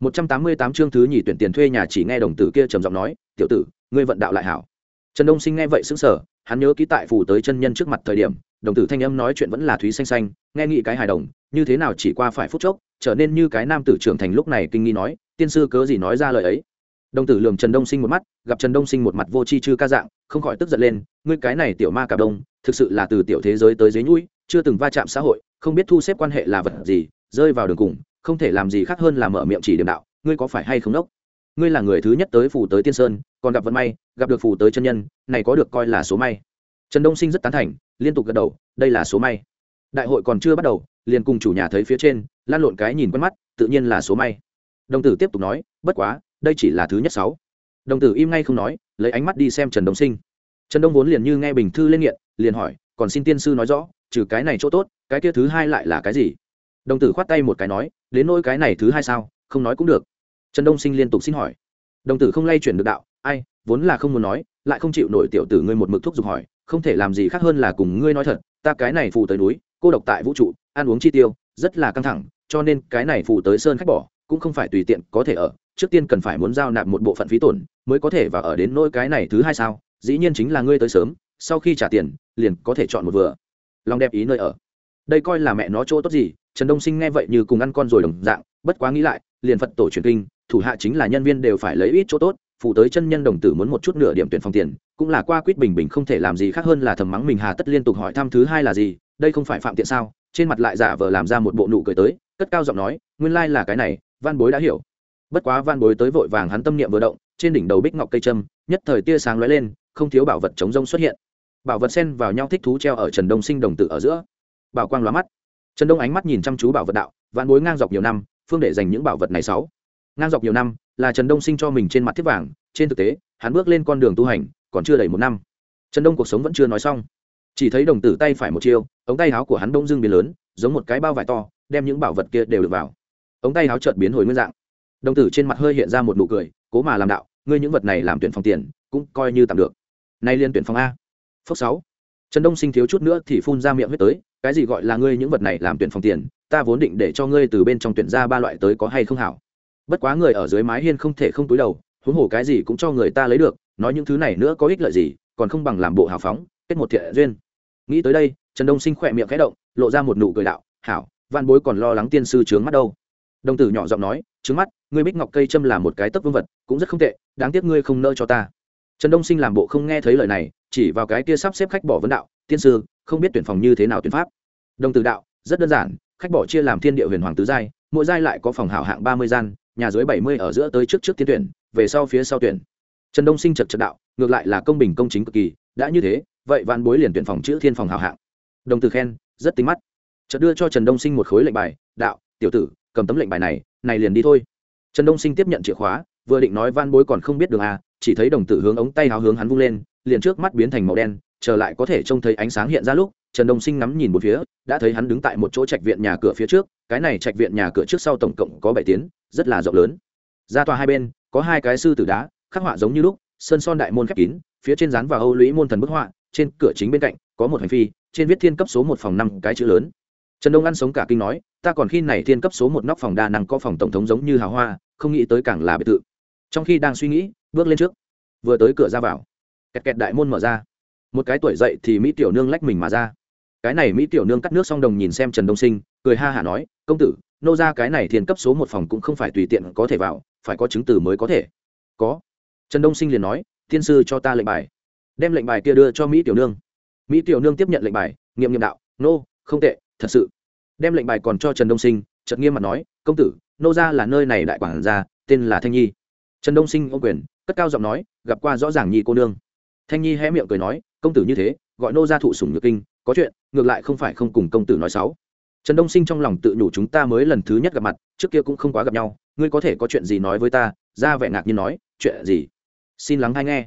188 chương thứ nhì tuyển tiền thuê nhà chỉ nghe đồng tử kia trầm giọng nói, tiểu tử, ngươi vận đạo lại hảo. Trần đông sinh nghe vậy sững sờ, hắn nhớ ký tại phủ tới chân nhân trước mặt thời điểm, đồng tử thanh âm nói chuyện vẫn là thúy xanh xanh, nghe nghĩ cái hài đồng, như thế nào chỉ qua phải phút chốc, trở nên như cái nam tử trưởng thành lúc này kinh nghi nói, tiên sư cớ gì nói ra lời ấy? Đồng tử lườm trần đông sinh một mắt, gặp trần đông sinh một mặt vô chi chưa ca dạng, không khỏi tức giận lên, ngươi cái này tiểu ma cả đông, thực sự là từ tiểu thế giới tới dưới nhũi, chưa từng va chạm xã hội, không biết thu xếp quan hệ là vật gì, rơi vào đường cùng không thể làm gì khác hơn là mở miệng chỉ điểm đạo, ngươi có phải hay không đốc? Ngươi là người thứ nhất tới phủ tới tiên sơn, còn gặp vận may, gặp được phủ tới chân nhân, này có được coi là số may. Trần đông sinh rất tán thành, liên tục gật đầu, đây là số may. Đại hội còn chưa bắt đầu, liền cùng chủ nhà thấy phía trên, lan lộn cái nhìn quen mắt, tự nhiên là số may. Đồng tử tiếp tục nói, bất quá, đây chỉ là thứ nhất sáu. Đồng tử im ngay không nói, lấy ánh mắt đi xem trần đông sinh. Trần đông vốn liền như nghe bình thư lên nghiện, liền hỏi, còn xin tiên sư nói rõ, trừ cái này chỗ tốt, cái kia thứ hai lại là cái gì? Đồng tử khoát tay một cái nói đến nỗi cái này thứ hai sao, không nói cũng được. Trần đông sinh liên tục xin hỏi. Đồng tử không lay chuyển được đạo, ai, vốn là không muốn nói, lại không chịu nổi tiểu tử ngươi một mực thúc giục hỏi, không thể làm gì khác hơn là cùng ngươi nói thật, ta cái này phù tới núi, cô độc tại vũ trụ, ăn uống chi tiêu, rất là căng thẳng, cho nên cái này phù tới sơn khách bỏ, cũng không phải tùy tiện có thể ở, trước tiên cần phải muốn giao nạp một bộ phận phí tổn, mới có thể và ở đến nỗi cái này thứ hai sao, dĩ nhiên chính là ngươi tới sớm, sau khi trả tiền, liền có thể chọn một vừa. Lòng đẹp ý nơi ở. Đây coi là mẹ nó chỗ tốt gì trần đông sinh nghe vậy như cùng ăn con rồi đồng dạng, bất quá nghĩ lại, liền phật tổ truyền kinh, thủ hạ chính là nhân viên đều phải lấy ít chỗ tốt phụ tới chân nhân đồng tử muốn một chút nửa điểm tuyển phòng tiền, cũng là qua quýt bình bình không thể làm gì khác hơn là thầm mắng mình hà tất liên tục hỏi thăm thứ hai là gì, đây không phải phạm tiện sao? Trên mặt lại giả vờ làm ra một bộ nụ cười tới, cất cao giọng nói, nguyên lai là cái này, văn bối đã hiểu. Bất quá văn bối tới vội vàng hắn tâm niệm vừa động, trên đỉnh đầu bích ngọc cây trâm nhất thời tia sáng lóe lên, không thiếu bảo vật chống rông xuất hiện. Bảo vật xen vào nhau thích thú treo ở trần đông sinh đồng tử ở giữa. Bảo quang lóa mắt trần đông ánh mắt nhìn chăm chú bảo vật đạo, vạn bối ngang dọc nhiều năm, phương để dành những bảo vật này sáu. Ngang dọc nhiều năm, là trần đông sinh cho mình trên mặt thiết vàng, trên thực tế, hắn bước lên con đường tu hành, còn chưa đầy một năm. Trần đông cuộc sống vẫn chưa nói xong. Chỉ thấy đồng tử tay phải một chiêu, ống tay áo của hắn đông dưng biến lớn, giống một cái bao vải to, đem những bảo vật kia đều được vào. Ống tay áo chợt biến hồi nguyên dạng. Đồng tử trên mặt hơi hiện ra một nụ cười, cố mà làm đạo, ngươi những vật này làm tuyển phòng tiền, cũng coi như tạm được. Nay liên tuyển phòng a. Phước sáu. Trần đông sinh thiếu chút nữa thì phun ra miệng huyết tới cái gì gọi là ngươi những vật này làm tuyển phòng tiền, ta vốn định để cho ngươi từ bên trong tuyển ra ba loại tới có hay không hảo. Bất quá người ở dưới mái hiên không thể không túi đầu, huống hồ cái gì cũng cho người ta lấy được, nói những thứ này nữa có ích lợi gì, còn không bằng làm bộ hào phóng, kết một thiện duyên. Nghĩ tới đây, trần đông sinh khỏe miệng khẽ động, lộ ra một nụ cười đạo, hảo văn bối còn lo lắng tiên sư trướng mắt đâu? Đồng tử nhỏ giọng nói trướng mắt, ngươi bích ngọc cây châm là một cái tấc vương vật, cũng rất không tệ, đáng tiếc ngươi không nỡ cho ta. Trần đông sinh làm bộ không nghe thấy lời này, chỉ vào cái kia sắp xếp khách bỏ vấn đạo, tiên sư không biết tuyển phòng như thế nào tuyển pháp. Đồng tử đạo, rất đơn giản, khách bỏ chia làm thiên địa huyền hoàng tứ giai, mỗi giai lại có phòng hảo hạng ba mươi gian, nhà dưới bảy mươi ở giữa tới trước trước tiên tuyển, về sau phía sau tuyển. Trần đông sinh chật chật đạo, ngược lại là công bình công chính cực kỳ, đã như thế, vậy vạn bối liền tuyển phòng chữ thiên phòng hảo hạng. Đồng tử khen, rất tính mắt. Chợt đưa cho trần đông sinh một khối lệnh bài, đạo, tiểu tử, cầm tấm lệnh bài này này liền đi thôi. Trần đông sinh tiếp nhận chìa khóa, vừa định nói van bối còn không biết đường à chỉ thấy đồng tử hướng ống tay háo hướng hắn vung lên, liền trước mắt biến thành màu đen trở lại có thể trông thấy ánh sáng hiện ra lúc, trần đông sinh ngắm nhìn một phía, đã thấy hắn đứng tại một chỗ trạch viện nhà cửa phía trước, cái này trạch viện nhà cửa trước sau tổng cộng có bảy tiến, rất là rộng lớn. Ra tòa hai bên, có hai cái sư tử đá, khắc họa giống như lúc, sơn son đại môn khép kín, phía trên rán và âu lũy môn thần bức họa, trên cửa chính bên cạnh, có một hành phi, trên viết thiên cấp số một phòng năm, cái chữ lớn. Trần đông ăn sống cả kinh nói, ta còn khi này thiên cấp số một nóc phòng đa năng có phòng tổng thống giống như hào hoa, không nghĩ tới càng là biệt thự. Trong khi đang suy nghĩ, bước lên trước, vừa tới cửa ra vào, kẹt kẹt đại môn mở ra một cái tuổi dậy thì mỹ tiểu nương lách mình mà ra. Cái này mỹ tiểu nương cắt nước xong đồng nhìn xem trần đông sinh, cười ha hả nói, công tử, nô ra cái này thiên cấp số một phòng cũng không phải tùy tiện có thể vào, phải có chứng từ mới có thể. Có. Trần đông sinh liền nói, thiên sư cho ta lệnh bài. Đem lệnh bài kia đưa cho mỹ tiểu nương. Mỹ tiểu nương tiếp nhận lệnh bài, nghiệm nghiệm đạo, nô, không tệ, thật sự. Đem lệnh bài còn cho trần đông sinh, chợt nghiêm mặt nói, công tử, nô ra là nơi này đại quản gia, tên là thanh nhi. Trần đông sinh ô quyền, cất cao giọng nói, gặp qua rõ ràng nhi cô nương thanh nhi hé miệng cười nói, công tử như thế, gọi nô ra thụ sùng nhược kinh, có chuyện, ngược lại không phải không cùng công tử nói xấu. Trần đông sinh trong lòng tự nhủ chúng ta mới lần thứ nhất gặp mặt, trước kia cũng không quá gặp nhau, ngươi có thể có chuyện gì nói với ta? Ra vẻ ngạc nhiên nói, chuyện gì? Xin lắng hay nghe.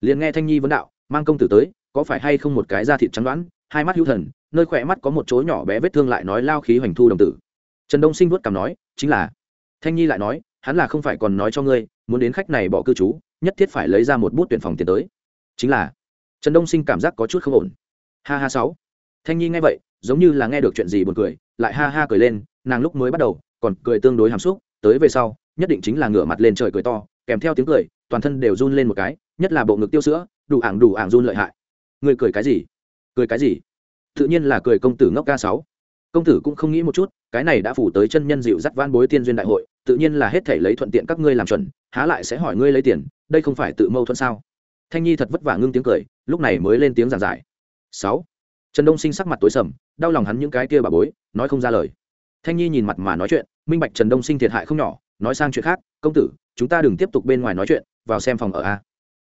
Liền nghe thanh nhi vấn đạo, mang công tử tới, có phải hay không một cái da thịt trắng đoán, hai mắt hữu thần, nơi khỏe mắt có một chỗ nhỏ bé vết thương lại nói lao khí hoành thu đồng tử? Trần đông sinh vuốt cảm nói, chính là. Thanh nhi lại nói, hắn là không phải còn nói cho ngươi, muốn đến khách này bỏ cư trú, nhất thiết phải lấy ra một bút tuyển phòng tiền tới chính là trần đông sinh cảm giác có chút không ổn ha ha sáu thanh nhi nghe vậy giống như là nghe được chuyện gì buồn cười lại ha ha cười lên nàng lúc mới bắt đầu còn cười tương đối hàm xúc tới về sau nhất định chính là ngửa mặt lên trời cười to kèm theo tiếng cười toàn thân đều run lên một cái nhất là bộ ngực tiêu sữa đủ ảng đủ ảng run lợi hại người cười cái gì cười cái gì tự nhiên là cười công tử ngốc ca sáu công tử cũng không nghĩ một chút cái này đã phủ tới chân nhân dịu dắt van bối tiên duyên đại hội tự nhiên là hết thể lấy thuận tiện các ngươi làm chuẩn há lại sẽ hỏi ngươi lấy tiền đây không phải tự mâu thuẫn sao thanh nhi thật vất vả ngưng tiếng cười, lúc này mới lên tiếng giảng giải. Sáu. Trần đông sinh sắc mặt tối sầm, đau lòng hắn những cái kia bà bối, nói không ra lời. Thanh nhi nhìn mặt mà nói chuyện, minh bạch trần đông sinh thiệt hại không nhỏ, nói sang chuyện khác, công tử, chúng ta đừng tiếp tục bên ngoài nói chuyện, vào xem phòng ở a.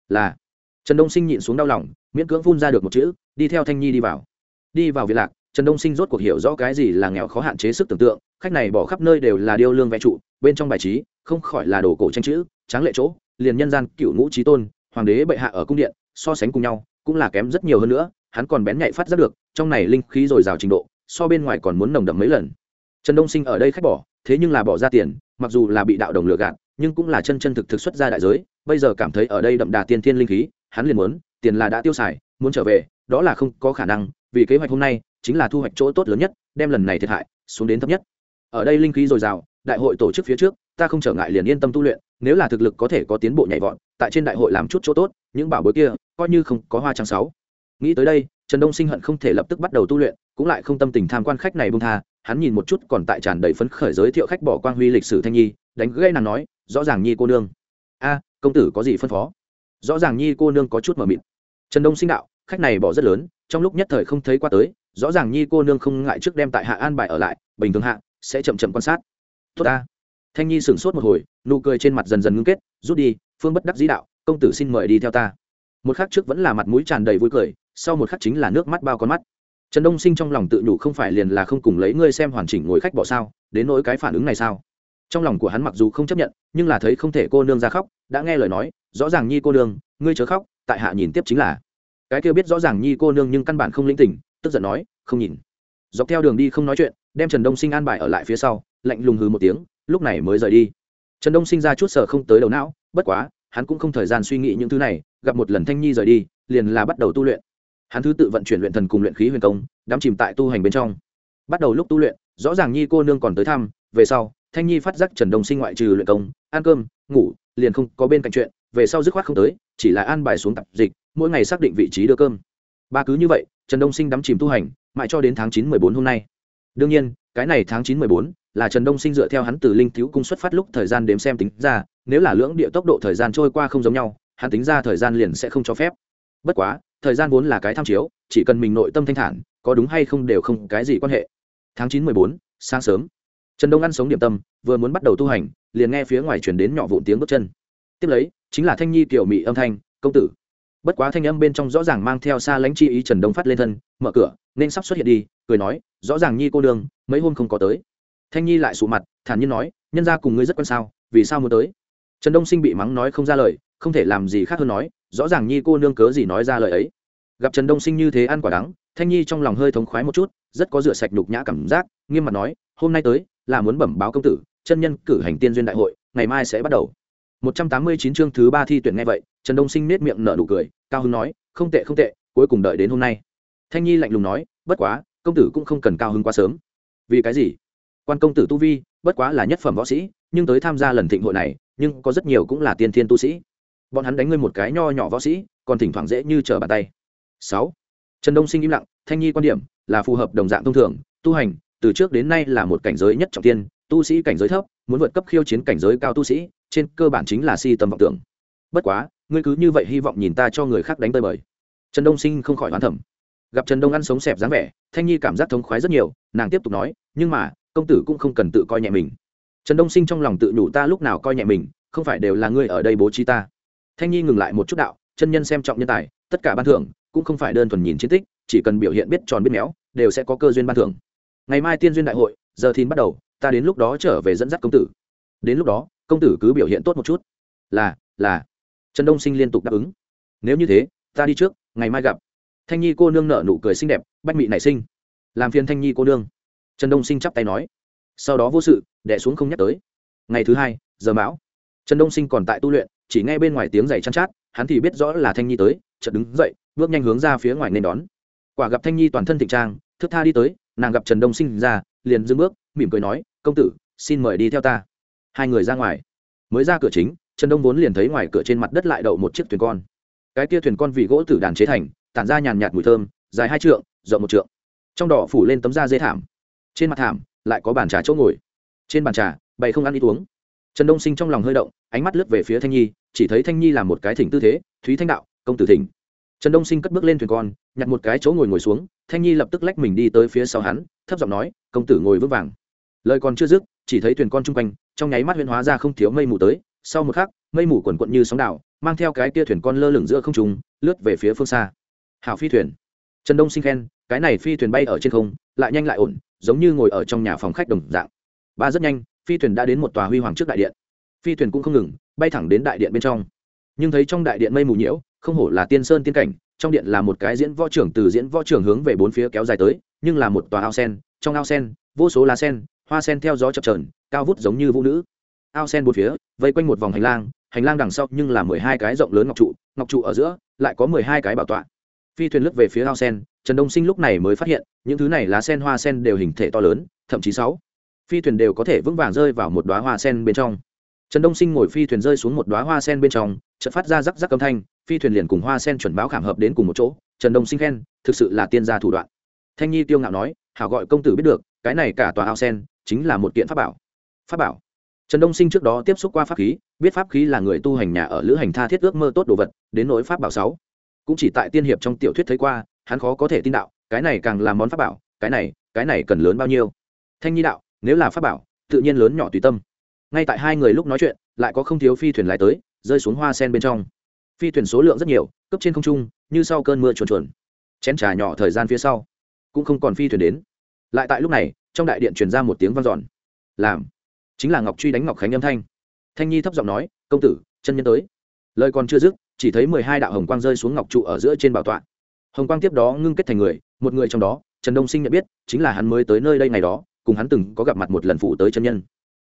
Là. Trần đông sinh nhịn xuống đau lòng, miễn cưỡng phun ra được một chữ, đi theo thanh nhi đi vào. Đi vào viện lạc, trần đông sinh rốt cuộc hiểu rõ cái gì là nghèo khó hạn chế sức tưởng tượng, khách này bỏ khắp nơi đều là điêu lương vẽ trụ, bên trong bài trí, không khỏi là đồ cổ tranh chữ, tráng lệ chỗ, liền nhân gian cựu ngũ trí tôn hoàng đế bệ hạ ở cung điện, so sánh cùng nhau, cũng là kém rất nhiều hơn nữa, hắn còn bén nhạy phát ra được, trong này linh khí dồi dào trình độ, so bên ngoài còn muốn nồng đậm mấy lần. Trần đông sinh ở đây khách bỏ, thế nhưng là bỏ ra tiền, mặc dù là bị đạo đồng lừa gạt, nhưng cũng là chân chân thực thực xuất ra đại giới, bây giờ cảm thấy ở đây đậm đà tiên thiên linh khí, hắn liền muốn, tiền là đã tiêu xài, muốn trở về, đó là không có khả năng, vì kế hoạch hôm nay, chính là thu hoạch chỗ tốt lớn nhất, đem lần này thiệt hại, xuống đến thấp nhất. Ở đây linh khí dồi dào, đại hội tổ chức phía trước, ta không trở ngại liền yên tâm tu luyện nếu là thực lực có thể có tiến bộ nhảy vọt, tại trên đại hội làm chút chỗ tốt, những bảo bối kia coi như không có hoa trắng sáu. Nghĩ tới đây, trần đông sinh hận không thể lập tức bắt đầu tu luyện, cũng lại không tâm tình tham quan khách này bông tha, hắn nhìn một chút còn tại tràn đầy phấn khởi giới thiệu khách bỏ quang huy lịch sử thanh nhi, đánh gây nàng nói, rõ ràng nhi cô nương. A, công tử có gì phân phó? Rõ ràng nhi cô nương có chút mờ mịt. Trần đông sinh đạo, khách này bỏ rất lớn, trong lúc nhất thời không thấy qua tới, rõ ràng nhi cô nương không ngại trước đem tại hạ an bài ở lại, bình thường hạ sẽ chậm chậm quan sát. Tốt ta thanh nhi sửng sốt một hồi, nụ cười trên mặt dần dần ngưng kết, rút đi, phương bất đắc dĩ đạo, công tử xin mời đi theo ta. Một khắc trước vẫn là mặt mũi tràn đầy vui cười, sau một khắc chính là nước mắt bao con mắt. Trần đông sinh trong lòng tự nhủ không phải liền là không cùng lấy ngươi xem hoàn chỉnh ngồi khách bỏ sao, đến nỗi cái phản ứng này sao? Trong lòng của hắn mặc dù không chấp nhận, nhưng là thấy không thể cô nương ra khóc, đã nghe lời nói, rõ ràng nhi cô nương, ngươi chớ khóc, tại hạ nhìn tiếp chính là. Cái kia biết rõ ràng nhi cô nương nhưng căn bản không linh tỉnh tức giận nói, không nhìn. Dọc theo đường đi không nói chuyện, đem trần đông sinh an bài ở lại phía sau, lạnh lùng hừ một tiếng lúc này mới rời đi. Trần đông sinh ra chút sở không tới đầu não, bất quá, hắn cũng không thời gian suy nghĩ những thứ này, gặp một lần thanh nhi rời đi, liền là bắt đầu tu luyện. Hắn thứ tự vận chuyển luyện thần cùng luyện khí huyền công, đắm chìm tại tu hành bên trong. Bắt đầu lúc tu luyện, rõ ràng nhi cô nương còn tới thăm, về sau, thanh nhi phát giác trần đông sinh ngoại trừ luyện công, ăn cơm, ngủ, liền không có bên cạnh chuyện, về sau dứt khoát không tới, chỉ là an bài xuống tập dịch, mỗi ngày xác định vị trí đưa cơm. Ba cứ như vậy, trần đông sinh đắm chìm tu hành, mãi cho đến tháng chín mười bốn hôm nay. Đương nhiên, cái này tháng chín mười bốn là trần đông sinh dựa theo hắn từ linh thiếu cung xuất phát lúc thời gian đếm xem tính ra, nếu là lưỡng địa tốc độ thời gian trôi qua không giống nhau, hắn tính ra thời gian liền sẽ không cho phép. Bất quá, thời gian vốn là cái tham chiếu, chỉ cần mình nội tâm thanh thản, có đúng hay không đều không cái gì quan hệ. Tháng chín mười bốn, sáng sớm. Trần đông ăn sống điểm tâm, vừa muốn bắt đầu tu hành, liền nghe phía ngoài chuyển đến nhỏ vụn tiếng bước chân. Tiếp lấy, chính là thanh nhi tiểu mị âm thanh, công tử. Bất quá thanh âm bên trong rõ ràng mang theo xa lãnh chi ý trần đông phát lên thân, mở cửa, nên sắp xuất hiện đi, cười nói, rõ ràng nhi cô đương mấy hôm không có tới thanh nhi lại sụ mặt, thản nhiên nói, nhân ra cùng ngươi rất quan sao, vì sao muốn tới? Trần đông sinh bị mắng nói không ra lời, không thể làm gì khác hơn nói, rõ ràng nhi cô nương cớ gì nói ra lời ấy. Gặp trần đông sinh như thế ăn quả đắng, thanh nhi trong lòng hơi thống khoái một chút, rất có rửa sạch nhục nhã cảm giác, nghiêm mặt nói, hôm nay tới, là muốn bẩm báo công tử, chân nhân cử hành tiên duyên đại hội, ngày mai sẽ bắt đầu. 189 chương thứ ba thi tuyển nghe vậy, trần đông sinh nết miệng nở nụ cười, cao hưng nói, không tệ không tệ, cuối cùng đợi đến hôm nay. Thanh nhi lạnh lùng nói, bất quá, công tử cũng không cần cao Hưng quá sớm. Vì cái gì? Quan công tử tu vi, bất quá là nhất phẩm võ sĩ, nhưng tới tham gia lần thịnh hội này, nhưng có rất nhiều cũng là tiên thiên tu sĩ. Bọn hắn đánh ngươi một cái nho nhỏ võ sĩ, còn thỉnh thoảng dễ như trở bàn tay. Sáu. Trần đông sinh im lặng, thanh nhi quan điểm là phù hợp đồng dạng thông thường, tu hành, từ trước đến nay là một cảnh giới nhất trọng tiên, tu sĩ cảnh giới thấp, muốn vượt cấp khiêu chiến cảnh giới cao tu sĩ, trên cơ bản chính là si tầm vọng tưởng. Bất quá, ngươi cứ như vậy hy vọng nhìn ta cho người khác đánh tơi bời. Trần đông sinh không khỏi hoán thẩm gặp trần đông ăn sống xẹp dáng vẻ, thanh nhi cảm giác thống khoái rất nhiều, nàng tiếp tục nói, nhưng mà công tử cũng không cần tự coi nhẹ mình. Trần đông sinh trong lòng tự nhủ ta lúc nào coi nhẹ mình, không phải đều là ngươi ở đây bố trí ta. Thanh nhi ngừng lại một chút đạo, chân nhân xem trọng nhân tài, tất cả ban thưởng, cũng không phải đơn thuần nhìn chiến tích, chỉ cần biểu hiện biết tròn biết méo, đều sẽ có cơ duyên ban thưởng. Ngày mai tiên duyên đại hội, giờ thìn bắt đầu, ta đến lúc đó trở về dẫn dắt công tử. Đến lúc đó, công tử cứ biểu hiện tốt một chút. Là là. Trần đông sinh liên tục đáp ứng. Nếu như thế, ta đi trước, ngày mai gặp. Thanh nhi cô nương nở nụ cười xinh đẹp, bách mị nảy sinh. Làm phiền thanh nhi cô nương trần đông sinh chắp tay nói. Sau đó vô sự đẻ xuống không nhắc tới. Ngày thứ hai, giờ mão. Trần đông sinh còn tại tu luyện, chỉ nghe bên ngoài tiếng giày chăn chát, hắn thì biết rõ là thanh nhi tới, chợt đứng dậy, bước nhanh hướng ra phía ngoài nên đón. Quả gặp thanh nhi toàn thân thịnh trang, thức tha đi tới, nàng gặp trần đông sinh ra, liền dưng bước, mỉm cười nói, công tử, xin mời đi theo ta. Hai người ra ngoài. Mới ra cửa chính, trần đông vốn liền thấy ngoài cửa trên mặt đất lại đậu một chiếc thuyền con. Cái kia thuyền con vì gỗ tử đàn chế thành, tản ra nhàn nhạt mùi thơm, dài hai trượng, rộng một trượng. Trong đỏ phủ lên tấm da dê thảm trên mặt thảm, lại có bàn trà chỗ ngồi. Trên bàn trà, bày không ăn ít uống. Trần đông sinh trong lòng hơi động, ánh mắt lướt về phía thanh nhi, chỉ thấy thanh nhi làm một cái thỉnh tư thế, thúy thanh đạo, công tử thỉnh. Trần đông sinh cất bước lên thuyền con, nhặt một cái chỗ ngồi ngồi xuống, thanh nhi lập tức lách mình đi tới phía sau hắn, thấp giọng nói, công tử ngồi vững vàng. Lời còn chưa dứt, chỉ thấy thuyền con chung quanh, trong nháy mắt huyễn hóa ra không thiếu mây mù tới. Sau một khắc, mây mù quần quận như sóng đảo mang theo cái kia thuyền con lơ lửng giữa không trung, lướt về phía phương xa. Hảo phi thuyền. Trần đông sinh khen, cái này phi thuyền bay ở trên không, lại nhanh lại ổn giống như ngồi ở trong nhà phòng khách đồng dạng. Ba rất nhanh, phi thuyền đã đến một tòa huy hoàng trước đại điện. Phi thuyền cũng không ngừng, bay thẳng đến đại điện bên trong. Nhưng thấy trong đại điện mây mù nhiễu, không hổ là tiên sơn tiên cảnh, trong điện là một cái diễn võ trưởng từ diễn võ trưởng hướng về bốn phía kéo dài tới, nhưng là một tòa ao sen, trong ao sen, vô số lá sen, hoa sen theo gió chập trờn cao vút giống như vũ nữ. Ao sen bốn phía, vây quanh một vòng hành lang hành lang đằng sau nhưng là mười hai cái rộng lớn ngọc trụ ngọc trụ ở giữa, lại có mười hai cái bảo tọa. Phi thuyền lướt về phía ao sen trần đông sinh lúc này mới phát hiện, những thứ này lá sen hoa sen đều hình thể to lớn, thậm chí sáu. Phi thuyền đều có thể vững vàng rơi vào một đoá hoa sen bên trong. Trần đông sinh ngồi phi thuyền rơi xuống một đoá hoa sen bên trong, chợt phát ra rắc rắc âm thanh, phi thuyền liền cùng hoa sen chuẩn báo khảm hợp đến cùng một chỗ. Trần đông sinh khen, thực sự là tiên gia thủ đoạn. Thanh nhi tiêu ngạo nói, hảo gọi công tử biết được, cái này cả tòa ao sen chính là một kiện pháp bảo. Pháp bảo? Trần đông sinh trước đó tiếp xúc qua pháp khí, biết pháp khí là người tu hành nhà ở lữ hành tha thiết ước mơ tốt đồ vật, đến nỗi pháp bảo sáu. Cũng chỉ tại tiên hiệp trong tiểu thuyết thấy qua hắn khó có thể tin đạo, cái này càng là món pháp bảo, cái này cái này cần lớn bao nhiêu? Thanh nhi đạo, nếu là pháp bảo, tự nhiên lớn nhỏ tùy tâm. Ngay tại hai người lúc nói chuyện, lại có không thiếu phi thuyền lại tới, rơi xuống hoa sen bên trong. Phi thuyền số lượng rất nhiều, cấp trên không trung, như sau cơn mưa chuồn chuồn. Chén trà nhỏ thời gian phía sau, cũng không còn phi thuyền đến. Lại tại lúc này, trong đại điện truyền ra một tiếng vang dọn. Làm, chính là ngọc truy đánh ngọc khánh âm thanh. Thanh nhi thấp giọng nói, công tử, chân nhân tới. Lời còn chưa dứt, chỉ thấy mười hai đạo hồng quang rơi xuống ngọc trụ ở giữa trên bảo tọa hồng quang tiếp đó ngưng kết thành người, một người trong đó, trần đông sinh nhận biết, chính là hắn mới tới nơi đây ngày đó, cùng hắn từng có gặp mặt một lần phụ tới chân nhân.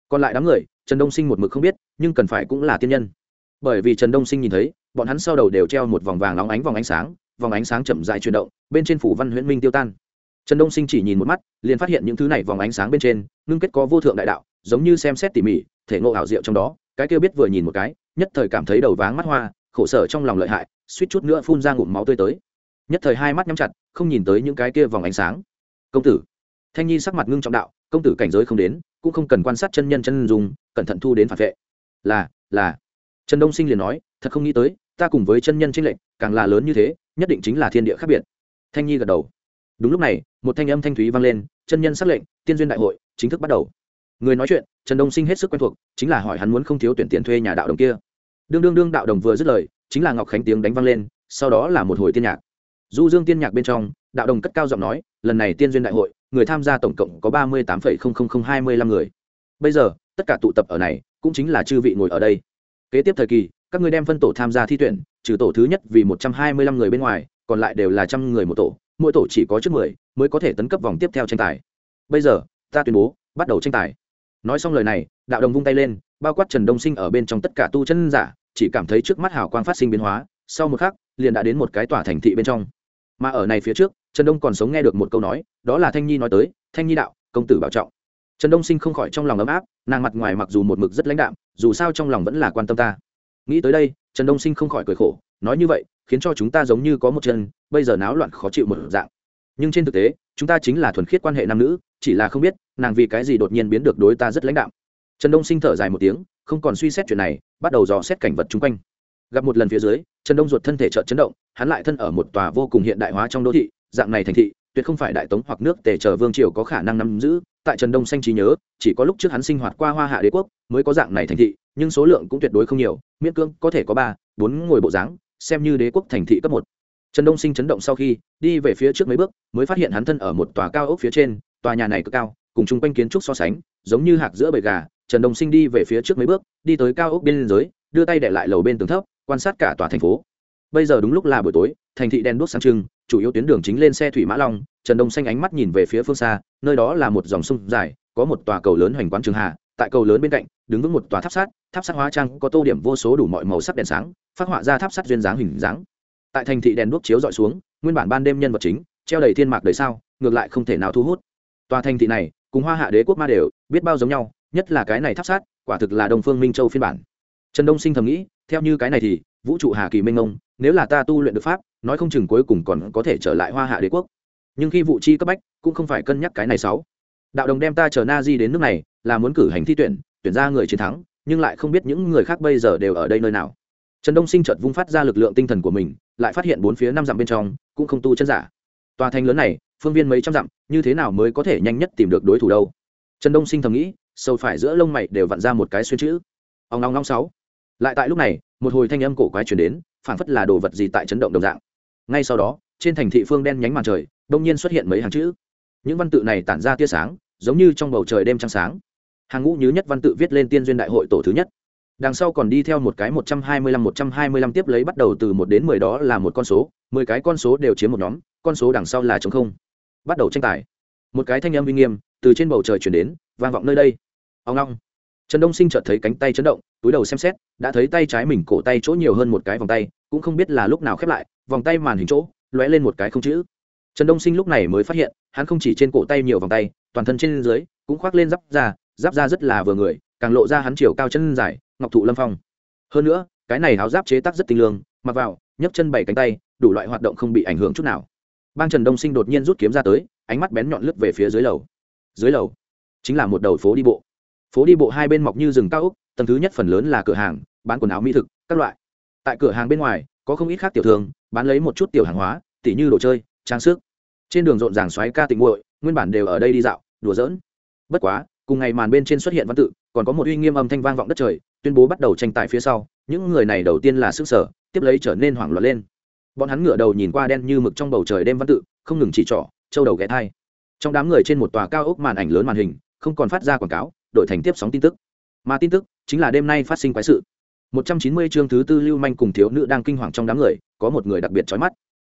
Còn lại đám người, trần đông sinh một mực không biết, nhưng cần phải cũng là tiên nhân. Bởi vì trần đông sinh nhìn thấy, bọn hắn sau đầu đều treo một vòng vàng óng ánh, vòng ánh sáng, vòng ánh sáng chậm dại chuyển động, bên trên phủ văn huyễn minh tiêu tan. Trần đông sinh chỉ nhìn một mắt, liền phát hiện những thứ này vòng ánh sáng bên trên, ngưng kết có vô thượng đại đạo, giống như xem xét tỉ mỉ, thể ngộ ảo diệu trong đó, cái kêu biết vừa nhìn một cái, nhất thời cảm thấy đầu váng mắt hoa, khổ sở trong lòng lợi hại, suýt chút nữa phun ra ngụm máu tươi tới nhất thời hai mắt nhắm chặt, không nhìn tới những cái kia vòng ánh sáng. Công tử. Thanh nhi sắc mặt ngưng trọng đạo, công tử cảnh giới không đến, cũng không cần quan sát chân nhân chân dùng cẩn thận thu đến phản vệ. Là là. Trần đông sinh liền nói, thật không nghĩ tới, ta cùng với chân nhân trinh lệnh càng là lớn như thế, nhất định chính là thiên địa khác biệt. Thanh nhi gật đầu. Đúng lúc này, một thanh âm thanh thúy vang lên, chân nhân xác lệnh, tiên duyên đại hội, chính thức bắt đầu. Người nói chuyện, trần đông sinh hết sức quen thuộc, chính là hỏi hắn muốn không thiếu tuyển tiền thuê nhà đạo đồng kia. Đương đương đương đạo đồng vừa dứt lời, chính là ngọc khánh tiếng đánh vang lên, sau đó là một hồi tiên nhạc du dương tiên nhạc bên trong, đạo đồng cất cao giọng nói, lần này tiên duyên đại hội, người tham gia tổng cộng có ba mươi tám hai mươi lăm người. Bây giờ, tất cả tụ tập ở này, cũng chính là chư vị ngồi ở đây. Kế tiếp thời kỳ, các ngươi đem phân tổ tham gia thi tuyển, trừ tổ thứ nhất vì một trăm hai mươi lăm người bên ngoài, còn lại đều là trăm người một tổ, mỗi tổ chỉ có trước mười, mới có thể tấn cấp vòng tiếp theo tranh tài. Bây giờ, ta tuyên bố, bắt đầu tranh tài. Nói xong lời này, đạo đồng vung tay lên, bao quát trần đông sinh ở bên trong tất cả tu chân giả, chỉ cảm thấy trước mắt hào quang phát sinh biến hóa, sau một khắc, liền đã đến một cái tòa thành thị bên trong mà ở này phía trước, trần đông còn sống nghe được một câu nói, đó là thanh nhi nói tới, thanh nhi đạo, công tử bảo trọng. Trần đông sinh không khỏi trong lòng ấm áp, nàng mặt ngoài mặc dù một mực rất lãnh đạm, dù sao trong lòng vẫn là quan tâm ta. Nghĩ tới đây, trần đông sinh không khỏi cười khổ, nói như vậy, khiến cho chúng ta giống như có một chân, bây giờ náo loạn khó chịu một dạng. Nhưng trên thực tế, chúng ta chính là thuần khiết quan hệ nam nữ, chỉ là không biết, nàng vì cái gì đột nhiên biến được đối ta rất lãnh đạm. Trần đông sinh thở dài một tiếng, không còn suy xét chuyện này, bắt đầu dò xét cảnh vật chung quanh gặp một lần phía dưới, trần đông ruột thân thể trợn chấn động, hắn lại thân ở một tòa vô cùng hiện đại hóa trong đô thị, dạng này thành thị, tuyệt không phải đại tống hoặc nước tề chờ vương triều có khả năng nắm giữ, tại trần đông xanh trí nhớ, chỉ có lúc trước hắn sinh hoạt qua hoa hạ đế quốc mới có dạng này thành thị, nhưng số lượng cũng tuyệt đối không nhiều, miễn cưỡng có thể có ba, bốn ngồi bộ dáng, xem như đế quốc thành thị cấp một. Trần đông sinh chấn động sau khi, đi về phía trước mấy bước, mới phát hiện hắn thân ở một tòa cao ốc phía trên, tòa nhà này cực cao, cùng chung quanh kiến trúc so sánh, giống như hạc giữa bầy gà. Trần đông sinh đi về phía trước mấy bước, đi tới cao ốc bên dưới đưa tay để lại lầu bên tường thấp quan sát cả tòa thành phố. Bây giờ đúng lúc là buổi tối, thành thị đèn đuốc sáng trưng, chủ yếu tuyến đường chính lên xe thủy mã long, trần đông xanh ánh mắt nhìn về phía phương xa, nơi đó là một dòng sông dài, có một tòa cầu lớn hoành quán trường hà tại cầu lớn bên cạnh, đứng vững một tòa tháp sát tháp sát hóa trang có tô điểm vô số đủ mọi màu sắc đèn sáng, phát họa ra tháp sát duyên dáng hình dáng. Tại thành thị đèn đuốc chiếu dọi xuống, nguyên bản ban đêm nhân vật chính, treo đầy thiên mạc đời sao ngược lại không thể nào thu hút. Tòa thành thị này, cùng hoa hạ đế quốc ma đều, biết bao giống nhau, nhất là cái này tháp sát quả thực là đông phương minh châu phiên bản trần đông sinh thầm nghĩ, theo như cái này thì, vũ trụ hà kỳ minh ông nếu là ta tu luyện được pháp, nói không chừng cuối cùng còn có thể trở lại hoa hạ đế quốc. Nhưng khi vụ chi cấp bách, cũng không phải cân nhắc cái này sáu. Đạo đồng đem ta chờ na di đến nước này, là muốn cử hành thi tuyển tuyển ra người chiến thắng, nhưng lại không biết những người khác bây giờ đều ở đây nơi nào. Trần đông sinh chợt vung phát ra lực lượng tinh thần của mình, lại phát hiện bốn phía năm dặm bên trong, cũng không tu chân giả. Tòa thành lớn này, phương viên mấy trăm dặm, như thế nào mới có thể nhanh nhất tìm được đối thủ đâu? Trần đông sinh thầm nghĩ, sâu phải giữa lông mày đều vặn ra một cái xuyên chữ. Ông long long sáu lại tại lúc này, một hồi thanh âm cổ quái chuyển đến phản phất là đồ vật gì tại chấn động đồng dạng. Ngay sau đó, trên thành thị phương đen nhánh màn trời, đông nhiên xuất hiện mấy hàng chữ. Những văn tự này tản ra tia sáng, giống như trong bầu trời đêm trăng sáng. Hàng ngũ nhứ nhất văn tự viết lên tiên duyên đại hội tổ thứ nhất. Đằng sau còn đi theo một cái một trăm hai mươi lăm, một trăm hai mươi lăm tiếp lấy bắt đầu từ một đến mười đó là một con số, mười cái con số đều chiếm một nhóm, con số đằng sau là trống không. Bắt đầu tranh tài. Một cái thanh âm uy nghiêm từ trên bầu trời chuyển đến, vang vọng nơi đây. Ông long trần đông sinh chợt thấy cánh tay chấn động, túi đầu xem xét, đã thấy tay trái mình cổ tay chỗ nhiều hơn một cái vòng tay, cũng không biết là lúc nào khép lại, vòng tay màn hình chỗ, lóe lên một cái không chữ. Trần đông sinh lúc này mới phát hiện, hắn không chỉ trên cổ tay nhiều vòng tay, toàn thân trên dưới, cũng khoác lên giáp da giáp da rất là vừa người, càng lộ ra hắn chiều cao chân dài, ngọc thụ lâm phong. Hơn nữa, cái này áo giáp chế tác rất tinh lương, mặc vào, nhấc chân bảy cánh tay, đủ loại hoạt động không bị ảnh hưởng chút nào. Bang trần đông sinh đột nhiên rút kiếm ra tới, ánh mắt bén nhọn lướt về phía dưới lầu. Dưới lầu, chính là một đầu phố đi bộ phố đi bộ hai bên mọc như rừng cao úc tầng thứ nhất phần lớn là cửa hàng, bán quần áo mỹ thực, các loại. Tại cửa hàng bên ngoài, có không ít khác tiểu thương, bán lấy một chút tiểu hàng hóa, tỉ như đồ chơi, trang sức. Trên đường rộn ràng xoáy ca tình muội, nguyên bản đều ở đây đi dạo, đùa giỡn. Bất quá, cùng ngày màn bên trên xuất hiện văn tự, còn có một uy nghiêm âm thanh vang vọng đất trời, tuyên bố bắt đầu tranh tài phía sau, những người này đầu tiên là sức sở, tiếp lấy trở nên hoảng loạn lên. Bọn hắn ngửa đầu nhìn qua đen như mực trong bầu trời đêm văn tự, không ngừng chỉ trỏ châu đầu ghé thai. Trong đám người trên một tòa cao ốc màn ảnh lớn màn hình, không còn phát ra quảng cáo đổi thành tiếp sóng tin tức. Mà tin tức chính là đêm nay phát sinh quái sự. 190 chương thứ tư lưu manh cùng thiếu nữ đang kinh hoàng trong đám người, có một người đặc biệt chói mắt.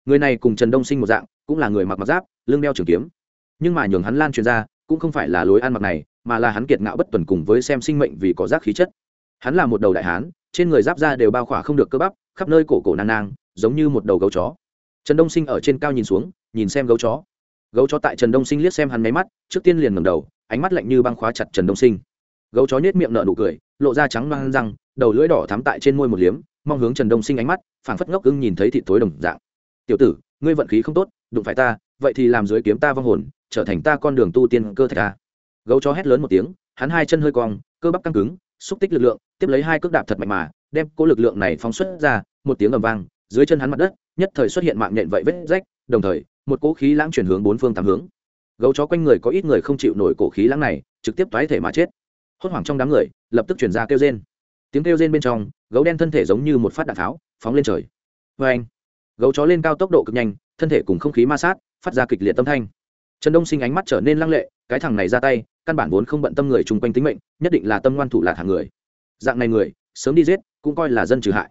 Người này cùng trần đông sinh một dạng, cũng là người mặc mặc giáp, lưng đeo trường kiếm. Nhưng mà nhường hắn lan truyền ra, cũng không phải là lối ăn mặc này, mà là hắn kiệt ngạo bất tuần cùng với xem sinh mệnh vì có giác khí chất. Hắn là một đầu đại hán, trên người giáp da đều bao khỏa không được cơ bắp, khắp nơi cổ cổ nang nang, giống như một đầu gấu chó. Trần đông sinh ở trên cao nhìn xuống, nhìn xem gấu chó. Gấu chó tại trần đông sinh liếc xem hắn máy mắt, trước tiên liền ngầm đầu ánh mắt lạnh như băng khóa chặt trần đông sinh. Gấu chó nhếch miệng nở nụ cười, lộ ra trắng loang răng, đầu lưỡi đỏ thắm tại trên môi một liếm, mong hướng trần đông sinh ánh mắt, phảng phất ngốc ưng nhìn thấy thị tối đồng dạng. Tiểu tử, ngươi vận khí không tốt, đụng phải ta, vậy thì làm dưới kiếm ta vong hồn, trở thành ta con đường tu tiên cơ thể ta. Gấu chó hét lớn một tiếng, hắn hai chân hơi cong, cơ bắp căng cứng, xúc tích lực lượng, tiếp lấy hai cước đạp thật mạnh mà, đem cố lực lượng này phóng xuất ra, một tiếng ầm vang, dưới chân hắn mặt đất, nhất thời xuất hiện mạng nhện vậy vết rách, đồng thời, một cỗ khí lãng chuyển hướng bốn phương tám hướng gấu chó quanh người có ít người không chịu nổi cổ khí lãng này, trực tiếp toái thể mà chết. Hốt hoảng trong đám người, lập tức chuyển ra kêu rên. Tiếng kêu rên bên trong, gấu đen thân thể giống như một phát đạn tháo, phóng lên trời. Vê anh, gấu chó lên cao tốc độ cực nhanh, thân thể cùng không khí ma sát, phát ra kịch liệt tâm thanh. Trần đông sinh ánh mắt trở nên lăng lệ, cái thằng này ra tay, căn bản vốn không bận tâm người chung quanh tính mệnh, nhất định là tâm ngoan thủ lạc hàng người. Dạng này người, sớm đi giết, cũng coi là dân trừ hại.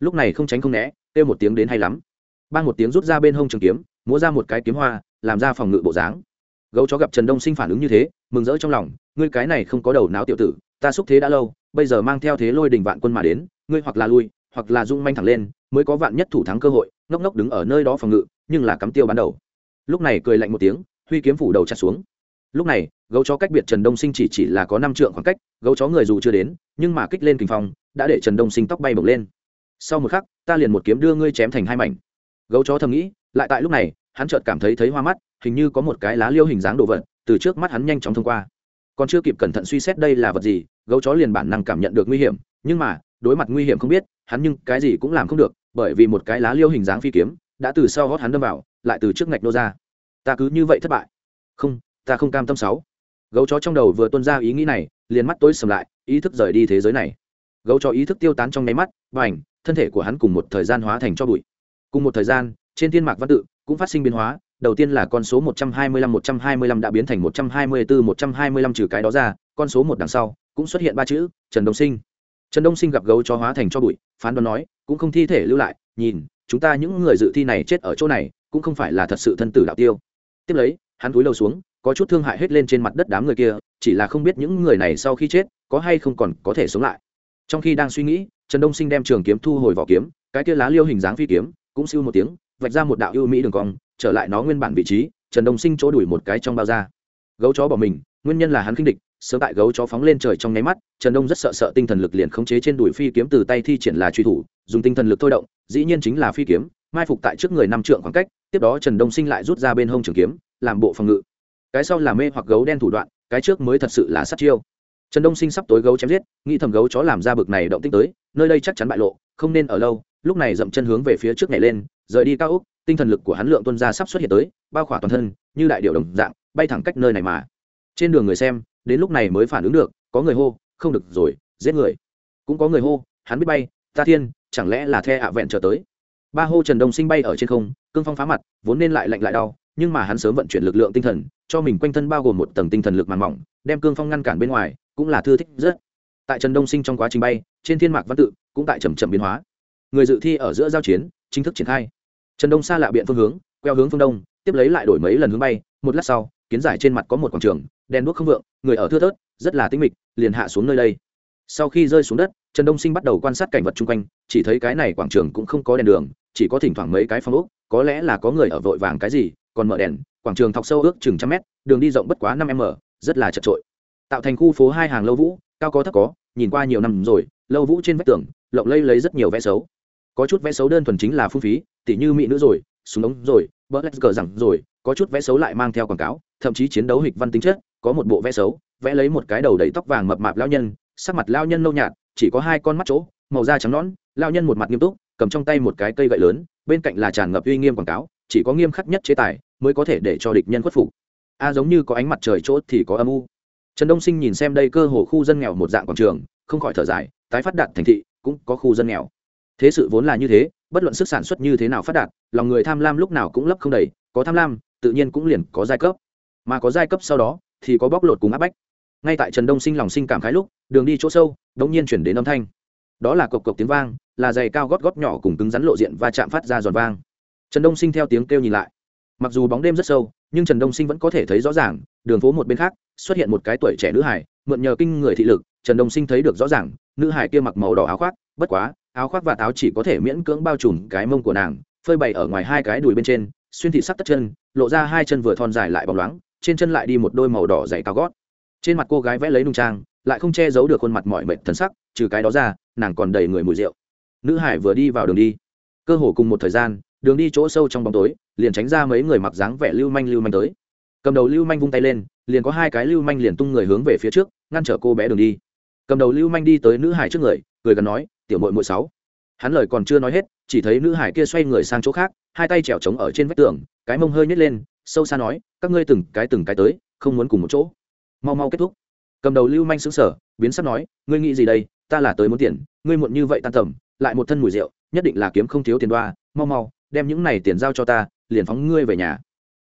Lúc này không tránh không né, kêu một tiếng đến hay lắm. Ban một tiếng rút ra bên hông trường kiếm, múa ra một cái kiếm hoa, làm ra phòng ngự bộ dáng gấu chó gặp trần đông sinh phản ứng như thế, mừng rỡ trong lòng, ngươi cái này không có đầu não tiểu tử, ta xúc thế đã lâu, bây giờ mang theo thế lôi đình vạn quân mà đến, ngươi hoặc là lui, hoặc là rung manh thẳng lên, mới có vạn nhất thủ thắng cơ hội, ngốc ngốc đứng ở nơi đó phòng ngự, nhưng là cắm tiêu ban đầu. Lúc này cười lạnh một tiếng, huy kiếm phủ đầu chặt xuống. Lúc này, gấu chó cách biệt trần đông sinh chỉ chỉ là có năm trượng khoảng cách, gấu chó người dù chưa đến, nhưng mà kích lên kinh phong, đã để trần đông sinh tóc bay bổng lên. Sau một khắc, ta liền một kiếm đưa ngươi chém thành hai mảnh. Gấu chó thầm nghĩ, lại tại lúc này, hắn chợt cảm thấy thấy hoa mắt hình như có một cái lá liêu hình dáng đồ vật, từ trước mắt hắn nhanh chóng thông qua. Còn chưa kịp cẩn thận suy xét đây là vật gì, gấu chó liền bản năng cảm nhận được nguy hiểm, nhưng mà, đối mặt nguy hiểm không biết, hắn nhưng cái gì cũng làm không được, bởi vì một cái lá liêu hình dáng phi kiếm đã từ sau hót hắn đâm vào, lại từ trước ngạch nô ra. Ta cứ như vậy thất bại. Không, ta không cam tâm sáu. Gấu chó trong đầu vừa tuân ra ý nghĩ này, liền mắt tối sầm lại, ý thức rời đi thế giới này. Gấu chó ý thức tiêu tán trong nháy mắt và ảnh thân thể của hắn cùng một thời gian hóa thành cho bụi. Cùng một thời gian, trên thiên mạc văn tự cũng phát sinh biến hóa đầu tiên là con số 125 125 đã biến thành 124 125 trừ cái đó ra, con số một đằng sau cũng xuất hiện ba chữ, Trần Đông Sinh. Trần Đông Sinh gặp gấu chó hóa thành cho bụi, phán đoán nói, cũng không thi thể lưu lại, nhìn, chúng ta những người dự thi này chết ở chỗ này, cũng không phải là thật sự thân tử đạo tiêu. Tiếp lấy, hắn cúi đầu xuống, có chút thương hại hết lên trên mặt đất đám người kia, chỉ là không biết những người này sau khi chết, có hay không còn có thể sống lại. Trong khi đang suy nghĩ, Trần Đông Sinh đem trường kiếm thu hồi vỏ kiếm, cái kia lá liêu hình dáng phi kiếm, cũng siêu một tiếng, vạch ra một đạo ưu mỹ đường cong, trở lại nó nguyên bản vị trí, trần đông sinh chỗ đuổi một cái trong bao da. Gấu chó bỏ mình, nguyên nhân là hắn khinh địch, sớm tại gấu chó phóng lên trời trong nháy mắt, trần đông rất sợ sợ tinh thần lực liền khống chế trên đùi phi kiếm từ tay thi triển là truy thủ, dùng tinh thần lực thôi động, dĩ nhiên chính là phi kiếm, mai phục tại trước người năm trượng khoảng cách, tiếp đó trần đông sinh lại rút ra bên hông trường kiếm, làm bộ phòng ngự. Cái sau là mê hoặc gấu đen thủ đoạn, cái trước mới thật sự là sát chiêu. Trần đông sinh sắp tối gấu chém giết, nghĩ thầm gấu chó làm ra bực này động tích tới, nơi đây chắc chắn bại lộ, không nên ở lâu, lúc này dậm chân hướng về phía trước nhảy lên, rời đi cao úc tinh thần lực của hắn lượng tuân ra sắp xuất hiện tới, bao khỏa toàn thân, như đại điệu đồng dạng, bay thẳng cách nơi này mà. Trên đường người xem, đến lúc này mới phản ứng được, có người hô, không được rồi, giết người. Cũng có người hô, hắn biết bay, ta thiên, chẳng lẽ là the ạ vẹn trở tới? Ba hô trần đông sinh bay ở trên không, cương phong phá mặt, vốn nên lại lạnh lại đau, nhưng mà hắn sớm vận chuyển lực lượng tinh thần, cho mình quanh thân bao gồm một tầng tinh thần lực màng mỏng, đem cương phong ngăn cản bên ngoài, cũng là thư thích rất. Tại trần đông sinh trong quá trình bay, trên thiên mạc văn tự cũng tại trầm chậm biến hóa. Người dự thi ở giữa giao chiến, chính thức triển khai trần đông xa lạ biện phương hướng, queo hướng phương đông, tiếp lấy lại đổi mấy lần hướng bay. Một lát sau, kiến giải trên mặt có một quảng trường, đèn đuốc không vượng, người ở thưa thớt, rất là tinh mịch, liền hạ xuống nơi đây. Sau khi rơi xuống đất, trần đông sinh bắt đầu quan sát cảnh vật chung quanh, chỉ thấy cái này quảng trường cũng không có đèn đường, chỉ có thỉnh thoảng mấy cái phong ốc, có lẽ là có người ở vội vàng cái gì, còn mở đèn, quảng trường thọc sâu ước chừng trăm mét, đường đi rộng bất quá năm m, rất là chật trội tạo thành khu phố hai hàng lâu vũ, cao có thấp có, nhìn qua nhiều năm rồi, lâu vũ trên vách tường, lộng lây lấy rất nhiều vẽ xấu có chút vẽ xấu đơn thuần chính là phung phí, tỉ như mỹ nữ rồi, súng ống rồi, bỡ lách cờ rằng rồi, có chút vẽ xấu lại mang theo quảng cáo, thậm chí chiến đấu hịch văn tính chất, có một bộ vẽ xấu, vẽ lấy một cái đầu đầy tóc vàng mập mạp lao nhân, sắc mặt lao nhân nâu nhạt, chỉ có hai con mắt chỗ, màu da trắng nõn lao nhân một mặt nghiêm túc, cầm trong tay một cái cây gậy lớn, bên cạnh là tràn ngập uy nghiêm quảng cáo, chỉ có nghiêm khắc nhất chế tài mới có thể để cho địch nhân khuất phục. A giống như có ánh mặt trời chỗ thì có âm u. Trần đông sinh nhìn xem đây cơ hồ khu dân nghèo một dạng quảng trường, không khỏi thở dài, tái phát đạt thành thị, cũng có khu dân nghèo thế sự vốn là như thế, bất luận sức sản xuất như thế nào phát đạt, lòng người tham lam lúc nào cũng lấp không đầy, có tham lam, tự nhiên cũng liền có giai cấp. Mà có giai cấp sau đó, thì có bóc lột cùng áp bách. Ngay tại trần đông sinh lòng sinh cảm khái lúc, đường đi chỗ sâu đ ỗ n g nhiên chuyển đến âm thanh. Đó là cộc cộc tiếng vang, là giày cao gót gót nhỏ cùng cứng rắn lộ diện và chạm phát ra giòn vang. Trần đông sinh theo tiếng kêu nhìn lại. Mặc dù bóng đêm rất sâu, nhưng trần đông sinh vẫn có thể thấy rõ ràng, đường phố một bên khác, xuất hiện một cái tuổi trẻ nữ hải mượn nhờ kinh người thị lực, trần đông sinh thấy được rõ ràng, nữ hải kia mặc màu đỏ áo khoác, bất quá áo khoác và táo chỉ có thể miễn cưỡng bao trùm cái mông của nàng, phơi bày ở ngoài hai cái đùi bên trên, xuyên thị sắc tất chân, lộ ra hai chân vừa thon dài lại bóng loáng, trên chân lại đi một đôi màu đỏ dày cao gót. Trên mặt cô gái vẽ lấy nung trang, lại không che giấu được khuôn mặt mọi mệt thân sắc, trừ cái đó ra, nàng còn đầy người mùi rượu. Nữ hải vừa đi vào đường đi. Cơ hồ cùng một thời gian, đường đi chỗ sâu trong bóng tối, liền tránh ra mấy người mặc dáng vẻ lưu manh lưu manh tới. Cầm đầu lưu manh vung tay lên, liền có hai cái lưu manh liền tung người hướng về phía trước, ngăn trở cô bé đường đi. Cầm đầu lưu manh đi tới nữ hải trước người, cười gần nói tiểu mội mội sáu. Hắn lời còn chưa nói hết, chỉ thấy nữ hải kia xoay người sang chỗ khác, hai tay trèo trống ở trên vách tường, cái mông hơi nhét lên, sâu xa nói, các ngươi từng cái từng cái tới, không muốn cùng một chỗ. Mau mau kết thúc. Cầm đầu lưu manh xứng sở biến sắp nói, ngươi nghĩ gì đây? Ta là tới muốn tiền, ngươi muộn như vậy tan tầm, lại một thân mùi rượu, nhất định là kiếm không thiếu tiền đoa, mau mau, đem những này tiền giao cho ta, liền phóng ngươi về nhà.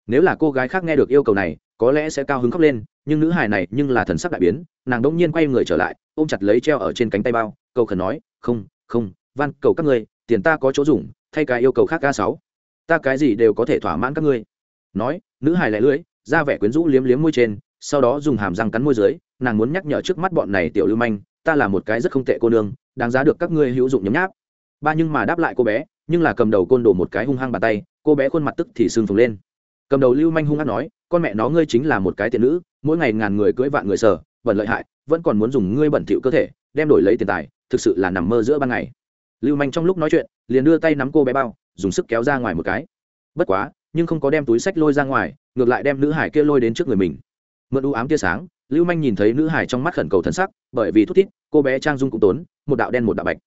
Nếu là cô gái khác nghe được yêu cầu này, có lẽ sẽ cao hứng khóc lên, nhưng nữ hài này nhưng là thần sắc đại biến, nàng đông nhiên quay người trở lại, ôm chặt lấy treo ở trên cánh tay bao, cầu khẩn nói không không, van, cầu các ngươi, tiền ta có chỗ dùng, thay cái yêu cầu khác ca sáu. Ta cái gì đều có thể thỏa mãn các ngươi. Nói, nữ hài lại lưỡi, ra vẻ quyến rũ liếm liếm môi trên, sau đó dùng hàm răng cắn môi dưới, nàng muốn nhắc nhở trước mắt bọn này tiểu lưu manh, ta là một cái rất không tệ cô nương, đáng giá được các ngươi hữu dụng nhấm nháp. Ba nhưng mà đáp lại cô bé, nhưng là cầm đầu côn đổ một cái hung hăng bàn tay, cô bé khuôn mặt tức thì sưng phồng lên. Cầm đầu lưu manh hung hăng nói, con mẹ nó ngươi chính là một cái tiện nữ, mỗi ngày ngàn người cưỡi vạn người sở bẩn lợi hại, vẫn còn muốn dùng ngươi bẩn thỉu cơ thể, đem đổi lấy tiền tài thực sự là nằm mơ giữa ban ngày. Lưu manh trong lúc nói chuyện, liền đưa tay nắm cô bé bao, dùng sức kéo ra ngoài một cái. Bất quá, nhưng không có đem túi sách lôi ra ngoài, ngược lại đem nữ hải kia lôi đến trước người mình. Mượn u ám tia sáng, lưu manh nhìn thấy nữ hải trong mắt khẩn cầu thân sắc, bởi vì thút thít, cô bé trang dung cũng tốn, một đạo đen một đạo bạch.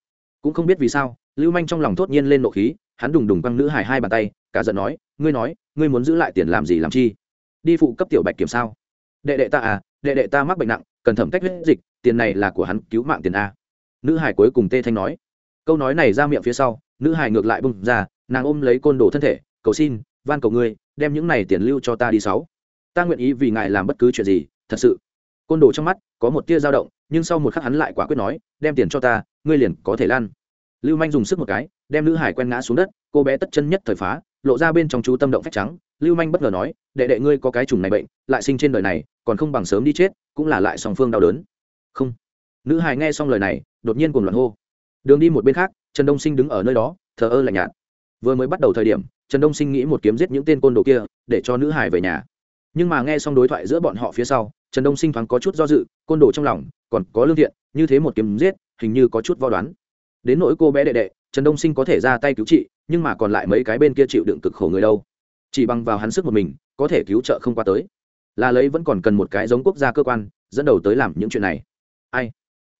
Cũng không biết vì sao, lưu manh trong lòng thốt nhiên lên nộ khí, hắn đùng đùng quăng nữ hải hai bàn tay, cả giận nói, ngươi nói, ngươi muốn giữ lại tiền làm gì làm chi? Đi phụ cấp tiểu bạch kiểm sao? Đệ đệ ta à đệ đệ ta mắc bệnh nặng, cần thẩm tách huyết dịch, tiền này là của hắn, cứu mạng tiền a nữ hải cuối cùng tê thanh nói. Câu nói này ra miệng phía sau, nữ hải ngược lại bung ra, nàng ôm lấy côn đồ thân thể, cầu xin, van cầu ngươi, đem những này tiền lưu cho ta đi sáu. Ta nguyện ý vì ngài làm bất cứ chuyện gì, thật sự. Côn đồ trong mắt có một tia dao động, nhưng sau một khắc hắn lại quả quyết nói, đem tiền cho ta, ngươi liền có thể lan. Lưu manh dùng sức một cái, đem nữ hải quen ngã xuống đất, cô bé tất chân nhất thời phá, lộ ra bên trong chú tâm động phách trắng. Lưu manh bất ngờ nói, đệ đệ ngươi có cái trùng này bệnh, lại sinh trên đời này, còn không bằng sớm đi chết, cũng là lại song phương đau đớn. Không nữ hài nghe xong lời này, đột nhiên cùng loạn hô. Đường đi một bên khác, trần đông sinh đứng ở nơi đó, thờ ơ lạnh nhạt. Vừa mới bắt đầu thời điểm, trần đông sinh nghĩ một kiếm giết những tên côn đồ kia, để cho nữ hải về nhà. Nhưng mà nghe xong đối thoại giữa bọn họ phía sau, trần đông sinh thoáng có chút do dự, côn đồ trong lòng còn có lương thiện, như thế một kiếm giết, hình như có chút vo đoán. Đến nỗi cô bé đệ đệ, trần đông sinh có thể ra tay cứu trị, nhưng mà còn lại mấy cái bên kia chịu đựng cực khổ người đâu. Chỉ bằng vào hắn sức một mình, có thể cứu trợ không qua tới. Là lấy vẫn còn cần một cái giống quốc gia cơ quan, dẫn đầu tới làm những chuyện này. Ai?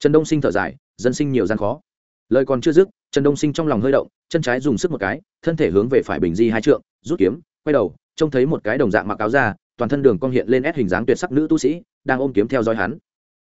Trần đông sinh thở dài, dân sinh nhiều gian khó. Lời còn chưa dứt, trần đông sinh trong lòng hơi động, chân trái dùng sức một cái, thân thể hướng về phải bình di hai trượng, rút kiếm, quay đầu, trông thấy một cái đồng dạng mặc áo ra toàn thân đường cong hiện lên ép hình dáng tuyệt sắc nữ tu sĩ, đang ôm kiếm theo dõi hắn.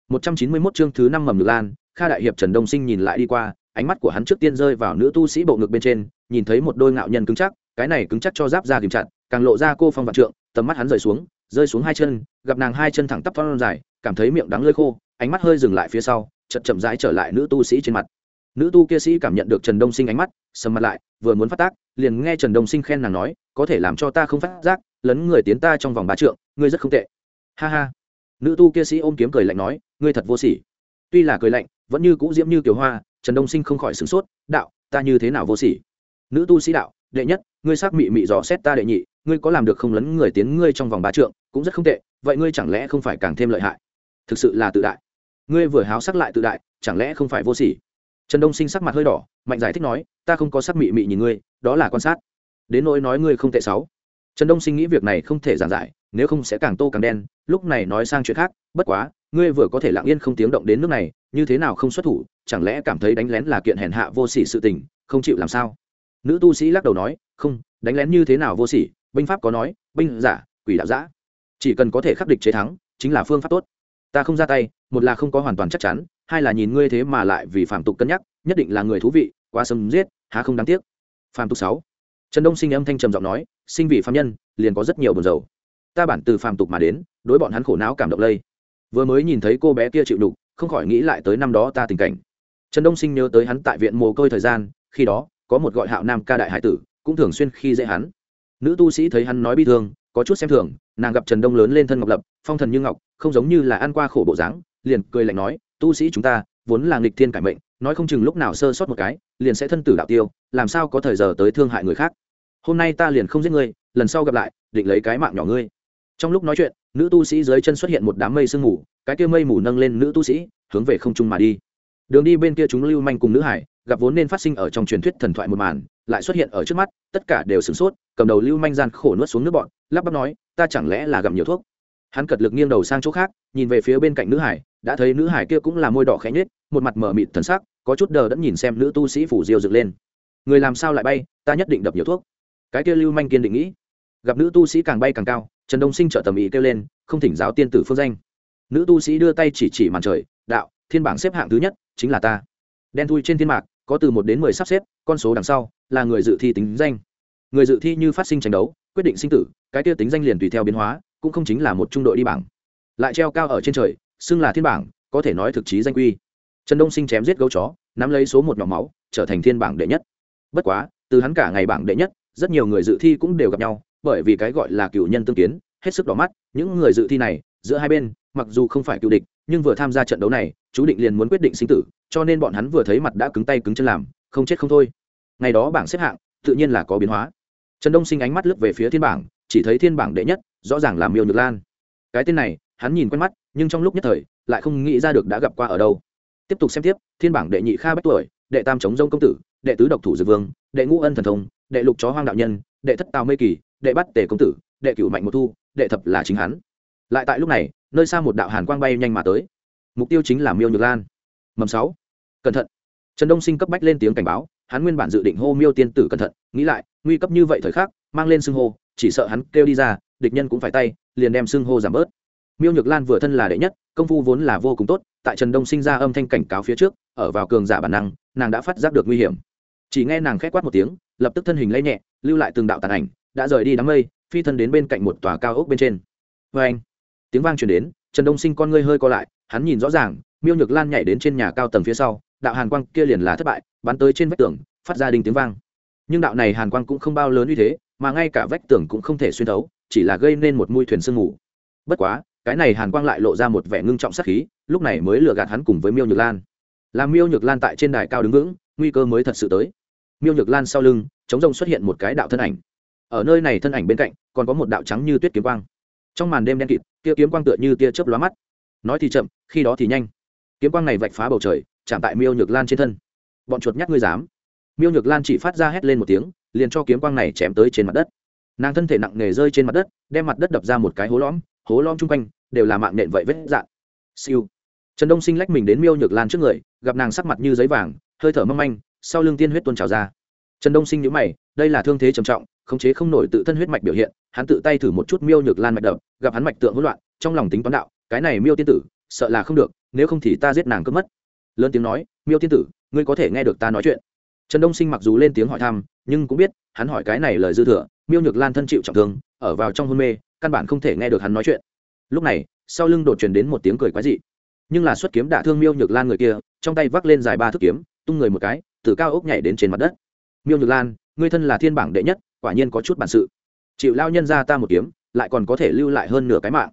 191 chương thứ năm mầm ngực lan, kha đại hiệp trần đông sinh nhìn lại đi qua, ánh mắt của hắn trước tiên rơi vào nữ tu sĩ bộ ngực bên trên, nhìn thấy một đôi ngạo nhân cứng chắc, cái này cứng chắc cho giáp ra kìm chặt, càng lộ ra cô phong vạn trượng, tầm mắt hắn rời xuống, rơi xuống hai chân, gặp nàng hai chân thẳng tắp thon dài, cảm thấy miệng đắng lơi khô, ánh mắt hơi dừng lại phía sau chậm chậm rãi trở lại nữ tu sĩ trên mặt. Nữ tu kia sĩ cảm nhận được trần đông sinh ánh mắt, sầm mặt lại, vừa muốn phát tác, liền nghe trần đông sinh khen nàng nói, có thể làm cho ta không phát giác, lấn người tiến ta trong vòng ba trượng, ngươi rất không tệ. Ha ha. Nữ tu kia sĩ ôm kiếm cười lạnh nói, ngươi thật vô sỉ. Tuy là cười lạnh, vẫn như cũ diễm như kiều hoa, trần đông sinh không khỏi sửng sốt, đạo, ta như thế nào vô sỉ? Nữ tu sĩ đạo, đệ nhất, ngươi sắc mị mị dò xét ta đệ nhị, ngươi có làm được không lấn người tiến ngươi trong vòng ba trượng, cũng rất không tệ, vậy ngươi chẳng lẽ không phải càng thêm lợi hại? Thực sự là tự đại ngươi vừa háo sắc lại tự đại, chẳng lẽ không phải vô sỉ? Trần đông sinh sắc mặt hơi đỏ, mạnh giải thích nói, ta không có sắc mị mị nhìn ngươi, đó là quan sát. Đến nỗi nói ngươi không tệ xấu trần đông sinh nghĩ việc này không thể giảng giải, nếu không sẽ càng tô càng đen, lúc này nói sang chuyện khác, bất quá, ngươi vừa có thể lặng yên không tiếng động đến nước này, như thế nào không xuất thủ, chẳng lẽ cảm thấy đánh lén là kiện hèn hạ vô sỉ sự tình, không chịu làm sao? Nữ tu sĩ lắc đầu nói, không, đánh lén như thế nào vô sỉ, binh pháp có nói, binh giả, quỷ đạo giã chỉ cần có thể khắc địch chế thắng, chính là phương pháp tốt ta không ra tay, một là không có hoàn toàn chắc chắn, hai là nhìn ngươi thế mà lại vì phạm tục cân nhắc, nhất định là người thú vị, quá sâm giết, há không đáng tiếc. Phạm tục sáu. Trần đông sinh âm thanh trầm giọng nói, sinh vị phạm nhân, liền có rất nhiều buồn dầu ta bản từ phạm tục mà đến, đối bọn hắn khổ não cảm động lây. Vừa mới nhìn thấy cô bé kia chịu đục, không khỏi nghĩ lại tới năm đó ta tình cảnh. Trần đông sinh nhớ tới hắn tại viện mồ côi thời gian, khi đó, có một gọi hạo nam ca đại hải tử, cũng thường xuyên khi dễ hắn. Nữ tu sĩ thấy hắn nói bi thương có chút xem thường, nàng gặp trần đông lớn lên thân ngọc lập, phong thần như ngọc, không giống như là ăn qua khổ bộ dáng, liền cười lạnh nói, tu sĩ chúng ta, vốn là nghịch thiên cải mệnh, nói không chừng lúc nào sơ sót một cái, liền sẽ thân tử đạo tiêu, làm sao có thời giờ tới thương hại người khác? Hôm nay ta liền không giết ngươi, lần sau gặp lại, định lấy cái mạng nhỏ ngươi. Trong lúc nói chuyện, nữ tu sĩ dưới chân xuất hiện một đám mây sương mù, cái kia mây mù nâng lên nữ tu sĩ, hướng về không trung mà đi. Đường đi bên kia chúng lưu manh cùng nữ hải, gặp vốn nên phát sinh ở trong truyền thuyết thần thoại một màn lại xuất hiện ở trước mắt, tất cả đều sửng sốt, cầm đầu lưu manh gian khổ nuốt xuống nước bọn lắp bắp nói, ta chẳng lẽ là gặm nhiều thuốc? Hắn cật lực nghiêng đầu sang chỗ khác, nhìn về phía bên cạnh nữ hải, đã thấy nữ hải kia cũng là môi đỏ khẽ nhết một mặt mở mịt thần sắc, có chút đờ đẫn nhìn xem nữ tu sĩ phủ diêu dựng lên. Người làm sao lại bay, ta nhất định đập nhiều thuốc. Cái kia lưu manh kiên định nghĩ. Gặp nữ tu sĩ càng bay càng cao, trần đông sinh trợ tầm ý kêu lên, không thỉnh giáo tiên tử phương danh. Nữ tu sĩ đưa tay chỉ chỉ màn trời, đạo, thiên bảng xếp hạng thứ nhất, chính là ta. Đen thui trên thiên mạc có từ một đến mười sắp xếp, con số đằng sau là người dự thi tính danh. Người dự thi như phát sinh tranh đấu, quyết định sinh tử, cái tiêu tính danh liền tùy theo biến hóa, cũng không chính là một trung đội đi bảng. Lại treo cao ở trên trời, xưng là thiên bảng, có thể nói thực chí danh quy. Trần đông sinh chém giết gấu chó, nắm lấy số một nhỏ máu, trở thành thiên bảng đệ nhất. Bất quá, từ hắn cả ngày bảng đệ nhất, rất nhiều người dự thi cũng đều gặp nhau, bởi vì cái gọi là cựu nhân tương kiến, hết sức đỏ mắt, những người dự thi này, giữa hai bên, mặc dù không phải cựu địch nhưng vừa tham gia trận đấu này, chú định liền muốn quyết định sinh tử, cho nên bọn hắn vừa thấy mặt đã cứng tay cứng chân làm, không chết không thôi. Ngày đó bảng xếp hạng, tự nhiên là có biến hóa. Trần đông sinh ánh mắt lướt về phía thiên bảng, chỉ thấy thiên bảng đệ nhất, rõ ràng là miêu nhược lan. Cái tên này, hắn nhìn quen mắt, nhưng trong lúc nhất thời, lại không nghĩ ra được đã gặp qua ở đâu. Tiếp tục xem tiếp, thiên bảng đệ nhị kha bách tuổi, đệ tam chống dông công tử, đệ tứ độc thủ dược vương, đệ ngũ ân thần thông, đệ lục chó hoang đạo nhân, đệ thất tào mê kỳ, đệ bắt tề công tử, đệ cửu mạnh một thu, đệ thập là chính hắn. Lại tại lúc này nơi xa một đạo hàn quang bay nhanh mà tới. Mục tiêu chính là miêu nhược lan. Mầm sáu. Cẩn thận. Trần đông sinh cấp bách lên tiếng cảnh báo, hắn nguyên bản dự định hô miêu tiên tử cẩn thận, nghĩ lại, nguy cấp như vậy thời khắc, mang lên xưng hô, chỉ sợ hắn kêu đi ra, địch nhân cũng phải tay, liền đem xưng hô giảm bớt. Miêu nhược lan vừa thân là đệ nhất, công phu vốn là vô cùng tốt, tại trần đông sinh ra âm thanh cảnh cáo phía trước, ở vào cường giả bản năng, nàng đã phát giác được nguy hiểm. Chỉ nghe nàng khét quát một tiếng, lập tức thân hình lấy nhẹ, lưu lại từng đạo tàn ảnh, đã rời đi đám mây, phi thân đến bên cạnh một tòa cao ốc bên trên. Vê anh tiếng vang truyền đến, trần đông sinh con ngươi hơi co lại, hắn nhìn rõ ràng, miêu nhược lan nhảy đến trên nhà cao tầng phía sau, đạo hàn quang kia liền là thất bại, bắn tới trên vách tường, phát ra đình tiếng vang. Nhưng đạo này hàn quang cũng không bao lớn như thế, mà ngay cả vách tường cũng không thể xuyên thấu, chỉ là gây nên một mùi thuyền sương mù. Bất quá, cái này hàn quang lại lộ ra một vẻ ngưng trọng sắc khí, lúc này mới lừa gạt hắn cùng với miêu nhược lan. Làm miêu nhược lan tại trên đài cao đứng vững, nguy cơ mới thật sự tới. Miêu nhược lan sau lưng, chống rông xuất hiện một cái đạo thân ảnh. Ở nơi này thân ảnh bên cạnh, còn có một đạo trắng như tuyết kiếm quang trong màn đêm đen kịt tia kiếm quang tựa như tia chớp lóa mắt. Nói thì chậm, khi đó thì nhanh. Kiếm quang này vạch phá bầu trời, chạm tại miêu nhược lan trên thân. Bọn chuột nhắc ngươi dám. Miêu nhược lan chỉ phát ra hét lên một tiếng, liền cho kiếm quang này chém tới trên mặt đất. Nàng thân thể nặng nề rơi trên mặt đất, đem mặt đất đập ra một cái hố lõm hố lõm chung quanh đều là mạng nện vậy vết dạn. Siêu. Trần đông sinh lách mình đến miêu nhược lan trước người, gặp nàng sắc mặt như giấy vàng, hơi thở mâm anh sau lưng tiên huyết tuôn trào ra. Trần đông sinh nhữ mày, đây là thương thế trầm trọng khống chế không nổi tự thân huyết mạch biểu hiện, hắn tự tay thử một chút miêu nhược lan mạch đập, gặp hắn mạch tượng hỗn loạn, trong lòng tính toán đạo, cái này miêu tiên tử, sợ là không được, nếu không thì ta giết nàng cướp mất. Lớn tiếng nói, miêu tiên tử, ngươi có thể nghe được ta nói chuyện. Trần đông sinh mặc dù lên tiếng hỏi thăm, nhưng cũng biết, hắn hỏi cái này lời dư thừa, miêu nhược lan thân chịu trọng thương, ở vào trong hôn mê, căn bản không thể nghe được hắn nói chuyện. Lúc này, sau lưng đột truyền đến một tiếng cười quái dị. Nhưng là xuất kiếm đả thương miêu nhược lan người kia, trong tay vác lên dài ba thước kiếm, tung người một cái, từ cao ốc nhảy đến trên mặt đất. Miêu nhược lan, ngươi thân là thiên bảng đệ nhất quả nhiên có chút bản sự. Chịu lao nhân ra ta một kiếm, lại còn có thể lưu lại hơn nửa cái mạng.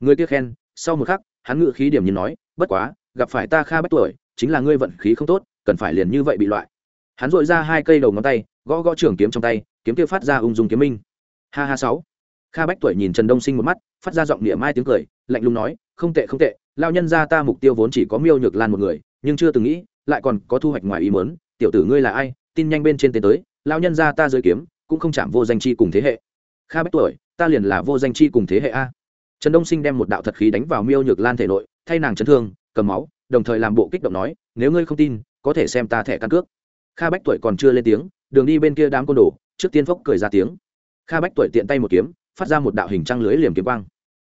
Người kia khen, sau một khắc, hắn ngự khí điểm nhìn nói, bất quá, gặp phải ta kha bách tuổi, chính là ngươi vận khí không tốt, cần phải liền như vậy bị loại. Hắn dội ra hai cây đầu ngón tay, gõ gõ trường kiếm trong tay, kiếm kia phát ra ung dung kiếm minh. Ha ha sáu. Kha bách tuổi nhìn trần đông sinh một mắt, phát ra giọng địa mai tiếng cười, lạnh lùng nói, không tệ không tệ, lao nhân ra ta mục tiêu vốn chỉ có miêu nhược lan một người, nhưng chưa từng nghĩ, lại còn có thu hoạch ngoài ý mớn tiểu tử ngươi là ai, tin nhanh bên trên tên tới, lao nhân ra ta dưới kiếm cũng không chạm vô danh chi cùng thế hệ. Kha bách tuổi, ta liền là vô danh chi cùng thế hệ a. Trần đông sinh đem một đạo thật khí đánh vào miêu nhược lan thể nội, thay nàng chấn thương, cầm máu, đồng thời làm bộ kích động nói, nếu ngươi không tin, có thể xem ta thẻ căn cước. Kha bách tuổi còn chưa lên tiếng, đường đi bên kia đám côn đồ, trước tiên phốc cười ra tiếng. Kha bách tuổi tiện tay một kiếm, phát ra một đạo hình trăng lưới liềm kiếm quang.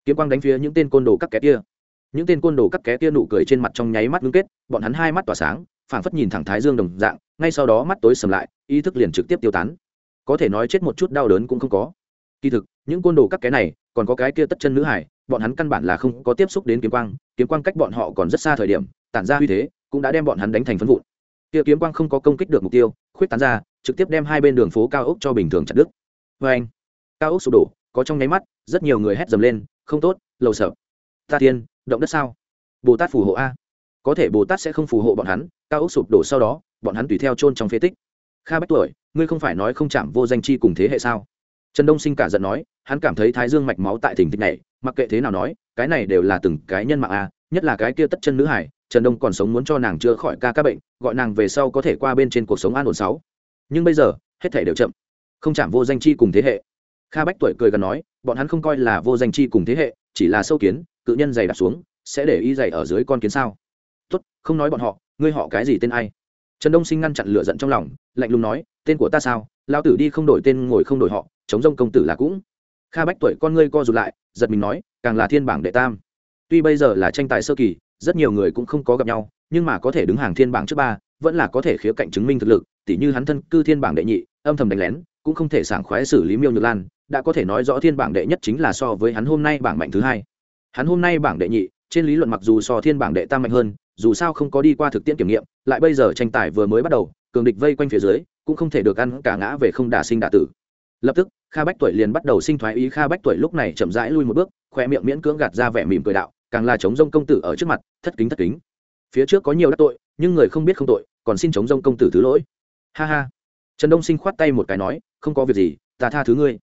Kiếm quang đánh phía những tên côn đồ cắt ké kia. Những tên côn đồ cắt ké kia nụ cười trên mặt trong nháy mắt ngưng kết, bọn hắn hai mắt tỏa sáng, phảng phất nhìn thẳng thái dương đồng dạng, ngay sau đó mắt tối sầm lại, ý thức liền trực tiếp tiêu tán có thể nói chết một chút đau đớn cũng không có. Kỳ thực, những côn đồ các cái này, còn có cái kia tất chân nữ hải, bọn hắn căn bản là không có tiếp xúc đến kiếm quang kiếm quang cách bọn họ còn rất xa thời điểm, tản ra uy thế, cũng đã đem bọn hắn đánh thành phân vụn. Kia kiếm quang không có công kích được mục tiêu, khuyết tán ra, trực tiếp đem hai bên đường phố cao ốc cho bình thường chặt đứt. Vê anh, cao ốc sụp đổ, có trong nháy mắt, rất nhiều người hét dầm lên, không tốt, lầu sợ ta tiên, động đất sao? Bồ tát phù hộ a. Có thể bồ tát sẽ không phù hộ bọn hắn. Cao ốc sụp đổ sau đó, bọn hắn tùy theo chôn trong phế tích kha bách tuổi, ngươi không phải nói không chạm vô danh chi cùng thế hệ sao? Trần đông sinh cả giận nói, hắn cảm thấy thái dương mạch máu tại thỉnh thịch này, mặc kệ thế nào nói, cái này đều là từng cái nhân mạng a, nhất là cái kia tất chân nữ hải, trần đông còn sống muốn cho nàng chữa khỏi ca các bệnh, gọi nàng về sau có thể qua bên trên cuộc sống an ổn sáu. Nhưng bây giờ, hết thể đều chậm. Không chạm vô danh chi cùng thế hệ. Kha bách tuổi cười gần nói, bọn hắn không coi là vô danh chi cùng thế hệ, chỉ là sâu kiến, cự nhân dày đặt xuống, sẽ để y dày ở dưới con kiến sao? Tốt, không nói bọn họ, ngươi họ cái gì tên ai? Trần đông sinh ngăn chặn lửa giận trong lòng lạnh lùng nói, tên của ta sao? Lao tử đi không đổi tên ngồi không đổi họ, chống rông công tử là cũng. Kha bách tuổi con ngươi co rụt lại, giật mình nói, càng là thiên bảng đệ tam. Tuy bây giờ là tranh tài sơ kỳ, rất nhiều người cũng không có gặp nhau, nhưng mà có thể đứng hàng thiên bảng trước ba, vẫn là có thể khía cạnh chứng minh thực lực, tỉ như hắn thân cư thiên bảng đệ nhị, âm thầm đánh lén, cũng không thể sảng khoái xử lý miêu nhược lan, đã có thể nói rõ thiên bảng đệ nhất chính là so với hắn hôm nay bảng mạnh thứ hai. Hắn hôm nay bảng đệ nhị, trên lý luận mặc dù so thiên bảng đệ tam mạnh hơn, dù sao không có đi qua thực tiễn kiểm nghiệm, lại bây giờ tranh tài vừa mới bắt đầu cường địch vây quanh phía dưới, cũng không thể được ăn cả ngã về không đả sinh đả tử. Lập tức, kha bách tuổi liền bắt đầu sinh thoái ý kha bách tuổi lúc này chậm rãi lui một bước, khoe miệng miễn cưỡng gạt ra vẻ mỉm cười đạo, càng là chống rông công tử ở trước mặt, thất kính thất kính. Phía trước có nhiều đắc tội, nhưng người không biết không tội, còn xin chống rông công tử thứ lỗi. Ha ha. Trần đông sinh khoát tay một cái nói, không có việc gì, ta tha thứ ngươi.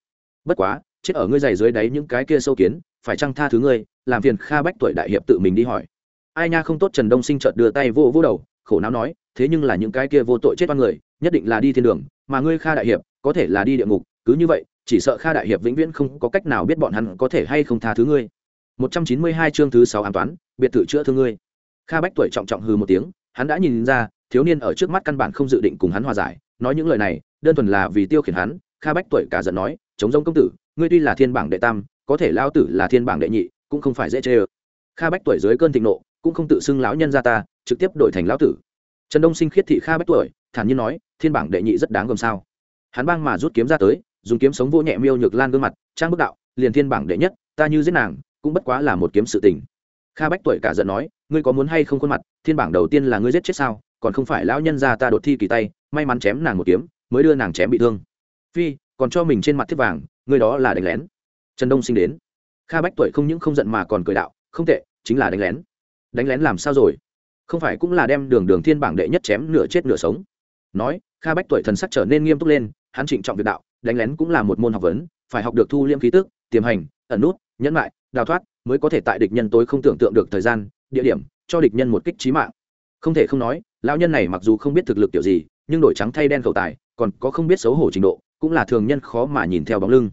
Bất quá, chết ở ngươi giày dưới đáy những cái kia sâu kiến, phải chăng tha thứ ngươi? Làm phiền kha bách tuổi đại hiệp tự mình đi hỏi. Ai nha không tốt trần đông sinh chợt đưa tay vô vô đầu khổ não nói, thế nhưng là những cái kia vô tội chết oan người, nhất định là đi thiên đường, mà ngươi kha đại hiệp, có thể là đi địa ngục, cứ như vậy, chỉ sợ kha đại hiệp vĩnh viễn không có cách nào biết bọn hắn có thể hay không tha thứ ngươi. 192 chương thứ 6 an toán, biệt thự chữa thương ngươi. Kha bách tuổi trọng trọng hừ một tiếng, hắn đã nhìn ra, thiếu niên ở trước mắt căn bản không dự định cùng hắn hòa giải, nói những lời này, đơn thuần là vì tiêu khiển hắn, kha bách tuổi cả giận nói, chống giống công tử, ngươi tuy là thiên bảng đệ tam, có thể lao tử là thiên bảng đệ nhị, cũng không phải dễ chê ơ. Kha bách tuổi dưới cơn thịnh nộ, cũng không tự xưng lão nhân ra ta trực tiếp đổi thành lão tử. Trần đông sinh khiết thị kha bách tuổi, thản nhiên nói, thiên bảng đệ nhị rất đáng gồm sao? Hắn bang mà rút kiếm ra tới, dùng kiếm sống vô nhẹ miêu nhược lan gương mặt, trang bức đạo, liền thiên bảng đệ nhất, ta như giết nàng, cũng bất quá là một kiếm sự tình. Kha bách tuổi cả giận nói, ngươi có muốn hay không khuôn mặt, thiên bảng đầu tiên là ngươi giết chết sao, còn không phải lão nhân ra ta đột thi kỳ tay, may mắn chém nàng một kiếm, mới đưa nàng chém bị thương. Phi, còn cho mình trên mặt thiết vàng, ngươi đó là đánh lén. Trần đông sinh đến. Kha bách tuổi không những không giận mà còn cười đạo, không tệ, chính là đánh lén. Đánh lén làm sao rồi? Không phải cũng là đem đường đường thiên bảng đệ nhất chém nửa chết nửa sống. Nói, kha bách tuổi thần sắc trở nên nghiêm túc lên, hắn trịnh trọng việc đạo, đánh lén cũng là một môn học vấn, phải học được thu liêm khí tức, tiềm hành, ẩn nút, nhẫn lại đào thoát mới có thể tại địch nhân tối không tưởng tượng được thời gian, địa điểm, cho địch nhân một kích trí mạng. Không thể không nói, lão nhân này mặc dù không biết thực lực kiểu gì, nhưng đổi trắng thay đen khẩu tài, còn có không biết xấu hổ trình độ, cũng là thường nhân khó mà nhìn theo bóng lưng.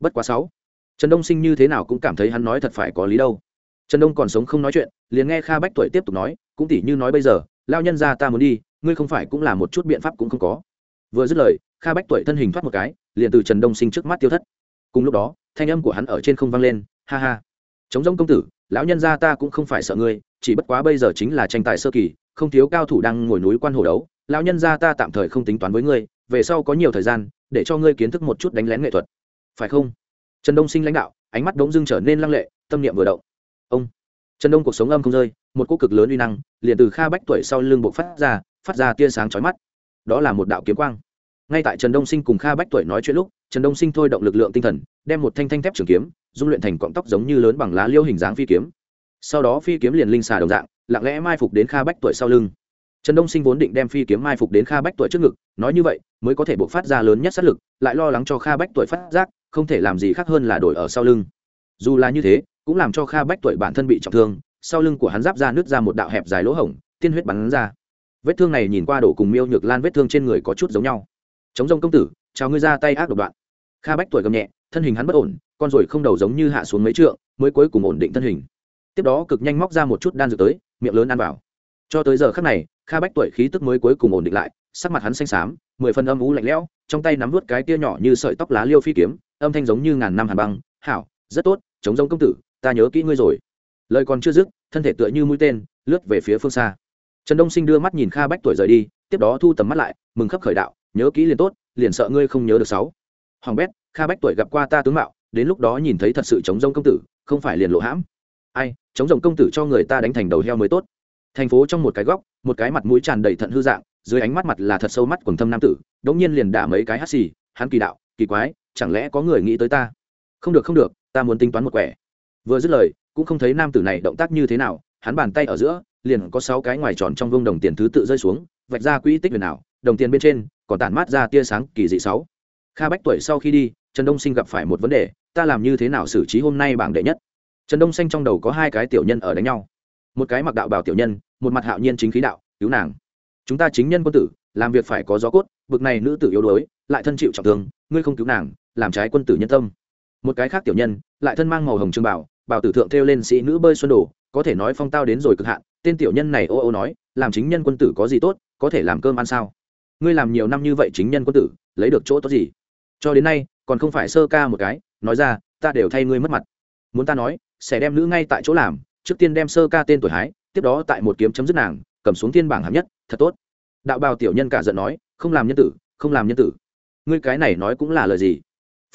Bất quá sáu, trần đông sinh như thế nào cũng cảm thấy hắn nói thật phải có lý đâu trần đông còn sống không nói chuyện, liền nghe kha bách tuổi tiếp tục nói, cũng tỉ như nói bây giờ, lao nhân ra ta muốn đi, ngươi không phải cũng là một chút biện pháp cũng không có. Vừa dứt lời, kha bách tuổi thân hình thoát một cái, liền từ trần đông sinh trước mắt tiêu thất. Cùng lúc đó, thanh âm của hắn ở trên không vang lên, ha ha, chống giống công tử, lão nhân gia ta cũng không phải sợ ngươi, chỉ bất quá bây giờ chính là tranh tài sơ kỳ, không thiếu cao thủ đang ngồi núi quan hồ đấu, lão nhân gia ta tạm thời không tính toán với ngươi, về sau có nhiều thời gian, để cho ngươi kiến thức một chút đánh lén nghệ thuật. Phải không? Trần đông sinh lãnh đạo, ánh mắt đống dưng trở nên lăng lệ, tâm niệm vừa động ông. Trần đông cuộc sống âm không rơi, một cỗ cực lớn uy năng, liền từ kha bách tuổi sau lưng buộc phát ra phát ra tia sáng chói mắt. Đó là một đạo kiếm quang. Ngay tại trần đông sinh cùng kha bách tuổi nói chuyện lúc, trần đông sinh thôi động lực lượng tinh thần, đem một thanh thanh thép trường kiếm, dung luyện thành cọng tóc giống như lớn bằng lá liêu hình dáng phi kiếm. Sau đó phi kiếm liền linh xà đồng dạng, lặng lẽ mai phục đến kha bách tuổi sau lưng. Trần đông sinh vốn định đem phi kiếm mai phục đến kha bách tuổi trước ngực, nói như vậy, mới có thể buộc phát ra lớn nhất sát lực, lại lo lắng cho kha bách tuổi phát giác, không thể làm gì khác hơn là đổi ở sau lưng. Dù là như thế cũng làm cho kha bách tuổi bản thân bị trọng thương, sau lưng của hắn giáp ra nước ra một đạo hẹp dài lỗ hổng, tiên huyết bắn ra. Vết thương này nhìn qua đổ cùng miêu nhược lan vết thương trên người có chút giống nhau. Chống rông công tử, chào ngươi ra tay ác độc đoạn. Kha bách tuổi gầm nhẹ, thân hình hắn bất ổn, con ruồi không đầu giống như hạ xuống mấy trượng, mới cuối cùng ổn định thân hình. Tiếp đó cực nhanh móc ra một chút đan dược tới, miệng lớn ăn vào. Cho tới giờ khắc này, kha bách tuổi khí tức mới cuối cùng ổn định lại, sắc mặt hắn xanh xám, mười phân âm ú lạnh lẽo, trong tay nắm vút cái tia nhỏ như sợi tóc lá liêu phi kiếm, âm thanh giống như ngàn năm hàn băng, hảo, rất tốt, chống giống công tử ta nhớ kỹ ngươi rồi. Lời còn chưa dứt, thân thể tựa như mũi tên, lướt về phía phương xa. Trần đông sinh đưa mắt nhìn kha bách tuổi rời đi, tiếp đó thu tầm mắt lại, mừng khắp khởi đạo, nhớ kỹ liền tốt, liền sợ ngươi không nhớ được sáu. Hoàng bét, kha bách tuổi gặp qua ta tướng mạo, đến lúc đó nhìn thấy thật sự chống rông công tử, không phải liền lộ hãm. Ai, chống rồng công tử cho người ta đánh thành đầu heo mới tốt. Thành phố trong một cái góc, một cái mặt mũi tràn đầy thận hư dạng, dưới ánh mắt mặt là thật sâu mắt quần thâm nam tử, đống nhiên liền đả mấy cái hắt xì, hắn kỳ đạo, kỳ quái, chẳng lẽ có người nghĩ tới ta? Không được không được, ta muốn tính toán một quẻ vừa dứt lời, cũng không thấy nam tử này động tác như thế nào, hắn bàn tay ở giữa, liền có sáu cái ngoài tròn trong vương đồng tiền thứ tự rơi xuống, vạch ra quỹ tích huyền ảo, đồng tiền bên trên, còn tản mát ra tia sáng kỳ dị sáu. Kha bách tuổi sau khi đi, trần đông sinh gặp phải một vấn đề, ta làm như thế nào xử trí hôm nay bảng đệ nhất? Trần đông xanh trong đầu có hai cái tiểu nhân ở đánh nhau. Một cái mặc đạo bào tiểu nhân, một mặt hạo nhiên chính khí đạo, cứu nàng. Chúng ta chính nhân quân tử, làm việc phải có gió cốt, bực này nữ tử yếu đuối, lại thân chịu trọng thương, ngươi không cứu nàng, làm trái quân tử nhân tâm. Một cái khác tiểu nhân, lại thân mang màu hồng trương bảo bảo tử thượng theo lên sĩ nữ bơi xuân đồ, có thể nói phong tao đến rồi cực hạn, tên tiểu nhân này ô ô nói, làm chính nhân quân tử có gì tốt, có thể làm cơm ăn sao? Ngươi làm nhiều năm như vậy chính nhân quân tử, lấy được chỗ tốt gì? Cho đến nay, còn không phải sơ ca một cái, nói ra, ta đều thay ngươi mất mặt. Muốn ta nói, sẽ đem nữ ngay tại chỗ làm, trước tiên đem sơ ca tên tuổi hái, tiếp đó tại một kiếm chấm dứt nàng, cầm xuống thiên bảng hạng nhất, thật tốt. Đạo bào tiểu nhân cả giận nói, không làm nhân tử, không làm nhân tử. Ngươi cái này nói cũng là lời gì?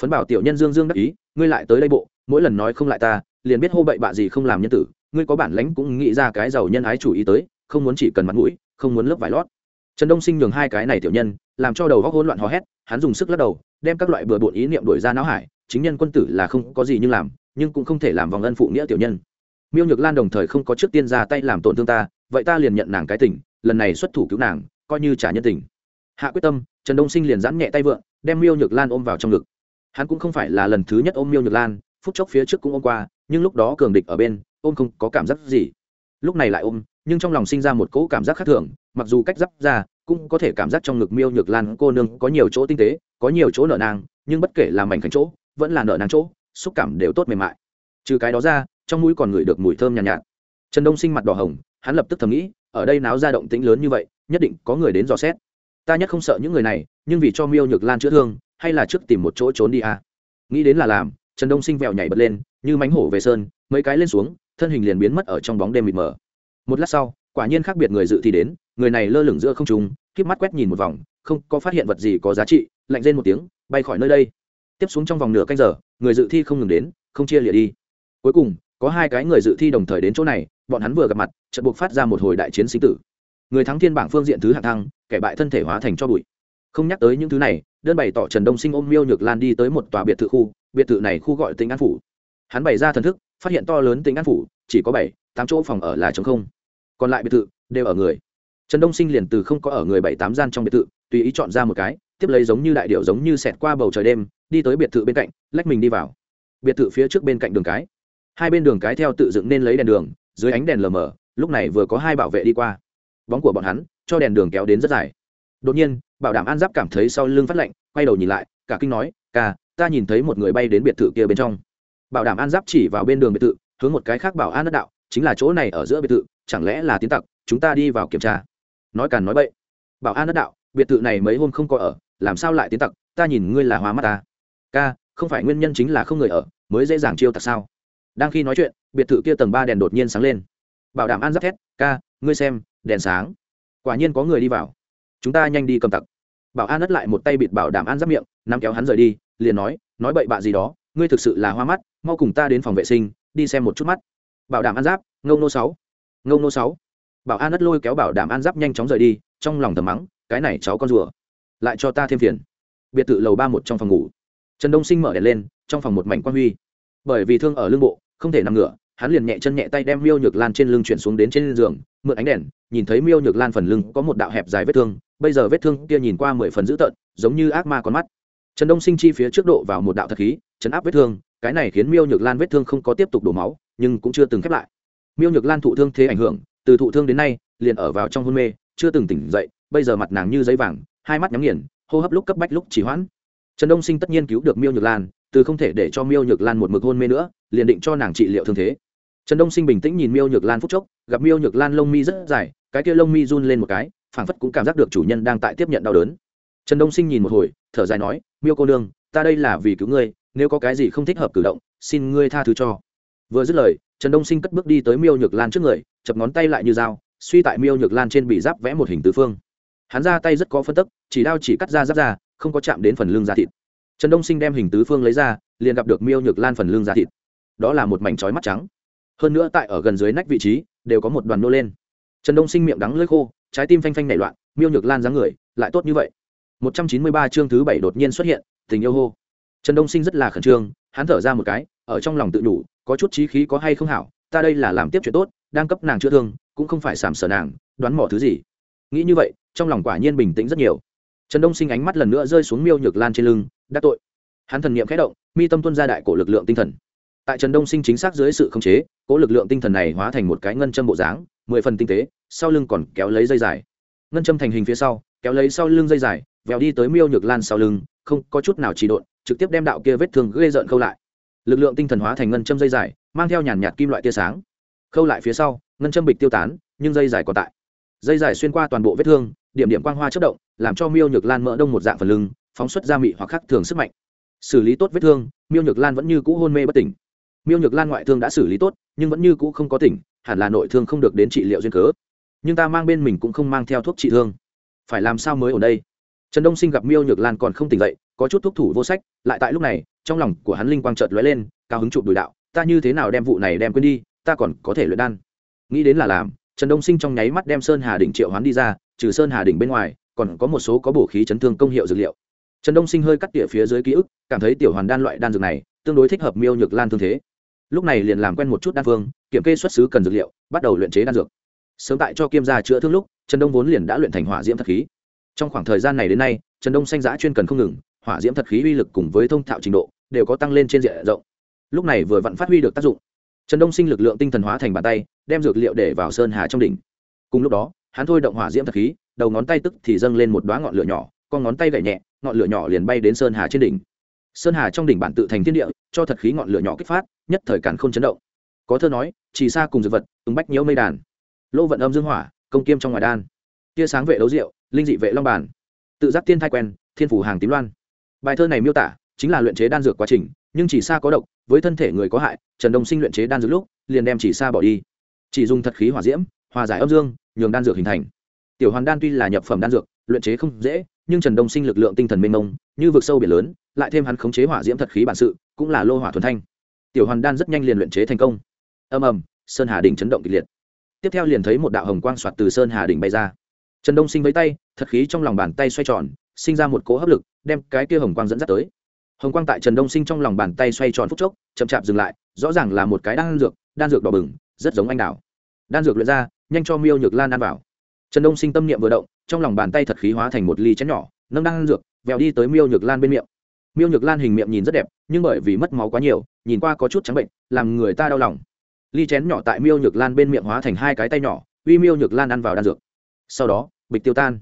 Phấn bảo tiểu nhân dương dương đắc ý, ngươi lại tới đây bộ, mỗi lần nói không lại ta liền biết hô bậy bạ gì không làm nhân tử, ngươi có bản lãnh cũng nghĩ ra cái giàu nhân ái chủ ý tới, không muốn chỉ cần mặt mũi, không muốn lớp vải lót. Trần đông sinh nhường hai cái này tiểu nhân, làm cho đầu góc hỗn loạn hò hét, hắn dùng sức lắc đầu, đem các loại bừa bộn ý niệm đổi ra não hải, chính nhân quân tử là không có gì nhưng làm, nhưng cũng không thể làm vòng ân phụ nghĩa tiểu nhân. Miêu nhược lan đồng thời không có trước tiên ra tay làm tổn thương ta, vậy ta liền nhận nàng cái tình, lần này xuất thủ cứu nàng, coi như trả nhân tình. Hạ quyết tâm, trần đông sinh liền giãn nhẹ tay vượng, đem miêu nhược lan ôm vào trong ngực. Hắn cũng không phải là lần thứ nhất ôm miêu nhược lan, phút chốc phía trước cũng ôm qua nhưng lúc đó cường địch ở bên ôm không có cảm giác gì. Lúc này lại ôm nhưng trong lòng sinh ra một cỗ cảm giác khác thường mặc dù cách dắp ra cũng có thể cảm giác trong ngực miêu nhược lan cô nương có nhiều chỗ tinh tế có nhiều chỗ nợ nàng nhưng bất kể là mảnh khảnh chỗ vẫn là nợ nàng chỗ xúc cảm đều tốt mềm mại. Trừ cái đó ra trong mũi còn ngửi được mùi thơm nhàn nhạt, nhạt. Trần đông sinh mặt đỏ hồng hắn lập tức thầm nghĩ ở đây náo ra động tĩnh lớn như vậy nhất định có người đến dò xét. Ta nhất không sợ những người này nhưng vì cho miêu nhược lan chữa thương hay là trước tìm một chỗ trốn đi à. nghĩ đến là làm trần đông sinh vẹo nhảy bật lên như mánh hổ về sơn, mấy cái lên xuống, thân hình liền biến mất ở trong bóng đêm mịt mờ. Một lát sau, quả nhiên khác biệt người dự thi đến, người này lơ lửng giữa không trung k mắt quét nhìn một vòng, không có phát hiện vật gì có giá trị, lạnh lên một tiếng, bay khỏi nơi đây. Tiếp xuống trong vòng nửa canh giờ, người dự thi không ngừng đến, không chia lịa đi. Cuối cùng, có hai cái người dự thi đồng thời đến chỗ này, bọn hắn vừa gặp mặt trận buộc phát ra một hồi đại chiến sinh tử. Người thắng thiên bảng phương diện thứ hạng thăng, kẻ bại thân thể hóa thành cho bụi. Không nhắc tới những thứ này, đơn bày tỏ trần đông sinh ôm miêu nhược lan đi tới một tòa biệt thự khu, biệt thự này khu gọi tính an phủ hắn bày ra thần thức, phát hiện to lớn tính an phủ, chỉ có bảy, tám chỗ phòng ở là t không. Còn lại biệt thự đều ở người. Trần đông sinh liền từ không có ở người bảy, tám gian trong biệt thự, tùy ý chọn ra một cái, tiếp lấy giống như đại điệu giống như xẹt qua bầu trời đêm, đi tới biệt thự bên cạnh, lách mình đi vào. Biệt thự phía trước bên cạnh đường cái. Hai bên đường cái theo tự dựng nên lấy đèn đường, dưới ánh đèn lờ mờ, lúc này vừa có hai bảo vệ đi qua. Bóng của bọn hắn, cho đèn đường kéo đến rất dài. Đột nhiên, bảo đảm an giáp cảm thấy sau lưng phát lạnh, quay đầu nhìn lại, cả kinh nói, ca, ta nhìn thấy một người bay đến biệt thự kia bên trong bảo đảm an giáp chỉ vào bên đường biệt thự, hướng một cái khác bảo an đất đạo, chính là chỗ này ở giữa biệt thự, chẳng lẽ là tiến tặc, chúng ta đi vào kiểm tra. Nói càn nói bậy. Bảo an đất đạo, biệt thự này mấy hôm không có ở, làm sao lại tiến tặc, ta nhìn ngươi là hoa mắt ta. Ca, không phải nguyên nhân chính là không người ở, mới dễ dàng chiêu tặc sao? Đang khi nói chuyện, biệt thự kia tầng ba đèn đột nhiên sáng lên. Bảo đảm an giáp thét, ca, ngươi xem, đèn sáng. Quả nhiên có người đi vào. Chúng ta nhanh đi cầm tặc. Bảo an đất lại một tay bịt bảo đảm an giáp miệng, nắm kéo hắn rời đi, liền nói nói bậy bạ gì đó, ngươi thực sự là hoa mắt mau cùng ta đến phòng vệ sinh, đi xem một chút mắt. Bảo đảm an giáp, ngông nô sáu. Ngông nô sáu. Bảo an ất lôi kéo bảo đảm an giáp nhanh chóng rời đi, trong lòng tầm mắng, cái này cháu con rùa. Lại cho ta thêm phiền. Biệt thự lầu ba một trong phòng ngủ. Trần đông sinh mở đèn lên, trong phòng một mảnh quan huy. Bởi vì thương ở lưng bộ, không thể nằm ngửa, hắn liền nhẹ chân nhẹ tay đem miêu nhược lan trên lưng chuyển xuống đến trên giường, mượn ánh đèn, nhìn thấy miêu nhược lan phần lưng có một đạo hẹp dài vết thương, bây giờ vết thương kia nhìn qua mười phần dữ tợn, giống như ác ma con mắt. Trần đông sinh chi phía trước độ vào một đạo thật khí, chấn áp vết thương cái này khiến miêu nhược lan vết thương không có tiếp tục đổ máu, nhưng cũng chưa từng khép lại. Miêu nhược lan thụ thương thế ảnh hưởng, từ thụ thương đến nay, liền ở vào trong hôn mê, chưa từng tỉnh dậy, bây giờ mặt nàng như giấy vàng, hai mắt nhắm nghiền, hô hấp lúc cấp bách lúc chỉ hoãn. Trần đông sinh tất nhiên cứu được miêu nhược lan, từ không thể để cho miêu nhược lan một mực hôn mê nữa, liền định cho nàng trị liệu thương thế. Trần đông sinh bình tĩnh nhìn miêu nhược lan phút chốc, gặp miêu nhược lan lông mi rất dài, cái kia lông mi run lên một cái, phảng phất cũng cảm giác được chủ nhân đang tại tiếp nhận đau đớn. Trần đông sinh nhìn một hồi, thở dài nói, miêu cô nương, ta đây là vì cứu ngươi nếu có cái gì không thích hợp cử động, xin ngươi tha thứ cho. Vừa dứt lời, trần đông sinh cất bước đi tới miêu nhược lan trước người, chập ngón tay lại như dao, suy tại miêu nhược lan trên bị giáp vẽ một hình tứ phương. Hắn ra tay rất có phân tức, chỉ đao chỉ cắt ra giáp ra, không có chạm đến phần lưng da thịt. Trần đông sinh đem hình tứ phương lấy ra, liền gặp được miêu nhược lan phần lưng da thịt. Đó là một mảnh trói mắt trắng. Hơn nữa tại ở gần dưới nách vị trí, đều có một đoàn nô lên. Trần đông sinh miệng đắng lưỡi khô, trái tim phanh phanh nảy loạn, miêu nhược lan dáng người, lại tốt như vậy. Một trăm chín mươi ba chương thứ bảy đột nhiên xuất hiện, tình yêu hô trần đông sinh rất là khẩn trương, hắn thở ra một cái, ở trong lòng tự đủ có chút trí khí có hay không hảo, ta đây là làm tiếp chuyện tốt, đang cấp nàng chữa thương, cũng không phải sàm sở nàng, đoán mỏ thứ gì. Nghĩ như vậy, trong lòng quả nhiên bình tĩnh rất nhiều. Trần đông sinh ánh mắt lần nữa rơi xuống miêu nhược lan trên lưng, đắc tội. Hắn thần niệm i khẽ động, mi tâm tuân ra đại cổ lực lượng tinh thần. Tại trần đông sinh chính xác dưới sự khống chế, cổ lực lượng tinh thần này hóa thành một cái ngân châm bộ dáng, mười phần tinh tế, sau lưng còn kéo lấy dây dài. Ngân châm thành hình phía sau, kéo lấy sau lưng dây dài, vèo đi tới miêu nhược lan sau lưng, không có chút nào trì độn trực tiếp đem đạo kia vết thương ghê rợn khâu lại. Lực lượng tinh thần hóa thành ngân châm dây dài, mang theo nhàn nhạt kim loại tia sáng. Khâu lại phía sau, ngân châm bịch tiêu tán, nhưng dây dài còn tại. Dây dài xuyên qua toàn bộ vết thương, điểm điểm quang hoa chất động, làm cho miêu nhược lan mỡ đông một dạng phần lưng, phóng xuất ra mị hoặc khắc thường sức mạnh. Xử lý tốt vết thương, miêu nhược lan vẫn như cũ hôn mê bất tỉnh. Miêu nhược lan ngoại thương đã xử lý tốt, nhưng vẫn như cũ không có tỉnh, hẳn là nội thương không được đến trị liệu duyên cớ. Nhưng ta mang bên mình cũng không mang theo thuốc trị thương. Phải làm sao mới ở đây? Trần đông sinh gặp miêu nhược lan còn không tỉnh dậy có chút thúc thủ vô sách, lại tại lúc này, trong lòng của hắn linh quang chợt lóe lên, cao hứng chụp đùi đạo, ta như thế nào đem vụ này đem quên đi, ta còn có thể luyện đan. Nghĩ đến là làm, trần đông sinh trong nháy mắt đem sơn hà đỉnh triệu hoán đi ra, trừ sơn hà đỉnh bên ngoài, còn có một số có bổ khí chấn thương công hiệu dược liệu. Trần đông sinh hơi cắt tỉa phía dưới ký ức, cảm thấy tiểu hoàn đan loại đan dược này, tương đối thích hợp miêu nhược lan thương thế. Lúc này liền làm quen một chút đan phương, kiểm kê xuất xứ cần dược liệu, bắt đầu luyện chế đan dược. Sớm tại cho kiêm gia chữa thương lúc, trần đông vốn liền đã luyện thành hỏa diễm thật khí. Trong khoảng thời gian này đến nay, trần đông xanh giã chuyên cần không ngừng hỏa diễm thật khí uy lực cùng với thông thạo trình độ đều có tăng lên trên diện rộng. Lúc này vừa vặn phát huy được tác dụng. Trần đông sinh lực lượng tinh thần hóa thành bàn tay, đem dược liệu để vào sơn hà trong đỉnh. Cùng lúc đó, hắn thôi động hỏa diễm thật khí, đầu ngón tay tức thì dâng lên một đoá ngọn lửa nhỏ, con ngón tay gậy nhẹ, ngọn lửa nhỏ liền bay đến sơn hà trên đỉnh. Sơn hà trong đỉnh bản tự thành thiên địa, cho thật khí ngọn lửa nhỏ kích phát, nhất thời cản không chấn động. Có thơ nói, chỉ xa cùng dược vật ứng bách nhiễu mây đàn. Lô vận âm dương hỏa, công kiêm trong ngoài đan. Tia sáng vệ đấu rượu linh dị vệ long bản. Tự giác tiên thai quen, thiên phủ hàng tím loan bài thơ này miêu tả chính là luyện chế đan dược quá trình, nhưng chỉ xa có độc, với thân thể người có hại, trần đông sinh luyện chế đan dược lúc, liền đem chỉ xa bỏ đi. Chỉ dùng thật khí hỏa diễm, hòa giải âm dương, nhường đan dược hình thành. Tiểu hoàn đan tuy là nhập phẩm đan dược, luyện chế không dễ, nhưng trần đông sinh lực lượng tinh thần mênh mông, như vực sâu biển lớn, lại thêm hắn khống chế hỏa diễm thật khí bản sự, cũng là lô hỏa thuần thanh. Tiểu hoàn đan rất nhanh liền luyện chế thành công. Ầm ầm, sơn hà đình chấn động kịch liệt. Tiếp theo liền thấy một đạo hồng quang soạt từ sơn hà đình bay ra. Trần đông sinh với tay, thật khí trong lòng bàn tay xoay tròn, sinh ra một cỗ hấp lực đem cái kia hồng quang dẫn dắt tới. Hồng quang tại trần đông sinh trong lòng bàn tay xoay tròn phút chốc, chậm chạp dừng lại, rõ ràng là một cái đan dược đan dược đỏ bừng, rất giống anh đào. Đan dược luyện ra, nhanh cho miêu nhược lan ăn vào. Trần đông sinh tâm niệm vừa động, trong lòng bàn tay thật khí hóa thành một ly chén nhỏ, nâng đan dược, vèo đi tới miêu nhược lan bên miệng. Miêu nhược lan hình miệng nhìn rất đẹp, nhưng bởi vì mất máu quá nhiều, nhìn qua có chút trắng bệnh, làm người ta đau lòng. Ly chén nhỏ tại miêu nhược lan bên miệng hóa thành hai cái tay nhỏ, uy miêu nhược lan ăn vào đan dược. Sau đó, bịch tiêu tan.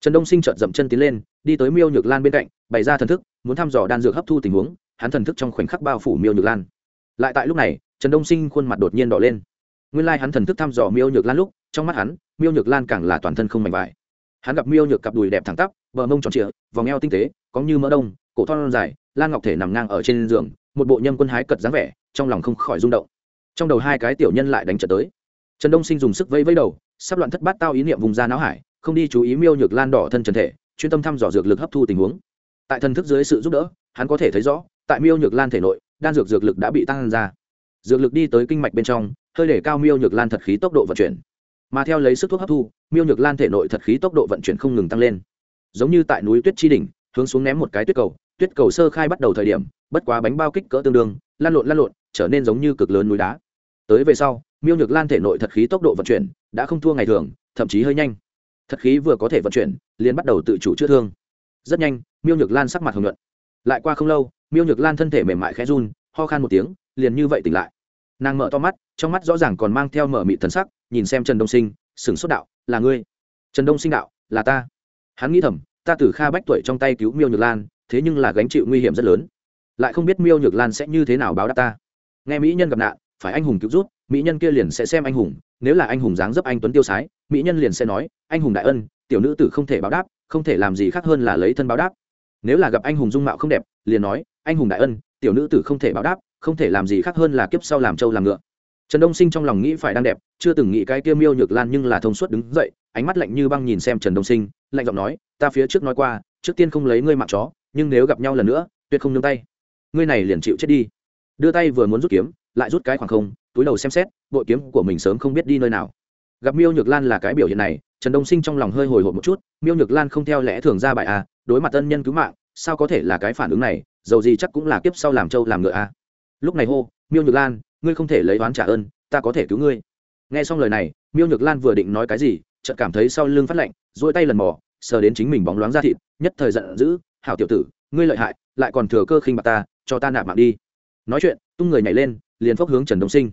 Trần đông sinh chợt dậm chân tiến lên đi tới miêu nhược lan bên cạnh, bày ra thần thức, muốn thăm dò đan dược hấp thu tình huống, hắn thần thức trong khoảnh khắc bao phủ miêu nhược lan. Lại tại lúc này, trần đông sinh khuôn mặt đột nhiên đỏ lên. Nguyên lai、like、hắn thần thức thăm dò miêu nhược lan lúc, trong mắt hắn, miêu nhược lan càng là toàn thân không mảnh vải. Hắn gặp miêu nhược cặp đùi đẹp thẳng tắp, bờ mông tròn trịa, vòng eo tinh tế, có như mỡ đông, cổ thon dài, lan ngọc thể nằm ngang ở trên giường, một bộ nhâm quân hái cật dáng vẻ, trong lòng không khỏi rung động. Trong đầu hai cái tiểu nhân lại đánh trận tới. Trần đông sinh dùng sức vẫy vẫy đầu, sắp loạn thất bát tao ý niệm vùng ra não hải, không đi chú ý miêu nhược lan đỏ thân trần thể chuyên tâm thăm dò dược lực hấp thu tình huống. Tại thần thức dưới sự giúp đỡ, hắn có thể thấy rõ, tại miêu nhược lan thể nội, đan dược dược lực đã bị tăng ra. Dược lực đi tới kinh mạch bên trong, hơi để cao miêu nhược lan thật khí tốc độ vận chuyển. Mà theo lấy sức thuốc hấp thu, miêu nhược lan thể nội thật khí tốc độ vận chuyển không ngừng tăng lên. Giống như tại núi tuyết chi đỉnh, hướng xuống ném một cái tuyết cầu tuyết cầu sơ khai bắt đầu thời điểm, bất quá bánh bao kích cỡ tương đương, lan lộn lan lộn, trở nên giống như cực lớn núi đá. Tới về sau, miêu nhược lan thể nội thật khí tốc độ vận chuyển đã không thua ngày thường, thậm chí hơi nhanh thật khí vừa có thể vận chuyển, liền bắt đầu tự chủ chữa thương. Rất nhanh, miêu nhược lan sắc mặt hồng nhuận. Lại qua không lâu, miêu nhược lan thân thể mềm mại khẽ run, ho khan một tiếng, liền như vậy tỉnh lại. Nàng mở to mắt, trong mắt rõ ràng còn mang theo mở mị thần sắc, nhìn xem trần đông sinh, sửng sốt đạo, là ngươi? Trần đông sinh đạo, là ta. Hắn nghĩ thầm, ta từ kha bách tuổi trong tay cứu miêu nhược lan, thế nhưng là gánh chịu nguy hiểm rất lớn. Lại không biết miêu nhược lan sẽ như thế nào báo đáp ta. Nghe mỹ nhân gặp nạn, phải anh hùng cứu rút mỹ nhân kia liền sẽ xem anh hùng nếu là anh hùng dáng dấp anh tuấn tiêu sái, mỹ nhân liền sẽ nói, anh hùng đại ân, tiểu nữ tử không thể báo đáp, không thể làm gì khác hơn là lấy thân báo đáp. Nếu là gặp anh hùng dung mạo không đẹp, liền nói, anh hùng đại ân, tiểu nữ tử không thể báo đáp, không thể làm gì khác hơn là kiếp sau làm trâu làm ngựa. Trần đông sinh trong lòng nghĩ phải đang đẹp, chưa từng nghĩ cái kia miêu nhược lan nhưng là thông suốt đứng dậy, ánh mắt lạnh như băng nhìn xem trần đông sinh, lạnh giọng nói, ta phía trước nói qua, trước tiên không lấy ngươi mạng chó, nhưng nếu gặp nhau lần nữa, tuyệt không nương tay. Ngươi này liền chịu chết đi. Đưa tay vừa muốn rút kiếm, lại rút cái khoảng không, túi đầu xem xét bội kiếm của mình sớm không biết đi nơi nào. Gặp miêu nhược lan là cái biểu hiện này, trần đông sinh trong lòng hơi hồi hộp một chút, miêu nhược lan không theo lẽ thường ra bài a, đối mặt tân nhân cứu mạng, sao có thể là cái phản ứng này, dầu gì chắc cũng là kiếp sau làm trâu làm ngựa a. Lúc này hô, miêu nhược lan, ngươi không thể lấy oán trả ơn, ta có thể cứu ngươi. Nghe xong lời này, miêu nhược lan vừa định nói cái gì, chợt cảm thấy sau lưng phát lạnh dỗi tay lần mò, sờ đến chính mình bóng loáng ra thịt, nhất thời giận dữ, hảo tiểu tử, ngươi lợi hại, lại còn thừa cơ khinh bạc ta, cho ta nạp mạng đi. Nói chuyện, tung người nhảy lên, liền phốc hướng trần đông sinh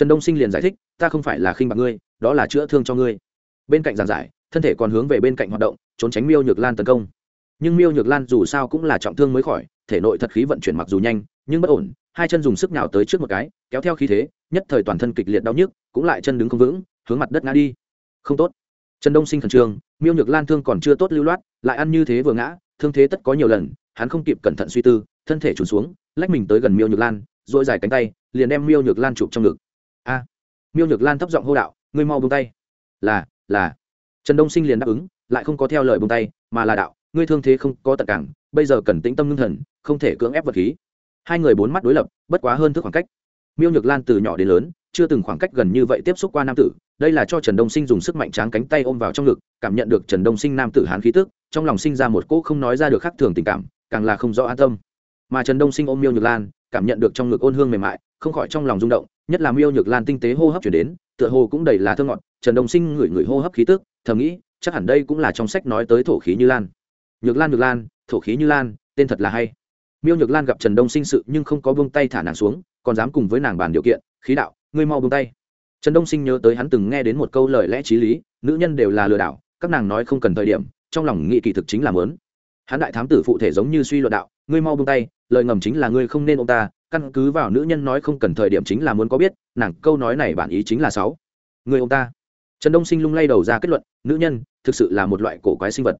trần đông sinh liền giải thích, ta không phải là khinh bạc ngươi, đó là chữa thương cho ngươi. Bên cạnh giảng giải, thân thể còn hướng về bên cạnh hoạt động, trốn tránh miêu nhược lan tấn công. Nhưng miêu nhược lan dù sao cũng là trọng thương mới khỏi, thể nội thật khí vận chuyển mặc dù nhanh, nhưng bất ổn, hai chân dùng sức nào tới trước một cái, kéo theo khí thế, nhất thời toàn thân kịch liệt đau nhức, cũng lại chân đứng không vững, hướng mặt đất ngã đi. Không tốt. Trần đông sinh khẩn trương, miêu nhược lan thương còn chưa tốt lưu loát, lại ăn như thế vừa ngã, thương thế tất có nhiều lần, hắn không kịp cẩn thận suy tư, thân thể trùn xuống, lách mình tới gần miêu nhược lan dội dài cánh tay, liền đem miêu nhược lan chụp trong ngực a, miêu nhược lan thấp giọng hô đạo, ngươi mau bông tay. là là. Trần đông sinh liền đáp ứng, lại không có theo lời bông tay, mà là đạo, ngươi thương thế không có tật cảng, bây giờ cần tĩnh tâm ngưng thần, không thể cưỡng ép vật khí. Hai người bốn mắt đối lập, bất quá hơn thức khoảng cách. Miêu nhược lan từ nhỏ đến lớn, chưa từng khoảng cách gần như vậy tiếp xúc qua nam tử, đây là cho trần đông sinh dùng sức mạnh tráng cánh tay ôm vào trong ngực, cảm nhận được trần đông sinh nam tử hán khí tức, trong lòng sinh ra một cỗ không nói ra được khác thường tình cảm, càng là không rõ an tâm. Mà trần đông sinh ôm miêu nhược lan, cảm nhận được trong ngực ôn hương mềm mại, không khỏi trong lòng rung động nhất là miêu nhược lan tinh tế hô hấp chuyển đến, tựa hồ cũng đầy là thơ ngọt, trần đông sinh ngửi ngửi hô hấp khí tức, thầm nghĩ, chắc hẳn đây cũng là trong sách nói tới thổ khí như lan. Nhược lan nhược lan, thổ khí như lan, tên thật là hay. Miêu nhược lan gặp trần đông sinh sự nhưng không có buông tay thả nàng xuống, còn dám cùng với nàng bàn điều kiện, khí đạo, ngươi mau buông tay. Trần đông sinh nhớ tới hắn từng nghe đến một câu lời lẽ t r í lý, nữ nhân đều là lừa đảo, các nàng nói không cần thời điểm, trong lòng nghị kỳ thực chính là mớn. Hắn đại thám tử phụ thể giống như suy luận đạo, ngươi mau buông tay, lời ngầm chính là ngươi không nên ô m ta căn cứ vào nữ nhân nói không cần thời điểm chính là muốn có biết, nàng câu nói này bản ý chính là sáu. Người ông ta. Trần đông sinh lung lay đầu ra kết luận, nữ nhân, thực sự là một loại cổ quái sinh vật.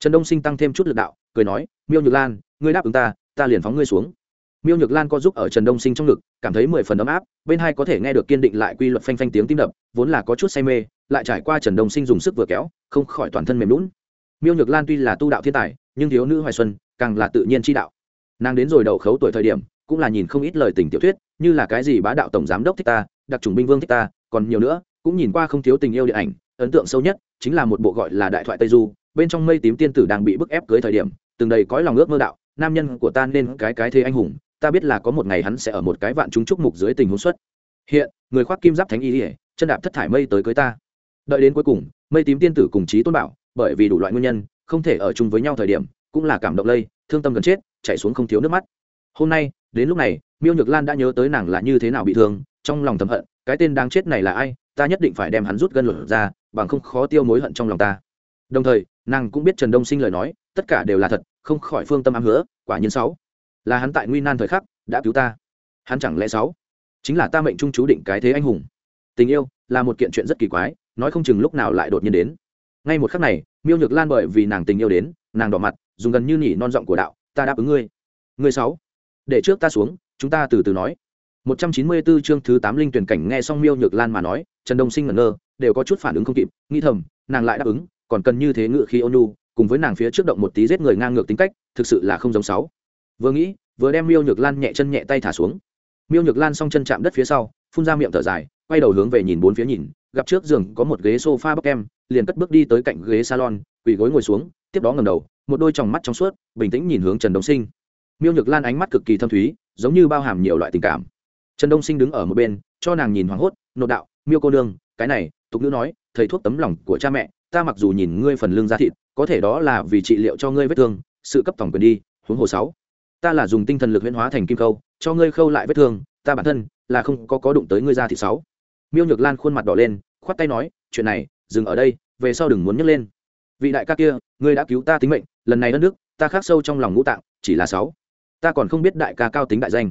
Trần đông sinh tăng thêm chút lực đạo, cười nói, miêu nhược lan, ngươi đáp ứng ta ta liền phóng ngươi xuống. Miêu nhược lan co giúp ở trần đông sinh trong ngực, cảm thấy mười phần ấm áp, bên hai có thể nghe được kiên định lại quy luật phanh phanh tiếng tim đập, vốn là có chút say mê, lại trải qua trần đông sinh dùng sức vừa kéo, không khỏi toàn thân mềm lún miêu nhược lan tuy là tu đạo thiên tài, nhưng thiếu nữ hoài xuân, càng là tự nhiên chi đạo. Nàng đến rồi đầu khấu tuổi thời điểm cũng là nhìn không ít lời tình tiểu thuyết, như là cái gì bá đạo tổng giám đốc thích ta, đặc trùng binh vương thích ta, còn nhiều nữa, cũng nhìn qua không thiếu tình yêu điện ảnh, ấn tượng sâu nhất chính là một bộ gọi là đại thoại tây du, bên trong mây tím tiên tử đang bị bức ép cưới thời điểm, từng đầy cõi lòng ước mơ đạo, nam nhân của ta nên cái cái thế anh hùng, ta biết là có một ngày hắn sẽ ở một cái vạn chúng trúc mục dưới tình huống xuất. Hiện, người khoác kim giáp thánh y ỉa chân đạp thất thải mây tới cưới ta. Đợi đến cuối cùng, mây tím tiên tử cùng chí tôn bảo, bởi vì đủ loại nguyên nhân, không thể ở chung với nhau thời điểm, cũng là cảm động lây, thương tâm gần chết chạy xuống không thiếu nước mắt. Hôm nay đến lúc này, miêu nhược lan đã nhớ tới nàng là như thế nào bị thương, trong lòng thầm hận, cái tên đáng chết này là ai, ta nhất định phải đem hắn rút gân luật ra, bằng không khó tiêu mối hận trong lòng ta. Đồng thời, nàng cũng biết trần đông sinh lời nói, tất cả đều là thật, không khỏi phương tâm ám hứa, quả nhiên sáu. Là hắn tại nguy nan thời khắc, đã cứu ta. Hắn chẳng lẽ sáu? Chính là ta mệnh trung chú định cái thế anh hùng. Tình yêu, là một kiện chuyện rất kỳ quái, nói không chừng lúc nào lại đột nhiên đến. Ngay một khắc này, miêu nhược lan bởi vì nàng tình yêu đến, nàng đỏ mặt, dùng gần như nỉ non giọng của đạo, ta đáp ứng ngươi. Ngươi sáu? Để trước ta xuống chúng ta từ từ nói 194 chương thứ 8 linh tuyển cảnh nghe xong Miêu Nhược Lan mà nói, Trần Đông Sinh ngẩn ngơ, đều có chút phản ứng không kịp, nghĩ thầm, nàng lại đáp ứng, còn cần như thế ngự khí ôn nhu, cùng với nàng phía trước động một tí giết người ngang ngược tính cách, thực sự là không giống sáu. Vừa nghĩ, vừa đem Miêu Nhược Lan nhẹ chân nhẹ tay thả xuống. Miêu Nhược Lan song chân chạm đất phía sau, phun ra miệng thở dài, quay đầu hướng về nhìn bốn phía nhìn, gặp trước giường có một ghế sofa bọc em, liền cất bước đi tới cạnh ghế salon, quỳ gối ngồi xuống, tiếp đó ngẩng đầu, một đôi tròng mắt trong suốt, bình tĩnh nhìn hướng Trần Đông Sinh. Miêu Nhược Lan ánh mắt cực kỳ thâm thúy, giống như bao hàm nhiều loại tình cảm. Trần đông sinh đứng ở một bên cho nàng nhìn hoảng hốt nộp đạo miêu cô nương cái này tục nữ nói thầy thuốc tấm lòng của cha mẹ ta mặc dù nhìn ngươi phần lương da thịt có thể đó là vì trị liệu cho ngươi vết thương sự cấp tổng quyền đi huống hồ sáu. Ta là dùng tinh thần lực huyễn hóa thành kim câu cho ngươi khâu lại vết thương ta bản thân là không có có đụng tới ngươi da thịt sáu. Miêu nhược lan khuôn mặt đỏ lên khoát tay nói chuyện này dừng ở đây về sau đừng muốn nhấc lên. Vị đại ca kia ngươi đã cứu ta tính mệnh lần này đất nước ta khắc sâu trong lòng ngũ tạng chỉ là sáu ta còn không biết đại ca cao tính đại danh.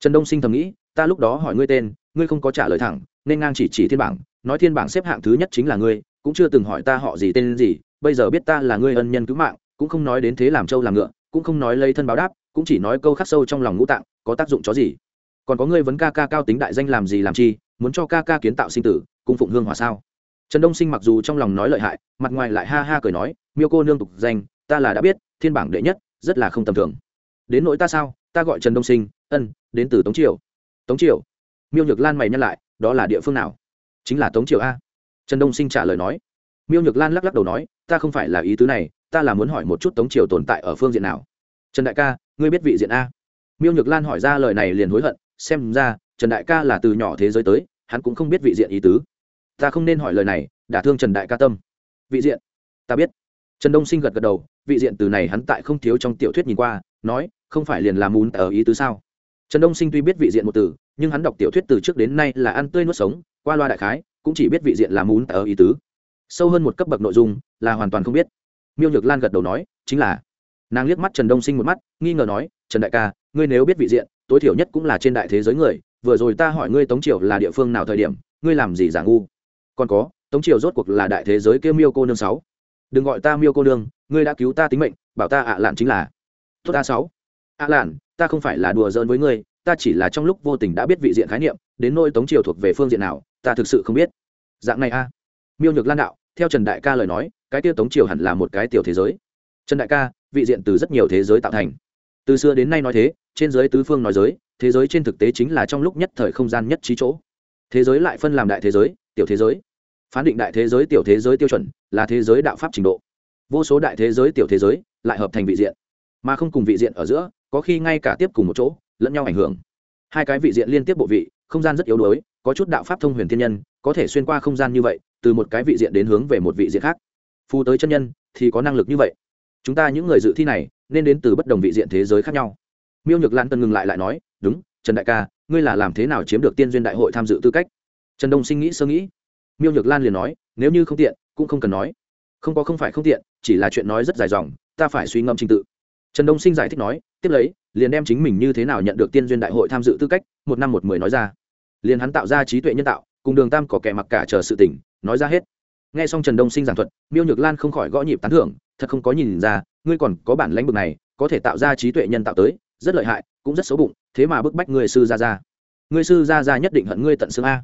Trần đông sinh thầm nghĩ, ta lúc đó hỏi ngươi tên, ngươi không có trả lời thẳng, nên ngang chỉ chỉ thiên bảng, nói thiên bảng xếp hạng thứ nhất chính là ngươi, cũng chưa từng hỏi ta họ gì tên gì, bây giờ biết ta là ngươi ân nhân cứu mạng, cũng không nói đến thế làm trâu làm ngựa, cũng không nói lấy thân báo đáp, cũng chỉ nói câu khắc sâu trong lòng ngũ tạng, có tác dụng chó gì? Còn có ngươi vấn ca ca cao tính đại danh làm gì làm chi, muốn cho ca ca kiến tạo sinh tử, cung phụng hương hòa sao? Trần đông sinh mặc dù trong lòng nói lợi hại, mặt ngoài lại ha ha cười nói, miêu cô nương tục danh, ta là đã biết, thiên bảng đệ nhất, rất là không tầm thường đến nỗi ta sao? Ta gọi trần đông sinh, ân, đến từ tống triều. Tống triều. Miêu nhược lan mày nhắc lại, đó là địa phương nào? Chính là tống triều a. Trần đông sinh trả lời nói. Miêu nhược lan lắc lắc đầu nói, ta không phải là ý tứ này, ta là muốn hỏi một chút tống triều tồn tại ở phương diện nào. Trần đại ca, ngươi biết vị diện a? Miêu nhược lan hỏi ra lời này liền hối hận, xem ra, trần đại ca là từ nhỏ thế giới tới, hắn cũng không biết vị diện ý tứ. Ta không nên hỏi lời này, đả thương trần đại ca tâm. Vị diện? Ta biết. Trần đông sinh gật gật đầu, vị diện từ này hắn tại không thiếu trong tiểu thuyết nhìn qua, nói không phải liền làm muốn ở ý tứ sao? Trần đông sinh tuy biết vị diện một từ, nhưng hắn đọc tiểu thuyết từ trước đến nay là ăn tươi nuốt sống, qua loa đại khái, cũng chỉ biết vị diện là muốn ở ý tứ. Sâu hơn một cấp bậc nội dung, là hoàn toàn không biết. Miêu nhược lan gật đầu nói, chính là. Nàng liếc mắt trần đông sinh một mắt, nghi ngờ nói, trần đại ca, ngươi nếu biết vị diện, tối thiểu nhất cũng là trên đại thế giới người, vừa rồi ta hỏi ngươi tống triều là địa phương nào thời điểm, ngươi làm gì giả ngu? Còn có, tống triều rốt cuộc là đại thế giới kêu miêu cô nương sáu. Đừng gọi ta miêu cô nương, ngươi đã cứu ta tính mệnh, bảo ta ạ lạn chính là. Tốt a sáu. A lạn, ta không phải là đùa giỡn với ngươi, ta chỉ là trong lúc vô tình đã biết vị diện khái niệm, đến nôi tống triều thuộc về phương diện nào, ta thực sự không biết. Dạng này a. Miêu nhược lan đạo, theo trần đại ca lời nói, cái tiêu tống triều hẳn là một cái tiểu thế giới. Trần đại ca, vị diện từ rất nhiều thế giới tạo thành. Từ xưa đến nay nói thế, trên giới tứ phương nói giới, thế giới trên thực tế chính là trong lúc nhất thời không gian nhất trí chỗ. Thế giới lại phân làm đại thế giới, tiểu thế giới. Phán định đại thế giới, tiểu thế giới tiêu chuẩn, là thế giới đạo pháp trình độ. Vô số đại thế giới, tiểu thế giới, lại hợp thành vị diện. Mà không cùng vị diện ở giữa có khi ngay cả tiếp cùng một chỗ, lẫn nhau ảnh hưởng. Hai cái vị diện liên tiếp bộ vị, không gian rất yếu đuối, có chút đạo pháp thông huyền thiên nhân, có thể xuyên qua không gian như vậy, từ một cái vị diện đến hướng về một vị diện khác. Phù tới chân nhân, thì có năng lực như vậy. Chúng ta những người dự thi này, nên đến từ bất đồng vị diện thế giới khác nhau. Miêu nhược lan tân ngừng lại lại nói, đúng, trần đại ca, ngươi là làm thế nào chiếm được tiên duyên đại hội tham dự tư cách? Trần đông sinh nghĩ sơ nghĩ. Miêu nhược lan liền nói, nếu như không tiện, cũng không cần nói. Không có không phải không tiện, chỉ là chuyện nói rất dài dòng, ta phải suy ngẫm trình tự trần đông sinh giải thích nói, tiếp lấy, liền đem chính mình như thế nào nhận được tiên duyên đại hội tham dự tư cách, một năm một mười nói ra. Liền hắn tạo ra trí tuệ nhân tạo, cùng đường tam có kẻ mặc cả chờ sự tỉnh nói ra hết. Nghe xong trần đông sinh giảng thuật, miêu nhược lan không khỏi gõ nhịp tán thưởng, thật không có nhìn ra, ngươi còn có bản lãnh vực này, có thể tạo ra trí tuệ nhân tạo tới, rất lợi hại, cũng rất xấu bụng, thế mà bức bách người sư ra ra người sư ra ra nhất định hận ngươi tận xương a.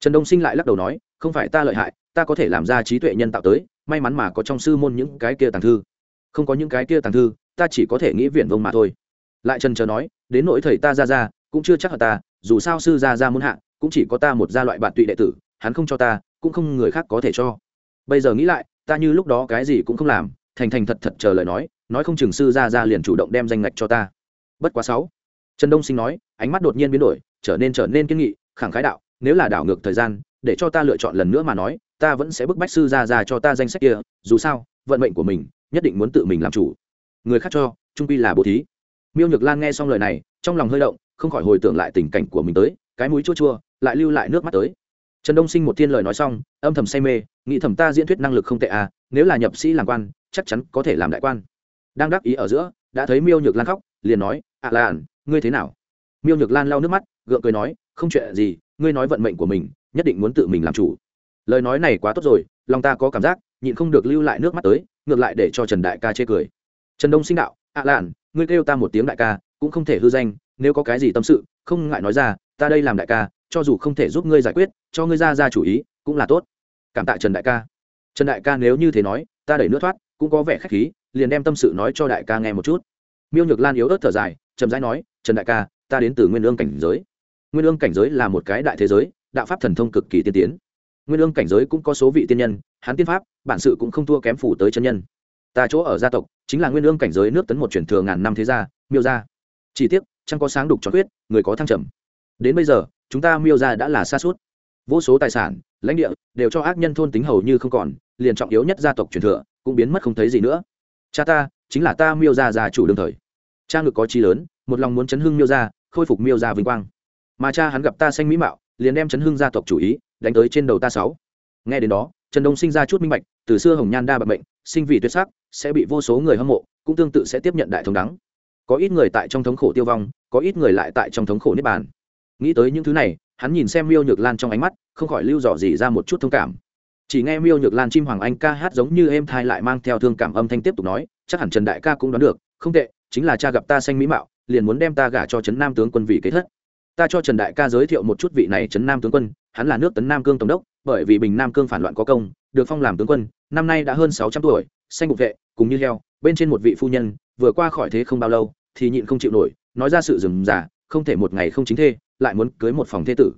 Trần đông sinh lại lắc đầu nói, không phải ta lợi hại, ta có thể làm ra trí tuệ nhân tạo tới, may mắn mà có trong sư môn những cái kia tàng thư. Không có những cái kia tàng thư ta chỉ có thể nghĩ viển vông mà thôi. Lại trần chờ nói, đến nỗi thầy ta ra ra, cũng chưa chắc là ta, dù sao sư ra ra muốn hạ, cũng chỉ có ta một gia loại bạn tụy đệ tử, hắn không cho ta, cũng không người khác có thể cho. Bây giờ nghĩ lại, ta như lúc đó cái gì cũng không làm, thành thành thật thật chờ lời nói nói không chừng sư ra ra liền chủ động đem danh ngạch cho ta. Bất quá sáu. Trần đông sinh nói, ánh mắt đột nhiên biến đổi, trở nên trở nên kiên nghị, khẳng khái đạo, nếu là đảo ngược thời gian, để cho ta lựa chọn lần nữa mà nói, ta vẫn sẽ bức bách sư ra ra cho ta danh sách kia, dù sao, vận mệnh của mình, nhất định muốn tự mình làm chủ người khác cho, trung pi là bố thí. Miêu nhược lan nghe xong lời này, trong lòng hơi động, không khỏi hồi tưởng lại tình cảnh của mình tới, cái mũi chua chua, lại lưu lại nước mắt tới. Trần đông sinh một thiên lời nói xong, âm thầm say mê, nghĩ thầm ta diễn thuyết năng lực không tệ à nếu là nhập sĩ làm quan, chắc chắn có thể làm đại quan. Đang đắc ý ở giữa, đã thấy miêu nhược lan khóc, liền nói, ạ à lan, ngươi thế nào? Miêu nhược lan lau nước mắt, gượng cười nói, không chuyện gì, ngươi nói vận mệnh của mình, nhất định muốn tự mình làm chủ. Lời nói này quá tốt rồi, lòng ta có cảm giác, nhịn không được lưu lại nước mắt tới, ngược lại để cho trần đại ca chê cười trần đông sinh đạo, ạ à lạn, ngươi kêu ta một tiếng đại ca, cũng không thể hư danh, nếu có cái gì tâm sự, không ngại nói ra, ta đây làm đại ca, cho dù không thể giúp ngươi giải quyết, cho ngươi ra ra chủ ý, cũng là tốt. Cảm tạ trần đại ca. Trần đại ca nếu như thế nói, ta đẩy nước thoát, cũng có vẻ khách khí, liền đem tâm sự nói cho đại ca nghe một chút. Miêu nhược lan yếu ớt thở dài, chậm rãi nói, trần đại ca, ta đến từ nguyên ương cảnh giới. Nguyên ương cảnh giới là một cái đại thế giới, đạo pháp thần thông cực kỳ tiên tiến. Nguyên ương cảnh giới cũng có số vị tiên nhân hắn tiên pháp, bản sự cũng không thua kém phủ tới chân nhân. Ta chỗ ở gia tộc chính là nguyên ương cảnh giới nước tấn một truyền thừa ngàn năm thế gia, miêu gia. Chỉ tiếc, chẳng có sáng đục cho quyết người có thăng trầm. Đến bây giờ, chúng ta miêu gia đã là xa suốt. Vô số tài sản, lãnh địa, đều cho ác nhân thôn tính hầu như không còn, liền trọng yếu nhất gia tộc truyền thừa, cũng biến mất không thấy gì nữa. Cha ta, chính là ta miêu gia gia chủ đương thời. Cha ngực có chi lớn, một lòng muốn chấn hưng miêu gia, khôi phục miêu gia vinh quang. Mà cha hắn gặp ta xanh mỹ mạo, liền đem chấn hưng gia tộc chủ ý, đánh tới trên đầu ta sáu. Nghe đến đó, trần đông sinh ra chút minh bạch, từ xưa hồng nhan đa bạc bệnh sinh vì tuyệt sắc, sẽ bị vô số người hâm mộ, cũng tương tự sẽ tiếp nhận đại thống đắng. Có ít người tại trong thống khổ tiêu vong, có ít người lại tại trong thống khổ niết bàn. Nghĩ tới những thứ này, hắn nhìn xem miêu nhược lan trong ánh mắt, không khỏi lưu dò dỉ ra một chút thông cảm. Chỉ nghe miêu nhược lan chim hoàng anh ca hát giống như êm thai lại mang theo thương cảm âm thanh tiếp tục nói, chắc hẳn trần đại ca cũng đoán được, không tệ, chính là cha gặp ta xanh mỹ mạo, liền muốn đem ta gả cho trấn nam tướng quân vị kế thất. Ta cho trần đại ca giới thiệu một chút vị này trấn nam tướng quân, hắn là nước tấn nam cương tổng đốc, bởi vì bình nam cương phản loạn có công, được phong làm tướng quân năm nay đã hơn sáu trăm tuổi, xanh bục vệ, cùng như heo, bên trên một vị phu nhân, vừa qua khỏi thế không bao lâu, thì nhịn không chịu nổi, nói ra sự rừng giả không thể một ngày không chính thê, lại muốn cưới một phòng thê tử.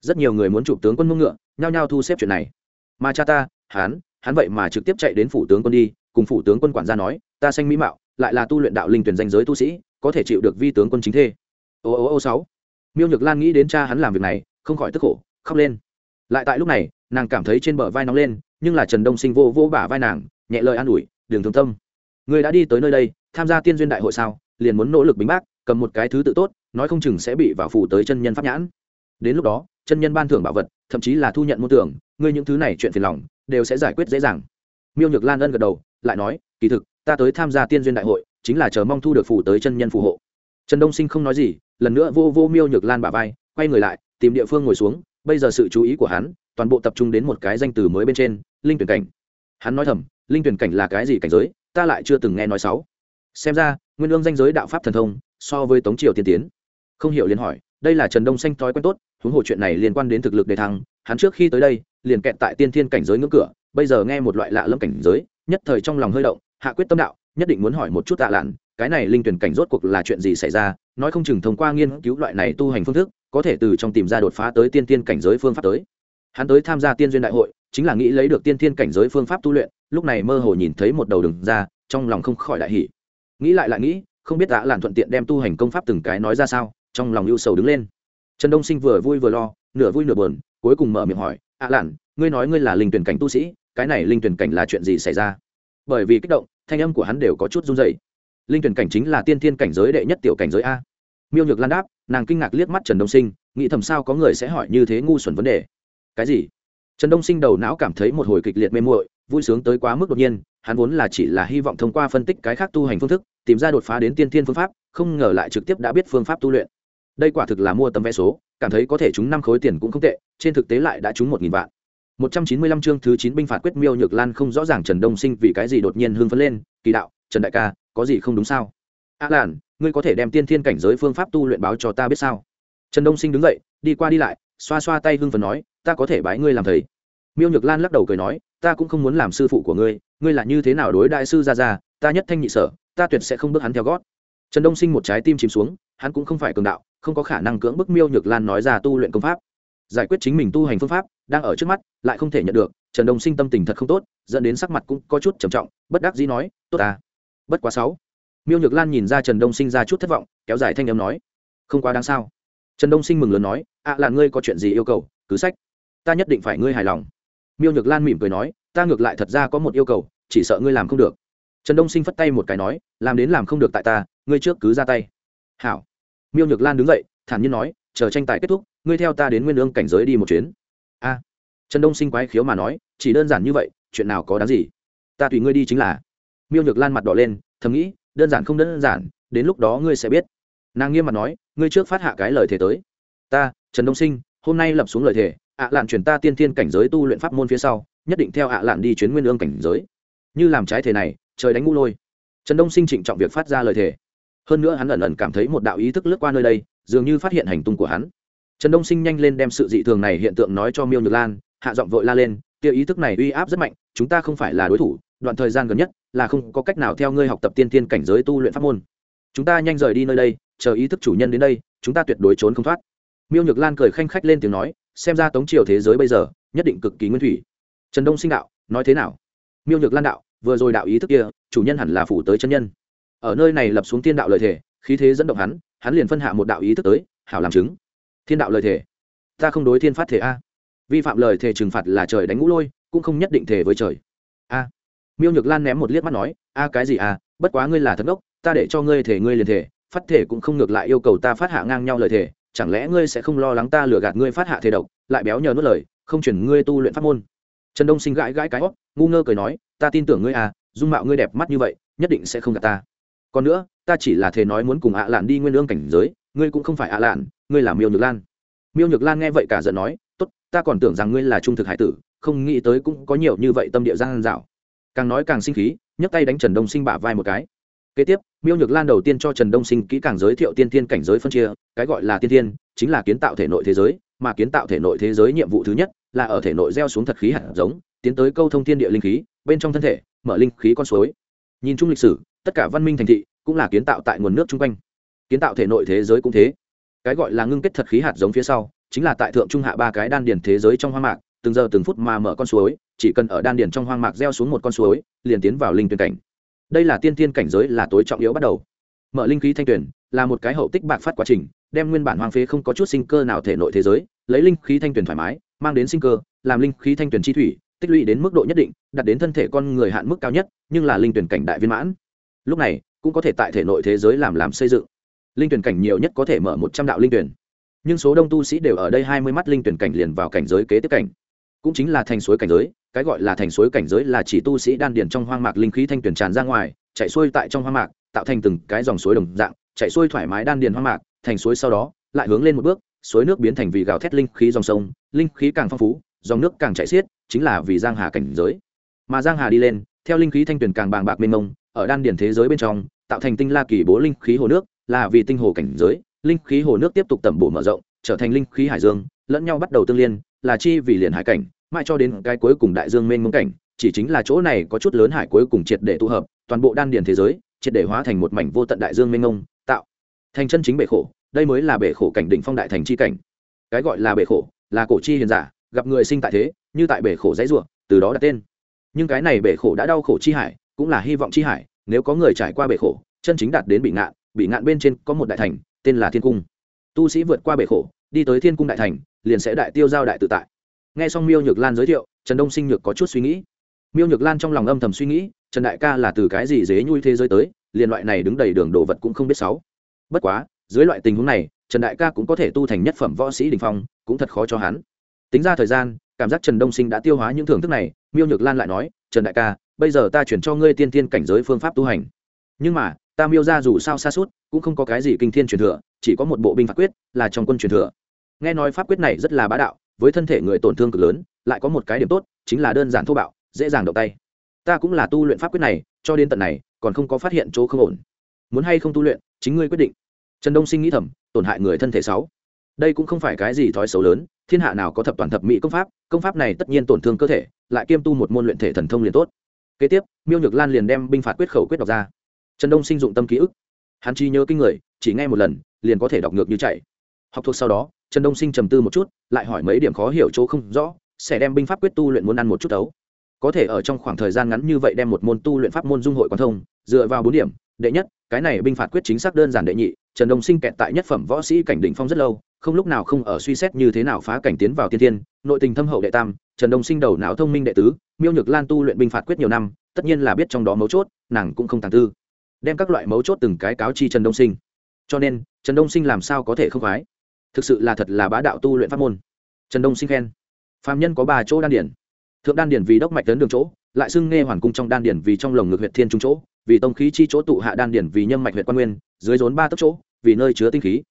Rất nhiều người muốn chụp tướng quân mông ngựa, nhao nhao thu xếp chuyện này. Mà cha ta, hắn hắn vậy mà trực tiếp chạy đến phủ tướng quân đi, cùng phủ tướng quân quản gia nói, ta xanh mỹ mạo, lại là tu luyện đạo linh tuyển danh giới tu sĩ, có thể chịu được vi tướng quân chính thê. Ô ô ô, sáu. Miêu nhược lan nghĩ đến cha hắn làm việc này, không khỏi tức khổ, khóc lên. Lại tại lúc này, nàng cảm thấy trên bờ vai nóng lên nhưng là trần đông sinh vô vô bả vai nàng, nhẹ lời an ủi, đường thương tâm người đã đi tới nơi đây, tham gia tiên duyên đại hội sao? Liền muốn nỗ lực bính bác, cầm một cái thứ tự tốt, nói không chừng sẽ bị vào phủ tới chân nhân pháp nhãn. Đến lúc đó, chân nhân ban thưởng bảo vật, thậm chí là thu nhận môn tưởng ngươi những thứ này chuyện phiền lòng, đều sẽ giải quyết dễ dàng. Miêu nhược lan ân gật đầu, lại nói, kỳ thực, ta tới tham gia tiên duyên đại hội, chính là chờ mong thu được phủ tới chân nhân phù hộ. Trần đông sinh không nói gì, lần nữa vô vô miêu nhược lan bả vai, quay người lại, tìm địa phương ngồi xuống bây giờ sự chú ý của hắn, toàn bộ tập trung đến một cái danh từ mới bên trên, linh tuyển cảnh. Hắn nói thầm, linh tuyển cảnh là cái gì cảnh giới, ta lại chưa từng nghe nói sáu. Xem ra, nguyên ương danh giới đạo pháp thần thông, so với tống triều tiên tiến. Không hiểu liền hỏi, đây là trần đông xanh thói quen tốt, huống hồ chuyện này liên quan đến thực lực đề thăng, hắn trước khi tới đây, liền kẹt tại tiên thiên cảnh giới ngưỡng cửa, bây giờ nghe một loại lạ lâm cảnh giới, nhất thời trong lòng hơi động, hạ quyết tâm đạo, nhất định muốn hỏi một chút tạ lạn, cái này linh tuyển cảnh rốt cuộc là chuyện gì xảy ra, nói không chừng thông qua nghiên cứu loại này tu hành phương thức có thể từ trong tìm ra đột phá tới tiên tiên cảnh giới phương pháp tới. Hắn tới tham gia tiên duyên đại hội, chính là nghĩ lấy được tiên tiên cảnh giới phương pháp tu luyện, lúc này mơ hồ nhìn thấy một đầu đường ra, trong lòng không khỏi đại hỉ. Nghĩ lại lại nghĩ, không biết đã làn thuận tiện đem tu hành công pháp từng cái nói ra sao, trong lòng ưu sầu đứng lên. Trần đông sinh vừa vui vừa lo, nửa vui nửa buồn, cuối cùng mở miệng hỏi ạ à ngươi nói ngươi là linh tuyển cảnh tu sĩ, cái này linh tuyển cảnh là chuyện gì xảy ra? Bởi vì kích động, thanh âm của hắn đều có chút run dày linh tuyển cảnh chính là tiên thiên cảnh giới đệ nhất tiểu cảnh giới a miêu nhược lan đáp, nàng kinh ngạc liếc mắt trần đông sinh, nghĩ thầm sao có người sẽ hỏi như thế ngu xuẩn vấn đề. Cái gì? Trần đông sinh đầu não cảm thấy một hồi kịch liệt mê muội, vui sướng tới quá mức đột nhiên, hắn vốn là chỉ là hy vọng thông qua phân tích cái khác tu hành phương thức, tìm ra đột phá đến tiên thiên phương pháp, không ngờ lại trực tiếp đã biết phương pháp tu luyện. Đây quả thực là mua tấm vé số, cảm thấy có thể trúng năm khối tiền cũng không tệ, trên thực tế lại đã trúng một nghìn vạn. Một trăm chín mươi lăm chương thứ chín binh phạt quyết miêu nhược lan không rõ ràng trần đông sinh vì cái gì đột nhiên hưng phấn lên, kỳ đạo, trần đại ca, có gì không đúng sao? A à làn, ngươi có thể đem tiên thiên cảnh giới phương pháp tu luyện báo cho ta biết sao? Trần đông sinh đứng dậy, đi qua đi lại, xoa xoa tay hưng phần nói, ta có thể bái ngươi làm thầy. Miêu nhược lan lắc đầu cười nói, ta cũng không muốn làm sư phụ của ngươi ngươi là như thế nào đối đại sư ra ra, ta nhất thanh nhị sở, ta tuyệt sẽ không bước hắn theo gót. Trần đông sinh một trái tim chìm xuống, hắn cũng không phải cường đạo, không có khả năng cưỡng bức miêu nhược lan nói ra tu luyện công pháp. Giải quyết chính mình tu hành phương pháp, đang ở trước mắt, lại không thể nhận được, trần đông sinh tâm tình thật không tốt, dẫn đến sắc mặt cũng có chút trầm trọng, bất đắc dĩ nói, tốt ta, bất quá sáu miêu nhược lan nhìn ra trần đông sinh ra chút thất vọng kéo dài thanh âm nói không quá đáng sao trần đông sinh mừng lớn nói ạ, là ngươi có chuyện gì yêu cầu, cứ sách. Ta nhất định phải ngươi hài lòng. Miêu nhược lan mỉm cười nói, ta ngược lại thật ra có một yêu cầu, chỉ sợ ngươi làm không được. Trần đông sinh phất tay một cái nói, làm đến làm không được tại ta, ngươi trước cứ ra tay. Hảo. Miêu nhược lan đứng dậy, thản nhiên nói, chờ tranh tài kết thúc, ngươi theo ta đến nguyên lương cảnh giới đi một chuyến. A. Trần đông sinh quái khiếu mà nói, chỉ đơn giản như vậy, chuyện nào có đáng gì? Ta tùy ngươi đi chính là. Miêu nhược lan mặt đỏ lên, thầm nghĩ đơn giản không đơn giản, đến lúc đó ngươi sẽ biết. Nàng nghiêm mặt nói, ngươi trước phát hạ cái lời thề tới. Ta, trần đông sinh, hôm nay lập xuống lời thề, ạ lạn chuyển ta tiên thiên cảnh giới tu luyện pháp môn phía sau, nhất định theo ạ lạn đi chuyến nguyên lương cảnh giới. Như làm trái thể này, trời đánh ngũ lôi. Trần đông sinh trịnh trọng việc phát ra lời thề. Hơn nữa hắn ẩn ẩn cảm thấy một đạo ý thức lướt qua nơi đây, dường như phát hiện hành tung của hắn. Trần đông sinh nhanh lên đem sự dị thường này hiện tượng nói cho miêu nhược lan, hạ giọng vội la lên tiêu ý thức này uy áp rất mạnh, chúng ta không phải là đối thủ đoạn thời gian gần nhất là không có cách nào theo ngươi học tập tiên tiên cảnh giới tu luyện pháp môn. Chúng ta nhanh rời đi nơi đây, chờ ý thức chủ nhân đến đây, chúng ta tuyệt đối trốn không thoát. Miêu nhược lan cười khanh khách lên tiếng nói, xem ra tống triều thế giới bây giờ nhất định cực kỳ nguyên thủy. Trần đông sinh đạo, nói thế nào? Miêu nhược lan đạo, vừa rồi đạo ý thức kia, chủ nhân hẳn là phủ tới chân nhân. Ở nơi này lập xuống thiên đạo lời thể khí thế dẫn động hắn hắn liền phân hạ một đạo ý thức tới, hảo làm chứng. Thiên đạo lời thể ta không đối thiên phát thể a. Vi phạm lời thể trừng phạt là trời đánh ngũ lôi, cũng không nhất định thể với trời. A miêu nhược lan ném một liếc mắt nói, a, cái gì a bất quá ngươi là thất ngốc ta để cho ngươi thể ngươi liền thể, phát thể cũng không ngược lại yêu cầu ta phát hạ ngang nhau lời thể, chẳng lẽ ngươi sẽ không lo lắng ta lừa gạt ngươi phát hạ thể độc, lại béo nhờ nuốt lời, không chuyển ngươi tu luyện pháp môn? Trần đông sinh gãi gãi cái hót, ngu ngơ cười nói, ta tin tưởng ngươi à dung mạo ngươi đẹp mắt như vậy, nhất định sẽ không gạt ta. Còn nữa, ta chỉ là thể nói muốn cùng ạ lạn đi nguyên lương cảnh giới, ngươi cũng không phải ạ lạn, ngươi là miêu nhược lan. Miêu nhược lan nghe vậy cả giận nói, tốt, ta còn tưởng rằng ngươi là trung thực hải tử, không nghĩ tới cũng có nhiều như vậy tâm địa gian dạo càng nói càng sinh khí, nhấc tay đánh trần đông sinh bả vai một cái. Kế tiếp, miêu nhược lan đầu tiên cho trần đông sinh kỹ càng giới thiệu tiên thiên cảnh giới phân chia, cái gọi là tiên thiên, chính là kiến tạo thể nội thế giới, mà kiến tạo thể nội thế giới nhiệm vụ thứ nhất là ở thể nội gieo xuống thật khí hạt giống, tiến tới câu thông thiên địa linh khí, bên trong thân thể, mở linh khí con suối. Nhìn chung lịch sử, tất cả văn minh thành thị cũng là kiến tạo tại nguồn nước chung quanh. Kiến tạo thể nội thế giới cũng thế. Cái gọi là ngưng kết thật khí hạt giống phía sau, chính là tại thượng trung hạ ba cái đan điền thế giới trong hoang mạc, từng giờ từng phút mà mở con suối chỉ cần ở đan điền trong hoang mạc gieo xuống một con suối, liền tiến vào linh tuyển cảnh. Đây là tiên tiên cảnh giới là tối trọng yếu bắt đầu. Mở linh khí thanh tuyển là một cái hậu tích bạc phát quá trình, đem nguyên bản hoang phế không có chút sinh cơ nào thể nội thế giới, lấy linh khí thanh tuyển thoải mái, mang đến sinh cơ, làm linh khí thanh tuyển chi thủy, tích lũy đến mức độ nhất định đặt đến thân thể con người hạn mức cao nhất, nhưng là linh tuyển cảnh đại viên mãn. Lúc này, cũng có thể tại thể nội thế giới làm làm xây dựng. Linh tuyển cảnh nhiều nhất có thể mở một trăm đạo linh tuyển. Nhưng số đông tu sĩ đều ở đây hai mươi mắt linh tuyển cảnh liền vào cảnh giới kế tiếp cảnh cũng chính là thành suối cảnh giới, cái gọi là thành suối cảnh giới là chỉ tu sĩ đan điền trong hoang mạc linh khí thanh tuyển tràn ra ngoài, chạy xuôi tại trong hoang mạc, tạo thành từng cái dòng suối đồng dạng, chạy xuôi thoải mái đan điền hoang mạc, thành suối sau đó, lại hướng lên một bước, suối nước biến thành vì gào thét linh khí dòng sông, linh khí càng phong phú, dòng nước càng chảy xiết, chính là vì giang hà cảnh giới. Mà giang hà đi lên, theo linh khí thanh tuyển càng bàng bạc mênh mông, ở đan điển thế giới bên trong, tạo thành tinh la kỳ bố linh khí hồ nước, là vì tinh hồ cảnh giới, linh khí hồ nước tiếp tục tẩm bổ mở rộng, trở thành linh khí hải dương, lẫn nhau bắt đầu tương liên là chi vì liền hải cảnh, mãi cho đến cái cuối cùng đại dương mênh mông cảnh, chỉ chính là chỗ này có chút lớn hải cuối cùng triệt để tụ hợp, toàn bộ đan điển thế giới, triệt để hóa thành một mảnh vô tận đại dương mênh mông, tạo thành chân chính bể khổ, đây mới là bể khổ cảnh đỉnh phong đại thành chi cảnh. Cái gọi là bể khổ, là cổ chi hiền giả, gặp người sinh tại thế, như tại bể khổ dãy ruộng, từ đó đặt tên. Nhưng cái này bể khổ đã đau khổ chi hải, cũng là hy vọng chi hải, nếu có người trải qua bể khổ, chân chính đạt đến bị ngạn bị ngạn bên trên có một đại thành, tên là thiên cung. Tu sĩ vượt qua bể khổ, đi tới thiên cung đại thành liền sẽ đại tiêu giao đại tự tại. Nghe xong miêu nhược lan giới thiệu, trần đông sinh nhược có chút suy nghĩ. Miêu nhược lan trong lòng âm thầm suy nghĩ, trần đại ca là từ cái gì dế nhui thế giới tới, liền loại này đứng đầy đường đồ vật cũng không biết sáu. Bất quá, dưới loại tình huống này, trần đại ca cũng có thể tu thành nhất phẩm võ sĩ đình phong, cũng thật khó cho hắn. Tính ra thời gian, cảm giác trần đông sinh đã tiêu hóa những thưởng thức này, miêu nhược lan lại nói, trần đại ca, bây giờ ta chuyển cho ngươi tiên tiên cảnh giới phương pháp tu hành. Nhưng mà, ta miêu ra dù sao xa suốt, cũng không có cái gì kinh thiên truyền thừa, chỉ có một bộ binh pháp quyết là trong quân truyền thừa nghe nói pháp quyết này rất là bá đạo, với thân thể người tổn thương cực lớn, lại có một cái điểm tốt, chính là đơn giản thô bạo, dễ dàng động tay. Ta cũng là tu luyện pháp quyết này, cho đến tận này, còn không có phát hiện chỗ không ổn. Muốn hay không tu luyện, chính ngươi quyết định. Trần đông sinh nghĩ thầm, tổn hại người thân thể sáu. Đây cũng không phải cái gì thói xấu lớn, thiên hạ nào có thập toàn thập mỹ công pháp công pháp này tất nhiên tổn thương cơ thể, lại kiêm tu một môn luyện thể thần thông liền tốt. Kế tiếp, miêu nhược lan liền đem binh phạt quyết khẩu quyết đọc ra. Trần đông sinh dụng tâm ký ức. Hắn chi nhớ kinh người, chỉ nghe một lần, liền có thể đọc ngược như chạy. Học thuộc sau đó trần đông sinh trầm tư một chút, lại hỏi mấy điểm khó hiểu chỗ không rõ, sẽ đem binh pháp quyết tu luyện muốn ăn một chút đấu có thể ở trong khoảng thời gian ngắn như vậy đem một môn tu luyện pháp môn dung hội quan thông, dựa vào bốn điểm, đệ nhất, cái này binh phạt quyết chính xác đơn giản đệ nhị, trần đông sinh kẹt tại nhất phẩm võ sĩ cảnh đỉnh phong rất lâu, không lúc nào không ở suy xét như thế nào phá cảnh tiến vào tiên thiên, nội tình thâm hậu đệ tam, trần đông sinh đầu não thông minh đệ tứ, miêu nhược lan tu luyện binh phạt quyết nhiều năm, tất nhiên là biết trong đó mấu chốt, nàng cũng không tàng tư. Đem các loại mấu chốt từng cái cáo chi trần đông sinh. Cho nên, trần đông sinh làm sao có thể không khoái? Thực sự là thật là bá đạo tu luyện pháp môn. Trần đông sinh khen. Phạm nhân có ba chỗ đan điển. Thượng đan điển vì đốc mạch tấn đường chỗ, lại xưng nghe hoàn cung trong đan điển vì trong lồng ngực huyện thiên trung chỗ, vì tông khí chi chỗ tụ hạ đan điển vì nhâm mạch huyện quan nguyên, dưới rốn ba tấc chỗ, vì nơi chứa tinh khí.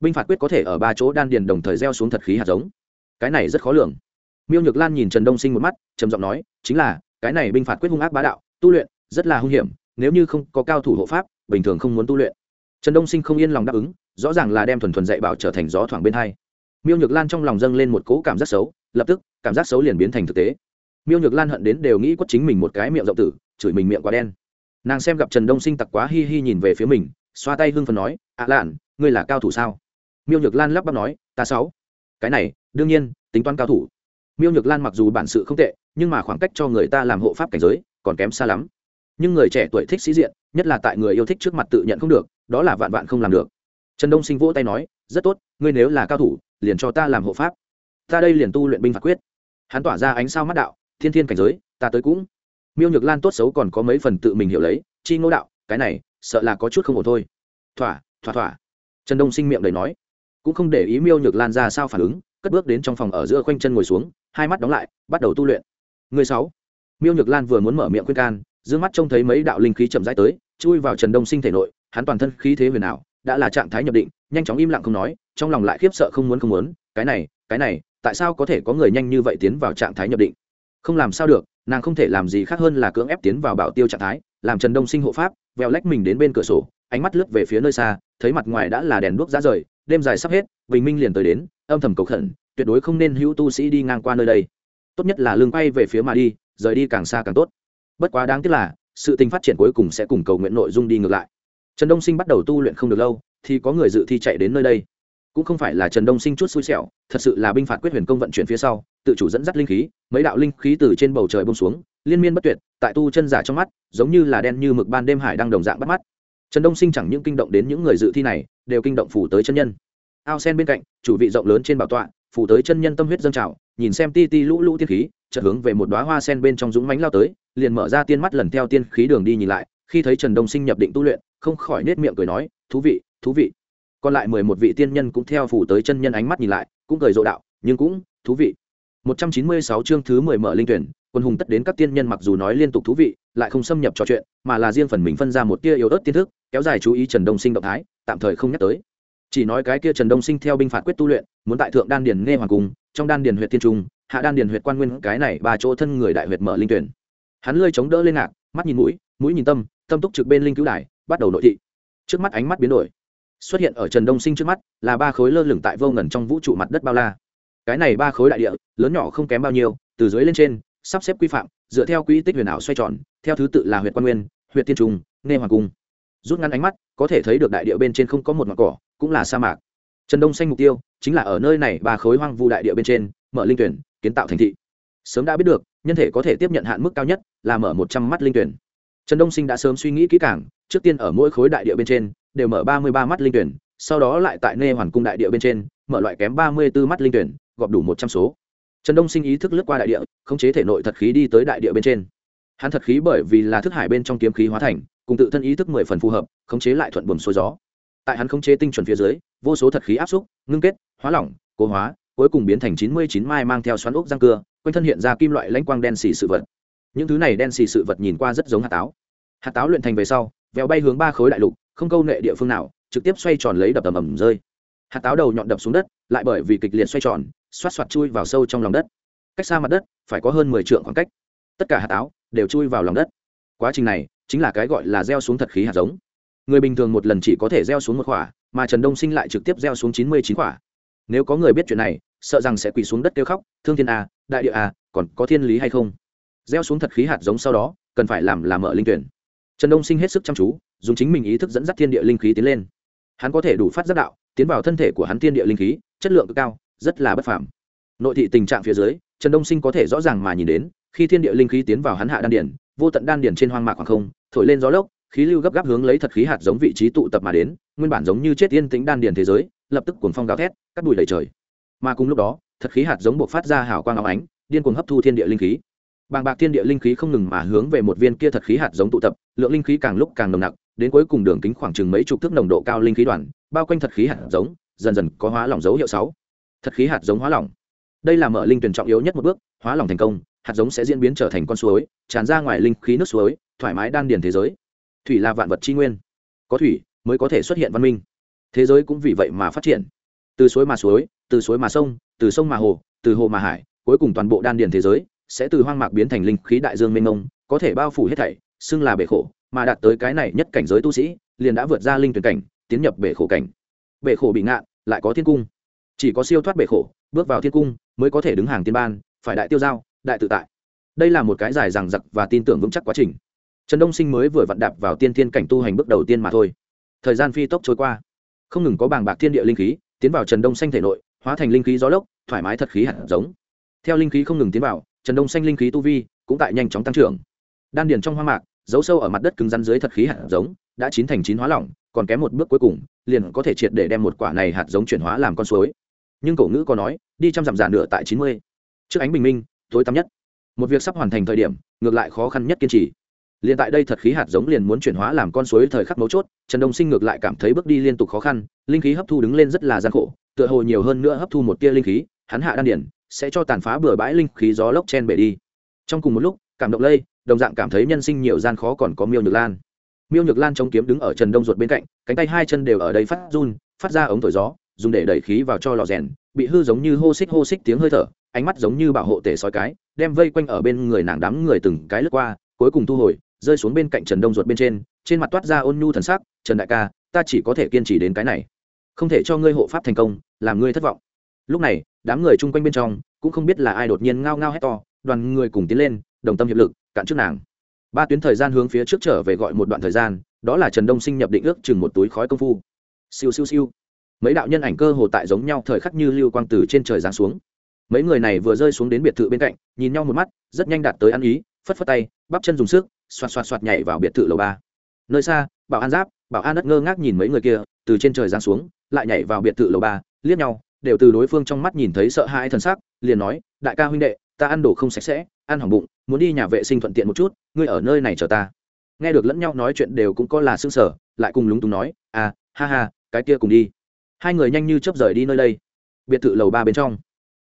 Binh phạt quyết có thể ở ba chỗ đan điển đồng thời gieo xuống thật khí hạt giống. Cái này rất khó lường. Miêu nhược lan nhìn trần đông sinh một mắt, trầm giọng nói, chính là, cái này binh phạt quyết hung ác bá đạo, tu luyện, rất là hung hiểm, nếu như không có cao thủ hộ pháp, bình thường không muốn tu luyện. Trần đông sinh không yên lòng đáp ứng rõ ràng là đem thuần thuần dạy bảo trở thành gió thoảng bên hai. Miêu nhược lan trong lòng dâng lên một cỗ cảm giác xấu, lập tức, cảm giác xấu liền biến thành thực tế. Miêu nhược lan hận đến đều nghĩ quất chính mình một cái miệng rộng tử, chửi mình miệng quá đen. Nàng xem gặp trần đông sinh tặc quá hi hi nhìn về phía mình, xoa tay hưng phần nói, ạ à lạn, ngươi là cao thủ sao? Miêu nhược lan lắp bắp nói, ta sáu. Cái này, đương nhiên, tính toán cao thủ. Miêu nhược lan mặc dù bản sự không tệ, nhưng mà khoảng cách cho người ta làm hộ pháp cảnh giới còn kém xa lắm. Nhưng người trẻ tuổi thích sĩ diện, nhất là tại người yêu thích trước mặt tự nhận không được, đó là vạn vạn không làm được trần đông sinh vỗ tay nói, rất tốt, ngươi nếu là cao thủ, liền cho ta làm hộ pháp. Ta đây liền tu luyện binh phạt quyết. Hắn tỏa ra ánh sao mắt đạo, thiên thiên cảnh giới, ta tới cũng. Miêu nhược lan tốt xấu còn có mấy phần tự mình hiểu lấy, chi ngô đạo, cái này, sợ là có chút không ổn thôi. Thỏa thỏa thỏa. Trần đông sinh miệng đầy nói, cũng không để ý miêu nhược lan ra sao phản ứng, cất bước đến trong phòng ở giữa khoanh chân ngồi xuống, hai mắt đóng lại, bắt đầu tu luyện. Người sáu. Miêu nhược lan vừa muốn mở miệng khuyên can d mắt trông thấy mấy đạo linh khí chậm rãi tới, chui vào trần đông sinh thể nội, hắn toàn thân khí thế huyền ảo đã là trạng thái nhập định, nhanh chóng im lặng không nói, trong lòng lại khiếp sợ không muốn không muốn, cái này cái này, tại sao có thể có người nhanh như vậy tiến vào trạng thái nhập định? Không làm sao được, nàng không thể làm gì khác hơn là cưỡng ép tiến vào bảo tiêu trạng thái, làm trần đông sinh hộ pháp, vèo lách mình đến bên cửa sổ, ánh mắt lướt về phía nơi xa, thấy mặt ngoài đã là đèn đuốc ra rời, đêm dài sắp hết, bình minh liền tới đến, âm thầm cầu khẩn, tuyệt đối không nên hữu tu sĩ đi ngang qua nơi đây. Tốt nhất là lương quay về phía mà đi, rời đi càng xa càng tốt. Bất quá đáng tiếc là, sự tình phát triển cuối cùng sẽ cùng cầu nguyện nội dung đi ngược lại trần đông sinh bắt đầu tu luyện không được lâu, thì có người dự thi chạy đến nơi đây. Cũng không phải là trần đông sinh chút xui xẻo, thật sự là binh phạt quyết huyền công vận chuyển phía sau, tự chủ dẫn dắt linh khí, mấy đạo linh khí từ trên bầu trời bông xuống, liên miên bất tuyệt, tại tu chân giả trong mắt, giống như là đen như mực ban đêm hải đang đồng dạng bắt mắt. Trần đông sinh chẳng những kinh động đến những người dự thi này, đều kinh động phủ tới chân nhân. Ao sen bên cạnh, chủ vị rộng lớn trên bảo tọa, phủ tới chân nhân tâm huyết dâng trào, nhìn xem ti ti lũ lũ tiên khí, chợt hướng về một đoá hoa sen bên trong dũng mánh lao tới, liền mở ra tiên mắt lần theo tiên khí đường đi nhìn lại, khi thấy trần đông sinh nhập định tu luyện không khỏi nết miệng cười nói, thú vị thú vị. Còn lại mười một vị tiên nhân cũng theo phủ tới chân nhân ánh mắt nhìn lại, cũng cười rộ đạo, nhưng cũng thú vị. Một trăm chín mươi sáu chương thứ mười mở linh tuyển, quân hùng tất đến các tiên nhân mặc dù nói liên tục thú vị, lại không xâm nhập trò chuyện, mà là riêng phần mình phân ra một tia yếu ớt tiên thức, kéo dài chú ý trần đông sinh động thái, tạm thời không nhắc tới. Chỉ nói cái kia trần đông sinh theo binh phạt quyết tu luyện, muốn tại thượng đan điền nghe hoàng cung trong đan điền huyện tiên trung, hạ đan điền huyện quan nguyên, cái này ba chỗ thân người đại huyệt mở linh tuyển. Hắn lơi chống đỡ lên ngạc, mắt nhìn mũi mũi nhìn tâm tâm túc trực bên linh cứu đài bắt đầu nội thị. Trước mắt ánh mắt biến đổi. Xuất hiện ở trần đông sinh trước mắt là ba khối lơ lửng tại vô ngần trong vũ trụ mặt đất bao la. Cái này ba khối đại địa, lớn nhỏ không kém bao nhiêu, từ dưới lên trên, sắp xếp quy phạm, dựa theo quỹ tích huyền ảo xoay tròn, theo thứ tự là huyện quan nguyên huyện tiên trung nghe hoàng cung. Rút ngắn ánh mắt, có thể thấy được đại địa bên trên không có một mặt cỏ, cũng là sa mạc. Trần đông xanh mục tiêu chính là ở nơi này ba khối hoang vu đại địa bên trên, mở linh tuyển, kiến tạo thành thị. Sớm đã biết được, nhân thể có thể tiếp nhận hạn mức cao nhất là mở một trăm mắt linh tuyển trần đông sinh đã sớm suy nghĩ kỹ càng, trước tiên ở mỗi khối đại địa bên trên, đều mở ba mươi ba mắt linh tuyển, sau đó lại tại nê hoàn cung đại địa bên trên, mở loại kém ba mươi b ố mắt linh tuyển, gọp đủ một trăm số. Trần đông sinh ý thức lướt qua đại địa, khống chế thể nội thật khí đi tới đại địa bên trên. Hắn thật khí bởi vì là thức hải bên trong kiếm khí hóa thành, cùng tự thân ý thức mười phần phù hợp, khống chế lại thuận buồm xuôi gió. Tại hắn khống chế tinh chuẩn phía dưới, vô số thật khí áp xúc, ngưng kết, hóa lỏng, cố hóa, cuối cùng biến thành chín mươi chín mai mang theo xoắn ốc răng cưa, quanh thân hiện ra kim loại lãnh quang đen xì sự vật. Những thứ này đen xì sự vật nhìn qua rất giống hạt táo hạt táo luyện thành về sau véo bay hướng ba khối đại lục không câu nệ địa phương nào trực tiếp xoay tròn lấy đập ầm ầm rơi. Hạt táo đầu nhọn đập xuống đất lại bởi vì kịch liệt xoay tròn xoát xoát chui vào sâu trong lòng đất. Cách xa mặt đất phải có hơn mười trượng khoảng cách. Tất cả hạt táo đều chui vào lòng đất. Quá trình này chính là cái gọi là gieo xuống thật khí hạt giống. Người bình thường một lần chỉ có thể gieo xuống một quả, mà trần đông sinh lại trực tiếp gieo xuống chín mươi chín quả. nếu có người biết chuyện này sợ rằng sẽ quỳ xuống đất kêu khóc thương thiên a đại địa a còn có thiên lý hay không? Gieo xuống thật khí hạt giống sau đó cần phải làm làm mở linh tuyển trần đông sinh hết sức chăm chú, dùng chính mình ý thức dẫn dắt thiên địa linh khí tiến lên. Hắn có thể đủ phát giác đạo, tiến vào thân thể của hắn thiên địa linh khí, chất lượng cực cao, rất là bất phàm. Nội thị tình trạng phía dưới, trần đông sinh có thể rõ ràng mà nhìn đến, khi thiên địa linh khí tiến vào hắn hạ đan điển, vô tận đan điển trên hoang mạc khoảng không, thổi lên gió lốc, khí lưu gấp gáp hướng lấy thật khí hạt giống vị trí tụ tập mà đến, nguyên bản giống như chết yên tĩnh đan điển thế giới, lập tức cuồng phong gào thét cắt bụi đầy trời. Mà cùng lúc đó, thật khí hạt giống buộc phát ra hào quang áo ánh, điên cuồng hấp thu thiên địa linh khí bàng bạc thiên địa linh khí không ngừng mà hướng về một viên kia thật khí hạt giống tụ tập, lượng linh khí càng lúc càng nồng nặc, đến cuối cùng đường kính khoảng chừng mấy chục thước nồng độ cao linh khí đoàn, bao quanh thật khí hạt giống, dần dần có hóa lỏng dấu hiệu sáu. Thật khí hạt giống hóa lỏng. Đây là mở linh tuyển trọng yếu nhất một bước, hóa lỏng thành công, hạt giống sẽ diễn biến trở thành con suối, tràn ra ngoài linh khí nước suối, thoải mái đan điền thế giới. Thủy là vạn vật tri nguyên. Có thủy mới có thể xuất hiện văn minh. Thế giới cũng vì vậy mà phát triển. Từ suối mà suối, từ suối mà sông, từ sông mà hồ, từ hồ mà hải, cuối cùng toàn bộ đan điền thế giới sẽ từ hoang mạc biến thành linh khí đại dương mênh mông, có thể bao phủ hết thảy, xưng là bể khổ, mà đạt tới cái này nhất cảnh giới tu sĩ, liền đã vượt ra linh tuyển cảnh, tiến nhập bể khổ cảnh. Bể khổ bị ngạn, lại có thiên cung. Chỉ có siêu thoát bể khổ, bước vào thiên cung, mới có thể đứng hàng tiên ban, phải đại tiêu giao, đại tự tại. Đây là một cái dài rằng giặc và tin tưởng vững chắc quá trình. Trần đông sinh mới vừa vặn đạp vào tiên thiên cảnh tu hành bước đầu tiên mà thôi. Thời gian phi tốc trôi qua. Không ngừng có bàng bạc thiên địa linh khí tiến vào trần đông xanh thể nội, hóa thành linh khí gió lốc, thoải mái thật khí hạt giống. Theo linh khí không ngừng tiến vào trần đông xanh linh khí tu vi cũng tại nhanh chóng tăng trưởng. Đan điền trong hoa mạc giấu sâu ở mặt đất cứng rắn dưới thật khí hạt giống, đã chín thành chín hóa lỏng, còn kém một bước cuối cùng, liền có thể triệt để đem một quả này hạt giống chuyển hóa làm con suối. Nhưng cổ ngữ có nói, đi trăm dặm giả nửa tại chín mươi. Trước ánh bình minh, tối tăm nhất. Một việc sắp hoàn thành thời điểm, ngược lại khó khăn nhất kiên trì. Liền tại đây thật khí hạt giống liền muốn chuyển hóa làm con suối thời khắc mấu chốt, trần đông sinh ngược lại cảm thấy bước đi liên tục khó khăn, linh khí hấp thu đứng lên rất là gian khổ, tựa hồ nhiều hơn nữa hấp thu một tia linh khí, hắn hạ đan điển sẽ cho tàn phá bừa bãi linh khí gió lốc chen bể đi. Trong cùng một lúc, cảm động lây, đồng dạng cảm thấy nhân sinh nhiều gian khó còn có miêu nhược lan. Miêu nhược lan chống kiếm đứng ở trần đông ruột bên cạnh, cánh tay hai chân đều ở đây phát run, phát ra ống thổi gió, dùng để đẩy khí vào cho lò rèn, bị hư giống như hô xích hô xích tiếng hơi thở, ánh mắt giống như bảo hộ tể sói cái, đem vây quanh ở bên người nàng đám người từng cái lướt qua, cuối cùng thu hồi, rơi xuống bên cạnh trần đông ruột bên trên trên mặt toát ra ôn nhu thần sắc, trần đại ca, ta chỉ có thể kiên trì đến cái này. Không thể cho ngươi hộ pháp thành công, làm ngươi thất vọng. Lúc này đám người chung quanh bên trong cũng không biết là ai đột nhiên ngao ngao hét to, đoàn người cùng tiến lên, đồng tâm hiệp lực cạn trước nàng. Ba tuyến thời gian hướng phía trước trở về gọi một đoạn thời gian, đó là trần đông sinh nhập định ước chừng một túi khói công phu. Siêu siêu siêu. Mấy đạo nhân ảnh cơ hồ tại giống nhau thời khắc như lưu quang Tử trên trời giáng xuống. Mấy người này vừa rơi xuống đến biệt thự bên cạnh, nhìn nhau một mắt, rất nhanh đạt tới ăn ý, phất phất tay, bắp chân dùng sức, xoạt xoạt xoạt nhảy vào biệt thự lầu ba. Nơi xa, bảo an giáp, bảo an đất ngơ ngác nhìn mấy người kia, từ trên trời giáng xuống, lại nhảy vào biệt thự lầu ba, liếc nhau đều từ đối phương trong mắt nhìn thấy sợ hãi thần sắc, liền nói đại ca huynh đệ ta ăn đồ không sạch sẽ ăn hỏng bụng muốn đi nhà vệ sinh thuận tiện một chút ngươi ở nơi này chờ ta. Nghe được lẫn nhau nói chuyện đều cũng có là xương sở lại cùng lúng túng nói à ha ha cái kia cùng đi. Hai người nhanh như chớp rời đi nơi đây. Biệt thự lầu ba bên trong.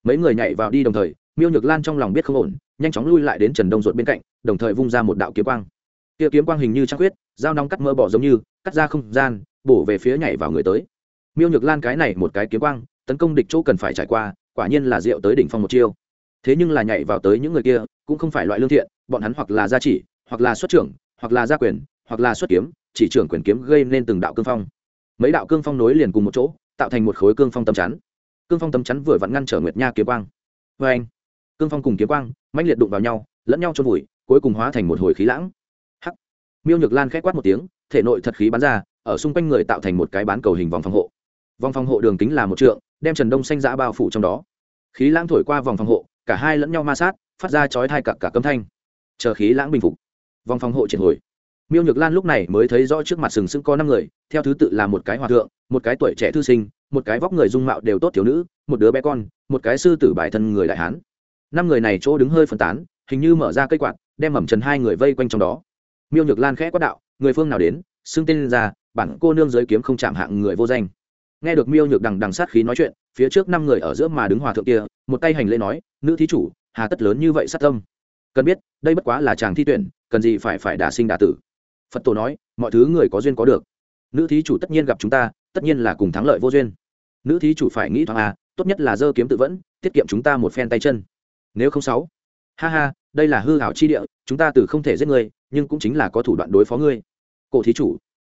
Mấy người nhảy vào đi đồng thời miêu nhược lan trong lòng biết không ổn nhanh chóng lui lại đến trần đông ruột bên cạnh đồng thời vung ra một đạo kiếm quang. Kia kiếm quang hình như trăng huyết dao nóng cắt mỡ bỏ giống như cắt ra không gian bổ về phía nhảy vào người tới. Miêu nhược lan cái này một cái kiếm quang tấn công địch chỗ cần phải trải qua, quả nhiên là rượu tới đỉnh phong một chiêu. Thế nhưng là nhảy vào tới những người kia, cũng không phải loại lương thiện, bọn hắn hoặc là gia chỉ, hoặc là xuất trưởng, hoặc là gia quyền, hoặc là xuất kiếm, chỉ trưởng quyền kiếm gây nên từng đạo cương phong. Mấy đạo cương phong nối liền cùng một chỗ, tạo thành một khối cương phong tấm chắn. Cương phong tấm chắn vừa vặn ngăn trở nguyệt nha kiếm quang. Vê anh, cương phong cùng kiếm quang, mãnh liệt đụng vào nhau, lẫn nhau trôn vùi, cuối cùng hóa thành một hồi khí lãng. Hắc. Miêu nhược lan k h quát một tiếng, thể nội thật khí bắn ra, ở xung quanh người tạo thành một cái bán cầu hình vòng phòng hộ. Vòng phòng hộ đường kính là một trượng đem trần đông xanh giã bao phủ trong đó. Khí lãng thổi qua vòng phòng hộ, cả hai lẫn nhau ma sát, phát ra chói thai cặp cả cấm thanh. Chờ khí lãng bình phục, vòng phòng hộ triệt hồi. Miêu nhược lan lúc này mới thấy rõ trước mặt sừng sững có năm người, theo thứ tự là một cái hòa thượng, một cái tuổi trẻ thư sinh, một cái vóc người dung mạo đều tốt thiếu nữ, một đứa bé con, một cái sư tử bài thân người đại hán. Năm người này chỗ đứng hơi phân tán, hình như mở ra cây quạt, đem mầm trần hai người vây quanh trong đó. Miêu nhược lan khẽ quát đạo, người phương nào đến? Xưng tên ra, bản cô nương giới kiếm không chạm hạng người vô danh nghe được miêu nhược đằng đằng sát khí nói chuyện, phía trước năm người ở giữa mà đứng hòa thượng kia, một tay hành lễ nói, nữ thí chủ, hà tất lớn như vậy sát tâm. Cần biết, đây bất quá là chàng thi tuyển, cần gì phải phải đả sinh đả tử. Phật tổ nói, mọi thứ người có duyên có được. Nữ thí chủ tất nhiên gặp chúng ta, tất nhiên là cùng thắng lợi vô duyên. Nữ thí chủ phải nghĩ thoáng à tốt nhất là dơ kiếm tự vẫn, tiết kiệm chúng ta một phen tay chân. Nếu không sáu, ha ha, đây là hư hảo chi địa, chúng ta từ không thể giết ngươi nhưng cũng chính là có thủ đoạn đối phó ngươi. Cổ thí chủ,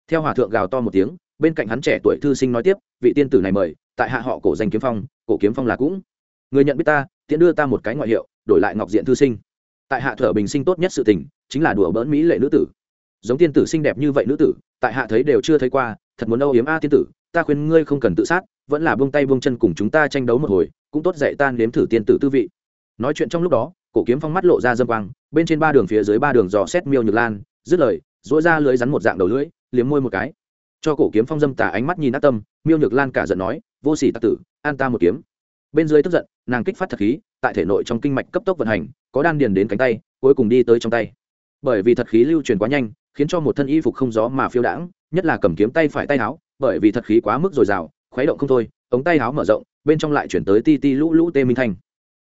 theo hòa thượng gào to một tiếng bên cạnh hắn trẻ tuổi thư sinh nói tiếp, vị tiên tử này mời, tại hạ họ cổ danh kiếm phong, cổ kiếm phong là cũng. Người nhận biết ta tiễn đưa ta một cái ngoại hiệu, đổi lại ngọc diện thư sinh. Tại hạ thở bình sinh tốt nhất sự tình, chính là đùa bỡn mỹ lệ nữ tử. Giống tiên tử xinh đẹp như vậy nữ tử, tại hạ thấy đều chưa thấy qua, thật muốn âu yếm a tiên tử, ta khuyên ngươi không cần tự sát, vẫn là buông tay buông chân cùng chúng ta tranh đấu một hồi, cũng tốt dạy tan nếm thử tiên tử tư vị. Nói chuyện trong lúc đó, cổ kiếm phong mắt lộ ra dâm quang, bên trên ba đường phía dưới ba đường dò xét miêu nhược lan, dứt lời dỗi ra lưới rắn một dạng đầu lưỡi, liếm môi một cái cho cổ kiếm phong dâm tả ánh mắt nhìn ác tâm, miêu nhược lan cả giận nói, vô sỉ tặc tử, an ta một kiếm. Bên dưới tức giận, nàng kích phát thật khí, tại thể nội trong kinh mạch cấp tốc vận hành, có đan điền đến cánh tay, cuối cùng đi tới trong tay. Bởi vì thật khí lưu truyền quá nhanh, khiến cho một thân y phục không gió mà phiêu đãng, nhất là cầm kiếm tay phải tay áo bởi vì thật khí quá mức dồi dào, khuấy động không thôi, ống tay áo mở rộng, bên trong lại chuyển tới ti ti lũ lũ tê minh thanh.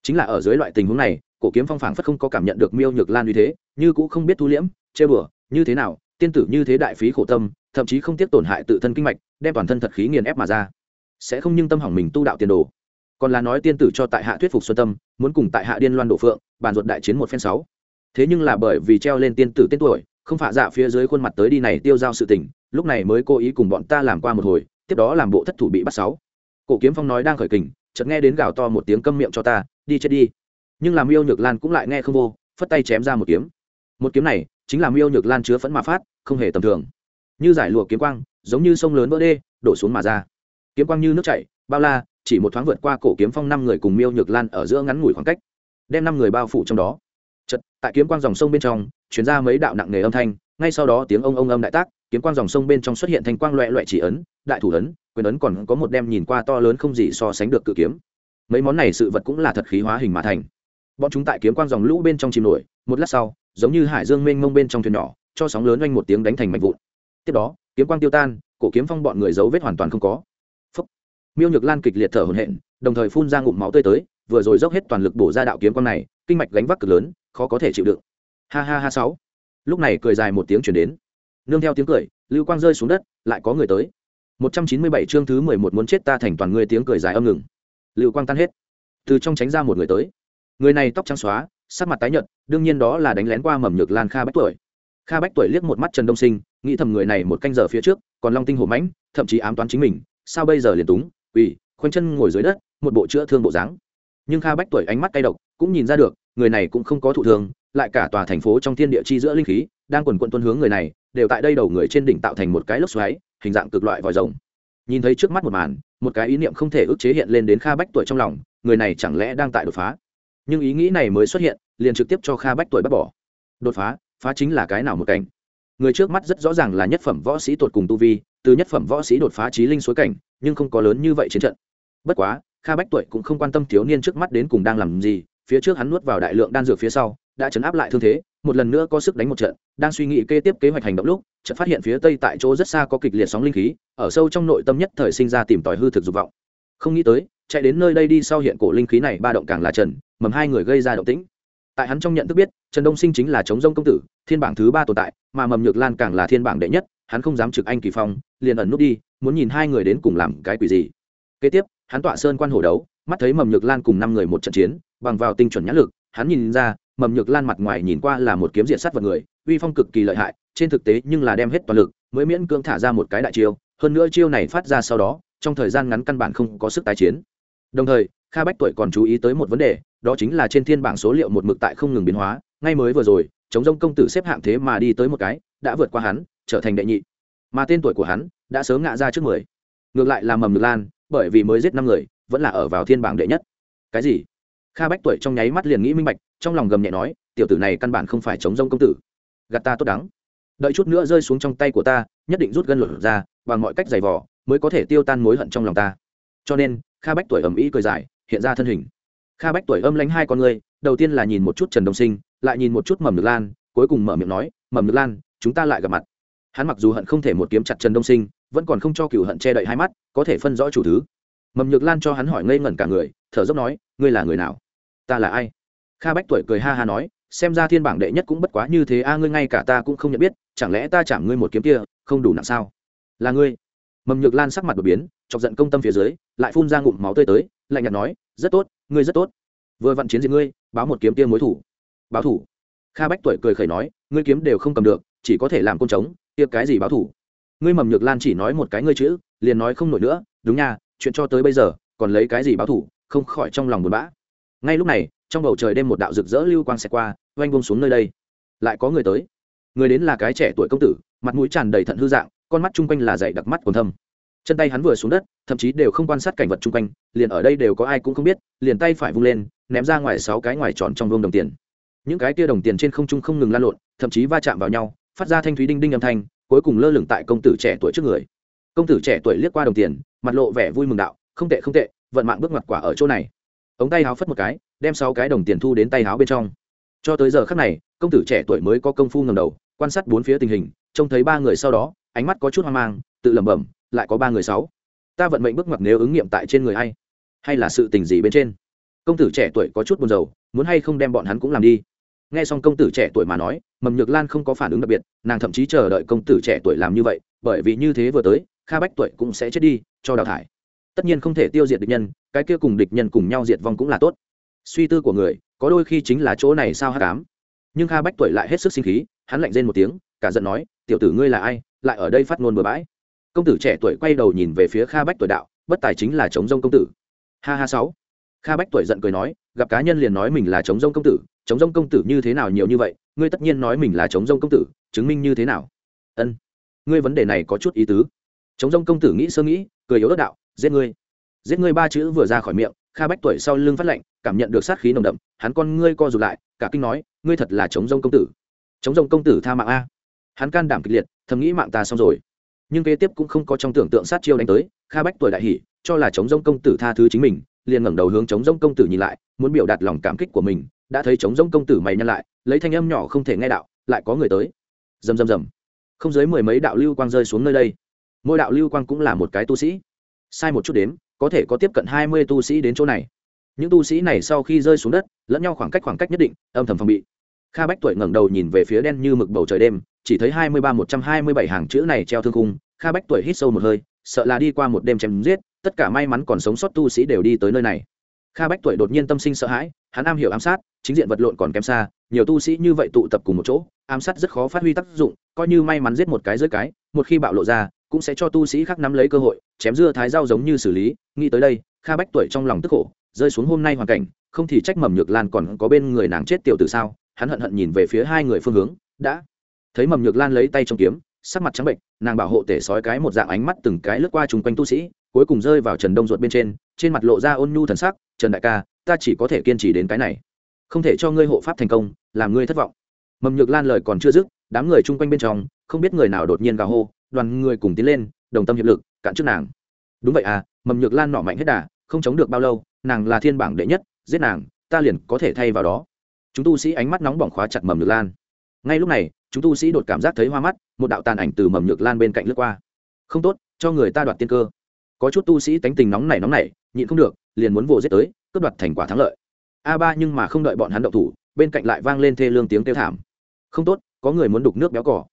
Chính là ở dưới loại tình huống này, cổ kiếm phong phảng phất không có cảm nhận được miêu nhược lan như thế, như cũng không biết thu liễm, chê bừa, như thế nào, tiên tử như thế đại phí khổ tâm thậm chí không tiếc tổn hại tự thân kinh mạch, đem toàn thân thật khí nghiền ép mà ra. Sẽ không nhưng tâm hỏng mình tu đạo tiền đồ. Còn là nói tiên tử cho tại hạ thuyết phục xuân tâm, muốn cùng tại hạ điên loan đổ phượng, bàn ruột đại chiến một phen sáu. Thế nhưng là bởi vì treo lên tiên tử tên tuổi, không phạ dạ phía dưới khuôn mặt tới đi này tiêu giao sự tình, lúc này mới cố ý cùng bọn ta làm qua một hồi, tiếp đó làm bộ thất thủ bị bắt sáu. Cổ kiếm phong nói đang khởi kình, chợt nghe đến gào to một tiếng câm miệng cho ta, đi chết đi. Nhưng làm yêu nhược lan cũng lại nghe không vô, phất tay chém ra một kiếm. Một kiếm này, chính là miêu nhược lan chứa phẫn mà phát, không hề tầm thường như giải lụa kiếm quang, giống như sông lớn vỡ đê, đổ xuống mà ra. Kiếm quang như nước chảy, bao la, chỉ một thoáng vượt qua cổ kiếm phong năm người cùng miêu nhược lan ở giữa ngắn ngủi khoảng cách, đem năm người bao phủ trong đó. Chật tại kiếm quang dòng sông bên trong chuyển ra mấy đạo nặng nề âm thanh, ngay sau đó tiếng ông ông âm đại tác, kiếm quang dòng sông bên trong xuất hiện thành quang loẹ loẹ chỉ ấn, đại thủ ấn, quyền ấn còn có một đem nhìn qua to lớn không gì so sánh được cự kiếm. Mấy món này sự vật cũng là thật khí hóa hình mà thành. Bọn chúng tại kiếm quang dòng lũ bên trong chìm nổi, một lát sau, giống như hải dương mênh mông bên trong thuyền nhỏ, cho sóng lớn oanh một tiếng đánh thành mạch vụn tiếp đó, kiếm quang tiêu tan, cổ kiếm phong bọn người dấu vết hoàn toàn không có. Phúc. miêu nhược lan kịch liệt thở hổn hển, đồng thời phun ra ngụm máu tươi tới, vừa rồi dốc hết toàn lực bổ ra đạo kiếm quang này, kinh mạch gánh vác cực lớn, khó có thể chịu đựng. Ha ha ha sáu. Lúc này cười dài một tiếng chuyển đến. Nương theo tiếng cười, lưu quang rơi xuống đất, lại có người tới. 197 chương thứ 11 muốn chết ta thành toàn người tiếng cười dài âm ngừng. Lưu quang tan hết. Từ trong tránh ra một người tới. Người này tóc trắng xóa, sắc mặt tái nhợt, đương nhiên đó là đánh lén qua mầm nhược lan kha bách tuổi. Kha bách tuổi liếc một mắt trần đông sinh nghĩ thầm người này một canh giờ phía trước, còn long tinh hổ mãnh, thậm chí ám toán chính mình, sao bây giờ liền túng ủy khoanh chân ngồi dưới đất, một bộ chữa thương bộ dáng. Nhưng kha bách tuổi ánh mắt cay độc, cũng nhìn ra được, người này cũng không có thụ thương, lại cả tòa thành phố trong thiên địa chi giữa linh khí, đang quần quận tuân hướng người này, đều tại đây đầu người trên đỉnh tạo thành một cái lốc xoáy, hình dạng cực loại vòi rồng. Nhìn thấy trước mắt một màn, một cái ý niệm không thể ức chế hiện lên đến kha bách tuổi trong lòng, người này chẳng lẽ đang tại đột phá? Nhưng ý nghĩ này mới xuất hiện, liền trực tiếp cho kha bách tuổi bắt bỏ. Đột phá phá chính là cái nào một cảnh? Người trước mắt rất rõ ràng là nhất phẩm võ sĩ tột cùng tu vi, từ nhất phẩm võ sĩ đột phá trí linh suối cảnh, nhưng không có lớn như vậy chiến trận. Bất quá, kha bách tuổi cũng không quan tâm thiếu niên trước mắt đến cùng đang làm gì, phía trước hắn nuốt vào đại lượng đan dược phía sau, đã chấn áp lại thương thế, một lần nữa có sức đánh một trận, đang suy nghĩ kế tiếp kế hoạch hành động lúc, chợt phát hiện phía tây tại chỗ rất xa có kịch liệt sóng linh khí, ở sâu trong nội tâm nhất thời sinh ra tìm tòi hư thực dục vọng. Không nghĩ tới, chạy đến nơi đây đi sau hiện cổ linh khí này ba động càng là trần, mầm hai người gây ra động tĩnh tại hắn trong nhận thức biết, trần đông sinh chính là chống rông công tử, thiên bảng thứ ba tồn tại, mà mầm nhược lan càng là thiên bảng đệ nhất, hắn không dám trực anh kỳ phong, liền ẩn nút đi, muốn nhìn hai người đến cùng làm cái quỷ gì. Kế tiếp, hắn tọa sơn quan hổ đấu, mắt thấy mầm nhược lan cùng năm người một trận chiến, bằng vào tinh chuẩn nhãn lực, hắn nhìn ra, mầm nhược lan mặt ngoài nhìn qua là một kiếm diện sát vật người, uy phong cực kỳ lợi hại, trên thực tế nhưng là đem hết toàn lực, mới miễn cưỡng thả ra một cái đại chiêu, hơn nữa chiêu này phát ra sau đó, trong thời gian ngắn căn bản không có sức tái chiến. Đồng thời, kha bách tuổi còn chú ý tới một vấn đề đó chính là trên thiên bảng số liệu một mực tại không ngừng biến hóa, ngay mới vừa rồi, chống rông công tử xếp hạng thế mà đi tới một cái, đã vượt qua hắn, trở thành đệ nhị. Mà tên tuổi của hắn, đã sớm ngã ra trước mười. Ngược lại là mầm ngược lan, bởi vì mới giết năm người, vẫn là ở vào thiên bảng đệ nhất. Cái gì? Kha bách tuổi trong nháy mắt liền nghĩ minh bạch, trong lòng gầm nhẹ nói, tiểu tử này căn bản không phải chống rông công tử. Gạt ta tốt đắng. Đợi chút nữa rơi xuống trong tay của ta, nhất định rút gân luật ra, bằng mọi cách giày vỏ mới có thể tiêu tan mối hận trong lòng ta. Cho nên, kha bách tuổi ầm ĩ cười dài, hiện ra thân hình kha bách tuổi âm lánh hai con người, đầu tiên là nhìn một chút trần đông sinh, lại nhìn một chút mầm Nhược lan, cuối cùng mở miệng nói mầm Nhược lan, chúng ta lại gặp mặt. Hắn mặc dù hận không thể một kiếm chặt trần đông sinh, vẫn còn không cho cựu hận che đậy hai mắt, có thể phân rõ chủ thứ. Mầm nhược lan cho hắn hỏi ngây ngẩn cả người, thở dốc nói, ngươi là người nào? Ta là ai? Kha bách tuổi cười ha ha nói, xem ra thiên bảng đệ nhất cũng bất quá như thế a, ngươi ngay cả ta cũng không nhận biết, chẳng lẽ ta chạm ngươi một kiếm kia, không đủ nặng sao? Là ngươi. Mầm nhược lan sắc mặt đột biến, chọc giận công tâm phía dưới, lại phun ra ngụm máu tươi tới lạnh nhạt nói, rất tốt, ngươi rất tốt. Vừa vặn chiến diệt ngươi, báo một kiếm tiêm mối thủ. Báo thủ? Kha bách tuổi cười khẩy nói, ngươi kiếm đều không cầm được, chỉ có thể làm côn trống, kia cái gì báo thủ? Ngươi mầm nhược lan chỉ nói một cái ngươi chữ, liền nói không nổi nữa, đúng nha, chuyện cho tới bây giờ, còn lấy cái gì báo thủ, không khỏi trong lòng buồn bã. Ngay lúc này, trong bầu trời đêm một đạo rực rỡ lưu quang xẹt qua, oanh bông xuống nơi đây. Lại có người tới. Người đến là cái trẻ tuổi công tử, mặt mũi tràn đầy thận hư dạng, con mắt chung quanh là dày đặc mắt còn thâm chân tay hắn vừa xuống đất, thậm chí đều không quan sát cảnh vật chung quanh, liền ở đây đều có ai cũng không biết, liền tay phải vung lên, ném ra ngoài sáu cái ngoài tròn trong vương đồng tiền. Những cái kia đồng tiền trên không trung không ngừng lan lộn, thậm chí va chạm vào nhau, phát ra thanh thúy đinh đinh âm thanh, cuối cùng lơ lửng tại công tử trẻ tuổi trước người. Công tử trẻ tuổi liếc qua đồng tiền, mặt lộ vẻ vui mừng đạo, không tệ không tệ, vận mạng bước ngoặt quả ở chỗ này. Ống tay háo phất một cái, đem sáu cái đồng tiền thu đến tay háo bên trong. Cho tới giờ khắc này, công tử trẻ tuổi mới có công phu ngầm đầu, quan sát bốn phía tình hình, trông thấy ba người sau đó, ánh mắt có chút hoang mang, tự lẩm bẩm lại có ba người sáu. Ta vận mệnh bước ngoặt nếu ứng nghiệm tại trên người hay, hay là sự tình gì bên trên? Công tử trẻ tuổi có chút buồn rầu muốn hay không đem bọn hắn cũng làm đi? Nghe xong công tử trẻ tuổi mà nói mầm nhược lan không có phản ứng đặc biệt nàng thậm chí chờ đợi công tử trẻ tuổi làm như vậy bởi vì như thế vừa tới kha bách tuổi cũng sẽ chết đi cho đào thải. Tất nhiên không thể tiêu diệt địch nhân cái kia cùng địch nhân cùng nhau diệt vong cũng là tốt. Suy tư của người có đôi khi chính là chỗ này sao hát cám nhưng kha bách tuổi lại hết sức sinh khí hắn lạnh rên một tiếng cả giận nói tiểu tử ngươi là ai? Lại ở đây phát ngôn bừa bãi công tử trẻ tuổi quay đầu nhìn về phía kha bách tuổi đạo, bất tài chính là chống rông công tử. Ha ha sáu. Kha bách tuổi giận cười nói, gặp cá nhân liền nói mình là chống rông công tử, chống rông công tử như thế nào nhiều như vậy, ngươi tất nhiên nói mình là chống rông công tử, chứng minh như thế nào? Ân. Ngươi vấn đề này có chút ý tứ. Chống rông công tử nghĩ sơ nghĩ, cười yếu ớt đạo, giết ngươi. Giết ngươi ba chữ vừa ra khỏi miệng, kha bách tuổi sau lưng phát lệnh, cảm nhận được sát khí nồng đậm, hắn con ngươi co rụt lại, cả kinh nói, ngươi thật là chống rông công tử. Chống rông công tử tha mạng a. Hắn can đảm kịch liệt, thầm nghĩ mạng ta xong rồi nhưng kế tiếp cũng không có trong tưởng tượng sát chiêu đánh tới, kha bách tuổi đại hỉ, cho là chống rông công tử tha thứ chính mình, liền ngẩng đầu hướng chống rông công tử nhìn lại, muốn biểu đạt lòng cảm kích của mình, đã thấy chống rông công tử mày nhăn lại, lấy thanh âm nhỏ không thể nghe đạo, lại có người tới. Rầm rầm rầm. Không dưới mười mấy đạo lưu quang rơi xuống nơi đây. Mỗi đạo lưu quang cũng là một cái tu sĩ. Sai một chút đếm, có thể có tiếp cận hai mươi tu sĩ đến chỗ này. Những tu sĩ này sau khi rơi xuống đất, lẫn nhau khoảng cách khoảng cách nhất định, âm thầm phòng bị. Kha bách tuổi ngẩng đầu nhìn về phía đen như mực bầu trời đêm chỉ thấy hai mươi ba một trăm hai mươi bảy hàng chữ này treo thương khung, kha bách tuổi hít sâu một hơi, sợ là đi qua một đêm chém giết, tất cả may mắn còn sống sót tu sĩ đều đi tới nơi này. Kha bách tuổi đột nhiên tâm sinh sợ hãi, hắn am hiểu ám sát, chính diện vật lộn còn kém xa, nhiều tu sĩ như vậy tụ tập cùng một chỗ, ám sát rất khó phát huy tác dụng, coi như may mắn giết một cái dưới cái, một khi bạo lộ ra, cũng sẽ cho tu sĩ khác nắm lấy cơ hội, chém dưa thái dao giống như xử lý. Nghĩ tới đây, kha bách tuổi trong lòng tức khổ, rơi xuống hôm nay hoàn cảnh, không thì trách mầm nhược lan còn có bên người nàng chết tiểu từ sao? Hắn hận hận nhìn về phía hai người phương hướng, đã thấy mầm nhược lan lấy tay trong kiếm, sắc mặt trắng bệnh, nàng bảo hộ tể sói cái một dạng ánh mắt từng cái lướt qua chung quanh tu sĩ, cuối cùng rơi vào trần đông ruột bên trên trên mặt lộ ra ôn nhu thần sắc, trần đại ca, ta chỉ có thể kiên trì đến cái này. Không thể cho ngươi hộ pháp thành công, làm ngươi thất vọng. Mầm nhược lan lời còn chưa dứt, đám người chung quanh bên trong, không biết người nào đột nhiên gào hô, đoàn người cùng tiến lên, đồng tâm hiệp lực, cản trước nàng. Đúng vậy à mầm nhược lan nọ mạnh hết đà, không chống được bao lâu, nàng là thiên bảng đệ nhất, giết nàng, ta liền có thể thay vào đó. Chúng tu sĩ ánh mắt nóng bỏng khóa chặt mầm nhược lan. Ngay lúc này chúng tu sĩ đột cảm giác thấy hoa mắt, một đạo tàn ảnh từ mầm nhược lan bên cạnh lướt qua. Không tốt, cho người ta đoạt tiên cơ. Có chút tu sĩ tánh tình nóng này nóng này nhịn không được, liền muốn vồ giết tới, cướp đoạt thành quả thắng lợi. A ba nhưng mà không đợi bọn hắn động thủ, bên cạnh lại vang lên thê lương tiếng kêu thảm. Không tốt, có người muốn đục nước béo cỏ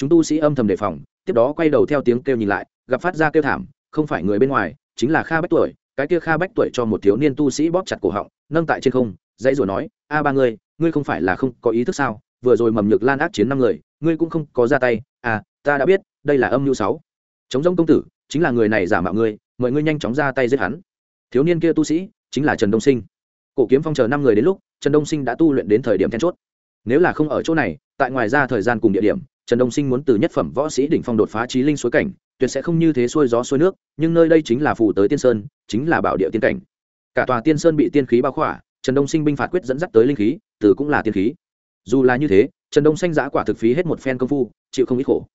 chúng tu sĩ âm thầm đề phòng, tiếp đó quay đầu theo tiếng kêu nhìn lại, gặp phát ra kêu thảm, không phải người bên ngoài, chính là kha bách tuổi, cái kia kha bách tuổi cho một thiếu niên tu sĩ bóp chặt cổ họng, nâng tại trên không, dãy rủa nói, a ba ngươi ngươi không phải là không có ý thức sao? Vừa rồi mầm nhược lan ác chiến năm người, ngươi cũng không có ra tay. À ta đã biết, đây là âm mưu sáu. Chống giống công tử, chính là người này giả mạo ngươi, mời ngươi nhanh chóng ra tay giết hắn. Thiếu niên kia tu sĩ, chính là trần đông sinh. Cổ kiếm phong chờ năm người đến lúc, trần đông sinh đã tu luyện đến thời điểm then chốt. Nếu là không ở chỗ này, tại ngoài ra thời gian cùng địa điểm, trần đông sinh muốn từ nhất phẩm võ sĩ đỉnh phong đột phá trí linh suối cảnh, tuyệt sẽ không như thế xuôi gió xuôi nước, nhưng nơi đây chính là phù tới tiên sơn, chính là bảo địa tiên cảnh. Cả tòa tiên sơn bị tiên khí bao khỏa, trần đông sinh binh phạt quyết dẫn dắt tới linh khí, từ cũng là tiên khí dù là như thế, trần đông xanh giã quả thực phí hết một phen công phu, chịu không ít khổ.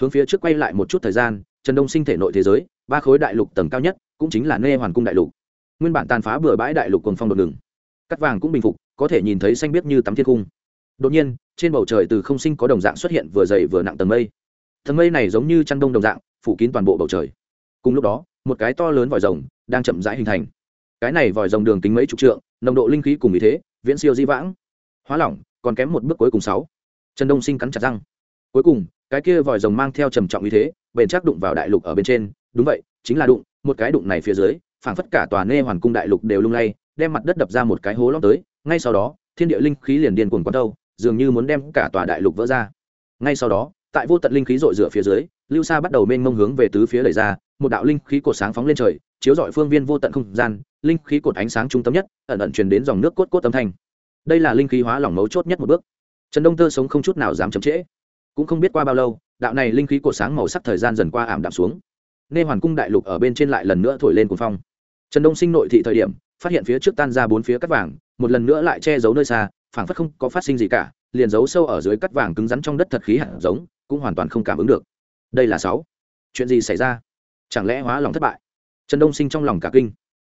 Hướng phía trước quay lại một chút thời gian, trần đông sinh thể nội thế giới, ba khối đại lục tầng cao nhất, cũng chính là nê hoàn cung đại lục. Nguyên bản tàn phá bừa bãi đại lục cùng phong đột ngừng. Cắt vàng cũng bình phục, có thể nhìn thấy xanh biết như tắm thiên cung. Đột nhiên, trên bầu trời từ không sinh có đồng dạng xuất hiện vừa dày vừa nặng tầng mây. Tầng mây này giống như chăn đông đồng dạng, phủ kín toàn bộ bầu trời. Cùng lúc đó, một cái to lớn vòi rồng đang chậm rãi hình thành. Cái này vòi rồng đường kính mấy chục trượng, nồng độ linh khí cùng ý thế, viễn siêu di vãng. Hóa lỏng còn kém một bước cuối cùng sáu. Trần đông sinh cắn chặt răng. Cuối cùng, cái kia vòi rồng mang theo trầm trọng như thế, bền chắc đụng vào đại lục ở bên trên. Đúng vậy, chính là đụng, một cái đụng này phía dưới, phảng phất cả tòa nê hoàn cung đại lục đều lung lay, đem mặt đất đập ra một cái hố lót tới. Ngay sau đó, thiên địa linh khí liền điên cuồng quán đâu dường như muốn đem cả tòa đại lục vỡ ra. Ngay sau đó, tại vô tận linh khí rội rửa phía dưới, lưu sa bắt đầu mênh mông hướng về tứ phía đẩy ra, một đạo linh khí cột sáng phóng lên trời, chiếu dọi phương viên vô tận không gian, linh khí cột ánh sáng trung tâm nhất, ẩn ẩn truyền đến dòng nước cốt cốt âm thanh đây là linh khí hóa lỏng mấu chốt nhất một bước. Trần đông tơ sống không chút nào dám chậm trễ. Cũng không biết qua bao lâu, đạo này linh khí cột sáng màu sắc thời gian dần qua ảm đạm xuống. Nên hoàn cung đại lục ở bên trên lại lần nữa thổi lên cuồng phong. Trần đông sinh nội thị thời điểm, phát hiện phía trước tan ra bốn phía cắt vàng, một lần nữa lại che giấu nơi xa, phảng phất không có phát sinh gì cả, liền giấu sâu ở dưới cắt vàng cứng rắn trong đất thật khí hạt giống, cũng hoàn toàn không cảm ứng được. Đây là sáu. Chuyện gì xảy ra? Chẳng lẽ hóa lòng thất bại? Trần đông sinh trong lòng cả kinh.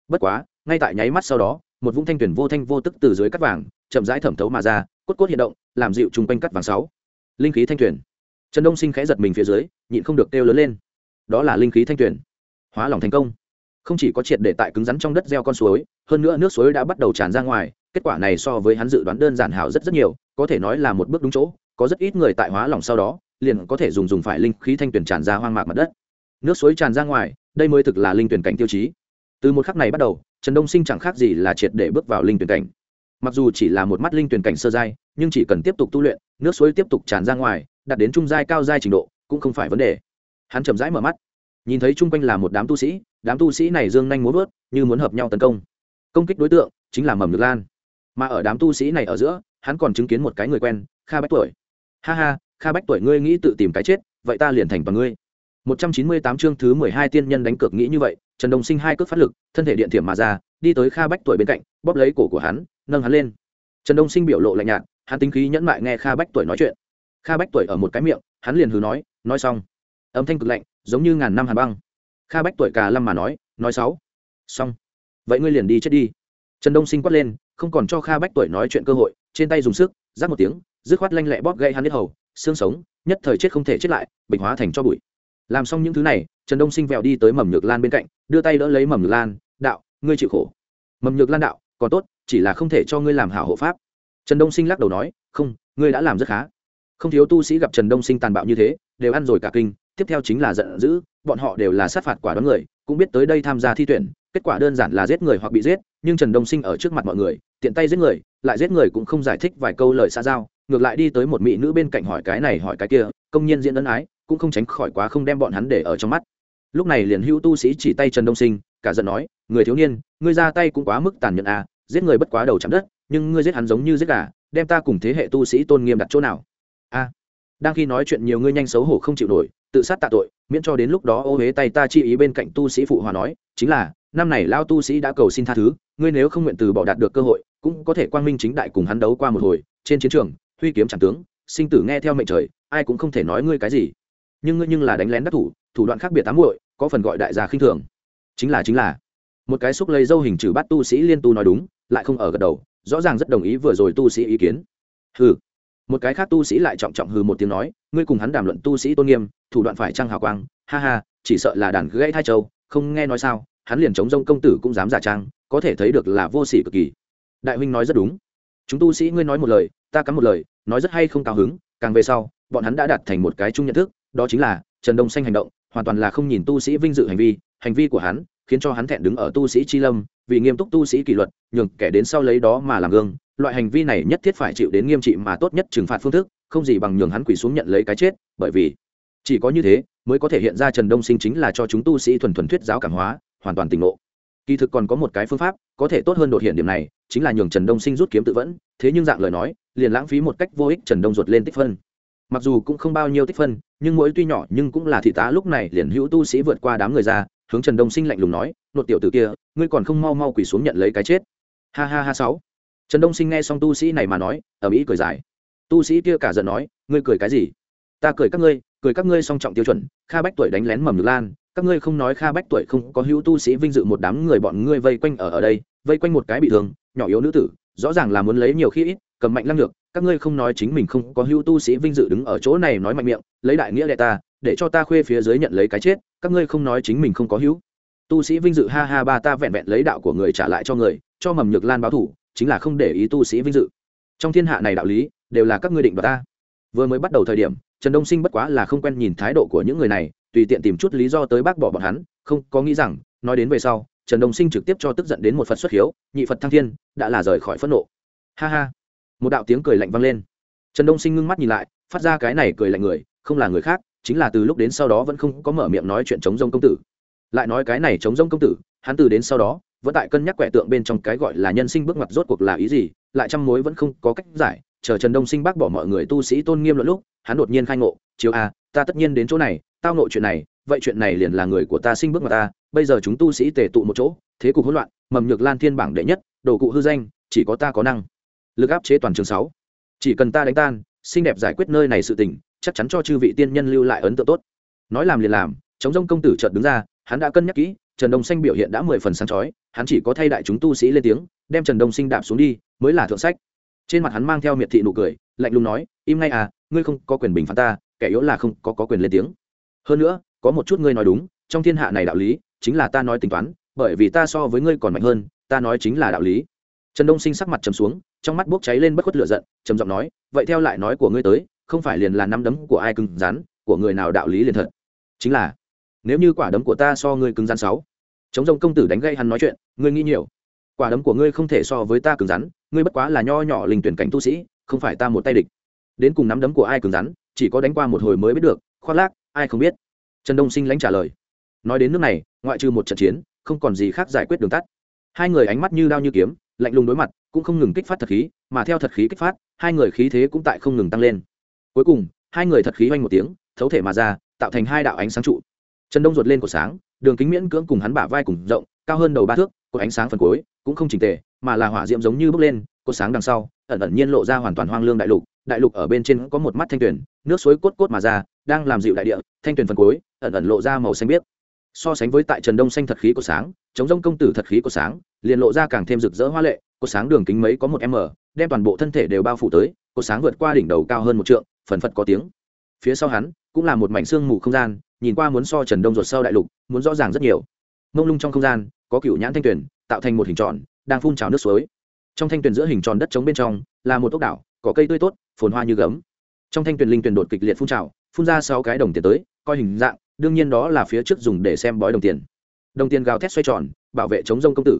Bất quá, ngay tại nháy mắt sau đó, một vũng thanh tuyển vô thanh vô tức từ dưới cắt vàng chậm rãi thẩm thấu mà ra, cốt cốt hiện động, làm dịu chung quanh cắt vàng sáu. Linh khí thanh tuyển trần đông sinh khẽ giật mình phía dưới, nhịn không được kêu lớn lên. Đó là linh khí thanh tuyển hóa lỏng thành công. Không chỉ có triệt để tại cứng rắn trong đất gieo con suối, hơn nữa nước suối đã bắt đầu tràn ra ngoài, kết quả này so với hắn dự đoán đơn giản hảo rất rất nhiều, có thể nói là một bước đúng chỗ, có rất ít người tại hóa lỏng sau đó, liền có thể dùng dùng phải linh khí thanh tuyển tràn ra hoang mạc mặt đất. Nước suối tràn ra ngoài, đây mới thực là linh tuyển cảnh tiêu chí. Từ một khắc này bắt đầu, trần đông sinh chẳng khác gì là triệt để bước vào linh tuyển cảnh mặc dù chỉ là một mắt linh tuyển cảnh sơ giai, nhưng chỉ cần tiếp tục tu luyện, nước suối tiếp tục tràn ra ngoài, đạt đến trung giai cao giai trình độ, cũng không phải vấn đề. Hắn chậm rãi mở mắt. Nhìn thấy chung quanh là một đám tu sĩ, đám tu sĩ này dương nhanh muốn vớt, như muốn hợp nhau tấn công. Công kích đối tượng chính là mầm nhược lan. Mà ở đám tu sĩ này ở giữa, hắn còn chứng kiến một cái người quen, kha bách tuổi. Ha ha, kha bách tuổi, ngươi nghĩ tự tìm cái chết, vậy ta liền thành bằng ngươi. Một trăm chín mươi tám chương thứ mười hai tiên nhân đánh cược nghĩ như vậy, trần đồng sinh hai cước phát lực, thân thể điện thiểm mà ra, đi tới kha bách tuổi bên cạnh, bóp lấy cổ của hắn nâng hắn lên. Trần đông sinh biểu lộ lạnh nhạt, hắn tính khí nhẫn mại nghe kha bách tuổi nói chuyện. Kha bách tuổi ở một cái miệng, hắn liền hừ nói nói xong. Âm thanh cực lạnh, giống như ngàn năm hàn băng. Kha bách tuổi cà lâm mà nói nói sáu. Xong. Vậy ngươi liền đi chết đi. Trần đông sinh quát lên, không còn cho kha bách tuổi nói chuyện cơ hội, trên tay dùng sức giáp một tiếng, dứt khoát lanh lẹ bóp gây hắn hết hầu, xương sống, nhất thời chết không thể chết lại bình hóa thành cho bụi. Làm xong những thứ này, trần đông sinh vẹo đi tới mầm nhược lan bên cạnh, đưa tay đỡ lấy mầm nhược lan, đạo, ngươi chịu khổ. Mầm nhược lan đạo, còn tốt chỉ là không thể cho ngươi làm hảo hộ pháp. Trần đông sinh lắc đầu nói, không, ngươi đã làm rất khá. Không thiếu tu sĩ gặp trần đông sinh tàn bạo như thế, đều ăn rồi cả kinh, tiếp theo chính là giận dữ, bọn họ đều là sát phạt quả đoán người, cũng biết tới đây tham gia thi tuyển, kết quả đơn giản là giết người hoặc bị giết, nhưng trần đông sinh ở trước mặt mọi người, tiện tay giết người, lại giết người cũng không giải thích vài câu lời xa giao, ngược lại đi tới một mỹ nữ bên cạnh hỏi cái này hỏi cái kia, công nhiên diễn ân ái, cũng không tránh khỏi quá không đem bọn hắn để ở trong mắt. Lúc này liền hữu tu sĩ chỉ tay trần đông sinh, cả giận nói, người thiếu niên, ngươi ra tay cũng quá mức tàn nhẫn à giết người bất quá đầu chạm đất, nhưng ngươi giết hắn giống như giết gà, đem ta cùng thế hệ tu sĩ tôn nghiêm đặt chỗ nào? A. Đang khi nói chuyện nhiều ngươi nhanh xấu hổ không chịu nổi, tự sát tạ tội, miễn cho đến lúc đó ô huế tay ta chi ý bên cạnh tu sĩ phụ hòa nói, chính là, năm này lao tu sĩ đã cầu xin tha thứ, ngươi nếu không nguyện từ bỏ đạt được cơ hội, cũng có thể quang minh chính đại cùng hắn đấu qua một hồi, trên chiến trường, huy kiếm chẳng tướng, sinh tử nghe theo mệnh trời, ai cũng không thể nói ngươi cái gì. Nhưng ngươi nhưng là đánh lén đắc thủ thủ đoạn khác biệt tám muội, có phần gọi đại gia khinh thường. Chính là chính là. Một cái xúc lấy dâu hình trừ bắt tu sĩ liên tu nói đúng lại không ở gật đầu, rõ ràng rất đồng ý vừa rồi tu sĩ ý kiến. Hừ. Một cái khác tu sĩ lại trọng trọng hừ một tiếng nói, ngươi cùng hắn đàm luận tu sĩ tôn nghiêm, thủ đoạn phải trăng hào quang, ha ha, chỉ sợ là đàn gãy thai châu, không nghe nói sao, hắn liền chống rông công tử cũng dám giả trang, có thể thấy được là vô sỉ cực kỳ. Đại huynh nói rất đúng. Chúng tu sĩ ngươi nói một lời, ta cắm một lời, nói rất hay không cao hứng, càng về sau, bọn hắn đã đạt thành một cái chung nhận thức, đó chính là, trần đông xanh hành động, hoàn toàn là không nhìn tu sĩ vinh dự hành vi hành vi của hắn, khiến cho hắn thẹn đứng ở tu sĩ chi lâm vì nghiêm túc tu sĩ kỷ luật, nhường kẻ đến sau lấy đó mà làm gương, loại hành vi này nhất thiết phải chịu đến nghiêm trị mà tốt nhất trừng phạt phương thức, không gì bằng nhường hắn quỳ xuống nhận lấy cái chết, bởi vì chỉ có như thế mới có thể hiện ra trần đông sinh chính là cho chúng tu sĩ thuần thuần thuyết giáo cảm hóa, hoàn toàn tỉnh ngộ. Kỳ thực còn có một cái phương pháp có thể tốt hơn đột hiện điểm này, chính là nhường trần đông sinh rút kiếm tự vẫn, thế nhưng dạng lời nói, liền lãng phí một cách vô ích trần đông ruột lên tích phân. Mặc dù cũng không bao nhiêu tích phân, nhưng mỗi tuy nhỏ nhưng cũng là thị tá lúc này liền hữu tu sĩ vượt qua đám người ra hướng trần đông sinh lạnh lùng nói nột tiểu t ử kia ngươi còn không mau mau quỳ xuống nhận lấy cái chết. Ha ha ha sáu. Trần đông sinh nghe xong tu sĩ này mà nói ở mỹ cười dài. Tu sĩ kia cả giận nói ngươi cười cái gì? Ta cười các ngươi cười các ngươi song trọng tiêu chuẩn kha bách tuổi đánh lén mầm ngược lan các ngươi không nói kha bách tuổi không có hữu tu sĩ vinh dự một đám người bọn ngươi vây quanh ở ở đây vây quanh một cái bị thương nhỏ yếu nữ tử rõ ràng là muốn lấy nhiều khi ít cầm mạnh lăng lược, các ngươi không nói chính mình không có hữu tu sĩ vinh dự đứng ở chỗ này nói mạnh miệng lấy đại nghĩa đệ ta để cho ta khuê phía dưới nhận lấy cái chết các ngươi không nói chính mình không có hữu. Tu sĩ vinh dự, ha ha, ba ta vẹn vẹn lấy đạo của người trả lại cho người, cho mầm nhược lan báo thủ, chính là không để ý tu sĩ vinh dự. Trong thiên hạ này đạo lý, đều là các ngươi định đoạt ta. Vừa mới bắt đầu thời điểm, trần đông sinh bất quá là không quen nhìn thái độ của những người này, tùy tiện tìm chút lý do tới bác bỏ bọn hắn, không có nghĩ rằng, nói đến về sau, trần đông sinh trực tiếp cho tức giận đến một phật xuất hiếu, nhị phật thăng thiên, đã là rời khỏi phẫn nộ. Ha ha. Một đạo tiếng cười lạnh vang lên. Trần đông sinh ngưng mắt nhìn lại, phát ra cái này cười lạnh người, không là người khác chính là từ lúc đến sau đó vẫn không có mở miệng nói chuyện chống rông công tử. Lại nói cái này chống rông công tử, hắn từ đến sau đó, vẫn tại cân nhắc quẻ tượng bên trong cái gọi là nhân sinh bước ngoặt rốt cuộc là ý gì, lại trăm mối vẫn không có cách giải, chờ trần đông sinh bác bỏ mọi người tu sĩ tôn nghiêm luận lúc, hắn đột nhiên khai ngộ, chiếu a ta tất nhiên đến chỗ này, tao ngộ chuyện này, vậy chuyện này liền là người của ta sinh bước ngoặt ta, bây giờ chúng tu sĩ tề tụ một chỗ, thế cục hỗn loạn, mầm nhược lan thiên bảng đệ nhất, đồ cụ hư danh, chỉ có ta có năng. Lực áp chế toàn trường sáu. Chỉ cần ta đánh tan xinh đẹp giải quyết nơi này sự tình chắc chắn cho chư vị tiên nhân lưu lại ấn tượng tốt. Nói làm liền làm chống rông công tử chợt đứng ra hắn đã cân nhắc kỹ trần đông xanh biểu hiện đã mười phần sáng chói hắn chỉ có thay đại chúng tu sĩ lên tiếng đem trần đông sinh đạp xuống đi mới là thượng sách. Trên mặt hắn mang theo miệt thị nụ cười lạnh lùng nói im ngay à ngươi không có quyền bình phán ta kẻ yếu là không có, có quyền lên tiếng. Hơn nữa có một chút ngươi nói đúng trong thiên hạ này đạo lý chính là ta nói tính toán bởi vì ta so với ngươi còn mạnh hơn ta nói chính là đạo lý. Trần đông sinh sắc mặt trầm xuống trong mắt bốc cháy lên bất khuất lửa giận, trầm giọng nói, vậy theo lại nói của ngươi tới, không phải liền là năm đấm của ai cứng rắn, của người nào đạo lý liền thật? Chính là, nếu như quả đấm của ta so ngươi cứng rắn sáu. Chống rồng công tử đánh gây hắn nói chuyện, ngươi nghĩ nhiều. Quả đấm của ngươi không thể so với ta cứng rắn, ngươi bất quá là nho nhỏ linh tuyển cảnh tu sĩ, không phải ta một tay địch. Đến cùng nắm đấm của ai cứng rắn, chỉ có đánh qua một hồi mới biết được, khoác lác, ai không biết. Trần đông sinh lãnh trả lời. Nói đến nước này, ngoại trừ một trận chiến, không còn gì khác giải quyết đường tắt. Hai người ánh mắt như đao như kiếm lạnh lùng đối mặt, cũng không ngừng kích phát thật khí, mà theo thật khí kích phát, hai người khí thế cũng tại không ngừng tăng lên. Cuối cùng, hai người thật khí oanh một tiếng, thấu thể mà ra, tạo thành hai đạo ánh sáng trụ. Trần đông ruột lên của sáng, đường kính miễn cưỡng cùng hắn bả vai cùng rộng, cao hơn đầu ba thước của ánh sáng phần cuối cũng không chỉnh tề, mà là hỏa diễm giống như bốc lên, cột sáng đằng sau, ẩn ẩn nhiên lộ ra hoàn toàn hoang lương đại lục đại lục ở bên trên có một mắt thanh tuyển nước suối cốt cốt mà ra, đang làm dịu đại địa, thanh tuyển phần cuối, ẩn ẩn lộ ra màu xanh biếc. So sánh với tại trần đông xanh thật khí của sáng chống rông công tử thật khí của sáng, liền lộ ra càng thêm rực rỡ hoa lệ cột sáng đường kính mấy có một m, đem toàn bộ thân thể đều bao phủ tới cột sáng vượt qua đỉnh đầu cao hơn một trượng, phần phật có tiếng. Phía sau hắn, cũng là một mảnh xương mù không gian, nhìn qua muốn so trần đông ruột sâu đại lục, muốn rõ ràng rất nhiều. Mông lung trong không gian, có cựu nhãn thanh tuyển tạo thành một hình tròn, đang phun trào nước suối. Trong thanh tuyển giữa hình tròn đất trống bên trong, là một ốc đảo, có cây tươi tốt, phồn hoa như gấm. Trong thanh tuyển linh tuyển đột kịch liệt phun trào, phun ra sáu cái đồng tiền tới, coi hình dạng, đương nhiên đó là phía trước dùng để xem bói đồng tiền đồng tiền gào thét xoay tròn, bảo vệ chống rông công tử.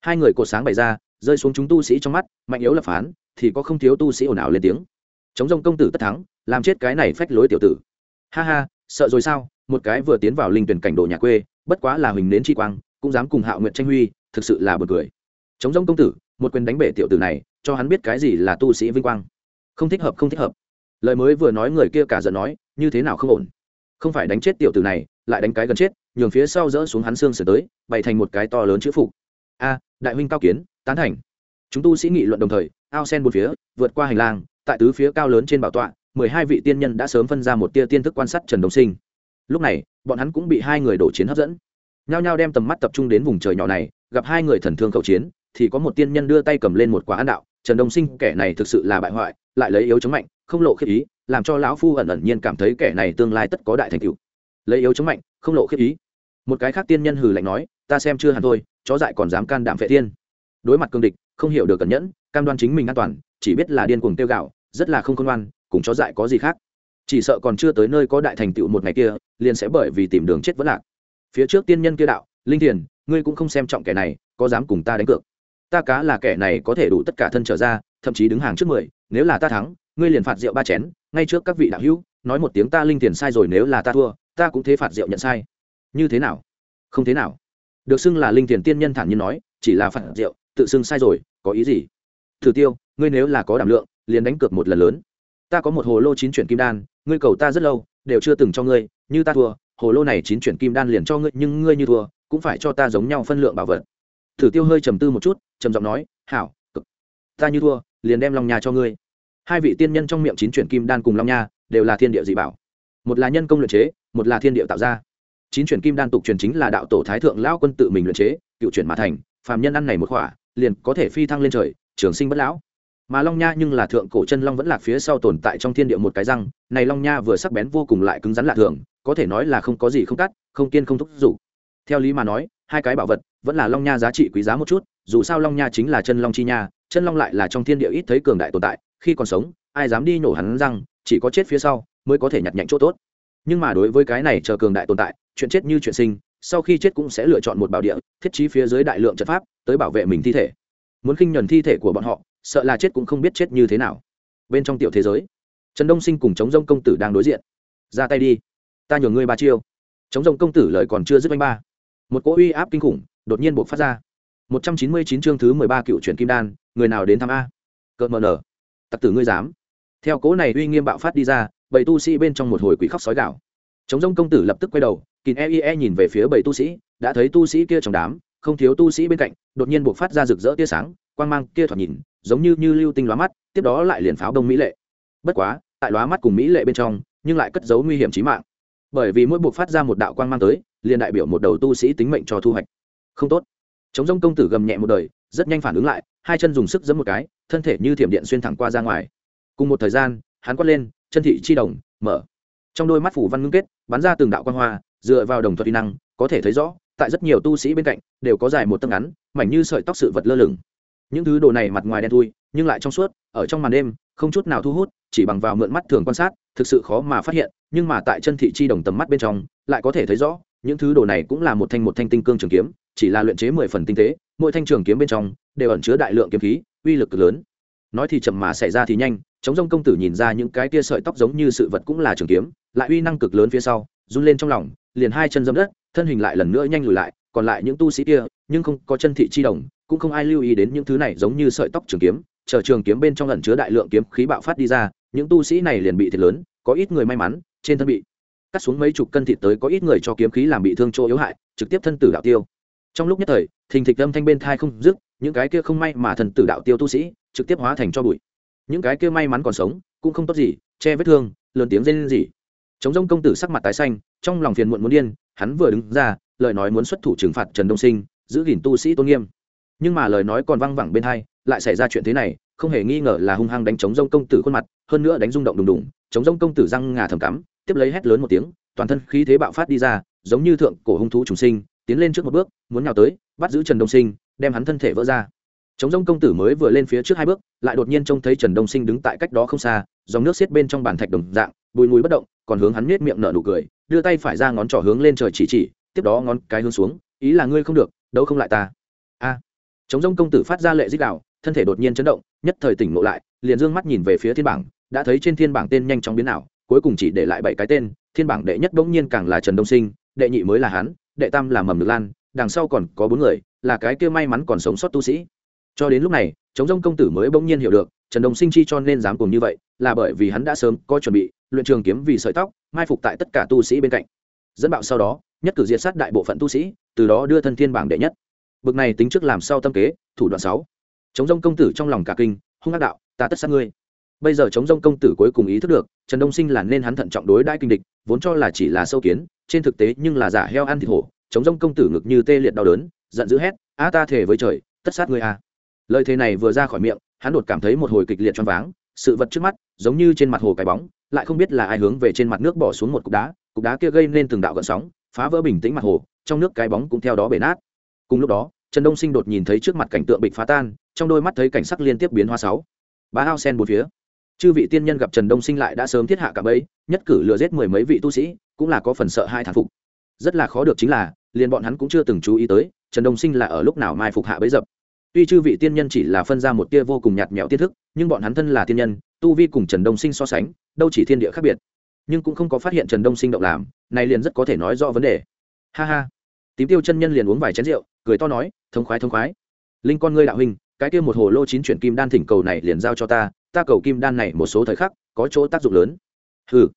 Hai người cột sáng bày ra, rơi xuống chúng tu sĩ trong mắt, mạnh yếu lập phán, thì có không thiếu tu sĩ ồn ào lên tiếng. Chống rông công tử tất thắng, làm chết cái này phách lối tiểu tử. Ha ha, sợ rồi sao? Một cái vừa tiến vào linh tuyển cảnh đồ nhà quê, bất quá là huỳnh nến chi quang, cũng dám cùng hạo nguyện tranh huy, thực sự là bật cười. Chống rông công tử, một quyền đánh bể tiểu tử này, cho hắn biết cái gì là tu sĩ vinh quang. Không thích hợp, không thích hợp. Lời mới vừa nói người kia cả giận nói, như thế nào không ổn? Không phải đánh chết tiểu tử này, lại đánh cái gần chết nhường phía sau dỡ xuống hắn xương sửa tới, bày thành một cái to lớn chữ phục. A, đại huynh cao kiến, tán thành. Chúng tu sĩ nghị luận đồng thời, ao sen một phía, vượt qua hành lang, tại tứ phía cao lớn trên bảo tọa, mười hai vị tiên nhân đã sớm phân ra một tia tiên thức quan sát trần đồng sinh. Lúc này, bọn hắn cũng bị hai người đổ chiến hấp dẫn. Nhao nhao đem tầm mắt tập trung đến vùng trời nhỏ này, gặp hai người thần thương cầu chiến, thì có một tiên nhân đưa tay cầm lên một quả ăn đạo. Trần đồng sinh, kẻ này thực sự là bại hoại, lại lấy yếu chống mạnh, không lộ khiếp ý, làm cho lão phu ẩn ẩn nhiên cảm thấy kẻ này tương lai tất có đại thành tựu lấy yếu chống mạnh, không lộ khiếp ý. Một cái khác tiên nhân hừ lạnh nói, ta xem chưa hẳn thôi, chó dại còn dám can đảm phệ thiên. Đối mặt cương địch, không hiểu được cẩn nhẫn, cam đoan chính mình an toàn, chỉ biết là điên cuồng tiêu gạo, rất là không công ngoan, cùng chó dại có gì khác. Chỉ sợ còn chưa tới nơi có đại thành tựu một ngày kia, liền sẽ bởi vì tìm đường chết vẫn lạc. Phía trước tiên nhân kia đạo, linh thiền, ngươi cũng không xem trọng kẻ này, có dám cùng ta đánh cược? Ta cá là kẻ này có thể đủ tất cả thân trở ra, thậm chí đứng hàng trước mười, nếu là ta thắng, ngươi liền phạt rượu ba chén, ngay trước các vị đạo hữu, nói một tiếng ta linh tiền sai rồi, nếu là ta thua ta cũng thế phạt rượu nhận sai. Như thế nào? Không thế nào. Được xưng là linh thiền tiên nhân thản nhiên nói, chỉ là phạt rượu tự xưng sai rồi, có ý gì? Thử tiêu, ngươi nếu là có đảm lượng, liền đánh cược một lần lớn. Ta có một hồ lô chín chuyển kim đan, ngươi cầu ta rất lâu, đều chưa từng cho ngươi, như ta thua, hồ lô này chín chuyển kim đan liền cho ngươi, nhưng ngươi như thua, cũng phải cho ta giống nhau phân lượng bảo vật. Thử tiêu hơi trầm tư một chút, trầm giọng nói, hảo cực ta như thua, liền đem long nha cho ngươi. Hai vị tiên nhân trong miệng chín chuyển kim đan cùng long nha, đều là thiên địa dị bảo một là nhân công luyện chế, một là thiên địa tạo ra. Chín chuyển kim đan tục truyền chính là đạo tổ thái thượng lão quân tự mình luyện chế, cựu chuyển mà thành, phàm nhân ăn này một khỏa, liền có thể phi thăng lên trời, trường sinh bất lão. Mà long nha nhưng là thượng cổ chân long vẫn lạc phía sau tồn tại trong thiên địa một cái răng, này long nha vừa sắc bén vô cùng lại cứng rắn lạ thường, có thể nói là không có gì không cắt, không kiên không thúc giục. Theo lý mà nói, hai cái bảo vật vẫn là long nha giá trị quý giá một chút, dù sao long nha chính là chân long chi nha, chân long lại là trong thiên địa ít thấy cường đại tồn tại, khi còn sống, ai dám đi nổ hắn răng, chỉ có chết phía sau mới có thể nhặt nhạnh chỗ tốt. Nhưng mà đối với cái này chờ cường đại tồn tại, chuyện chết như chuyện sinh, sau khi chết cũng sẽ lựa chọn một bảo địa, thiết trí phía dưới đại lượng trận pháp, tới bảo vệ mình thi thể. Muốn khinh nhuần thi thể của bọn họ, sợ là chết cũng không biết chết như thế nào. Bên trong tiểu thế giới, trần đông sinh cùng chống rông công tử đang đối diện. Ra tay đi, ta nhường ngươi ba chiêu. Chống rông công tử lời còn chưa dứt anh ba, một cỗ uy áp kinh khủng đột nhiên buộc phát ra. Một trăm chín mươi chín chương thứ mười ba cựu truyền kim đan, người nào đến thăm a? Cợt mờ nở. Tặc tử ngươi dám. Theo cỗ này uy nghiêm bạo phát đi ra bảy tu sĩ bên trong một hồi quỷ khóc sói gạo chống rông công tử lập tức quay đầu kín e e nhìn về phía bảy tu sĩ, đã thấy tu sĩ kia trong đám, không thiếu tu sĩ bên cạnh, đột nhiên buộc phát ra rực rỡ tia sáng, quang mang kia thoạt nhìn, giống như như lưu tinh lóa mắt, tiếp đó lại liền pháo đông mỹ lệ. Bất quá, tại lóa mắt cùng mỹ lệ bên trong, nhưng lại cất giấu nguy hiểm trí mạng. Bởi vì mỗi buộc phát ra một đạo quang mang tới, liền đại biểu một đầu tu sĩ tính mệnh cho thu hoạch. Không tốt. Chống rông công tử gầm nhẹ một đời, rất nhanh phản ứng lại, hai chân dùng sức giấm một cái, thân thể như thiểm điện xuyên thẳng qua ra ngoài. Cùng một thời gian, hắn quát lên chân thị chi đồng, mở. Trong đôi mắt phủ văn ngưng kết, bắn ra từng đạo quan hoa, dựa vào đồng thuật kỹ năng, có thể thấy rõ, tại rất nhiều tu sĩ bên cạnh, đều có dài một tấc ngắn, mảnh như sợi tóc sự vật lơ lửng. Những thứ đồ này mặt ngoài đen thui, nhưng lại trong suốt, ở trong màn đêm, không chút nào thu hút, chỉ bằng vào mượn mắt thường quan sát, thực sự khó mà phát hiện, nhưng mà tại chân thị chi đồng tầm mắt bên trong, lại có thể thấy rõ, những thứ đồ này cũng là một thanh một thanh tinh cương trường kiếm, chỉ là luyện chế mười phần tinh tế, mỗi thanh trường kiếm bên trong, đều ẩn chứa đại lượng kiếm khí, uy lực lớn nói thì chậm mà xảy ra thì nhanh, chống rông công tử nhìn ra những cái tia sợi tóc giống như sự vật cũng là trường kiếm, lại uy năng cực lớn phía sau, run lên trong lòng, liền hai chân dâm đất, thân hình lại lần nữa nhanh lùi lại, còn lại những tu sĩ kia, nhưng không có chân thị chi đồng, cũng không ai lưu ý đến những thứ này giống như sợi tóc trường kiếm, chờ trường kiếm bên trong ẩn chứa đại lượng kiếm khí bạo phát đi ra, những tu sĩ này liền bị thiệt lớn, có ít người may mắn, trên thân bị cắt xuống mấy chục cân thịt tới có ít người cho kiếm khí làm bị thương chỗ yếu hại, trực tiếp thân tử đạo tiêu. Trong lúc nhất thời, thình thịch âm thanh bên thai không dứt, những cái kia không may mà thần tử đạo tiêu tu sĩ trực tiếp hóa thành cho bụi. Những cái kia may mắn còn sống, cũng không tốt gì, che vết thương, lớn tiếng rên gì chống rông công tử sắc mặt tái xanh, trong lòng phiền muộn muốn điên, hắn vừa đứng ra, lời nói muốn xuất thủ trừng phạt trần đông sinh, giữ gìn tu sĩ tôn nghiêm. Nhưng mà lời nói còn văng vẳng bên hai, lại xảy ra chuyện thế này, không hề nghi ngờ là hung hăng đánh chống rông công tử khuôn mặt, hơn nữa đánh rung động đùng đùng chống rông công tử răng ngà thầm cắm, tiếp lấy hét lớn một tiếng, toàn thân khí thế bạo phát đi ra, giống như thượng cổ hung thú trùng sinh, tiến lên trước một bước, muốn nhào tới, bắt giữ trần đông sinh, đem hắn thân thể vỡ ra. Trống rông công tử mới vừa lên phía trước hai bước lại đột nhiên trông thấy trần đông sinh đứng tại cách đó không xa dòng nước xiết bên trong bàn thạch đồng dạng bùi mùi bất động còn hướng hắn nhếch miệng nở nụ cười đưa tay phải ra ngón trỏ hướng lên trời chỉ chỉ tiếp đó ngón cái hướng xuống ý là ngươi không được đâu không lại ta. A. Trống rông công tử phát ra lệ rít gào, thân thể đột nhiên chấn động nhất thời tỉnh ngộ lại liền dương mắt nhìn về phía thiên bảng đã thấy trên thiên bảng tên nhanh chóng biến ảo cuối cùng chỉ để lại bảy cái tên thiên bảng đệ nhất bỗng nhiên càng là trần đông sinh đệ nhị mới là hắn đệ tam là mầm được lan đằng sau còn có bốn người là cái kia may mắn còn sống sót tu sĩ cho đến lúc này chống rông công tử mới bỗng nhiên hiểu được, trần đông sinh chi cho nên dám cùng như vậy, là bởi vì hắn đã sớm có chuẩn bị, luyện trường kiếm vì sợi tóc, mai phục tại tất cả tu sĩ bên cạnh. Dẫn bạo sau đó, nhất cử diệt sát đại bộ phận tu sĩ, từ đó đưa thân thiên bảng đệ nhất. Bực này tính trước làm sau tâm kế, thủ đoạn sáu. Chống rông công tử trong lòng cả kinh, hung ác đạo, ta tất sát ngươi. Bây giờ chống rông công tử cuối cùng ý thức được, trần đông sinh là nên hắn thận trọng đối đãi kinh địch, vốn cho là chỉ là sâu kiến, trên thực tế nhưng là giả heo ăn thịt hổ. Chống rông công tử ngực như tê liệt đau đớn, giận dữ hét, a ta thể với trời, tất sát ngươi a lời thế này vừa ra khỏi miệng, hắn đột cảm thấy một hồi kịch liệt choáng váng, sự vật trước mắt, giống như trên mặt hồ cái bóng, lại không biết là ai hướng về trên mặt nước bỏ xuống một cục đá cục đá kia gây nên từng đạo gợn sóng, phá vỡ bình tĩnh mặt hồ, trong nước cái bóng cũng theo đó bể nát. Cùng lúc đó, trần đông sinh đột nhìn thấy trước mặt cảnh tượng bịch phá tan, trong đôi mắt thấy cảnh sắc liên tiếp biến hoa sáu. Bá ao sen bốn phía. Chư vị tiên nhân gặp trần đông sinh lại đã sớm thiết hạ cả bấy nhất cử lừa giết mười mấy vị tu sĩ, cũng là có phần sợ hai thản phục. Rất là khó được chính là, liền bọn hắn cũng chưa từng chú ý tới, trần đông sinh là ở lúc nào mai phục hạ bấy dập tuy chư vị tiên nhân chỉ là phân ra một tia vô cùng nhạt nhẽo tiên thức, nhưng bọn hắn thân là tiên nhân, tu vi cùng trần đông sinh so sánh, đâu chỉ thiên địa khác biệt. Nhưng cũng không có phát hiện trần đông sinh động làm, này liền rất có thể nói rõ vấn đề. Ha ha. Tím tiêu chân nhân liền uống vài chén rượu, cười to nói, thông khoái thông khoái. Linh con ngươi đạo huynh, cái kia một hồ lô chín chuyển kim đan thỉnh cầu này liền giao cho ta ta cầu kim đan này một số thời khắc, có chỗ tác dụng lớn. Ừ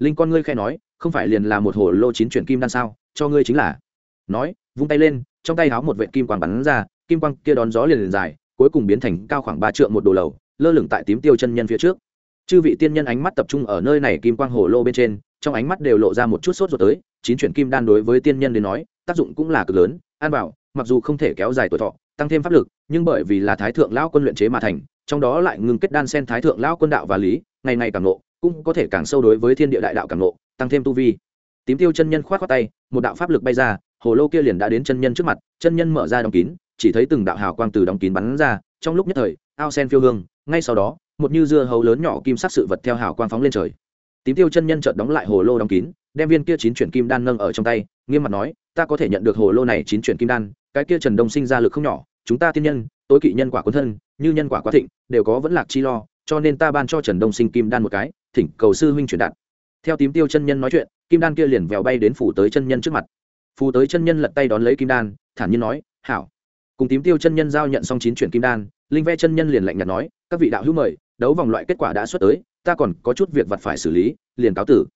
linh con ngươi khai nói, không phải liền là một hồ lô chín chuyển kim đan sao, cho ngươi chính là. Nói, vung tay lên, trong tay háo một vệ kim quàng bắn ra kim quang kia đón gió liền liền dài, cuối cùng biến thành cao khoảng ba trượng một đồ lầu, lơ lửng tại tím tiêu chân nhân phía trước. Chư vị tiên nhân ánh mắt tập trung ở nơi này kim quang hồ lô bên trên, trong ánh mắt đều lộ ra một chút sốt ruột tới, chín chuyển kim đan đối với tiên nhân đến nói, tác dụng cũng là cực lớn, an bảo, mặc dù không thể kéo dài tuổi thọ, tăng thêm pháp lực, nhưng bởi vì là thái thượng lão quân luyện chế mà thành, trong đó lại ngừng kết đan sen thái thượng lão quân đạo và lý, ngày ngày càng nộ cũng có thể càng sâu đối với thiên địa đại đạo càng nộ tăng thêm tu vi. Tím tiêu chân nhân khoát khoát tay, một đạo pháp lực bay ra, hồ lô kia liền đã đến chân nhân trước mặt, chân nhân mở ra đóng kín chỉ thấy từng đạo hào quang từ đóng kín bắn ra, trong lúc nhất thời, ao sen phiêu hương, ngay sau đó, một như dưa hấu lớn nhỏ kim sắc sự vật theo hào quang phóng lên trời. Tím tiêu chân nhân chợt đóng lại hồ lô đóng kín, đem viên kia chín chuyển kim đan nâng ở trong tay, nghiêm mặt nói, ta có thể nhận được hồ lô này chín chuyển kim đan, cái kia trần đông sinh ra lực không nhỏ, chúng ta tiên nhân, tối kỵ nhân quả quân thân, như nhân quả quá thịnh, đều có vẫn lạc chi lo, cho nên ta ban cho trần đông sinh kim đan một cái, thỉnh cầu sư huynh chuyển đạt. Theo tím tiêu chân nhân nói chuyện, kim đan kia liền vèo bay đến phủ tới chân nhân trước mặt. Phù tới chân nhân lật tay đón lấy kim đan, thản nhiên nói, hảo cùng tím tiêu chân nhân giao nhận xong chín chuyển kim đan, linh ve chân nhân liền lạnh nhạt nói, các vị đạo hữu mời, đấu vòng loại kết quả đã xuất tới, ta còn có chút việc vặt phải xử lý, liền cáo tử.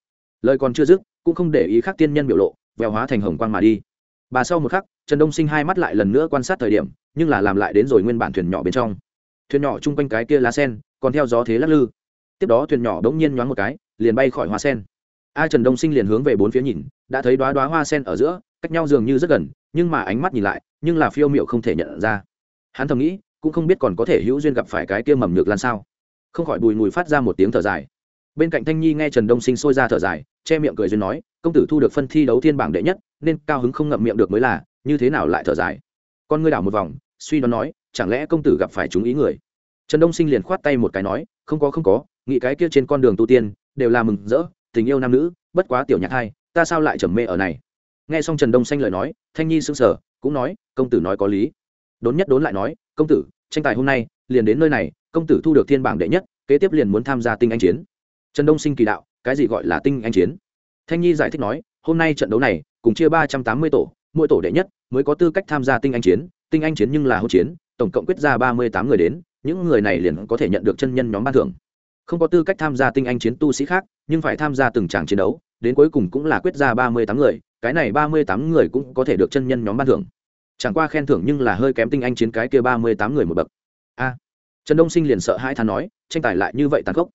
Lời còn chưa dứt, cũng không để ý khác tiên nhân biểu lộ, vèo hóa thành hồng quang mà đi. Bà sau một khắc, trần đông sinh hai mắt lại lần nữa quan sát thời điểm, nhưng là làm lại đến rồi nguyên bản thuyền nhỏ bên trong. Thuyền nhỏ chung quanh cái kia lá sen, còn theo gió thế lắc lư. Tiếp đó thuyền nhỏ đ ỗ n g nhiên nhoáng một cái, liền bay khỏi hoa sen. A trần đông sinh liền hướng về bốn phía nhìn, đã thấy đoá đoá hoa sen ở giữa, cách nhau dường như rất gần nhưng mà ánh mắt nhìn lại, nhưng là phiêu m i ệ u không thể nhận ra. Hắn thầm nghĩ, cũng không biết còn có thể hữu duyên gặp phải cái kia mầm nhược lan sao. Không khỏi bùi mùi phát ra một tiếng thở dài. Bên cạnh thanh nhi nghe trần đông sinh sôi ra thở dài, che miệng cười duyên nói, công tử thu được phân thi đấu thiên bảng đệ nhất, nên cao hứng không ngậm miệng được mới là, như thế nào lại thở dài? Con ngươi đảo một vòng, suy đoán nói, chẳng lẽ công tử gặp phải chúng ý người? Trần đông sinh liền khoát tay một cái nói, không có không có, nghĩ cái kia trên con đường tu tiên, đều là mừng rỡ, tình yêu nam nữ, bất quá tiểu nhạc hai, ta sao lại trầm mê ở này? Nghe xong trần đông xanh lời nói, thanh nhi sững sờ, cũng nói, công tử nói có lý. Đốn nhất đốn lại nói, công tử, tranh tài hôm nay, liền đến nơi này, công tử thu được thiên bảng đệ nhất, kế tiếp liền muốn tham gia tinh anh chiến. Trần đông sinh kỳ đạo, cái gì gọi là tinh anh chiến? Thanh nhi giải thích nói, hôm nay trận đấu này, cùng chia ba trăm tám mươi tổ, mỗi tổ đệ nhất, mới có tư cách tham gia tinh anh chiến, tinh anh chiến nhưng là hậu chiến, tổng cộng quyết ra ba mươi tám người đến, những người này liền có thể nhận được chân nhân nhóm ban thưởng. Không có tư cách tham gia tinh anh chiến tu sĩ khác, nhưng phải tham gia từng tràng chiến đấu, đến cuối cùng cũng là quyết ra ba mươi tám người cái này ba mươi tám người cũng có thể được chân nhân nhóm ban thưởng. Chẳng qua khen thưởng nhưng là hơi kém tinh anh chiến cái kia ba mươi tám người một bậc. A trần đông sinh liền sợ hai thán nói tranh tài lại như vậy tàn khốc.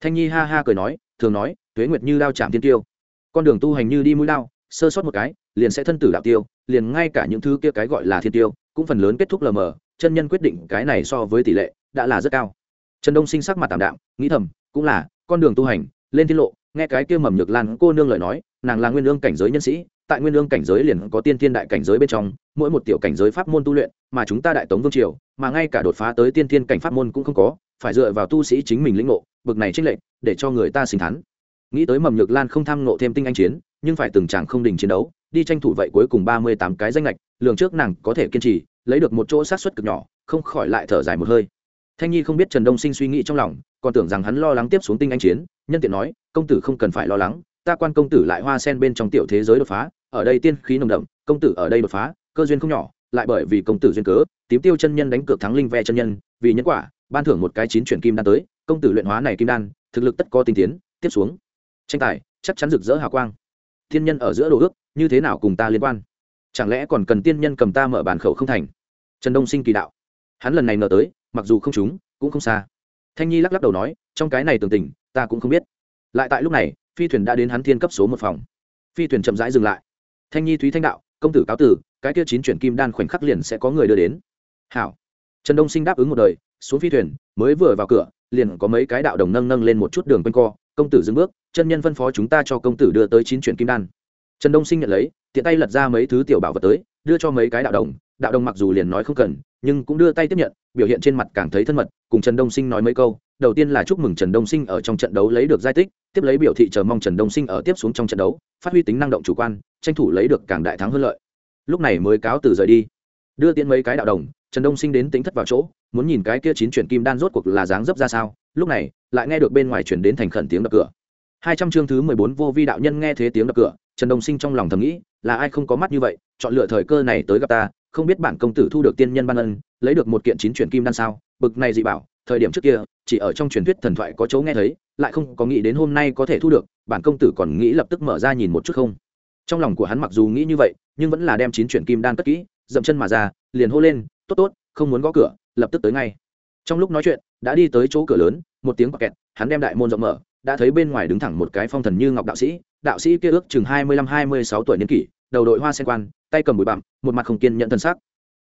Thanh nhi ha ha cười nói thường nói tuế nguyệt như đao chạm tiên tiêu. Con đường tu hành như đi mũi lao, sơ sót một cái liền sẽ thân tử đạo tiêu liền ngay cả những thứ kia cái gọi là thiên tiêu cũng phần lớn kết thúc lờ mờ chân nhân quyết định cái này so với tỷ lệ đã là rất cao. Trần đông sinh sắc mặt tạm đạm nghĩ thầm cũng là con đường tu hành lên tiết lộ nghe cái kia mầm nhược lan cô nương lời nói nàng là nguyên lương cảnh giới nhân sĩ tại nguyên lương cảnh giới liền có tiên thiên đại cảnh giới bên trong, mỗi một tiểu cảnh giới pháp môn tu luyện, mà chúng ta đại tống vương triều, mà ngay cả đột phá tới tiên thiên cảnh pháp môn cũng không có, phải dựa vào tu sĩ chính mình lĩnh ngộ, bực này trích lệnh để cho người ta sinh thắn nghĩ tới mầm nhược lan không tham ngộ thêm tinh anh chiến, nhưng phải từng chàng không đình chiến đấu, đi tranh thủ vậy cuối cùng ba mươi tám cái danh lệch lường trước nàng có thể kiên trì, lấy được một chỗ sát xuất cực nhỏ, không khỏi lại thở dài một hơi. Thanh nhi không biết trần đông sinh suy nghĩ trong lòng, còn tưởng rằng hắn lo lắng tiếp xuống tinh anh chiến, nhân tiện nói, công tử không cần phải lo lắng, ta quan công tử lại hoa sen bên trong tiểu thế giới đột phá ở đây tiên khí nồng đậm, công tử ở đây đột phá, cơ duyên không nhỏ, lại bởi vì công tử duyên cớ, tím tiêu chân nhân đánh cược thắng linh ve chân nhân, vì nhân quả, ban thưởng một cái chín chuyển kim đan tới, công tử luyện hóa này kim đan, thực lực tất có tinh tiến, tiếp xuống. Tranh tài, chắc chắn rực rỡ hào quang. Thiên nhân ở giữa đồ ước, như thế nào cùng ta liên quan? Chẳng lẽ còn cần tiên nhân cầm ta mở bàn khẩu không thành? Trần đông sinh kỳ đạo. Hắn lần này ngờ tới, mặc dù không trúng, cũng không xa. Thanh nhi lắc lắc đầu nói, trong cái này tường tình, ta cũng không biết. Lại tại lúc này, phi thuyền đã đến hắn thiên cấp số một phòng. Phi thuyền chậm rãi dừng lại thanh nhi thúy thanh đạo, công tử cáo tử, cái kia chín chuyển kim đan khoảnh khắc liền sẽ có người đưa đến. Hảo. Trần đông sinh đáp ứng một đời, xuống phi thuyền, mới vừa vào cửa, liền có mấy cái đạo đồng nâng nâng lên một chút đường quanh co, công tử dừng bước, chân nhân phân phó chúng ta cho công tử đưa tới chín chuyển kim đan. Trần đông sinh nhận lấy, tiện tay lật ra mấy thứ tiểu bảo vật tới, đưa cho mấy cái đạo đồng đạo đồng mặc dù liền nói không cần, nhưng cũng đưa tay tiếp nhận, biểu hiện trên mặt càng thấy thân mật, cùng trần đông sinh nói mấy câu đầu tiên là chúc mừng trần đông sinh ở trong trận đấu lấy được giải tích, tiếp lấy biểu thị chờ mong trần đông sinh ở tiếp xuống trong trận đấu, phát huy tính năng động chủ quan, tranh thủ lấy được càng đại thắng hơn lợi. Lúc này mới cáo từ rời đi. Đưa tiễn mấy cái đạo đồng, trần đông sinh đến tính thất vào chỗ, muốn nhìn cái kia chín chuyển kim đan rốt cuộc là dáng dấp ra sao, lúc này, lại nghe được bên ngoài chuyển đến thành khẩn tiếng đập cửa. Hai trăm chương thứ mười bốn vô vi đạo nhân nghe thế tiếng đập cửa, trần đông sinh trong lòng thầm nghĩ, là ai không có mắt như vậy, chọn lựa thời cơ này tới gặp ta không biết bản công tử thu được tiên nhân ban ân, lấy được một kiện chín chuyển kim đan sao? Bực này dị bảo, thời điểm trước kia, chỉ ở trong truyền thuyết thần thoại có chỗ nghe thấy, lại không có nghĩ đến hôm nay có thể thu được, bản công tử còn nghĩ lập tức mở ra nhìn một chút không? Trong lòng của hắn mặc dù nghĩ như vậy, nhưng vẫn là đem chín chuyển kim đan cất kỹ, dậm chân mà ra, liền hô lên, tốt tốt, không muốn gõ cửa, lập tức tới ngay. Trong lúc nói chuyện, đã đi tới chỗ cửa lớn, một tiếng bọc kẹt, hắn đem đại môn rộng mở, đã thấy bên ngoài đứng thẳng một cái phong thần như ngọc đạo sĩ đạo sĩ kia ước chừng hai mươi lăm hai mươi sáu tuổi niên kỷ, đầu đội hoa sen quan tay cầm bụi bặm, một mặt không kiên nhận thân xác.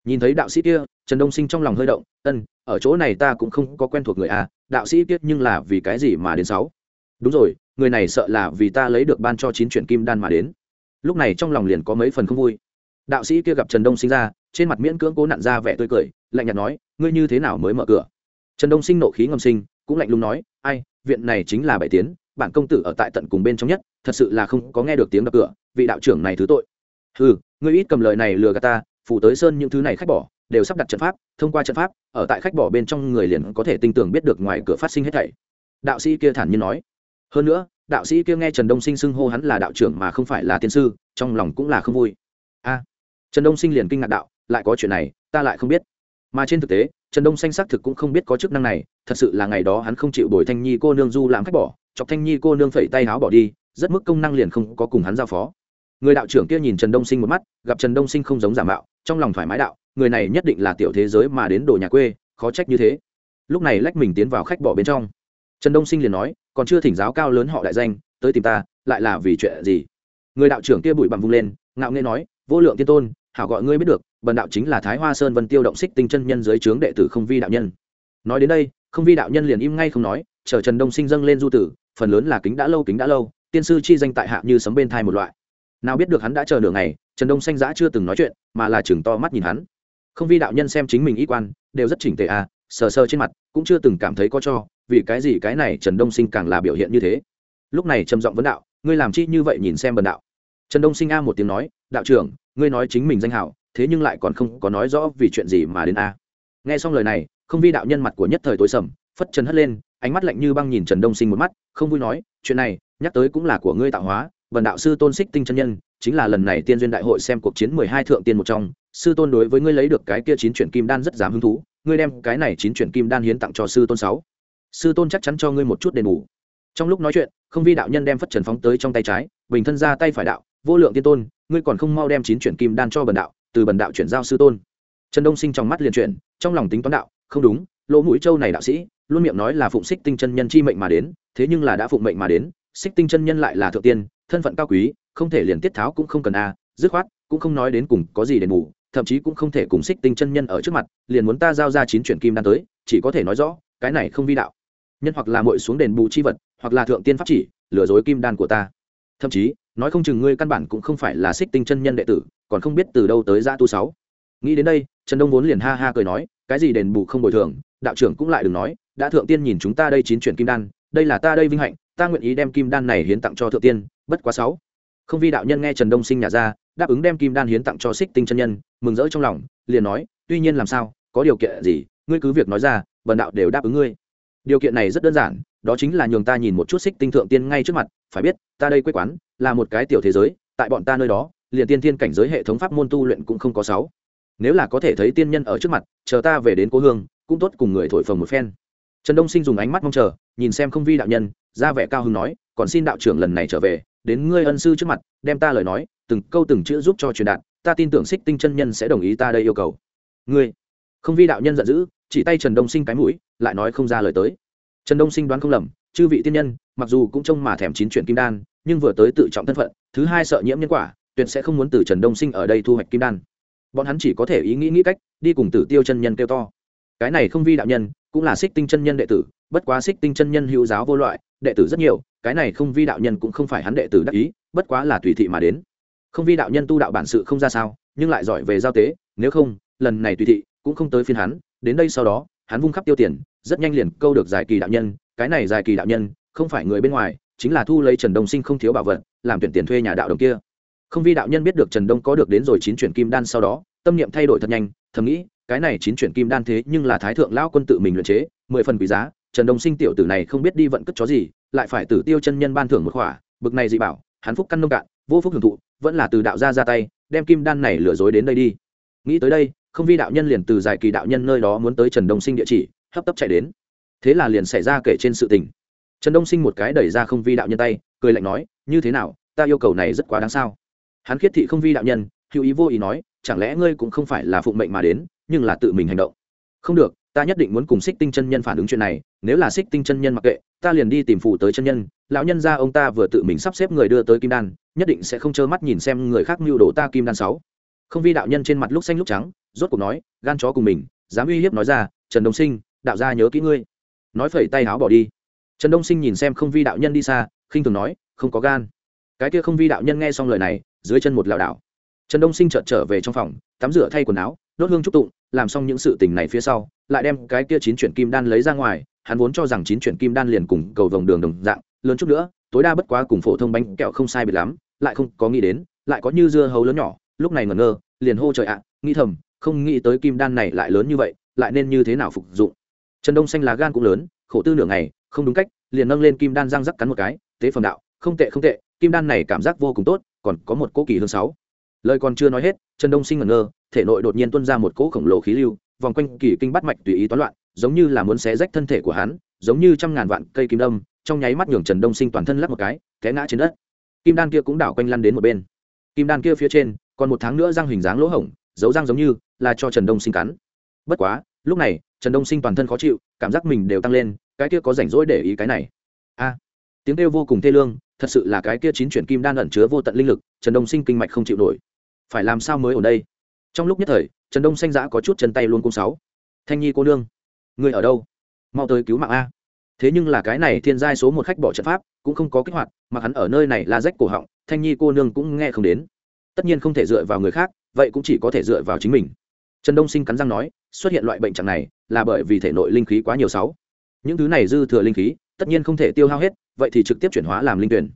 Nhìn thấy đạo sĩ kia, trần đông sinh trong lòng hơi động, ân, ở chỗ này ta cũng không có quen thuộc người à đạo sĩ kia nhưng là vì cái gì mà đến sáu? Đúng rồi, người này sợ là vì ta lấy được ban cho chín chuyển kim đan mà đến. Lúc này trong lòng liền có mấy phần không vui. Đạo sĩ kia gặp trần đông sinh ra, trên mặt miễn cưỡng cố nặn ra vẻ tươi cười, lạnh nhạt nói, ngươi như thế nào mới mở cửa? Trần đông sinh nộ khí ngầm sinh, cũng lạnh lùng nói, ai, viện này chính là bảy tiến bản công tử ở tại tận cùng bên trong nhất, thật sự là không có nghe được tiếng đập cửa, vị đạo trưởng này thứ tội. Ừ ngươi ít cầm lời này lừa gạt ta, phủ tới sơn những thứ này khách bỏ, đều sắp đặt trận pháp, thông qua trận pháp, ở tại khách bỏ bên trong người liền có thể tin tưởng biết được ngoài cửa phát sinh hết thảy. Đạo sĩ kia thản nhiên nói. Hơn nữa, đạo sĩ kia nghe trần đông sinh xưng hô hắn là đạo trưởng mà không phải là tiên sư, trong lòng cũng là không vui. A. Trần đông sinh liền kinh ngạc đạo, lại có chuyện này, ta lại không biết. Mà trên thực tế, trần đông xanh xác thực cũng không biết có chức năng này, thật sự là ngày đó hắn không chịu đổi thanh nhi cô nương du làm khách bỏ, chọc thanh nhi cô nương phẩy tay háo bỏ đi, rất mức công năng liền không có cùng hắn giao phó người đạo trưởng kia nhìn trần đông sinh một mắt, gặp trần đông sinh không giống giả mạo, trong lòng thoải mái đạo, người này nhất định là tiểu thế giới mà đến đồ nhà quê, khó trách như thế. Lúc này lách mình tiến vào khách bỏ bên trong. Trần đông sinh liền nói, còn chưa thỉnh giáo cao lớn họ đại danh, tới tìm ta, lại là vì chuyện gì? Người đạo trưởng kia bụi bặm vung lên, ngạo nghê nói, vô lượng tiên tôn, hảo gọi ngươi biết được, bần đạo chính là thái hoa sơn vân tiêu động xích tinh chân nhân dưới trướng đệ tử không vi đạo nhân. Nói đến đây, không vi đạo nhân liền im ngay không nói, chờ trần đông sinh dâng lên du tử, phần lớn là kính đã lâu kính đã lâu, tiên sư chi danh tại hạ như sấm bên thai một loại nào biết được hắn đã chờ nửa ngày, trần đông xanh giã chưa từng nói chuyện, mà là chừng to mắt nhìn hắn. Không vi đạo nhân xem chính mình y quan, đều rất chỉnh tề à sờ sờ trên mặt, cũng chưa từng cảm thấy có cho, vì cái gì cái này trần đông sinh càng là biểu hiện như thế. Lúc này trầm giọng vấn đạo, ngươi làm chi như vậy nhìn xem bần đạo? Trần đông sinh a một tiếng nói, đạo trưởng, ngươi nói chính mình danh hảo, thế nhưng lại còn không có nói rõ vì chuyện gì mà đến a. Nghe xong lời này, không vi đạo nhân mặt của nhất thời tối sầm, phất trần hất lên, ánh mắt lạnh như băng nhìn trần đông sinh một mắt, không vui nói, chuyện này, nhắc tới cũng là của ngươi tạo hóa vần đạo sư tôn xích tinh chân nhân, chính là lần này tiên duyên đại hội xem cuộc chiến mười hai thượng tiên một trong. Sư tôn đối với ngươi lấy được cái kia chín chuyển kim đan rất dám hứng thú, ngươi đem cái này chín chuyển kim đan hiến tặng cho sư tôn sáu. Sư tôn chắc chắn cho ngươi một chút đền bù. Trong lúc nói chuyện, không vi đạo nhân đem phất trần phóng tới trong tay trái, bình thân ra tay phải đạo, vô lượng tiên tôn, ngươi còn không mau đem chín chuyển kim đan cho bần đạo, từ bần đạo chuyển giao sư tôn. Trần đông sinh trong mắt liền chuyển, trong lòng tính toán đạo, không đúng, lỗ mũi châu này đạo sĩ, luôn miệng nói là phụng xích tinh chân nhân chi mệnh mà đến, thế nhưng là đã phụng mệnh mà đến, xích tinh chân nhân lại là thượng tiên thân phận cao quý, không thể liền tiết tháo cũng không cần a, dứt khoát, cũng không nói đến cùng có gì đền bù, thậm chí cũng không thể cùng xích tinh chân nhân ở trước mặt, liền muốn ta giao ra chín chuyển kim đan tới, chỉ có thể nói rõ, cái này không vi đạo. Nhân hoặc là mội xuống đền bù chi vật, hoặc là thượng tiên pháp chỉ, lừa dối kim đan của ta. Thậm chí, nói không chừng ngươi căn bản cũng không phải là xích tinh chân nhân đệ tử, còn không biết từ đâu tới giã tu sáu. Nghĩ đến đây, trần đông vốn liền ha ha cười nói, cái gì đền bù không bồi thường, đạo trưởng cũng lại đừng nói, đã thượng tiên nhìn chúng ta đây chín chuyển kim đan, đây là ta đây vinh hạnh ta nguyện ý đem kim đan này hiến tặng cho thượng tiên, bất quá sáu. Không vi đạo nhân nghe trần đông sinh nhà ra, đáp ứng đem kim đan hiến tặng cho xích tinh chân nhân, mừng rỡ trong lòng, liền nói, tuy nhiên làm sao, có điều kiện gì, ngươi cứ việc nói ra, vần đạo đều đáp ứng ngươi. Điều kiện này rất đơn giản, đó chính là nhường ta nhìn một chút xích tinh thượng tiên ngay trước mặt, phải biết, ta đây quê quán, là một cái tiểu thế giới, tại bọn ta nơi đó, liền tiên thiên cảnh giới hệ thống pháp môn tu luyện cũng không có sáu. Nếu là có thể thấy tiên nhân ở trước mặt, chờ ta về đến cố hương, cũng tốt cùng người thổi phồng một phen trần đông sinh dùng ánh mắt mong chờ, nhìn xem không vi đạo nhân, ra vẻ cao hứng nói, còn xin đạo trưởng lần này trở về, đến ngươi ân sư trước mặt, đem ta lời nói, từng câu từng chữ giúp cho truyền đạt, ta tin tưởng xích tinh chân nhân sẽ đồng ý ta đây yêu cầu. Ngươi? Không vi đạo nhân giận dữ, chỉ tay trần đông sinh cái mũi, lại nói không ra lời tới. Trần đông sinh đoán không lầm, chư vị tiên nhân, mặc dù cũng trông mà thèm chín chuyện kim đan, nhưng vừa tới tự trọng thân phận, thứ hai sợ nhiễm nhân quả, tuyệt sẽ không muốn từ trần đông sinh ở đây thu hoạch kim đan. Bọn hắn chỉ có thể ý nghĩ nghĩ cách, đi cùng tử tiêu chân nhân kêu to cái này không vi đạo nhân, cũng là xích tinh chân nhân đệ tử, bất quá xích tinh chân nhân hữu giáo vô loại, đệ tử rất nhiều, cái này không vi đạo nhân cũng không phải hắn đệ tử đắc ý, bất quá là tùy thị mà đến. Không vi đạo nhân tu đạo bản sự không ra sao, nhưng lại giỏi về giao tế, nếu không, lần này tùy thị cũng không tới phiên hắn, đến đây sau đó, hắn vung khắp tiêu tiền, rất nhanh liền câu được giải kỳ đạo nhân, cái này giải kỳ đạo nhân, không phải người bên ngoài, chính là thu lấy trần đông sinh không thiếu bảo vật, làm tuyển tiền thuê nhà đạo đồng kia. Không vi đạo nhân biết được trần đông có được đến rồi chín chuyển kim đan sau đó, tâm niệm thay đổi thật nhanh, thầm nghĩ cái này chín chuyển kim đan thế nhưng là thái thượng lão quân tự mình luyện chế, mười phần quý giá, trần đông sinh tiểu tử này không biết đi vận cất chó gì, lại phải tử tiêu chân nhân ban thưởng một khỏa, bực này dị bảo, hắn phúc căn nông cạn, vô phúc hưởng thụ, vẫn là từ đạo gia ra tay, đem kim đan này lừa dối đến đây đi. Nghĩ tới đây, không vi đạo nhân liền từ giải kỳ đạo nhân nơi đó muốn tới trần đông sinh địa chỉ, hấp tấp chạy đến. Thế là liền xảy ra kể trên sự tình. Trần đông sinh một cái đẩy ra không vi đạo nhân tay, cười lạnh nói, như thế nào, ta yêu cầu này rất quá đáng sao? Hắn khiết thị không vi đạo nhân, hữu ý vô ý nói, chẳng lẽ ngươi cũng không phải là phụng mệnh mà đến nhưng là tự mình hành động. Không được, ta nhất định muốn cùng xích tinh chân nhân phản ứng chuyện này, nếu là xích tinh chân nhân mặc kệ, ta liền đi tìm phụ tới chân nhân, lão nhân ra ông ta vừa tự mình sắp xếp người đưa tới kim đan, nhất định sẽ không trơ mắt nhìn xem người khác mưu đồ ta kim đan sáu. Không vi đạo nhân trên mặt lúc xanh lúc trắng, rốt cuộc nói, gan chó cùng mình, dám uy hiếp nói ra, trần đông sinh, đạo gia nhớ kỹ ngươi. Nói phẩy tay áo bỏ đi. Trần đông sinh nhìn xem không vi đạo nhân đi xa, khinh thường nói, không có gan. Cái kia không vi đạo nhân nghe xong lời này, dưới chân một lảo đảo. Trần đông sinh chợt trở về trong phòng, tắm rửa thay quần áo đốt hương trúc tụng, làm xong những sự tình này phía sau, lại đem cái kia chín chuyển kim đan lấy ra ngoài, hắn vốn cho rằng chín chuyển kim đan liền cùng cầu vòng đường đồng dạng, lớn chút nữa, tối đa bất quá cùng phổ thông bánh kẹo không sai biệt lắm, lại không có nghĩ đến, lại có như dưa hấu lớn nhỏ, lúc này ngẩn ngơ, liền hô trời ạ, nghĩ thầm, không nghĩ tới kim đan này lại lớn như vậy, lại nên như thế nào phục dụng. Trần đông xanh lá gan cũng lớn, khổ tư nửa ngày, không đúng cách, liền nâng lên kim đan răng rắc cắn một cái, tế phẩm đạo, không tệ không tệ, kim đan này cảm giác vô cùng tốt, còn có một cỗ kỳ hương sáu lời còn chưa nói hết, trần đông sinh ngẩn ngơ, thể nội đột nhiên tuôn ra một cỗ khổng lồ khí lưu, vòng quanh kỳ kinh bắt mạch tùy ý toán loạn, giống như là muốn xé rách thân thể của hắn, giống như trăm ngàn vạn cây kim đâm, trong nháy mắt nhường trần đông sinh toàn thân lắp một cái, té ngã trên đất. Kim đan kia cũng đảo quanh lăn đến một bên. Kim đan kia phía trên, còn một tháng nữa răng hình dáng lỗ hổng, dấu răng giống như là cho trần đông sinh cắn. Bất quá, lúc này, trần đông sinh toàn thân khó chịu, cảm giác mình đều tăng lên, cái kia có rảnh rỗi để ý cái này. A, tiếng kêu vô cùng thê lương, thật sự là cái kia chín chuyển kim đan ẩn chứa vô tận linh lực, trần đông sinh kinh mạch không chịu nổi phải làm sao mới ở đây? Trong lúc nhất thời, trần đông xanh giã có chút chân tay luôn cung sáu. Thanh nhi cô nương, người ở đâu? Mau tới cứu mạng a. Thế nhưng là cái này thiên giai số một khách bỏ trận pháp, cũng không có kích hoạt, mà hắn ở nơi này là rách cổ họng, thanh nhi cô nương cũng nghe không đến. Tất nhiên không thể dựa vào người khác, vậy cũng chỉ có thể dựa vào chính mình. Trần đông sinh cắn răng nói, xuất hiện loại bệnh trạng này, là bởi vì thể nội linh khí quá nhiều sáu. Những thứ này dư thừa linh khí, tất nhiên không thể tiêu hao hết, vậy thì trực tiếp chuyển hóa làm linh tuyển.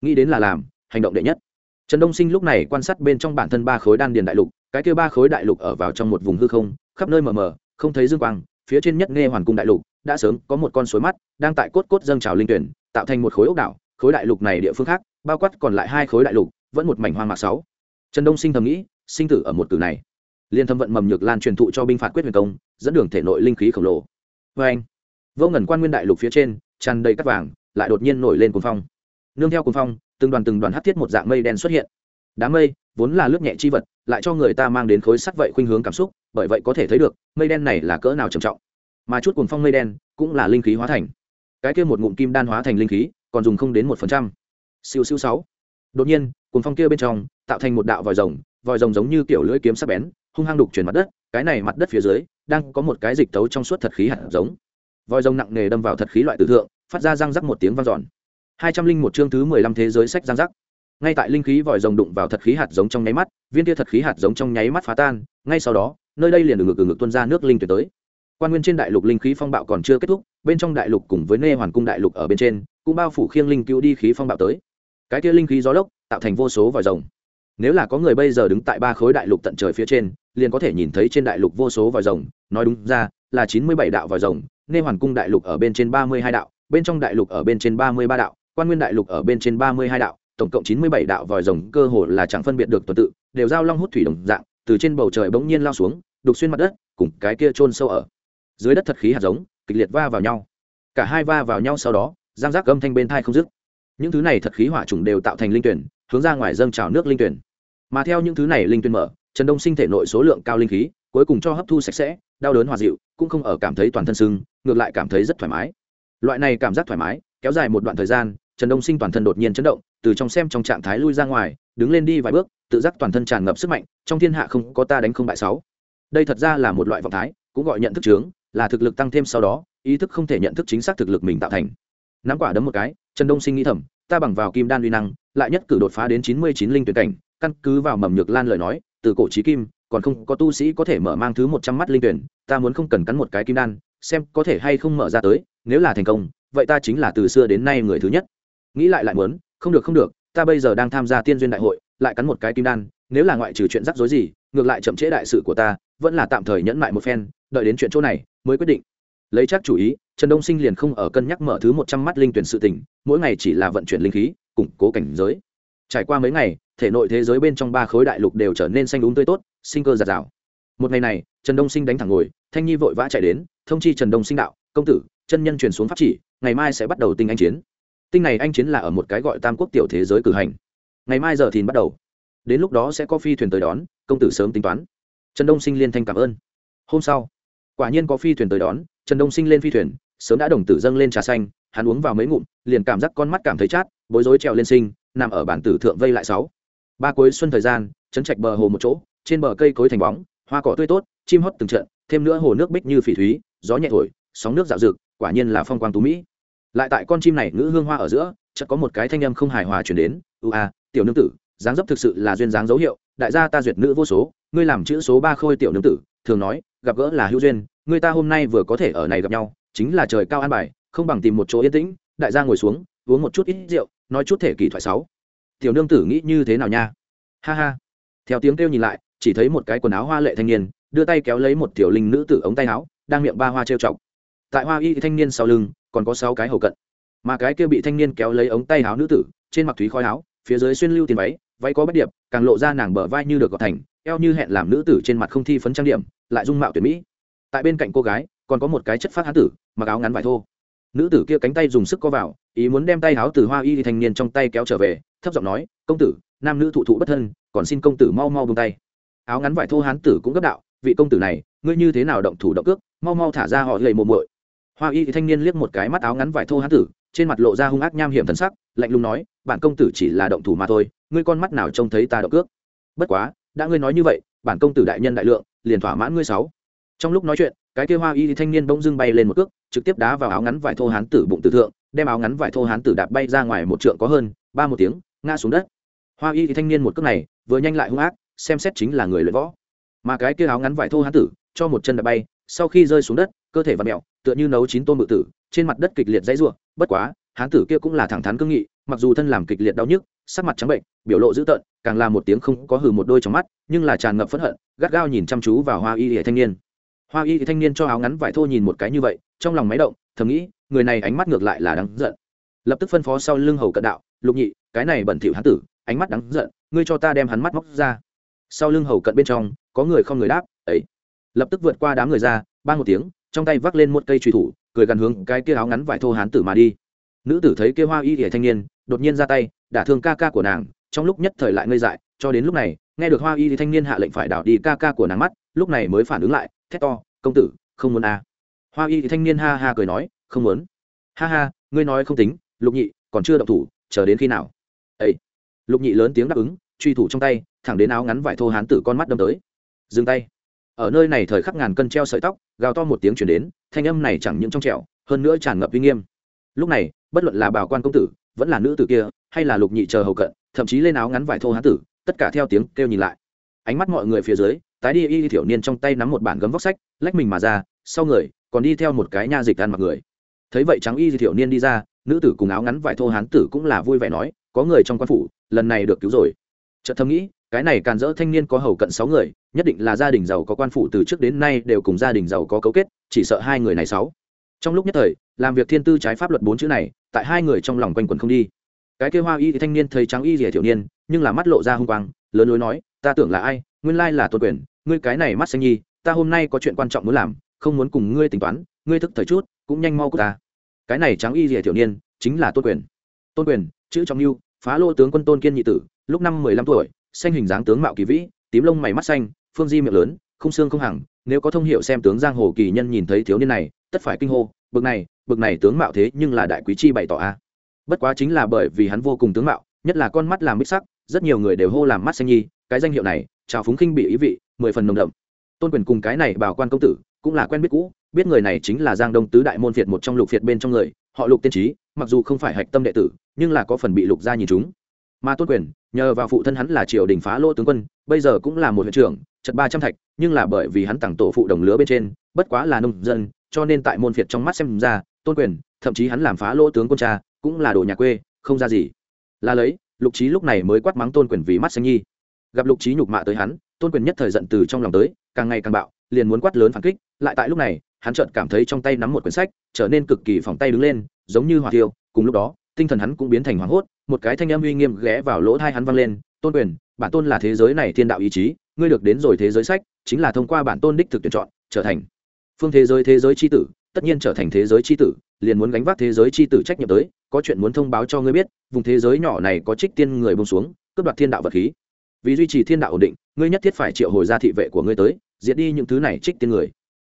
Nghĩ đến là làm, hành động đệ nhất trần đông sinh lúc này quan sát bên trong bản thân ba khối đan điền đại lục, cái kia ba khối đại lục ở vào trong một vùng hư không, khắp nơi mờ mờ, không thấy dương quang, phía trên nhất nghe hoàn cung đại lục, đã sớm có một con suối mắt, đang tại cốt cốt dâng trào linh tuyển, tạo thành một khối ốc đảo, khối đại lục này địa phương khác, bao quát còn lại hai khối đại lục, vẫn một mảnh hoang mạc sáu. Trần đông sinh thầm nghĩ, sinh tử ở một từ này. Liên thâm vận mầm nhược lan truyền thụ cho binh phạt quyết huyền công, dẫn đường thể nội linh khí khổng lồ. Vê anh, vô ngần quan nguyên đại lục phía trên, tràn đầy cắt vàng, lại đột nhiên nổi lên cuồng phong. Nương theo cuồng phong từng đoàn từng đoàn hắt thiết một dạng mây đen xuất hiện. Đám mây vốn là lướt nhẹ chi vật, lại cho người ta mang đến khối sắt vậy khuynh hướng cảm xúc, bởi vậy có thể thấy được, mây đen này là cỡ nào trầm trọng. Mà chút cuồng phong mây đen cũng là linh khí hóa thành. Cái kia một ngụm kim đan hóa thành linh khí, còn dùng không đến một phần trăm. Siêu siêu sáu. Đột nhiên, cuồng phong kia bên trong tạo thành một đạo vòi rồng vòi rồng giống như kiểu lưỡi kiếm sắc bén, hung hăng đục chuyển mặt đất, cái này mặt đất phía dưới đang có một cái dịch tấu trong suốt thật khí hạt giống. Vòi rồng nặng nề đâm vào thật khí loại tử thượng, phát ra răng rắc một tiếng vang dọn hai trăm linh một chương thứ mười lăm thế giới sách giang giác. ngay tại linh khí vòi rồng đụng vào thật khí hạt giống trong nháy mắt, viên kia thật khí hạt giống trong nháy mắt phá tan, ngay sau đó, nơi đây liền được ngực ngực tuôn ra nước linh tuyệt tới. Quan nguyên trên đại lục linh khí phong bạo còn chưa kết thúc, bên trong đại lục cùng với nê hoàn cung đại lục ở bên trên, cũng bao phủ khiêng linh cứu đi khí phong bạo tới. Cái kia linh khí gió lốc, tạo thành vô số vòi rồng. Nếu là có người bây giờ đứng tại ba khối đại lục tận trời phía trên, liền có thể nhìn thấy trên đại lục vô số vòi rồng. Nói đúng ra, là chín mươi bảy đạo vòi rồng, nê hoàn cung đại lục ở bên trên ba mươi hai đạo, bên trong đại lục ở bên trên ba mươi ba đạo quan nguyên đại lục ở bên trên ba mươi hai đạo, tổng cộng chín mươi bảy đạo vòi rồng cơ hồ là chẳng phân biệt được tuần tự, đều giao long hút thủy đồng dạng, từ trên bầu trời bỗng nhiên lao xuống, đục xuyên mặt đất, cùng cái kia chôn sâu ở. Dưới đất thật khí hạt giống, kịch liệt va vào nhau. Cả hai va vào nhau sau đó, giang giác âm thanh bên thai không dứt. Những thứ này thật khí hỏa trùng đều tạo thành linh tuyển, hướng ra ngoài dâng trào nước linh tuyển. Mà theo những thứ này linh tuyển mở, trần đông sinh thể nội số lượng cao linh khí, cuối cùng cho hấp thu sạch sẽ, đau đớn hòa dịu, cũng không ở cảm thấy toàn thân sưng, ngược lại cảm thấy rất thoải mái. Loại này cảm giác thoải mái, kéo dài một đoạn thời gian trần đông sinh toàn thân đột nhiên chấn động, từ trong xem trong trạng thái lui ra ngoài, đứng lên đi vài bước, tự giác toàn thân tràn ngập sức mạnh, trong thiên hạ không có ta đánh không bại sáu. Đây thật ra là một loại vọng thái, cũng gọi nhận thức chướng, là thực lực tăng thêm sau đó, ý thức không thể nhận thức chính xác thực lực mình tạo thành. Nắm quả đấm một cái, trần đông sinh nghĩ thầm, ta bằng vào kim đan uy năng, lại nhất cử đột phá đến chín mươi chín linh tuyển cảnh, căn cứ vào mầm nhược lan lời nói, từ cổ trí kim, còn không có tu sĩ có thể mở mang thứ một trăm mắt linh tuyển, ta muốn không cần cắn một cái kim đan, xem có thể hay không mở ra tới, nếu là thành công, vậy ta chính là từ xưa đến nay người thứ nhất nghĩ lại lại muốn, không được không được, ta bây giờ đang tham gia tiên duyên đại hội, lại cắn một cái kim đan, nếu là ngoại trừ chuyện rắc rối gì, ngược lại chậm trễ đại sự của ta, vẫn là tạm thời nhẫn lại một phen, đợi đến chuyện chỗ này mới quyết định. Lấy chắc chủ ý, trần đông sinh liền không ở cân nhắc mở thứ một trăm mắt linh tuyển sự tỉnh mỗi ngày chỉ là vận chuyển linh khí, củng cố cảnh giới. Trải qua mấy ngày, thể nội thế giới bên trong ba khối đại lục đều trở nên xanh đúng tươi tốt, sinh cơ giạt rào. Một ngày này, trần đông sinh đánh thẳng ngồi, thanh nhi vội vã chạy đến, thông chi trần đông sinh đạo, công tử, chân nhân truyền xuống pháp chỉ, ngày mai sẽ bắt đầu tinh anh chiến tinh này anh chiến là ở một cái gọi tam quốc tiểu thế giới cử hành. Ngày mai giờ thìn bắt đầu. Đến lúc đó sẽ có phi thuyền tới đón, công tử sớm tính toán. Trần đông sinh liên thanh cảm ơn. Hôm sau, quả nhiên có phi thuyền tới đón, trần đông sinh lên phi thuyền, sớm đã đồng tử dâng lên trà xanh, hắn uống vào mấy ngụm, liền cảm giác con mắt cảm thấy chát, bối rối trèo lên sinh, nằm ở bản tử thượng vây lại sáu. Ba cuối xuân thời gian, trấn trạch bờ hồ một chỗ, trên bờ cây cối thành bóng, hoa cỏ tươi tốt, chim hót từng trận, thêm nữa hồ nước bích như phỉ thúy, gió nhẹ thổi, sóng nước dạo rực, quả nhiên là phong quang tú mỹ lại tại con chim này ngữ hương hoa ở giữa, chợt có một cái thanh âm không hài hòa chuyển đến ưu a, tiểu nương tử, dáng dấp thực sự là duyên dáng dấu hiệu, đại gia ta duyệt nữ vô số, ngươi làm chữ số ba khôi tiểu nương tử, thường nói, gặp gỡ là hữu duyên người ta hôm nay vừa có thể ở này gặp nhau, chính là trời cao an bài, không bằng tìm một chỗ yên tĩnh, đại gia ngồi xuống, uống một chút ít rượu, nói chút thể kỷ thoại sáu. Tiểu nương tử nghĩ như thế nào nha? Ha ha. Theo tiếng kêu nhìn lại, chỉ thấy một cái quần áo hoa lệ thanh niên, đưa tay kéo lấy một tiểu linh nữ tử ống tay áo, đang miệng ba hoa trêu chọc. Tại hoa y thanh niên sau lưng còn có sáu cái hầu cận. Mà cái kia bị thanh niên kéo lấy ống tay áo nữ tử, trên mặt thúy khói áo, phía dưới xuyên lưu tiền váy váy có bất điệp, càng lộ ra nàng bờ vai như được gọt thành, eo như hẹn làm nữ tử trên mặt không thi phấn trang điểm, lại dung mạo tuyệt mỹ. Tại bên cạnh cô gái, còn có một cái chất phát hán tử, mặc áo ngắn vải thô. Nữ tử kia cánh tay dùng sức co vào, ý muốn đem tay áo từ hoa y thì thanh niên trong tay kéo trở về, thấp giọng nói, công tử, nam nữ thụ thụ bất thân, còn xin công tử mau mau bông tay. Áo ngắn vải thô hán tử cũng gấp đạo, vị công tử này, ngươi như thế nào động thủ động cước, mau mau thả ra họ gầy mồm muội hoa y thanh niên liếc một cái mắt áo ngắn vải thô hán tử, trên mặt lộ ra hung ác nham hiểm thần sắc, lạnh lùng nói, bản công tử chỉ là động thủ mà thôi, ngươi con mắt nào trông thấy ta động cước? Bất quá, đã ngươi nói như vậy, bản công tử đại nhân đại lượng, liền thỏa mãn ngươi sáu. Trong lúc nói chuyện, cái kia hoa y thanh niên bỗng dưng bay lên một cước, trực tiếp đá vào áo ngắn vải thô hán tử bụng tử thượng, đem áo ngắn vải thô hán tử đạp bay ra ngoài một trượng có hơn, ba một tiếng, ngã xuống đất. Hoa y thanh niên một cước này, vừa nhanh lại hung ác, xem xét chính là người luyện võ. Mà cái kia áo ngắn vải thô hán tử, cho một chân đã bay, sau khi rơi xuống đất cơ thể và mẹo, tựa như nấu chín tôm bự tử, trên mặt đất kịch liệt dãy ruộng, bất quá, hán tử kia cũng là thẳng thắn cương nghị, mặc dù thân làm kịch liệt đau nhức, sắc mặt trắng bệnh, biểu lộ dữ tợn, càng là một tiếng không có hừ một đôi trong mắt, nhưng là tràn ngập phẫn hận, gắt gao nhìn chăm chú vào hoa y hệ thanh niên. Hoa y thanh niên cho áo ngắn vải thô nhìn một cái như vậy, trong lòng máy động, thầm nghĩ, người này ánh mắt ngược lại là đáng giận. Lập tức phân phó sau lưng hầu cận đạo, lục nhị, cái này bẩn thỉu hán tử, ánh mắt đáng giận, ngươi cho ta đem hắn mắt móc ra. Sau lưng hầu cận bên trong, có người không người đáp, ấy. Lập tức vượt qua đám người ra ban một tiếng trong tay vác lên một cây truy thủ, cười gần hướng cái kia áo ngắn vải thô hán tử mà đi. Nữ tử thấy kia hoa y thể thanh niên, đột nhiên ra tay, đả thương ca ca của nàng, trong lúc nhất thời lại ngây dại, cho đến lúc này, nghe được hoa y thì thanh niên hạ lệnh phải đảo đi ca ca của nàng mắt, lúc này mới phản ứng lại, thét to, công tử, không muốn à. hoa y thì thanh niên ha ha cười nói, không muốn. Ha ha, ngươi nói không tính, lục nhị, còn chưa động thủ, chờ đến khi nào? Ấy lục nhị lớn tiếng đáp ứng truy thủ trong tay, thẳng đến áo ngắn vải thô hán tử con mắt đâm tới. Dừng tay ở nơi này thời khắc ngàn cân treo sợi tóc, gào to một tiếng chuyển đến, thanh âm này chẳng những trong trẻo, hơn nữa tràn ngập uy nghiêm. Lúc này, bất luận là bảo quan công tử, vẫn là nữ tử kia, hay là lục nhị chờ hầu cận, thậm chí lên áo ngắn vải thô hán tử, tất cả theo tiếng kêu nhìn lại. Ánh mắt mọi người phía dưới, tái đi y thiểu niên trong tay nắm một bản gấm vóc sách, lách mình mà ra, sau người, còn đi theo một cái nha dịch ăn mặc người. Thấy vậy trắng y thiểu niên đi ra, nữ tử cùng áo ngắn vải thô hán tử cũng là vui vẻ nói, có người trong quan phủ, lần này được cứu rồi. Chợt thầm nghĩ, cái này càn dỡ thanh niên có hầu cận sáu người nhất định là gia đình giàu có quan phủ từ trước đến nay đều cùng gia đình giàu có cấu kết, chỉ sợ hai người này sáu. Trong lúc nhất thời, làm việc thiên tư trái pháp luật bốn chữ này, tại hai người trong lòng quanh quẩn không đi. Cái kêu hoa y thì thanh niên thấy trắng y rỉa thiểu niên, nhưng là mắt lộ ra hung quang, lớn lối nói, ta tưởng là ai? Nguyên lai là tôn quyền, ngươi cái này mắt xanh nhi, ta hôm nay có chuyện quan trọng muốn làm, không muốn cùng ngươi tính toán, ngươi thức thời chút, cũng nhanh mau của ta. Cái này trắng y rỉa thiểu niên, chính là tôn quyền. Tôn quyền, chữ trọng lưu, phá lô tướng quân tôn kiên nhị tử, lúc năm mười lăm tuổi, xanh hình dáng tướng mạo kỳ vĩ, tím lông mày mắt xanh phương di miệng lớn không xương không hằng nếu có thông hiệu xem tướng giang hồ kỳ nhân nhìn thấy thiếu niên này, tất phải kinh hô, bực này bực này tướng mạo thế nhưng là đại quý chi bày tỏ a. Bất quá chính là bởi vì hắn vô cùng tướng mạo, nhất là con mắt làm bích sắc, rất nhiều người đều hô làm mắt xanh nhi, cái danh hiệu này trào phúng khinh bị ý vị, mười phần nồng đậm. Tôn quyền cùng cái này bảo quan công tử cũng là quen biết cũ, biết người này chính là giang đông tứ đại môn việt một trong lục việt bên trong người, họ lục tiên trí, mặc dù không phải hạch tâm đệ tử, nhưng là có phần bị lục gia nhìn chúng. Mà tôn quyền, nhờ vào phụ thân hắn là triều đình phá lỗ tướng quân, bây giờ cũng là một huyện trưởng chật ba trăm thạch, nhưng là bởi vì hắn tặng tổ phụ đồng lứa bên trên, bất quá là nông dân, cho nên tại môn việt trong mắt xem ra, tôn quyền, thậm chí hắn làm phá lỗ tướng quân cha, cũng là đồ nhà quê, không ra gì. Là lấy, lục trí lúc này mới quát mắng tôn quyền vì mắt xanh nhi. Gặp lục trí nhục mạ tới hắn, tôn quyền nhất thời giận từ trong lòng tới, càng ngày càng bạo, liền muốn quát lớn phản kích, lại tại lúc này, hắn chợt cảm thấy trong tay nắm một quyển sách, trở nên cực kỳ phòng tay đứng lên, giống như hỏa tiêu cùng lúc đó, tinh thần hắn cũng biến thành hoảng hốt, một cái thanh âm uy nghiêm ghé vào lỗ thai hắn vang lên, tôn quyền bản tôn là thế giới này thiên đạo ý chí, ngươi được đến rồi thế giới sách, chính là thông qua bản tôn đích thực tuyển chọn, trở thành phương thế giới thế giới c h i tử, tất nhiên trở thành thế giới c h i tử, liền muốn gánh vác thế giới c h i tử trách nhiệm tới, có chuyện muốn thông báo cho ngươi biết, vùng thế giới nhỏ này có trích tiên người bông xuống, cướp đoạt thiên đạo vật khí. Vì duy trì thiên đạo ổn định, ngươi nhất thiết phải triệu hồi ra thị vệ của ngươi tới, diệt đi những thứ này trích tiên người.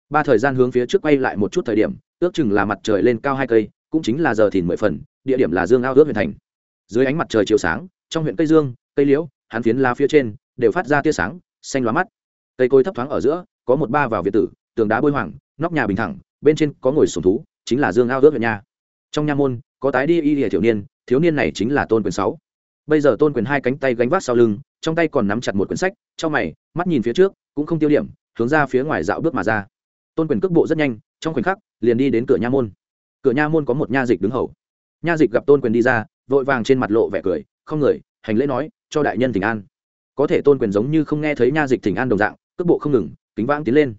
Ba thời gian hướng phía trước quay lại một chút thời điểm, ước chừng là mặt trời lên cao hai cây, cũng chính là giờ thìn mười phần, địa điểm là dương ao ước huyện thành. Dưới ánh mặt trời chiều sáng, trong huyện cây dương, cây liễu hắn phiến lá phía trên, đều phát ra tia sáng, xanh lóa mắt. Cây cối thấp thoáng ở giữa, có một ba vào việt tử, tường đá bôi hoàng, nóc nhà bình thẳng, bên trên có ngồi sùng thú, chính là dương ao ước huyện nha. Trong nha môn, có tái đi y địa thiếu niên thiếu niên này chính là tôn quyền sáu. Bây giờ tôn quyền hai cánh tay gánh vác sau lưng, trong tay còn nắm chặt một quyển sách, trong mày, mắt nhìn phía trước, cũng không tiêu điểm, hướng ra phía ngoài dạo bước mà ra. Tôn quyền cước bộ rất nhanh, trong khoảnh khắc, liền đi đến cửa nha môn. Cửa nha môn có một nha dịch đứng hầu. Nha dịch gặp tôn quyền đi ra, vội vàng trên mặt lộ vẻ cười, không người hành lễ nói, cho đại nhân thỉnh an. Có thể tôn quyền giống như không nghe thấy nha dịch thỉnh an đồng dạng, cước bộ không ngừng, kính vãng tiến lên.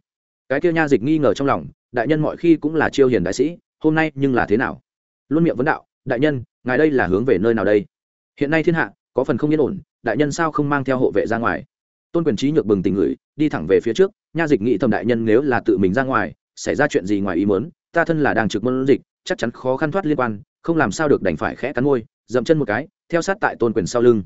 Cái kia nha dịch nghi ngờ trong lòng, đại nhân mọi khi cũng là chiêu hiền đại sĩ, hôm nay nhưng là thế nào? Luôn miệng vấn đạo, đại nhân, ngài đây là hướng về nơi nào đây? Hiện nay thiên hạ, có phần không yên ổn, đại nhân sao không mang theo hộ vệ ra ngoài? Tôn quyền trí nhược bừng tình ngửi, đi thẳng về phía trước, nha dịch nghĩ thầm đại nhân nếu là tự mình ra ngoài, xảy ra chuyện gì ngoài ý muốn, ta thân là đang trực môn dịch chắc chắn khó khăn thoát liên quan, không làm sao được đành phải khẽ cắn môi, dậm chân một cái, theo sát tại tôn quyền sau lưng.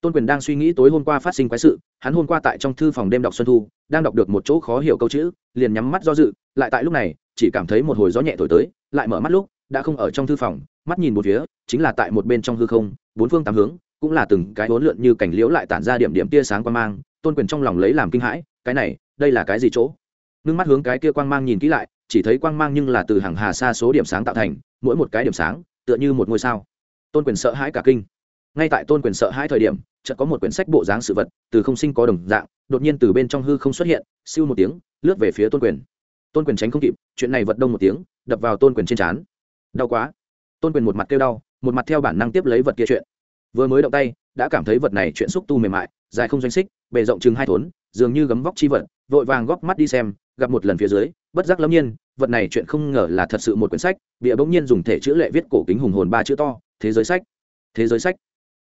Tôn quyền đang suy nghĩ tối hôm qua phát sinh quái sự, hắn hôm qua tại trong thư phòng đêm đọc xuân thu, đang đọc được một chỗ khó hiểu câu chữ, liền nhắm mắt do dự, lại tại lúc này, chỉ cảm thấy một hồi gió nhẹ thổi tới, lại mở mắt lúc, đã không ở trong thư phòng, mắt nhìn một phía, chính là tại một bên trong hư không, bốn phương tám hướng, cũng là từng cái hỗn lượn như cảnh liễu lại tản ra điểm điểm tia sáng quang mang, tôn quyền trong lòng lấy làm kinh hãi, cái này, đây là cái gì chỗ? Ngưng mắt hướng cái kia quang mang nhìn kỹ lại chỉ thấy quang mang nhưng là từ hàng hà xa số điểm sáng tạo thành, mỗi một cái điểm sáng, tựa như một ngôi sao. Tôn quyền sợ hãi cả kinh. Ngay tại tôn quyền sợ hãi thời điểm, chợt có một quyển sách bộ dáng sự vật, từ không sinh có đồng dạng, đột nhiên từ bên trong hư không xuất hiện, siêu một tiếng, lướt về phía tôn quyền. Tôn quyền tránh không kịp, chuyện này vật đông một tiếng, đập vào tôn quyền trên trán. Đau quá. Tôn quyền một mặt kêu đau, một mặt theo bản năng tiếp lấy vật kia chuyện. Vừa mới động tay, đã cảm thấy vật này chuyện xúc tu mềm mại, dài không doanh xích, bề rộng chừng hai thốn, dường như gấm vóc chi vật, vội vàng góp mắt đi xem, gặp một lần phía dưới bất giác lâm nhiên, vật này chuyện không ngờ là thật sự một quyển sách bịa bỗng nhiên dùng thể chữ lệ viết cổ kính hùng hồn ba chữ to, thế giới sách, thế giới sách.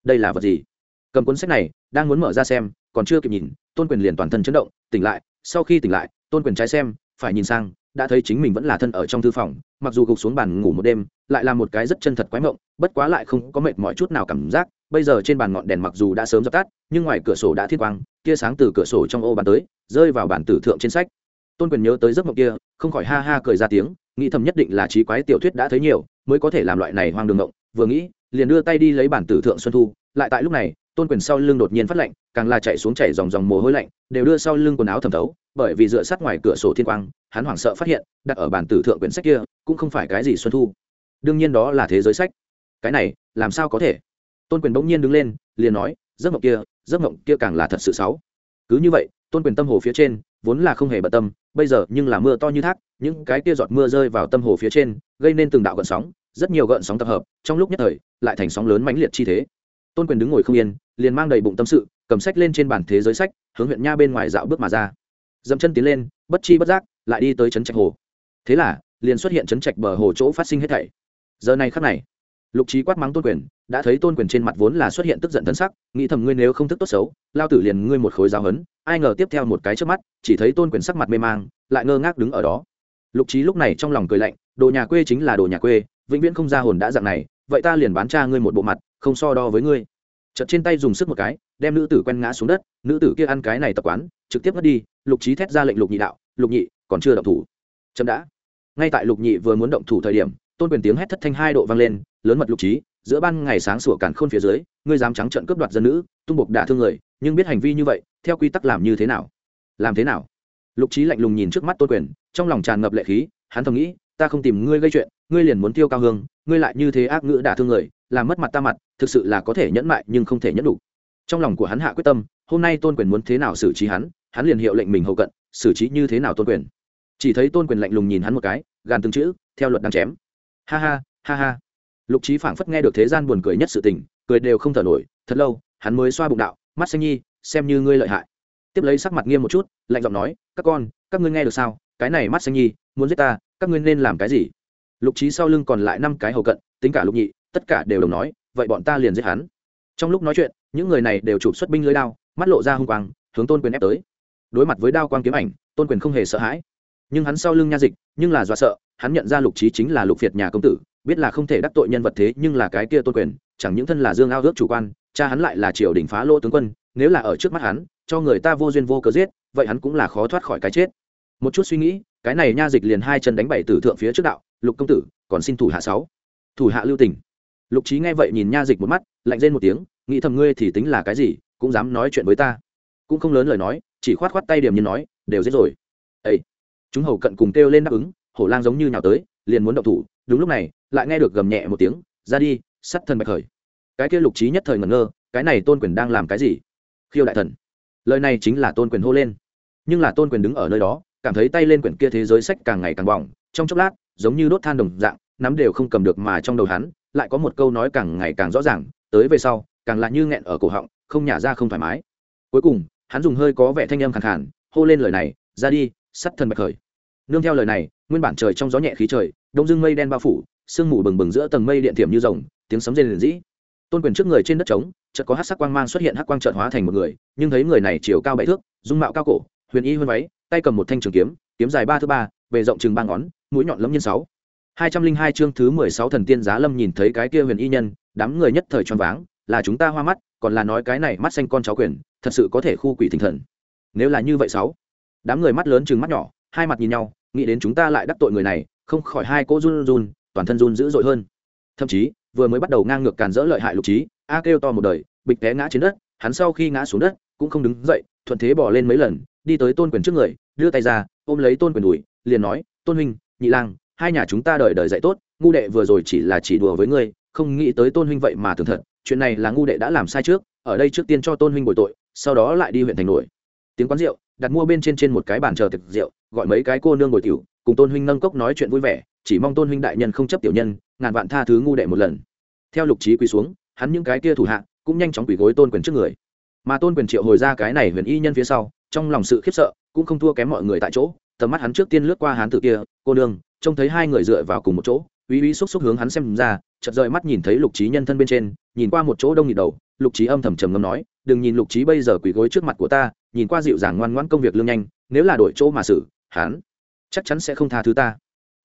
Đây là vật gì? Cầm cuốn sách này, đang muốn mở ra xem, còn chưa kịp nhìn, tôn quyền liền toàn thân chấn động, tỉnh lại, sau khi tỉnh lại, tôn quyền trái xem, phải nhìn sang, đã thấy chính mình vẫn là thân ở trong thư phòng, mặc dù gục xuống bàn ngủ một đêm, lại là một cái rất chân thật quái mộng, bất quá lại không có mệt mỏi chút nào cảm giác, bây giờ trên bàn ngọn đèn mặc dù đã sớm dập tắt, nhưng ngoài cửa sổ đã thiên quang, tia sáng từ cửa sổ trong ô bàn tới, rơi vào bản tử thượng trên sách tôn quyền nhớ tới giấc mộng kia, không khỏi ha ha cười ra tiếng, nghĩ thầm nhất định là trí quái tiểu thuyết đã thấy nhiều, mới có thể làm loại này hoang đường mộng. Vừa nghĩ, liền đưa tay đi lấy bản tử thượng xuân thu, lại tại lúc này, tôn quyền sau lưng đột nhiên phát lạnh, càng là chạy xuống chảy dòng dòng mồ hôi lạnh, đều đưa sau lưng quần áo thẩm thấu, bởi vì dựa sát ngoài cửa sổ thiên quang, hắn hoảng sợ phát hiện, đặt ở bản tử thượng quyển sách kia, cũng không phải cái gì xuân thu. Đương nhiên đó là thế giới sách. Cái này, làm sao có thể? Tôn quyền bỗng nhiên đứng lên, liền nói, giấc mộng kia, giấc mộng kia càng là thật sự xấu. Cứ như vậy tôn quyền tâm hồ phía trên, vốn là không hề bận tâm, bây giờ nhưng là mưa to như thác, những cái kia giọt mưa rơi vào tâm hồ phía trên, gây nên từng đạo gợn sóng, rất nhiều gợn sóng tập hợp, trong lúc nhất thời, lại thành sóng lớn mãnh liệt chi thế. Tôn quyền đứng ngồi không yên, liền mang đầy bụng tâm sự, cầm sách lên trên bàn thế giới sách, hướng huyện nha bên ngoài dạo bước mà ra. Dậm chân tiến lên, bất chi bất giác, lại đi tới trấn trạch hồ. Thế là, liền xuất hiện trấn trạch bờ hồ chỗ phát sinh hết thảy. Giờ này khắc này lục trí quát mắng tôn quyền, đã thấy tôn quyền trên mặt vốn là xuất hiện tức giận thân sắc, nghĩ thầm ngươi nếu không thức tốt xấu, lao tử liền ngươi một khối giáo hấn ai ngờ tiếp theo một cái trước mắt, chỉ thấy tôn quyền sắc mặt mê mang, lại ngơ ngác đứng ở đó. Lục trí lúc này trong lòng cười lạnh, đồ nhà quê chính là đồ nhà quê, vĩnh viễn không ra hồn đã dạng này, vậy ta liền bán cha ngươi một bộ mặt, không so đo với ngươi. Chật trên tay dùng sức một cái, đem nữ tử quen ngã xuống đất, nữ tử kia ăn cái này tập quán, trực tiếp mất đi, lục trí thét ra lệnh lục nhị đạo, lục nhị, còn chưa động thủ. Chậm đã. Ngay tại lục nhị vừa muốn động thủ thời điểm tôn quyền tiếng hét thất thanh hai độ vang lên, lớn mật lục trí, giữa ban ngày sáng sủa cản khôn phía dưới, ngươi dám trắng trợn cướp đoạt dân nữ, tung buộc đả thương người, nhưng biết hành vi như vậy, theo quy tắc làm như thế nào? Làm thế nào? Lục trí lạnh lùng nhìn trước mắt tôn quyền, trong lòng tràn ngập lệ khí, hắn thầm nghĩ, ta không tìm ngươi gây chuyện, ngươi liền muốn tiêu cao hương, ngươi lại như thế ác ngữ đả thương người, làm mất mặt ta mặt, thực sự là có thể nhẫn mại nhưng không thể nhẫn đủ. Trong lòng của hắn hạ quyết tâm, hôm nay tôn quyền muốn thế nào xử trí hắn hắn liền hiệu lệnh mình hậu cận, xử trí như thế nào tôn quyền. Chỉ thấy tôn quyền lạnh lùng nhìn hắn một cái, gàn từng chữ, theo luật đang chém ha ha ha ha. Lục trí phảng phất nghe được thế gian buồn cười nhất sự tình, cười đều không thở nổi, thật lâu, hắn mới xoa bụng đạo, mắt xanh nhi, xem như ngươi lợi hại. Tiếp lấy sắc mặt nghiêm một chút, lạnh giọng nói, các con, các ngươi nghe được sao? Cái này mắt xanh nhi, muốn giết ta, các ngươi nên làm cái gì? Lục trí sau lưng còn lại năm cái hầu cận, tính cả lục nhị, tất cả đều đồng nói, vậy bọn ta liền giết hắn. Trong lúc nói chuyện, những người này đều chụp xuất binh lưới đao, mắt lộ ra hung quang, hướng tôn quyền ép tới. Đối mặt với đao quang kiếm ảnh, tôn quyền không hề sợ hãi. Nhưng hắn sau lưng nha dịch, nhưng là do sợ hắn nhận ra lục trí chính là lục việt nhà công tử, biết là không thể đắc tội nhân vật thế, nhưng là cái kia tôn quyền, chẳng những thân là dương ao ước chủ quan, cha hắn lại là triều đình phá lỗ tướng quân, nếu là ở trước mắt hắn, cho người ta vô duyên vô cớ giết, vậy hắn cũng là khó thoát khỏi cái chết. Một chút suy nghĩ, cái này nha dịch liền hai chân đánh bảy tử thượng phía trước đạo, lục công tử, còn xin thủ hạ sáu. Thủ hạ lưu tình. Lục trí nghe vậy nhìn nha dịch một mắt, lạnh lên một tiếng, nghĩ thầm ngươi thì tính là cái gì, cũng dám nói chuyện với ta. Cũng không lớn lời nói, chỉ khoát khoát tay điểm như nói, đều giết rồi. Ấy chúng hầu cận cùng kêu lên đáp ứng hổ lang giống như nhào tới liền muốn động thủ đúng lúc này lại nghe được gầm nhẹ một tiếng ra đi sắt thần bạch khởi. Cái kia lục trí nhất thời ngẩn ngơ cái này tôn quyền đang làm cái gì? Khiêu đại thần. Lời này chính là tôn quyền hô lên. Nhưng là tôn quyền đứng ở nơi đó cảm thấy tay lên quyển kia thế giới sách càng ngày càng bỏng trong chốc lát giống như đốt than đồng dạng nắm đều không cầm được mà trong đầu hắn lại có một câu nói càng ngày càng rõ ràng tới về sau càng là như nghẹn ở cổ họng không nhả ra không thoải mái. Cuối cùng hắn dùng hơi có vẻ thanh âm khẳng khàn, hô lên lời này ra đi sắt thần bạch khởi. Nương theo lời này nguyên bản trời trong gió nhẹ khí trời, đông dưng mây đen bao phủ, sương mù bừng bừng giữa tầng mây điện thiểm như rồng, tiếng sấm rền dĩ tôn quyền trước người trên đất trống, chợt có hát sắc quang mang xuất hiện hát quang trợn hóa thành một người, nhưng thấy người này chiều cao bảy thước, dung mạo cao cổ, huyền y hơn váy, tay cầm một thanh trường kiếm kiếm dài ba thứ ba, bề rộng chừng ba ngón, mũi nhọn lấm nhân sáu. Hai trăm linh hai chương thứ mười sáu thần tiên giá lâm nhìn thấy cái kia huyền y nhân, đám người nhất thời choáng váng, là chúng ta hoa mắt, còn là nói cái này mắt xanh con cháu quyền, thật sự có thể khu quỷ thỉnh thần. Nếu là như vậy sáu, đám người mắt lớn chừng mắt nhỏ, hai mặt nhìn nhau nghĩ đến chúng ta lại đắc tội người này, không khỏi hai cô run run, toàn thân run dữ dội hơn. Thậm chí, vừa mới bắt đầu ngang ngược càn rỡ lợi hại lục trí, a kêu to một đời, bịch té ngã trên đất, hắn sau khi ngã xuống đất, cũng không đứng dậy, thuận thế bỏ lên mấy lần, đi tới tôn quyền trước người, đưa tay ra, ôm lấy tôn quyền đùi, liền nói, tôn huynh, nhị lang, hai nhà chúng ta đời đời dạy tốt, ngu đệ vừa rồi chỉ là chỉ đùa với ngươi, không nghĩ tới tôn huynh vậy mà thường thật, chuyện này là ngu đệ đã làm sai trước, ở đây trước tiên cho tôn huynh bồi tội, sau đó lại đi huyện thành nổi. Tiếng quán rượu đặt mua bên trên trên một cái bàn chờ thực rượu, gọi mấy cái cô nương ngồi tiểu, cùng tôn huynh nâng cốc nói chuyện vui vẻ, chỉ mong tôn huynh đại nhân không chấp tiểu nhân, ngàn vạn tha thứ ngu đệ một lần. Theo lục trí quỳ xuống, hắn những cái kia thủ hạ, cũng nhanh chóng quỳ gối tôn quyền trước người. Mà tôn quyền triệu hồi ra cái này huyền y nhân phía sau, trong lòng sự khiếp sợ, cũng không thua kém mọi người tại chỗ, tầm mắt hắn trước tiên lướt qua hán tử kia, cô nương, trông thấy hai người dựa vào cùng một chỗ. Uy uy xúc xúc hướng hắn xem ra, chợt rời mắt nhìn thấy lục trí nhân thân bên trên, nhìn qua một chỗ đông nhịt đầu, lục trí âm thầm trầm ngâm nói, đừng nhìn lục trí bây giờ quỳ gối trước mặt của ta nhìn qua dịu dàng ngoan ngoãn công việc lương nhanh, nếu là đổi chỗ mà xử, hắn chắc chắn sẽ không tha thứ ta.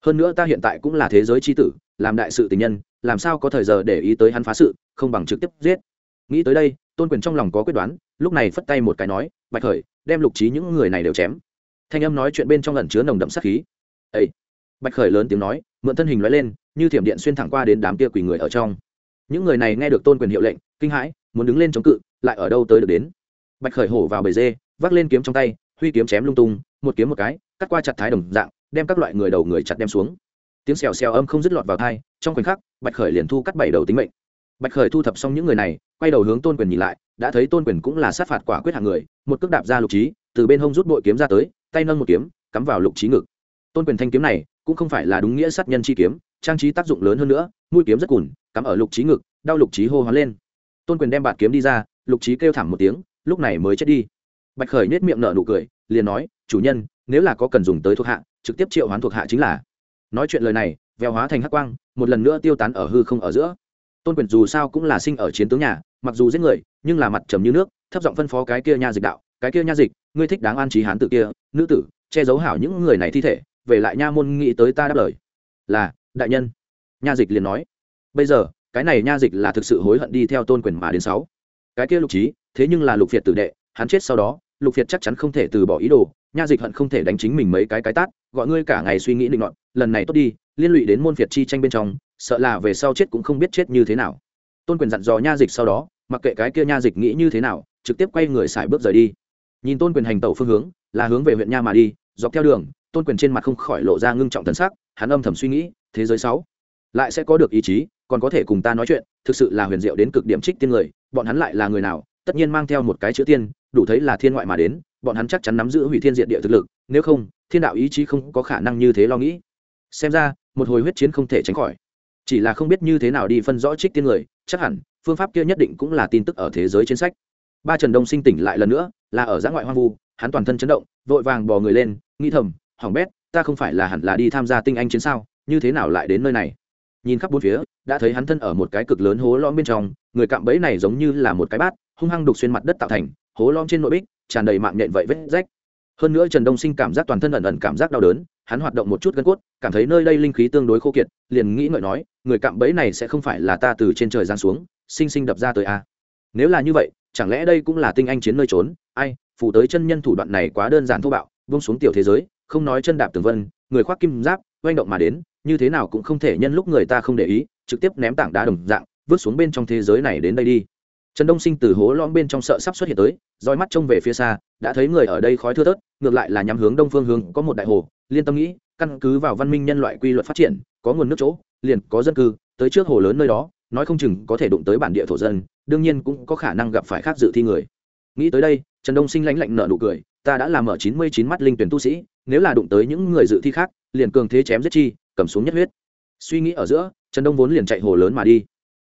Hơn nữa ta hiện tại cũng là thế giới c h i tử, làm đại sự tình nhân, làm sao có thời giờ để ý tới hắn phá sự, không bằng trực tiếp giết. Nghĩ tới đây, tôn quyền trong lòng có quyết đoán, lúc này phất tay một cái nói, bạch khởi, đem lục trí những người này đều chém. Thanh âm nói chuyện bên trong lần chứa nồng đậm sát khí. Ây bạch khởi lớn tiếng nói, mượn thân hình nói lên, như thiểm điện xuyên thẳng qua đến đám kia quỷ người ở trong. Những người này nghe được tôn quyền hiệu lệnh, kinh hãi, muốn đứng lên chống cự, lại ở đâu tới được đến? Bạch khởi hổ vào bầy dê, vác lên kiếm trong tay, huy kiếm chém lung tung, một kiếm một cái, cắt qua chặt thái đồng dạng, đem các loại người đầu người chặt đem xuống. Tiếng xèo xèo âm không dứt lọt vào thai trong khoảnh khắc, bạch khởi liền thu cắt bảy đầu tính mệnh. Bạch khởi thu thập xong những người này, quay đầu hướng tôn quyền nhìn lại, đã thấy tôn quyền cũng là sát phạt quả quyết hạng người, một cước đạp ra lục trí, từ bên hông rút bội kiếm ra tới, tay nâng một kiếm, cắm vào lục trí ngực. Tôn quyền thanh kiếm này, cũng không phải là đúng nghĩa sát nhân chi kiếm, trang trí tác dụng lớn hơn nữa, mũi kiếm rất cùn, cắm ở lục trí ngực, đau lục trí hô hoán lên. Tôn quyền đem bạt kiếm đi ra, lục trí kêu thảm một tiếng lúc này mới chết đi. Bạch khởi nết miệng nở nụ cười, liền nói, chủ nhân, nếu là có cần dùng tới thuộc hạ, trực tiếp triệu hoán thuộc hạ chính là. Nói chuyện lời này veo hóa thành hắc quang, một lần nữa tiêu tán ở hư không ở giữa. Tôn quyền dù sao cũng là sinh ở chiến tướng nhà, mặc dù giết người, nhưng là mặt trầm như nước, thấp giọng phân phó cái kia nha dịch đạo, cái kia nha dịch, ngươi thích đáng an trí hán tự kia, nữ tử, che giấu hảo những người này thi thể, về lại nha môn nghĩ tới ta đáp lời. Là, đại nhân. Nha dịch liền nói. Bây giờ, cái này nha dịch là thực sự hối hận đi theo tôn quyền mà đến sáu cái kia lục trí, thế nhưng là lục việt tử đệ, hắn chết sau đó, lục việt chắc chắn không thể từ bỏ ý đồ, nha dịch hận không thể đánh chính mình mấy cái cái tát, gọi ngươi cả ngày suy nghĩ định luận lần này tốt đi, liên lụy đến môn việt chi tranh bên trong, sợ là về sau chết cũng không biết chết như thế nào. Tôn quyền dặn dò nha dịch sau đó, mặc kệ cái kia nha dịch nghĩ như thế nào, trực tiếp quay người xài bước rời đi. Nhìn tôn quyền hành tẩu phương hướng, là hướng về huyện nha mà đi, dọc theo đường, tôn quyền trên mặt không khỏi lộ ra ngưng trọng thần sắc, hắn âm thầm suy nghĩ, thế giới sáu, lại sẽ có được ý chí còn có thể cùng ta nói chuyện, thực sự là huyền diệu đến cực điểm trích tiên người, bọn hắn lại là người nào, tất nhiên mang theo một cái chữ tiên, đủ thấy là thiên ngoại mà đến, bọn hắn chắc chắn nắm giữ hủy thiên diện địa thực lực, nếu không, thiên đạo ý chí không có khả năng như thế lo nghĩ. Xem ra, một hồi huyết chiến không thể tránh khỏi. Chỉ là không biết như thế nào đi phân rõ trích tiên người, chắc hẳn, phương pháp kia nhất định cũng là tin tức ở thế giới trên sách. Ba trần đông sinh tỉnh lại lần nữa, là ở giã ngoại hoang vu, hắn toàn thân chấn động, vội vàng bò người lên, nghĩ thầm hỏng bét, ta không phải là hẳn là đi tham gia tinh anh chiến sao, như thế nào lại đến nơi này? Nhìn khắp bốn phía, đã thấy hắn thân ở một cái cực lớn hố lõm bên trong, người cạm bẫy này giống như là một cái bát, hung hăng đục xuyên mặt đất tạo thành, hố lõm trên nội bích, tràn đầy mạng nhện vậy vết rách hơn nữa trần đông sinh cảm giác toàn thân ẩn ẩn cảm giác đau đớn, hắn hoạt động một chút gân cốt, cảm thấy nơi đây linh khí tương đối khô kiệt, liền nghĩ ngợi nói, người cạm bẫy này sẽ không phải là ta từ trên trời giáng xuống, sinh sinh đập ra tới a à? nếu là như vậy, chẳng lẽ đây cũng là tinh anh chiến nơi trốn ai phụ tới chân nhân thủ đoạn này quá đơn giản thô bạo vung xuống tiểu thế giới, không nói chân đạp tường vân, người khoác kim giáp, oanh động mà đến như thế nào cũng không thể nhân lúc người ta không để ý, trực tiếp ném tảng đá đồng dạng, vứt xuống bên trong thế giới này đến đây đi. Trần đông sinh từ hố lõm bên trong sợ sắp xuất hiện tới, roi mắt trông về phía xa, đã thấy người ở đây khói thưa thớt, ngược lại là nhắm hướng đông phương hướng, có một đại hồ, liên tâm nghĩ, căn cứ vào văn minh nhân loại quy luật phát triển, có nguồn nước chỗ, liền có dân cư, tới trước hồ lớn nơi đó, nói không chừng có thể đụng tới bản địa thổ dân, đương nhiên cũng có khả năng gặp phải khác dự thi người. Nghĩ tới đây, trần đông sinh lãnh lạnh nợ nụ cười, ta đã làm ở chín mươi chín mắt linh tuyển tu sĩ, nếu là đụng tới những người dự thi khác, liền cường thế chém giết chi cầm xuống nhất huyết. Suy nghĩ ở giữa, trần đông vốn liền chạy hồ lớn mà đi.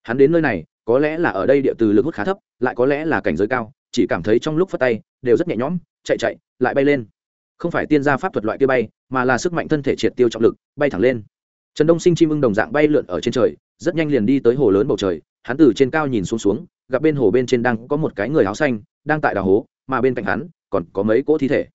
Hắn đến nơi này, có lẽ là ở đây địa từ lực hút khá thấp, lại có lẽ là cảnh giới cao, chỉ cảm thấy trong lúc phất tay, đều rất nhẹ nhõm, chạy chạy, lại bay lên. Không phải tiên gia pháp thuật loại kia bay, mà là sức mạnh thân thể triệt tiêu trọng lực, bay thẳng lên. Trần đông sinh chim ưng đồng dạng bay lượn ở trên trời, rất nhanh liền đi tới hồ lớn bầu trời, hắn từ trên cao nhìn xuống xuống, gặp bên hồ bên trên đang có một cái người áo xanh, đang tại đào hố, mà bên cạnh hắn, còn có mấy cỗ thi thể.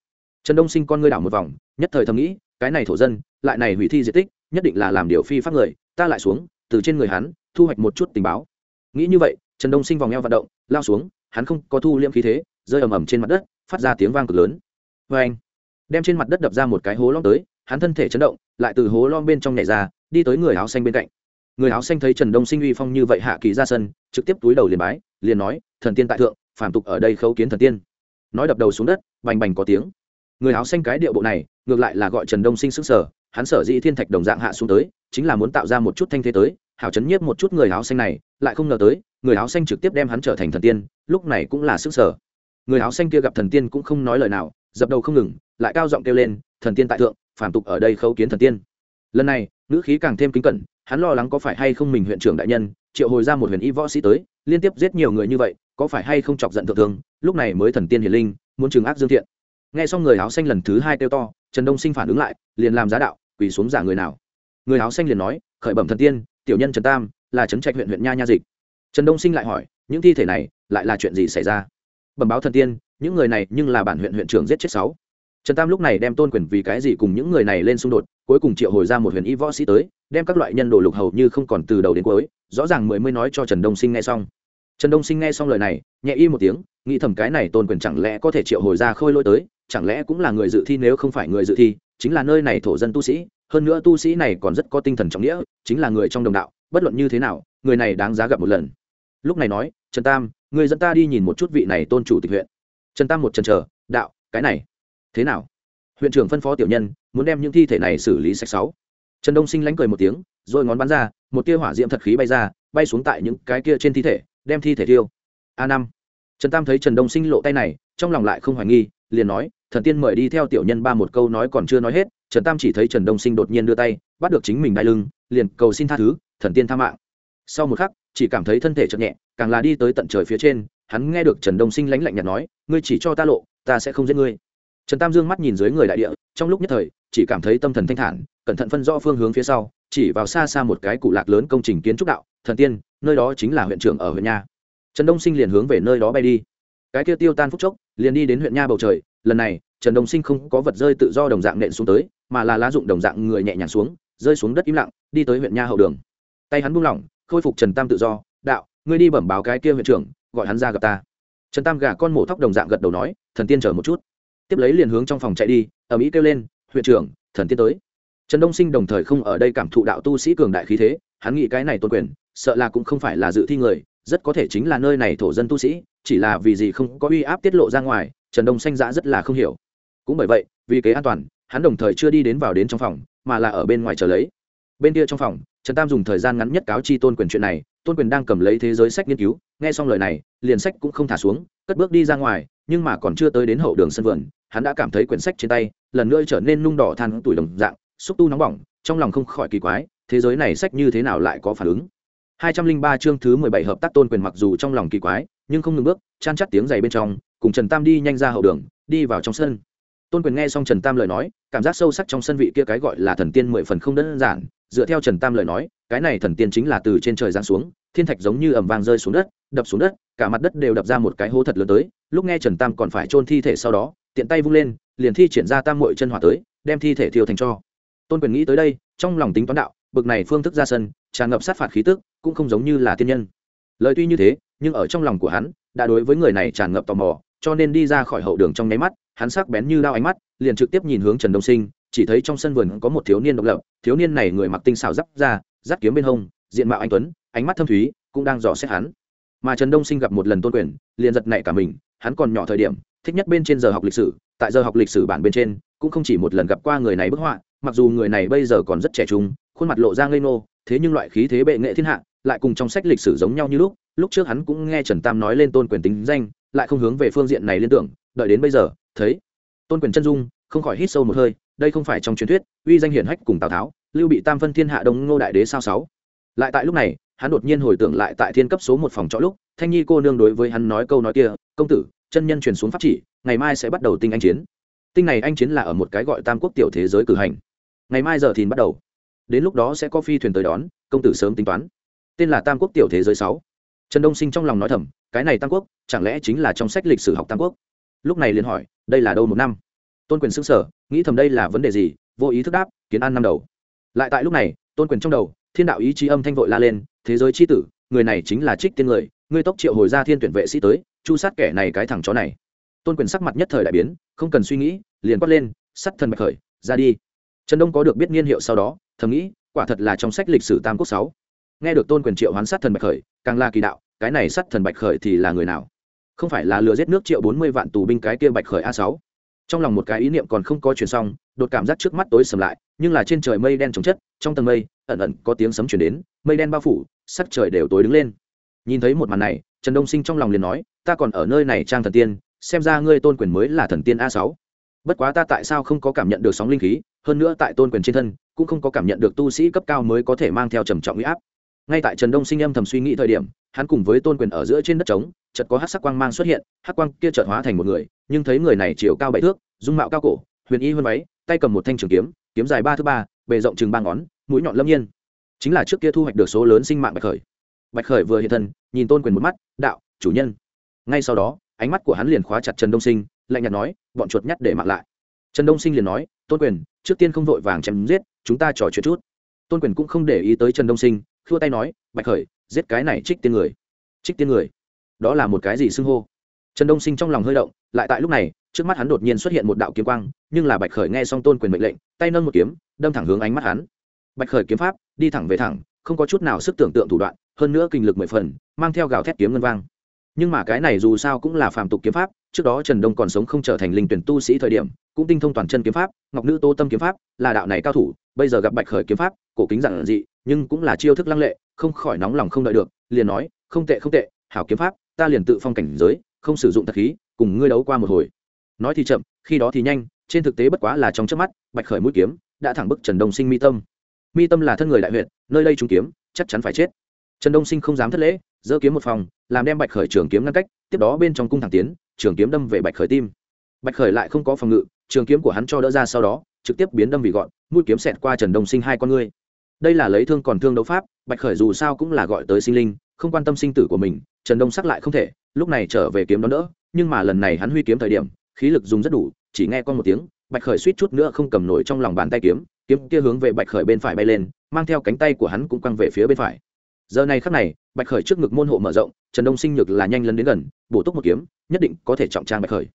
Trần đông sinh con ngươi đảo một vòng, nhất thời thầm nghĩ cái này thổ dân, lại này hủy thi di tích, nhất định là làm điều phi pháp người, ta lại xuống, từ trên người hắn, thu hoạch một chút tình báo. Nghĩ như vậy, trần đông sinh vòng eo vận động, lao xuống, hắn không có thu liễm khí thế, rơi ầm ầm trên mặt đất, phát ra tiếng vang cực lớn. Vê anh, đem trên mặt đất đập ra một cái hố lom tới, hắn thân thể chấn động, lại từ hố lom bên trong nhảy ra, đi tới người áo xanh bên cạnh. Người áo xanh thấy trần đông sinh uy phong như vậy hạ kỳ ra sân, trực tiếp túi đầu liền bái, liền nói, thần tiên tại thượng phản tục ở đây khấu kiến thần tiên. Nói đập đầu xuống đất, bành bành có tiếng. Người áo xanh cái điệu bộ này ngược lại là gọi trần đông sinh sức sở hắn sở dĩ thiên thạch đồng dạng hạ xuống tới, chính là muốn tạo ra một chút thanh thế tới, hảo chấn nhiếp một chút người áo xanh này, lại không ngờ tới, người áo xanh trực tiếp đem hắn trở thành thần tiên, lúc này cũng là sức sở người áo xanh kia gặp thần tiên cũng không nói lời nào, dập đầu không ngừng, lại cao giọng kêu lên, thần tiên tại thượng phản tục ở đây khấu kiến thần tiên. Lần này, ngữ khí càng thêm kính cẩn, hắn lo lắng có phải hay không mình huyện trưởng đại nhân, triệu hồi ra một huyền y võ sĩ tới, liên tiếp giết nhiều người như vậy, có phải hay không chọc giận thượng thương lúc này mới thần tiên hiền linh, muốn trừng ác dương thiện. Nghe xong người áo xanh lần thứ hai kêu to trần đông sinh phản ứng lại, liền làm giá đạo, quỳ xuống giả người nào. Người áo xanh liền nói, khởi bẩm thần tiên, tiểu nhân trần tam, là trấn trạch huyện huyện nha nha dịch. Trần đông sinh lại hỏi, những thi thể này, lại là chuyện gì xảy ra? Bẩm báo thần tiên, những người này nhưng là bản huyện huyện trưởng giết chết sáu. Trần tam lúc này đem tôn quyền vì cái gì cùng những người này lên xung đột, cuối cùng triệu hồi ra một huyền y võ sĩ tới, đem các loại nhân đồ lục hầu như không còn từ đầu đến cuối, rõ ràng mười mới nói cho trần đông sinh nghe xong. Trần đông sinh nghe xong lời này, nhẹ y một tiếng, nghĩ thầm cái này tôn quyền chẳng lẽ có thể triệu hồi ra khôi lỗi tới chẳng lẽ cũng là người dự thi nếu không phải người dự thi, chính là nơi này thổ dân tu sĩ, hơn nữa tu sĩ này còn rất có tinh thần trọng nghĩa, chính là người trong đồng đạo, bất luận như thế nào, người này đáng giá gặp một lần. Lúc này nói, trần tam, người dẫn ta đi nhìn một chút vị này tôn chủ tịch huyện. Trần tam một trần chờ, đạo, cái này, thế nào? Huyện trưởng phân phó tiểu nhân, muốn đem những thi thể này xử lý sạch sáu. Trần đông sinh lánh cười một tiếng, rồi ngón bắn ra, một tia hỏa diễm thật khí bay ra, bay xuống tại những cái kia trên thi thể, đem thi thể tiêu a năm. Trần tam thấy trần đông sinh lộ tay này, trong lòng lại không hoài nghi liền nói, thần tiên mời đi theo tiểu nhân ba một câu nói còn chưa nói hết, trần tam chỉ thấy trần đông sinh đột nhiên đưa tay, bắt được chính mình đai lưng, liền cầu xin tha thứ, thần tiên tha mạng. Sau một khắc, chỉ cảm thấy thân thể chậm nhẹ, càng là đi tới tận trời phía trên, hắn nghe được trần đông sinh lãnh lạnh nhạt nói, ngươi chỉ cho ta lộ, ta sẽ không giết ngươi. Trần tam dương mắt nhìn dưới người đại địa, trong lúc nhất thời, chỉ cảm thấy tâm thần thanh thản, cẩn thận phân rõ phương hướng phía sau, chỉ vào xa xa một cái cụ lạc lớn công trình kiến trúc đạo, thần tiên, nơi đó chính là huyện trưởng ở huyện nha. Trần đông sinh liền hướng về nơi đó bay đi. Cái kia tiêu tan phúc chốc liền đi đến huyện nha bầu trời, lần này, trần đồng sinh không có vật rơi tự do đồng dạng nện xuống tới, mà là lá dụng đồng dạng người nhẹ nhàng xuống, rơi xuống đất im lặng, đi tới huyện nha hậu đường. Tay hắn buông lỏng, khôi phục trần tam tự do, đạo, ngươi đi bẩm báo cái kia huyện trưởng, gọi hắn ra gặp ta. Trần tam gà con mổ thóc đồng dạng gật đầu nói, thần tiên chờ một chút. Tiếp lấy liền hướng trong phòng chạy đi ở mỹ kêu lên, huyện trưởng, thần tiên tới. Trần đông sinh đồng thời không ở đây cảm thụ đạo tu sĩ cường đại khí thế, hắn nghĩ cái này tôn quyền, sợ là cũng không phải là dự thi người rất có thể chính là nơi này thổ dân tu sĩ, chỉ là vì gì không có uy áp tiết lộ ra ngoài, trần đông xanh giã rất là không hiểu. Cũng bởi vậy, vì kế an toàn, hắn đồng thời chưa đi đến vào đến trong phòng, mà là ở bên ngoài chờ lấy. Bên kia trong phòng, trần tam dùng thời gian ngắn nhất cáo chi tôn quyền chuyện này, tôn quyền đang cầm lấy thế giới sách nghiên cứu, nghe xong lời này, liền sách cũng không thả xuống, cất bước đi ra ngoài, nhưng mà còn chưa tới đến hậu đường sân vườn, hắn đã cảm thấy quyển sách trên tay, lần nữa trở nên nung đỏ than tuổi đồng dạng, xúc tu nóng bỏng, trong lòng không khỏi kỳ quái, thế giới này sách như thế nào lại có phản ứng? 203 chương thứ 17 hợp tác tôn quyền mặc dù trong lòng kỳ quái, nhưng không ngừng bước, chan chát tiếng giày bên trong, cùng trần tam đi nhanh ra hậu đường, đi vào trong sân. Tôn quyền nghe xong trần tam lời nói, cảm giác sâu sắc trong sân vị kia cái gọi là thần tiên mười phần không đơn giản. Dựa theo trần tam lời nói, cái này thần tiên chính là từ trên trời giáng xuống, thiên thạch giống như ẩm vàng rơi xuống đất, đập xuống đất, cả mặt đất đều đập ra một cái hố thật lớn tới. Lúc nghe trần tam còn phải chôn thi thể sau đó, tiện tay vung lên, liền thi triển ra tam muội chân hỏa tới, đem thi thể thiêu thành cho. Tôn quyền nghĩ tới đây, trong lòng tính toán đạo bực này phương thức ra sân, tràn ngập sát phạt khí tức, cũng không giống như là tiên nhân. Lời tuy như thế, nhưng ở trong lòng của hắn, đã đối với người này tràn ngập tò mò, cho nên đi ra khỏi hậu đường trong nháy mắt, hắn sắc bén như đao ánh mắt, liền trực tiếp nhìn hướng trần đông sinh, chỉ thấy trong sân vườn có một thiếu niên độc lập, thiếu niên này người mặc tinh xảo giáp ra giáp kiếm bên hông, diện mạo anh tuấn, ánh mắt thâm thúy, cũng đang dò xét hắn. Mà trần đông sinh gặp một lần tôn quyền, liền giật nảy cả mình, hắn còn nhỏ thời điểm, thích nhất bên trên giờ học lịch sử, tại giờ học lịch sử bản bên trên, cũng không chỉ một lần gặp qua người này bức họa, mặc dù người này bây giờ còn rất trẻ trung khuôn mặt lộ ra ngây ngô, thế nhưng loại khí thế bệ nghệ thiên hạ, lại cùng trong sách lịch sử giống nhau như lúc lúc trước hắn cũng nghe trần tam nói lên tôn quyền tính danh, lại không hướng về phương diện này liên tưởng, đợi đến bây giờ, thấy, tôn quyền chân dung, không khỏi hít sâu một hơi, đây không phải trong truyền thuyết, uy danh hiển hách cùng tào tháo, lưu bị tam phân thiên hạ đông ngô đại đế sao sáu. Lại tại lúc này, hắn đột nhiên hồi tưởng lại tại thiên cấp số một phòng trọ lúc, thanh nhi cô nương đối với hắn nói câu nói kia, công tử, chân nhân truyền xuống pháp chỉ, ngày mai sẽ bắt đầu tinh anh chiến. Tinh này anh chiến là ở một cái gọi tam quốc tiểu thế giới cử hành. Ngày mai giờ thìn bắt đầu đến lúc đó sẽ có phi thuyền tới đón, công tử sớm tính toán. Tên là tam quốc tiểu thế giới sáu. Trần đông sinh trong lòng nói thầm, cái này tam quốc, chẳng lẽ chính là trong sách lịch sử học tam quốc? Lúc này liền hỏi, đây là đâu một năm? Tôn quyền xưng sở nghĩ thầm đây là vấn đề gì, vô ý thức đáp, kiến an năm đầu. Lại tại lúc này, tôn quyền trong đầu, thiên đạo ý chí âm thanh vội la lên, thế giới c h i tử, người này chính là trích tiên người, ngươi tốc triệu hồi ra thiên tuyển vệ sĩ tới, chu sát kẻ này cái thằng chó này. Tôn quyền sắc mặt nhất thời đại biến, không cần suy nghĩ, liền quát lên, sắt thần bạch khởi, ra đi. Trần đông có được biết niên hiệu sau đó thầm nghĩ, quả thật là trong sách lịch sử tam quốc sáu. Nghe được tôn quyền triệu hoán sát thần bạch khởi, càng là kỳ đạo, cái này sát thần bạch khởi thì là người nào? Không phải là lừa giết nước triệu bốn mươi vạn tù binh cái kia bạch khởi a sáu? Trong lòng một cái ý niệm còn không có chuyển xong, đột cảm giác trước mắt tối sầm lại, nhưng là trên trời mây đen trồng chất, trong tầng mây, ẩn ẩn có tiếng sấm chuyển đến, mây đen bao phủ, sắc trời đều tối đứng lên. Nhìn thấy một màn này, trần đông sinh trong lòng liền nói, ta còn ở nơi này trang thần tiên, xem ra ngươi tôn quyền mới là thần tiên a sáu bất quá ta tại sao không có cảm nhận được sóng linh khí, hơn nữa tại tôn quyền trên thân, cũng không có cảm nhận được tu sĩ cấp cao mới có thể mang theo trầm trọng huy áp. Ngay tại trần đông sinh âm thầm suy nghĩ thời điểm, hắn cùng với tôn quyền ở giữa trên đất trống, chợt có hát sắc quang mang xuất hiện hát quang kia chợt hóa thành một người, nhưng thấy người này chiều cao bảy thước, dung mạo cao cổ, huyền y hơn váy, tay cầm một thanh trường kiếm kiếm dài ba thước ba, bề rộng chừng ba ngón, mũi nhọn lâm nhiên. Chính là trước kia thu hoạch được số lớn sinh mạng bạch khởi. Bạch khởi vừa hiện thân, nhìn tôn quyền một mắt, đạo, chủ nhân. Ngay sau đó, ánh mắt của hắn liền khóa chặt trần đông sinh lạnh nhạt nói, bọn chuột nhắt để mạng lại. Trần đông sinh liền nói, tôn quyền, trước tiên không vội vàng chém giết, chúng ta trò chuyện chút. Tôn quyền cũng không để ý tới trần đông sinh, khua tay nói, bạch khởi, giết cái này trích tiên người. Trích tiên người? Đó là một cái gì xưng hô? Trần đông sinh trong lòng hơi động, lại tại lúc này, trước mắt hắn đột nhiên xuất hiện một đạo kiếm quang, nhưng là bạch khởi nghe xong tôn quyền mệnh lệnh, tay nâng một kiếm, đâm thẳng hướng ánh mắt hắn. Bạch khởi kiếm pháp, đi thẳng về thẳng, không có chút nào sức tưởng tượng thủ đoạn, hơn nữa kinh lực mười phần, mang theo gào thét kiếm ngân vang nhưng mà cái này dù sao cũng là phạm tục kiếm pháp, trước đó trần đông còn sống không trở thành linh tuyển tu sĩ thời điểm, cũng tinh thông toàn chân kiếm pháp, ngọc nữ tô tâm kiếm pháp, là đạo này cao thủ, bây giờ gặp bạch khởi kiếm pháp, cổ kính giản dị, nhưng cũng là chiêu thức lăng lệ, không khỏi nóng lòng không đợi được, liền nói, không tệ không tệ, hảo kiếm pháp, ta liền tự phong cảnh giới, không sử dụng thật khí, cùng ngươi đấu qua một hồi. Nói thì chậm, khi đó thì nhanh, trên thực tế bất quá là trong trước mắt, bạch khởi mũi kiếm đã thẳng bức trần đông sinh mi tâm. Mi tâm là thân người đại huyện nơi đây trúng kiếm, chắc chắn phải chết. Trần đông sinh không dám thất lễ giơ kiếm một phòng, làm đem bạch khởi trường kiếm ngăn cách, tiếp đó bên trong cung thẳng tiến, trường kiếm đâm về bạch khởi tim. Bạch khởi lại không có phòng ngự, trường kiếm của hắn cho đỡ ra sau đó, trực tiếp biến đâm vì gọn, mũi kiếm xẹt qua trần đông sinh hai con ngươi. Đây là lấy thương còn thương đấu pháp, bạch khởi dù sao cũng là gọi tới sinh linh, không quan tâm sinh tử của mình, trần đông sắc lại không thể, lúc này trở về kiếm đón đỡ, nhưng mà lần này hắn huy kiếm thời điểm, khí lực dùng rất đủ, chỉ nghe con một tiếng, bạch khởi suýt chút nữa không cầm nổi trong lòng bàn tay kiếm kiếm kia hướng về bạch khởi bên phải bay lên, mang theo cánh tay của hắn cũng quăng về phía bên phải giờ này khắc này, bạch khởi trước ngực môn hộ mở rộng, trần đông sinh nhược là nhanh lấn đến gần, bổ túc một kiếm, nhất định có thể trọng trang bạch khởi.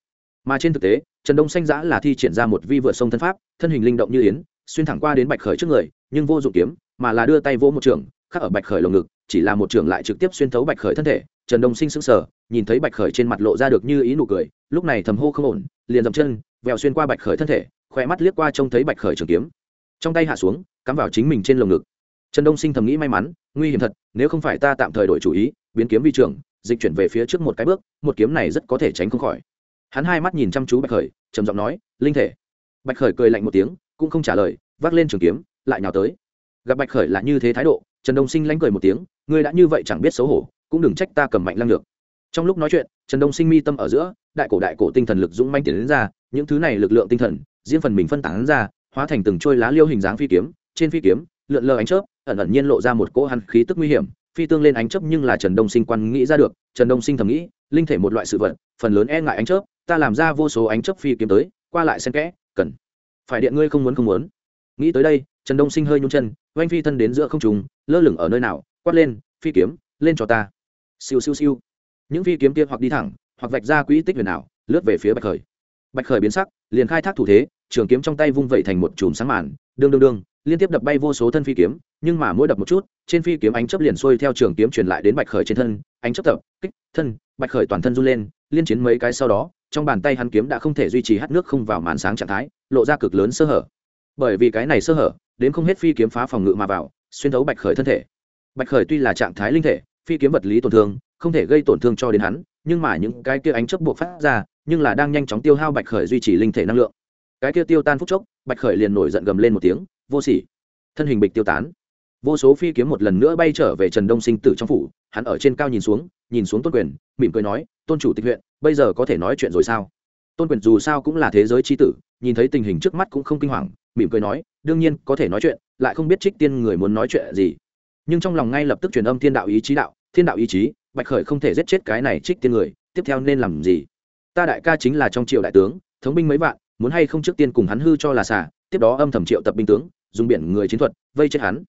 Mà trên thực tế, trần đông xanh giã là thi triển ra một vi vượt sông thân pháp, thân hình linh động như yến, xuyên thẳng qua đến bạch khởi trước người, nhưng vô dụng kiếm, mà là đưa tay vỗ một trường, khắc ở bạch khởi lồng ngực, chỉ là một trường lại trực tiếp xuyên thấu bạch khởi thân thể, trần đông sinh sững sờ, nhìn thấy bạch khởi trên mặt lộ ra được như ý nụ cười, lúc này thầm hô không ổn, liền dậm chân, vèo xuyên qua bạch khởi thân thể khỏe mắt liếc qua trông thấy bạch khởi trường kiếm. Trong tay hạ xuống, cắm vào chính mình trên lồng ngực trần đông sinh thầm nghĩ may mắn, nguy hiểm thật, nếu không phải ta tạm thời đổi chủ ý, biến kiếm vi trưởng, dịch chuyển về phía trước một cái bước, một kiếm này rất có thể tránh không khỏi. Hắn hai mắt nhìn chăm chú bạch khởi, trầm giọng nói, linh thể. Bạch khởi cười lạnh một tiếng, cũng không trả lời, vác lên trường kiếm, lại nhào tới. Gặp bạch khởi là như thế thái độ, trần đông sinh lánh cười một tiếng, ngươi đã như vậy chẳng biết xấu hổ, cũng đừng trách ta cầm mạnh lăng được trong lúc nói chuyện, trần đông sinh mi tâm ở giữa, đại cổ đại cổ tinh thần lực dũng manh tiến đến ra, những thứ này lực lượng tinh thần riêng phần mình phân tán ra, hóa thành từng trôi lá liêu hình dáng phi kiếm, trên phi kiếm, lượn lờ ánh chớp ẩn ẩn nhiên lộ ra một cỗ hàn khí tức nguy hiểm, phi tương lên ánh chớp nhưng là trần đông sinh quan nghĩ ra được, trần đông sinh thầm nghĩ, linh thể một loại sự vật, phần lớn e ngại ánh chớp, ta làm ra vô số ánh chớp phi kiếm tới, qua lại xen kẽ, cần phải điện ngươi không muốn không muốn. Nghĩ tới đây, trần đông sinh hơi nhún chân oanh phi thân đến giữa không trùng lơ lửng ở nơi nào, quát lên, phi kiếm, lên cho ta. Siêu siêu siêu. Những phi kiếm kia hoặc đi thẳng, hoặc vạch ra quỹ tích huyền ảo, lướt về phía bạch khởi. Bạch khởi biến sắc, liền khai thác thủ thế trường kiếm trong tay vung vẩy thành một chùm sáng màn, đương đương đương, liên tiếp đập bay vô số thân phi kiếm, nhưng mà mỗi đập một chút, trên phi kiếm ánh chấp liền xuôi theo trường kiếm truyền lại đến bạch khởi trên thân, ánh chấp tập, kích, thân, bạch khởi toàn thân run lên, liên chiến mấy cái sau đó, trong bàn tay hắn kiếm đã không thể duy trì hắt nước không vào màn sáng trạng thái, lộ ra cực lớn sơ hở. Bởi vì cái này sơ hở, đến không hết phi kiếm phá phòng ngự mà vào, xuyên thấu bạch khởi thân thể. Bạch khởi tuy là trạng thái linh thể, phi kiếm vật lý tổn thương, không thể gây tổn thương cho đến hắn, nhưng mà những cái kia ánh chấp buộc phát ra, nhưng là đang nhanh chóng tiêu hao bạch khởi duy trì linh thể năng lượng cái kia tiêu tan phút chốc, bạch khởi liền nổi giận gầm lên một tiếng, vô sỉ. Thân hình bịch tiêu tán. Vô số phi kiếm một lần nữa bay trở về trần đông sinh tử trong phủ, hắn ở trên cao nhìn xuống nhìn xuống tôn quyền, mỉm cười nói, tôn chủ tịch huyện, bây giờ có thể nói chuyện rồi sao? Tôn quyền dù sao cũng là thế giới tri tử, nhìn thấy tình hình trước mắt cũng không kinh hoàng, mỉm cười nói, đương nhiên, có thể nói chuyện, lại không biết trích tiên người muốn nói chuyện gì. Nhưng trong lòng ngay lập tức truyền âm thiên đạo ý chí đạo, thiên đạo ý chí, bạch khởi không thể giết chết cái này trích tiên người, tiếp theo nên làm gì? Ta đại ca chính là trong triều đại tướng, thống binh mấy vạn muốn hay không trước tiên cùng hắn hư cho là xả, tiếp đó âm thầm triệu tập binh tướng, dùng biển người chiến thuật, vây chết hắn.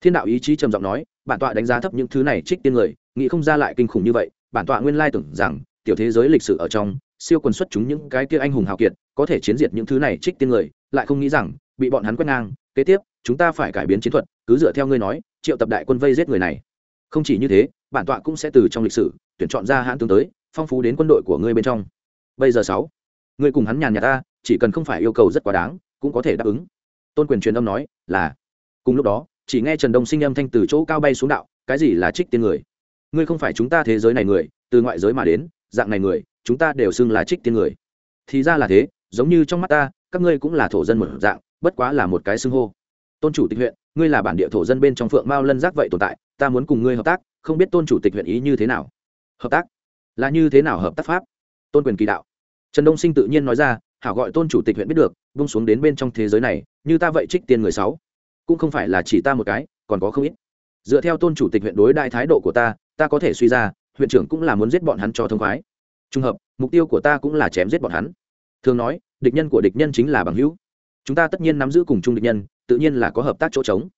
Thiên đạo ý chí trầm giọng nói, bản tọa đánh giá thấp những thứ này trích tiên người, nghĩ không ra lại kinh khủng như vậy, bản tọa nguyên lai tưởng rằng, tiểu thế giới lịch sử ở trong, siêu quần xuất chúng những cái kia anh hùng hào kiệt, có thể chiến diệt những thứ này trích tiên người, lại không nghĩ rằng, bị bọn hắn quét ngang. Kế tiếp, chúng ta phải cải biến chiến thuật, cứ dựa theo ngươi nói, triệu tập đại quân vây giết người này. Không chỉ như thế, bản tọa cũng sẽ từ trong lịch sử, tuyển chọn ra hãn tướng tới, phong phú đến quân đội của ngươi bên trong. Bây giờ sáu, ngươi cùng hắn nhàn nhạt ta chỉ cần không phải yêu cầu rất quá đáng, cũng có thể đáp ứng. Tôn quyền truyền âm nói, là. Cùng lúc đó, chỉ nghe trần đông sinh âm thanh từ chỗ cao bay xuống đạo, cái gì là trích tiên người? Ngươi không phải chúng ta thế giới này người, từ ngoại giới mà đến, dạng này người, chúng ta đều xưng là trích tiên người. Thì ra là thế, giống như trong mắt ta, các ngươi cũng là thổ dân một dạng, bất quá là một cái xưng hô. Tôn chủ tịch huyện, ngươi là bản địa thổ dân bên trong phượng mao lân giác vậy tồn tại, ta muốn cùng ngươi hợp tác, không biết tôn chủ tịch huyện ý như thế nào. Hợp tác? Là như thế nào hợp tác pháp? Tôn quyền kỳ đạo. Trần đông sinh tự nhiên nói ra hảo gọi tôn chủ tịch huyện biết được bung xuống đến bên trong thế giới này, như ta vậy trích tiên người sáu. Cũng không phải là chỉ ta một cái, còn có không ít. Dựa theo tôn chủ tịch huyện đối đại thái độ của ta ta có thể suy ra, huyện trưởng cũng là muốn giết bọn hắn cho thông khoái. Trùng hợp, mục tiêu của ta cũng là chém giết bọn hắn. Thường nói, địch nhân của địch nhân chính là bằng hữu. Chúng ta tất nhiên nắm giữ cùng chung địch nhân, tự nhiên là có hợp tác chỗ trống.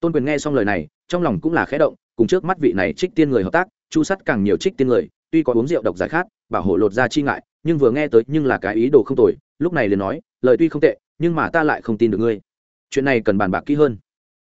Tôn quyền nghe xong lời này, trong lòng cũng là khẽ động, cùng trước mắt vị này trích tiên người hợp tác, chu sắt càng nhiều trích tiên người, tuy có uống rượu độc giải khát, bảo hộ lột ra chi ngại nhưng vừa nghe tới nhưng là cái ý đồ không tồi, lúc này liền nói, lời tuy không tệ, nhưng mà ta lại không tin được ngươi. Chuyện này cần bàn bạc kỹ hơn.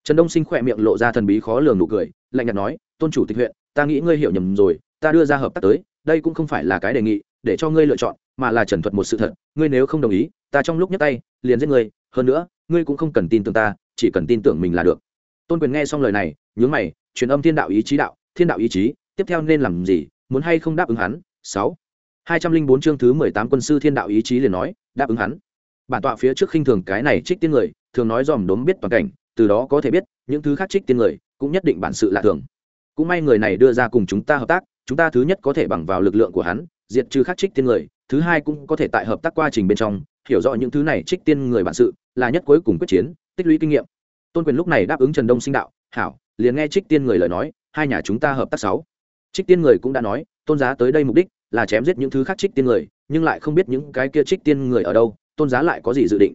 Trần đông sinh khỏe miệng lộ ra thần bí khó lường nụ cười, lạnh nhạt nói, tôn chủ tịch huyện, ta nghĩ ngươi hiểu nhầm rồi, ta đưa ra hợp tác tới, đây cũng không phải là cái đề nghị, để cho ngươi lựa chọn, mà là trần thuật một sự thật, ngươi nếu không đồng ý, ta trong lúc nhấc tay, liền giết ngươi, hơn nữa, ngươi cũng không cần tin tưởng ta, chỉ cần tin tưởng mình là được. Tôn quyền nghe xong lời này, nhướng mày, truyền âm thiên đạo ý chí đạo, thiên đạo ý chí, tiếp theo nên làm gì, muốn hay không đáp ứng hắn? Sáu hai trăm linh bốn chương thứ mười tám quân sư thiên đạo ý chí liền nói, đáp ứng hắn. Bản tọa phía trước khinh thường cái này trích tiên người, thường nói dòm đốm biết toàn cảnh, từ đó có thể biết, những thứ khác trích tiên người, cũng nhất định bản sự lạ thường. Cũng may người này đưa ra cùng chúng ta hợp tác, chúng ta thứ nhất có thể bằng vào lực lượng của hắn, diệt trừ khắc trích tiên người, thứ hai cũng có thể tại hợp tác quá trình bên trong, hiểu rõ những thứ này trích tiên người bản sự, là nhất cuối cùng quyết chiến, tích lũy kinh nghiệm. Tôn quyền lúc này đáp ứng trần đông sinh đạo, hảo, liền nghe trích tiên người lời nói, hai nhà chúng ta hợp tác sáu. Trích tiên người cũng đã nói, tôn giá tới đây mục đích là chém giết những thứ khác trích tiên người, nhưng lại không biết những cái kia trích tiên người ở đâu, tôn giá lại có gì dự định.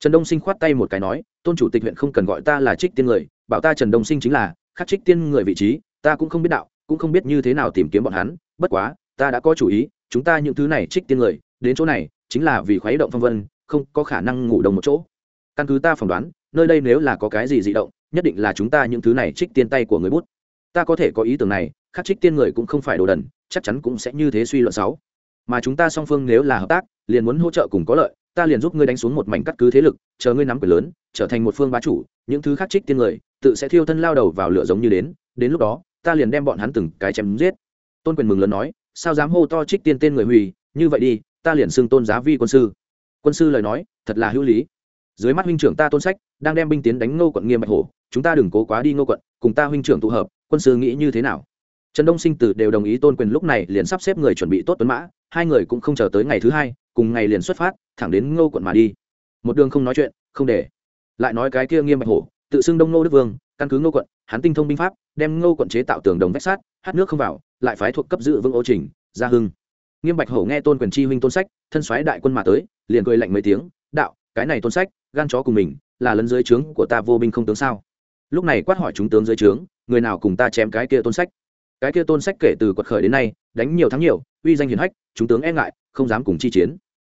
Trần đông sinh khoát tay một cái nói, tôn chủ tịch huyện không cần gọi ta là trích tiên người, bảo ta trần đông sinh chính là khắc trích tiên người vị trí, ta cũng không biết đạo, cũng không biết như thế nào tìm kiếm bọn hắn, bất quá, ta đã có chủ ý, chúng ta những thứ này trích tiên người, đến chỗ này, chính là vì khuấy động phong vân, không có khả năng ngủ đồng một chỗ. Căn cứ ta phỏng đoán, nơi đây nếu là có cái gì dị động, nhất định là chúng ta những thứ này trích tiên tay của người bút ta có thể có ý tưởng này, khắc trích tiên người cũng không phải đồ đần, chắc chắn cũng sẽ như thế suy luận sáu. Mà chúng ta song phương nếu là hợp tác, liền muốn hỗ trợ cùng có lợi, ta liền giúp ngươi đánh xuống một mảnh cắt cứ thế lực, chờ ngươi nắm quyền lớn, trở thành một phương bá chủ, những thứ khắc trích tiên người, tự sẽ thiêu thân lao đầu vào lửa giống như đến đến lúc đó, ta liền đem bọn hắn từng cái chém giết. Tôn quyền mừng lớn nói, sao dám hô to trích tiên tên người hủy, như vậy đi, ta liền xưng tôn giá vi quân sư. Quân sư lời nói, thật là hữu lý. Dưới mắt huynh trưởng ta tôn sách, đang đem binh tiến đánh ngô quận nghiêm bạch hổ, chúng ta đừng cố quá đi ngô quận, cùng ta huynh trưởng tụ hợp quân sư nghĩ như thế nào? Trần đông sinh tử đều đồng ý tôn quyền lúc này liền sắp xếp người chuẩn bị tốt tuấn mã, hai người cũng không chờ tới ngày thứ hai, cùng ngày liền xuất phát, thẳng đến ngô quận mà đi. Một đường không nói chuyện, không để. Lại nói cái kia nghiêm bạch hổ, tự xưng đông ngô đức vương, căn cứ ngô quận, hắn tinh thông binh pháp, đem ngô quận chế tạo tường đồng vách sát hát nước không vào, lại phái thuộc cấp dự vương ô trình, gia hưng. Nghiêm bạch hổ nghe tôn quyền chi huynh tôn sách, thân xoáy đại quân mà tới, liền cười lạnh mấy tiếng, đạo, cái này tôn sách, gan chó cùng mình, là lấn dưới trướng của ta vô binh không tướng sao? Lúc này quát hỏi chúng tướng dưới trướng người nào cùng ta chém cái kia tôn sách. Cái kia tôn sách kể từ quật khởi đến nay, đánh nhiều thắng nhiều, uy danh hiền hách, chúng tướng e ngại, không dám cùng chi chiến.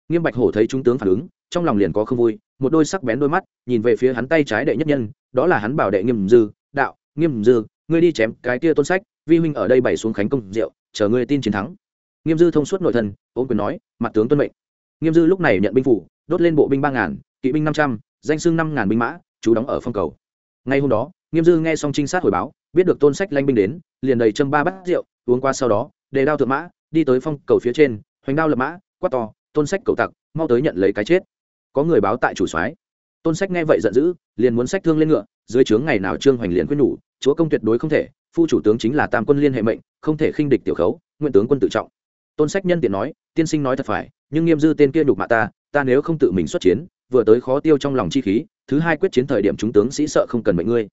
Nghiêm bạch hổ thấy chúng tướng phản ứng, trong lòng liền có không vui, một đôi sắc bén đôi mắt, nhìn về phía hắn tay trái đệ nhất nhân, đó là hắn bảo đệ nghiêm dư, đạo, nghiêm dư, ngươi đi chém cái kia tôn sách, vi huynh ở đây bày xuống khánh công rượu, chờ ngươi tin chiến thắng. Nghiêm dư thông suốt nội thân ôm quyền nói, mặt tướng tuân mệnh. Nghiêm dư lúc này nhận binh phủ, đốt lên bộ binh ba ngàn, kỵ binh năm trăm, danh xưng năm ngàn binh mã, chú đóng ở phong cầu. Ngay hôm đó, nghiêm dư nghe xong trinh sát hồi báo biết được tôn sách lanh binh đến, liền đầy châm ba bát rượu, uống qua sau đó đề đao thượng mã, đi tới phong cầu phía trên, hoành đao lập mã, quát to, tôn sách cầu tặc, mau tới nhận lấy cái chết. Có người báo tại chủ soái. Tôn sách nghe vậy giận dữ, liền muốn sách thương lên ngựa, dưới trướng ngày nào trương hoành liền quyết nhủ, chúa công tuyệt đối không thể, phu chủ tướng chính là tam quân liên hệ mệnh, không thể khinh địch tiểu khấu, nguyện tướng quân tự trọng. Tôn sách nhân tiện nói, tiên sinh nói thật phải, nhưng nghiêm dư tên kia đục mạ ta ta nếu không tự mình xuất chiến, vừa tới khó tiêu trong lòng chi khí, thứ hai quyết chiến thời điểm chúng tướng sĩ sợ không cần mệnh ngươi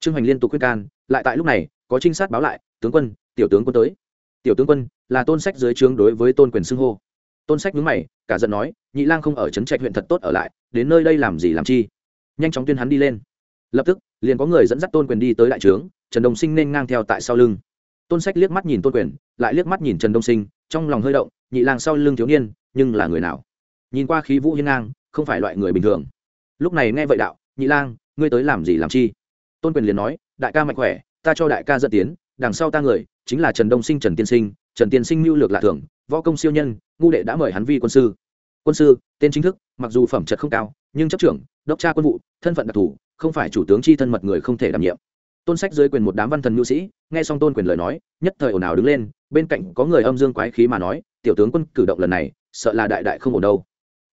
trương hoành liên tục khuyên can, lại tại lúc này, có trinh sát báo lại, tướng quân, tiểu tướng quân tới. Tiểu tướng quân, là tôn sách dưới trướng đối với tôn quyền xưng hô. Tôn sách nhướng mày, cả giận nói, nhị lang không ở trấn trạch huyện thật tốt ở lại, đến nơi đây làm gì làm chi? Nhanh chóng tuyên hắn đi lên. Lập tức, liền có người dẫn dắt tôn quyền đi tới đại trướng, trần đông sinh nên ngang theo tại sau lưng. Tôn sách liếc mắt nhìn tôn quyền, lại liếc mắt nhìn trần đông sinh, trong lòng hơi động, nhị lang sau lưng thiếu niên, nhưng là người nào? Nhìn qua khí vũ hiên ngang, không phải loại người bình thường. Lúc này nghe vậy đạo, nhị lang, ngươi tới làm gì làm chi? Tôn quyền liền nói, đại ca mạnh khỏe, ta cho đại ca dẫn tiến, đằng sau ta người, chính là trần đông sinh trần tiên sinh, trần tiên sinh mưu lược lạ thường, võ công siêu nhân, ngu đệ đã mời hắn vi quân sư. Quân sư, tên chính thức, mặc dù phẩm chất không cao, nhưng chấp trưởng, đốc tra quân vụ, thân phận đặc thù, không phải chủ tướng chi thân mật người không thể đảm nhiệm. Tôn sách dưới quyền một đám văn thần nhu sĩ, nghe xong tôn quyền lời nói, nhất thời ồn ào đứng lên, bên cạnh có người âm dương quái khí mà nói, tiểu tướng quân, cử động lần này, sợ là đại đại không ổn đâu.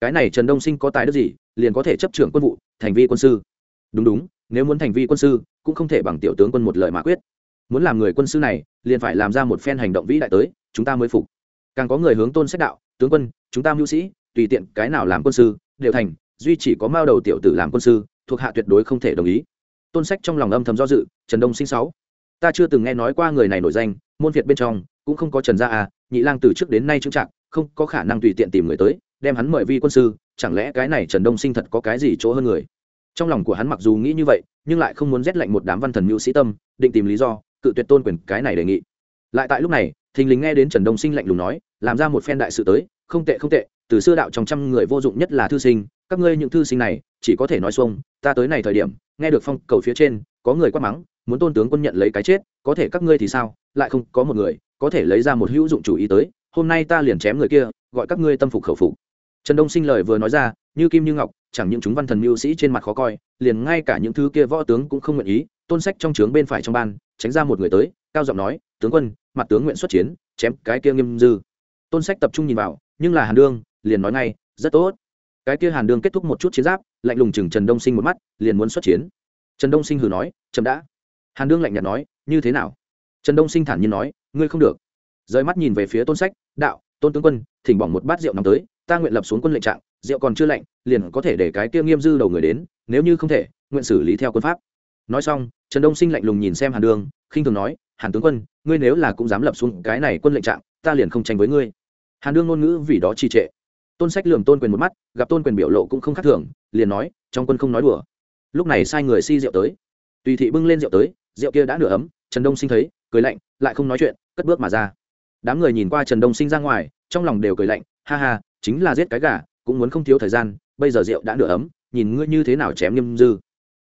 Cái này trần đông sinh có tài đức gì, liền có thể chấp trưởng quân vụ, thành vi quân sư. Đúng đúng nếu muốn thành vi quân sư, cũng không thể bằng tiểu tướng quân một lời mà quyết. Muốn làm người quân sư này, liền phải làm ra một phen hành động vĩ đại tới, chúng ta mới phục. Càng có người hướng tôn sách đạo, tướng quân, chúng ta mưu sĩ, tùy tiện cái nào làm quân sư, đều thành, duy chỉ có mao đầu tiểu tử làm quân sư, thuộc hạ tuyệt đối không thể đồng ý. Tôn sách trong lòng âm thầm do dự, trần đông sinh sáu. Ta chưa từng nghe nói qua người này nổi danh, môn việt bên trong, cũng không có trần gia à nhị lang từ trước đến nay chững chạc, không có khả năng tùy tiện tìm người tới, đem hắn mời vi quân sư, chẳng lẽ cái này trần đông sinh thật có cái gì chỗ hơn người? Trong lòng của hắn mặc dù nghĩ như vậy, nhưng lại không muốn rét lạnh một đám văn thần mưu sĩ tâm, định tìm lý do, cự tuyệt tôn quyền, cái này đề nghị. Lại tại lúc này, thình lình nghe đến trần đông sinh lạnh lùng nói, làm ra một phen đại sự tới, không tệ không tệ, từ xưa đạo trong trăm người vô dụng nhất là thư sinh, các ngươi những thư sinh này, chỉ có thể nói xuông, ta tới này thời điểm, nghe được phong cầu phía trên, có người quát mắng, muốn tôn tướng quân nhận lấy cái chết, có thể các ngươi thì sao, lại không, có một người, có thể lấy ra một hữu dụng chủ ý tới, hôm nay ta liền chém người kia, gọi các ngươi tâm phục khẩu phục. Trần đông sinh lời vừa nói ra, như kim như ngọc chẳng những chúng văn thần mưu sĩ trên mặt khó coi, liền ngay cả những thứ kia võ tướng cũng không nguyện ý, tôn sách trong trướng bên phải trong ban, tránh ra một người tới, cao giọng nói, tướng quân, mặt tướng nguyện xuất chiến, chém cái kia nghiêm dư. Tôn sách tập trung nhìn vào, nhưng là hàn đương, liền nói ngay, rất tốt. Cái kia hàn đương kết thúc một chút chiến giáp, lạnh lùng chừng trần đông sinh một mắt, liền muốn xuất chiến. Trần đông sinh hừ nói, chậm đã. Hàn đương lạnh nhạt nói, như thế nào? Trần đông sinh thản nhiên nói, ngươi không được. Rời mắt nhìn về phía tôn sách, đạo, tôn tướng quân, thỉnh bỏng một bát rượu nằm tới, ta nguyện lập xuống quân lệnh trạng rượu còn chưa lạnh, liền có thể để cái kia nghiêm dư đầu người đến, nếu như không thể, nguyện xử lý theo quân pháp. Nói xong, trần đông sinh lạnh lùng nhìn xem hàn đường, khinh thường nói, hàn tướng quân, ngươi nếu là cũng dám lập xuống cái này quân lệnh trạng, ta liền không tranh với ngươi. Hàn đương ngôn ngữ vì đó trì trệ. Tôn sách lường tôn quyền một mắt, gặp tôn quyền biểu lộ cũng không khác thường, liền nói, trong quân không nói đùa. Lúc này sai người si rượu tới. Tùy thị bưng lên rượu tới, rượu kia đã nửa ấm, trần đông sinh thấy, cười lạnh, lại không nói chuyện, cất bước mà ra. Đám người nhìn qua trần đông sinh ra ngoài, trong lòng đều cười lạnh, ha ha, chính là giết cái gà cũng muốn không thiếu thời gian, bây giờ rượu đã nửa ấm, nhìn ngươi như thế nào chém nghiêm dư.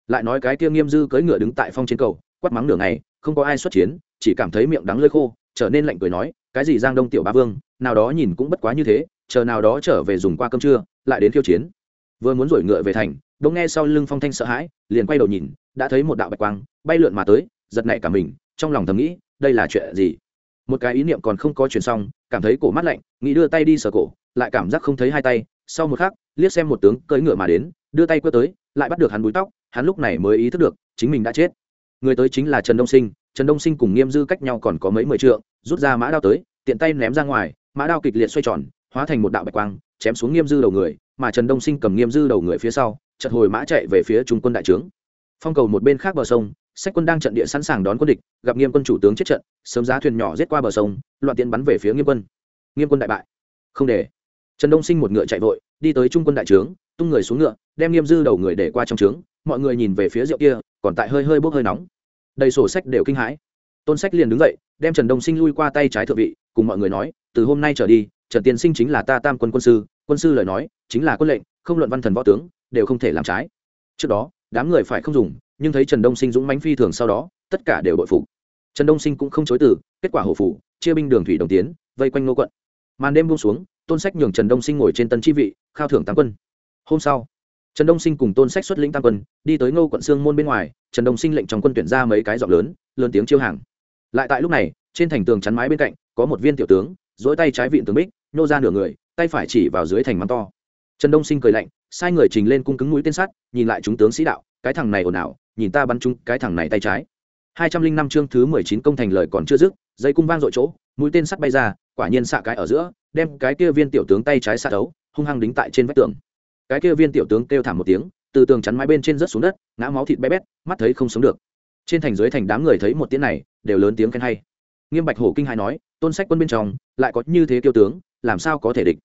Lại nói cái kia nghiêm dư cưỡi ngựa đứng tại phong trên cầu, quát mắng nửa ngày, không có ai xuất chiến, chỉ cảm thấy miệng đắng lơi khô, trở nên lạnh cười nói, cái gì giang đông tiểu ba vương, nào đó nhìn cũng bất quá như thế, chờ nào đó trở về dùng qua cơm trưa, lại đến khiêu chiến. Vừa muốn rủi ngựa về thành đông nghe sau lưng phong thanh sợ hãi, liền quay đầu nhìn, đã thấy một đạo bạch quang, bay lượn mà tới, giật nảy cả mình, trong lòng thầm nghĩ, đây là chuyện gì? Một cái ý niệm còn không có chuyện xong, cảm thấy cổ mắt lạnh, nghĩ đưa tay đi sờ cổ lại cảm giác không thấy hai tay, sau một khắc, liếc xem một tướng cưỡi ngựa mà đến, đưa tay quơ tới, lại bắt được hắn búi tóc, hắn lúc này mới ý thức được, chính mình đã chết. Người tới chính là trần đông sinh, trần đông sinh cùng nghiêm dư cách nhau còn có mấy mười trượng, rút ra mã đao tới, tiện tay ném ra ngoài, mã đao kịch liệt xoay tròn, hóa thành một đạo bạch quang, chém xuống nghiêm dư đầu người, mà trần đông sinh cầm nghiêm dư đầu người phía sau, chật hồi mã chạy về phía trung quân đại trướng. Phong cầu một bên khác bờ sông, sách quân đang trận địa sẵn sàng đón quân địch, gặp nghiêm quân chủ tướng chết trận, sớm giá thuyền nhỏ giết qua bờ sông, loạn tiện bắn về phía nghiêm quân. Nghiêm quân đại bại. Không để trần đông sinh một ngựa chạy vội, đi tới trung quân đại trướng, tung người xuống ngựa, đem nghiêm dư đầu người để qua trong trướng, mọi người nhìn về phía rượu kia, còn tại hơi hơi bốc hơi nóng. Đầy sổ sách đều kinh hãi. Tôn sách liền đứng dậy, đem trần đông sinh lui qua tay trái thượng vị, cùng mọi người nói, từ hôm nay trở đi, trần tiên sinh chính là ta tam quân quân sư quân sư lời nói, chính là quân lệnh, không luận văn thần võ tướng, đều không thể làm trái. Trước đó, đám người phải không dùng, nhưng thấy trần đông sinh dũng mãnh phi thường sau đó, tất cả đều bội phục. Trần đông sinh cũng không chối từ, kết quả hổ phủ, chia binh đường thủy đồng tiến, vây quanh nô quận. Màn đêm buông xuống tôn sách nhường trần đông sinh ngồi trên tân chi vị, khao thưởng tam quân. Hôm sau, trần đông sinh cùng tôn sách xuất lĩnh tam quân, đi tới ngô quận sương môn bên ngoài, trần đông sinh lệnh trong quân tuyển ra mấy cái giọng lớn lớn tiếng chiêu hàng. Lại tại lúc này, trên thành tường chắn mái bên cạnh, có một viên tiểu tướng dỗi tay trái vịn tường bích nhô ra nửa người, tay phải chỉ vào dưới thành mắng to. Trần đông sinh cười lạnh, sai người trình lên cung cứng mũi tên sắt, nhìn lại chúng tướng sĩ đạo, cái thằng này ồn ào, nhìn ta bắn chúng cái thằng này tay trái. Hai trăm linh năm chương thứ mười chín công thành lời còn chưa dứt, dây cung vang dội chỗ, mũi tên sắt bay ra quả nhiên xạ cái ở giữa, đem cái kia viên tiểu tướng tay trái xạ đấu hung hăng đính tại trên vách tường. Cái kia viên tiểu tướng kêu thảm một tiếng, từ tường chắn mái bên trên rớt xuống đất, ngã máu thịt bé bét, mắt thấy không sống được. Trên thành dưới thành đám người thấy một tiếng này, đều lớn tiếng khen hay. Nghiêm bạch hổ kinh hai nói, tôn sách quân bên trong, lại có như thế kiêu tướng, làm sao có thể địch?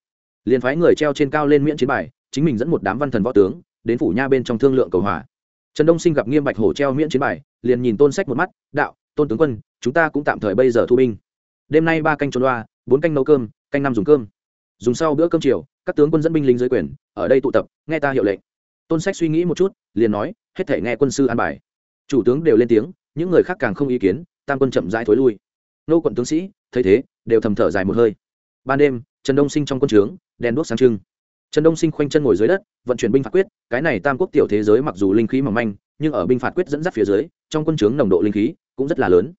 Liền phái người treo trên cao lên miễn chiến bài, chính mình dẫn một đám văn thần võ tướng, đến phủ nha bên trong thương lượng cầu hòa. Trần đông sinh gặp nghiêm bạch hổ treo miễn chiến bài, liền nhìn tôn sách một mắt, đạo, tôn tướng quân, chúng ta cũng tạm thời bây giờ thu binh. Đêm nay ba canh trốn loa bốn canh nấu cơm, canh năm dùng cơm. Dùng sau bữa cơm chiều, các tướng quân dẫn binh lính dưới quyền, ở đây tụ tập, nghe ta hiệu lệnh. Tôn sách suy nghĩ một chút, liền nói, hết thể nghe quân sư an bài. Chủ tướng đều lên tiếng, những người khác càng không ý kiến, tam quân chậm rãi thối lui. Nô quận tướng sĩ, thấy thế, đều thầm thở dài một hơi. Ban đêm, trần đông sinh trong quân trướng, đèn đuốc sáng trưng. Trần đông sinh khoanh chân ngồi dưới đất, vận chuyển binh phạt quyết, cái này tam quốc tiểu thế giới mặc dù linh khí mỏng manh, nhưng ở binh phạt quyết dẫn dắt phía dưới, trong quân trướng nồng độ linh khí cũng rất là lớn.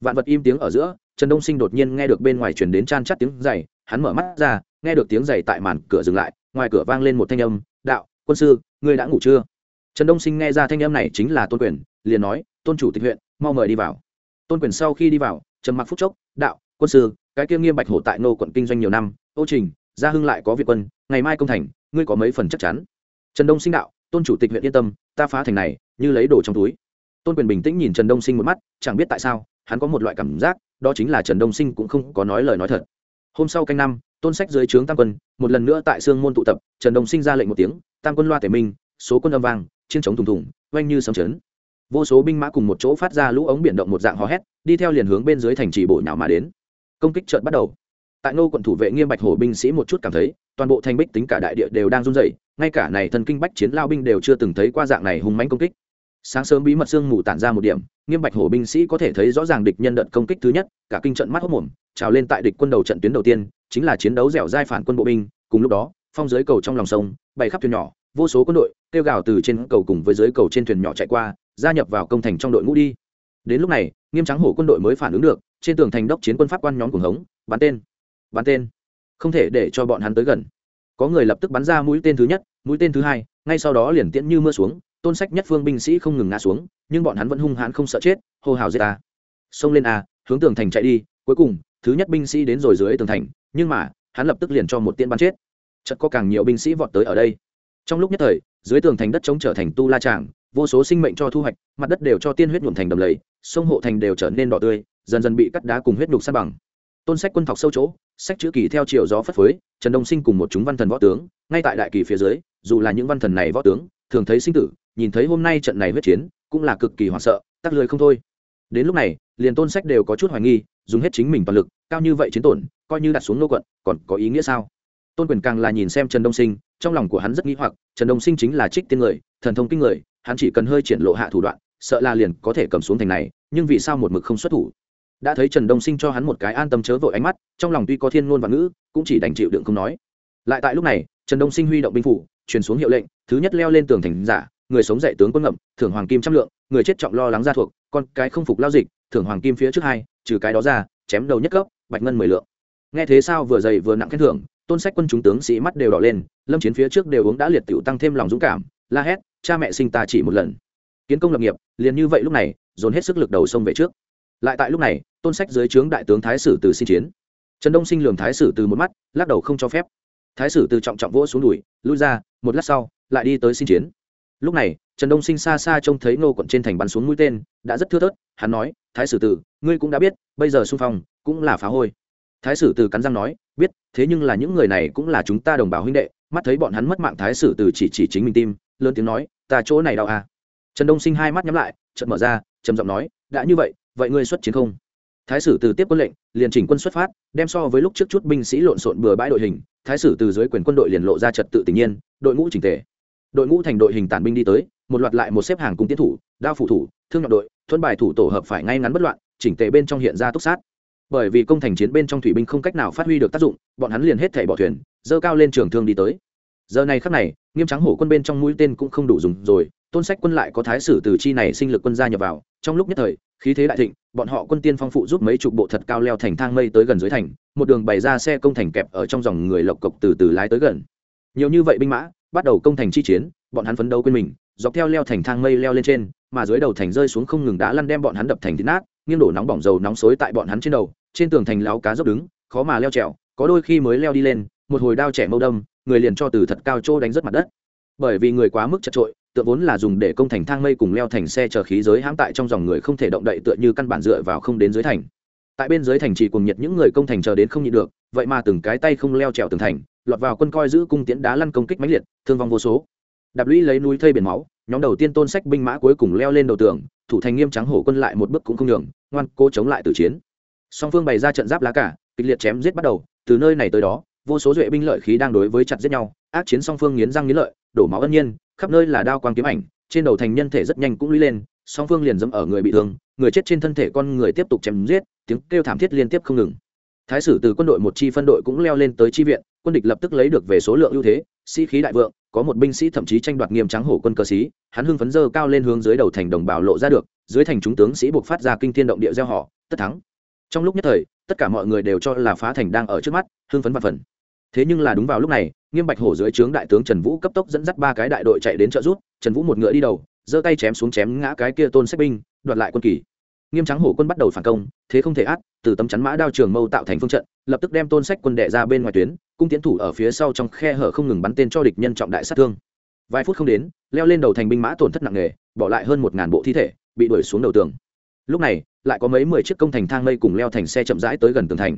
Vạn vật im tiếng ở giữa trần đông sinh đột nhiên nghe được bên ngoài chuyển đến chan chắt tiếng giày, hắn mở mắt ra, nghe được tiếng giày tại màn cửa dừng lại, ngoài cửa vang lên một thanh âm, đạo, quân sư, ngươi đã ngủ chưa? Trần đông sinh nghe ra thanh âm này chính là tôn quyền, liền nói, tôn chủ tịch huyện, mau mời đi vào. Tôn quyền sau khi đi vào, trầm mặc phúc chốc, đạo, quân sư, cái kia nghiêm bạch hổ tại nô quận kinh doanh nhiều năm, ô trình, gia hưng lại có việc quân, ngày mai công thành, ngươi có mấy phần chắc chắn? Trần đông sinh đạo, tôn chủ tịch huyện yên tâm, ta phá thành này, như lấy đồ trong túi. Tôn quyền bình tĩnh nhìn trần đông sinh một mắt, chẳng biết tại sao, hắn có một loại cảm giác đó chính là trần đông sinh cũng không có nói lời nói thật. Hôm sau canh năm, tôn sách dưới trướng tam quân, một lần nữa tại sương môn tụ tập, trần đông sinh ra lệnh một tiếng, tam quân loa thể minh, số quân âm vang, chiến trống thùng thùng, oanh như sấm chấn. Vô số binh mã cùng một chỗ phát ra lũ ống biển động một dạng hò hét, đi theo liền hướng bên dưới thành trì bổ nhào mà đến. Công kích chợt bắt đầu. Tại nô quận thủ vệ nghiêm bạch hổ binh sĩ một chút cảm thấy, toàn bộ thành bích tính cả đại địa đều đang run rẩy, ngay cả này thần kinh bách chiến lao binh đều chưa từng thấy qua dạng này hùng mãnh công kích. Sáng sớm bí mật sương mù tản ra một điểm nghiêm bạch hổ binh sĩ có thể thấy rõ ràng địch nhân đợt công kích thứ nhất, cả kinh trận mắt hốc mồm, trào lên tại địch quân đầu trận tuyến đầu tiên, chính là chiến đấu dẻo dai phản quân bộ binh. Cùng lúc đó, phong dưới cầu trong lòng sông bày khắp thuyền nhỏ, vô số quân đội, kêu gào từ trên cầu cùng với dưới cầu trên thuyền nhỏ chạy qua, gia nhập vào công thành trong đội ngũ đi. Đến lúc này, nghiêm trắng hổ quân đội mới phản ứng được, trên tường thành đốc chiến quân pháp quan nhóm cùng hống, bắn tên! Bắn tên! Không thể để cho bọn hắn tới gần. Có người lập tức bắn ra mũi tên thứ nhất, mũi tên thứ hai, ngay sau đó liền tiễn như mưa xuống tôn sách nhất phương binh sĩ không ngừng ngã xuống, nhưng bọn hắn vẫn hung hãn không sợ chết, hô hào giết ta. Xông lên a, hướng tường thành chạy đi, cuối cùng, thứ nhất binh sĩ đến rồi dưới tường thành, nhưng mà, hắn lập tức liền cho một tiên bắn chết. Chợt có càng nhiều binh sĩ vọt tới ở đây. Trong lúc nhất thời, dưới tường thành đất chống trở thành tu la tràng, vô số sinh mệnh cho thu hoạch, mặt đất đều cho tiên huyết nhuộm thành đầm lầy, sông hộ thành đều trở nên đỏ tươi, dần dần bị cắt đá cùng huyết nhục sát bằng. Tôn sách quân thọc sâu chỗ, sách chữ kỳ theo chiều gió phất phới, trần đông sinh cùng một chúng văn thần võ tướng, ngay tại đại kỳ phía dưới, dù là những văn thần này võ tướng thường thấy sinh tử, nhìn thấy hôm nay trận này huyết chiến, cũng là cực kỳ hoảng sợ, tắc lười không thôi. Đến lúc này, liền tôn sách đều có chút hoài nghi, dùng hết chính mình toàn lực, cao như vậy chiến tổn, coi như đặt xuống nô quận, còn có ý nghĩa sao? Tôn quyền càng là nhìn xem trần đông sinh, trong lòng của hắn rất nghĩ hoặc, trần đông sinh chính là trích tiên người, thần thông kinh người, hắn chỉ cần hơi triển lộ hạ thủ đoạn, sợ là liền có thể cầm xuống thành này, nhưng vì sao một mực không xuất thủ? Đã thấy trần đông sinh cho hắn một cái an tâm chớ vội ánh mắt, trong lòng tuy có thiên ngôn và ngữ, cũng chỉ đành chịu đựng không nói. Lại tại lúc này, trần đông sinh huy động binh phủ truyền xuống hiệu lệnh, thứ nhất leo lên tường thành giả, người sống dạy tướng quân ngậm, thưởng hoàng kim trăm lượng, người chết trọng lo lắng gia thuộc, con cái không phục lao dịch, thưởng hoàng kim phía trước hai, trừ cái đó ra, chém đầu nhất cấp, bạch ngân mười lượng. Nghe thế sao vừa dày vừa nặng khen thưởng, tôn sách quân chúng tướng sĩ mắt đều đỏ lên, lâm chiến phía trước đều uống đã liệt tiểu tăng thêm lòng dũng cảm, la hét, cha mẹ sinh ta chỉ một lần. Kiến công lập nghiệp, liền như vậy lúc này, dồn hết sức lực đầu sông về trước. Lại tại lúc này, tôn sách dưới trướng đại tướng thái sử từ xin chiến. Trần đông sinh lường thái sử từ một mắt, lắc đầu không cho phép thái sử từ trọng trọng vỗ xuống đùi lui ra một lát sau lại đi tới xin chiến. Lúc này trần đông sinh xa xa trông thấy nô quận trên thành bắn xuống mũi tên đã rất thưa thớt hắn nói thái sử tử, ngươi cũng đã biết bây giờ xung phong cũng là phá hôi. Thái sử tử cắn răng nói biết thế nhưng là những người này cũng là chúng ta đồng bào huynh đệ mắt thấy bọn hắn mất mạng thái sử tử chỉ chỉ chính mình tim lớn tiếng nói ta chỗ này đau à. trần đông sinh hai mắt nhắm lại chợt mở ra trầm giọng nói đã như vậy vậy ngươi xuất chiến không? Thái sử từ tiếp quân lệnh, liền chỉnh quân xuất phát, đem so với lúc trước chút binh sĩ lộn xộn bừa bãi đội hình, thái sử từ dưới quyền quân đội liền lộ ra trật tự tự nhiên, đội ngũ chỉnh tề. Đội ngũ thành đội hình tản binh đi tới, một loạt lại một xếp hàng cùng tiến thủ, đao phủ thủ, thương nhọn đội thuân bài thủ tổ hợp phải ngay ngắn bất loạn, chỉnh tề bên trong hiện ra túc sát. Bởi vì công thành chiến bên trong thủy binh không cách nào phát huy được tác dụng, bọn hắn liền hết thảy bỏ thuyền, dơ cao lên trường thương đi tới. Giờ này khắc này, nghiêm trắng hổ quân bên trong mũi tên cũng không đủ dùng rồi tôn sách quân lại có thái sử từ chi này sinh lực quân gia nhập vào, trong lúc nhất thời, khí thế đại thịnh, bọn họ quân tiên phong phụ giúp mấy chục bộ thật cao leo thành thang mây tới gần dưới thành, một đường bày ra xe công thành kẹp ở trong dòng người lộc cộc từ từ lái tới gần. Nhiều như vậy binh mã, bắt đầu công thành chi chiến, bọn hắn phấn đấu quên mình, dọc theo leo thành thang mây leo lên trên, mà dưới đầu thành rơi xuống không ngừng đá lăn đem bọn hắn đập thành thịt nát, nghiêng đổ nóng bỏng dầu nóng xối tại bọn hắn trên đầu, trên tường thành láo cá dốc đứng, khó mà leo trèo, có đôi khi mới leo đi lên, một hồi đao trẻ mâu đâm, người liền cho từ thật cao trô đánh rất mặt đất. Bởi vì người quá mức chật trội tựa vốn là dùng để công thành thang mây cùng leo thành xe chờ khí giới hãm tại trong dòng người không thể động đậy tựa như căn bản dựa vào không đến dưới thành. Tại bên dưới thành chỉ cùng nhiệt những người công thành chờ đến không nhịn được, vậy mà từng cái tay không leo trèo tường thành, lọt vào quân coi giữ cung tiễn đá lăn công kích mãnh liệt, thương vong vô số. Đạp lũy lấy núi thây biển máu, nhóm đầu tiên tôn sách binh mã cuối cùng leo lên đầu tường, thủ thành nghiêm trắng hổ quân lại một bước cũng không nhường, ngoan cố chống lại tử chiến. Song phương bày ra trận giáp lá cả, kịch liệt chém giết bắt đầu, từ nơi này tới đó, vô số duệ binh lợi khí đang đối với chặt giết nhau, ác chiến song phương nghiến răng nghiến lợi, đổ máu ân nhiên khắp nơi là đao quang kiếm ảnh, trên đầu thành nhân thể rất nhanh cũng lũy lên, song phương liền dẫm ở người bị thương, người chết trên thân thể con người tiếp tục chém giết, tiếng kêu thảm thiết liên tiếp không ngừng. Thái sử từ quân đội một chi phân đội cũng leo lên tới chi viện, quân địch lập tức lấy được về số lượng ưu thế, sĩ khí đại vượng, có một binh sĩ thậm chí tranh đoạt nghiêm trắng hổ quân cờ sĩ, hắn hưng phấn dơ cao lên hướng dưới đầu thành đồng bào lộ ra được, dưới thành chúng tướng sĩ buộc phát ra kinh thiên động địa gieo họ, tất thắng. Trong lúc nhất thời, tất cả mọi người đều cho là phá thành đang ở trước mắt, hưng phấn và phần. Thế nhưng là đúng vào lúc này nghiêm bạch hổ dưới trướng đại tướng trần vũ cấp tốc dẫn dắt ba cái đại đội chạy đến trợ rút trần vũ một ngựa đi đầu, giơ tay chém xuống chém ngã cái kia tôn sách binh, đoạt lại quân kỳ. Nghiêm trắng hổ quân bắt đầu phản công, thế không thể át từ tấm chắn mã đao trường mâu tạo thành phương trận, lập tức đem tôn sách quân đệ ra bên ngoài tuyến, cung tiến thủ ở phía sau trong khe hở không ngừng bắn tên cho địch nhân trọng đại sát thương. Vài phút không đến, leo lên đầu thành binh mã tổn thất nặng nề, bỏ lại hơn một ngàn bộ thi thể, bị đuổi xuống đầu tường. Lúc này, lại có mấy mười chiếc công thành thang mây cùng leo thành xe chậm rãi tới gần tường thành.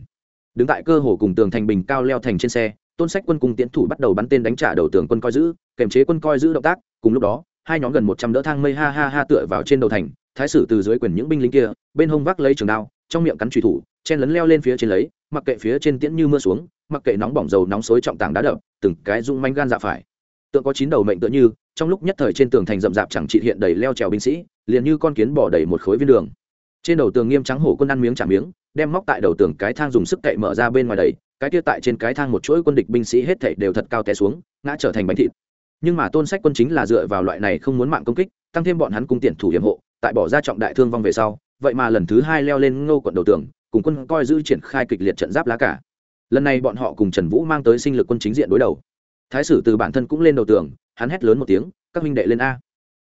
Đứng tại cơ hồ cùng tường thành bình cao leo thành trên xe tôn sách quân cùng tiến thủ bắt đầu bắn tên đánh trả đầu tường quân coi giữ, kềm chế quân coi giữ động tác, cùng lúc đó, hai nhóm gần một trăm đỡ thang mây ha ha ha tựa vào trên đầu thành, thái sử từ dưới quyền những binh lính kia, bên hông vác lấy trường đao, trong miệng cắn trùy thủ, chen lấn leo lên phía trên lấy, mặc kệ phía trên tiễn như mưa xuống, mặc kệ nóng bỏng dầu nóng xối trọng tảng đá đập, từng cái rung manh gan dạ phải. Tượng có chín đầu mệnh tựa như, trong lúc nhất thời trên tường thành rậm rạp chẳng trị hiện đầy leo trèo binh sĩ, liền như con kiến bỏ đầy một khối viên đường. Trên đầu tường nghiêm trắng hổ quân ăn miếng trả miếng, đem móc tại đầu tường cái thang dùng sức cậy mở ra bên ngoài đầy cái kia tại trên cái thang một chuỗi quân địch binh sĩ hết thảy đều thật cao té xuống, ngã trở thành bánh thịt. Nhưng mà tôn sách quân chính là dựa vào loại này không muốn mạng công kích, tăng thêm bọn hắn cung tiền thủ hiểm hộ, tại bỏ ra trọng đại thương vong về sau, vậy mà lần thứ hai leo lên ngô quận đầu tường, cùng quân coi giữ triển khai kịch liệt trận giáp lá cả. Lần này bọn họ cùng trần vũ mang tới sinh lực quân chính diện đối đầu. Thái sử từ bản thân cũng lên đầu tường, hắn hét lớn một tiếng, các minh đệ lên a.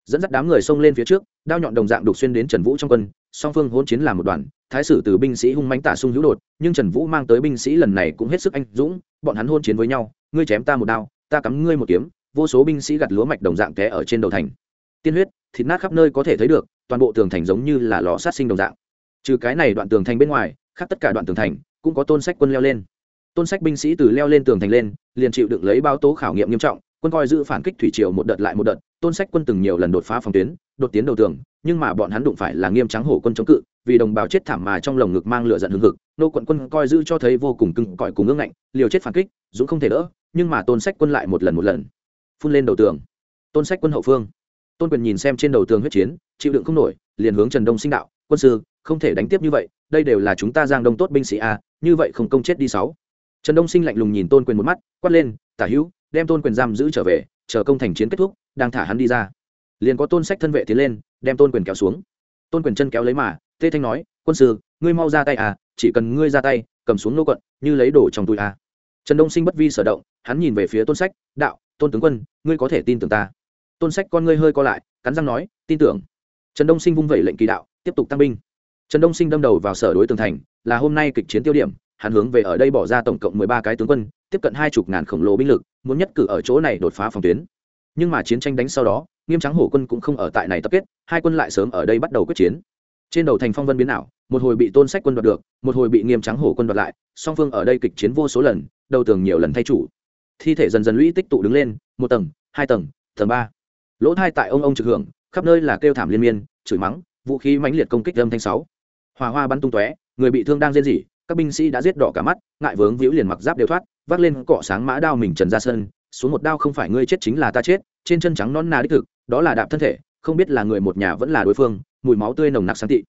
Dẫn dắt đám người xông lên phía trước đao nhọn đồng dạng đục xuyên đến trần vũ trong quân, song phương hỗn chiến làm một đoàn, thái sử từ binh sĩ hung mánh tả sung hữu đột, nhưng trần vũ mang tới binh sĩ lần này cũng hết sức anh dũng, bọn hắn hôn chiến với nhau, ngươi chém ta một đao, ta cắm ngươi một kiếm, vô số binh sĩ gặt lúa mạch đồng dạng té ở trên đầu thành. Tiên huyết, thịt nát khắp nơi có thể thấy được, toàn bộ tường thành giống như là lò sát sinh đồng dạng. Trừ cái này đoạn tường thành bên ngoài, khác tất cả đoạn tường thành cũng có tôn sách quân leo lên. Tôn sách binh sĩ từ leo lên tường thành lên, liền chịu đựng lấy báo tố khảo nghiệm nghiêm trọng quân coi giữ phản kích thủy triều một đợt lại một đợt, tôn sách quân từng nhiều lần đột phá phòng tuyến, đột tiến đầu tường, nhưng mà bọn hắn đụng phải là nghiêm trắng hổ quân chống cự, vì đồng bào chết thảm mà trong lồng ngực mang lửa giận hưng hực, nô quận quân coi giữ cho thấy vô cùng cưng cõi cùng ngưỡng ngạnh, liều chết phản kích, dũng không thể đỡ, nhưng mà tôn sách quân lại một lần một lần phun lên đầu tường. Tôn sách quân hậu phương, tôn quyền nhìn xem trên đầu tường huyết chiến, chịu đựng không nổi, liền hướng trần đông sinh đạo, quân sư, không thể đánh tiếp như vậy, đây đều là chúng ta giang đông tốt binh sĩ a, như vậy không công chết đi sáu. Trần đông sinh lạnh lùng nhìn tôn quyền một mắt, quát lên, tả hữu đem tôn quyền giam giữ trở về, chờ công thành chiến kết thúc, đang thả hắn đi ra. Liền có tôn sách thân vệ tiến lên, đem tôn quyền kéo xuống. Tôn quyền chân kéo lấy mà, tê thanh nói, quân sư, ngươi mau ra tay à chỉ cần ngươi ra tay, cầm xuống nô quận, như lấy đồ trong túi à. trần đông sinh bất vi sở động, hắn nhìn về phía tôn sách, đạo, tôn tướng quân, ngươi có thể tin tưởng ta. Tôn sách con ngươi hơi co lại, cắn răng nói, tin tưởng. Trần đông sinh vung vẩy lệnh kỳ đạo, tiếp tục tăng binh. Trần đông sinh đâm đầu vào sở đối tường thành, là hôm nay kịch chiến tiêu điểm hắn hướng về ở đây bỏ ra tổng cộng mười ba cái tướng quân, tiếp cận hai chục ngàn khổng lồ binh lực, muốn nhất cử ở chỗ này đột phá phòng tuyến. Nhưng mà chiến tranh đánh sau đó, nghiêm trắng hổ quân cũng không ở tại này tập kết, hai quân lại sớm ở đây bắt đầu quyết chiến. Trên đầu thành phong vân biến ảo, một hồi bị tôn sách quân đoạt được, một hồi bị nghiêm trắng hổ quân đoạt lại, song phương ở đây kịch chiến vô số lần, đầu tường nhiều lần thay chủ. Thi thể dần dần lũy tích tụ đứng lên, một tầng, hai tầng tầng ba. Lỗ thai tại ông ông trực hưởng, khắp nơi là kêu thảm liên miên, chửi mắng, vũ khí mãnh liệt công kích âm thanh sáu. Hòa hoa bắn tung tóe, người bị thương đang rên rỉ các binh sĩ đã giết đỏ cả mắt, ngại vướng víu liền mặc giáp đều thoát, vác lên cọ sáng mã đao mình trần ra sân, xuống một đao không phải ngươi chết chính là ta chết, trên chân trắng non nà đích thực, đó là đạp thân thể, không biết là người một nhà vẫn là đối phương, mùi máu tươi nồng nặc sáng tị.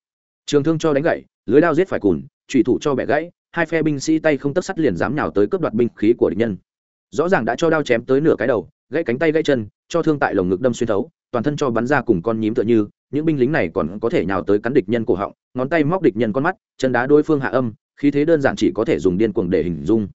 Trường thương cho đánh gãy, lưới đao giết phải cùn trùy thủ cho bẻ gãy, hai phe binh sĩ tay không tất sắt liền dám nhào tới cướp đoạt binh khí của địch nhân. Rõ ràng đã cho đao chém tới nửa cái đầu, gãy cánh tay gãy chân, cho thương tại lồng ngực đâm xuyên thấu, toàn thân cho bắn ra cùng con nhím tựa như, những binh lính này còn có thể nhào tới cắn địch nhân cổ họng, ngón tay móc địch nhân con mắt, chân đá đối phương hạ âm khí thế đơn giản chỉ có thể dùng điên cuồng để hình dung.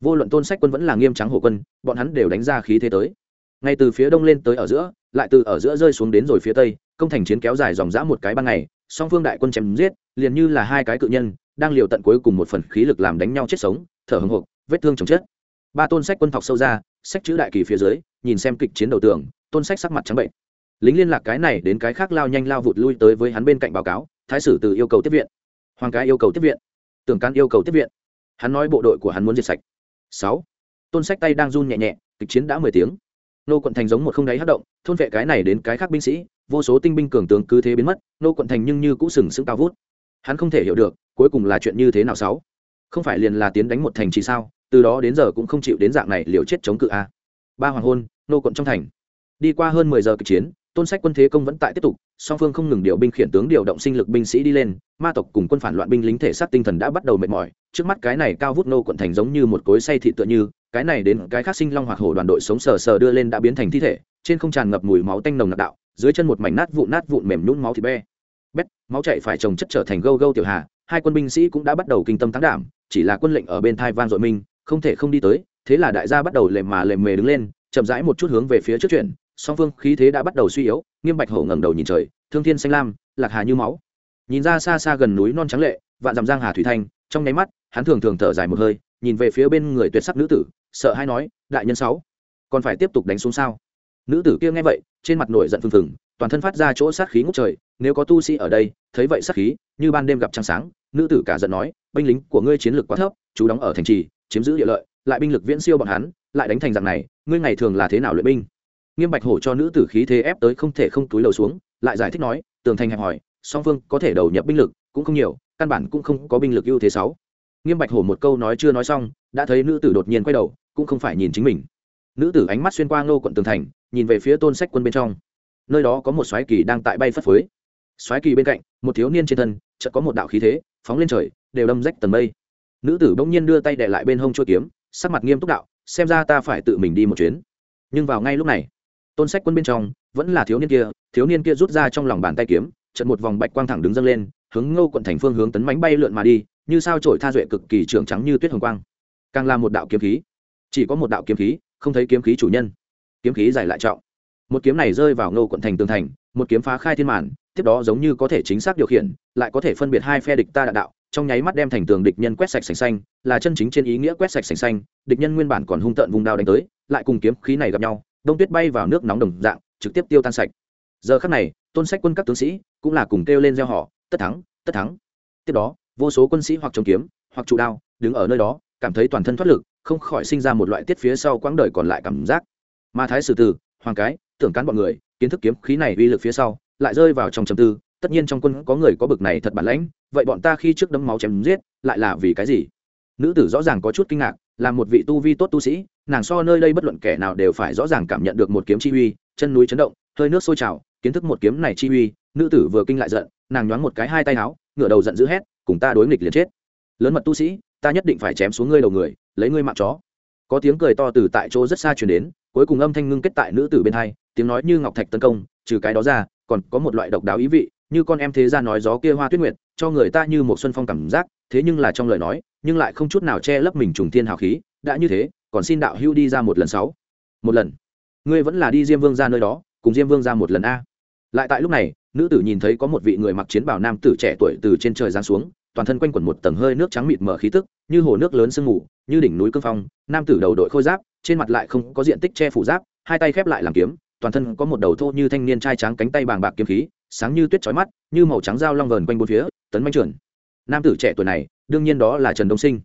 Vô luận tôn sách quân vẫn là nghiêm trắng hộ quân, bọn hắn đều đánh ra khí thế tới. Ngay từ phía đông lên tới ở giữa, lại từ ở giữa rơi xuống đến rồi phía tây, công thành chiến kéo dài dòng dã một cái ban ngày, song phương đại quân chém giết, liền như là hai cái cự nhân, đang liều tận cuối cùng một phần khí lực làm đánh nhau chết sống, thở hồng hộc, vết thương chồng chết. Ba tôn sách quân thọc sâu ra, sách chữ đại kỳ phía dưới, nhìn xem kịch chiến đầu tường, tôn sách sắc mặt trắng bệnh. Lính liên lạc cái này đến cái khác lao nhanh lao vụt lui tới với hắn bên cạnh báo cáo, thái sử từ yêu cầu tiếp viện. Hoàng cái yêu cầu tiếp viện tưởng cán yêu cầu tiếp viện. Hắn nói bộ đội của hắn muốn diệt sạch. Sáu. Tôn sách tay đang run nhẹ nhẹ, kịch chiến đã mười tiếng. Nô quận thành giống một không đáy hát động, thôn vệ cái này đến cái khác binh sĩ, vô số tinh binh cường tướng cứ thế biến mất, nô quận thành nhưng như cũ sừng sững cao vút. Hắn không thể hiểu được, cuối cùng là chuyện như thế nào sáu? Không phải liền là tiến đánh một thành chỉ sao, từ đó đến giờ cũng không chịu đến dạng này liều chết chống cự a. Ba hoàng hôn, nô quận trong thành. Đi qua hơn mười giờ kịch chiến, tôn sách quân thế công vẫn tại tiếp tục song phương không ngừng điều binh khiển tướng điều động sinh lực binh sĩ đi lên, ma tộc cùng quân phản loạn binh lính thể xác tinh thần đã bắt đầu mệt mỏi, trước mắt cái này cao vút nô quận thành giống như một cối say thị tựa như, cái này đến cái khác sinh long hoặc hổ đoàn đội sống sờ sờ đưa lên đã biến thành thi thể, trên không tràn ngập mùi máu tanh nồng nặc đạo, dưới chân một mảnh nát vụn nát vụn mềm nhún máu thịt be. Bét, máu chạy phải trồng chất trở thành gâu gâu tiểu hà, hai quân binh sĩ cũng đã bắt đầu kinh tâm thắng đảm, chỉ là quân lệnh ở bên thai van dội minh, không thể không đi tới, thế là đại gia bắt đầu lềm mà lềm mề đứng lên, chậm rãi một chút hướng về phía trước chuyển, song phương khí thế đã bắt đầu suy yếu nghiêm bạch hổ ngẩng đầu nhìn trời, thương thiên xanh lam, lạc hà như máu. Nhìn ra xa xa gần núi non trắng lệ, vạn dằm giang hà thủy thanh, trong nháy mắt, hắn thường thường thở dài một hơi, nhìn về phía bên người tuyệt sắc nữ tử, sợ hay nói, đại nhân sáu, còn phải tiếp tục đánh xuống sao? Nữ tử kia nghe vậy, trên mặt nổi giận phừng phừng, toàn thân phát ra chỗ sát khí ngút trời, nếu có tu sĩ ở đây, thấy vậy sát khí, như ban đêm gặp trăng sáng. Nữ tử cả giận nói, binh lính của ngươi chiến lược quá thấp, chú đóng ở thành trì, chiếm giữ địa lợi, lại binh lực viễn siêu bọn hắn, lại đánh thành dạng này, ngươi ngày thường là thế nào luyện binh? Nghiêm bạch hổ cho nữ tử khí thế ép tới không thể không túi lầu xuống, lại giải thích nói, tường thành hẹp hỏi song phương có thể đầu nhập binh lực cũng không nhiều, căn bản cũng không có binh lực ưu thế sáu. Nghiêm bạch hổ một câu nói chưa nói xong, đã thấy nữ tử đột nhiên quay đầu, cũng không phải nhìn chính mình. Nữ tử ánh mắt xuyên qua ngô quận tường thành, nhìn về phía tôn sách quân bên trong. Nơi đó có một xoáy kỳ đang tại bay phất phới. Xoáy kỳ bên cạnh, một thiếu niên trên thân, chợt có một đạo khí thế, phóng lên trời, đều đâm rách tầng mây. Nữ tử bỗng nhiên đưa tay đệ lại bên hông chua kiếm, sắc mặt nghiêm túc đạo, xem ra ta phải tự mình đi một chuyến. Nhưng vào ngay lúc này tôn sách quân bên trong, vẫn là thiếu niên kia, thiếu niên kia rút ra trong lòng bàn tay kiếm trận một vòng bạch quang thẳng đứng dâng lên, hướng ngô quận thành phương hướng tấn mánh bay lượn mà đi, như sao trổi tha duệ cực kỳ trưởng trắng như tuyết hồng quang. Càng là một đạo kiếm khí. Chỉ có một đạo kiếm khí, không thấy kiếm khí chủ nhân. Kiếm khí dài lại trọng. Một kiếm này rơi vào ngô quận thành tường thành, một kiếm phá khai thiên màn, tiếp đó giống như có thể chính xác điều khiển, lại có thể phân biệt hai phe địch ta đạn đạo, trong nháy mắt đem thành tường địch nhân quét sạch sành xanh, là chân chính trên ý nghĩa quét sạch sành xanh, địch nhân nguyên bản còn hung tợn vùng đao đánh tới, lại cùng kiếm khí này gặp nhau đông tuyết bay vào nước nóng đồng dạng, trực tiếp tiêu tan sạch. Giờ khắc này, tôn sách quân các tướng sĩ cũng là cùng kêu lên gieo họ, tất thắng tất thắng. Tiếp đó, vô số quân sĩ hoặc chống kiếm, hoặc trụ đao, đứng ở nơi đó, cảm thấy toàn thân thoát lực, không khỏi sinh ra một loại tiết phía sau quãng đời còn lại cảm giác. Mà thái sử tử, hoàng cái, tưởng cán bọn người, kiến thức kiếm khí này uy lực phía sau, lại rơi vào trong trầm tư, tất nhiên trong quân có người có bực này thật bản lãnh, vậy bọn ta khi trước đấm máu chém giết, lại là vì cái gì? Nữ tử rõ ràng có chút kinh ngạc, là một vị tu vi tốt tu sĩ nàng so nơi đây bất luận kẻ nào đều phải rõ ràng cảm nhận được một kiếm chi uy, chân núi chấn động, hơi nước sôi trào, kiến thức một kiếm này chi uy, nữ tử vừa kinh lại giận, nàng nhoáng một cái hai tay áo ngửa đầu giận dữ hét, cùng ta đối nghịch liền chết. Lớn mật tu sĩ, ta nhất định phải chém xuống ngươi đầu người, lấy ngươi mạng chó. Có tiếng cười to từ tại chỗ rất xa truyền đến, cuối cùng âm thanh ngưng kết tại nữ tử bên hai, tiếng nói như ngọc thạch tấn công, trừ cái đó ra, còn có một loại độc đáo ý vị, như con em thế ra nói gió kia hoa tuyết nguyệt, cho người ta như một xuân phong cảm giác, thế nhưng là trong lời nói, nhưng lại không chút nào che lấp mình trùng thiên hào khí, đã như thế còn xin đạo hưu đi ra một lần sáu. Một lần. Ngươi vẫn là đi diêm vương ra nơi đó, cùng diêm vương ra một lần a. Lại tại lúc này, nữ tử nhìn thấy có một vị người mặc chiến bào nam tử trẻ tuổi từ trên trời giáng xuống, toàn thân quanh quẩn một tầng hơi nước trắng mịt mở khí tức, như hồ nước lớn sương mù, như đỉnh núi cương phong, nam tử đầu đội khôi giáp, trên mặt lại không có diện tích che phủ giáp, hai tay khép lại làm kiếm, toàn thân có một đầu thô như thanh niên trai trắng cánh tay bàng bạc kiếm khí, sáng như tuyết trói mắt, như màu trắng dao long vờn quanh bốn phía, tấn manh trưởng nam tử trẻ tuổi này, đương nhiên đó là trần đông sinh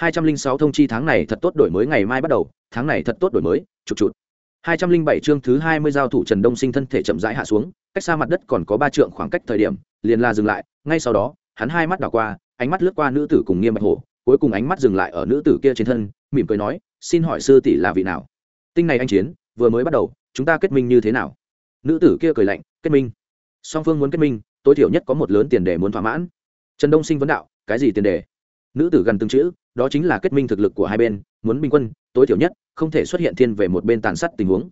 hai trăm linh sáu thông chi tháng này thật tốt đổi mới ngày mai bắt đầu, tháng này thật tốt đổi mới, chụp chụp. hai trăm linh bảy chương thứ hai mươi giao thủ trần đông sinh thân thể chậm rãi hạ xuống, cách xa mặt đất còn có ba trượng khoảng cách thời điểm, liền la dừng lại, ngay sau đó, hắn hai mắt đảo qua, ánh mắt lướt qua nữ tử cùng nghiêm bạch hổ, cuối cùng ánh mắt dừng lại ở nữ tử kia trên thân, mỉm cười nói, xin hỏi sư tỷ là vị nào? Tinh này anh chiến, vừa mới bắt đầu, chúng ta kết minh như thế nào? Nữ tử kia cười lạnh, kết minh. Song phương muốn kết minh, tối thiểu nhất có một lớn tiền đề muốn thỏa mãn. Trần đông sinh vấn đạo, cái gì tiền đề? Nữ tử gần từng chữ đó chính là kết minh thực lực của hai bên, muốn binh quân, tối thiểu nhất, không thể xuất hiện thiên về một bên tàn sát tình huống.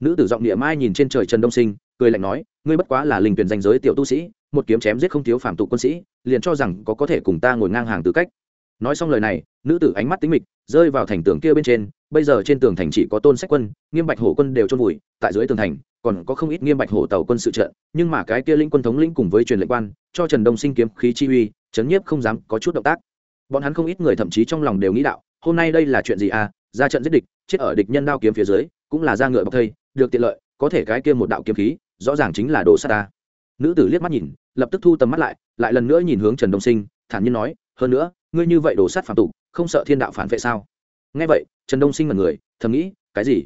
Nữ tử giọng địa mai nhìn trên trời trần đông sinh, cười lạnh nói, ngươi bất quá là linh tuyển danh giới tiểu tu sĩ, một kiếm chém giết không thiếu phạm tụ quân sĩ, liền cho rằng có có thể cùng ta ngồi ngang hàng tư cách. Nói xong lời này, nữ tử ánh mắt tính mịch, rơi vào thành tường kia bên trên, bây giờ trên tường thành chỉ có tôn sách quân, nghiêm bạch hổ quân đều trôn vùi, tại dưới tường thành, còn có không ít nghiêm bạch hổ tàu quân sự trợ nhưng mà cái kia linh quân thống lĩnh cùng với truyền lệnh quan, cho trần đông sinh kiếm khí chi uy, chấn nhiếp không dám có chút động tác bọn hắn không ít người thậm chí trong lòng đều nghĩ đạo, hôm nay đây là chuyện gì à? Ra trận giết địch, chết ở địch nhân đao kiếm phía dưới, cũng là ra ngựa bọc thây, được tiện lợi, có thể cái kia một đạo kiếm khí, rõ ràng chính là đồ sát ta. Nữ tử liếc mắt nhìn, lập tức thu tầm mắt lại lại lần nữa nhìn hướng trần đông sinh, thản nhiên nói, hơn nữa, ngươi như vậy đồ sát phản tục, không sợ thiên đạo phản vệ sao? Nghe vậy, trần đông sinh là người, thầm nghĩ, cái gì?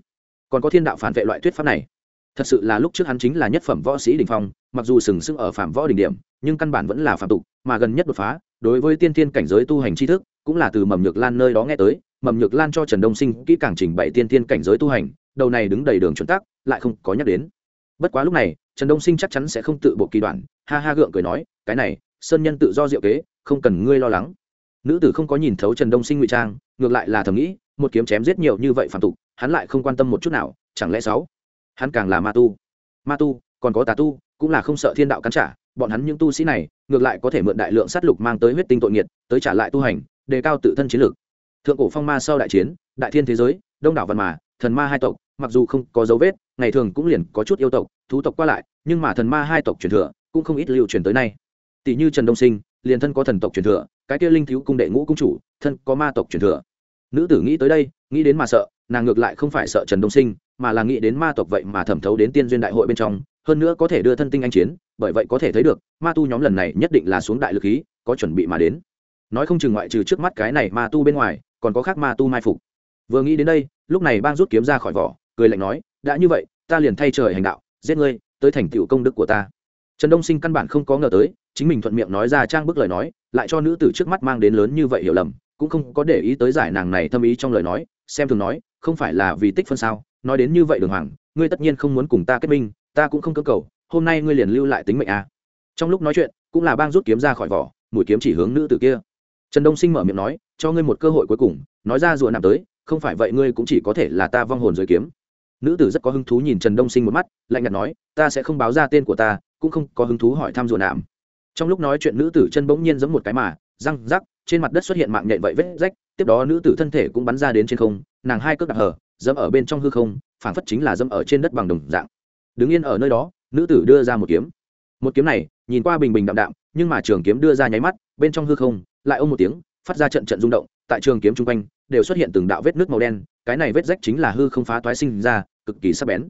Còn có thiên đạo phản vệ loại thuyết pháp này? Thật sự là lúc trước hắn chính là nhất phẩm võ sĩ đình phong, mặc dù sừng sững ở phạm võ đỉnh điểm nhưng căn bản vẫn là phạm tục, mà gần nhất đột phá, đối với tiên tiên cảnh giới tu hành tri thức, cũng là từ mầm nhược lan nơi đó nghe tới, mầm nhược lan cho trần đông sinh kỹ càng trình bày tiên tiên cảnh giới tu hành, đầu này đứng đầy đường chuẩn tắc, lại không có nhắc đến. Bất quá lúc này, trần đông sinh chắc chắn sẽ không tự bộ kỳ đoạn, ha ha gượng cười nói, cái này, sơn nhân tự do diệu kế, không cần ngươi lo lắng. Nữ tử không có nhìn thấu trần đông sinh ngụy trang, ngược lại là thầm nghĩ, một kiếm chém giết nhiều như vậy phản tục, hắn lại không quan tâm một chút nào, chẳng lẽ sáu? Hắn càng là ma tu. Ma tu, còn có tà tu, cũng là không sợ thiên đạo cắn trả bọn hắn những tu sĩ này ngược lại có thể mượn đại lượng sát lục mang tới huyết tinh tội nghiệt, tới trả lại tu hành, đề cao tự thân chiến lược thượng cổ phong ma sau đại chiến, đại thiên thế giới, đông đảo văn mà thần ma hai tộc, mặc dù không có dấu vết, ngày thường cũng liền có chút yêu tộc, thú tộc qua lại, nhưng mà thần ma hai tộc truyền thừa cũng không ít lưu truyền tới nay. Tỷ như trần đông sinh, liền thân có thần tộc truyền thừa, cái kia linh thiếu cung đệ ngũ cung chủ, thân có ma tộc truyền thừa. Nữ tử nghĩ tới đây, nghĩ đến mà sợ, nàng ngược lại không phải sợ trần đông sinh, mà là nghĩ đến ma tộc vậy mà thẩm thấu đến tiên duyên đại hội bên trong, hơn nữa có thể đưa thân tinh anh chiến bởi vậy có thể thấy được, ma tu nhóm lần này nhất định là xuống đại lực khí, có chuẩn bị mà đến. Nói không chừng ngoại trừ trước mắt cái này ma tu bên ngoài, còn có khác ma tu mai phục. Vừa nghĩ đến đây, lúc này bang rút kiếm ra khỏi vỏ, cười lạnh nói, đã như vậy, ta liền thay trời hành đạo, giết ngươi, tới thành tựu công đức của ta. Trần đông sinh căn bản không có ngờ tới, chính mình thuận miệng nói ra trang bức lời nói, lại cho nữ tử trước mắt mang đến lớn như vậy hiểu lầm, cũng không có để ý tới giải nàng này thâm ý trong lời nói, xem thường nói, không phải là vì tích phân sao, nói đến như vậy đường hoàng, ngươi tất nhiên không muốn cùng ta kết minh, ta cũng không cơ cầu hôm nay ngươi liền lưu lại tính mệnh à. trong lúc nói chuyện, cũng là bang rút kiếm ra khỏi vỏ, mũi kiếm chỉ hướng nữ tử kia. Trần đông sinh mở miệng nói, cho ngươi một cơ hội cuối cùng, nói ra rùa nằm tới, không phải vậy ngươi cũng chỉ có thể là ta vong hồn dưới kiếm. Nữ tử rất có hứng thú nhìn trần đông sinh một mắt, lạnh nhạt nói, ta sẽ không báo ra tên của ta, cũng không có hứng thú hỏi thăm rùa nạm trong lúc nói chuyện, nữ tử chân bỗng nhiên giống một cái mà, răng rắc, trên mặt đất xuất hiện mạng nhện vậy vết rách, tiếp đó nữ tử thân thể cũng bắn ra đến trên không, nàng hai cước đặc hở dẫm ở bên trong hư không, phảng phất chính là dẫm ở trên đất bằng đồng dạng. Đứng yên ở nơi đó nữ tử đưa ra một kiếm. Một kiếm này, nhìn qua bình bình đạm đạm, nhưng mà trường kiếm đưa ra nháy mắt, bên trong hư không, lại ôm một tiếng, phát ra trận trận rung động, tại trường kiếm chung quanh, đều xuất hiện từng đạo vết nước màu đen, cái này vết rách chính là hư không phá toái sinh ra, cực kỳ sắc bén.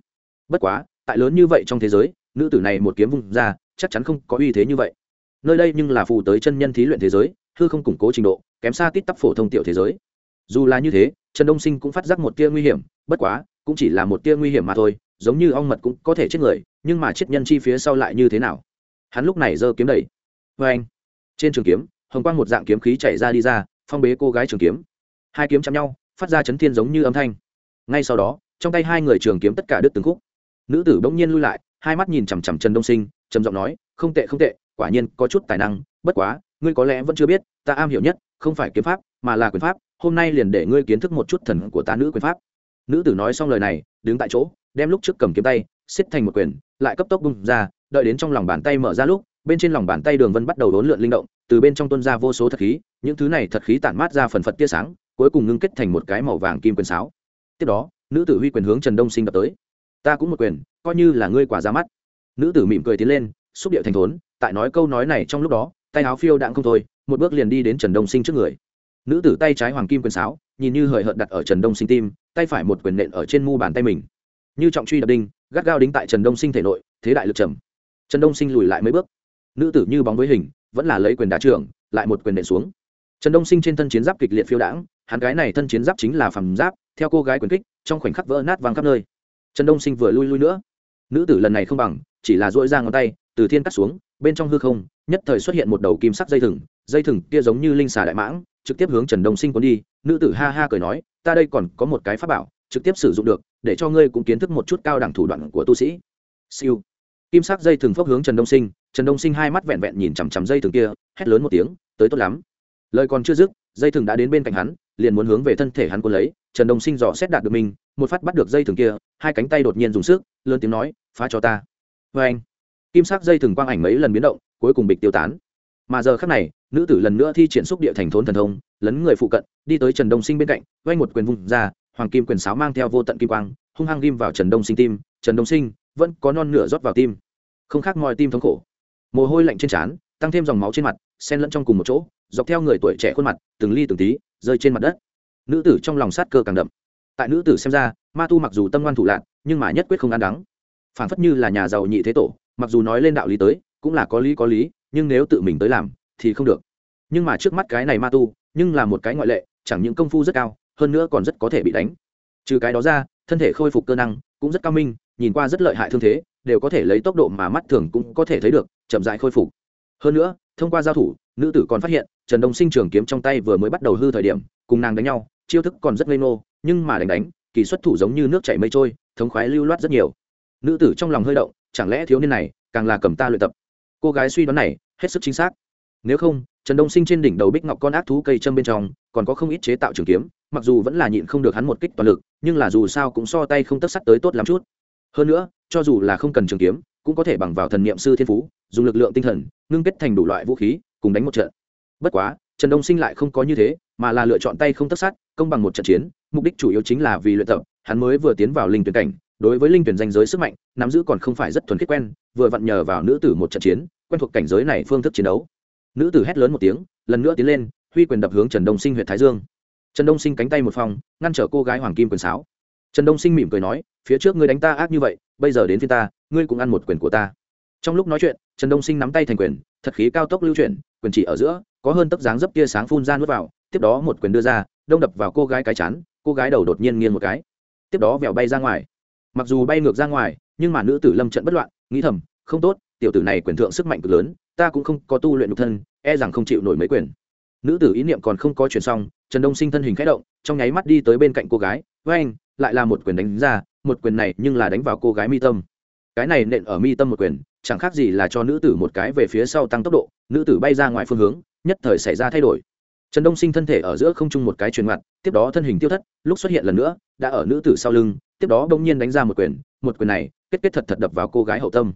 Bất quá, tại lớn như vậy trong thế giới, nữ tử này một kiếm vung ra, chắc chắn không có uy thế như vậy. Nơi đây nhưng là phù tới chân nhân thí luyện thế giới, hư không củng cố trình độ, kém xa tít tắp phổ thông tiểu thế giới. Dù là như thế, trần đông sinh cũng phát giác một tia nguy hiểm, bất quá, cũng chỉ là một tia nguy hiểm mà thôi, giống như ong mật cũng có thể chết người nhưng mà chết nhân chi phía sau lại như thế nào? Hắn lúc này giơ kiếm đẩy. Vê anh, trên trường kiếm, hồng quang một dạng kiếm khí chạy ra đi ra, phong bế cô gái trường kiếm. Hai kiếm chạm nhau, phát ra chấn thiên giống như âm thanh. Ngay sau đó, trong tay hai người trường kiếm tất cả đứt từng khúc. Nữ tử bỗng nhiên lui lại, hai mắt nhìn chằm chằm trần đông sinh, trầm giọng nói, không tệ không tệ, quả nhiên có chút tài năng, bất quá, ngươi có lẽ vẫn chưa biết, ta am hiểu nhất không phải kiếm pháp, mà là quyền pháp, hôm nay liền để ngươi kiến thức một chút thần của ta nữ quyền pháp. Nữ tử nói xong lời này, đứng tại chỗ, đem lúc trước cầm kiếm tay xiết thành một quyền lại cấp tốc bung ra, đợi đến trong lòng bàn tay mở ra lúc, bên trên lòng bàn tay đường vân bắt đầu đốn lượn linh động, từ bên trong tuân ra vô số thật khí, những thứ này thật khí tản mát ra phần phật tia sáng, cuối cùng ngưng kết thành một cái màu vàng kim quyền sáo. Tiếp đó, nữ tử huy quyền hướng trần đông sinh đập tới. Ta cũng một quyền, coi như là ngươi quả ra mắt. Nữ tử mỉm cười tiến lên, xúc điệu thành thốn, tại nói câu nói này trong lúc đó, tay áo phiêu đạn không thôi, một bước liền đi đến trần đông sinh trước người. Nữ tử tay trái hoàng kim quyền sáo, nhìn như hời hợt đặt ở trần đông sinh tim, tay phải một quyền nện ở trên mu bàn tay mình như trọng truy đập đinh, gắt gao đính tại trần đông sinh thể nội, thế đại lực trầm. Trần đông sinh lùi lại mấy bước. Nữ tử như bóng với hình, vẫn là lấy quyền đá trưởng, lại một quyền đệ xuống. Trần đông sinh trên thân chiến giáp kịch liệt phiêu đãng, hắn gái này thân chiến giáp chính là phẩm giáp, theo cô gái quyền kích, trong khoảnh khắc vỡ nát vàng khắp nơi. Trần đông sinh vừa lui lui nữa. Nữ tử lần này không bằng, chỉ là dỗi ra ngón tay, từ thiên cắt xuống, bên trong hư không, nhất thời xuất hiện một đầu kim sắc dây thừng dây thừng kia giống như linh xà đại mãng, trực tiếp hướng trần đông sinh cuốn đi. Nữ tử ha ha cười nói, ta đây còn có một cái pháp bảo, trực tiếp sử dụng được để cho ngươi cũng kiến thức một chút cao đẳng thủ đoạn của tu sĩ. Siêu. Kim sắc dây thường phốc hướng trần đông sinh, trần đông sinh hai mắt vẹn vẹn nhìn chằm chằm dây thường kia, hét lớn một tiếng, tới tốt lắm. Lời còn chưa dứt, dây thường đã đến bên cạnh hắn, liền muốn hướng về thân thể hắn cuốn lấy, trần đông sinh dò xét đạt được mình, một phát bắt được dây thường kia, hai cánh tay đột nhiên dùng sức, lớn tiếng nói, phá cho ta. Vê anh, kim sắc dây thường quang ảnh mấy lần biến động, cuối cùng bịch tiêu tán. Mà giờ khác này, nữ tử lần nữa thi triển xúc địa thành thốn thần thông, lấn người phụ cận, đi tới trần đông sinh bên cạnh vay một quyền vùng ra hoàng kim quyền sáo mang theo vô tận kim quang, hung hăng ghim vào trần đông sinh tim. Trần đông sinh vẫn có non nửa rót vào tim. Không khác mọi tim thống khổ. Mồ hôi lạnh trên trán, tăng thêm dòng máu trên mặt, xen lẫn trong cùng một chỗ, dọc theo người tuổi trẻ khuôn mặt, từng ly từng tí, rơi trên mặt đất. Nữ tử trong lòng sát cơ càng đậm. Tại nữ tử xem ra, ma tu mặc dù tâm ngoan thủ lạc nhưng mà nhất quyết không ăn đắng. Phản phất như là nhà giàu nhị thế tổ, mặc dù nói lên đạo lý tới, cũng là có lý có lý, nhưng nếu tự mình tới làm, thì không được. Nhưng mà trước mắt cái này ma tu, nhưng là một cái ngoại lệ, chẳng những công phu rất cao hơn nữa còn rất có thể bị đánh. Trừ cái đó ra, thân thể khôi phục cơ năng cũng rất cao minh, nhìn qua rất lợi hại thương thế, đều có thể lấy tốc độ mà mắt thường cũng có thể thấy được, chậm dại khôi phục. Hơn nữa, thông qua giao thủ, nữ tử còn phát hiện, trần đông sinh trường kiếm trong tay vừa mới bắt đầu hư thời điểm, cùng nàng đánh nhau, chiêu thức còn rất ngây ngô, nhưng mà đánh đánh, kỳ xuất thủ giống như nước chảy mây trôi, thống khoái lưu loát rất nhiều. Nữ tử trong lòng hơi động, chẳng lẽ thiếu niên này càng là cầm ta luyện tập? Cô gái suy đoán này, hết sức chính xác. Nếu không trần đông sinh trên đỉnh đầu bích ngọc con ác thú cây châm bên trong, còn có không ít chế tạo trường kiếm, mặc dù vẫn là nhịn không được hắn một kích toàn lực, nhưng là dù sao cũng so tay không tất sắt tới tốt lắm chút. Hơn nữa, cho dù là không cần trường kiếm, cũng có thể bằng vào thần niệm sư thiên phú, dùng lực lượng tinh thần, ngưng kết thành đủ loại vũ khí, cùng đánh một trận. Bất quá, trần đông sinh lại không có như thế, mà là lựa chọn tay không tất sát công bằng một trận chiến, mục đích chủ yếu chính là vì luyện tập, hắn mới vừa tiến vào linh tuyển cảnh, đối với linh tuyển danh giới sức mạnh, nắm giữ còn không phải rất thuần khiết quen, vừa vặn nhờ vào nữ tử một trận chiến, quen thuộc cảnh giới này phương thức chiến đấu nữ tử hét lớn một tiếng, lần nữa tiến lên, huy quyền đập hướng trần đông sinh huyện thái dương. Trần đông sinh cánh tay một phòng, ngăn trở cô gái hoàng kim quyền sáo. Trần đông sinh mỉm cười nói, phía trước ngươi đánh ta ác như vậy, bây giờ đến phía ta, ngươi cũng ăn một quyền của ta. Trong lúc nói chuyện, trần đông sinh nắm tay thành quyền, thật khí cao tốc lưu chuyển, quyền chỉ ở giữa, có hơn tấc dáng dấp tia sáng phun ra nuốt vào, tiếp đó một quyền đưa ra, đông đập vào cô gái cái chán, cô gái đầu đột nhiên nghiêng một cái. Tiếp đó vèo bay ra ngoài. Mặc dù bay ngược ra ngoài, nhưng mà nữ tử lâm trận bất loạn, nghĩ thầm, không tốt tiểu tử này quyền thượng sức mạnh cực lớn, ta cũng không có tu luyện nhục thân e rằng không chịu nổi mấy quyền. Nữ tử ý niệm còn không có chuyển xong, trần đông sinh thân hình k h ẽ động, trong nháy mắt đi tới bên cạnh cô gái với anh lại là một quyền đánh ra, một quyền này nhưng là đánh vào cô gái mi tâm. Cái này nện ở mi tâm một quyền, chẳng khác gì là cho nữ tử một cái về phía sau tăng tốc độ, nữ tử bay ra ngoài phương hướng, nhất thời xảy ra thay đổi. Trần đông sinh thân thể ở giữa không trung một cái truyền mặt tiếp đó thân hình tiêu thất, lúc xuất hiện lần nữa, đã ở nữ tử sau lưng, tiếp đó bỗng nhiên đánh ra một quyền một quyền này, kết kết thật thật đập vào cô gái hậu tâm.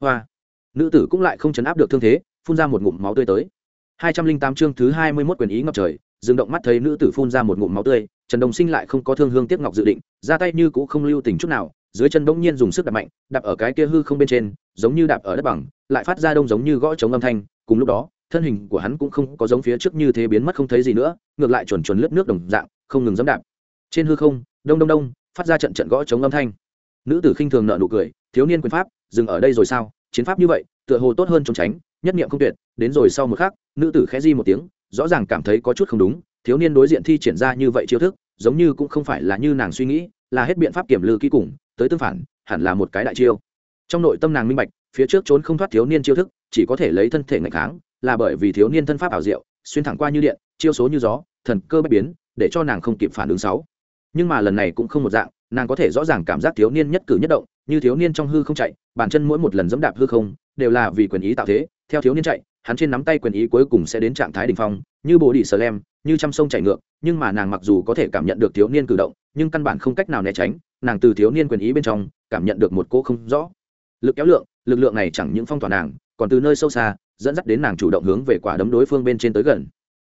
Hoa! Nữ tử cũng lại không chấn áp được thương thế, phun ra một ngụm máu tươi tới. Hai trăm linh tám chương thứ hai mươi mốt quyền ý ngập trời, dừng động mắt thấy nữ tử phun ra một ngụm máu tươi, trần đồng sinh lại không có thương hương tiếc ngọc dự định, ra tay như cũ không lưu tình chút nào, dưới chân bỗng nhiên dùng sức đạp mạnh, đạp ở cái kia hư không bên trên, giống như đạp ở đất bằng, lại phát ra đông giống như gõ chống âm thanh, cùng lúc đó, thân hình của hắn cũng không có giống phía trước như thế biến mất không thấy gì nữa, ngược lại chuẩn chuẩn lướt nước đồng dạng, không ngừng dẫm đạp. Trên hư không, đông đông đông, phát ra trận trận gõ chống âm thanh. Nữ tử khinh thường nợ nụ cười, thiếu niên quyền pháp, dừng ở đây rồi sao? Chiến pháp như vậy, tựa hồ tốt hơn trốn tránh, nhất nghiệm không tuyệt, đến rồi sau một khắc, nữ tử khẽ di một tiếng, rõ ràng cảm thấy có chút không đúng, thiếu niên đối diện thi triển ra như vậy chiêu thức, giống như cũng không phải là như nàng suy nghĩ, là hết biện pháp kiểm lư kỹ cùng, tới tương phản, hẳn là một cái đại chiêu. Trong nội tâm nàng minh bạch, phía trước trốn không thoát thiếu niên chiêu thức, chỉ có thể lấy thân thể ngày kháng, là bởi vì thiếu niên thân pháp ảo diệu, xuyên thẳng qua như điện, chiêu số như gió, thần cơ bất biến, để cho nàng không kịp phản ứng sáu. Nhưng mà lần này cũng không một dạng, nàng có thể rõ ràng cảm giác thiếu niên nhất cử nhất động như thiếu niên trong hư không chạy, bàn chân mỗi một lần dẫm đạp hư không, đều là vì quyền ý tạo thế. Theo thiếu niên chạy, hắn trên nắm tay quyền ý cuối cùng sẽ đến trạng thái đ ỉ n h phong, như bồ đi sờ lem, như t sông chạy ngược, nhưng mà nàng mặc dù có thể cảm nhận được thiếu niên cử động, nhưng căn bản không cách nào né tránh, nàng từ thiếu niên quyền ý bên trong cảm nhận được một cô không rõ lực kéo lượng, lực lượng này chẳng những phong tỏa nàng, còn từ nơi sâu xa, dẫn dắt đến nàng chủ động hướng về quả đấm đối phương bên trên tới gần.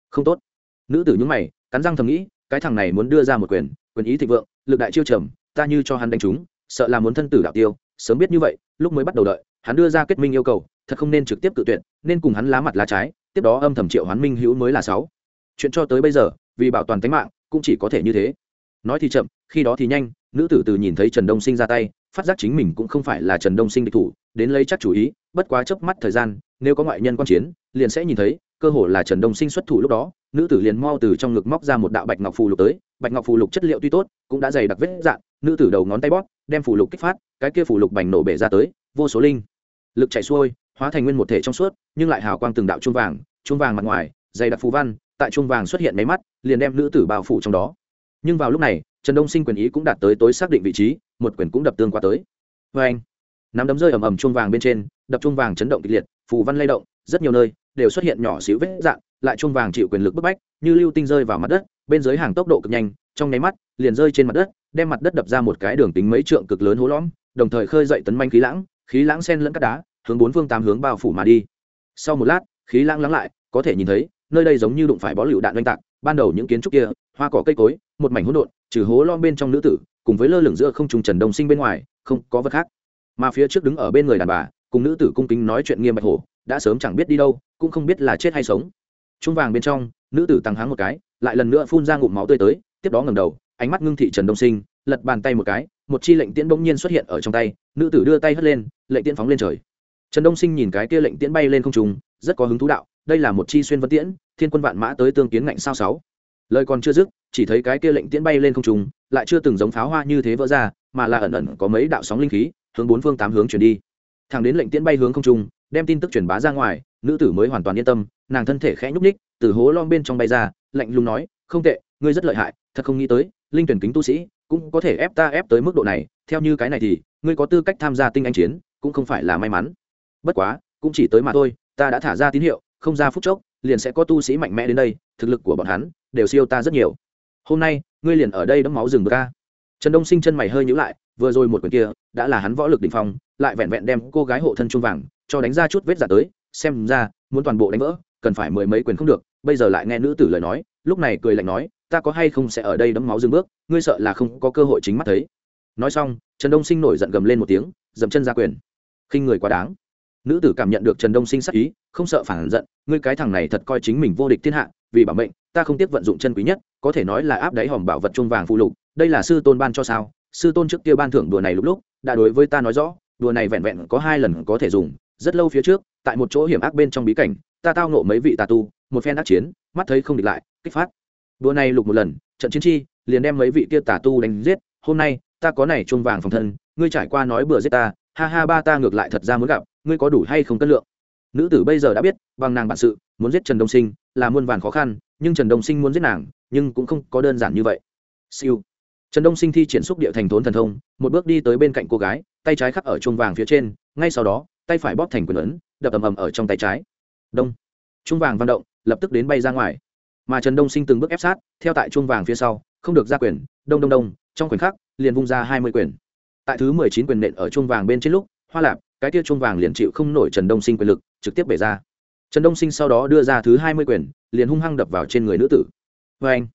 Không tốt. Nữ tử nhúng mày, cắn răng thầm nghĩ, cái thằng này muốn đưa ra một quyền quyền ý thịnh vượng, lực đại chiêu trầm, ta như cho hắn đánh chúng sợ là muốn thân tử đạo tiêu, sớm biết như vậy, lúc mới bắt đầu đợi, hắn đưa ra kết minh yêu cầu, thật không nên trực tiếp tự tuyển nên cùng hắn lá mặt lá trái, tiếp đó âm thầm triệu hoán minh hữu mới là sáu. Chuyện cho tới bây giờ, vì bảo toàn tính mạng, cũng chỉ có thể như thế. Nói thì chậm, khi đó thì nhanh, nữ tử từ nhìn thấy trần đông sinh ra tay, phát giác chính mình cũng không phải là trần đông sinh địch thủ, đến lấy chắc chủ ý, bất quá chớp mắt thời gian, nếu có ngoại nhân quan chiến, liền sẽ nhìn thấy, cơ hồ là trần đông sinh xuất thủ lúc đó, nữ tử liền mau từ trong ngực móc ra một đạo bạch ngọc phù lục tới, bạch ngọc phù lục chất liệu tuy tốt, cũng đã dày đặc vết dạn, nữ tử đầu ngón tay bóp đem phù lục kích phát, cái kia phù lục bành nổ bể ra tới, vô số linh lực chạy xuôi, hóa thành nguyên một thể trong suốt, nhưng lại hào quang từng đạo chuông vàng chuông vàng mặt ngoài, dày đặc phù văn, tại chuông vàng xuất hiện mấy mắt, liền đem nữ tử bao phủ trong đó. Nhưng vào lúc này, trần đông sinh quyền ý cũng đạt tới tối xác định vị trí, một quyền cũng đập tương qua tới. Vê anh nắm đấm rơi ầm ầm chuông vàng bên trên, đập chuông vàng chấn động kịch liệt, phù văn lay động, rất nhiều nơi đều xuất hiện nhỏ xíu vết dạn, lại chuông vàng chịu quyền lực bức bách, như lưu tinh rơi vào mặt đất, bên dưới hàng tốc độ cực nhanh, trong nháy mắt, liền rơi trên mặt đất đem mặt đất đập ra một cái đường tính mấy trượng cực lớn hố lõm, đồng thời khơi dậy tấn manh khí lãng khí lãng sen lẫn các đá, hướng bốn phương tám hướng bao phủ mà đi. Sau một lát, khí lãng lắng lại, có thể nhìn thấy, nơi đây giống như đụng phải bó lựu đạn oanh tạc, ban đầu những kiến trúc kia, hoa cỏ cây cối, một mảnh hỗn độn, trừ hố lom bên trong nữ tử, cùng với lơ lửng giữa không trùng trần đông sinh bên ngoài, không có vật khác. Mà phía trước đứng ở bên người đàn bà, cùng nữ tử cung kính nói chuyện nghiêm bạch hổ, đã sớm chẳng biết đi đâu, cũng không biết là chết hay sống. Trung vàng bên trong, nữ tử tăng háng một cái, lại lần nữa phun ra ngụm máu tươi tới, tiếp đó ngẩng đầu ánh mắt ngưng thị trần đông sinh, lật bàn tay một cái, một chi lệnh tiễn bỗng nhiên xuất hiện ở trong tay, nữ tử đưa tay hất lên, lệnh tiễn phóng lên trời. Trần đông sinh nhìn cái kia lệnh tiễn bay lên không trung, rất có hứng thú đạo, đây là một chi xuyên vân tiễn, thiên quân vạn mã tới tương kiến ngạnh sao sáu. Lời còn chưa dứt, chỉ thấy cái kia lệnh tiễn bay lên không trung, lại chưa từng giống pháo hoa như thế vỡ ra, mà là ẩn ẩn có mấy đạo sóng linh khí, hướng bốn phương tám hướng chuyển đi. Thẳng đến lệnh tiễn bay hướng không trung, đem tin tức truyền bá ra ngoài, nữ tử mới hoàn toàn yên tâm, nàng thân thể khẽ nhúc ních từ hố lom bên trong bay ra, lạnh lùng nói, không tệ, ngươi rất lợi hại, thật không nghĩ tới linh tuyển kính tu sĩ cũng có thể ép ta ép tới mức độ này, theo như cái này thì, ngươi có tư cách tham gia tinh anh chiến, cũng không phải là may mắn. Bất quá, cũng chỉ tới mà thôi, ta đã thả ra tín hiệu, không ra phút chốc, liền sẽ có tu sĩ mạnh mẽ đến đây, thực lực của bọn hắn đều siêu ta rất nhiều. Hôm nay, ngươi liền ở đây đẫm máu rừng bờ ca. Trần đông sinh chân mày hơi nhữ lại, vừa rồi một quyền kia, đã là hắn võ lực đ ỉ n h phong, lại vẹn vẹn đem cô gái hộ thân chuông vàng, cho đánh ra chút vết giả tới, xem ra, muốn toàn bộ đánh vỡ, cần phải mười mấy quyền không được, bây giờ lại nghe nữ tử lời nói, lúc này cười lạnh nói ta có hay không sẽ ở đây đấm máu dừng bước, ngươi sợ là không có cơ hội chính mắt thấy. Nói xong, trần đông sinh nổi giận gầm lên một tiếng, dậm chân ra quyền. Khinh người quá đáng. Nữ tử cảm nhận được trần đông sinh sắc ý, không sợ phản giận, ngươi cái thằng này thật coi chính mình vô địch thiên hạ, vì bảo mệnh, ta không tiếp vận dụng chân quý nhất, có thể nói là áp đáy hòm bảo vật chuông vàng phụ lục, đây là sư tôn ban cho sao? Sư tôn trước kia ban thưởng đùa này lúc lúc, đã đối với ta nói rõ, đùa này vẹn vẹn có hai lần có thể dùng, rất lâu phía trước, tại một chỗ hiểm ác bên trong bí cảnh, ta tao nộ mấy vị tà tu, một phen ác chiến, mắt thấy không địch lại, kích phát đùa này lục một lần, trận chiến chi, liền đem mấy vị kia tà tu đánh giết. Hôm nay, ta có này chuông vàng phòng thân, ngươi trải qua nói bừa giết ta. Ha ha, ba ta ngược lại thật ra muốn gặp, ngươi có đủ hay không cân lượng? Nữ tử bây giờ đã biết, bằng nàng bản sự, muốn giết trần đông sinh là muôn vàn khó khăn, nhưng trần đông sinh muốn giết nàng, nhưng cũng không có đơn giản như vậy. Siêu. Trần đông sinh thi triển xúc địa thành thốn thần thông, một bước đi tới bên cạnh cô gái, tay trái khắc ở chuông vàng phía trên, ngay sau đó, tay phải bóp thành quyền ấn, đập ầm ầm ở trong tay trái. Đông. Chuông vàng văn động, lập tức đến bay ra ngoài mà trần đông sinh từng bước ép sát, theo tại chuông vàng phía sau, không được ra quyền, đông đông đông, trong khoảnh khắc, liền vung ra hai mươi quyền. Tại thứ mười chín quyền nện ở chuông vàng bên trên lúc, hoa lạp, cái tia chuông vàng liền chịu không nổi trần đông sinh quyền lực, trực tiếp bể ra. Trần đông sinh sau đó đưa ra thứ hai mươi quyền, liền hung hăng đập vào trên người nữ tử. Vê anh,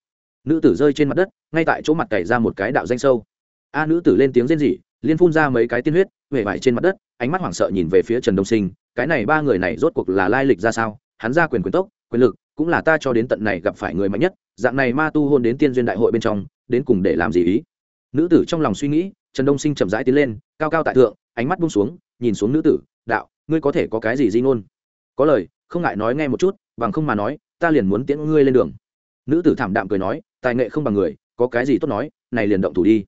nữ tử rơi trên mặt đất, ngay tại chỗ mặt cày ra một cái đạo danh sâu. A nữ tử lên tiếng rên rỉ, liên phun ra mấy cái tiên huyết, huệ vải trên mặt đất, ánh mắt hoảng sợ nhìn về phía trần đông sinh, cái này ba người này rốt cuộc là lai lịch ra sao? Hắn ra quyền quyền tốc quyền lực, cũng là ta cho đến tận này gặp phải người mạnh nhất, dạng này ma tu hôn đến tiên duyên đại hội bên trong, đến cùng để làm gì ý? Nữ tử trong lòng suy nghĩ, trần đông sinh chậm rãi tiến lên, cao cao tại thượng, ánh mắt bung xuống, nhìn xuống nữ tử, đạo, ngươi có thể có cái gì di ngôn? Có lời, không ngại nói nghe một chút, bằng không mà nói, ta liền muốn tiễn ngươi lên đường. Nữ tử thảm đạm cười nói, tài nghệ không bằng người, có cái gì tốt nói, này liền động thủ đi.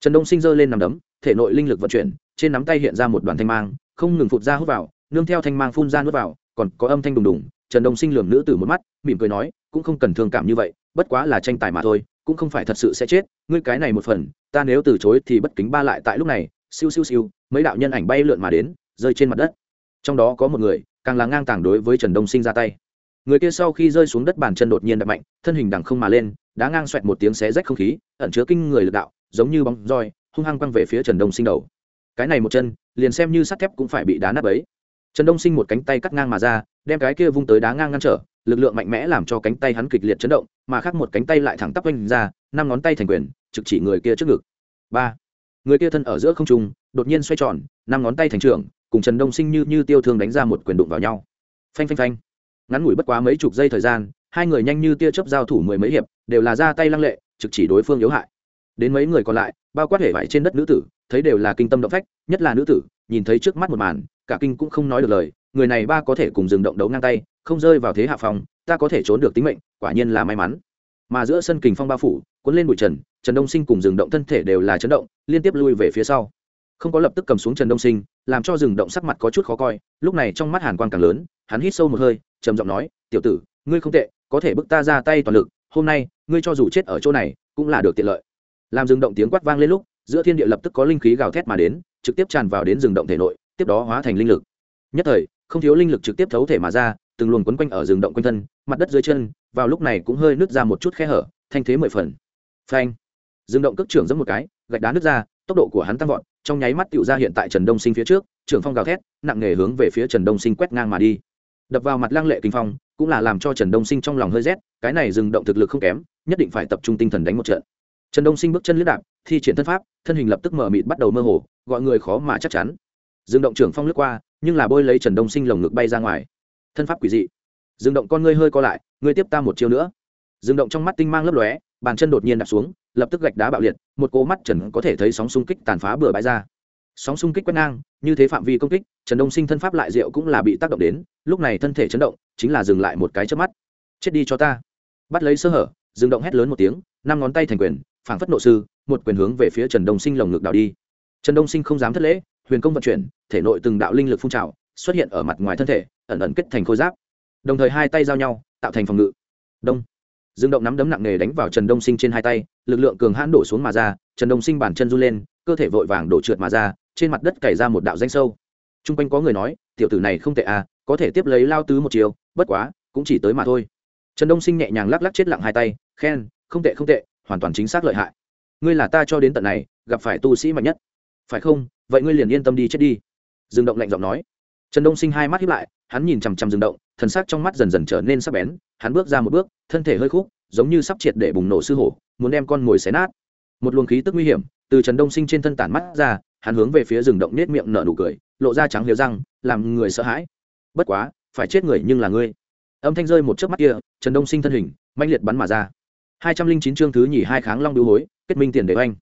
Trần đông sinh giơ lên nằm đấm, thể nội linh lực vận chuyển, trên nắm tay hiện ra một đoàn thanh mang, không ngừng phụt ra hút vào, nương theo thanh mang phun ra nuốt vào, còn có âm thanh đùng đùng trần đông sinh lườm nữ tử một mắt, mỉm cười nói, cũng không cần thương cảm như vậy, bất quá là tranh tài mà thôi, cũng không phải thật sự sẽ chết. Ngươi cái này một phần, ta nếu từ chối thì bất kính ba lại tại lúc này. Siêu siêu siêu, mấy đạo nhân ảnh bay lượn mà đến, rơi trên mặt đất. Trong đó có một người, càng là ngang tàng đối với trần đông sinh ra tay. Người kia sau khi rơi xuống đất bàn chân đột nhiên đập mạnh, thân hình đằng không mà lên đã ngang xoẹt một tiếng xé rách không khí, ẩn chứa kinh người lực đạo, giống như bóng roi, hung hăng quăng về phía trần đông sinh đầu. Cái này một chân, liền xem như sắt thép cũng phải bị đá nát ấy trần đông sinh một cánh tay cắt ngang mà ra, đem cái kia vung tới đá ngang ngăn trở, lực lượng mạnh mẽ làm cho cánh tay hắn kịch liệt chấn động, mà khác một cánh tay lại thẳng tắp oanh ra, năm ngón tay thành quyền, trực chỉ người kia trước ngực. Ba. Người kia thân ở giữa không trung, đột nhiên xoay tròn, năm ngón tay thành trưởng, cùng trần đông sinh như như tiêu thương đánh ra một quyền đụng vào nhau. Phanh phanh phanh. Ngắn ngủi bất quá mấy chục giây thời gian, hai người nhanh như tia chớp giao thủ mười mấy hiệp, đều là ra tay lăng lệ, trực chỉ đối phương yếu hại. Đến mấy người còn lại, bao quát hệ vải trên đất nữ tử thấy đều là kinh tâm động phách, nhất là nữ tử, nhìn thấy trước mắt một màn, cả kinh cũng không nói được lời, người này ba có thể cùng dừng động đấu ngang tay, không rơi vào thế hạ phòng, ta có thể trốn được tính mệnh, quả nhiên là may mắn. Mà giữa sân kình phong ba phủ, cuốn lên bụi trần trần đông sinh cùng dừng động thân thể đều là chấn động, liên tiếp lui về phía sau. Không có lập tức cầm xuống trần đông sinh, làm cho rừng động sắc mặt có chút khó coi, lúc này trong mắt hàn quang càng lớn, hắn hít sâu một hơi, trầm giọng nói, tiểu tử, ngươi không tệ, có thể bức ta ra tay toàn lực, hôm nay, ngươi cho dù chết ở chỗ này, cũng là được tiện lợi. Làm rừng động tiếng quát vang lên lúc giữa thiên địa lập tức có linh khí gào thét mà đến, trực tiếp tràn vào đến rừng động thể nội, tiếp đó hóa thành linh lực. Nhất thời, không thiếu linh lực trực tiếp thấu thể mà ra, từng luồng quấn quanh ở rừng động quanh thân, mặt đất dưới chân, vào lúc này cũng hơi nứt ra một chút khe hở, thanh thế mười phần. Phanh! Rừng động cước trưởng dẫm một cái, gạch đá nứt ra, tốc độ của hắn tăng vọt, trong nháy mắt tựu ra hiện tại trần đông sinh phía trước, trưởng phong gào thét, nặng nề hướng về phía trần đông sinh quét ngang mà đi. Đập vào mặt lăng lệ kinh phong, cũng là làm cho trần đông sinh trong lòng hơi rét, cái này rừng động thực lực không kém, nhất định phải tập trung tinh thần đánh một trận. Trần đông sinh bước chân lướt đạp thi triển thân pháp, thân hình lập tức mở mịt bắt đầu mơ hồ, gọi người khó mà chắc chắn. Dương động trưởng phong lướt qua, nhưng là bôi lấy trần đông sinh lồng ngực bay ra ngoài. Thân pháp quỷ dị. Dương động con ngươi hơi co lại, ngươi tiếp ta một chiêu nữa. Dương động trong mắt tinh mang lấp lóe, bàn chân đột nhiên đạp xuống, lập tức gạch đá bạo liệt, một cỗ mắt trần có thể thấy sóng xung kích tàn phá bừa bãi ra. Sóng xung kích quét ngang, như thế phạm vi công kích, trần đông sinh thân pháp lại diệu cũng là bị tác động đến, lúc này thân thể chấn động, chính là dừng lại một cái trước mắt. Chết đi cho ta. Bắt lấy sơ hở dừng động hét lớn một tiếng, năm ngón tay thành quyền, phảng phất nộ sư một quyền hướng về phía trần đông sinh lồng ngực đảo đi. Trần đông sinh không dám thất lễ, huyền công vận chuyển, thể nội từng đạo linh lực phun trào, xuất hiện ở mặt ngoài thân thể, ẩn ẩn kết thành khôi giáp. Đồng thời hai tay giao nhau, tạo thành phòng ngự. Đông. Dương động nắm đấm nặng nề đánh vào trần đông sinh trên hai tay, lực lượng cường hãn đổ xuống mà ra, trần đông sinh bản chân run lên, cơ thể vội vàng đổ trượt mà ra, trên mặt đất cày ra một đạo danh sâu. T r u n g quanh có người nói, tiểu tử này không tệ à có thể tiếp lấy lao tứ một chiều, bất quá, cũng chỉ tới mà thôi. Trần đông sinh nhẹ nhàng lắc lắc chết lặng hai tay, khen, không tệ không tệ, hoàn toàn chính xác lợi hại ngươi là ta cho đến tận này, gặp phải tu sĩ mạnh nhất. Phải không? Vậy ngươi liền yên tâm đi chết đi. Dương động lạnh giọng nói. Trần đông sinh hai mắt hiếp lại, hắn nhìn chằm chằm dương động, thần sắc trong mắt dần dần trở nên sắc bén, hắn bước ra một bước, thân thể hơi khúc, giống như sắp triệt để bùng nổ sư hổ, muốn đem con mồi xé nát. Một luồng khí tức nguy hiểm từ trần đông sinh trên thân tản mắt ra, hắn hướng về phía rừng động nết miệng nở nụ cười, lộ ra trắng liều răng, làm người sợ hãi. Bất quá, phải chết người nhưng là ngươi. Âm thanh rơi một chớp mắt kia, trần đông sinh thân hình manh liệt bắn mà ra hai trăm linh chín chương thứ nhì hai kháng long đưu hối, kết minh tiền để oanh.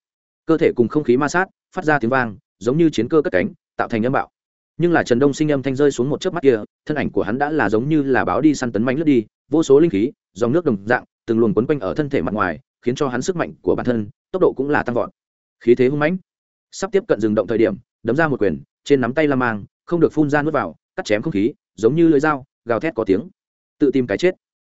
Cơ thể cùng không khí ma sát, phát ra tiếng vang, giống như chiến cơ cất cánh, tạo thành âm bạo. Nhưng là trần đông sinh âm thanh rơi xuống một chớp mắt kia, thân ảnh của hắn đã là giống như là báo đi săn tấn mánh lướt đi, vô số linh khí, dòng nước đồng dạng, từng luồng quấn quanh ở thân thể mặt ngoài, khiến cho hắn sức mạnh của bản thân, tốc độ cũng là tăng vọt. Khí thế hung mãnh. Sắp tiếp cận dừng động thời điểm, đấm ra một quyền, trên nắm tay la mang, không được phun ra nuốt vào, cắt chém không khí, giống như lưỡi dao, gào thét có tiếng. Tự tìm cái chết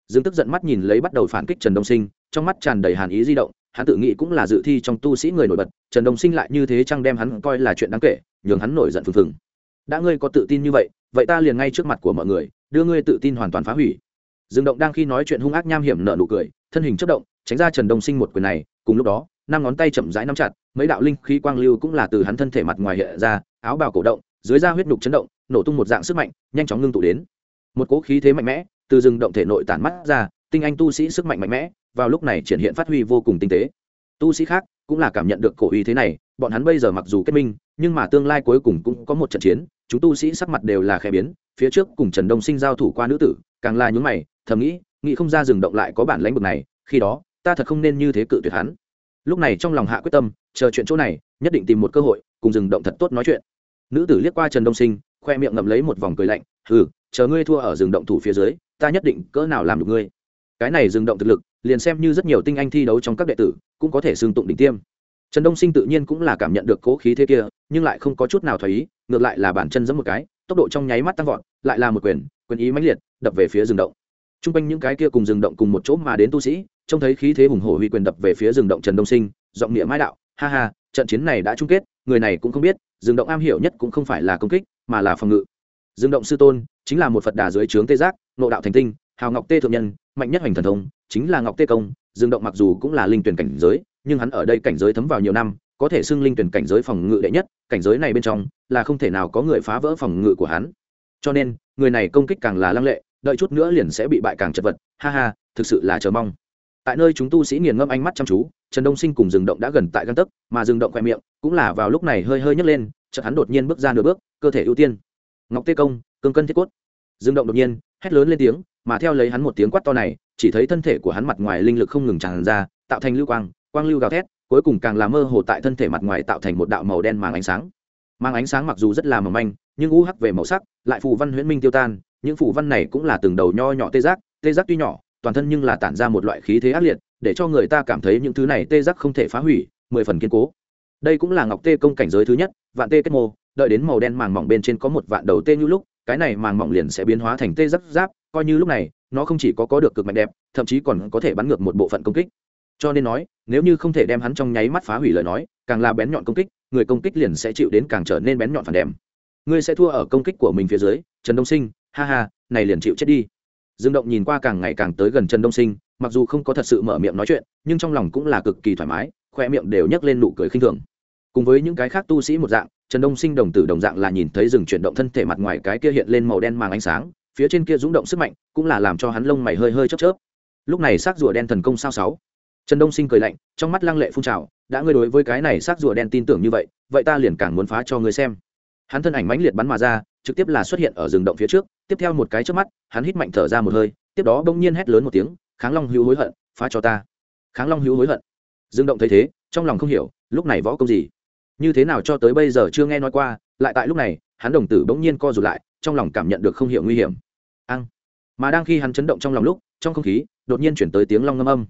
dương tức giận mắt nhìn lấy bắt đầu phản kích trần đông sinh, trong mắt tràn đầy hàn ý di động, hắn tự nghĩ cũng là dự thi trong tu sĩ người nổi bật, trần đông sinh lại như thế chăng đem hắn coi là chuyện đáng kể, nhường hắn nổi giận phừng phừng. Đã ngươi có tự tin như vậy vậy ta liền ngay trước mặt của mọi người, đưa ngươi tự tin hoàn toàn phá hủy. Dương động đang khi nói chuyện hung ác nham hiểm nợ nụ cười, thân hình chất động, tránh ra trần đông sinh một quyền này, cùng lúc đó, năm ngón tay chậm rãi nắm chặt, mấy đạo linh khí quang lưu cũng là từ hắn thân thể mặt ngoài hiện ra, áo bào cổ động, dưới da huyết nhục chấn động, nổ tung một dạng sức mạnh, nhanh chóng ngưng tụ đến. Một cỗ khí thế mạnh mẽ từ rừng động thể nội tản mắt ra, tinh anh tu sĩ sức mạnh mạnh mẽ, vào lúc này triển hiện phát huy vô cùng tinh tế. Tu sĩ khác cũng là cảm nhận được cổ uy thế này, bọn hắn bây giờ mặc dù kết minh, nhưng mà tương lai cuối cùng cũng có một trận chiến, chúng tu sĩ sắc mặt đều là khẽ biến, phía trước cùng trần đông sinh giao thủ qua nữ tử, càng là nhún mày, thầm nghĩ nghĩ không ra rừng động lại có bản lãnh bực này, khi đó, ta thật không nên như thế cự tuyệt hắn. Lúc này trong lòng hạ quyết tâm, chờ chuyện chỗ này, nhất định tìm một cơ hội, cùng rừng động thật tốt nói chuyện. Nữ tử liếc qua trần đông sinh, khoe miệng ngậm lấy một vòng cười lạnh, hừ, chờ ngươi thua ở rừng động thủ phía dưới ta nhất định cỡ nào làm được ngươi. Cái này dừng động thực lực, liền xem như rất nhiều tinh anh thi đấu trong các đệ tử, cũng có thể xương tụng đỉnh tiêm. Trần đông sinh tự nhiên cũng là cảm nhận được cố khí thế kia, nhưng lại không có chút nào thoái ý, ngược lại là bản chân giẫm một cái, tốc độ trong nháy mắt tăng vọt, lại là một quyền quyền ý mãnh liệt, đập về phía rừng động. T r u n g quanh những cái kia cùng rừng động cùng một chỗ mà đến tu sĩ, trông thấy khí thế hùng hổ huy quyền đập về phía rừng động trần đông sinh, giọng nghĩa mãi đạo, ha ha, trận chiến này đã chung kết, người này cũng không biết, rừng động am hiểu nhất cũng không phải là công kích, mà là phòng ngự. Dương động sư tôn, chính là một phật đà dưới trướng tê giác nộ đạo thành tinh, hào ngọc tê thượng nhân, mạnh nhất hoành thần thông, chính là ngọc tê công. Dương động mặc dù cũng là linh tuyển cảnh giới, nhưng hắn ở đây cảnh giới thấm vào nhiều năm, có thể xưng linh tuyển cảnh giới phòng ngự đệ nhất, cảnh giới này bên trong là không thể nào có người phá vỡ phòng ngự của hắn. Cho nên, người này công kích càng là lăng lệ, đợi chút nữa liền sẽ bị bại càng chật vật. Ha ha, thực sự là chờ mong. Tại nơi chúng tu sĩ nghiền ngâm ánh mắt chăm chú, trần đông sinh cùng rừng động đã gần tại găng tấc, mà rừng động khoe miệng cũng là vào lúc này hơi hơi nhấc lên, chợt hắn đột nhiên bước ra nửa bước, cơ thể ưu tiên ngọc tê công, cương cân thiết cốt. Dương động đột nhiên, hét lớn lên tiếng, mà theo lấy hắn một tiếng quát to này, chỉ thấy thân thể của hắn mặt ngoài linh lực không ngừng tràn ra, tạo thành lưu quang quang lưu gào thét, cuối cùng càng làm mơ hồ tại thân thể mặt ngoài tạo thành một đạo màu đen màng ánh sáng. Mang ánh sáng mặc dù rất là mỏng manh, nhưng u hắc về màu sắc, lại phù văn huyễn minh tiêu tan, những phù văn này cũng là từng đầu nho nhỏ tê giác tê giác tuy nhỏ, toàn thân nhưng là tản ra một loại khí thế ác liệt, để cho người ta cảm thấy những thứ này tê giác không thể phá hủy, mười phần kiên cố. Đây cũng là ngọc tê công cảnh giới thứ nhất, vạn tê kết mô đợi đến màu đen màng mỏng bên trên có một vạn đầu tê như lúc, cái này màng mỏng liền sẽ biến hóa thành tê giáp giáp, coi như lúc này, nó không chỉ có có được cực mạnh đẹp, thậm chí còn có thể bắn ngược một bộ phận công kích. Cho nên nói, nếu như không thể đem hắn trong nháy mắt phá hủy lời nói, càng là bén nhọn công kích, người công kích liền sẽ chịu đến càng trở nên bén nhọn phản đèm ngươi sẽ thua ở công kích của mình phía dưới, trần đông sinh, ha ha, này liền chịu chết đi. Dương động nhìn qua càng ngày càng tới gần trần đông sinh, mặc dù không có thật sự mở miệng nói chuyện, nhưng trong lòng cũng là cực kỳ thoải mái, khoe miệng đều nhấc lên nụ cười khinh thường. Cùng với những cái khác tu sĩ một dạng trần đông sinh đồng tử đồng dạng là nhìn thấy rừng chuyển động thân thể mặt ngoài cái kia hiện lên màu đen màng ánh sáng, phía trên kia rúng động sức mạnh cũng là làm cho hắn lông mày hơi hơi chớp chớp. Lúc này xác rùa đen thần công sao sáu. Trần đông sinh cười lạnh, trong mắt lăng lệ phun trào, đã ngươi đối với cái này xác rùa đen tin tưởng như vậy vậy ta liền càng muốn phá cho ngươi xem. Hắn thân ảnh mãnh liệt bắn mà ra, trực tiếp là xuất hiện ở rừng động phía trước, tiếp theo một cái trước mắt, hắn hít mạnh thở ra một hơi, tiếp đó bỗng nhiên hét lớn một tiếng, kháng long hữu hối hận, phá cho ta. Kháng long hữu hối hận. Rừng động thấy thế, trong lòng không hiểu, lúc này võ công gì? Như thế nào cho tới bây giờ chưa nghe nói qua, lại tại lúc này, hắn đồng tử bỗng nhiên co rụt lại, trong lòng cảm nhận được không hiểu nguy hiểm. Ăn mà đang khi hắn chấn động trong lòng lúc, trong không khí, đột nhiên chuyển tới tiếng long ngâm âm.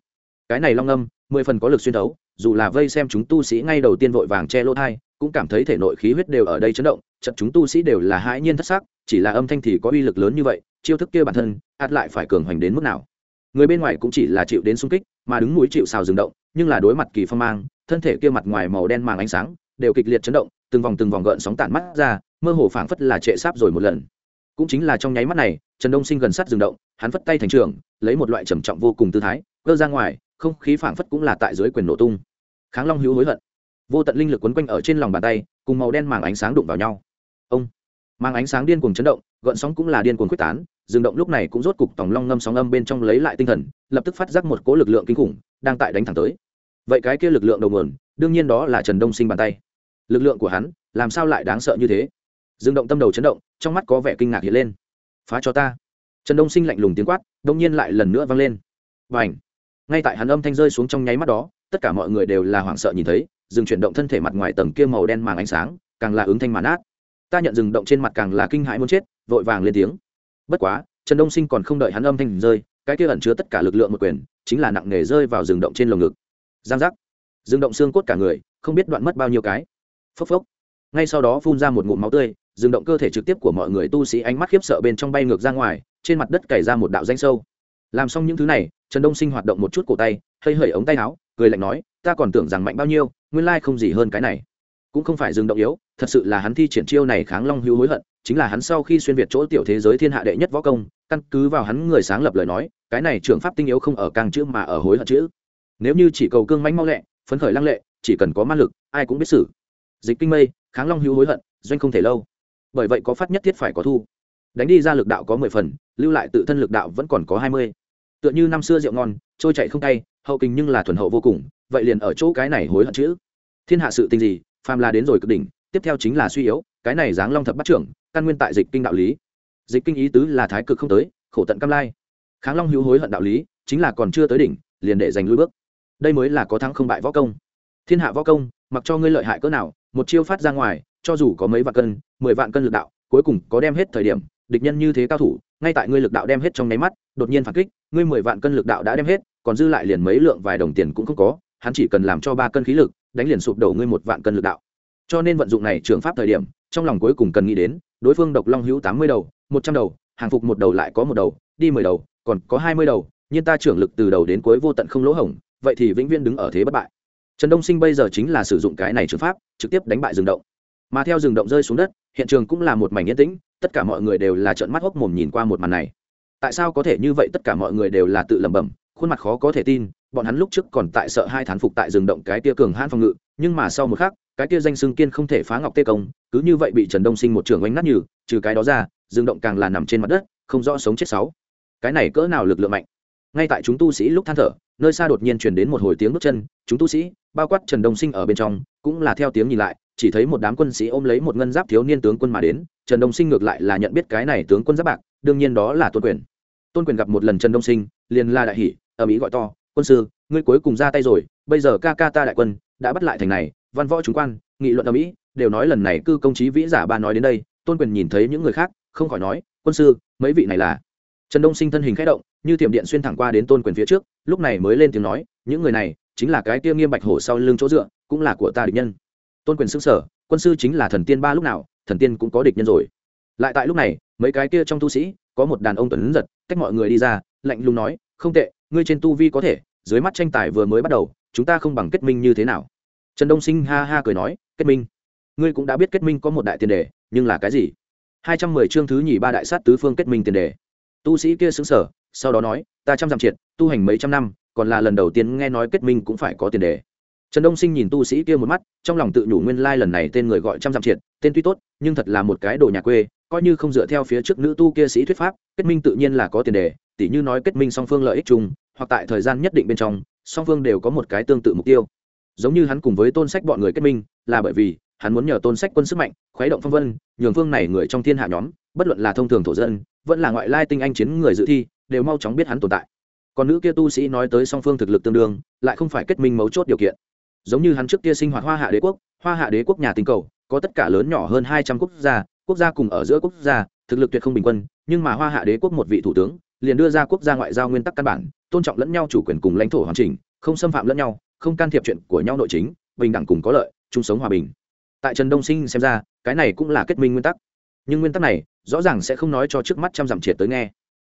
Cái này long âm mười phần có lực xuyên thấu, dù là vây xem chúng tu sĩ ngay đầu tiên vội vàng che lỗ thai cũng cảm thấy thể nội khí huyết đều ở đây chấn động chật chúng tu sĩ đều là hãi nhiên thất sắc, chỉ là âm thanh thì có uy lực lớn như vậy, chiêu thức kia bản thân ạt lại phải cường hoành đến mức nào. Người bên ngoài cũng chỉ là chịu đến sung kích, mà đứng núi chịu xào rừng động, nhưng là đối mặt kỳ phong mang, thân thể kia mặt ngoài màu đen màng ánh sáng đều kịch liệt chấn động, từng vòng từng vòng gợn sóng tản mắt ra, mơ hồ phảng phất là trệ sáp rồi một lần. Cũng chính là trong nháy mắt này, trần đông sinh gần sát rừng động, hắn phất tay thành trường lấy một loại trầm trọng vô cùng tư thái, cơ ra ngoài, không khí phảng phất cũng là tại dưới quyền nổ tung. Kháng long hữu hối hận. Vô tận linh lực quấn quanh ở trên lòng bàn tay, cùng màu đen màng ánh sáng đụng vào nhau. Ông, màng ánh sáng điên cuồng chấn động, gợn sóng cũng là điên cuồng quyết tán rừng động lúc này cũng rốt cục tòng long ngâm sóng âm bên trong lấy lại tinh thần, lập tức phát giác một cỗ lực lượng kinh khủng đang tại đánh thẳng tới. Vậy cái kia lực lượng đầu nguồn, đương nhiên đó là trần đông sinh bàn tay lực lượng của hắn, làm sao lại đáng sợ như thế? Dương động tâm đầu chấn động, trong mắt có vẻ kinh ngạc hiện lên. Phá cho ta. Trần đông sinh lạnh lùng tiếng quát đông nhiên lại lần nữa vang lên. Và ảnh ngay tại hắn âm thanh rơi xuống trong nháy mắt đó, tất cả mọi người đều là hoảng sợ nhìn thấy dừng chuyển động thân thể mặt ngoài tầng kia màu đen màng ánh sáng, càng là ứng thanh màn át ta nhận dừng động trên mặt càng là kinh hãi muốn chết, vội vàng lên tiếng. Bất quá, trần đông sinh còn không đợi hắn âm thanh rơi, cái kia ẩn chứa tất cả lực lượng một quyền, chính là nặng nề rơi vào rừng động trên lồng ngực. Giang giác! Rừng động xương cốt cả người, không biết đoạn mất bao nhiêu cái phốc phốc. Ngay sau đó phun ra một ngụm máu tươi dừng động cơ thể trực tiếp của mọi người tu sĩ ánh mắt khiếp sợ bên trong bay ngược ra ngoài, trên mặt đất cày ra một đạo danh sâu. Làm xong những thứ này, trần đông sinh hoạt động một chút cổ tay, hơi hởi ống tay áo, cười lạnh nói, ta còn tưởng rằng mạnh bao nhiêu, nguyên lai không gì hơn cái này. Cũng không phải dừng động yếu, thật sự là hắn thi triển chiêu này kháng long hữu hối hận, chính là hắn sau khi xuyên việt chỗ tiểu thế giới thiên hạ đệ nhất võ công, căn cứ vào hắn người sáng lập lời nói, cái này trường pháp tinh yếu không ở càng chữ mà ở hối hận chữ. Nếu như chỉ cầu cương mánh mau lẹ, phấn khởi lăng lệ, chỉ cần có ma lực, ai cũng biết xử dịch kinh mây, kháng long hữu hối hận, doanh không thể lâu. Bởi vậy có phát nhất thiết phải có thu. Đánh đi ra lực đạo có mười phần, lưu lại tự thân lực đạo vẫn còn có hai mươi. Tựa như năm xưa rượu ngon, trôi chạy không tay, hậu kinh nhưng là thuần hậu vô cùng, vậy liền ở chỗ cái này hối hận chữ. Thiên hạ sự tình gì, phàm là đến rồi cực đỉnh, tiếp theo chính là suy yếu, cái này giáng long thập bắt trưởng, căn nguyên tại dịch kinh đạo lý. Dịch kinh ý tứ là thái cực không tới, khổ tận cam lai. Kháng long hữu hối hận đạo lý, chính là còn chưa tới đỉnh, liền để giành lui bước. Đây mới là có thắng không bại võ công. Thiên hạ võ công mặc cho ngươi lợi hại cỡ nào, một chiêu phát ra ngoài, cho dù có mấy vạn cân, mười vạn cân lực đạo, cuối cùng có đem hết thời điểm, địch nhân như thế cao thủ, ngay tại ngươi lực đạo đem hết trong nháy mắt, đột nhiên phản kích, ngươi mười vạn cân lực đạo đã đem hết, còn dư lại liền mấy lượng vài đồng tiền cũng không có, hắn chỉ cần làm cho ba cân khí lực, đánh liền sụp đổ ngươi một vạn cân lực đạo. Cho nên vận dụng này trường pháp thời điểm, trong lòng cuối cùng cần nghĩ đến, đối phương độc long hữu tám mươi đầu, một trăm đầu, hàng phục một đầu lại có một đầu, đi mười đầu, còn có hai mươi đầu, nhưng ta trưởng lực từ đầu đến cuối vô tận không lỗ hổng, vậy thì vĩnh viễn đứng ở thế bất bại trần đông sinh bây giờ chính là sử dụng cái này trường pháp trực tiếp đánh bại rừng động. Mà theo rừng động rơi xuống đất hiện trường cũng là một mảnh yên tĩnh tất cả mọi người đều là trợn mắt hốc mồm nhìn qua một màn này. Tại sao có thể như vậy tất cả mọi người đều là tự lẩm bẩm khuôn mặt khó có thể tin bọn hắn lúc trước còn tại sợ hai thán phục tại rừng động cái tia cường hãn phòng ngự nhưng mà sau một khắc cái tia danh xưng kiên không thể phá ngọc tê công cứ như vậy bị trần đông sinh một trường oanh nát như, trừ cái đó ra rừng động càng là nằm trên mặt đất không rõ sống chết sáu. Cái này cỡ nào lực lượng mạnh? Ngay tại chúng tu sĩ lúc than thở, nơi xa đột nhiên truyền đến một hồi tiếng bước chân, chúng tu sĩ, bao quát trần đông sinh ở bên trong, cũng là theo tiếng nhìn lại, chỉ thấy một đám quân sĩ ôm lấy một ngân giáp thiếu niên tướng quân mà đến, trần đông sinh ngược lại là nhận biết cái này tướng quân giáp bạc, đương nhiên đó là tôn quyền. Tôn quyền gặp một lần trần đông sinh, liền la đại hỷ ở mỹ gọi to, quân sư, ngươi cuối cùng ra tay rồi, bây giờ ca ca ta đại quân đã bắt lại thành này, văn võ chúng quan, nghị luận ở mỹ đều nói lần này cư công chí vĩ giả ba nói đến đây. Tôn quyền nhìn thấy những người khác, không khỏi nói, quân sư, mấy vị này là? Trần đông sinh thân hình k h ẽ động, như tiệm điện xuyên thẳng qua đến tôn quyền phía trước, lúc này mới lên tiếng nói, những người này chính là cái kia nghiêm bạch hổ sau lưng chỗ dựa, cũng là của ta địch nhân. Tôn quyền xưng sở quân sư chính là thần tiên ba lúc nào, thần tiên cũng có địch nhân rồi. Lại tại lúc này, mấy cái kia trong tu sĩ, có một đàn ông tuấn giật cách mọi người đi ra, lạnh lùng nói, không tệ, ngươi trên tu vi có thể, dưới mắt tranh tài vừa mới bắt đầu, chúng ta không bằng kết minh như thế nào? Trần đông sinh ha ha cười nói, kết minh? Ngươi cũng đã biết kết minh có một đại tiền đề, nhưng là cái gì? Hai trăm mười chương thứ nhì ba đại sát tứ phương kết minh tiền đề tu sĩ kia xứng sở sau đó nói, ta trăm dặm triệt, tu hành mấy trăm năm, còn là lần đầu tiên nghe nói kết minh cũng phải có tiền đề. Trần đông sinh nhìn tu sĩ kia một mắt, trong lòng tự nhủ nguyên lai lần này tên người gọi trăm dặm triệt, tên tuy tốt, nhưng thật là một cái đồ nhà quê, coi như không dựa theo phía trước nữ tu kia sĩ thuyết pháp, kết minh tự nhiên là có tiền đề, tỉ như nói kết minh song phương lợi ích chung, hoặc tại thời gian nhất định bên trong, song phương đều có một cái tương tự mục tiêu. Giống như hắn cùng với tôn sách bọn người kết minh, là bởi vì, hắn muốn nhờ tôn sách quân sức mạnh, khuấy động phong vân, nhường phương này người trong thiên hạ nhóm, bất luận là thông thường thổ dân vẫn là ngoại lai tinh anh chiến người dự thi, đều mau chóng biết hắn tồn tại. Còn nữ kia tu sĩ nói tới song phương thực lực tương đương, lại không phải kết minh mấu chốt điều kiện. Giống như hắn trước kia sinh hoạt hoa hạ đế quốc, hoa hạ đế quốc nhà tinh cầu, có tất cả lớn nhỏ hơn hai trăm quốc gia quốc gia cùng ở giữa quốc gia, thực lực tuyệt không bình quân, nhưng mà hoa hạ đế quốc một vị thủ tướng, liền đưa ra quốc gia ngoại giao nguyên tắc căn bản, tôn trọng lẫn nhau chủ quyền cùng lãnh thổ hoàn chỉnh, không xâm phạm lẫn nhau, không can thiệp chuyện của nhau nội chính, bình đẳng cùng có lợi, chung sống hòa bình. Tại trần đông sinh xem ra, cái này cũng là kết minh nguyên tắc. Nhưng nguyên tắc này rõ ràng sẽ không nói cho trước mắt trăm dặm triệt tới nghe.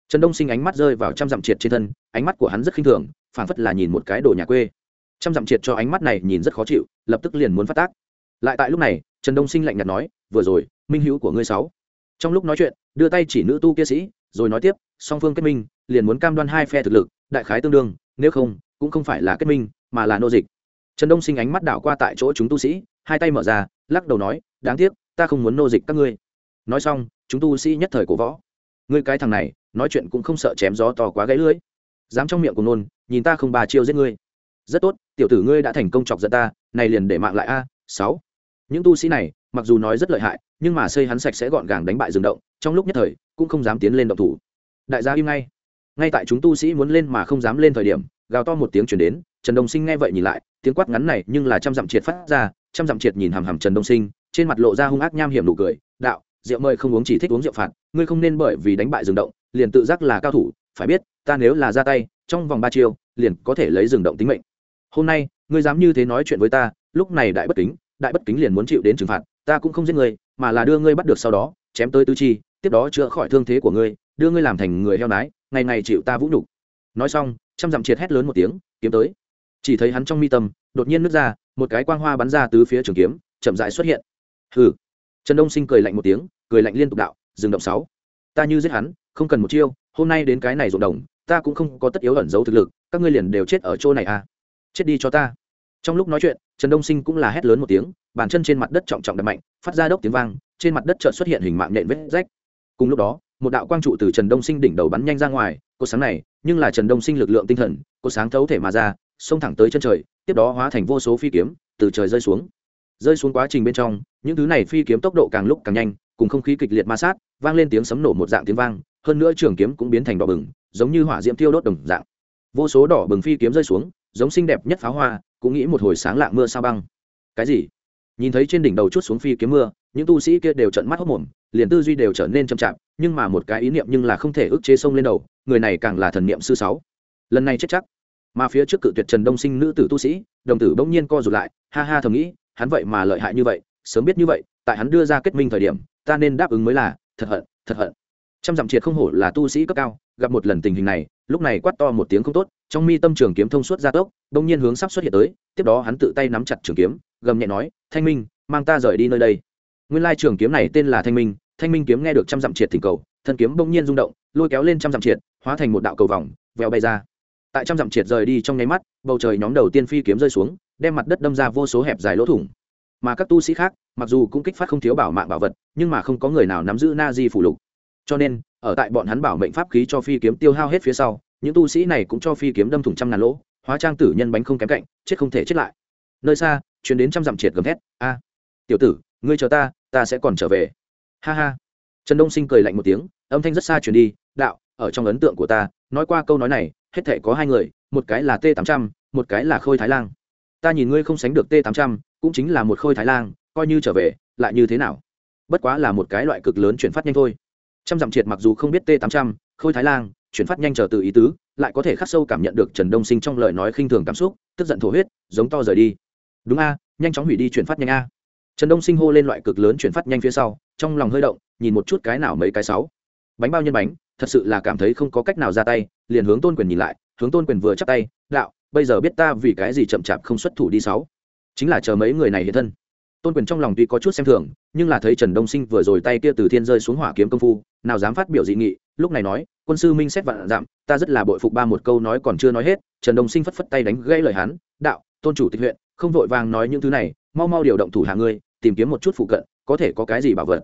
Trần đông sinh ánh mắt rơi vào trăm dặm triệt trên thân, ánh mắt của hắn rất khinh thường, phảng phất là nhìn một cái đồ nhà quê. Trăm dặm triệt cho ánh mắt này nhìn rất khó chịu, lập tức liền muốn phát tác. Lại tại lúc này, trần đông sinh lạnh nhạt nói, vừa rồi, minh hữu của ngươi sáu. Trong lúc nói chuyện, đưa tay chỉ nữ tu kia sĩ, rồi nói tiếp, song phương kết minh, liền muốn cam đoan hai phe thực lực, đại khái tương đương, nếu không, cũng không phải là kết minh, mà là nô dịch. Trần đông sinh ánh mắt đảo qua tại chỗ chúng tu sĩ, hai tay mở ra, lắc đầu nói, đáng tiếc, ta không muốn nô dịch các ngươi. Nói xong chúng tu sĩ nhất thời cổ võ. Ngươi cái thằng này, nói chuyện cũng không sợ chém gió to quá gãy lưỡi. Dám trong miệng của nôn, nhìn ta không ba chiêu giết ngươi. Rất tốt, tiểu tử ngươi đã thành công chọc giận ta, này liền để mạng lại a, sáu. Những tu sĩ này, mặc dù nói rất lợi hại, nhưng mà xây hắn sạch sẽ gọn gàng đánh bại rừng động, trong lúc nhất thời, cũng không dám tiến lên động thủ. Đại gia im ngay. Ngay tại chúng tu sĩ muốn lên mà không dám lên thời điểm, gào to một tiếng chuyển đến, trần đông sinh nghe vậy nhìn lại, tiếng quát ngắn này nhưng là trăm dặm triệt phát ra, trăm dặm triệt nhìn hàm hàm trần đông sinh, trên mặt lộ ra hung ác nham hiểm nụ cười, đạo rượu mời không uống chỉ thích uống rượu phạt, ngươi không nên bởi vì đánh bại rừng động, liền tự giác là cao thủ, phải biết, ta nếu là ra tay, trong vòng ba chiêu, liền có thể lấy rừng động tính mệnh. Hôm nay, ngươi dám như thế nói chuyện với ta, lúc này đại bất kính, đại bất kính liền muốn chịu đến trừng phạt, ta cũng không giết ngươi, mà là đưa ngươi bắt được sau đó, chém tới tứ chi, tiếp đó chữa khỏi thương thế của ngươi, đưa ngươi làm thành người heo nái, ngày ngày chịu ta vũ nhục. Nói xong, trăm dặm triệt hét lớn một tiếng, kiếm tới. Chỉ thấy hắn trong mi tâm, đột nhiên nứt ra, một cái quang hoa bắn ra từ phía trường kiếm, chậm dại xuất hiện. Hừ. Trần đông sinh cười lạnh một tiếng cười lạnh liên tục đạo, dừng động sáu. Ta như giết hắn, không cần một chiêu, hôm nay đến cái này rộn đồng, ta cũng không có tất yếu ẩn giấu thực lực, các ngươi liền đều chết ở chỗ này à. Chết đi cho ta. Trong lúc nói chuyện, trần đông sinh cũng là hét lớn một tiếng, bàn chân trên mặt đất trọng trọng đập mạnh, phát ra đốc tiếng vang, trên mặt đất chợt xuất hiện hình mạng nện vết rách. Cùng lúc đó, một đạo quang trụ từ trần đông sinh đỉnh đầu bắn nhanh ra ngoài, cột sáng này, nhưng là trần đông sinh lực lượng tinh thần, cột sáng thấu thể mà ra, xông thẳng tới chân trời, tiếp đó hóa thành vô số phi kiếm từ trời rơi xuống. Rơi xuống quá trình bên trong, những thứ này phi kiếm tốc độ càng lúc càng nhanh cùng không khí kịch liệt ma sát, vang lên tiếng sấm nổ một dạng tiếng vang, hơn nữa trường kiếm cũng biến thành đỏ bừng, giống như hỏa diễm tiêu đốt đồng dạng. Vô số đỏ bừng phi kiếm rơi xuống, giống xinh đẹp nhất pháo hoa, cũng nghĩ một hồi sáng lạng mưa sao băng. Cái gì? Nhìn thấy trên đỉnh đầu chút xuống phi kiếm mưa, những tu sĩ kia đều trận mắt hốc mồm liền tư duy đều trở nên chậm chạp, nhưng mà một cái ý niệm nhưng là không thể ức chế sông lên đầu, người này càng là thần niệm sư sáu. Lần này chết chắc. Mà phía trước cự tuyệt trần đông sinh nữ tử tu sĩ, đồng tử bỗng nhiên co rụt lại, ha ha thầm nghĩ, hắn vậy mà lợi hại như vậy, sớm biết như vậy, tại hắn đưa ra kết minh thời điểm ta nên đáp ứng mới là, thật hận thật hận. Trăm dặm triệt không hổ là tu sĩ cấp cao, gặp một lần tình hình này, lúc này quát to một tiếng không tốt, trong mi tâm trường kiếm thông suốt ra tốc đông nhiên hướng sắp xuất hiện tới, tiếp đó hắn tự tay nắm chặt trường kiếm, gầm nhẹ nói, thanh minh, mang ta rời đi nơi đây. Nguyên lai trường kiếm này tên là thanh minh thanh minh kiếm nghe được trăm dặm triệt thỉnh cầu, thân kiếm bỗng nhiên rung động, lôi kéo lên trăm dặm triệt, hóa thành một đạo cầu vòng, vèo bay ra. Tại trăm dặm triệt rời đi trong nháy mắt, bầu trời nhóm đầu tiên phi kiếm rơi xuống, đem mặt đất đâm ra vô số hẹp dài lỗ thủng mà các tu sĩ khác, mặc dù cũng kích phát không thiếu bảo mạng bảo vật, nhưng mà không có người nào nắm giữ na di phủ lục. Cho nên, ở tại bọn hắn bảo mệnh pháp khí cho phi kiếm tiêu hao hết phía sau, những tu sĩ này cũng cho phi kiếm đâm thủng trăm ngàn lỗ, hóa trang tử nhân bánh không kém cạnh, chết không thể chết lại. Nơi xa chuyến đến trăm dặm triệt gầm thét, a, tiểu tử, ngươi chờ ta ta sẽ còn trở về. Ha ha. Trần đông sinh cười lạnh một tiếng, âm thanh rất xa chuyển đi, đạo, ở trong ấn tượng của ta, nói qua câu nói này, hết thể có hai người, một cái là t tám trăm, một cái là khôi thái lang ta nhìn ngươi không sánh được t tám trăm, cũng chính là một khôi thái lang, coi như trở về, lại như thế nào? Bất quá là một cái loại cực lớn chuyển phát nhanh thôi. Trăm dặm triệt mặc dù không biết t tám trăm, khôi thái lang, chuyển phát nhanh chờ từ ý tứ, lại có thể khắc sâu cảm nhận được trần đông sinh trong lời nói khinh thường cảm xúc, tức giận thổ huyết, giống to rời đi. Đúng a, nhanh chóng hủy đi chuyển phát nhanh a. Trần đông sinh hô lên loại cực lớn chuyển phát nhanh phía sau, trong lòng hơi động, nhìn một chút cái nào mấy cái sáu. Bánh bao nhân bánh, thật sự là cảm thấy không có cách nào ra tay, liền hướng tôn quyền nhìn lại, hướng tôn quyền vừa chắc tay, đạo bây giờ biết ta vì cái gì chậm chạp không xuất thủ đi sáu. Chính là chờ mấy người này hiện thân. Tôn quyền trong lòng tuy có chút xem thường, nhưng là thấy trần đông sinh vừa rồi tay kia từ thiên rơi xuống hỏa kiếm công phu, nào dám phát biểu dị nghị, lúc này nói, quân sư minh xét vạn dặm, ta rất là bội phục ba một câu nói còn chưa nói hết. Trần đông sinh phất phất tay đánh gãy lời hắn, đạo, tôn chủ tịch huyện, không vội vàng nói những thứ này, mau mau điều động thủ hạ ngươi, tìm kiếm một chút phụ cận, có thể có cái gì bảo vật?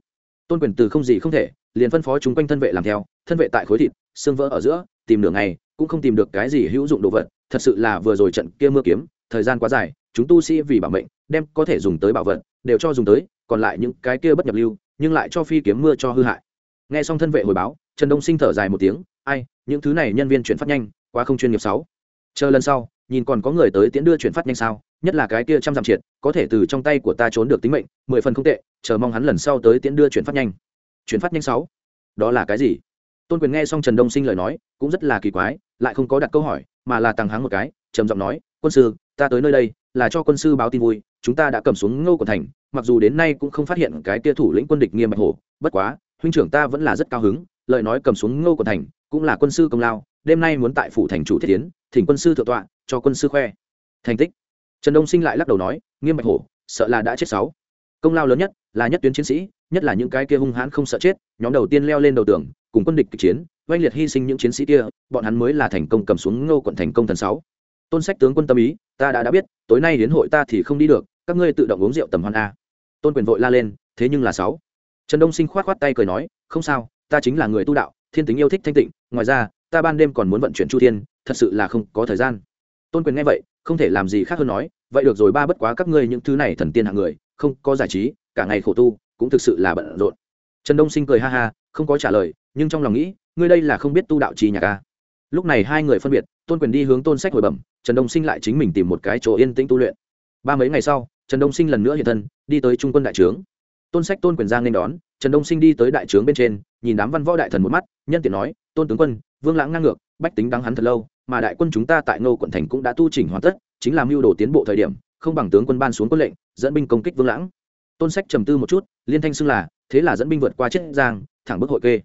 Tôn quyền từ không gì không thể, liền phân phó chúng quanh thân vệ làm theo, thân vệ tại khối thịt, xương vỡ ở giữa, tìm nửa ngày, cũng không tìm được cái gì hữu dụng đồ vật thật sự là vừa rồi trận kia mưa kiếm, thời gian quá dài, chúng tu sĩ vì bảo mệnh, đem có thể dùng tới bảo vật, đều cho dùng tới, còn lại những cái kia bất nhập lưu, nhưng lại cho phi kiếm mưa cho hư hại. Nghe xong thân vệ hồi báo, trần đông sinh thở dài một tiếng, ai, những thứ này nhân viên chuyển phát nhanh, quá không chuyên nghiệp sáu. Chờ lần sau, nhìn còn có người tới tiễn đưa chuyển phát nhanh sao, nhất là cái kia trăm dặm triệt, có thể từ trong tay của ta trốn được tính mệnh, mười phần không tệ, chờ mong hắn lần sau tới tiễn đưa chuyển phát nhanh. Chuyển phát nhanh sáu? Đó là cái gì? Tôn quyền nghe xong trần đông sinh lời nói, cũng rất là kỳ quái, lại không có đặt câu hỏi mà là tăng háng một cái, trầm giọng nói, quân sư, ta tới nơi đây là cho quân sư báo tin vui, chúng ta đã cầm xuống ngô của thành, mặc dù đến nay cũng không phát hiện cái tia thủ lĩnh quân địch nghiêm bạch hổ, bất quá, huynh trưởng ta vẫn là rất cao hứng, lời nói cầm xuống ngô của thành cũng là quân sư công lao, đêm nay muốn tại phủ thành chủ thiết tiến thỉnh quân sư thượng tọa, cho quân sư khoe. Thành tích. Trần đông sinh lại lắc đầu nói, nghiêm bạch hổ, sợ là đã chết sáu. Công lao lớn nhất là nhất tuyến chiến sĩ, nhất là những cái kia hung hãn không sợ chết, nhóm đầu tiên leo lên đầu tường, cùng quân địch kịch chiến, oanh liệt hy sinh những chiến sĩ kia, bọn hắn mới là thành công cầm xuống ngô quận thành công thần sáu. Tôn sách tướng quân tâm ý, ta đã đã biết, tối nay đến hội ta thì không đi được, các ngươi tự động uống rượu tầm hoan a. Tôn quyền vội la lên, thế nhưng là sáu. Trần đông sinh khoát khoát tay cười nói, không sao, ta chính là người tu đạo, thiên tính yêu thích thanh tịnh, ngoài ra, ta ban đêm còn muốn vận chuyển chu thiên, thật sự là không có thời gian. Tôn quyền nghe vậy, không thể làm gì khác hơn nói, vậy được rồi ba bất quá các ngươi những thứ này thần tiên hạng người, không có giải trí cả ngày khổ tu, cũng thực sự là bận rộn. Trần đông sinh cười ha ha, không có trả lời, nhưng trong lòng nghĩ, ngươi đây là không biết tu đạo trì nhạc a lúc này hai người phân biệt, tôn quyền đi hướng tôn sách hồi bẩm, trần đông sinh lại chính mình tìm một cái chỗ yên tĩnh tu luyện. Ba mấy ngày sau, trần đông sinh lần nữa hiện thân, đi tới trung quân đại trướng. Tôn sách tôn quyền giang nên đón, trần đông sinh đi tới đại trướng bên trên, nhìn đám văn võ đại thần một mắt, nhân tiện nói, tôn tướng quân, vương lãng ngang ngược, bách tính đắng hắn thật lâu, mà đại quân chúng ta tại ngô quận thành cũng đã tu chỉnh hoàn tất, chính là mưu đồ tiến bộ thời điểm, không bằng tướng quân ban xuống quân lệnh, dẫn binh công kích vương lãng tôn sách trầm tư một chút, liên thanh xưng là, thế là dẫn binh vượt qua chiết giang, thẳng bức hội kê.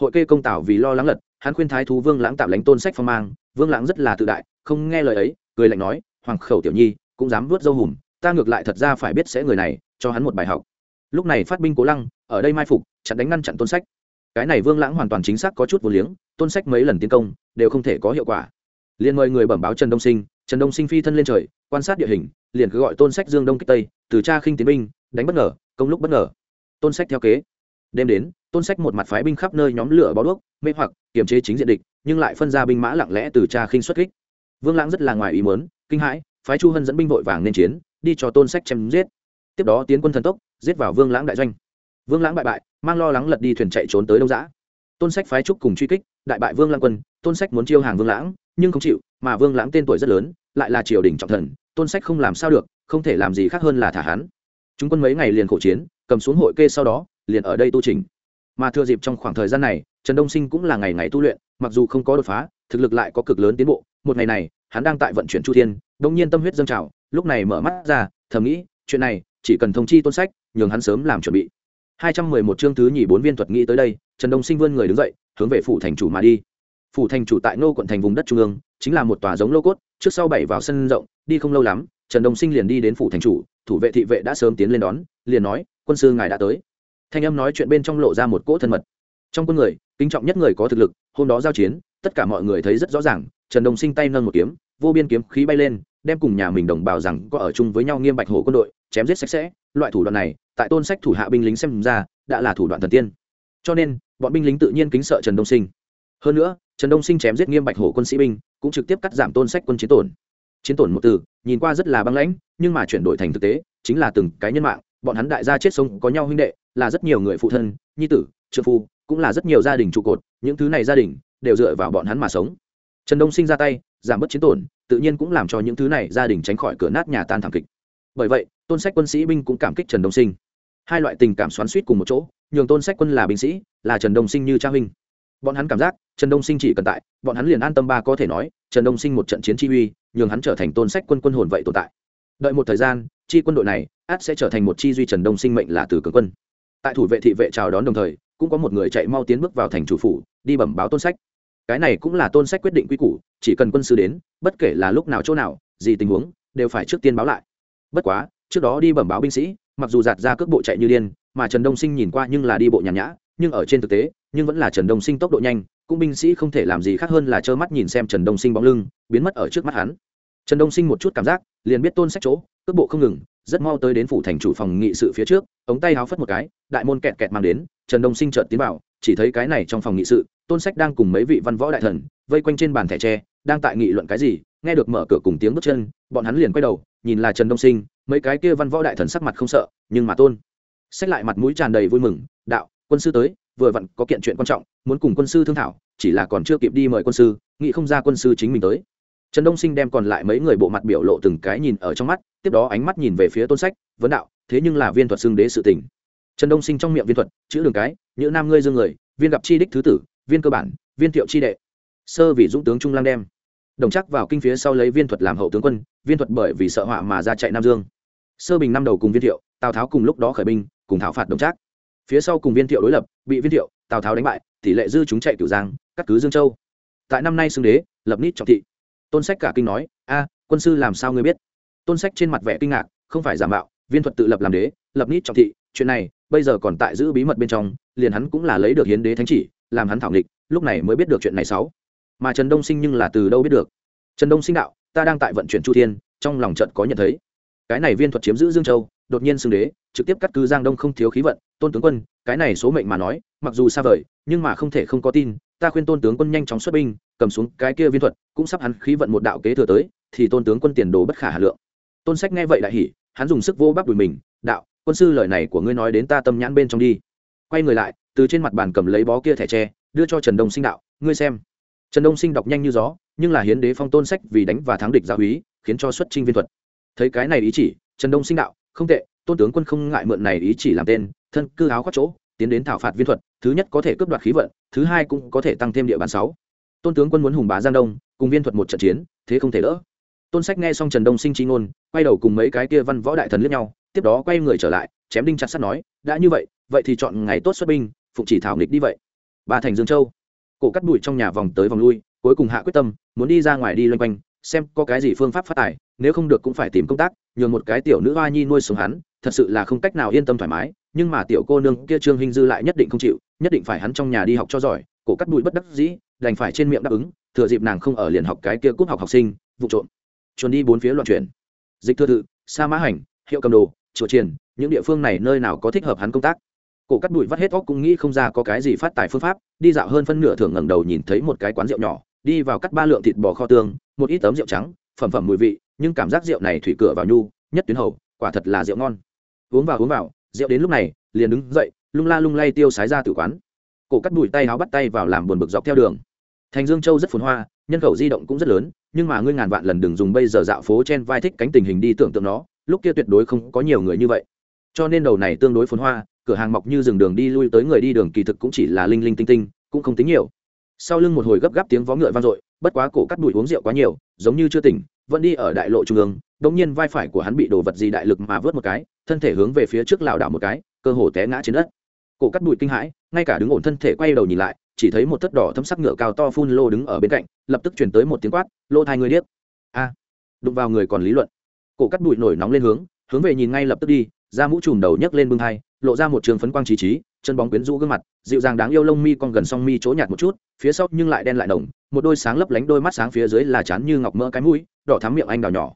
Hội kê công tảo vì lo lắng lật, hắn khuyên thái thú vương lãng tạm lánh tôn sách phong mang, vương lãng rất là tự đại, không nghe lời ấy, cười lạnh nói, hoàng khẩu tiểu nhi, cũng dám vớt dâu hùm, ta ngược lại thật ra phải biết sẽ người này, cho hắn một bài học. Lúc này phát binh cố lăng, ở đây mai phục, chặn đánh ngăn chặn tôn sách. Cái này vương lãng hoàn toàn chính xác có chút vô liếng, tôn sách mấy lần tiến công, đều không thể có hiệu quả. Liền mời người bẩm báo trần đông sinh, trần đông sinh phi thân lên trời, quan sát địa hình liền cứ gọi tôn sách dương đông kích tây, từ cha khinh tiến binh, đánh bất ngờ, công lúc bất ngờ. Tôn sách theo kế. Đêm đến, tôn sách một mặt phái binh khắp nơi nhóm lửa bó đuốc, mê hoặc, kiềm chế chính diện địch, nhưng lại phân ra binh mã lặng lẽ từ cha khinh xuất kích. Vương lãng rất là ngoài ý mớn kinh hãi, phái chu hân dẫn binh vội vàng nên chiến, đi cho tôn sách chém giết. Tiếp đó tiến quân thần tốc, giết vào vương lãng đại doanh. Vương lãng bại bại, mang lo lắng lật đi thuyền chạy trốn tới đông giã. Tôn sách phái trúc cùng truy kích, đại bại vương lãng quân, tôn sách muốn chiêu hàng vương lãng, nhưng không chịu, mà vương lãng tên tuổi rất lớn, lại là triều đình trọng thần tôn sách không làm sao được, không thể làm gì khác hơn là thả hắn. Chúng quân mấy ngày liền khổ chiến, cầm xuống hội kê sau đó, liền ở đây tu trình mà thừa dịp trong khoảng thời gian này, trần đông sinh cũng là ngày ngày tu luyện, mặc dù không có đột phá, thực lực lại có cực lớn tiến bộ, một ngày này, hắn đang tại vận chuyển chu thiên đông nhiên tâm huyết dâng trào, lúc này mở mắt ra, thầm nghĩ, chuyện này, chỉ cần thông chi tôn sách, nhường hắn sớm làm chuẩn bị. Hai trăm mười một chương thứ nhì bốn viên thuật nghĩ tới đây, trần đông sinh vươn người đứng dậy, hướng về phủ thành chủ mà đi. Phủ thành chủ tại nô quận thành vùng đất trung ương, chính là một tòa giống lô cốt trước sau bảy vào sân rộng, đi không lâu lắm, trần đông sinh liền đi đến phủ thành chủ, thủ vệ thị vệ đã sớm tiến lên đón, liền nói, quân sư ngài đã tới. Thanh âm nói chuyện bên trong lộ ra một cỗ thân mật. Trong quân người, kính trọng nhất người có thực lực, hôm đó giao chiến, tất cả mọi người thấy rất rõ ràng, trần đông sinh tay nâng một kiếm, vô biên kiếm khí bay lên, đem cùng nhà mình đồng bào rằng có ở chung với nhau nghiêm bạch hổ quân đội, chém giết sạch sẽ, loại thủ đoạn này, tại tôn sách thủ hạ binh lính xem ra, đã là thủ đoạn thần tiên. Cho nên, bọn binh lính tự nhiên kính sợ trần đông sinh hơn nữa, trần đông sinh chém giết nghiêm bạch hổ quân sĩ binh, cũng trực tiếp cắt giảm tôn sách quân chiến tổn. Chiến tổn một từ, nhìn qua rất là băng lãnh, nhưng mà chuyển đổi thành thực tế, chính là từng cái nhân mạng, bọn hắn đại gia chết sống có nhau huynh đệ, là rất nhiều người phụ thân, nhi tử trợ phu, cũng là rất nhiều gia đình trụ cột, những thứ này gia đình đều dựa vào bọn hắn mà sống. Trần đông sinh ra tay, giảm bớt chiến tổn, tự nhiên cũng làm cho những thứ này gia đình tránh khỏi cửa nát nhà tan thảm kịch. Bởi vậy, tôn sách quân sĩ binh cũng cảm kích trần đông sinh. Hai loại tình cảm xoắn suýt cùng một chỗ, nhường tôn sách quân là binh sĩ, là trần đông sinh như cha huynh. Bọn hắn cảm giác trần đông sinh chỉ cần tại, bọn hắn liền an tâm ba có thể nói, trần đông sinh một trận chiến chi uy, nhường hắn trở thành tôn sách quân quân hồn vậy tồn tại. Đợi một thời gian, chi quân đội này át sẽ trở thành một chi duy trần đông sinh mệnh là từ cường quân. Tại thủ vệ thị vệ chào đón đồng thời, cũng có một người chạy mau tiến bước vào thành chủ phủ, đi bẩm báo tôn sách. Cái này cũng là tôn sách quyết định quy củ, chỉ cần quân sư đến, bất kể là lúc nào chỗ nào, gì tình huống, đều phải trước tiên báo lại. Bất quá, trước đó đi bẩm báo binh sĩ, mặc dù giạt ra cước bộ chạy như điên, mà trần đông sinh nhìn qua nhưng là đi bộ nhàn nhã, nhưng ở trên thực tế nhưng vẫn là trần đông sinh tốc độ nhanh, cũng binh sĩ không thể làm gì khác hơn là trơ mắt nhìn xem trần đông sinh bóng lưng, biến mất ở trước mắt hắn. Trần đông sinh một chút cảm giác, liền biết tôn sách chỗ, cước bộ không ngừng, rất mau tới đến phủ thành chủ phòng nghị sự phía trước, ống tay háo phất một cái, đại môn kẹt kẹt mang đến, trần đông sinh chợt tiến vào, chỉ thấy cái này trong phòng nghị sự, tôn sách đang cùng mấy vị văn võ đại thần, vây quanh trên bàn thẻ tre, đang tại nghị luận cái gì, nghe được mở cửa cùng tiếng bước chân, bọn hắn liền quay đầu, nhìn là trần đông sinh, mấy cái kia văn võ đại thần sắc mặt không sợ, nhưng mà tôn sách lại mặt mũi tràn đầy vui mừng, đạo, quân sư tới vừa vặn có kiện chuyện quan trọng, muốn cùng quân sư thương thảo, chỉ là còn chưa kịp đi mời quân sư, nghĩ không ra quân sư chính mình tới. Trần đông sinh đem còn lại mấy người bộ mặt biểu lộ từng cái nhìn ở trong mắt, tiếp đó ánh mắt nhìn về phía tôn sách, vấn đạo, thế nhưng là viên thuật xưng đế sự tình. Trần đông sinh trong miệng viên thuật, chữ đường cái, nhữ nam ngươi dương người, viên gặp chi đích thứ tử, viên cơ bản, viên thiệu chi đệ. Sơ vì dũng tướng trung lang đem. Đồng chắc vào kinh phía sau lấy viên thuật làm hậu tướng quân, viên thuật bởi vì sợ họa mà ra chạy nam dương. Sơ bình năm đầu cùng viên thiệu, tào tháo cùng lúc đó khởi binh, cùng thảo phạt đồng trác phía sau cùng viên thiệu đối lập, bị viên thiệu, tào tháo đánh bại, tỷ lệ dư chúng chạy cửu giang, cắt cứ dương châu. Tại năm nay xưng đế, lập nít trọng thị. Tôn sách cả kinh nói, a, quân sư làm sao ngươi biết? Tôn sách trên mặt vẻ kinh ngạc, không phải giả mạo, viên thuật tự lập làm đế, lập nít trọng thị, chuyện này, bây giờ còn tại giữ bí mật bên trong, liền hắn cũng là lấy được hiến đế thánh chỉ, làm hắn thảo nghịch, lúc này mới biết được chuyện này sáu. Mà trần đông sinh nhưng là từ đâu biết được? Trần đông sinh đạo, ta đang tại vận chuyển chu thiên, trong lòng trận có nhận thấy cái này viên thuật chiếm giữ dương châu, đột nhiên xưng đế, trực tiếp cắt cứ giang đông không thiếu khí vận. Tôn tướng quân, cái này số mệnh mà nói, mặc dù xa vời, nhưng mà không thể không có tin, ta khuyên tôn tướng quân nhanh chóng xuất binh, cầm xuống cái kia viên thuật, cũng sắp hắn khí vận một đạo kế thừa tới, thì tôn tướng quân tiền đồ bất khả hà lượng. Tôn sách nghe vậy đại hỉ, hắn dùng sức vô bắp đùi mình, đạo, quân sư lời này của ngươi nói đến ta tâm nhãn bên trong đi. Quay người lại, từ trên mặt bàn cầm lấy bó kia thẻ tre, đưa cho trần đông sinh đạo, ngươi xem. Trần đông sinh đọc nhanh như gió, nhưng là hiến đế phong tôn sách vì đánh và thắng địch gia úy, khiến cho xuất trinh viên thuật thấy cái này ý chỉ, trần đông sinh đạo, không tệ, tôn tướng quân không ngại mượn này ý chỉ làm tên, thân cư áo khoác chỗ, tiến đến thảo phạt viên thuật, thứ nhất có thể cướp đoạt khí vận, thứ hai cũng có thể tăng thêm địa bàn sáu. Tôn tướng quân muốn hùng bá giang đông, cùng viên thuật một trận chiến, thế không thể đỡ. Tôn sách nghe xong trần đông sinh trí ngôn, quay đầu cùng mấy cái kia văn võ đại thần lướt nhau, tiếp đó quay người trở lại, chém đinh chặt sắt nói, đã như vậy vậy thì chọn ngày tốt xuất binh, phụng chỉ thảo nghịch đi vậy. Ba thành dương châu, cổ cắt bụi trong nhà vòng tới vòng lui, cuối cùng hạ quyết tâm, muốn đi ra ngoài đi loanh quanh xem có cái gì phương pháp phát tài, nếu không được cũng phải tìm công tác, nhường một cái tiểu nữ hoa nhi nuôi sống hắn, thật sự là không cách nào yên tâm thoải mái, nhưng mà tiểu cô nương kia trương hình dư lại nhất định không chịu, nhất định phải hắn trong nhà đi học cho giỏi, cổ cắt bụi bất đắc dĩ, đành phải trên miệng đáp ứng, thừa dịp nàng không ở liền học cái kia cúp học học sinh, vụ trộm. Chuồn đi bốn phía loạn chuyển. Dịch thư thự sa mã hành, hiệu cầm đồ, chùa triền, những địa phương này nơi nào có thích hợp hắn công tác? Cổ cắt bụi vắt hết óc cũng nghĩ không ra có cái gì phát tài phương pháp, đi dạo hơn phân nửa thường ngẩng đầu nhìn thấy một cái quán rượu nhỏ đi vào cắt ba lượng thịt bò kho tương, một ít tấm rượu trắng, phẩm phẩm mùi vị, nhưng cảm giác rượu này thủy cửa vào nhu, nhất tuyến hầu, quả thật là rượu ngon. Uống vào uống vào, rượu đến lúc này, liền đứng dậy, lung la lung lay tiêu sái ra tử quán. Cổ cắt bụi tay áo bắt tay vào làm buồn bực dọc theo đường. Thành dương châu rất phồn hoa, nhân khẩu di động cũng rất lớn, nhưng mà ngươi ngàn vạn lần đừng dùng bây giờ dạo phố trên vai thích cánh tình hình đi tưởng tượng nó, lúc kia tuyệt đối không có nhiều người như vậy. Cho nên đầu này tương đối phồn hoa, cửa hàng mọc như rừng đường đi lui tới người đi đường kỳ thực cũng chỉ là linh linh tinh tinh, cũng không tính nhiều sau lưng một hồi gấp gáp tiếng vó ngựa vang dội, bất quá cổ cắt đùi uống rượu quá nhiều, giống như chưa tỉnh, vẫn đi ở đại lộ trung ương đống nhiên vai phải của hắn bị đồ vật gì đại lực mà vớt một cái, thân thể hướng về phía trước lảo đảo một cái, cơ hồ té ngã trên đất. Cổ cắt đùi kinh hãi, ngay cả đứng ổn thân thể quay đầu nhìn lại, chỉ thấy một thất đỏ thâm sắc ngựa cao to phun lô đứng ở bên cạnh, lập tức chuyển tới một tiếng quát, lô thai người điếc. A, đụng vào người còn lý luận. Cổ cắt đùi nổi nóng lên hướng hướng về nhìn ngay lập tức đi ra mũ trùm đầu nhấc lên bưng hai lộ ra một trường phấn quang trí trí, chân bóng quyến rũ gương mặt, dịu dàng đáng yêu lông mi con gần song mi chỗ nhạt một chút, phía sau nhưng lại đen lại đồng một đôi sáng lấp lánh đôi mắt sáng phía dưới là chán như ngọc mỡ cái mũi, đỏ thắm miệng anh đào nhỏ.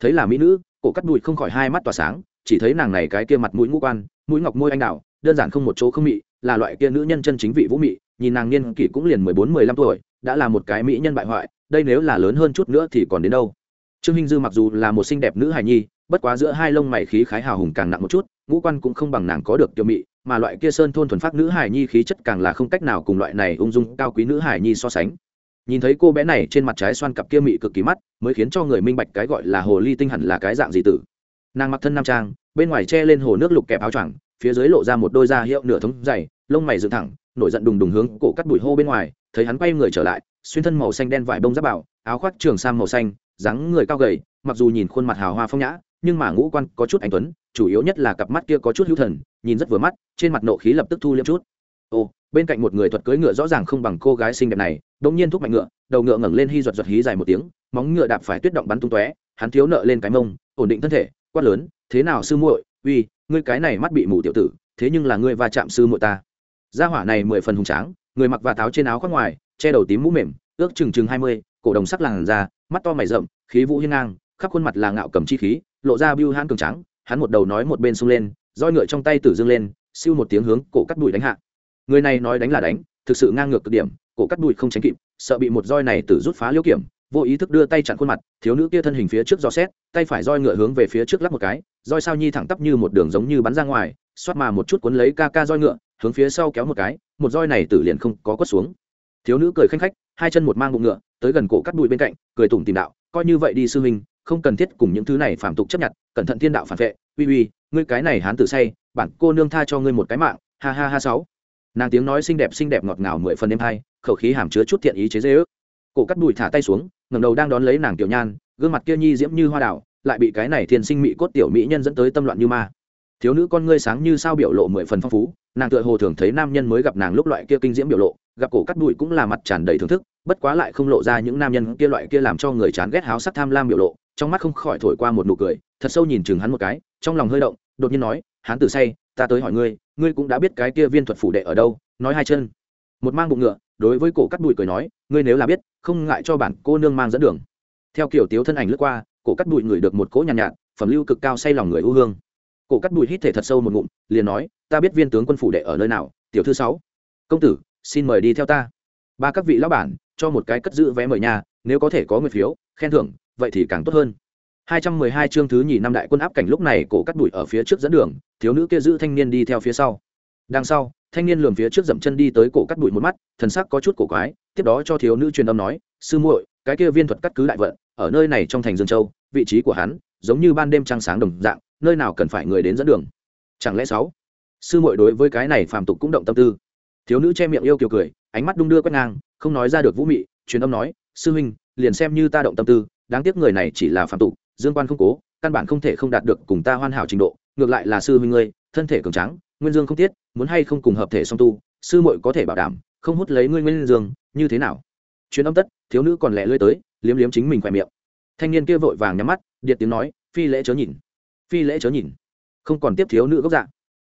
Thấy là mỹ nữ, cổ cắt đùi không khỏi hai mắt tỏa sáng, chỉ thấy nàng này cái kia mặt mũi ngũ quan, mũi ngọc môi anh đào, đơn giản không một chỗ không mị, là loại kia nữ nhân chân chính vị vũ mị, nhìn nàng niên kỷ cũng liền mười bốn, mười lăm tuổi, đã là một cái mỹ nhân bại hoại, đây nếu là lớn hơn chút nữa thì còn đến đâu? Trương hinh dư mặc dù là một xinh đẹp nữ hài nhi bất quá giữa hai lông mày khí khái hào hùng càng nặng một chút, ngũ quan cũng không bằng nàng có được tiêu mị, mà loại kia sơn thôn thuần phát nữ hài nhi khí chất càng là không cách nào cùng loại này ung dung cao quý nữ hài nhi so sánh. Nhìn thấy cô bé này trên mặt trái xoan cặp kia mị cực kỳ mắt, mới khiến cho người minh bạch cái gọi là hồ ly tinh hẳn là cái dạng gì tử. Nàng mặc thân nam trang, bên ngoài che lên hồ nước lục kẹp áo choàng, phía dưới lộ ra một đôi da hiệu nửa thống dày, lông mày dựng thẳng, nổi giận đùng đùng hướng cổ cắt bụi hô bên ngoài, thấy hắn quay người trở lại, xuyên thân màu xanh đen vải bông giáp bảo áo khoác trường sam màu xanh, dáng người cao gầy, mặc dù nhìn khuôn mặt hào hoa phong nhã nhưng mà ngũ quan có chút anh tuấn, chủ yếu nhất là cặp mắt kia có chút hữu thần, nhìn rất vừa mắt, trên mặt nộ khí lập tức thu liêm chút. Ồ, bên cạnh một người thuật cưỡi ngựa rõ ràng không bằng cô gái xinh đẹp này, đột nhiên thúc mạnh ngựa, đầu ngựa ngẩng lên hy giật giật hí dài một tiếng, móng ngựa đạp phải tuyết động bắn tung tóe, hắn thiếu nợ lên cái mông, ổn định thân thể, quát lớn, thế nào sư muội? Uy, ngươi cái này mắt bị mù tiểu tử, thế nhưng là ngươi va chạm sư muội ta. Gia hỏa này mười phần hùng tráng, người mặc và táo trên áo khoác ngoài, che đầu tím mũ mềm, ước chừng chừng hai mươi, cổ đồng sắc làn da, mắt to mày rậm, khí vũ hiên ngang, khắp khuôn mặt là ngạo cầm chi khí lộ ra bưu hãn cường trắng hắn một đầu nói một bên sung lên, roi ngựa trong tay tử dương lên, siêu một tiếng hướng cổ cắt đùi đánh hạ. Người này nói đánh là đánh, thực sự ngang ngược cực điểm, cổ cắt đùi không tránh kịp, sợ bị một roi này tử rút phá liễu kiểm, vô ý thức đưa tay chặn khuôn mặt, thiếu nữ kia thân hình phía trước gió xét, tay phải roi ngựa hướng về phía trước lắp một cái, roi sao nhi thẳng tắp như một đường giống như bắn ra ngoài, xoát mà một chút cuốn lấy ca ca roi ngựa, hướng phía sau kéo một cái, một roi này tử liền không có quất xuống. Thiếu nữ cười khanh khách, hai chân một mang bụng ngựa, tới gần cổ cắt đùi bên cạnh, cười tủm tìm đạo, coi như vậy đi sư huynh không cần thiết cùng những thứ này phạm tục chấp nhận, cẩn thận thiên đạo phản vệ. Uy uy, ngươi cái này hán tử say, bản cô nương tha cho ngươi một cái mạng. Ha ha ha sáu. Nàng tiếng nói xinh đẹp xinh đẹp ngọt ngào mười phần đêm hai khẩu khí hàm chứa chút thiện ý chế dễ ước. Cổ cắt đùi thả tay xuống ngầm đầu đang đón lấy nàng tiểu nhan, gương mặt kia nhi diễm như hoa đảo lại bị cái này thiên sinh mỹ cốt tiểu mỹ nhân dẫn tới tâm loạn như ma. Thiếu nữ con ngươi sáng như sao biểu lộ mười phần phong phú, nàng tựa hồ thường thấy nam nhân mới gặp nàng lúc loại kia kinh diễm biểu lộ, gặp cổ cắt đùi cũng là mặt tràn đầy thưởng thức, bất quá lại không lộ ra những nam nhân kia loại kia làm cho người chán ghét háo sắc tham lam biểu lộ trong mắt không khỏi thổi qua một nụ cười thật sâu nhìn chừng hắn một cái trong lòng hơi động đột nhiên nói hắn tử say ta tới hỏi ngươi ngươi cũng đã biết cái kia viên thuật phủ đệ ở đâu nói hai chân. Một mang bụng ngựa đối với cổ cắt bụi cười nói ngươi nếu là biết không ngại cho bản cô nương mang dẫn đường. Theo kiểu tiếu thân ảnh lướt qua cổ cắt bụi ngửi được một cỗ nhàn nhạt, nhạt phẩm lưu cực cao say lòng người ưu hương. Cổ cắt bụi hít thể thật sâu một ngụm liền nói ta biết viên tướng quân phủ đệ ở nơi nào tiểu thư sáu. Công tử xin mời đi theo ta. Ba các vị lão bản cho một cái cất giữ vé mời nhà nếu có thể có người phiếu khen thưởng vậy thì càng tốt hơn. 212 chương thứ nhì năm đại quân áp cảnh lúc này cổ cắt đuổi ở phía trước dẫn đường, thiếu nữ kia giữ thanh niên đi theo phía sau. Đằng sau, thanh niên lườm phía trước dậm chân đi tới cổ cắt đuổi một mắt, thần sắc có chút cổ quái, tiếp đó cho thiếu nữ truyền âm nói, sư muội, cái kia viên thuật cắt cứ đại vận, ở nơi này trong thành dương châu, vị trí của hắn giống như ban đêm trăng sáng đồng dạng, nơi nào cần phải người đến dẫn đường. Chẳng lẽ sáu? Sư muội đối với cái này phàm tục cũng động tâm tư. Thiếu nữ che miệng yêu kiều cười, ánh mắt đung đưa quét ngang, không nói ra được vũ mị, truyền âm nói, sư huynh, liền xem như ta động tâm tư đáng tiếc người này chỉ là phạm tục, dương quan không cố, căn bản không thể không đạt được cùng ta hoàn hảo trình độ, ngược lại là sư huynh ngươi, thân thể cường tráng, nguyên dương không tiết, muốn hay không cùng hợp thể song tu, sư muội có thể bảo đảm, không hút lấy ngươi nguyên dương, như thế nào? Chuyến âm tất, thiếu nữ còn lẹ lưỡi tới, liếm liếm chính mình khỏe miệng. Thanh niên kia vội vàng nhắm mắt điện tiếng nói, phi lễ chớ nhìn, phi lễ chớ nhìn. Không còn tiếp thiếu nữ gốc dạng.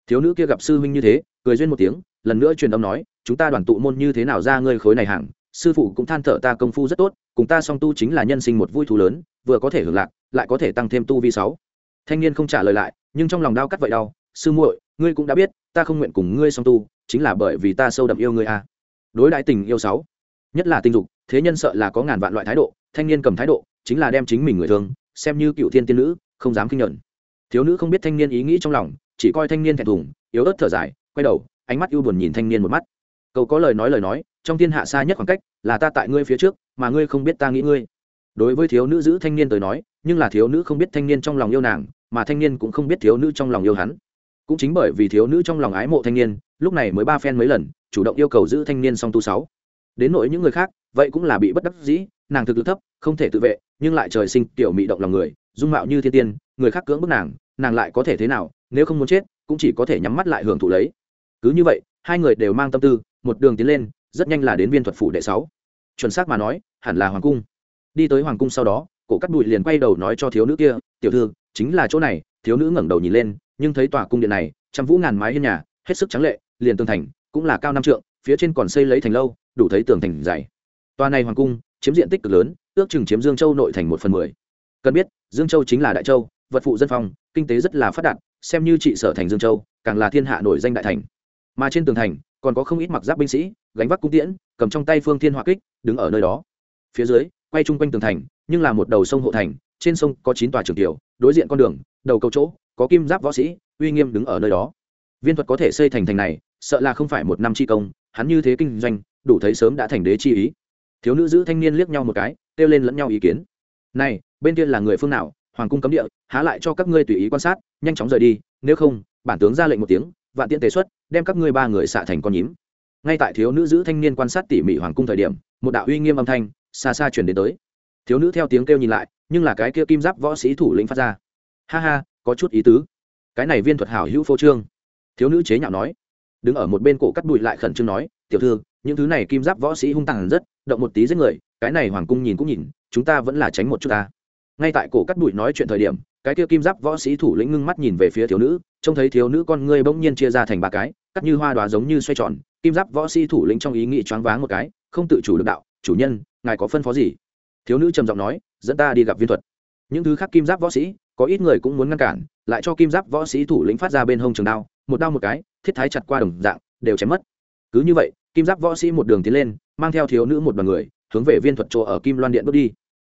Thiếu nữ kia gặp sư huynh như thế, cười duyên một tiếng, lần nữa truyền âm nói, chúng ta đoàn tụ môn như thế nào ra ngươi khối này hàng sư phụ cũng than thở ta công phu rất tốt cùng ta song tu chính là nhân sinh một vui thú lớn, vừa có thể hưởng lạc, lại có thể tăng thêm tu vi sáu. Thanh niên không trả lời lại, nhưng trong lòng đau cắt vậy đau, sư muội, ngươi cũng đã biết, ta không nguyện cùng ngươi song tu, chính là bởi vì ta sâu đậm yêu ngươi a à. đối đại tình yêu sáu, nhất là tình dục, thế nhân sợ là có ngàn vạn loại thái độ, thanh niên cầm thái độ, chính là đem chính mình người thương, xem như cựu thiên tiên nữ, không dám kinh nhận. Thiếu nữ không biết thanh niên ý nghĩ trong lòng, chỉ coi thanh niên thẹn thùng, yếu ớt thở dài, quay đầu, ánh mắt ưu buồn nhìn thanh niên một mắt. Cậu có lời nói lời nói trong thiên hạ xa nhất khoảng cách là ta tại ngươi phía trước, mà ngươi không biết ta nghĩ ngươi. Đối với thiếu nữ giữ thanh niên tới nói, nhưng là thiếu nữ không biết thanh niên trong lòng yêu nàng, mà thanh niên cũng không biết thiếu nữ trong lòng yêu hắn. Cũng chính bởi vì thiếu nữ trong lòng ái mộ thanh niên, lúc này mới ba phen mấy lần, chủ động yêu cầu giữ thanh niên song tu sáu. Đến nỗi những người khác, vậy cũng là bị bất đắc dĩ, nàng thực lực thấp, không thể tự vệ, nhưng lại trời sinh tiểu mị động lòng người, dung mạo như thiên tiên, người khác cưỡng bức nàng nàng lại có thể thế nào, nếu không muốn chết, cũng chỉ có thể nhắm mắt lại hưởng thụ lấy. Cứ như vậy, hai người đều mang tâm tư, một đường tiến lên rất nhanh là đến viên thuật phủ đệ sáu. Chuẩn xác mà nói, hẳn là hoàng cung. Đi tới hoàng cung sau đó, cổ cắt bụi liền quay đầu nói cho thiếu nữ kia, tiểu thư, chính là chỗ này. Thiếu nữ ngẩng đầu nhìn lên, nhưng thấy tòa cung điện này, trăm vũ ngàn mái hiên nhà, hết sức trắng lệ, liền tường thành cũng là cao năm trượng, phía trên còn xây lấy thành lâu, đủ thấy tường thành dày. Tòa này hoàng cung, chiếm diện tích cực lớn, ước chừng chiếm dương châu nội thành một phần mười. Cần biết, dương châu chính là đại châu, vật phụ dân phong, kinh tế rất là phát đạt, xem như trị sở thành dương châu, càng là thiên hạ nổi danh đại thành. Mà trên tường thành, còn có không ít mặc giáp binh sĩ gánh vác cung tiễn, cầm trong tay phương thiên hỏa kích, đứng ở nơi đó. Phía dưới, quay chung quanh tường thành, nhưng là một đầu sông hộ thành, trên sông có chín tòa trường tiểu, đối diện con đường, đầu cầu chỗ, có kim giáp võ sĩ, uy nghiêm đứng ở nơi đó. Viên thuật có thể xây thành thành này, sợ là không phải một năm chi công, hắn như thế kinh doanh, đủ thấy sớm đã thành đế chi ý. Thiếu nữ giữ thanh niên liếc nhau một cái, kêu lên lẫn nhau ý kiến. Này, bên kia là người phương nào? Hoàng cung cấm địa, há lại cho các ngươi tùy ý quan sát, nhanh chóng rời đi, nếu không, bản tướng ra lệnh một tiếng, vạn tiễn tế xuất, đem các ngươi ba người xạ thành con nhím ngay tại thiếu nữ giữ thanh niên quan sát tỉ mỉ hoàng cung thời điểm, một đạo uy nghiêm âm thanh xa xa chuyển đến tới. Thiếu nữ theo tiếng kêu nhìn lại, nhưng là cái kia kim giáp võ sĩ thủ lĩnh phát ra. Ha ha, có chút ý tứ. Cái này viên thuật hảo hữu phô trương. Thiếu nữ chế nhạo nói. Đứng ở một bên cổ cắt bụi lại khẩn trương nói, tiểu thư, những thứ này kim giáp võ sĩ hung tàn rất, động một tí giết người, cái này hoàng cung nhìn cũng nhìn, chúng ta vẫn là tránh một chút ta. Ngay tại cổ cắt bụi nói chuyện thời điểm, cái kia kim giáp võ sĩ thủ lĩnh ngưng mắt nhìn về phía thiếu nữ, trông thấy thiếu nữ con ngươi bỗng nhiên chia ra thành ba cái, cắt như hoa đoá giống như xoay tròn kim giáp võ sĩ thủ lĩnh trong ý nghĩ choáng váng một cái, không tự chủ được đạo, chủ nhân, ngài có phân phó gì? Thiếu nữ trầm giọng nói, dẫn ta đi gặp viên thuật. Những thứ khác kim giáp võ sĩ, có ít người cũng muốn ngăn cản, lại cho kim giáp võ sĩ thủ lĩnh phát ra bên hông trường đao, một đao một cái, thiết thái chặt qua đồng dạng, đều chém mất. Cứ như vậy, kim giáp võ sĩ một đường tiến lên, mang theo thiếu nữ một đoàn người, hướng về viên thuật chỗ ở kim loan điện bước đi.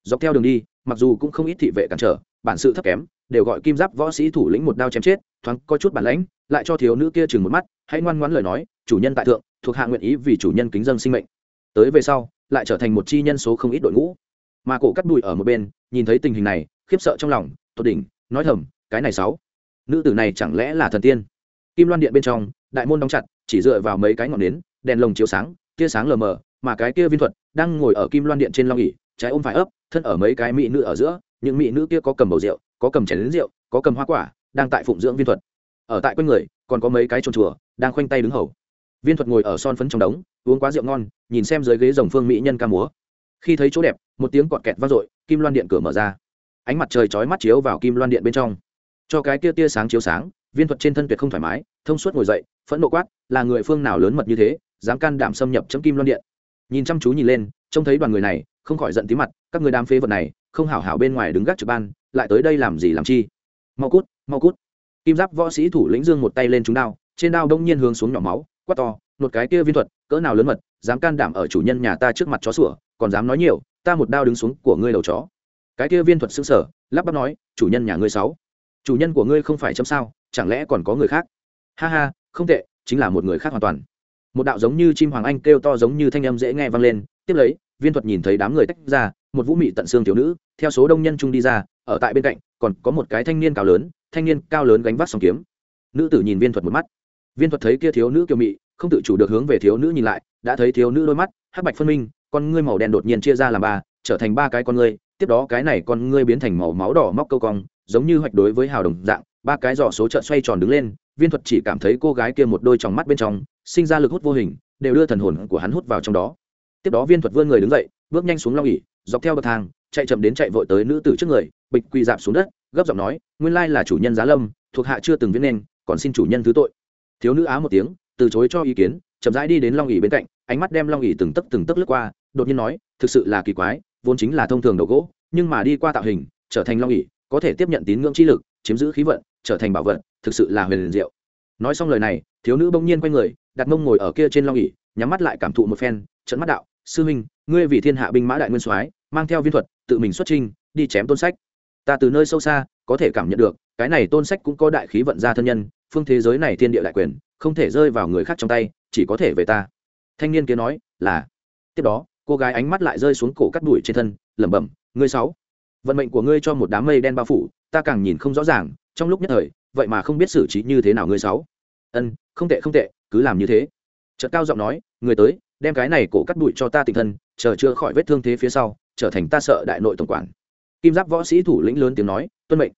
Dọc theo đường đi, mặc dù cũng không ít thị vệ cản trở, bản sự thấp kém, đều gọi kim giáp võ sĩ thủ lĩnh một đao chém chết, thoáng có chút bản lãnh, lại cho thiếu nữ kia chừng một mắt, hãy ngoan ngoãn lời nói chủ nhân tại thượng, thuộc hạ nguyện ý vì chủ nhân kính dân sinh mệnh. Tới về sau, lại trở thành một chi nhân số không ít đội ngũ. Mà cổ cắt đùi ở một bên, nhìn thấy tình hình này, khiếp sợ trong lòng tột đỉnh, nói thầm, cái này sáu. Nữ tử này chẳng lẽ là thần tiên? Kim loan điện bên trong, đại môn đóng chặt, chỉ dựa vào mấy cái ngọn nến, đèn lồng chiếu sáng, tia sáng lờ mờ, mà cái kia viên thuật đang ngồi ở kim loan điện trên long ỉ trái ôm phải ấp, thân ở mấy cái mỹ nữ ở giữa, những mỹ nữ kia có cầm bầu rượu, có cầm chén lính rượu, có cầm hoa quả, đang tại phụng dưỡng viên thuật. Ở tại quanh người, còn có mấy cái trồn chùa, đang khoanh tay đứng hầu viên thuật ngồi ở son phấn trong đống, uống quá rượu ngon, nhìn xem dưới ghế dòng phương mỹ nhân ca múa. Khi thấy chỗ đẹp, một tiếng cọt kẹt vang dội, kim loan điện cửa mở ra. Ánh mặt trời chói mắt chiếu vào kim loan điện bên trong. Cho cái tia tia sáng chiếu sáng, viên thuật trên thân tuyệt không thoải mái, thông suốt ngồi dậy, phẫn nộ quát, là người phương nào lớn mật như thế, dám can đảm xâm nhập chấm kim loan điện? Nhìn chăm chú nhìn lên, trông thấy đoàn người này, không khỏi giận tí mặt, các người đam phế vật này, không hảo hảo bên ngoài đứng gác trực ban, lại tới đây làm gì làm chi? Mau cút mau cút. Kim giáp võ sĩ thủ lĩnh dương một tay lên chúng đao, trên đao đông nhiên hướng xuống nhỏ máu quát to, một cái kia viên thuật, cỡ nào lớn mật, dám can đảm ở chủ nhân nhà ta trước mặt chó sủa, còn dám nói nhiều, ta một đao đứng xuống của ngươi đầu chó. Cái kia viên thuật xưng sở lắp bắp nói, chủ nhân nhà ngươi sáu, chủ nhân của ngươi không phải chấm sao, chẳng lẽ còn có người khác? Ha ha, không tệ, chính là một người khác hoàn toàn. Một đạo giống như chim hoàng anh kêu to giống như thanh âm dễ nghe vang lên, tiếp lấy, viên thuật nhìn thấy đám người tách ra, một vũ mị tận xương thiếu nữ, theo số đông nhân trung đi ra, ở tại bên cạnh, còn có một cái thanh niên cao lớn, thanh niên cao lớn gánh vác song kiếm. Nữ tử nhìn viên thuật một mắt viên thuật thấy kia thiếu nữ kiều mị, không tự chủ được hướng về thiếu nữ nhìn lại, đã thấy thiếu nữ đôi mắt, hắc bạch phân minh, con ngươi màu đen đột nhiên chia ra làm ba, trở thành ba cái con ngươi, tiếp đó cái này con ngươi biến thành màu máu đỏ móc câu cong, giống như hoạch đối với hào đồng dạng, ba cái giỏ số trợn xoay tròn đứng lên, viên thuật chỉ cảm thấy cô gái kia một đôi tròng mắt bên trong, sinh ra lực hút vô hình, đều đưa thần hồn của hắn hút vào trong đó. Tiếp đó viên thuật vươn người đứng dậy, bước nhanh xuống long ỉ dọc theo bậc thang, chạy chậm đến chạy vội tới nữ tử trước người, bịch quỳ dạp xuống đất, gấp giọng nói, nguyên lai là chủ nhân giá lâm, thuộc hạ chưa từng viết nên, còn xin chủ nhân thứ tội thiếu nữ á một tiếng, từ chối cho ý kiến, chậm rãi đi đến long ỉ bên cạnh, ánh mắt đem long ỉ từng tấc từng tấc lướt qua, đột nhiên nói, thực sự là kỳ quái, vốn chính là thông thường đầu gỗ, nhưng mà đi qua tạo hình, trở thành long ỉ có thể tiếp nhận tín ngưỡng chi lực, chiếm giữ khí vận, trở thành bảo vật, thực sự là huyền diệu. Nói xong lời này, thiếu nữ bỗng nhiên quay người, đặt mông ngồi ở kia trên long ỉ nhắm mắt lại cảm thụ một phen trận mắt đạo, sư huynh, ngươi vì thiên hạ binh mã đại nguyên soái, mang theo viên thuật, tự mình xuất trinh đi chém tôn sách. Ta từ nơi sâu xa, có thể cảm nhận được, cái này tôn sách cũng có đại khí vận ra thân nhân phương thế giới này thiên địa đại quyền, không thể rơi vào người khác trong tay, chỉ có thể về ta. Thanh niên kia nói, là. Tiếp đó, cô gái ánh mắt lại rơi xuống cổ cắt đuổi trên thân, lẩm bẩm, ngươi sáu, vận mệnh của ngươi cho một đám mây đen bao phủ, ta càng nhìn không rõ ràng, trong lúc nhất thời, vậy mà không biết xử trí như thế nào ngươi sáu. Ân, không tệ không tệ, cứ làm như thế. Chợt cao giọng nói, người tới, đem cái này cổ cắt đuổi cho ta tinh thân, chờ chưa khỏi vết thương thế phía sau, trở thành ta sợ đại nội tổng quản. Kim giáp võ sĩ thủ lĩnh lớn tiếng nói, tuân mệnh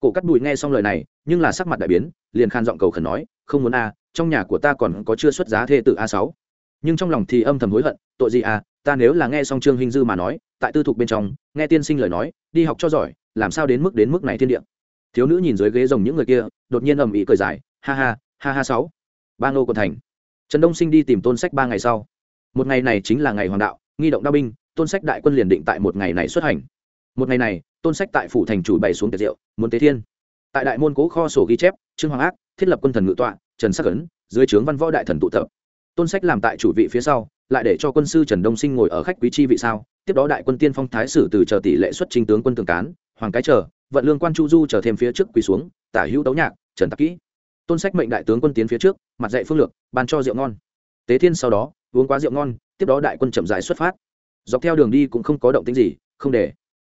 cổ cắt đùi nghe xong lời này, nhưng là sắc mặt đại biến, liền khan giọng cầu khẩn nói, không muốn a, trong nhà của ta còn có chưa xuất giá thê tử a sáu. Nhưng trong lòng thì âm thầm hối hận, tội gì a, ta nếu là nghe xong trương hình dư mà nói, tại tư thục bên trong, nghe tiên sinh lời nói, đi học cho giỏi, làm sao đến mức đến mức này thiên địa? Thiếu nữ nhìn dưới ghế rồng những người kia, đột nhiên ầm ĩ cười dài, ha ha ha ha sáu. Ba ngô còn thành. Trần đông sinh đi tìm tôn sách ba ngày sau. Một ngày này chính là ngày hoàng đạo, nghi động đao binh, tôn sách đại quân liền định tại một ngày này xuất hành một ngày này, tôn sách tại phủ thành chủ bày xuống tiệc rượu, muốn tế thiên. Tại đại môn cố kho sổ ghi chép, trương hoàng ác, thiết lập quân thần ngự tọa, trần sắc ấn, dưới trướng văn võ đại thần tụ tập. Tôn sách làm tại chủ vị phía sau, lại để cho quân sư trần đông sinh ngồi ở khách quý chi vị sao tiếp đó đại quân tiên phong thái sử từ chờ tỷ lệ xuất trình tướng quân tường cán, hoàng cái chờ, vận lương quan chu du chờ thêm phía trước quỳ xuống, tả hữu tấu nhạc, trần tạc kỹ. Tôn sách mệnh đại tướng quân tiến phía trước, mặt dạy phương lược, ban cho rượu ngon. Tế thiên sau đó, uống quá rượu ngon, tiếp đó đại quân chậm dài xuất phát. Dọc theo đường đi cũng không có động tính gì, không để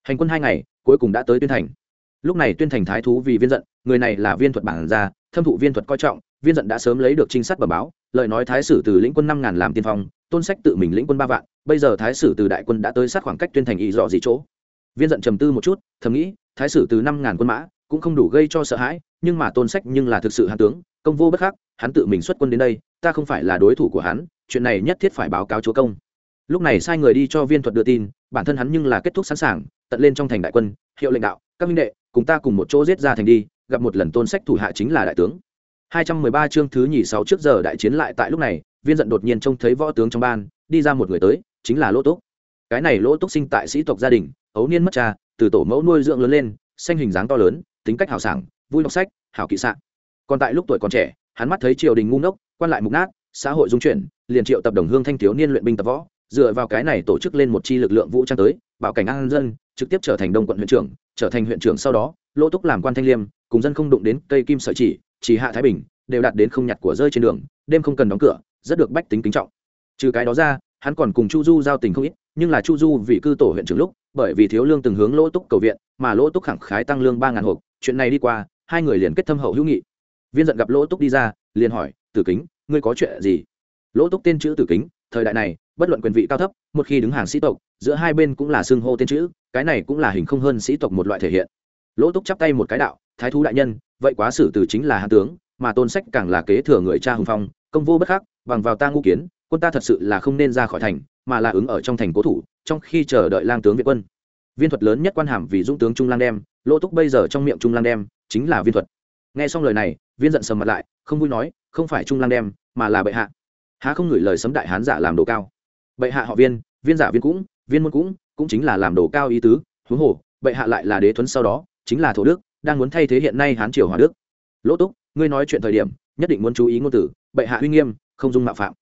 hành quân hai ngày, cuối cùng đã tới tuyên thành. Lúc này tuyên thành thái thú vì viên giận, người này là viên thuật bản gia, thâm thụ viên thuật coi trọng, viên giận đã sớm lấy được trinh sát bẩm báo, lời nói thái sử từ lĩnh quân năm ngàn làm tiên phong, tôn sách tự mình lĩnh quân ba vạn, bây giờ thái sử từ đại quân đã tới sát khoảng cách tuyên thành ý dọ gì chỗ. Viên giận trầm tư một chút, thầm nghĩ, thái sử từ năm ngàn quân mã cũng không đủ gây cho sợ hãi, nhưng mà tôn sách nhưng là thực sự hán tướng, công vô bất khắc, hắn tự mình xuất quân đến đây, ta không phải là đối thủ của hắn, chuyện này nhất thiết phải báo cáo chúa công. Lúc này sai người đi cho viên thuật đưa tin bản thân hắn nhưng là kết thúc sẵn sàng, tận lên trong thành đại quân, hiệu lệnh đạo, các minh đệ, cùng ta cùng một chỗ giết ra thành đi, gặp một lần tôn sách thủ hạ chính là đại tướng. 213 chương thứ nhì sáu trước giờ đại chiến lại tại lúc này, viên giận đột nhiên trông thấy võ tướng trong ban, đi ra một người tới, chính là lỗ túc. Cái này lỗ túc sinh tại sĩ tộc gia đình, ấu niên mất cha, từ tổ mẫu nuôi dưỡng lớn lên, xanh hình dáng to lớn, tính cách hào sảng, vui đọc sách, hảo kỵ sạn còn tại lúc tuổi còn trẻ, hắn mắt thấy triều đình ngu ngốc, quan lại mục nát, xã hội dung chuyển, liền triệu tập đồng hương thanh thiếu niên luyện binh tập võ dựa vào cái này tổ chức lên một chi lực lượng vũ trang tới, bảo cảnh an dân, trực tiếp trở thành đông quận huyện trưởng, trở thành huyện trưởng sau đó lỗ túc làm quan thanh liêm, cùng dân không đụng đến cây kim sợi chỉ chỉ hạ thái bình, đều đạt đến không nhặt của rơi trên đường, đêm không cần đóng cửa, rất được bách tính kính trọng. Trừ cái đó ra, hắn còn cùng chu du giao tình không ít, nhưng là chu du vì cư tổ huyện trưởng lúc, bởi vì thiếu lương từng hướng lỗ túc cầu viện, mà lỗ túc khẳng khái tăng lương ba ngàn hộp, chuyện này đi qua, hai người liền kết thâm hậu hữu nghị. Viên giận gặp lỗ túc đi ra, liền hỏi, tử kính, ngươi có chuyện gì? Lỗ túc tên chữ tử kính, thời đại này bất luận quyền vị cao thấp, một khi đứng hàng sĩ tộc, giữa hai bên cũng là xưng hô tên chữ, cái này cũng là hình không hơn sĩ tộc một loại thể hiện. Lỗ túc chắp tay một cái đạo, thái thú đại nhân, vậy quá sử từ chính là hạ tướng, mà tôn sách càng là kế thừa người cha hùng phong, công vô bất khắc, bằng vào ta ngũ kiến, quân ta thật sự là không nên ra khỏi thành, mà là ứng ở trong thành cố thủ, trong khi chờ đợi lang tướng việt quân. Viên thuật lớn nhất quan hàm vì dũng tướng trung lang đem, lỗ túc bây giờ trong miệng trung lang đem, chính là viên thuật. Nghe xong lời này, viên giận sầm mặt lại, không vui nói, không phải trung lang đem, mà là bệ hạ. Há không gửi lời sấm đại hán giả làm đồ cao bệ hạ họ viên viên giả viên cũng, viên môn cũng cũng chính là làm đồ cao ý tứ, huống hồ, bệ hạ lại là đế thuấn sau đó, chính là thổ đức, đang muốn thay thế hiện nay hán triều hòa đức. Lỗ túc, ngươi nói chuyện thời điểm, nhất định muốn chú ý ngôn từ, bệ hạ uy nghiêm, không dung mạo phạm.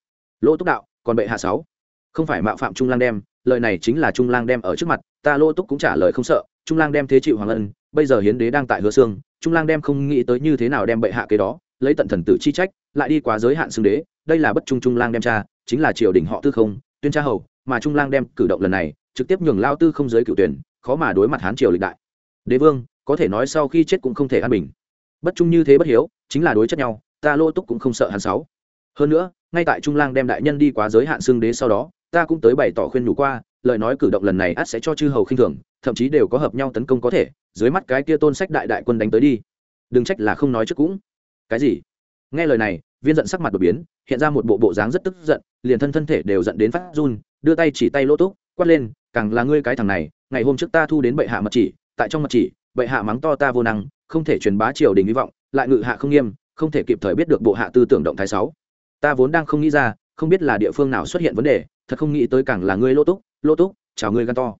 Lỗ túc đạo, còn bệ hạ sáu. Không phải mạo phạm trung lang đem, lời này chính là trung lang đem ở trước mặt, ta lỗ túc cũng trả lời không sợ, trung lang đem thế chịu hoàng ân, bây giờ hiến đế đang tại hứa xương, trung lang đem không nghĩ tới như thế nào đem bệ hạ kế đó, lấy tận thần tử chi trách, lại đi quá giới hạn xưng đế, đây là bất trung trung lang đem cha, chính là triều đình họ tư không tuyên tra hầu, mà trung lang đem cử động lần này trực tiếp nhường lao tư không giới cựu tuyển, khó mà đối mặt hán triều lịch đại. Đế vương, có thể nói sau khi chết cũng không thể an bình. Bất trung như thế bất hiếu, chính là đối chất nhau, ta lô túc cũng không sợ hắn sáu. Hơn nữa, ngay tại trung lang đem đại nhân đi quá giới hạn xương đế sau đó, ta cũng tới bày tỏ khuyên nhủ qua, lời nói cử động lần này ắt sẽ cho chư hầu khinh thường, thậm chí đều có hợp nhau tấn công có thể, dưới mắt cái kia tôn sách đại đại quân đánh tới đi. Đừng trách là không nói trước cũng. Cái gì? Nghe lời này viên giận sắc mặt đột biến, hiện ra một bộ bộ dáng rất tức giận, liền thân thân thể đều giận đến phát run, đưa tay chỉ tay lỗ túc, quát lên, càng là ngươi cái thằng này, ngày hôm trước ta thu đến bệ hạ mật chỉ, tại trong mật chỉ, bệ hạ mắng to ta vô năng, không thể truyền bá triều đình hy vọng, lại ngự hạ không nghiêm, không thể kịp thời biết được bộ hạ tư tưởng động thái sáu. Ta vốn đang không nghĩ ra, không biết là địa phương nào xuất hiện vấn đề, thật không nghĩ tới càng là ngươi lỗ túc lỗ túc, chào ngươi gan to.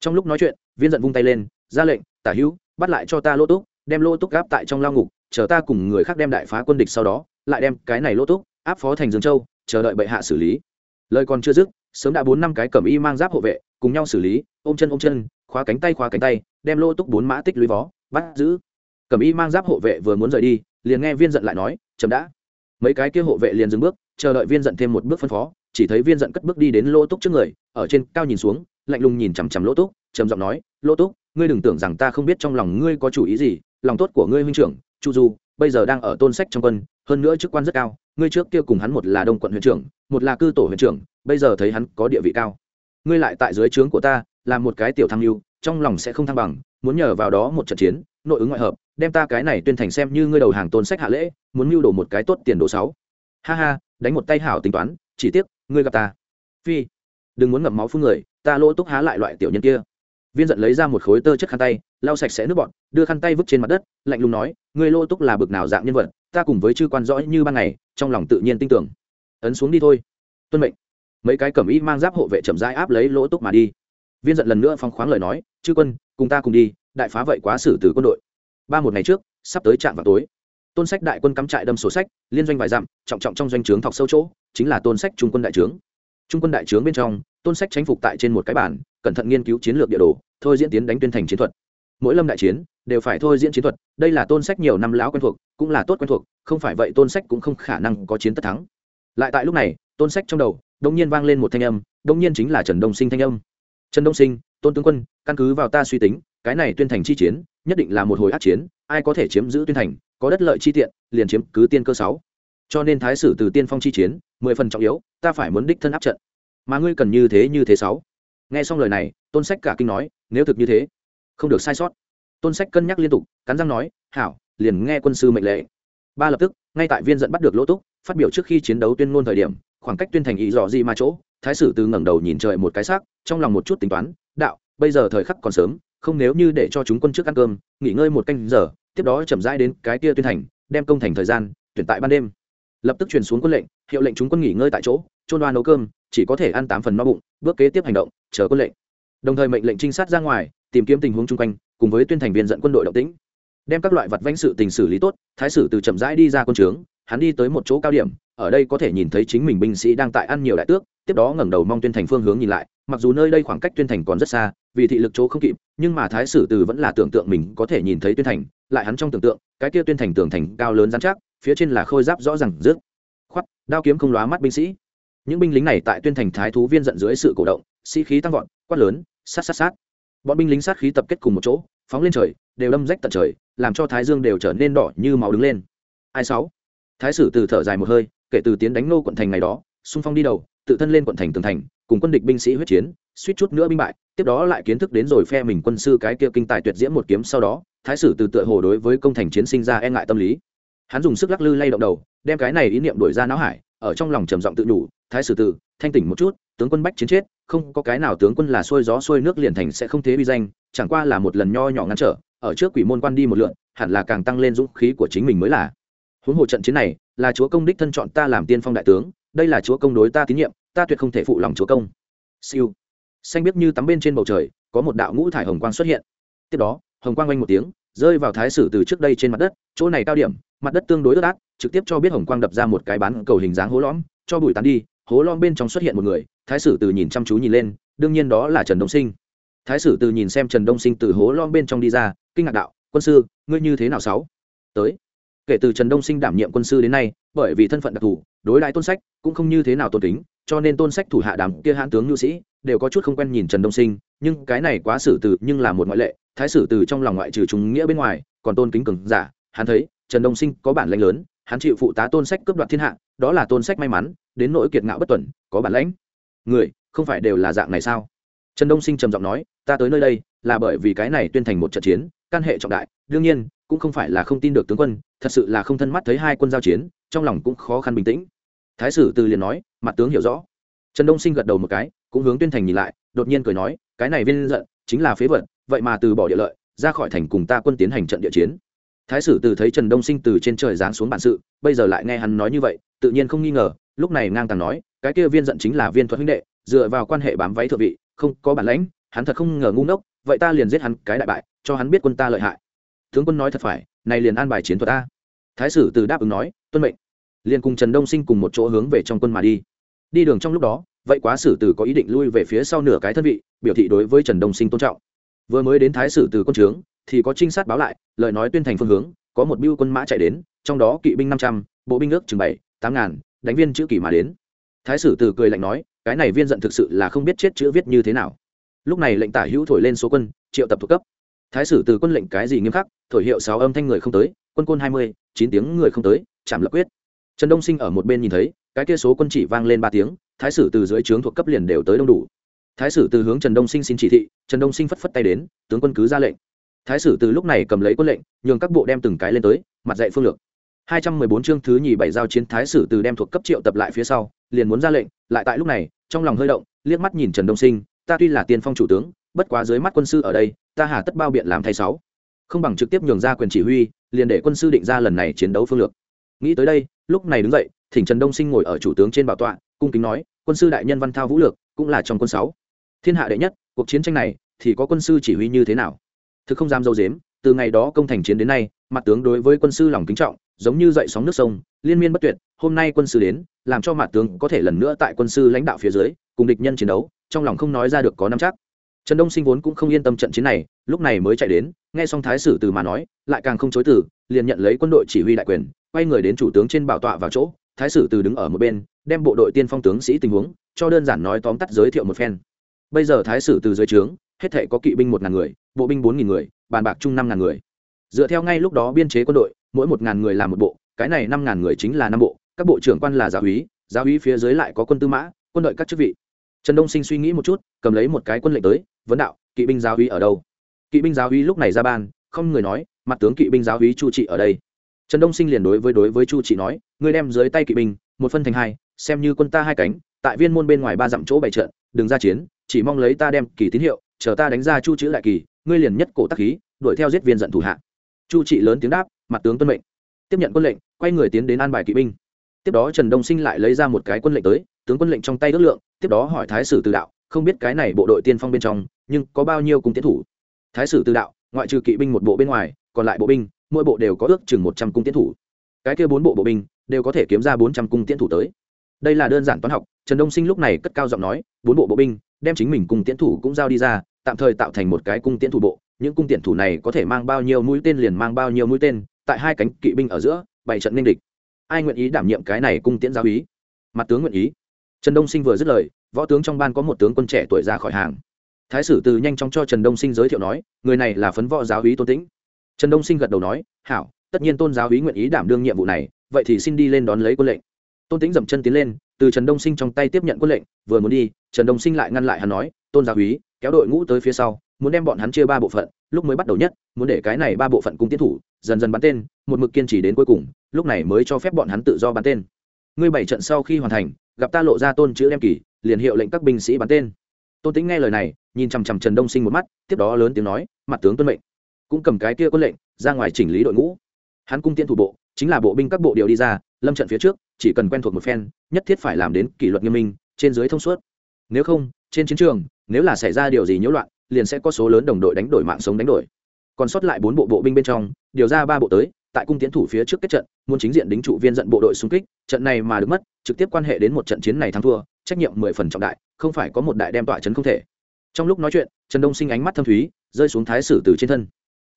Trong lúc nói chuyện, viên giận vung tay lên, ra lệnh, tả hữu, bắt lại cho ta lỗ túc, đem lỗ túc gáp tại trong lao ngục, chờ ta cùng người khác đem đại phá quân địch sau đó lại đem cái này lỗ túc, áp phó thành dương châu, chờ đợi bệ hạ xử lý. Lời còn chưa dứt, sớm đã bốn năm cái cẩm y mang giáp hộ vệ, cùng nhau xử lý, ôm chân ôm chân, khóa cánh tay khóa cánh tay, đem lỗ túc bốn mã tích lũy vó, bắt giữ. Cẩm y mang giáp hộ vệ vừa muốn rời đi, liền nghe viên giận lại nói chậm đã. Mấy cái kia hộ vệ liền dừng bước, chờ đợi viên giận thêm một bước phân phó, chỉ thấy viên giận cất bước đi đến lỗ túc trước người, ở trên cao nhìn xuống, lạnh lùng nhìn chằm chằm lỗ túc, trầm giọng nói, lỗ túc, ngươi đừng tưởng rằng ta không biết trong lòng ngươi có chủ ý gì, lòng tốt của ngươi huynh trưởng, chu du, bây giờ đang ở tôn sách trong quân hơn nữa chức quan rất cao, ngươi trước kia cùng hắn một là đông quận huyện trưởng, một là cư tổ huyện trưởng, bây giờ thấy hắn có địa vị cao. Ngươi lại tại dưới trướng của ta làm một cái tiểu thăng lưu trong lòng sẽ không thăng bằng, muốn nhờ vào đó một trận chiến, nội ứng ngoại hợp, đem ta cái này tuyên thành xem như ngươi đầu hàng tôn sách hạ lễ, muốn mưu đồ một cái tốt tiền đồ sáu. Ha ha, đánh một tay hảo tính toán, chỉ tiếc, ngươi gặp ta. Phi, đừng muốn ngậm máu phun người, ta lỗ túc há lại loại tiểu nhân kia. Viên giận lấy ra một khối tơ chất khăn tay, lau sạch sẽ nước bọn đưa khăn tay vứt trên mặt đất, lạnh lùng nói, ngươi lỗ túc là bực nào dạng nhân vật ta cùng với chư quan rõ như ban ngày, trong lòng tự nhiên tin tưởng. Ấn xuống đi thôi. Tuân mệnh. Mấy cái cẩm y mang giáp hộ vệ chậm rãi áp lấy lỗ túc mà đi. Viên giận lần nữa phong khoáng lời nói, chư quân, cùng ta cùng đi, đại phá vậy quá xử từ quân đội. Ba một ngày trước, sắp tới trạm vào tối. Tôn sách đại quân cắm trại đâm sổ sách, liên doanh vài dặm, trọng trọng trong doanh trướng thọc sâu chỗ, chính là tôn sách trung quân đại trướng. Trung quân đại trướng bên trong, tôn sách chánh phục tại trên một cái bản cẩn thận nghiên cứu chiến lược địa đồ, thôi diễn tiến đánh tuyên thành chiến thuật mỗi lâm đại chiến đều phải thôi diễn chiến thuật, đây là tôn sách nhiều năm lão quen thuộc, cũng là tốt quen thuộc, không phải vậy tôn sách cũng không khả năng có chiến tất thắng. Lại tại lúc này, tôn sách trong đầu đông nhiên vang lên một thanh âm đông nhiên chính là trần đông sinh thanh âm. Trần đông sinh, tôn tướng quân, căn cứ vào ta suy tính, cái này tuyên thành chi chiến, nhất định là một hồi át chiến, ai có thể chiếm giữ tuyên thành, có đất lợi chi tiện, liền chiếm cứ tiên cơ sáu. Cho nên thái sử từ tiên phong chi chiến, mười phần trọng yếu, ta phải muốn đích thân áp trận. Mà ngươi cần như thế như thế sáu. Nghe xong lời này, tôn sách cả kinh nói, nếu thực như thế không được sai sót. Tôn sách cân nhắc liên tục, cắn răng nói, hảo, liền nghe quân sư mệnh lệ. Ba lập tức, ngay tại viên dẫn bắt được lỗ túc, phát biểu trước khi chiến đấu tuyên ngôn thời điểm, khoảng cách tuyên thành ý dò gì mà chỗ, thái sử từ ngẩng đầu nhìn trời một cái xác, trong lòng một chút tính toán, đạo, bây giờ thời khắc còn sớm, không nếu như để cho chúng quân trước ăn cơm, nghỉ ngơi một canh giờ, tiếp đó chậm rãi đến cái kia tuyên thành, đem công thành thời gian, tuyển tại ban đêm. Lập tức truyền xuống quân lệnh, hiệu lệnh chúng quân nghỉ ngơi tại chỗ trôn đoan nấu cơm, chỉ có thể ăn tám phần no bụng, bước kế tiếp hành động, chờ quân lệnh đồng thời mệnh lệnh trinh sát ra ngoài, tìm kiếm tình huống chung quanh, cùng với tuyên thành viên dẫn quân đội động tĩnh. Đem các loại vật vãnh sự tình xử lý tốt, thái sử từ chậm rãi đi ra quân trướng, hắn đi tới một chỗ cao điểm, ở đây có thể nhìn thấy chính mình binh sĩ đang tại ăn nhiều đại tước, tiếp đó ngẩng đầu mong tuyên thành phương hướng nhìn lại, mặc dù nơi đây khoảng cách tuyên thành còn rất xa, vì thị lực chỗ không kịp, nhưng mà thái sử từ vẫn là tưởng tượng mình có thể nhìn thấy tuyên thành, lại hắn trong tưởng tượng, cái kia tuyên thành tường thành cao lớn dán chắc, phía trên là khôi giáp rõ ràng rước. Khoắt đao kiếm không lóa mắt binh sĩ. Những binh lính này tại tuyên thành thái thú viên giận dưới sự cổ động, sĩ khí tăng vọt, quát lớn sát sát sát. Bọn binh lính sát khí tập kết cùng một chỗ, phóng lên trời, đều đâm rách tận trời, làm cho thái dương đều trở nên đỏ như máu đứng lên. Ai sáu? Thái sử từ thở dài một hơi, kể từ tiến đánh nô quận thành ngày đó, xung phong đi đầu, tự thân lên quận thành tường thành, cùng quân địch binh sĩ huyết chiến, suýt chút nữa binh bại, tiếp đó lại kiến thức đến rồi phe mình quân sư cái kia kinh tài tuyệt diễm một kiếm sau đó, thái sử từ tựa hồ đối với công thành chiến sinh ra e ngại tâm lý. Hắn dùng sức lắc lư lay động đầu, đem cái này ý niệm đổi ra não hải, ở trong lòng trầm giọng tự đủ thái sử Tử thanh tỉnh một chút, tướng quân bách chiến chết không có cái nào tướng quân là xuôi gió xuôi nước liền thành sẽ không thế bi danh, chẳng qua là một lần nho nhỏ ngăn trở, ở trước quỷ môn quan đi một lượn, hẳn là càng tăng lên dũng khí của chính mình mới là. Huống hồ trận chiến này, là chúa công đích thân chọn ta làm tiên phong đại tướng, đây là chúa công đối ta tín nhiệm, ta tuyệt không thể phụ lòng chúa công. Siêu. Xanh biết như tắm bên trên bầu trời, có một đạo ngũ thải hồng quang xuất hiện. Tiếp đó, hồng quang oanh một tiếng, rơi vào thái sử từ trước đây trên mặt đất, chỗ này cao điểm, mặt đất tương đối ướt át, trực tiếp cho biết hồng quang đập ra một cái bán cầu hình dáng hố lõm, cho bụi tán đi, hố lõm bên trong xuất hiện một người thái sử từ nhìn chăm chú nhìn lên, đương nhiên đó là trần đông sinh. Thái sử từ nhìn xem trần đông sinh từ hố lõm bên trong đi ra, kinh ngạc đạo, quân sư, ngươi như thế nào sáu? Tới. Kể từ trần đông sinh đảm nhiệm quân sư đến nay, bởi vì thân phận đặc thù, đối đãi tôn sách cũng không như thế nào tôn kính, cho nên tôn sách thủ hạ đàm kia hãn tướng nhu sĩ đều có chút không quen nhìn trần đông sinh, nhưng cái này quá xử từ nhưng là một ngoại lệ, thái sử từ trong lòng ngoại trừ chúng nghĩa bên ngoài, còn tôn kính cường giả. Hắn thấy, trần đông sinh có bản lãnh lớn, hắn chịu phụ tá tôn sách cướp đoạt thiên hạ, đó là tôn sách may mắn, đến nỗi kiệt ngạo bất tuần, có bản lãnh người, không phải đều là dạng này sao? Trần đông sinh trầm giọng nói, ta tới nơi đây là bởi vì cái này tuyên thành một trận chiến, căn hệ trọng đại, đương nhiên, cũng không phải là không tin được tướng quân, thật sự là không thân mắt thấy hai quân giao chiến, trong lòng cũng khó khăn bình tĩnh. Thái sử từ liền nói, mặt tướng hiểu rõ. Trần đông sinh gật đầu một cái, cũng hướng tuyên thành nhìn lại, đột nhiên cười nói, cái này viên giận, chính là phế vật, vậy mà từ bỏ địa lợi, ra khỏi thành cùng ta quân tiến hành trận địa chiến. Thái sử từ thấy trần đông sinh từ trên trời giáng xuống bản sự, bây giờ lại nghe hắn nói như vậy, tự nhiên không nghi ngờ, lúc này ngang tàng nói cái kia viên giận chính là viên thuật huynh đệ, dựa vào quan hệ bám váy thượng vị, không có bản lãnh, hắn thật không ngờ ngu ngốc, vậy ta liền giết hắn cái đại bại, cho hắn biết quân ta lợi hại. Tướng quân nói thật phải, này liền an bài chiến thuật ta. Thái sử từ đáp ứng nói, tuân mệnh. Liền cùng trần đông sinh cùng một chỗ hướng về trong quân mà đi. Đi đường trong lúc đó, vậy quá sử từ có ý định lui về phía sau nửa cái thân vị, biểu thị đối với trần đông sinh tôn trọng. Vừa mới đến thái sử từ quân trướng, thì có trinh sát báo lại, lời nói tuyên thành phương hướng, có một biêu quân mã chạy đến, trong đó kỵ binh năm trăm, bộ binh ước chừng bảy, tám ngàn, đánh viên chữ kỷ mà đến thái sử từ cười lạnh nói, cái này viên giận thực sự là không biết chết chữ viết như thế nào. Lúc này lệnh tả hữu thổi lên số quân, triệu tập thuộc cấp. Thái sử từ quân lệnh cái gì nghiêm khắc, thổi hiệu sáu âm thanh người không tới, quân côn hai mươi, chín tiếng người không tới, chạm lập quyết. Trần đông sinh ở một bên nhìn thấy, cái kia số quân chỉ vang lên ba tiếng, thái sử từ dưới trướng thuộc cấp liền đều tới đông đủ. Thái sử từ hướng trần đông sinh xin chỉ thị, trần đông sinh phất phất tay đến, tướng quân cứ ra lệnh. Thái sử từ lúc này cầm lấy quân lệnh, nhường các bộ đem từng cái lên tới, mặt dạy phương lược. Hai trăm mười bốn chương thứ nhì bảy giao chiến, thái sử từ đem thuộc cấp triệu tập lại phía sau liền muốn ra lệnh, lại tại lúc này, trong lòng hơi động, liếc mắt nhìn trần đông sinh, ta tuy là tiên phong chủ tướng, bất quá dưới mắt quân sư ở đây, ta hà tất bao biện làm thay sáu. Không bằng trực tiếp nhường ra quyền chỉ huy, liền để quân sư định ra lần này chiến đấu phương lược. Nghĩ tới đây, lúc này đứng dậy, thỉnh trần đông sinh ngồi ở chủ tướng trên bảo tọa, cung kính nói, quân sư đại nhân văn thao vũ lược, cũng là trong quân sáu. Thiên hạ đệ nhất, cuộc chiến tranh này, thì có quân sư chỉ huy như thế nào? Thực không dám dâu dếm, từ ngày đó công thành chiến đến nay, mặt tướng đối với quân sư lòng kính trọng giống như dậy sóng nước sông, liên miên bất tuyệt, hôm nay quân sư đến, làm cho mặt tướng có thể lần nữa tại quân sư lãnh đạo phía dưới, cùng địch nhân chiến đấu, trong lòng không nói ra được có năm chắc. Trần đông sinh vốn cũng không yên tâm trận chiến này, lúc này mới chạy đến, nghe xong thái sử từ mà nói, lại càng không chối từ, liền nhận lấy quân đội chỉ huy đại quyền, quay người đến chủ tướng trên bảo tọa vào chỗ, thái sử từ đứng ở một bên, đem bộ đội tiên phong tướng sĩ tình huống, cho đơn giản nói tóm tắt giới thiệu một phen. Bây giờ thái sử từ dưới trướng, hết thể có kỵ binh một ngàn người, bộ binh bốn nghìn người, bàn bạc chung năm ngàn người dựa theo ngay lúc đó biên chế quân đội, mỗi một ngàn người làm một bộ, cái này năm ngàn người chính là năm bộ, các bộ trưởng quan là giáo úy giáo úy phía dưới lại có quân tư mã, quân đội các chức vị. Trần đông sinh suy nghĩ một chút, cầm lấy một cái quân lệnh tới, vấn đạo, kỵ binh giáo úy ở đâu? Kỵ binh giáo úy lúc này ra ban, không người nói, mặt tướng kỵ binh giáo úy chu trị ở đây. Trần đông sinh liền đối với đối với chu trị nói, ngươi đem dưới tay kỵ binh, một phân thành hai, xem như quân ta hai cánh, tại viên môn bên ngoài ba dặm chỗ bày trận, đừng ra chiến, chỉ mong lấy ta đem kỳ tín hiệu, chờ ta đánh ra chu chữ đại kỳ, ngươi liền nhất cổ tắc khí, đuổi theo giết viên giận thủ hạ chu trị lớn tiếng đáp, mặt tướng tuân mệnh. Tiếp nhận quân lệnh, quay người tiến đến an bài kỵ binh. Tiếp đó trần đông sinh lại lấy ra một cái quân lệnh tới, tướng quân lệnh trong tay ước lượng, tiếp đó hỏi thái sử từ đạo, không biết cái này bộ đội tiên phong bên trong, nhưng có bao nhiêu cung tiến thủ? Thái sử từ đạo, ngoại trừ kỵ binh một bộ bên ngoài, còn lại bộ binh, mỗi bộ đều có ước chừng một trăm cung tiến thủ. Cái kia bốn bộ bộ binh, đều có thể kiếm ra bốn trăm cung tiến thủ tới. Đây là đơn giản toán học, trần đông sinh lúc này cất cao giọng nói, bốn bộ bộ binh, đem chính mình cùng tiến thủ cũng giao đi ra, tạm thời tạo thành một cái cung tiến thủ bộ những cung tiện thủ này có thể mang bao nhiêu mũi tên liền mang bao nhiêu mũi tên, tại hai cánh kỵ binh ở giữa bảy trận ninh địch. Ai nguyện ý đảm nhiệm cái này cung tiễn giáo ý mặt tướng nguyện ý. Trần đông sinh vừa dứt lời, võ tướng trong ban có một tướng quân trẻ tuổi ra khỏi hàng. Thái sử từ nhanh chóng cho trần đông sinh giới thiệu nói, người này là phấn võ giáo ý tôn tĩnh. Trần đông sinh gật đầu nói, hảo, tất nhiên tôn giáo ý nguyện ý đảm đương nhiệm vụ này, vậy thì xin đi lên đón lấy quân lệnh. Tôn tĩnh dậm chân tiến lên, từ trần đông sinh trong tay tiếp nhận quân lệnh, vừa muốn đi, trần đông sinh lại ngăn lại hắn nói, tôn giáo ý kéo đội ngũ tới phía sau muốn đem bọn hắn chia ba bộ phận, lúc mới bắt đầu nhất, muốn để cái này ba bộ phận cung tiến thủ, dần dần bắn tên, một mực kiên trì đến cuối cùng, lúc này mới cho phép bọn hắn tự do bắn tên. Ngươi bảy trận sau khi hoàn thành, gặp ta lộ ra tôn chữ đem kỳ, liền hiệu lệnh các binh sĩ bắn tên. Tôn tính nghe lời này, nhìn chằm chằm trần đông sinh một mắt, tiếp đó lớn tiếng nói, mặt tướng tuân mệnh. Cũng cầm cái kia quân lệnh, ra ngoài chỉnh lý đội ngũ. Hắn cung tiễn thủ bộ, chính là bộ binh các bộ điều đi ra, lâm trận phía trước, chỉ cần quen thuộc một phen, nhất thiết phải làm đến kỷ luật nghiêm minh, trên dưới thông suốt. Nếu không, trên chiến trường, nếu là xảy ra điều gì nhiễu loạn liền sẽ có số lớn đồng đội đánh đổi mạng sống đánh đổi. Còn sót lại bốn bộ bộ binh bên trong, điều ra ba bộ tới, tại cung tiến thủ phía trước kết trận, muốn chính diện đính trụ viên dẫn bộ đội xung kích, trận này mà được mất, trực tiếp quan hệ đến một trận chiến này thắng thua, trách nhiệm mười phần trọng đại, không phải có một đại đem tọa trấn không thể. Trong lúc nói chuyện, trần đông sinh ánh mắt thâm thúy, rơi xuống thái sử từ trên thân.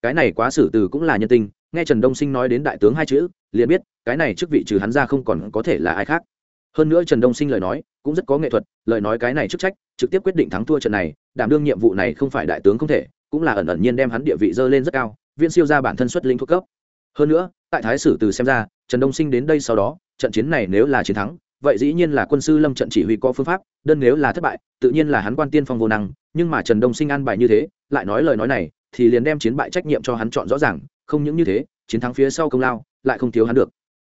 Cái này quá sử từ cũng là nhân tình, nghe trần đông sinh nói đến đại tướng hai chữ, liền biết, cái này chức vị trừ hắn ra không còn có thể là ai khác. Hơn nữa trần đông sinh lời nói, cũng rất có nghệ thuật, lời nói cái này chức trách trực tiếp quyết định thắng thua trận này, đảm đương nhiệm vụ này không phải đại tướng không thể, cũng là ẩn ẩn nhiên đem hắn địa vị dơ lên rất cao viên siêu ra bản thân xuất linh thuốc cấp. Hơn nữa, tại thái sử từ xem ra, trần đông sinh đến đây sau đó, trận chiến này nếu là chiến thắng, vậy dĩ nhiên là quân sư lâm trận chỉ huy có phương pháp, đơn nếu là thất bại, tự nhiên là hắn quan tiên phong vô năng, nhưng mà trần đông sinh an bài như thế, lại nói lời nói này, thì liền đem chiến bại trách nhiệm cho hắn chọn rõ ràng, không những như thế, chiến thắng phía sau công lao, lại không thiếu hắn được.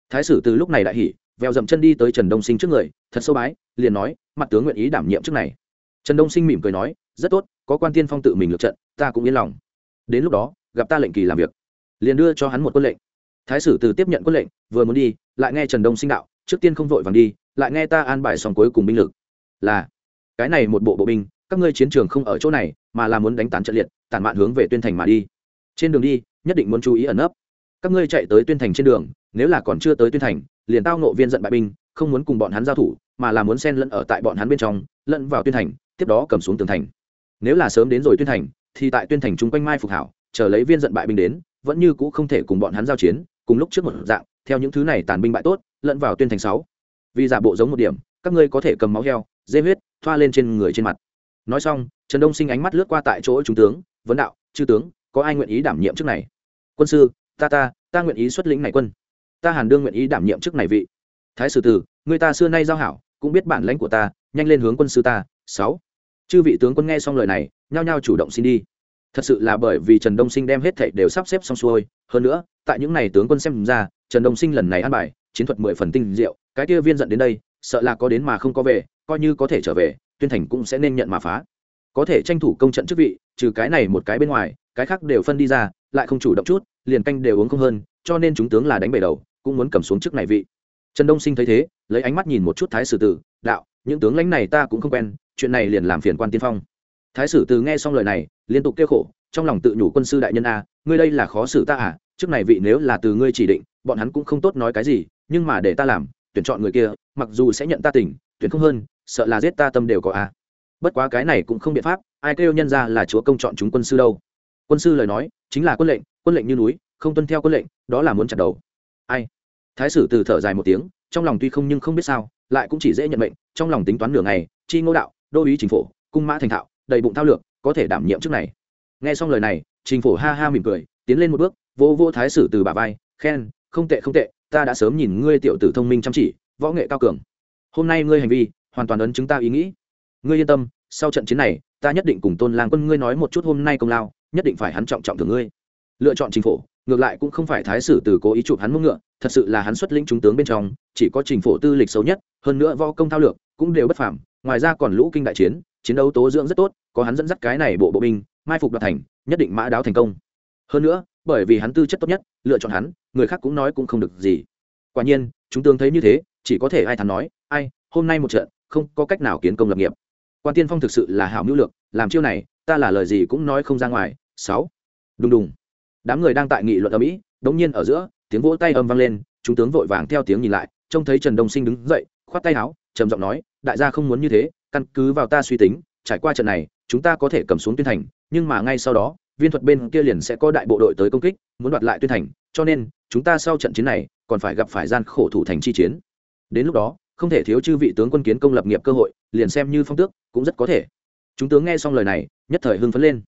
Thái sử từ lúc này đại hỉ, vèo dậm chân đi tới trần đông sinh trước người, thật sâu bái, liền nói, mặt tướng nguyện ý đảm nhiệm trước này trần đông sinh mỉm cười nói, rất tốt, có quan tiên phong tự mình lượt trận, ta cũng yên lòng. Đến lúc đó, gặp ta lệnh kỳ làm việc. Liền đưa cho hắn một quân lệnh. Thái sử từ tiếp nhận quân lệnh, vừa muốn đi, lại nghe trần đông sinh đạo, trước tiên không vội vàng đi, lại nghe ta an bài xong cuối cùng binh lực. Là, cái này một bộ bộ binh, các ngươi chiến trường không ở chỗ này, mà là muốn đánh tán trận liệt, tản mạn hướng về tuyên thành mà đi. Trên đường đi, nhất định muốn chú ý ẩn nấp. Các ngươi chạy tới tuyên thành trên đường, nếu là còn chưa tới tuyên thành, liền tao nộ viên giận bại binh, không muốn cùng bọn hắn giao thủ, mà là muốn xen lẫn ở tại bọn hắn bên trong, lẫn vào tuyên thành tiếp đó cầm xuống tường thành. Nếu là sớm đến rồi tuyên thành, thì tại tuyên thành chúng quanh mai phục hảo, chờ lấy viên giận bại binh đến, vẫn như cũ không thể cùng bọn hắn giao chiến, cùng lúc trước một dạng, theo những thứ này tàn binh bại tốt, lẫn vào tuyên thành sáu. Vì giả bộ giống một điểm, các ngươi có thể cầm máu heo, dê huyết, thoa lên trên người trên mặt. Nói xong, trần đông sinh ánh mắt lướt qua tại chỗ trung tướng, vấn đạo, chư tướng, có ai nguyện ý đảm nhiệm chức này? Quân sư, ta ta ta nguyện ý xuất lĩnh này quân. Ta hàn đương nguyện ý đảm nhiệm chức này vị. Thái sử tử, người ta xưa nay giao hảo, cũng biết bản lãnh của ta, nhanh lên hướng quân sư ta, sáu chư vị tướng quân nghe xong lời này, nhao nhao chủ động xin đi. Thật sự là bởi vì trần đông sinh đem hết thảy đều sắp xếp xong xuôi, hơn nữa, tại những n à y tướng quân xem ra, trần đông sinh lần này ăn bài, chiến thuật mười phần tinh diệu, cái kia viên dẫn đến đây, sợ là có đến mà không có về, coi như có thể trở về, tuyên thành cũng sẽ nên nhận mà phá. Có thể tranh thủ công trận chức vị, trừ cái này một cái bên ngoài, cái khác đều phân đi ra, lại không chủ động chút, liền canh đều uống không hơn, cho nên chúng tướng là đánh bể đầu, cũng muốn cầm xuống chức này vị. Trần đông sinh thấy thế, lấy ánh mắt nhìn một chút thái sử tử, đạo, những tướng lãnh này ta cũng không quen chuyện này liền làm phiền quan tiên phong. Thái sử tử nghe xong lời này, liên tục kêu khổ, trong lòng tự nhủ quân sư đại nhân a, ngươi đây là khó xử ta à trước này vị nếu là từ ngươi chỉ định, bọn hắn cũng không tốt nói cái gì, nhưng mà để ta làm, tuyển chọn người kia, mặc dù sẽ nhận ta tỉnh tuyển không hơn, sợ là giết ta tâm đều có a. Bất quá cái này cũng không biện pháp, ai kêu nhân ra là chúa công chọn chúng quân sư đâu. Quân sư lời nói, chính là quân lệnh quân lệnh như núi, không tuân theo quân lệnh, đó là muốn chặt đầu. Ai? Thái sử từ thở dài một tiếng, trong lòng tuy không nhưng không biết sao, lại cũng chỉ dễ nhận mệnh, trong lòng tính toán nửa ngày, chi ngô đạo đô ý chính phủ cung mã thành thạo đầy bụng thao lược có thể đảm nhiệm trước này. Nghe xong lời này chính phổ ha ha mỉm cười tiến lên một bước vô vô thái sử từ bà vai khen không tệ không tệ ta đã sớm nhìn ngươi tiểu tử thông minh chăm chỉ võ nghệ cao cường. Hôm nay ngươi hành vi hoàn toàn ấn chứng ta ý nghĩ. Ngươi yên tâm sau trận chiến này ta nhất định cùng tôn lang quân ngươi nói một chút hôm nay công lao nhất định phải hắn trọng trọng thưởng ngươi. Lựa chọn chính phủ, ngược lại cũng không phải thái sử từ cố ý chụp hắn mông ngựa thật sự là hắn xuất lĩnh trung tướng bên trong chỉ có trình phổ tư lịch xấu nhất hơn nữa võ công thao lược cũng đều bất phàm, ngoài ra còn lũ kinh đại chiến chiến đấu tố dưỡng rất tốt, có hắn dẫn dắt cái này bộ bộ binh, mai phục đoạt thành, nhất định mã đáo thành công. Hơn nữa, bởi vì hắn tư chất tốt nhất, lựa chọn hắn, người khác cũng nói cũng không được gì. Quả nhiên, chúng tướng thấy như thế, chỉ có thể ai thắn nói, ai, hôm nay một trận, không có cách nào kiến công lập nghiệp. Quan tiên phong thực sự là hảo mưu lược, làm chiêu này, ta là lời gì cũng nói không ra ngoài. Sáu. Đùng đùng. Đám người đang tại nghị luận ở mỹ đống nhiên ở giữa, tiếng vỗ tay âm vang lên, chúng tướng vội vàng theo tiếng nhìn lại, trông thấy trần đông sinh đứng dậy, khoát tay áo trầm giọng nói, đại gia không muốn như thế, căn cứ vào ta suy tính, trải qua trận này, chúng ta có thể cầm xuống tuyên thành, nhưng mà ngay sau đó, viên thuật bên kia liền sẽ có đại bộ đội tới công kích, muốn đoạt lại tuyên thành, cho nên, chúng ta sau trận chiến này, còn phải gặp phải gian khổ thủ thành chi chiến. Đến lúc đó, không thể thiếu chư vị tướng quân kiến công lập nghiệp cơ hội, liền xem như phong tước, cũng rất có thể. Chúng tướng nghe xong lời này, nhất thời hưng phấn lên.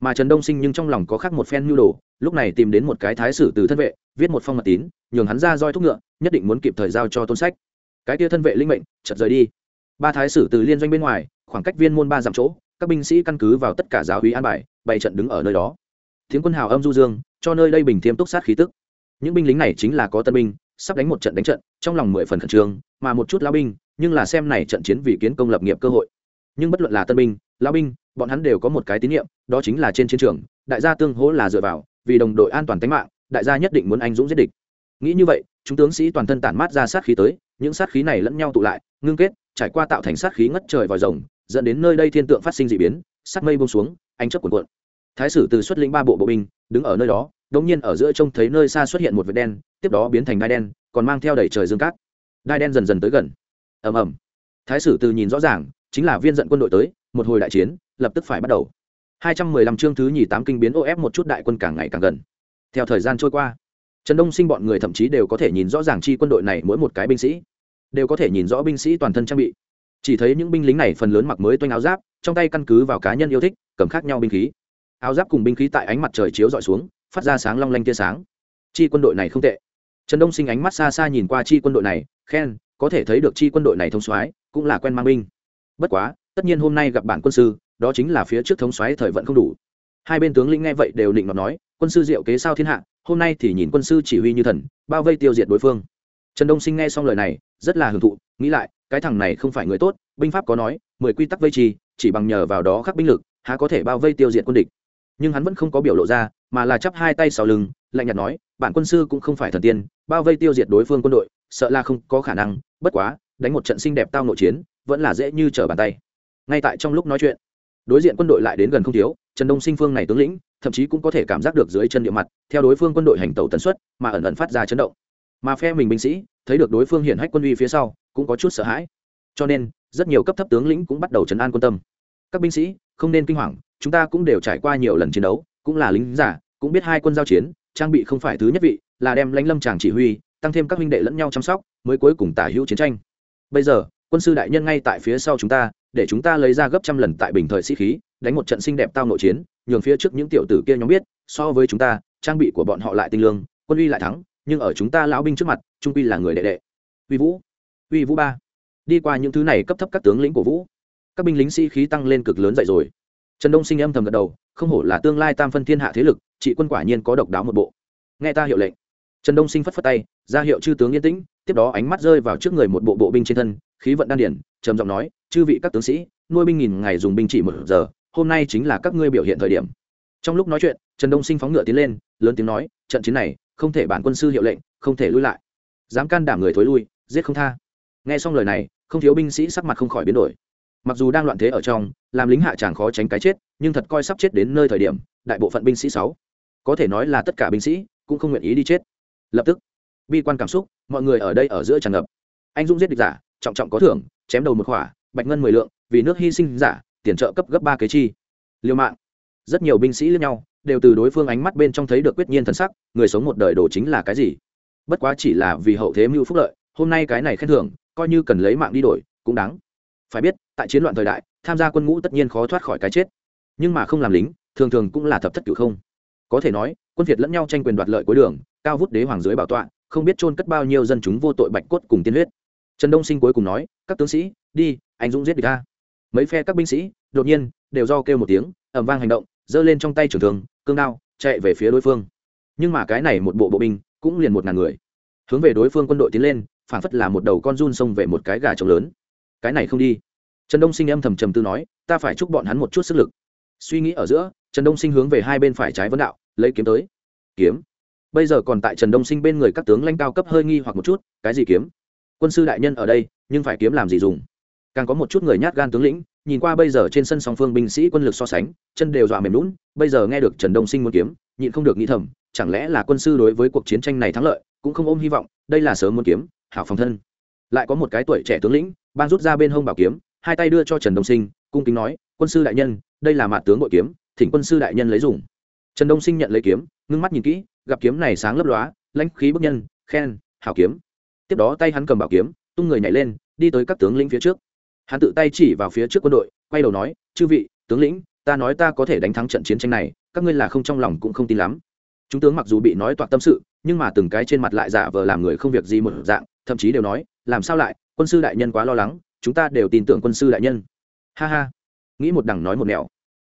Mà trần đông sinh nhưng trong lòng có khác một phen nhu đồ, lúc này tìm đến một cái thái sử từ thân vệ, viết một phong mật tín, nhường hắn ra roi thúc ngựa, nhất định muốn kịp thời giao cho tôn sách cái tia thân vệ linh mệnh chật rời đi. Ba thái sử từ liên doanh bên ngoài, khoảng cách viên môn ba dặm chỗ, các binh sĩ căn cứ vào tất cả giáo hí an bài, bày trận đứng ở nơi đó. Tiếng quân hào âm du dương, cho nơi đây bình thiêm túc sát khí tức. Những binh lính này chính là có tân binh, sắp đánh một trận đánh trận, trong lòng mười phần khẩn trương, mà một chút lao binh, nhưng là xem này trận chiến vì kiến công lập nghiệp cơ hội. Nhưng bất luận là tân binh lao binh, bọn hắn đều có một cái tín nhiệm, đó chính là trên chiến trường, đại gia tương hỗ là dựa vào, vì đồng đội an toàn tính mạng, đại gia nhất định muốn anh dũng giết địch. Nghĩ như vậy chúng tướng sĩ toàn thân tản mát ra sát khí tới, những sát khí này lẫn nhau tụ lại, ngưng kết, trải qua tạo thành sát khí ngất trời vòi rồng, dẫn đến nơi đây thiên tượng phát sinh d ị biến sát mây bông xuống, ánh chấp cuồn cuộn. Thái sử từ xuất lĩnh ba bộ bộ binh, đứng ở nơi đó, đống nhiên ở giữa trông thấy nơi xa xuất hiện một vệt đen, tiếp đó biến thành đai đen, còn mang theo đầy trời dương cát. Đai đen dần dần tới gần. Ầm ầm. Thái sử từ nhìn rõ ràng, chính là viên dẫn quân đội tới, một hồi đại chiến, lập tức phải bắt đầu. 215 chương thứ nhì tám kinh biến OF một chút đại quân càng ngày càng gần. Theo thời gian trôi qua trần đông sinh bọn người thậm chí đều có thể nhìn rõ ràng chi quân đội này mỗi một cái binh sĩ, đều có thể nhìn rõ binh sĩ toàn thân trang bị. Chỉ thấy những binh lính này phần lớn mặc mới toanh áo giáp, trong tay căn cứ vào cá nhân yêu thích, cầm khác nhau binh khí. Áo giáp cùng binh khí tại ánh mặt trời chiếu dọi xuống, phát ra sáng long lanh tia sáng. Chi quân đội này không tệ. Trần đông sinh ánh mắt xa xa nhìn qua chi quân đội này, khen, có thể thấy được chi quân đội này thông soái cũng là quen mang binh. Bất quá, tất nhiên hôm nay gặp bản quân sư, đó chính là phía trước thống soái thời vận không đủ. Hai bên tướng lĩnh nghe vậy đều định nói quân sư diệu kế sao thiên hạ, hôm nay thì nhìn quân sư chỉ huy như thần, bao vây tiêu diệt đối phương. Trần đông sinh nghe xong lời này, rất là hưởng thụ, nghĩ lại, cái thằng này không phải người tốt, binh pháp có nói, mười quy tắc vây trì, chỉ bằng nhờ vào đó khắc binh lực, há có thể bao vây tiêu diệt quân địch. Nhưng hắn vẫn không có biểu lộ ra, mà là chắp hai tay sau lưng, lạnh nhạt nói, bản quân sư cũng không phải thần tiên, bao vây tiêu diệt đối phương quân đội, sợ là không có khả năng, bất quá, đánh một trận xinh đẹp tao nội chiến, vẫn là dễ như trở bàn tay. Ngay tại trong lúc nói chuyện, đối diện quân đội lại đến gần không thiếu, trần đông sinh phương này tướng lĩnh thậm chí cũng có thể cảm giác được dưới chân địa mặt, theo đối phương quân đội hành tàu tần suất, mà ẩn ẩn phát ra chấn động. Mà phe mình binh sĩ, thấy được đối phương hiển hách quân uy phía sau, cũng có chút sợ hãi. Cho nên, rất nhiều cấp thấp tướng lĩnh cũng bắt đầu chấn an quân tâm. Các binh sĩ, không nên kinh hoàng, chúng ta cũng đều trải qua nhiều lần chiến đấu, cũng là lính giả, cũng biết hai quân giao chiến, trang bị không phải thứ nhất vị, là đem lãnh lâm chàng chỉ huy, tăng thêm các huynh đệ lẫn nhau chăm sóc, mới cuối cùng tả hữu chiến tranh. Bây giờ, quân sư đại nhân ngay tại phía sau chúng ta, để chúng ta lấy ra gấp trăm lần tại bình thời sĩ khí, đánh một trận xinh đẹp tao nội chiến nhường phía trước những tiểu tử kia nhóm biết, so với chúng ta, trang bị của bọn họ lại tinh lương, quân uy lại thắng, nhưng ở chúng ta lão binh trước mặt, trung uy là người đệ đệ. Uy vũ uy vũ ba. Đi qua những thứ này cấp thấp các tướng lĩnh của vũ, các binh lính sĩ khí tăng lên cực lớn dậy rồi. Trần đông sinh âm thầm gật đầu, không hổ là tương lai tam phân thiên hạ thế lực, trị quân quả nhiên có độc đáo một bộ. Nghe ta hiệu lệnh. Trần đông sinh phất phất tay, ra hiệu chư tướng yên tĩnh, tiếp đó ánh mắt rơi vào trước người một bộ bộ binh trên thân, khí vận đan điển trầm giọng nói, chư vị các tướng sĩ, nuôi binh nghìn ngày dùng binh chỉ một giờ hôm nay chính là các ngươi biểu hiện thời điểm. Trong lúc nói chuyện, trần đông sinh phóng ngựa tiến lên, lớn tiếng nói, trận chiến này, không thể bản quân sư hiệu lệnh, không thể lui lại. Dám can đảm người thối lui, giết không tha. Nghe xong lời này, không thiếu binh sĩ sắc mặt không khỏi biến đổi. Mặc dù đang loạn thế ở trong, làm lính hạ chàng khó tránh cái chết, nhưng thật coi sắp chết đến nơi thời điểm, đại bộ phận binh sĩ sáu, có thể nói là tất cả binh sĩ, cũng không nguyện ý đi chết. Lập tức, bi quan cảm xúc, mọi người ở đây ở giữa tràn ngập. Anh dũng giết địch giả, trọng trọng có thưởng, chém đầu một khỏa, bạch ngân mười lượng, vì nước hy sinh giả tiền trợ cấp gấp ba kế chi. Liêu mạng. Rất nhiều binh sĩ lẫn nhau, đều từ đối phương ánh mắt bên trong thấy được quyết nhiên thần sắc, người sống một đời đồ chính là cái gì? Bất quá chỉ là vì hậu thế mưu phúc lợi, hôm nay cái này khen thưởng, coi như cần lấy mạng đi đổi, cũng đáng. Phải biết, tại chiến loạn thời đại, tham gia quân ngũ tất nhiên khó thoát khỏi cái chết. Nhưng mà không làm lính, thường thường cũng là thập thất cửu không. Có thể nói, quân việt lẫn nhau tranh quyền đoạt lợi cuối đường, cao vút đế hoàng dưới bảo tọa, không biết chôn cất bao nhiêu dân chúng vô tội bạch cốt cùng tiên huyết. Trần đông sinh cuối cùng nói, các tướng sĩ, đi, anh dũng giết địch ta mấy phe các binh sĩ, đột nhiên, đều do kêu một tiếng ẩm vang hành động, giơ lên trong tay trường thường cương đao, chạy về phía đối phương. Nhưng mà cái này một bộ bộ binh, cũng liền một ngàn người. Hướng về đối phương quân đội tiến lên, phản phất là một đầu con run xông về một cái gà trống lớn. Cái này không đi. Trần đông sinh âm thầm trầm tư nói, ta phải chúc bọn hắn một chút sức lực. Suy nghĩ ở giữa, trần đông sinh hướng về hai bên phải trái vấn đạo, lấy kiếm tới. Kiếm. Bây giờ còn tại trần đông sinh bên người các tướng lãnh cao cấp hơi nghi hoặc một chút, cái gì kiếm? Quân sư đại nhân ở đây, nhưng phải kiếm làm gì dùng? Càng có một chút người nhát gan tướng lĩnh, nhìn qua bây giờ trên sân song phương binh sĩ quân lực so sánh, chân đều dọa mềm lún bây giờ nghe được trần đông sinh muốn kiếm, nhịn không được nghĩ thầm, chẳng lẽ là quân sư đối với cuộc chiến tranh này thắng lợi, cũng không ôm hy vọng, đây là sớm muốn kiếm, hảo phòng thân. Lại có một cái tuổi trẻ tướng lĩnh ban rút ra bên hông bảo kiếm, hai tay đưa cho trần đông sinh, cung kính nói, quân sư đại nhân, đây là mạt tướng bội kiếm, thỉnh quân sư đại nhân lấy dùng. Trần đông sinh nhận lấy kiếm, ngưng mắt nhìn kỹ, gặp kiếm này sáng lấp lóa, lãnh khí bức nhân, khen, hảo kiếm. Tiếp đó tay hắn cầm bảo kiếm, tung người nhảy lên, đi tới các tướng lĩnh phía trước hắn tự tay chỉ vào phía trước quân đội, quay đầu nói, chư vị, tướng lĩnh, ta nói ta có thể đánh thắng trận chiến tranh này, các ngươi là không trong lòng cũng không tin lắm. Chúng tướng mặc dù bị nói toạc tâm sự, nhưng mà từng cái trên mặt lại giả vờ làm người không việc gì một dạng, thậm chí đều nói, làm sao lại, quân sư đại nhân quá lo lắng, chúng ta đều tin tưởng quân sư đại nhân. Ha ha. Nghĩ một đằng nói một nẻo.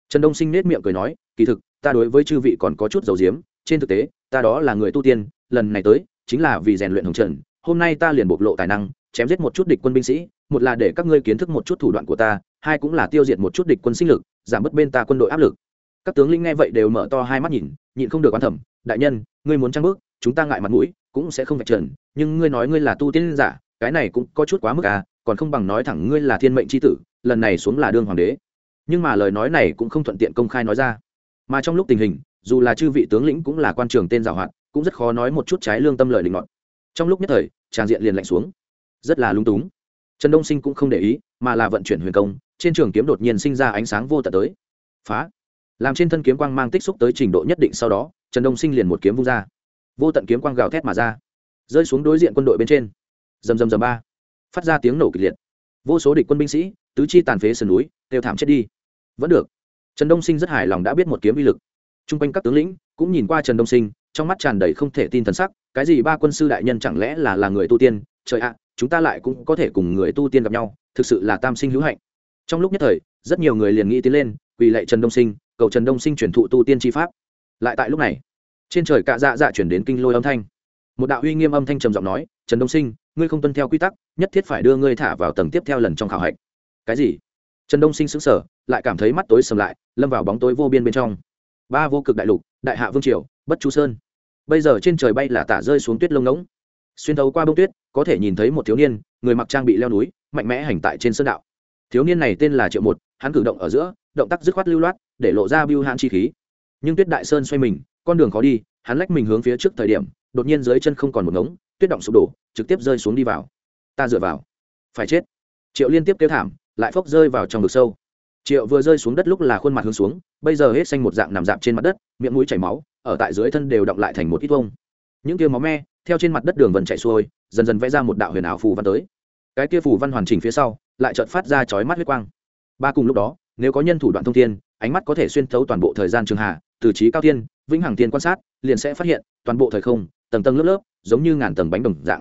Trần đông sinh nết miệng cười nói, kỳ thực, ta đối với chư vị còn có chút dầu diếm, trên thực tế, ta đó là người tu tiên, lần này tới, chính là vì rèn luyện hồng trần, hôm nay ta liền bộc lộ tài năng, chém giết một chút địch quân binh sĩ một là để các ngươi kiến thức một chút thủ đoạn của ta, hai cũng là tiêu diệt một chút địch quân sinh lực, giảm bớt bên ta quân đội áp lực. Các tướng lĩnh nghe vậy đều mở to hai mắt nhìn, nhịn không được quan thẩm đại nhân, ngươi muốn trang bước, chúng ta ngại mặt mũi, cũng sẽ không vạch trần, nhưng ngươi nói ngươi là tu tiên giả, cái này cũng có chút quá mức à còn không bằng nói thẳng ngươi là thiên mệnh c h i tử, lần này xuống là đương hoàng đế. Nhưng mà lời nói này cũng không thuận tiện công khai nói ra. Mà trong lúc tình hình, dù là chư vị tướng lĩnh cũng là quan trường tên giảo hoạt, cũng rất khó nói một chút trái lương tâm lời định ngọn. Trong lúc nhất thời, tràng diện liền lạnh xuống. Rất là lung túng trần đông sinh cũng không để ý, mà là vận chuyển huyền công, trên trường kiếm đột nhiên sinh ra ánh sáng vô tận tới. Phá! Làm trên thân kiếm quang mang tích xúc tới trình độ nhất định sau đó, trần đông sinh liền một kiếm vung ra. Vô tận kiếm quang gào thét mà ra, rơi xuống đối diện quân đội bên trên. Rầm rầm rầm ba! Phát ra tiếng nổ kịch liệt. Vô số địch quân binh sĩ, tứ chi tàn phế sườn núi, đều thảm chết đi. Vẫn được. Trần đông sinh rất hài lòng đã biết một kiếm uy lực. T r u n g quanh các tướng lĩnh cũng nhìn qua trần đông sinh, trong mắt tràn đầy không thể tin thần sắc, cái gì ba quân sư đại nhân chẳng lẽ là là người tu tiên? Trời ạ chúng ta lại cũng có thể cùng người tu tiên gặp nhau, thực sự là tam sinh hữu hạnh. Trong lúc nhất thời, rất nhiều người liền nghĩ tiến lên, quỳ lệ trần đông sinh, cầu trần đông sinh chuyển thụ tu tiên tri pháp. Lại tại lúc này, trên trời cạ dạ dạ chuyển đến kinh lôi âm thanh. Một đạo uy nghiêm âm thanh trầm giọng nói, trần đông sinh, ngươi không tuân theo quy tắc, nhất thiết phải đưa ngươi thả vào tầng tiếp theo lần trong khảo hạch. Cái gì? Trần đông sinh sững sờ, lại cảm thấy mắt tối sầm lại, lâm vào bóng tối vô biên bên trong. Ba vô cực đại lục, đại hạ vương triều, bất chu sơn. Bây giờ trên trời bay là tả rơi xuống tuyết lông ngỗng. Xuyên thấu qua bông tuyết có thể nhìn thấy một thiếu niên, người mặc trang bị leo núi, mạnh mẽ hành tại trên sơn đạo. Thiếu niên này tên là triệu một, hắn cử động ở giữa, động tác dứt khoát lưu loát, để lộ ra biêu hãn chi khí. Nhưng tuyết đại sơn xoay mình, con đường khó đi, hắn lách mình hướng phía trước thời điểm, đột nhiên dưới chân không còn một ngống, tuyết động sụp đổ, trực tiếp rơi xuống đi vào. Ta dựa vào. Phải chết. Triệu liên tiếp kêu thảm, lại phốc rơi vào trong vực sâu. Triệu vừa rơi xuống đất lúc là khuôn mặt hướng xuống, bây giờ hết xanh một dạng nằm dạp trên mặt đất, miệng mũi chảy máu, ở tại dưới thân đều động lại thành một ít vông. Những kia máu me theo trên mặt đất đường vần chạy xuôi dần dần vẽ ra một đạo huyền ảo phù văn tới. Cái kia phù văn hoàn chỉnh phía sau lại chợt phát ra chói mắt huyết quang. Ba cùng lúc đó nếu có nhân thủ đoạn thông thiên ánh mắt có thể xuyên thấu toàn bộ thời gian trường hạ từ trí cao tiên vĩnh hằng tiên quan sát liền sẽ phát hiện toàn bộ thời không tầng tầng lớp lớp giống như ngàn tầng bánh đồng dạng.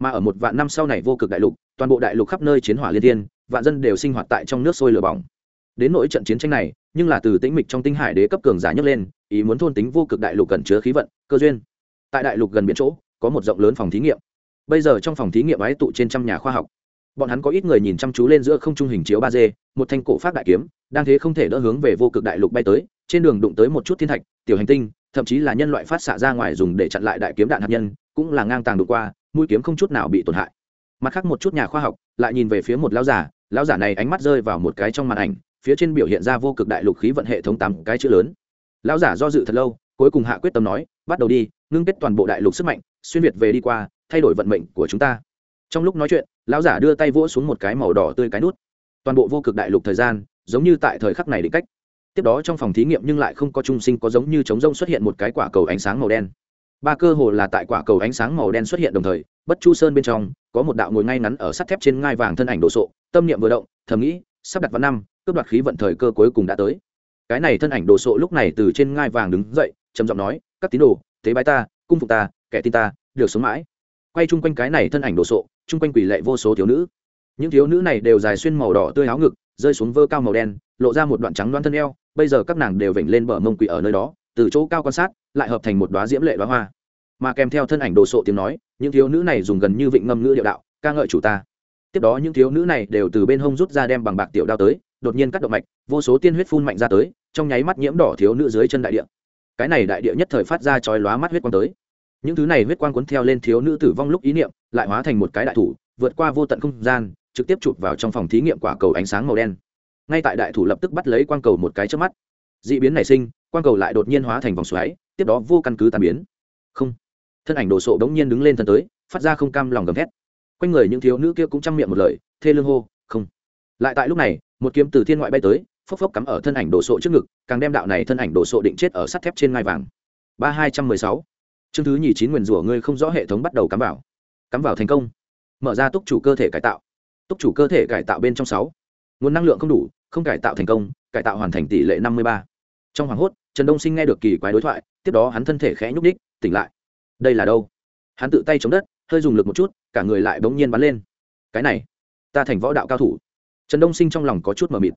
Mà ở một vạn năm sau này vô cực đại lục toàn bộ đại lục khắp nơi chiến hỏa liên thiên, vạn dân đều sinh hoạt tại trong nước sôi lửa bỏng. Đến nỗi trận chiến tranh này nhưng là từ tĩnh mịch trong tinh hải đế cấp cường giả nhấc lên ý muốn thôn tính vô cực đại lục cần chứa khí vận cơ duyên. Tại đại lục gần biển chỗ có một rộng lớn phòng thí nghiệm. Bây giờ trong phòng thí nghiệm ái tụ trên trăm nhà khoa học. Bọn hắn có ít người nhìn chăm chú lên giữa không trung hình chiếu ba d, một thanh cổ phát đại kiếm, đang thế không thể đỡ hướng về vô cực đại lục bay tới, trên đường đụng tới một chút thiên thạch, tiểu hành tinh, thậm chí là nhân loại phát xạ ra ngoài dùng để chặn lại đại kiếm đạn hạt nhân, cũng là ngang tàng đụng qua, mũi kiếm không chút nào bị tổn hại. Mặt khác một chút nhà khoa học lại nhìn về phía một lão giả lão giả này ánh mắt rơi vào một cái trong màn ảnh, phía trên biểu hiện ra vô cực đại lục khí vận hệ thống tám cái chữ lớn. Lão giả do dự thật lâu cuối cùng hạ quyết tâm nói, bắt đầu đi, ngưng kết toàn bộ đại lục sức mạnh, xuyên việt về đi qua, thay đổi vận mệnh của chúng ta. Trong lúc nói chuyện, lão giả đưa tay vỗ xuống một cái màu đỏ tươi cái nút. Toàn bộ vô cực đại lục thời gian, giống như tại thời khắc này định cách. Tiếp đó trong phòng thí nghiệm nhưng lại không có trung sinh, có giống như trống rông xuất hiện một cái quả cầu ánh sáng màu đen. Ba cơ hồ là tại quả cầu ánh sáng màu đen xuất hiện đồng thời, bất chu sơn bên trong, có một đạo ngồi ngay ngắn ở sắt thép trên ngai vàng thân ảnh đồ sộ, tâm niệm vừa động, thầm nghĩ, sắp đặt vào năm, cướp đoạt khí vận thời cơ cuối cùng đã tới. Cái này thân ảnh đồ sộ lúc này từ trên ngai vàng đứng dậy trầm giọng nói, các tín đồ, tế bái ta, cung phục ta, kẻ tin ta, được sống mãi. Quay chung quanh cái này thân ảnh đồ sộ, chung quanh quỷ lệ vô số thiếu nữ. Những thiếu nữ này đều dài xuyên màu đỏ tươi áo ngực, rơi xuống vơ cao màu đen, lộ ra một đoạn trắng loan thân eo, bây giờ các nàng đều vểnh lên bờ mông quỷ ở nơi đó, từ chỗ cao quan sát, lại hợp thành một đoá diễm lệ đoá hoa. Mà kèm theo thân ảnh đồ sộ tiếng nói, những thiếu nữ này dùng gần như vịnh ngâm ngữ điệu đạo, ca ngợi chủ ta. Tiếp đó những thiếu nữ này đều từ bên hông rút ra đem bằng bạc tiểu đao tới, đột nhiên cắt động mạch, vô số tiên huyết phun mạnh ra tới, trong nháy mắt nhiễm đỏ thiếu nữ dưới chân đại địa cái này đại địa nhất thời phát ra chói lóa mắt huyết quang tới. Những thứ này huyết quang cuốn theo lên thiếu nữ tử vong lúc ý niệm, lại hóa thành một cái đại thủ, vượt qua vô tận không gian, trực tiếp chụp vào trong phòng thí nghiệm quả cầu ánh sáng màu đen. Ngay tại đại thủ lập tức bắt lấy quang cầu một cái trước mắt d ị biến nảy sinh, quang cầu lại đột nhiên hóa thành vòng xoáy, tiếp đó vô căn cứ tàn biến. Không, thân ảnh đồ sộ đống nhiên đứng lên thân tới, phát ra không cam lòng gầm thét. Quanh người những thiếu nữ kia cũng chăm miệng một lời, thê lương hô, không. Lại tại lúc này, một kiếm từ thiên ngoại bay tới phốc phốc cắm ở thân ảnh đồ sộ trước ngực, càng đem đạo này thân ảnh đồ sộ định chết ở sắt thép trên ngai vàng. Ba hai trăm mười sáu. Chương thứ nhì chín nguyền rủa ngươi không rõ hệ thống bắt đầu cắm vào. Cắm vào thành công. Mở ra túc chủ cơ thể cải tạo. Túc chủ cơ thể cải tạo bên trong sáu. Nguồn năng lượng không đủ, không cải tạo thành công, cải tạo hoàn thành tỷ lệ năm mươi ba. Trong hoảng hốt, trần đông sinh nghe được kỳ quái đối thoại, tiếp đó hắn thân thể khẽ nhúc ních tỉnh lại. Đây là đâu? Hắn tự tay chống đất, hơi dùng lực một chút, cả người lại bỗng nhiên bắn lên. Cái này, ta thành võ đạo cao thủ. Trần đông sinh trong lòng có chút mờ mịt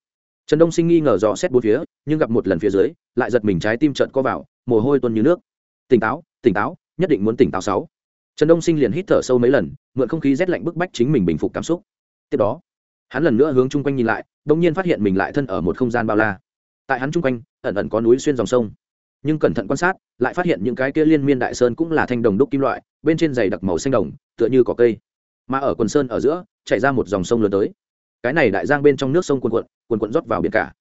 trần đông sinh nghi ngờ dò xét bốn phía, nhưng gặp một lần phía dưới, lại giật mình trái tim trận co vào, mồ hôi tuôn như nước. Tỉnh táo tỉnh táo, nhất định muốn tỉnh táo sáu. Trần đông sinh liền hít thở sâu mấy lần, mượn không khí rét lạnh bức bách chính mình bình phục cảm xúc. Tiếp đó, hắn lần nữa hướng chung quanh nhìn lại đ ỗ n g nhiên phát hiện mình lại thân ở một không gian bao la. Tại hắn chung quanh, ẩn ẩn có núi xuyên dòng sông. Nhưng cẩn thận quan sát, lại phát hiện những cái kia liên miên đại sơn cũng là thanh đồng đúc kim loại, bên trên dày đặc màu xanh đồng, tựa như cỏ cây. Mà ở quần sơn ở giữa chạy ra một dòng sông lớn tới cái này đại giang bên trong nước sông quần quận quần quận rót vào biển cả.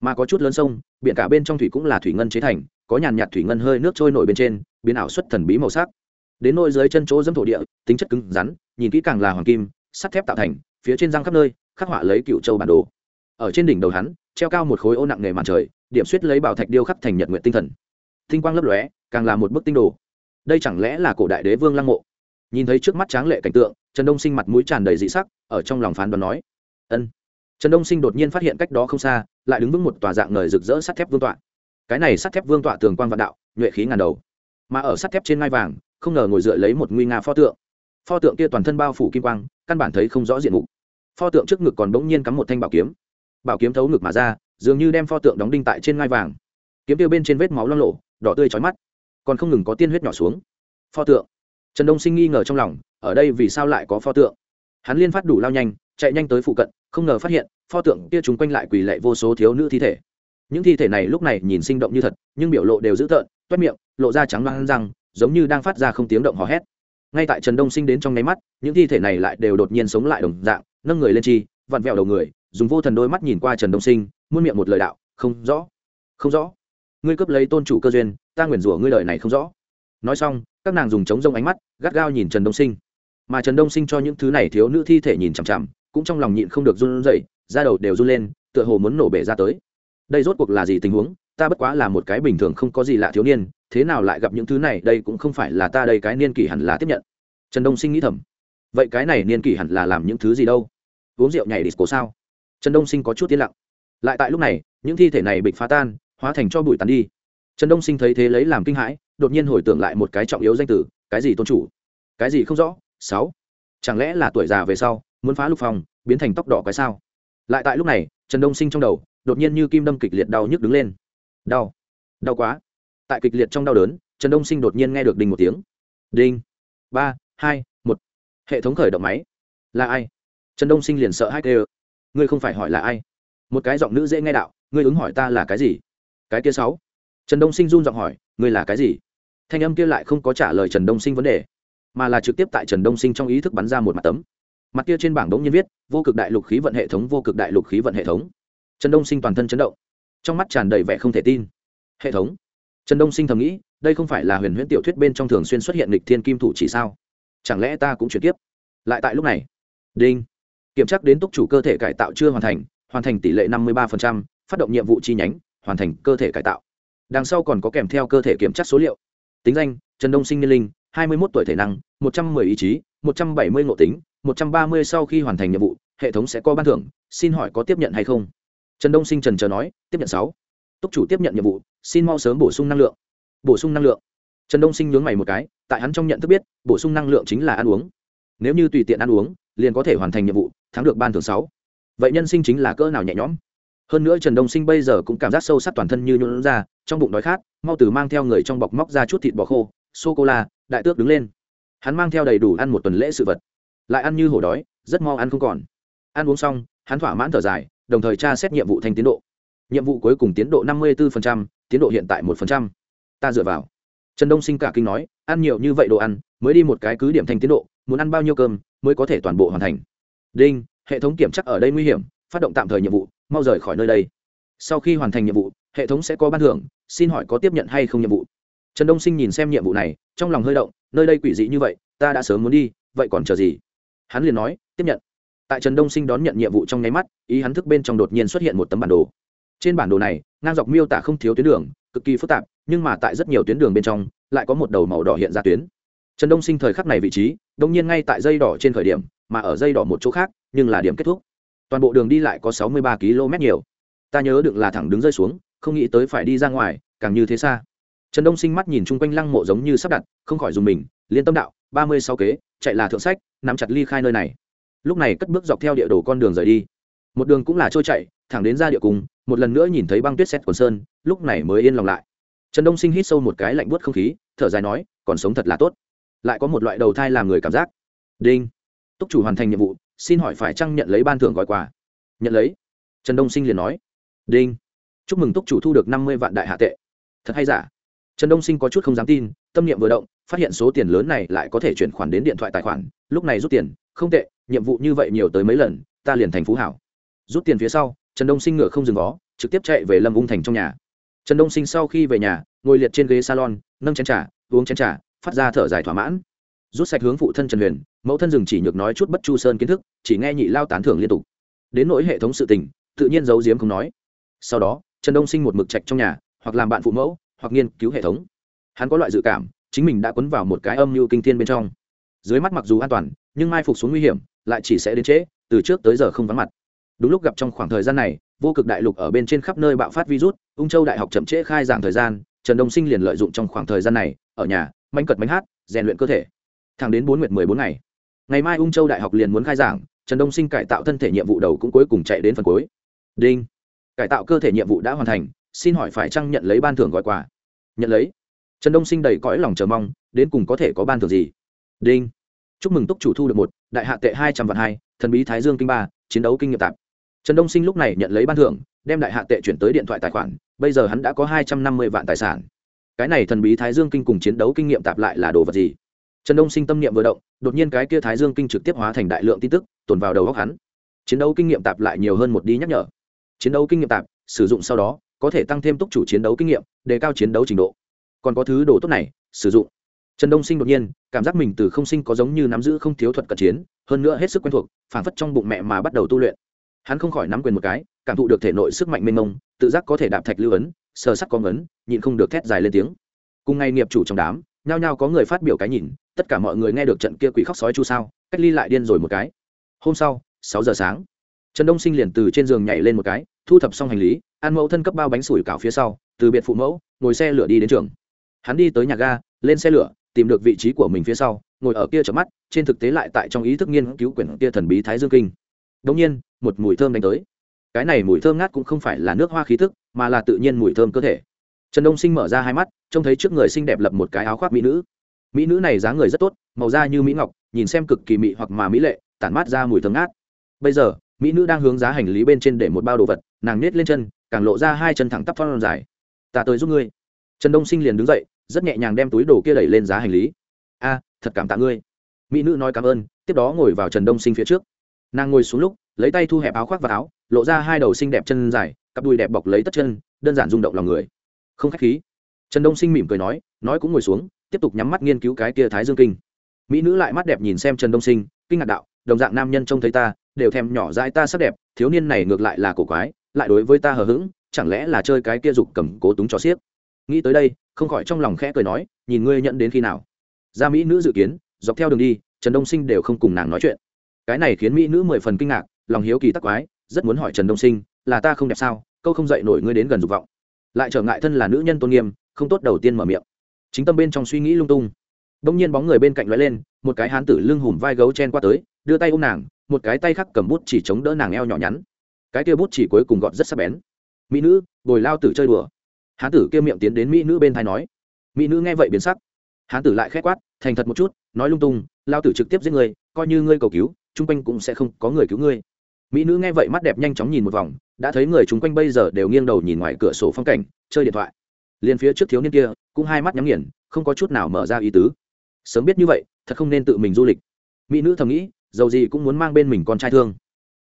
Mà có chút lớn sông, biển cả bên trong thủy cũng là thủy ngân chế thành, có nhàn nhạt thủy ngân hơi nước trôi nổi bên trên, biến ảo xuất thần bí màu sắc. Đến nôi dưới chân chỗ dẫm thổ địa, tính chất cứng rắn, nhìn kỹ càng là hoàng kim, sắt thép tạo thành, phía trên răng khắp nơi, khắc họa lấy cựu châu bản đồ. Ở trên đỉnh đầu hắn, treo cao một khối ô nặng nghề màn trời, điểm suýt lấy bảo thạch điêu khắc thành nhật nguyện tinh thần. Tinh quang lấp lóe, càng là một bức tinh đồ. Đây chẳng lẽ là cổ đại đế vương lăng mộ? Nhìn thấy trước mắt tráng lệ cảnh tượng, trần đông sinh mặt mũi tràn đầy dị sắc, ở trong lòng phán đoán nói ân. Trần đông sinh đột nhiên phát hiện cách đó không xa, lại đứng vững một tòa dạng ngời rực rỡ sắt thép vương tọa. Cái này sắt thép vương tọa tường quan vạn đạo, nhuệ khí ngàn đầu. Mà ở sắt thép trên ngai vàng, không ngờ ngồi dựa lấy một nguy nga pho tượng. Pho tượng kia toàn thân bao phủ kim quang, căn bản thấy không rõ diện mục. Pho tượng trước ngực còn bỗng nhiên cắm một thanh bảo kiếm. Bảo kiếm thấu ngực mà ra, dường như đem pho tượng đóng đinh tại trên ngai vàng. Kiếm tiêu bên trên vết máu lo lộ đỏ tươi trói mắt. Còn không ngừng có tiên huyết nhỏ xuống. Pho tượng. Trần đông sinh nghi ngờ trong lòng, ở đây vì sao lại có pho tượng? Hắn liên phát đủ lao nhanh, chạy nhanh tới phụ cận không ngờ phát hiện, pho tượng kia chúng quanh lại quỳ lệ vô số thiếu nữ thi thể. Những thi thể này lúc này nhìn sinh động như thật, nhưng biểu lộ đều dữ tợn, toét miệng, lộ ra trắng loang răng, giống như đang phát ra không tiếng động hò hét. Ngay tại trần đông sinh đến trong nháy mắt, những thi thể này lại đều đột nhiên sống lại đồng dạng, nâng người lên chi, vặn vẹo đầu người, dùng vô thần đôi mắt nhìn qua trần đông sinh, muôn miệng một lời đạo, không rõ không rõ. Ngươi cướp lấy tôn chủ cơ duyên, ta nguyền rủa ngươi lời này không rõ. Nói xong, các nàng dùng chống rông ánh mắt, gắt gao nhìn trần đông sinh. Mà trần đông sinh cho những thứ này thiếu nữ thi thể nhìn chằm chằm cũng trong lòng nhịn không được run rẩy, da đầu đều run lên, tựa hồ muốn nổ bể ra tới. Đây rốt cuộc là gì tình huống? Ta bất quá là một cái bình thường không có gì lạ thiếu niên, thế nào lại gặp những thứ này? Đây cũng không phải là ta, đây cái niên kỷ hẳn là tiếp nhận. Trần đông sinh nghĩ thầm. Vậy cái này niên kỷ hẳn là làm những thứ gì đâu? Uống rượu nhảy disco sao? Trần đông sinh có chút tiến lặng. Lại tại lúc này, những thi thể này bị phá tan, hóa thành cho bụi tàn đi. Trần đông sinh thấy thế lấy làm kinh hãi, đột nhiên hồi tưởng lại một cái trọng yếu danh từ, cái gì tôn chủ? Cái gì không rõ? Sáu. Chẳng lẽ là tuổi già về sau muốn phá lục phòng biến thành tóc đỏ cái sao? Lại tại lúc này, trần đông sinh trong đầu, đột nhiên như kim đâm kịch liệt đau nhức đứng lên. Đau. Đau quá. Tại kịch liệt trong đau đớn, trần đông sinh đột nhiên nghe được đình một tiếng. Đinh. Ba, hai, một. Hệ thống khởi động máy. Là ai? Trần đông sinh liền sợ hai kêu. Ngươi không phải hỏi là ai? Một cái giọng nữ dễ nghe đạo, ngươi ứng hỏi ta là cái gì? Cái kia sáu. Trần đông sinh run giọng hỏi, ngươi là cái gì? Thanh âm kia lại không có trả lời trần đông sinh vấn đề, mà là trực tiếp tại trần đông sinh trong ý thức bắn ra một mặt tấm mặt kia trên bảng đống nhiên viết, vô cực đại lục khí vận hệ thống, vô cực đại lục khí vận hệ thống. Trần đông sinh toàn thân chấn động. Trong mắt tràn đầy vẻ không thể tin. Hệ thống? Trần đông sinh thầm nghĩ, đây không phải là huyền huyễn tiểu thuyết bên trong thường xuyên xuất hiện lịch thiên kim thủ chỉ sao? Chẳng lẽ ta cũng chuyển tiếp? Lại tại lúc này, đinh, kiểm tra đến túc chủ cơ thể cải tạo chưa hoàn thành hoàn thành tỷ lệ năm mươi ba phát động nhiệm vụ chi nhánh, hoàn thành cơ thể cải tạo. Đằng sau còn có kèm theo cơ thể kiểm tra số liệu. Tính danh, trần đông sinh niên linh, hai mươi một tuổi thể năng, một trăm 110 ý chí, một trăm bảy mươi ngộ tính một trăm ba mươi sau khi hoàn thành nhiệm vụ, hệ thống sẽ có ban thưởng, xin hỏi có tiếp nhận hay không? Trần đông sinh trần chờ nói, tiếp nhận sáu. Túc chủ tiếp nhận nhiệm vụ, xin mau sớm bổ sung năng lượng. Bổ sung năng lượng. Trần đông sinh nhướng mày một cái, tại hắn trong nhận thức biết, bổ sung năng lượng chính là ăn uống. Nếu như tùy tiện ăn uống, liền có thể hoàn thành nhiệm vụ, thắng được ban thưởng sáu. Vậy nhân sinh chính là cỡ nào nhẹ nhõm? Hơn nữa trần đông sinh bây giờ cũng cảm giác sâu sắc toàn thân như nhũn ra, trong bụng đói khát, mau từ mang theo người trong bọc móc ra chút thịt bò khô, sô cô la, đại tước đứng lên. Hắn mang theo đầy đủ ăn một tuần lễ sự vật lại ăn như hổ đói rất mau ăn không còn. Ăn uống xong hắn thỏa mãn thở dài đồng thời tra xét nhiệm vụ thành tiến độ. Nhiệm vụ cuối cùng tiến độ năm mươi 54%, tiến độ hiện tại một ta dựa vào. Trần đông sinh cả kinh nói ăn nhiều như vậy đồ ăn mới đi một cái cứ điểm thành tiến độ muốn ăn bao nhiêu cơm mới có thể toàn bộ hoàn thành. Đinh hệ thống kiểm chắc ở đây nguy hiểm phát động tạm thời nhiệm vụ mau rời khỏi nơi đây. Sau khi hoàn thành nhiệm vụ hệ thống sẽ có ban thưởng xin hỏi có tiếp nhận hay không nhiệm vụ? Trần đông sinh nhìn xem nhiệm vụ này trong lòng hơi động nơi đây quỷ dị như vậy ta đã sớm muốn đi vậy còn chờ gì? Hắn liền nói, tiếp nhận. Tại trần đông sinh đón nhận nhiệm vụ trong nháy mắt, ý hắn thức bên trong đột nhiên xuất hiện một tấm bản đồ. Trên bản đồ này, ngang dọc miêu tả không thiếu tuyến đường, cực kỳ phức tạp, nhưng mà tại rất nhiều tuyến đường bên trong, lại có một đầu màu đỏ hiện ra tuyến. Trần đông sinh thời khắc này vị trí, đông nhiên ngay tại dây đỏ trên khởi điểm, mà ở dây đỏ một chỗ khác, nhưng là điểm kết thúc. Toàn bộ đường đi lại có sáu mươi ba km nhiều. Ta nhớ được là thẳng đứng rơi xuống, không nghĩ tới phải đi ra ngoài, càng như thế xa. Trần đông sinh mắt nhìn chung quanh lăng mộ giống như sắp đặt, không khỏi dùng mình, liên tâm đạo ba mươi sáu kế, chạy là thượng sách, nắm chặt ly khai nơi này. Lúc này cất bước dọc theo địa đồ con đường rời đi. Một đường cũng là trôi chạy thẳng đến ra địa cùng một lần nữa nhìn thấy băng tuyết xét quần sơn, lúc này mới yên lòng lại. Trần đông sinh hít sâu một cái lạnh buốt không khí, thở dài nói, còn sống thật là tốt. Lại có một loại đầu thai làm người cảm giác. Đinh. Túc chủ hoàn thành nhiệm vụ, xin hỏi phải chăng nhận lấy ban thưởng gói quà? Nhận lấy. Trần đông sinh liền nói. Đinh. Chúc mừng túc chủ thu được năm mươi vạn đại hạ tệ. Thật hay giả? Trần đông sinh có chút không dám tin, tâm niệm vừa động, phát hiện số tiền lớn này lại có thể chuyển khoản đến điện thoại tài khoản, lúc này rút tiền, không tệ, nhiệm vụ như vậy nhiều tới mấy lần, ta liền thành phú hảo. Rút tiền phía sau, trần đông sinh ngựa không dừng vó, trực tiếp chạy về lâm ung thành trong nhà. Trần đông sinh sau khi về nhà, ngồi liệt trên ghế salon, nâng chén trà, uống chén trà, phát ra thở dài thỏa mãn. Rút sạch hướng phụ thân trần huyền, mẫu thân rừng chỉ nhược nói chút bất chu sơn kiến thức, chỉ nghe nhị lao tán thưởng liên tục. Đến nỗi hệ thống sự tình, tự nhiên giấu giếm không nói. Sau đó, trần đông sinh một mực trạch trong nhà, hoặc làm bạn phụ mẫu hoặc nghiên cứu hệ thống. Hắn có loại dự cảm, chính mình đã quấn vào một cái âm mưu kinh thiên bên trong. Dưới mắt mặc dù an toàn, nhưng mai phục xuống nguy hiểm, lại chỉ sẽ đến trễ, từ trước tới giờ không vắng mặt. Đúng lúc gặp trong khoảng thời gian này, vô cực đại lục ở bên trên khắp nơi bạo phát virus, ung châu đại học chậm trễ khai giảng thời gian, trần đông sinh liền lợi dụng trong khoảng thời gian này, ở nhà, manh cật manh hát, rèn luyện cơ thể. Thẳng đến bốn nguyệt mười bốn ngày ngày mai ung châu đại học liền muốn khai giảng, trần đông sinh cải tạo thân thể nhiệm vụ đầu cũng cuối cùng chạy đến phần cuối. Đinh. Cải tạo cơ thể nhiệm vụ đã hoàn thành, xin hỏi phải chăng nhận lấy ban thưởng gọi quà? Nhận lấy. Trần đông sinh đầy cõi lòng chờ mong, đến cùng có thể có ban thưởng gì? Đinh. Chúc mừng túc chủ thu được một, đại hạ tệ hai trăm vạn hai, thần bí thái dương kinh ba, chiến đấu kinh nghiệm tạp. Trần đông sinh lúc này nhận lấy ban thưởng, đem đại hạ tệ chuyển tới điện thoại tài khoản, bây giờ hắn đã có hai trăm năm mươi vạn tài sản. Cái này thần bí thái dương kinh cùng chiến đấu kinh nghiệm tạp lại là đồ vật gì? Trần đông sinh tâm niệm vừa động, đột nhiên cái kia thái dương kinh trực tiếp hóa thành đại lượng tin tức, tồn vào đầu góc hắn. Chiến đấu kinh nghiệm tạp lại nhiều hơn một đi nhắc nhở. Chiến đấu kinh nghiệm tạp, sử dụng sau đó có thể tăng thêm túc chủ chiến đấu kinh nghiệm, đề cao chiến đấu trình độ. Còn có thứ đồ tốt này, sử dụng. Trần đông sinh đột nhiên, cảm giác mình từ không sinh có giống như nắm giữ không thiếu thuật cận chiến, hơn nữa hết sức quen thuộc phản phất trong bụng mẹ mà bắt đầu tu luyện. Hắn không khỏi nắm quyền một cái, cảm thụ được thể nội sức mạnh mênh mông, tự giác có thể đạp thạch lưu ấn, sờ sắc có ngấn, nhịn không được thét dài lên tiếng. Cùng ngày nghiệp chủ trong đám, nhao nhao có người phát biểu cái nhìn, tất cả mọi người nghe được trận kia quỷ khóc sói chu sao, cách ly lại điên rồi một cái. Hôm sau, sáu giờ sáng trần đông sinh liền từ trên giường nhảy lên một cái, thu thập xong hành lý ăn mẫu thân cấp bao bánh sủi cảo phía sau, từ biệt phụ mẫu, ngồi xe lửa đi đến trường. Hắn đi tới nhà ga, lên xe lửa, tìm được vị trí của mình phía sau, ngồi ở kia chợp mắt, trên thực tế lại tại trong ý thức nghiên cứu quyển kia thần bí thái dương kinh. Đông nhiên, một mùi thơm đánh tới. Cái này mùi thơm ngát cũng không phải là nước hoa khí thức mà là tự nhiên mùi thơm cơ thể. Trần đông sinh mở ra hai mắt, trông thấy trước người xinh đẹp lập một cái áo khoác mỹ nữ. Mỹ nữ này dáng người rất tốt, màu da như mỹ ngọc, nhìn xem cực kỳ mị hoặc mà mỹ lệ, tản mát ra mùi thơm ngát. Bây giờ mỹ nữ đang hướng giá hành lý bên trên để một bao đồ vật, nàng nết lên chân, càng lộ ra hai chân thẳng tắp phong dài. Ta tới giúp ngươi. Trần đông sinh liền đứng dậy, rất nhẹ nhàng đem túi đồ kia đẩy lên giá hành lý. A, thật cảm tạ ngươi. Mỹ nữ nói cảm ơn, tiếp đó ngồi vào trần đông sinh phía trước. Nàng ngồi xuống lúc, lấy tay thu hẹp áo khoác và áo, lộ ra hai đầu xinh đẹp chân dài, cặp đùi đẹp bọc lấy tất chân, đơn giản rung động lòng người. Không khách khí. Trần đông sinh mỉm cười nói nói cũng ngồi xuống, tiếp tục nhắm mắt nghiên cứu cái kia thái dương kinh. Mỹ nữ lại mắt đẹp nhìn xem trần đông sinh, kinh ngạc đạo đồng dạng nam nhân trông thấy ta, đều thèm nhỏ dãi ta sắc đẹp, thiếu niên này ngược lại là cổ quái, lại đối với ta hờ hững, chẳng lẽ là chơi cái kia dục cầm cố túng cho xiếc? Nghĩ tới đây, không khỏi trong lòng khẽ cười nói, nhìn ngươi nhận đến khi nào? Ra mỹ nữ dự kiến, dọc theo đường đi, trần đông sinh đều không cùng nàng nói chuyện. Cái này khiến mỹ nữ mười phần kinh ngạc, lòng hiếu kỳ tắc quái, rất muốn hỏi trần đông sinh, là ta không đẹp sao? Câu không dậy nổi ngươi đến gần dục vọng. Lại trở ngại thân là nữ nhân tôn nghiêm, không tốt đầu tiên mở miệng. Chính tâm bên trong suy nghĩ lung tung. Đông nhiên bóng người bên cạnh lóe lên, một cái hán tử lưng hùm vai gấu chen qua tới đưa tay ôm nàng, một cái tay khác cầm bút chỉ chống đỡ nàng eo nhỏ nhắn. Cái kia bút chỉ cuối cùng gọt rất sắc bén. Mỹ nữ, bồi lao tử chơi đùa. Hán tử kia miệng tiến đến mỹ nữ bên thai nói. Mỹ nữ nghe vậy biến sắc. Hán tử lại khét quát, thành thật một chút, nói lung tung, lao tử trực tiếp giết người, coi như ngươi cầu cứu, chung quanh cũng sẽ không có người cứu ngươi. Mỹ nữ nghe vậy mắt đẹp nhanh chóng nhìn một vòng, đã thấy người chung quanh bây giờ đều nghiêng đầu nhìn ngoài cửa sổ phong cảnh, chơi điện thoại. Liền phía trước thiếu niên kia, cũng hai mắt nhắm nghiền, không có chút nào mở ra ý tứ. Sớm biết như vậy, thật không nên tự mình du lịch. Mỹ nữ thầm nghĩ dầu gì cũng muốn mang bên mình con trai thương.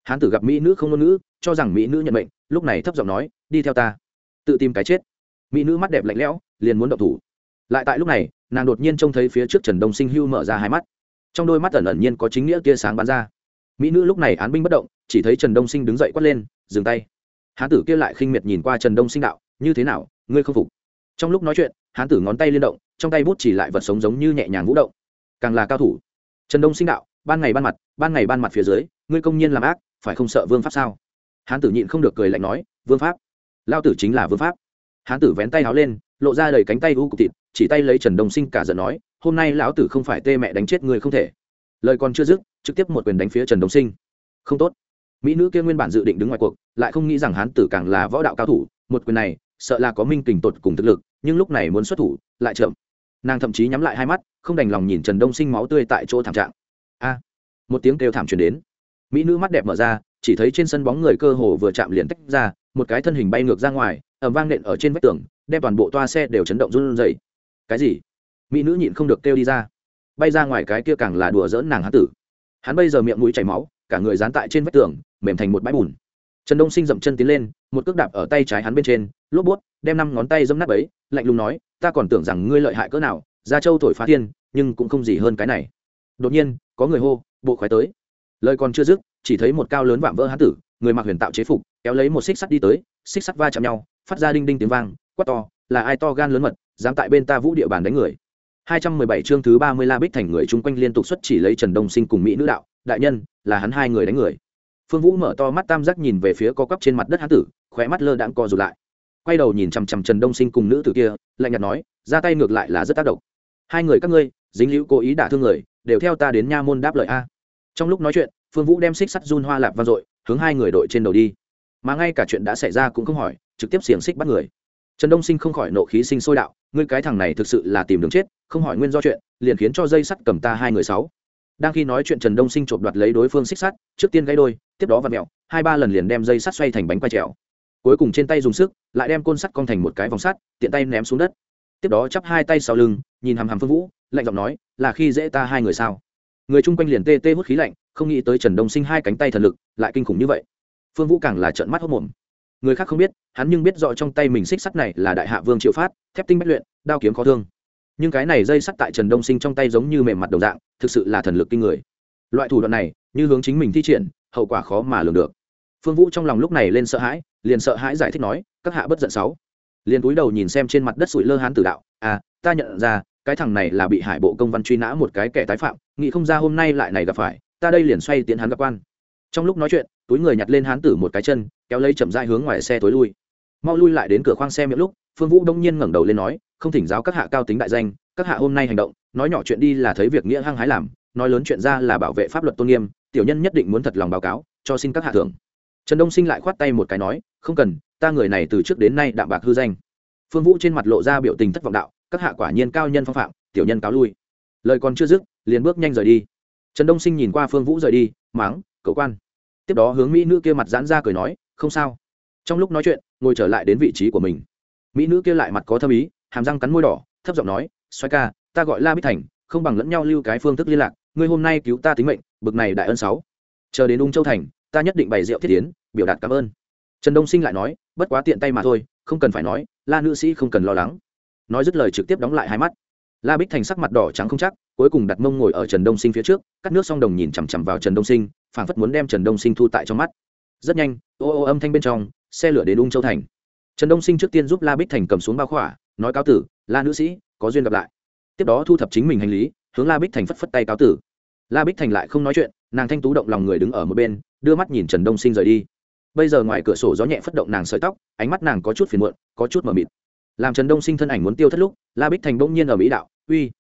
Hán tử gặp mỹ nữ không ngôn ngữ, cho rằng mỹ nữ nhận mệnh, lúc này thấp giọng nói, đi theo ta. Tự tìm cái chết. Mỹ nữ mắt đẹp lạnh lẽo, liền muốn động thủ. Lại tại lúc này, nàng đột nhiên trông thấy phía trước trần đông sinh hưu mở ra hai mắt. Trong đôi mắt ẩn ẩn nhiên có chính nghĩa tia sáng bắn ra. Mỹ nữ lúc này án binh bất động, chỉ thấy trần đông sinh đứng dậy quát lên, dừng tay. Hán tử kia lại khinh miệt nhìn qua trần đông sinh đạo, như thế nào, ngươi không phục? Trong lúc nói chuyện, hán tử ngón tay liên động, trong tay bút chỉ lại vật sống giống như nhẹ nhàng vũ động. Càng là cao thủ. Trần đông sinh đạo ban ngày ban mặt, ban ngày ban mặt phía dưới, ngươi công nhiên làm ác, phải không sợ vương pháp sao? Hán tử nhịn không được cười lạnh nói, vương pháp. Lao tử chính là vương pháp. Hán tử vén tay háo lên, lộ ra đầy cánh tay u cục thịt, chỉ tay lấy trần đông sinh cả giận nói, hôm nay lão tử không phải tê mẹ đánh chết người không thể. Lời còn chưa dứt, trực tiếp một quyền đánh phía trần đông sinh. Không tốt. Mỹ nữ kia nguyên bản dự định đứng ngoài cuộc, lại không nghĩ rằng hán tử càng là võ đạo cao thủ, một quyền này, sợ là có minh kình tột cùng thực lực, nhưng lúc này muốn xuất thủ, lại chậm. Nàng thậm chí nhắm lại hai mắt, không đành lòng nhìn trần đông sinh máu tươi tại chỗ thảm trạng a. Một tiếng kêu thảm truyền đến. Mỹ nữ mắt đẹp mở ra, chỉ thấy trên sân bóng người cơ hồ vừa chạm liền tách ra, một cái thân hình bay ngược ra ngoài ẩm vang nện ở trên vách tường, đem toàn bộ toa xe đều chấn động run rẩy. Cái gì? Mỹ nữ nhịn không được kêu đi ra. Bay ra ngoài cái kia càng là đùa dỡn nàng hán tử. Hắn bây giờ miệng mũi chảy máu, cả người dán tại trên vách tường, mềm thành một bãi bùn. Trần đông sinh dậm chân tiến lên, một cước đạp ở tay trái hắn bên trên, lốp bút, đem năm ngón tay dâm nát ấy lạnh lùng nói, ta còn tưởng rằng ngươi lợi hại cỡ nào ra châu thổi phá thiên, nhưng cũng không gì hơn cái này đột nhiên có người hô bộ khoái tới lời còn chưa dứt chỉ thấy một cao lớn vạm vỡ hán tử người mặc huyền tạo chế phục kéo lấy một xích sắt đi tới xích sắt va chạm nhau phát ra đinh đinh tiếng vang quát to là ai to gan lớn mật dám tại bên ta vũ địa bàn đánh người 217 chương thứ 30 La Bích thành người chung quanh liên tục xuất chỉ lấy Trần Đông Sinh cùng mỹ nữ đạo, đại nhân, là hắn hai người đánh người. Phương Vũ mở to mắt tam giác nhìn về phía co quắp trên mặt đất hán tử, khóe mắt lơ đãng co rụt lại. Quay đầu nhìn chằm chằm Trần Đông Sinh cùng nữ tử kia, lạnh nhạt nói, ra tay ngược lại là rất tác động. Hai người các ngươi, dính liễu cố ý đả thương người, đều theo ta đến nha môn đáp lời a. Trong lúc nói chuyện, Phương Vũ đem xích sắt run hoa lạp vang dội, hướng hai người đội trên đầu đi. Mà ngay cả chuyện đã xảy ra cũng không hỏi, trực tiếp xiềng xích bắt người trần đông sinh không khỏi nộ khí sinh sôi đạo ngươi cái thằng này thực sự là tìm đường chết không hỏi nguyên do chuyện liền khiến cho dây sắt cầm ta hai người sáu đang khi nói chuyện trần đông sinh trộm đoạt lấy đối phương xích sắt trước tiên gãy đôi tiếp đó vặn mẹo hai ba lần liền đem dây sắt xoay thành bánh quay trèo cuối cùng trên tay dùng sức lại đem côn sắt cong thành một cái vòng sắt tiện tay ném xuống đất tiếp đó chắp hai tay sau lưng nhìn hằm hằm phương vũ lạnh giọng nói, là khi dễ ta hai người sao? Người chung quanh liền tê tê hút khí lạnh, không nghĩ tới trần đông sinh hai cánh tay thần lực, lại kinh khủng như vậy. Phương vũ càng là trợn mắt hốc mồm người khác không biết, hắn nhưng biết rõ trong tay mình xích sắt này là đại hạ vương triệu phát, thép tinh bách luyện, đao kiếm khó thương. Nhưng cái này dây sắt tại trần đông sinh trong tay giống như mềm mặt đồng dạng, thực sự là thần lực kinh người. Loại thủ đoạn này, như hướng chính mình thi triển, hậu quả khó mà lường được. Phương vũ trong lòng lúc này lên sợ hãi, liền sợ hãi giải thích nói, các hạ bất giận sáu. Liền cúi đầu nhìn xem trên mặt đất sủi lơ hán tử đạo à ta nhận ra cái thằng này là bị hải bộ công văn truy nã một cái kẻ tái phạm, nghĩ không ra hôm nay lại này gặp phải, ta đây liền xoay tiến hắn gặp quan. Trong lúc nói chuyện, túi người nhặt lên hán tử một cái chân, kéo lấy chậm dai hướng ngoài xe tối lui. Mau lui lại đến cửa khoang xe miệng lúc, phương vũ đông nhiên ngẩng đầu lên nói, không thỉnh giáo các hạ cao tính đại danh, các hạ hôm nay hành động, nói nhỏ chuyện đi là thấy việc nghĩa hăng hái làm, nói lớn chuyện ra là bảo vệ pháp luật tôn nghiêm, tiểu nhân nhất định muốn thật lòng báo cáo, cho xin các hạ thưởng. Trần đông sinh lại khoát tay một cái nói, không cần, ta người này từ trước đến nay đạm bạc hư danh. Phương vũ trên mặt lộ ra biểu tình thất vọng đạo các hạ quả nhiên cao nhân phong phạm, tiểu nhân cáo lui. Lời còn chưa dứt, liền bước nhanh rời đi. Trần đông sinh nhìn qua phương vũ rời đi máng cầu quan. Tiếp đó hướng mỹ nữ kia mặt giãn ra cười nói, không sao. Trong lúc nói chuyện, ngồi trở lại đến vị trí của mình. Mỹ nữ kia lại mặt có thâm ý, hàm răng cắn môi đỏ, thấp giọng nói xoay ca, ta gọi la bích thành, không bằng lẫn nhau lưu cái phương thức liên lạc, ngươi hôm nay cứu ta tính mệnh, bực này đại ân sáu. Chờ đến ung châu thành, ta nhất định bày rượu thiết tiến biểu đạt cảm ơn. Trần đông sinh lại nói, bất quá tiện tay mà thôi, không cần phải nói, la nữ sĩ không cần lo lắng nói dứt lời trực tiếp đóng lại hai mắt. La bích thành sắc mặt đỏ trắng không chắc, cuối cùng đặt mông ngồi ở trần đông sinh phía trước, cắt nước xong đồng nhìn chằm chằm vào trần đông sinh, phảng phất muốn đem trần đông sinh thu tại trong mắt. Rất nhanh, ô ô âm thanh bên trong, xe lửa đến ung châu thành. Trần đông sinh trước tiên giúp la bích thành cầm xuống bao khỏa, nói cáo tử, la nữ sĩ, có duyên gặp lại. Tiếp đó thu thập chính mình hành lý, hướng la bích thành phất phất tay cáo tử. La bích thành lại không nói chuyện, nàng thanh tú động lòng người đứng ở một bên, đưa mắt nhìn trần đông sinh rời đi. Bây giờ ngoài cửa sổ gió nhẹ phất động nàng sợi tóc, ánh mắt nàng có chút phiền muộn, có chút mờ mịt làm trần đông sinh thân ảnh muốn tiêu thất lúc, la bích thành bỗng nhiên ở mỹ đạo, uy,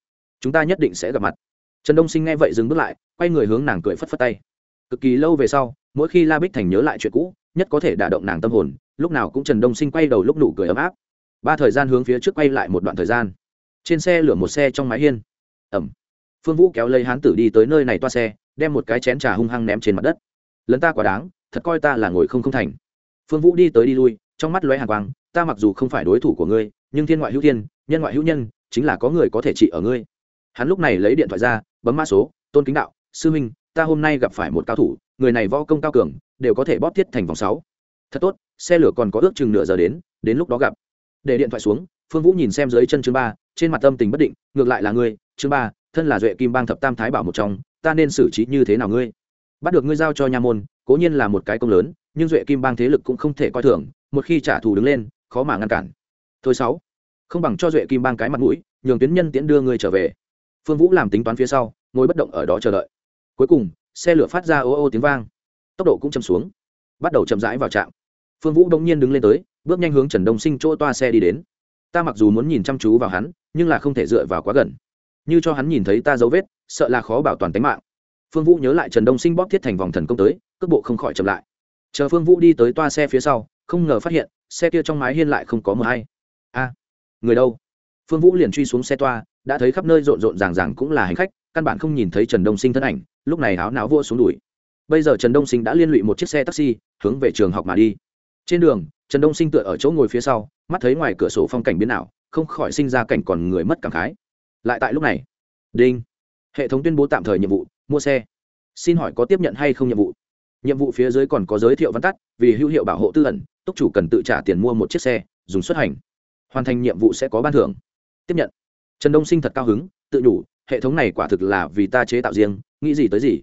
chúng ta nhất định sẽ gặp mặt. Trần đông sinh nghe vậy dừng bước lại, quay người hướng nàng cười phất phất tay. Cực kỳ lâu về sau, mỗi khi la bích thành nhớ lại chuyện cũ, nhất có thể đả động nàng tâm hồn, lúc nào cũng trần đông sinh quay đầu lúc nụ cười ấm áp. Ba thời gian hướng phía trước quay lại một đoạn thời gian. Trên xe lửa một xe trong mái hiên. Ẩm. Phương vũ kéo lấy hán tử đi tới nơi này toa xe, đem một cái chén trà hung hăng ném trên mặt đất. Lấn ta quả đáng, thật coi ta là ngồi không không thành. Phương vũ đi tới đi lui, trong mắt lóe hàng quang ta mặc dù không phải đối thủ của ngươi, nhưng thiên ngoại hữu thiên, nhân ngoại hữu nhân, chính là có người có thể trị ở ngươi. Hắn lúc này lấy điện thoại ra, bấm mã số, tôn kính đạo, sư minh ta hôm nay gặp phải một cao thủ, người này võ công cao cường, đều có thể bóp thiết thành vòng sáu. Thật tốt, xe lửa còn có ước chừng nửa giờ đến đến lúc đó gặp. Để điện thoại xuống, phương vũ nhìn xem dưới chân chương ba, trên mặt tâm tình bất định, ngược lại là ngươi, chương ba, thân là duệ kim bang thập tam thái bảo một trong, ta nên xử trí như thế nào ngươi? Bắt được ngươi giao cho nha môn, cố nhiên là một cái công lớn, nhưng duệ kim bang thế lực cũng không thể coi thường, một khi trả thù đứng lên khó mà ngăn cản. Thôi sáu, không bằng cho duệ kim bang cái mặt mũi, nhường tuyến nhân tiễn đưa người trở về. Phương vũ làm tính toán phía sau, ngồi bất động ở đó chờ đợi. Cuối cùng, xe lửa phát ra ô ô tiếng vang. Tốc độ cũng chậm xuống. Bắt đầu chậm rãi vào trạm. Phương vũ đông nhiên đứng lên tới, bước nhanh hướng trần đông sinh chỗ toa xe đi đến. Ta mặc dù muốn nhìn chăm chú vào hắn, nhưng là không thể dựa vào quá gần. Như cho hắn nhìn thấy ta dấu vết, sợ là khó bảo toàn tính mạng. Phương vũ nhớ lại trần đông sinh bóp thiết thành vòng thần công tới, cước bộ không khỏi chậm lại. Chờ phương vũ đi tới toa xe phía sau, không ngờ phát hiện xe kia trong mái hiên lại không có mờ hay. A, người đâu? Phương vũ liền truy xuống xe toa, đã thấy khắp nơi rộn rộn ràng ràng cũng là hành khách, căn bản không nhìn thấy trần đông sinh thân ảnh, lúc này áo não vua xuống đùi. Bây giờ trần đông sinh đã liên lụy một chiếc xe taxi, hướng về trường học mà đi. Trên đường, trần đông sinh tựa ở chỗ ngồi phía sau, mắt thấy ngoài cửa sổ phong cảnh biến ảo, không khỏi sinh ra cảnh còn người mất cảm khái. Lại tại lúc này, đinh, hệ thống tuyên bố tạm thời nhiệm vụ, mua xe. Xin hỏi có tiếp nhận hay không nhiệm vụ? Nhiệm vụ phía dưới còn có giới thiệu văn tắt, vì hữu hiệu bảo hộ tư ẩn túc chủ cần tự trả tiền mua một chiếc xe, dùng xuất hành. Hoàn thành nhiệm vụ sẽ có ban thưởng. Tiếp nhận. Trần đông sinh thật cao hứng, tự nhủ, hệ thống này quả thực là vì ta chế tạo riêng, nghĩ gì tới gì.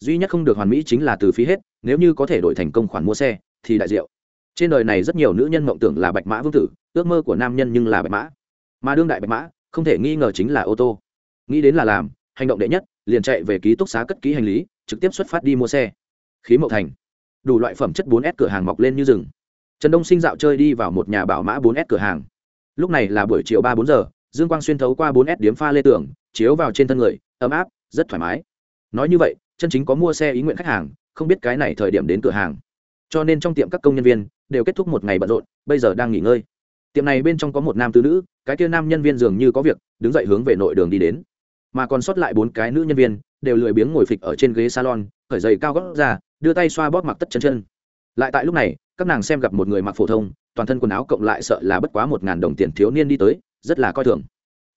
Duy nhất không được hoàn mỹ chính là từ phí hết, nếu như có thể đổi thành công khoản mua xe, thì đại diệu. Trên đời này rất nhiều nữ nhân mộng tưởng là bạch mã vương tử, ước mơ của nam nhân nhưng là bạch mã. Mà đương đại bạch mã, không thể nghi ngờ chính là ô tô. Nghĩ đến là làm, hành động đệ nhất, liền chạy về ký túc xá cất ký hành lý, trực tiếp xuất phát đi mua xe. Khí mậu thành. Đủ loại phẩm chất 4S cửa hàng mọc lên như rừng trần đông sinh dạo chơi đi vào một nhà bảo mã 4S cửa hàng. Lúc này là buổi chiều ba bốn giờ, dương quang xuyên thấu qua 4S điếm pha lê tường, chiếu vào trên thân người, ấm áp, rất thoải mái. Nói như vậy, chân chính có mua xe ý nguyện khách hàng, không biết cái này thời điểm đến cửa hàng. Cho nên trong tiệm các công nhân viên, đều kết thúc một ngày bận rộn, bây giờ đang nghỉ ngơi. Tiệm này bên trong có một nam tứ nữ, cái kia nam nhân viên dường như có việc, đứng dậy hướng về nội đường đi đến. Mà còn sót lại bốn cái nữ nhân viên, đều lười biếng ngồi phịch ở trên ghế salon khởi giày cao gót ra, đưa tay xoa bóp mặc tất chân chân. Lại tại lúc này các nàng xem gặp một người mặc phổ thông toàn thân quần áo cộng lại sợ là bất quá một ngàn đồng tiền thiếu niên đi tới rất là coi thường.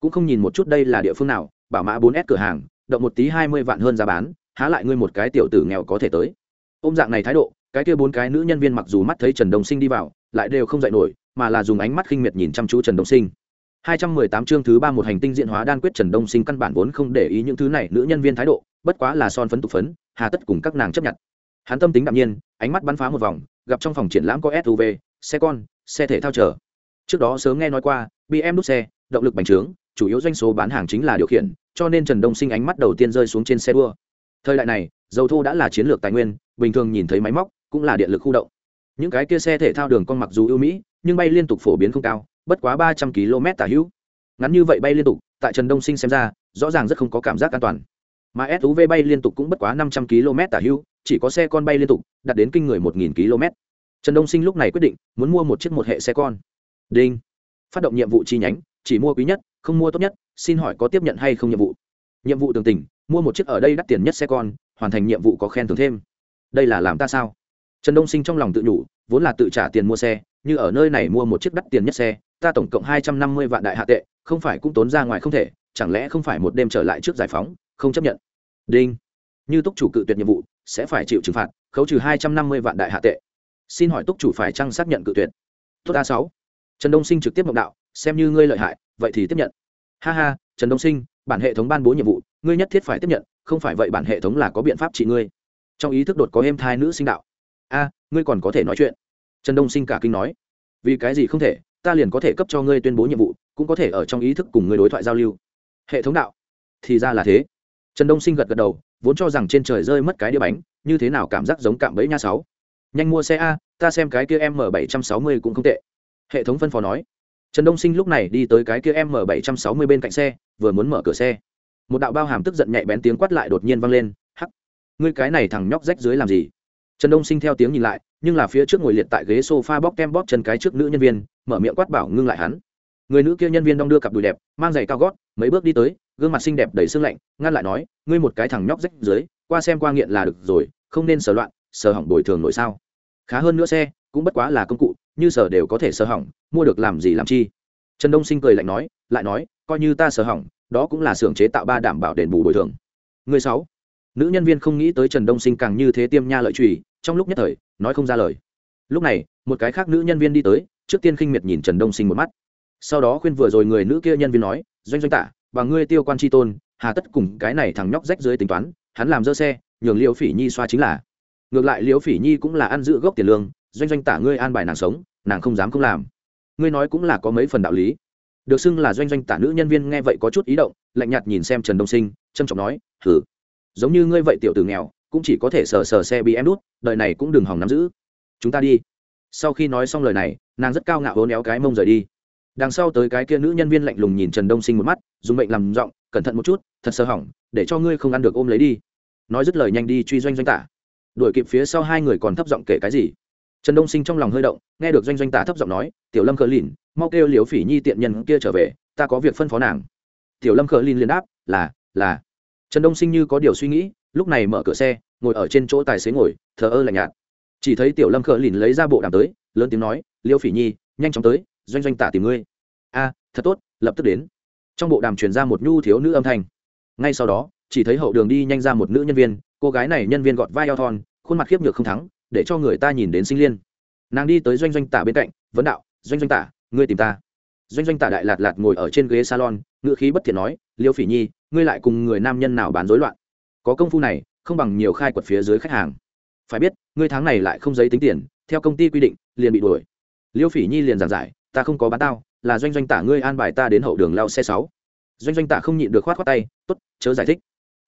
Cũng không nhìn một chút đây là địa phương nào bảo mã bốn s cửa hàng động một tí hai mươi vạn hơn giá bán há lại ngươi một cái tiểu tử nghèo có thể tới. Ôm dạng này thái độ cái kia bốn cái nữ nhân viên mặc dù mắt thấy trần đồng sinh đi vào lại đều không dạy nổi mà là dùng ánh mắt khinh miệt nhìn chăm chú trần đồng sinh. 218 chương thứ ba một hành tinh diện hóa đan quyết Trần Đông Sinh căn bản vốn không để ý những thứ này nữ nhân viên thái độ, bất quá là son phấn tục phấn, hà tất cùng các nàng chấp nhận. Hắn tâm tính đạm nhiên, ánh mắt bắn phá một vòng, gặp trong phòng triển lãm có SUV, xe con, xe thể thao chở. Trước đó sớm nghe nói qua, BM đúc xe, động lực bánh trướng, chủ yếu doanh số bán hàng chính là điều khiển, cho nên Trần Đông Sinh ánh mắt đầu tiên rơi xuống trên xe đua. Thời đại này, dầu thô đã là chiến lược tài nguyên, bình thường nhìn thấy máy móc, cũng là điện lực khu động. Những cái kia xe thể thao đường con mặc dù ưu mỹ, nhưng bay liên tục phổ biến không cao, bất quá ba trăm km tả hữu ngắn như vậy bay liên tục tại trần đông sinh xem ra rõ ràng rất không có cảm giác an toàn mà suv bay liên tục cũng bất quá năm trăm km tả hữu chỉ có xe con bay liên tục, đạt đến kinh người một nghìn km. Trần đông sinh lúc này quyết định muốn mua một chiếc một hệ xe con. Đinh. Phát động nhiệm vụ chi nhánh, chỉ mua quý nhất, không mua tốt nhất, xin hỏi có tiếp nhận hay không nhiệm vụ? Nhiệm vụ tường tình, mua một chiếc ở đây đắt tiền nhất xe con, hoàn thành nhiệm vụ có khen thưởng thêm. Đây là làm ta sao? Trần đông sinh trong lòng tự nhủ, vốn là tự trả tiền mua xe, như ở nơi này mua một chiếc đắt tiền nhất xe, ta tổng cộng hai trăm năm mươi vạn đại hạ tệ, không phải cũng tốn ra ngoài không thể, chẳng lẽ không phải một đêm trở lại trước giải phóng, không chấp nhận? Đinh như túc chủ cự tuyệt nhiệm vụ, sẽ phải chịu trừng phạt, khấu trừ hai trăm năm mươi vạn đại hạ tệ. Xin hỏi túc chủ phải chăng xác nhận cự tuyệt? Tốt a sáu. Trần đông sinh trực tiếp mộng đạo, xem như ngươi lợi hại, vậy thì tiếp nhận. Ha ha, trần đông sinh, bản hệ thống ban bố nhiệm vụ, ngươi nhất thiết phải tiếp nhận, không phải vậy bản hệ thống là có biện pháp trị ngươi. Trong ý thức đột có êm thai nữ sinh đạo. A, ngươi còn có thể nói chuyện. Trần đông sinh cả kinh nói. Vì cái gì không thể, ta liền có thể cấp cho ngươi tuyên bố nhiệm vụ, cũng có thể ở trong ý thức cùng ngươi đối thoại giao lưu. Hệ thống đạo. Thì ra là thế. Trần đông sinh gật gật đầu vốn cho rằng trên trời rơi mất cái đĩa bánh, như thế nào cảm giác giống cạm bẫy nha sáu? Nhanh mua xe a, ta xem cái kia m bảy trăm sáu mươi cũng không tệ. Hệ thống phân phó nói. Trần đông sinh lúc này đi tới cái kia m bảy trăm sáu mươi bên cạnh xe, vừa muốn mở cửa xe. Một đạo bao hàm tức giận nhạy bén tiếng quát lại đột nhiên vang lên. Hắc! Ngươi cái này thằng nhóc rách dưới làm gì? Trần đông sinh theo tiếng nhìn lại, nhưng là phía trước ngồi liệt tại ghế sofa bóp kem bóp chân cái trước nữ nhân viên, mở miệng quát bảo ngưng lại hắn. Người nữ kia nhân viên đong đưa cặp đùi đẹp, mang giày cao gót, mấy bước đi tới gương mặt xinh đẹp đầy sương lạnh, ngăn lại nói, ngươi một cái thằng nhóc rách dưới, qua xem qua nghiện là được rồi, không nên sờ loạn, sờ hỏng bồi thường nội sao? Khá hơn nữa xe, cũng bất quá là công cụ, như sờ đều có thể sờ hỏng, mua được làm gì làm chi? Trần đông sinh cười lạnh nói, lại nói, coi như ta sờ hỏng, đó cũng là xưởng chế tạo ba đảm bảo đền bù bồi thường. Người sáu. Nữ nhân viên không nghĩ tới trần đông sinh càng như thế tiêm nha lợi trùy, trong lúc nhất thời, nói không ra lời. Lúc này, một cái khác nữ nhân viên đi tới, trước tiên khinh miệt nhìn trần đông sinh một mắt. Sau đó khuyên vừa rồi người nữ kia nhân viên nói, doanh doanh tả và ngươi tiêu quan tri tôn, hà tất cùng cái này thằng nhóc rách dưới tính toán, hắn làm dơ xe, nhường liễu phỉ nhi xoa chính là. Ngược lại liễu phỉ nhi cũng là ăn giữ gốc tiền lương, doanh doanh tả ngươi an bài nàng sống, nàng không dám không làm. Ngươi nói cũng là có mấy phần đạo lý. Được xưng là doanh doanh tả nữ nhân viên nghe vậy có chút ý động, lạnh nhạt nhìn xem trần đông sinh trâm trọng nói thử giống như ngươi vậy tiểu tử nghèo, cũng chỉ có thể sờ sờ xe bị em đút đợi này cũng đừng hỏng nắm giữ. Chúng ta đi. Sau khi nói xong lời này, nàng rất cao ngạo hố néo cái mông rời đi đằng sau tới cái kia nữ nhân viên lạnh lùng nhìn trần đông sinh một mắt, dùng mệnh làm giọng, cẩn thận một chút, thật sơ hỏng, để cho ngươi không ăn được ôm lấy đi. Nói dứt lời nhanh đi truy doanh doanh tả. Đuổi kịp phía sau hai người còn thấp giọng kể cái gì. Trần đông sinh trong lòng hơi động, nghe được doanh doanh tả thấp giọng nói, tiểu lâm khờ lìn, mau kêu liếu phỉ nhi tiện nhân kia trở về, ta có việc phân phó nàng. Tiểu lâm khờ lìn liền đáp, là là. Trần đông sinh như có điều suy nghĩ, lúc này mở cửa xe, ngồi ở trên chỗ tài xế ngồi, thờ ơ lạnh nhạt. Chỉ thấy tiểu lâm khờ lìn lấy ra bộ đàm tới, lớn tiếng nói liêu phỉ nhi, nhanh chóng tới doanh doanh tả tìm ngươi. A, thật tốt, lập tức đến. Trong bộ đàm truyền ra một nhu thiếu nữ âm thanh. Ngay sau đó, chỉ thấy hậu đường đi nhanh ra một nữ nhân viên, cô gái này nhân viên gọt vai eo thon, khuôn mặt khiếp nhược không thắng, để cho người ta nhìn đến sinh liên. Nàng đi tới doanh doanh tả bên cạnh, vấn đạo, doanh doanh tả, ngươi tìm ta. Doanh doanh tả đại lạt lạt ngồi ở trên ghế salon ngựa khí bất thiện nói, liêu phỉ nhi, ngươi lại cùng người nam nhân nào bán rối loạn? Có công phu này, không bằng nhiều khai quật phía dưới khách hàng. Phải biết, ngươi tháng này lại không giấy tính tiền, theo công ty quy định, liền bị đuổi. Liêu phỉ nhi liền giảng giải ta không có bán tao, là doanh doanh tả ngươi an bài ta đến hậu đường lao xe sáu. Doanh doanh tả không nhịn được khoát khoát tay, tốt, chớ giải thích.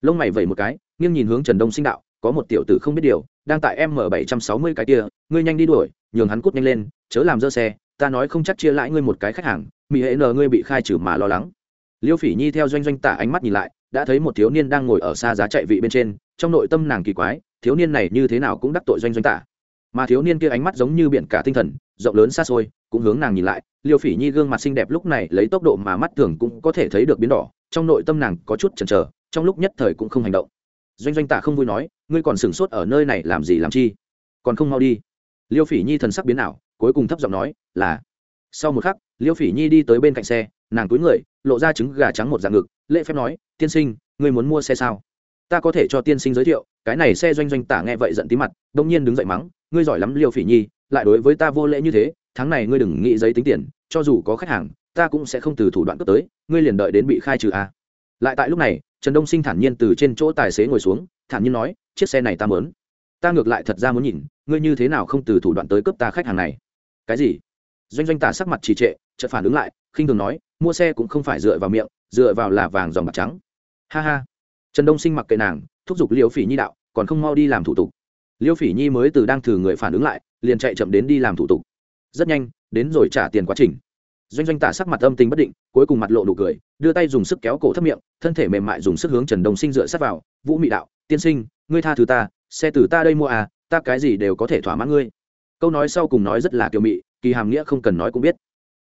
Lông mày vẩy một cái, nghiêng nhìn hướng trần đông sinh đạo, có một tiểu tử không biết điều, đang tại m bảy trăm sáu mươi cái kia, ngươi nhanh đi đuổi, nhường hắn cút nhanh lên, chớ làm dơ xe, ta nói không chắc chia lãi ngươi một cái khách hàng mỹ hệ nờ ngươi bị khai trừ mà lo lắng. Liêu phỉ nhi theo doanh doanh tả ánh mắt nhìn lại, đã thấy một thiếu niên đang ngồi ở xa giá chạy vị bên trên, trong nội tâm nàng kỳ quái, thiếu niên này như thế nào cũng đắc tội doanh doanh tả mà thiếu niên kia ánh mắt giống như biển cả tinh thần, rộng lớn xa xôi, cũng hướng nàng nhìn lại. Liêu phỉ nhi gương mặt xinh đẹp lúc này lấy tốc độ mà mắt thường cũng có thể thấy được biến đỏ, trong nội tâm nàng có chút chần chờ, trong lúc nhất thời cũng không hành động. Doanh doanh tả không vui nói, ngươi còn sửng sốt ở nơi này làm gì làm chi? Còn không mau đi. Liêu phỉ nhi thần sắc biến ảo, cuối cùng thấp giọng nói, là. Sau một khắc, liêu phỉ nhi đi tới bên cạnh xe, nàng túi người, lộ ra trứng gà trắng một dạng ngực, lễ phép nói, tiên sinh, ngươi muốn mua xe sao? Ta có thể cho tiên sinh giới thiệu, cái này xe doanh doanh tả nghe vậy giận tí mặt đông nhiên đứng dậy mắng ngươi giỏi lắm liêu phỉ nhi, lại đối với ta vô lễ như thế, tháng này ngươi đừng nghĩ giấy tính tiền, cho dù có khách hàng, ta cũng sẽ không từ thủ đoạn cấp tới, ngươi liền đợi đến bị khai trừ a lại tại lúc này, trần đông sinh thản nhiên từ trên chỗ tài xế ngồi xuống, thản nhiên nói, chiếc xe này ta mớn ta ngược lại thật ra muốn nhìn, ngươi như thế nào không từ thủ đoạn tới cướp ta khách hàng này. Cái gì? Doanh doanh tả sắc mặt trì trệ, chợt phản ứng lại, khinh thường nói, mua xe cũng không phải dựa vào miệng, dựa vào là vàng dòng bạc trắng. Ha ha. Trần đông sinh mặc kệ nàng, thúc giục liều phỉ nhi đạo, còn không mau đi làm thủ tục liêu phỉ nhi mới từ đang thử người phản ứng lại, liền chạy chậm đến đi làm thủ tục. Rất nhanh, đến rồi trả tiền quá trình. Doanh doanh tả sắc mặt âm tình bất định, cuối cùng mặt lộ nụ cười, đưa tay dùng sức kéo cổ thấp miệng, thân thể mềm mại dùng sức hướng trần đông sinh dựa sát vào, vũ mị đạo, tiên sinh, ngươi tha thứ ta, xe từ ta đây mua à ta cái gì đều có thể thỏa mãn ngươi. Câu nói sau cùng nói rất là kiều mị, kỳ hàm nghĩa không cần nói cũng biết.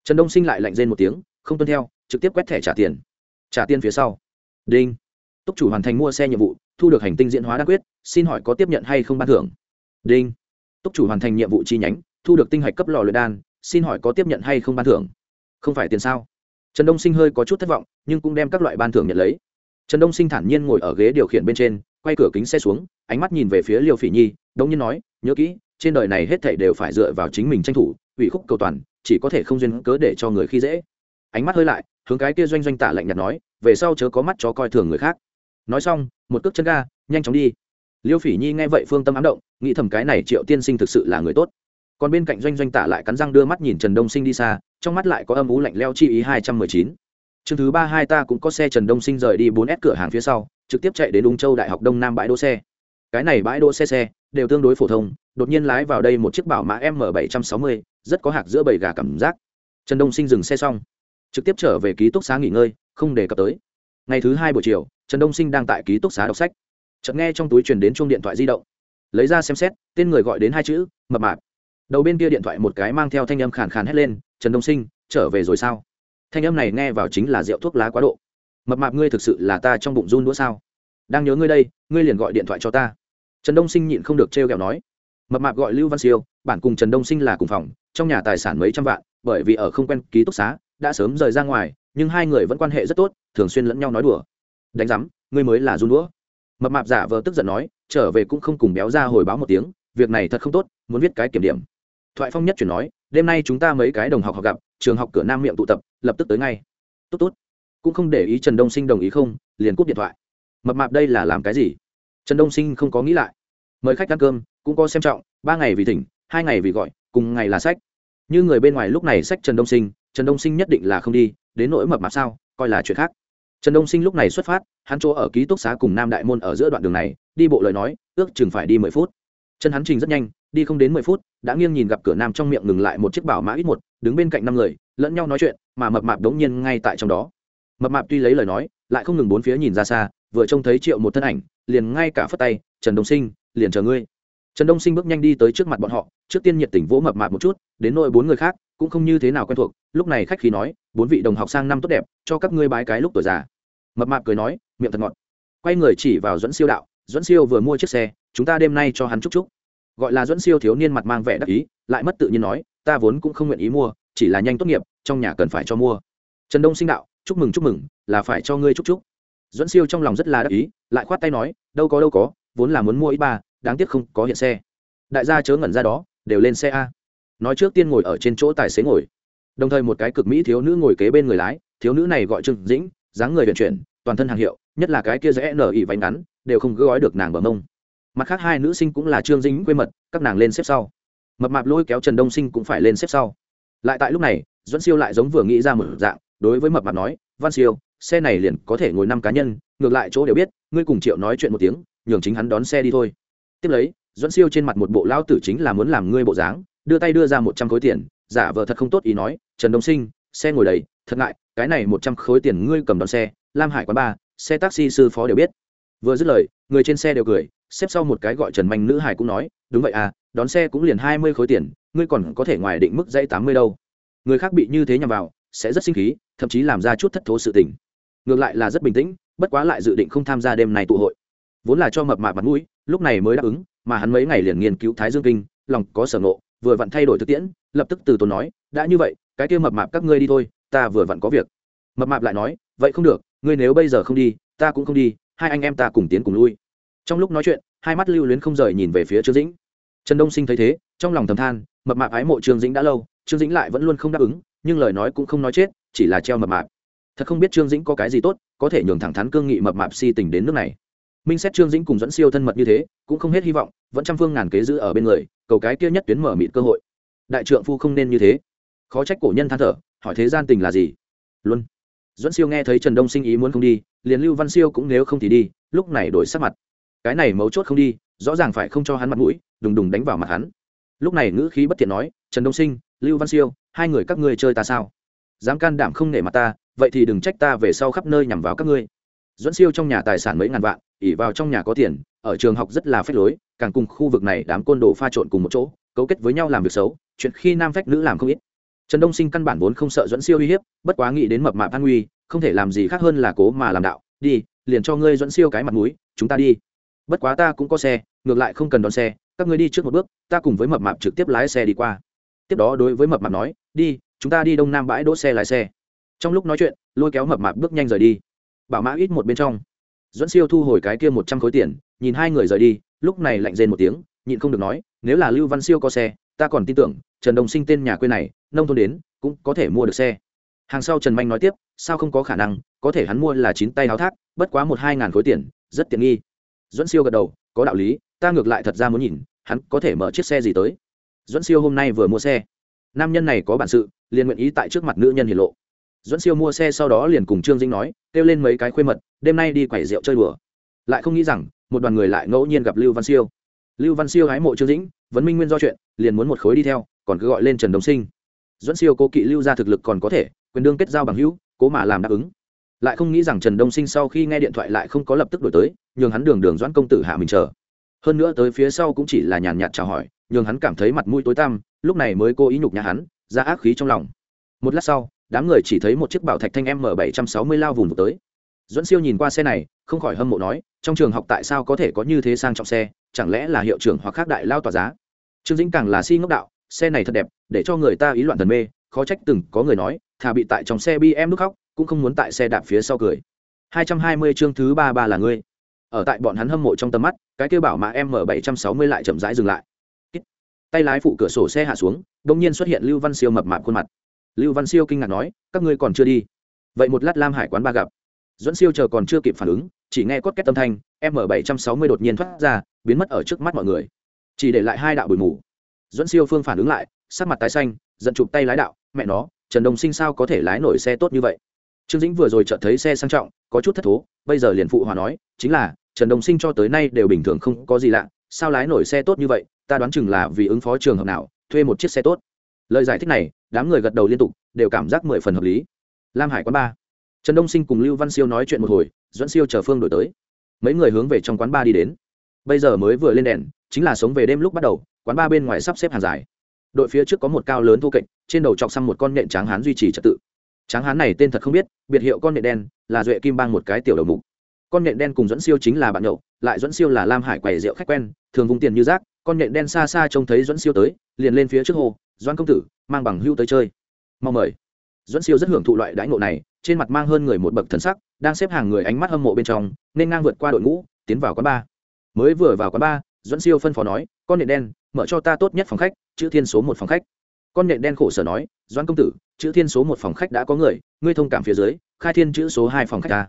Trần đông sinh lại lạnh rên một tiếng, không tuân theo, trực tiếp quét thẻ trả tiền. Trả tiền phía sau. Đinh. Túc chủ hoàn thành mua xe nhiệm vụ thu được hành tinh diễn hóa đa quyết, xin hỏi có tiếp nhận hay không ban thưởng? Đinh. Túc chủ hoàn thành nhiệm vụ chi nhánh, thu được tinh hạch cấp lò luyện đan, xin hỏi có tiếp nhận hay không ban thưởng? Không phải tiền sao? Trần đông sinh hơi có chút thất vọng, nhưng cũng đem các loại ban thưởng nhận lấy. Trần đông sinh thản nhiên ngồi ở ghế điều khiển bên trên, quay cửa kính xe xuống, ánh mắt nhìn về phía liều phỉ nhi đông nhiên nói, nhớ kỹ, trên đời này hết thảy đều phải dựa vào chính mình tranh thủ, ủy khúc cầu toàn, chỉ có thể không duyên cớ để cho người khi dễ. Ánh mắt hơi lại, hướng cái kia doanh doanh tả lạnh nhạt nói, về sau chớ có mắt chó coi thường người khác nói xong, một cước chân ga, nhanh chóng đi. Liêu phỉ nhi nghe vậy phương tâm ám động, nghĩ thầm cái này triệu tiên sinh thực sự là người tốt. Còn bên cạnh doanh doanh tả lại cắn răng đưa mắt nhìn trần đông sinh đi xa, trong mắt lại có âm ú lạnh leo chi ý hai trăm mười chín. Chương thứ ba hai ta cũng có xe trần đông sinh rời đi bốn s cửa hàng phía sau, trực tiếp chạy đến ung châu đại học đông nam bãi đỗ xe. Cái này bãi đỗ xe xe, đều tương đối phổ thông, đột nhiên lái vào đây một chiếc bảo mã m bảy trăm sáu mươi, rất có hạc giữa bầy gà cảm giác. Trần đông sinh dừng xe xong, trực tiếp trở về ký túc xá nghỉ ngơi, không đề cập tới. Ngày thứ hai buổi chiều trần đông sinh đang tại ký túc xá đọc sách. Chợt nghe trong túi truyền đến chuông điện thoại di động. Lấy ra xem xét, tên người gọi đến hai chữ, mập mạp. Đầu bên kia điện thoại một cái mang theo thanh âm khàn khàn hét lên, trần đông sinh, trở về rồi sao? Thanh âm này nghe vào chính là rượu thuốc lá quá độ. Mập mạp ngươi thực sự là ta trong bụng run đũa sao? Đang nhớ ngươi đây, ngươi liền gọi điện thoại cho ta. Trần đông sinh nhịn không được trêu ghẹo nói. Mập mạp gọi lưu văn siêu bản cùng trần đông sinh là cùng phòng, trong nhà tài sản mấy trăm vạn, bởi vì ở không quen ký túc xá, đã sớm rời ra ngoài, nhưng hai người vẫn quan hệ rất tốt, thường xuyên lẫn nhau nói đùa đánh rắm ngươi mới là run đũa. Mập mạp giả vờ tức giận nói, trở về cũng không cùng béo ra hồi báo một tiếng, việc này thật không tốt, muốn viết cái kiểm điểm. Thoại phong nhất chuyển nói, đêm nay chúng ta mấy cái đồng học học gặp, trường học cửa nam miệng tụ tập, lập tức tới ngay. Tốt tốt. Cũng không để ý trần đông sinh đồng ý không, liền cúp điện thoại. Mập mạp đây là làm cái gì? Trần đông sinh không có nghĩ lại. Mời khách ăn cơm, cũng có xem trọng, ba ngày vì thỉnh, hai ngày vì gọi, cùng ngày là sách. Như người bên ngoài lúc này sách trần đông sinh, trần đông sinh nhất định là không đi, đến nỗi mập mạp sao, coi là chuyện khác trần đông sinh lúc này xuất phát, hắn chỗ ở ký túc xá cùng nam đại môn ở giữa đoạn đường này, đi bộ lời nói, ước chừng phải đi mười phút. Chân hắn trình rất nhanh, đi không đến mười phút, đã nghiêng nhìn gặp cửa nam trong miệng ngừng lại một chiếc bảo mã ít một, đứng bên cạnh năm người, lẫn nhau nói chuyện, mà mập mạp đống nhiên ngay tại trong đó. Mập mạp tuy lấy lời nói, lại không ngừng bốn phía nhìn ra xa, vừa trông thấy triệu một thân ảnh, liền ngay cả phất tay, trần đông sinh, liền chờ ngươi. Trần đông sinh bước nhanh đi tới trước mặt bọn họ, trước tiên nhiệt tình vỗ mập mạp một chút, đến nỗi bốn người khác, cũng không như thế nào quen thuộc, lúc này khách khí nói, bốn vị đồng học sang năm tốt đẹp, cho các ngươi bái cái lúc tuổi già mập mạp cười nói, miệng thật ngọt. Quay người chỉ vào dẫn siêu đạo dẫn siêu vừa mua chiếc xe, chúng ta đêm nay cho hắn chúc chúc. Gọi là dẫn siêu thiếu niên mặt mang vẻ đắc ý, lại mất tự nhiên nói, ta vốn cũng không nguyện ý mua, chỉ là nhanh tốt nghiệp, trong nhà cần phải cho mua. Trần đông sinh đạo, chúc mừng chúc mừng, là phải cho ngươi chúc chúc. Dẫn siêu trong lòng rất là đắc ý, lại khoát tay nói, đâu có đâu có, vốn là muốn mua ít ba, đáng tiếc không có hiện xe. Đại gia chớ ngẩn ra đó, đều lên xe a. Nói trước tiên ngồi ở trên chỗ tài xế ngồi. Đồng thời một cái cực mỹ thiếu nữ ngồi kế bên người lái, thiếu nữ này gọi trương dĩnh dáng người vận chuyển, toàn thân hàng hiệu, nhất là cái kia dễ nở ỉ váy ngắn, đều không gói được nàng bờ mông. Mặt khác hai nữ sinh cũng là trương dính quê mật, các nàng lên xếp sau. Mập mạp lôi kéo trần đông sinh cũng phải lên xếp sau. Lại tại lúc này dẫn siêu lại giống vừa nghĩ ra một dạng, đối với mập mạp nói, văn siêu, xe này liền có thể ngồi năm cá nhân, ngược lại chỗ đều biết, ngươi cùng triệu nói chuyện một tiếng, nhường chính hắn đón xe đi thôi. Tiếp lấy dẫn siêu trên mặt một bộ lao tử chính là muốn làm ngươi bộ dáng, đưa tay đưa ra một trăm khối tiền, giả vờ thật không tốt ý nói, trần đông sinh, xe ngồi đầy thật ngại, cái này một trăm khối tiền ngươi cầm đón xe, lam hải quán ba, xe taxi sư phó đều biết. Vừa dứt lời, người trên xe đều cười, xếp sau một cái gọi trần manh nữ hải cũng nói, đúng vậy à đón xe cũng liền hai mươi khối tiền, ngươi còn có thể ngoài định mức dãy tám mươi đâu. Người khác bị như thế nhằm vào, sẽ rất sinh khí, thậm chí làm ra chút thất thố sự tình. Ngược lại là rất bình tĩnh, bất quá lại dự định không tham gia đêm này tụ hội. Vốn là cho mập mạp mặt mũi, lúc này mới đáp ứng, mà hắn mấy ngày liền nghiên cứu thái dương kinh, lòng có sở ngộ, vừa vặn thay đổi thực tiễn, lập tức từ tốn nói, đã như vậy, cái kia mập mạp các ngươi đi thôi ta vừa vặn có việc. Mập mạp lại nói, vậy không được, ngươi nếu bây giờ không đi, ta cũng không đi, hai anh em ta cùng tiến cùng lui. Trong lúc nói chuyện, hai mắt lưu luyến không rời nhìn về phía trương dĩnh. Trần đông sinh thấy thế, trong lòng thầm than, mập mạp ái mộ trương dĩnh đã lâu, trương dĩnh lại vẫn luôn không đáp ứng, nhưng lời nói cũng không nói chết, chỉ là treo mập mạp. Thật không biết trương dĩnh có cái gì tốt, có thể nhường thẳng thắn cương nghị mập mạp si tình đến nước này. Minh xét trương dĩnh cùng dẫn siêu thân mật như thế, cũng không hết hy vọng, vẫn trăm phương ngàn kế giữ ở bên người, cầu cái kia nhất tuyến mở mịt cơ hội. Đại trượng phu không nên như thế. Khó trách cổ nhân than thở hỏi thế gian tình là gì? Luôn dẫn siêu nghe thấy trần đông sinh ý muốn không đi, liền lưu văn siêu cũng nếu không thì đi, lúc này đổi sắc mặt. Cái này mấu chốt không đi, rõ ràng phải không cho hắn mặt mũi, đùng đùng đánh vào mặt hắn. Lúc này ngữ khí bất thiện nói, trần đông sinh, lưu văn siêu, hai người các ngươi chơi ta sao? Dám can đảm không nể mặt ta, vậy thì đừng trách ta về sau khắp nơi nhằm vào các ngươi. Dẫn siêu trong nhà tài sản mấy ngàn vạn ỉ vào trong nhà có tiền, ở trường học rất là phách lối, càng cùng khu vực này đám côn đồ pha trộn cùng một chỗ, cấu kết với nhau làm việc xấu, chuyện khi nam phách nữ làm không ít trần đông sinh căn bản vốn không sợ dẫn siêu uy hiếp, bất quá nghĩ đến mập mạp an nguy, không thể làm gì khác hơn là cố mà làm đạo. Đi, liền cho ngươi dẫn siêu cái mặt mũi, chúng ta đi. Bất quá ta cũng có xe, ngược lại không cần đón xe, các ngươi đi trước một bước, ta cùng với mập mạp trực tiếp lái xe đi qua. Tiếp đó đối với mập mạp nói, đi, chúng ta đi đông nam bãi đỗ xe lái xe. Trong lúc nói chuyện, lôi kéo mập mạp bước nhanh rời đi. Bảo mã ít một bên trong. Dẫn siêu thu hồi cái kia một trăm khối tiền, nhìn hai người rời đi, lúc này lạnh rên một tiếng, nhịn không được nói, nếu là lưu văn siêu có xe, ta còn tin tưởng trần đồng sinh tên nhà quê này, nông thôn đến, cũng có thể mua được xe. Hàng sau trần manh nói tiếp, sao không có khả năng, có thể hắn mua là chín tay háo thác, bất quá một hai ngàn khối tiền, rất tiện nghi. Dẫn siêu gật đầu, có đạo lý, ta ngược lại thật ra muốn nhìn, hắn có thể mở chiếc xe gì tới. Dẫn siêu hôm nay vừa mua xe. Nam nhân này có bản sự, liền nguyện ý tại trước mặt nữ nhân hiển lộ. Dẫn siêu mua xe sau đó liền cùng trương dĩnh nói, kêu lên mấy cái khuê mật, đêm nay đi quẩy rượu chơi đùa. Lại không nghĩ rằng, một đoàn người lại ngẫu nhiên gặp lưu văn siêu. Lưu văn siêu hái mộ trương dĩnh, vấn minh nguyên do chuyện, liền muốn một khối đi theo còn cứ gọi lên trần đồng sinh. Dẫn siêu cố kỵ lưu ra thực lực còn có thể, quyền đương kết giao bằng hữu, cố mà làm đáp ứng. Lại không nghĩ rằng trần đông sinh sau khi nghe điện thoại lại không có lập tức đổi tới, nhường hắn đường đường doãn công tử hạ mình chờ. Hơn nữa tới phía sau cũng chỉ là nhàn nhạt chào hỏi, nhường hắn cảm thấy mặt mũi tối tăm, lúc này mới cố ý nhục nhà hắn, ra ác khí trong lòng. Một lát sau, đám người chỉ thấy một chiếc bảo thạch thanh m bảy trăm sáu mươi lao vùng vụt tới. Dẫn siêu nhìn qua xe này, không khỏi hâm mộ nói, trong trường học tại sao có thể có như thế sang trọng xe, chẳng lẽ là hiệu trưởng hoặc khác đại lao tỏa giá? Trương dĩnh càng là si ngốc đạo xe này thật đẹp, để cho người ta ý loạn thần mê, khó trách từng có người nói, thà bị tại trong xe bi em lúc khóc, cũng không muốn tại xe đạp phía sau cười. Hai trăm hai mươi chương thứ ba ba là ngươi. Ở tại bọn hắn hâm mộ trong tầm mắt, cái kêu bảo mã m bảy trăm sáu mươi lại chậm rãi dừng lại. Tay lái phụ cửa sổ xe hạ xuống đông nhiên xuất hiện lưu văn siêu mập mạp khuôn mặt. Lưu văn siêu kinh ngạc nói, các ngươi còn chưa đi. Vậy một lát lam hải quán ba gặp. Dẫn siêu chờ còn chưa kịp phản ứng, chỉ nghe cốt két tâm thanh, m bảy trăm sáu mươi đột nhiên thoát ra, biến mất ở trước mắt mọi người. Chỉ để lại hai đạo bụi mù dẫn siêu phương phản ứng lại, sắc mặt tái xanh, giận chụp tay lái đạo, mẹ nó, trần đồng sinh sao có thể lái nổi xe tốt như vậy? Trương dĩnh vừa rồi chợt thấy xe sang trọng, có chút thất thố, bây giờ liền phụ hòa nói, chính là, trần đồng sinh cho tới nay đều bình thường không có gì lạ, sao lái nổi xe tốt như vậy, ta đoán chừng là vì ứng phó trường hợp nào, thuê một chiếc xe tốt. Lời giải thích này, đám người gật đầu liên tục, đều cảm giác mười phần hợp lý. Lam hải quán ba. Trần đông sinh cùng lưu văn siêu nói chuyện một hồi, dẫn siêu chờ phương đổi tới. Mấy người hướng về trong quán ba đi đến. Bây giờ mới vừa lên đèn, chính là sống về đêm lúc bắt đầu quán ba bên ngoài sắp xếp hàng dài. Đội phía trước có một cao lớn thô kệch trên đầu chọc xăm một con nện tráng hán duy trì trật tự. Tráng hán này tên thật không biết biệt hiệu con nện đen là duệ kim bang một cái tiểu đầu mục. Con nện đen cùng dẫn siêu chính là bạn nhậu lại dẫn siêu là lam hải quầy rượu khách quen thường vùng tiền như rác con nện đen xa xa trông thấy dẫn siêu tới liền lên phía trước hồ doan công tử mang bằng hưu tới chơi. Mong mời. Dẫn siêu rất hưởng thụ loại đãi ngộ này trên mặt mang hơn người một bậc thần sắc đang xếp hàng người ánh mắt hâm mộ bên trong nên ngang vượt qua đội ngũ tiến vào quán ba. mới vừa vào quán ba, dẫn siêu phân phó nói con nện đen mở cho ta tốt nhất phòng khách, chữ thiên số một phòng khách. Con nhện đen khổ sở nói doan công tử, chữ thiên số một phòng khách đã có người, ngươi thông cảm phía dưới, khai thiên chữ số hai phòng khách ta.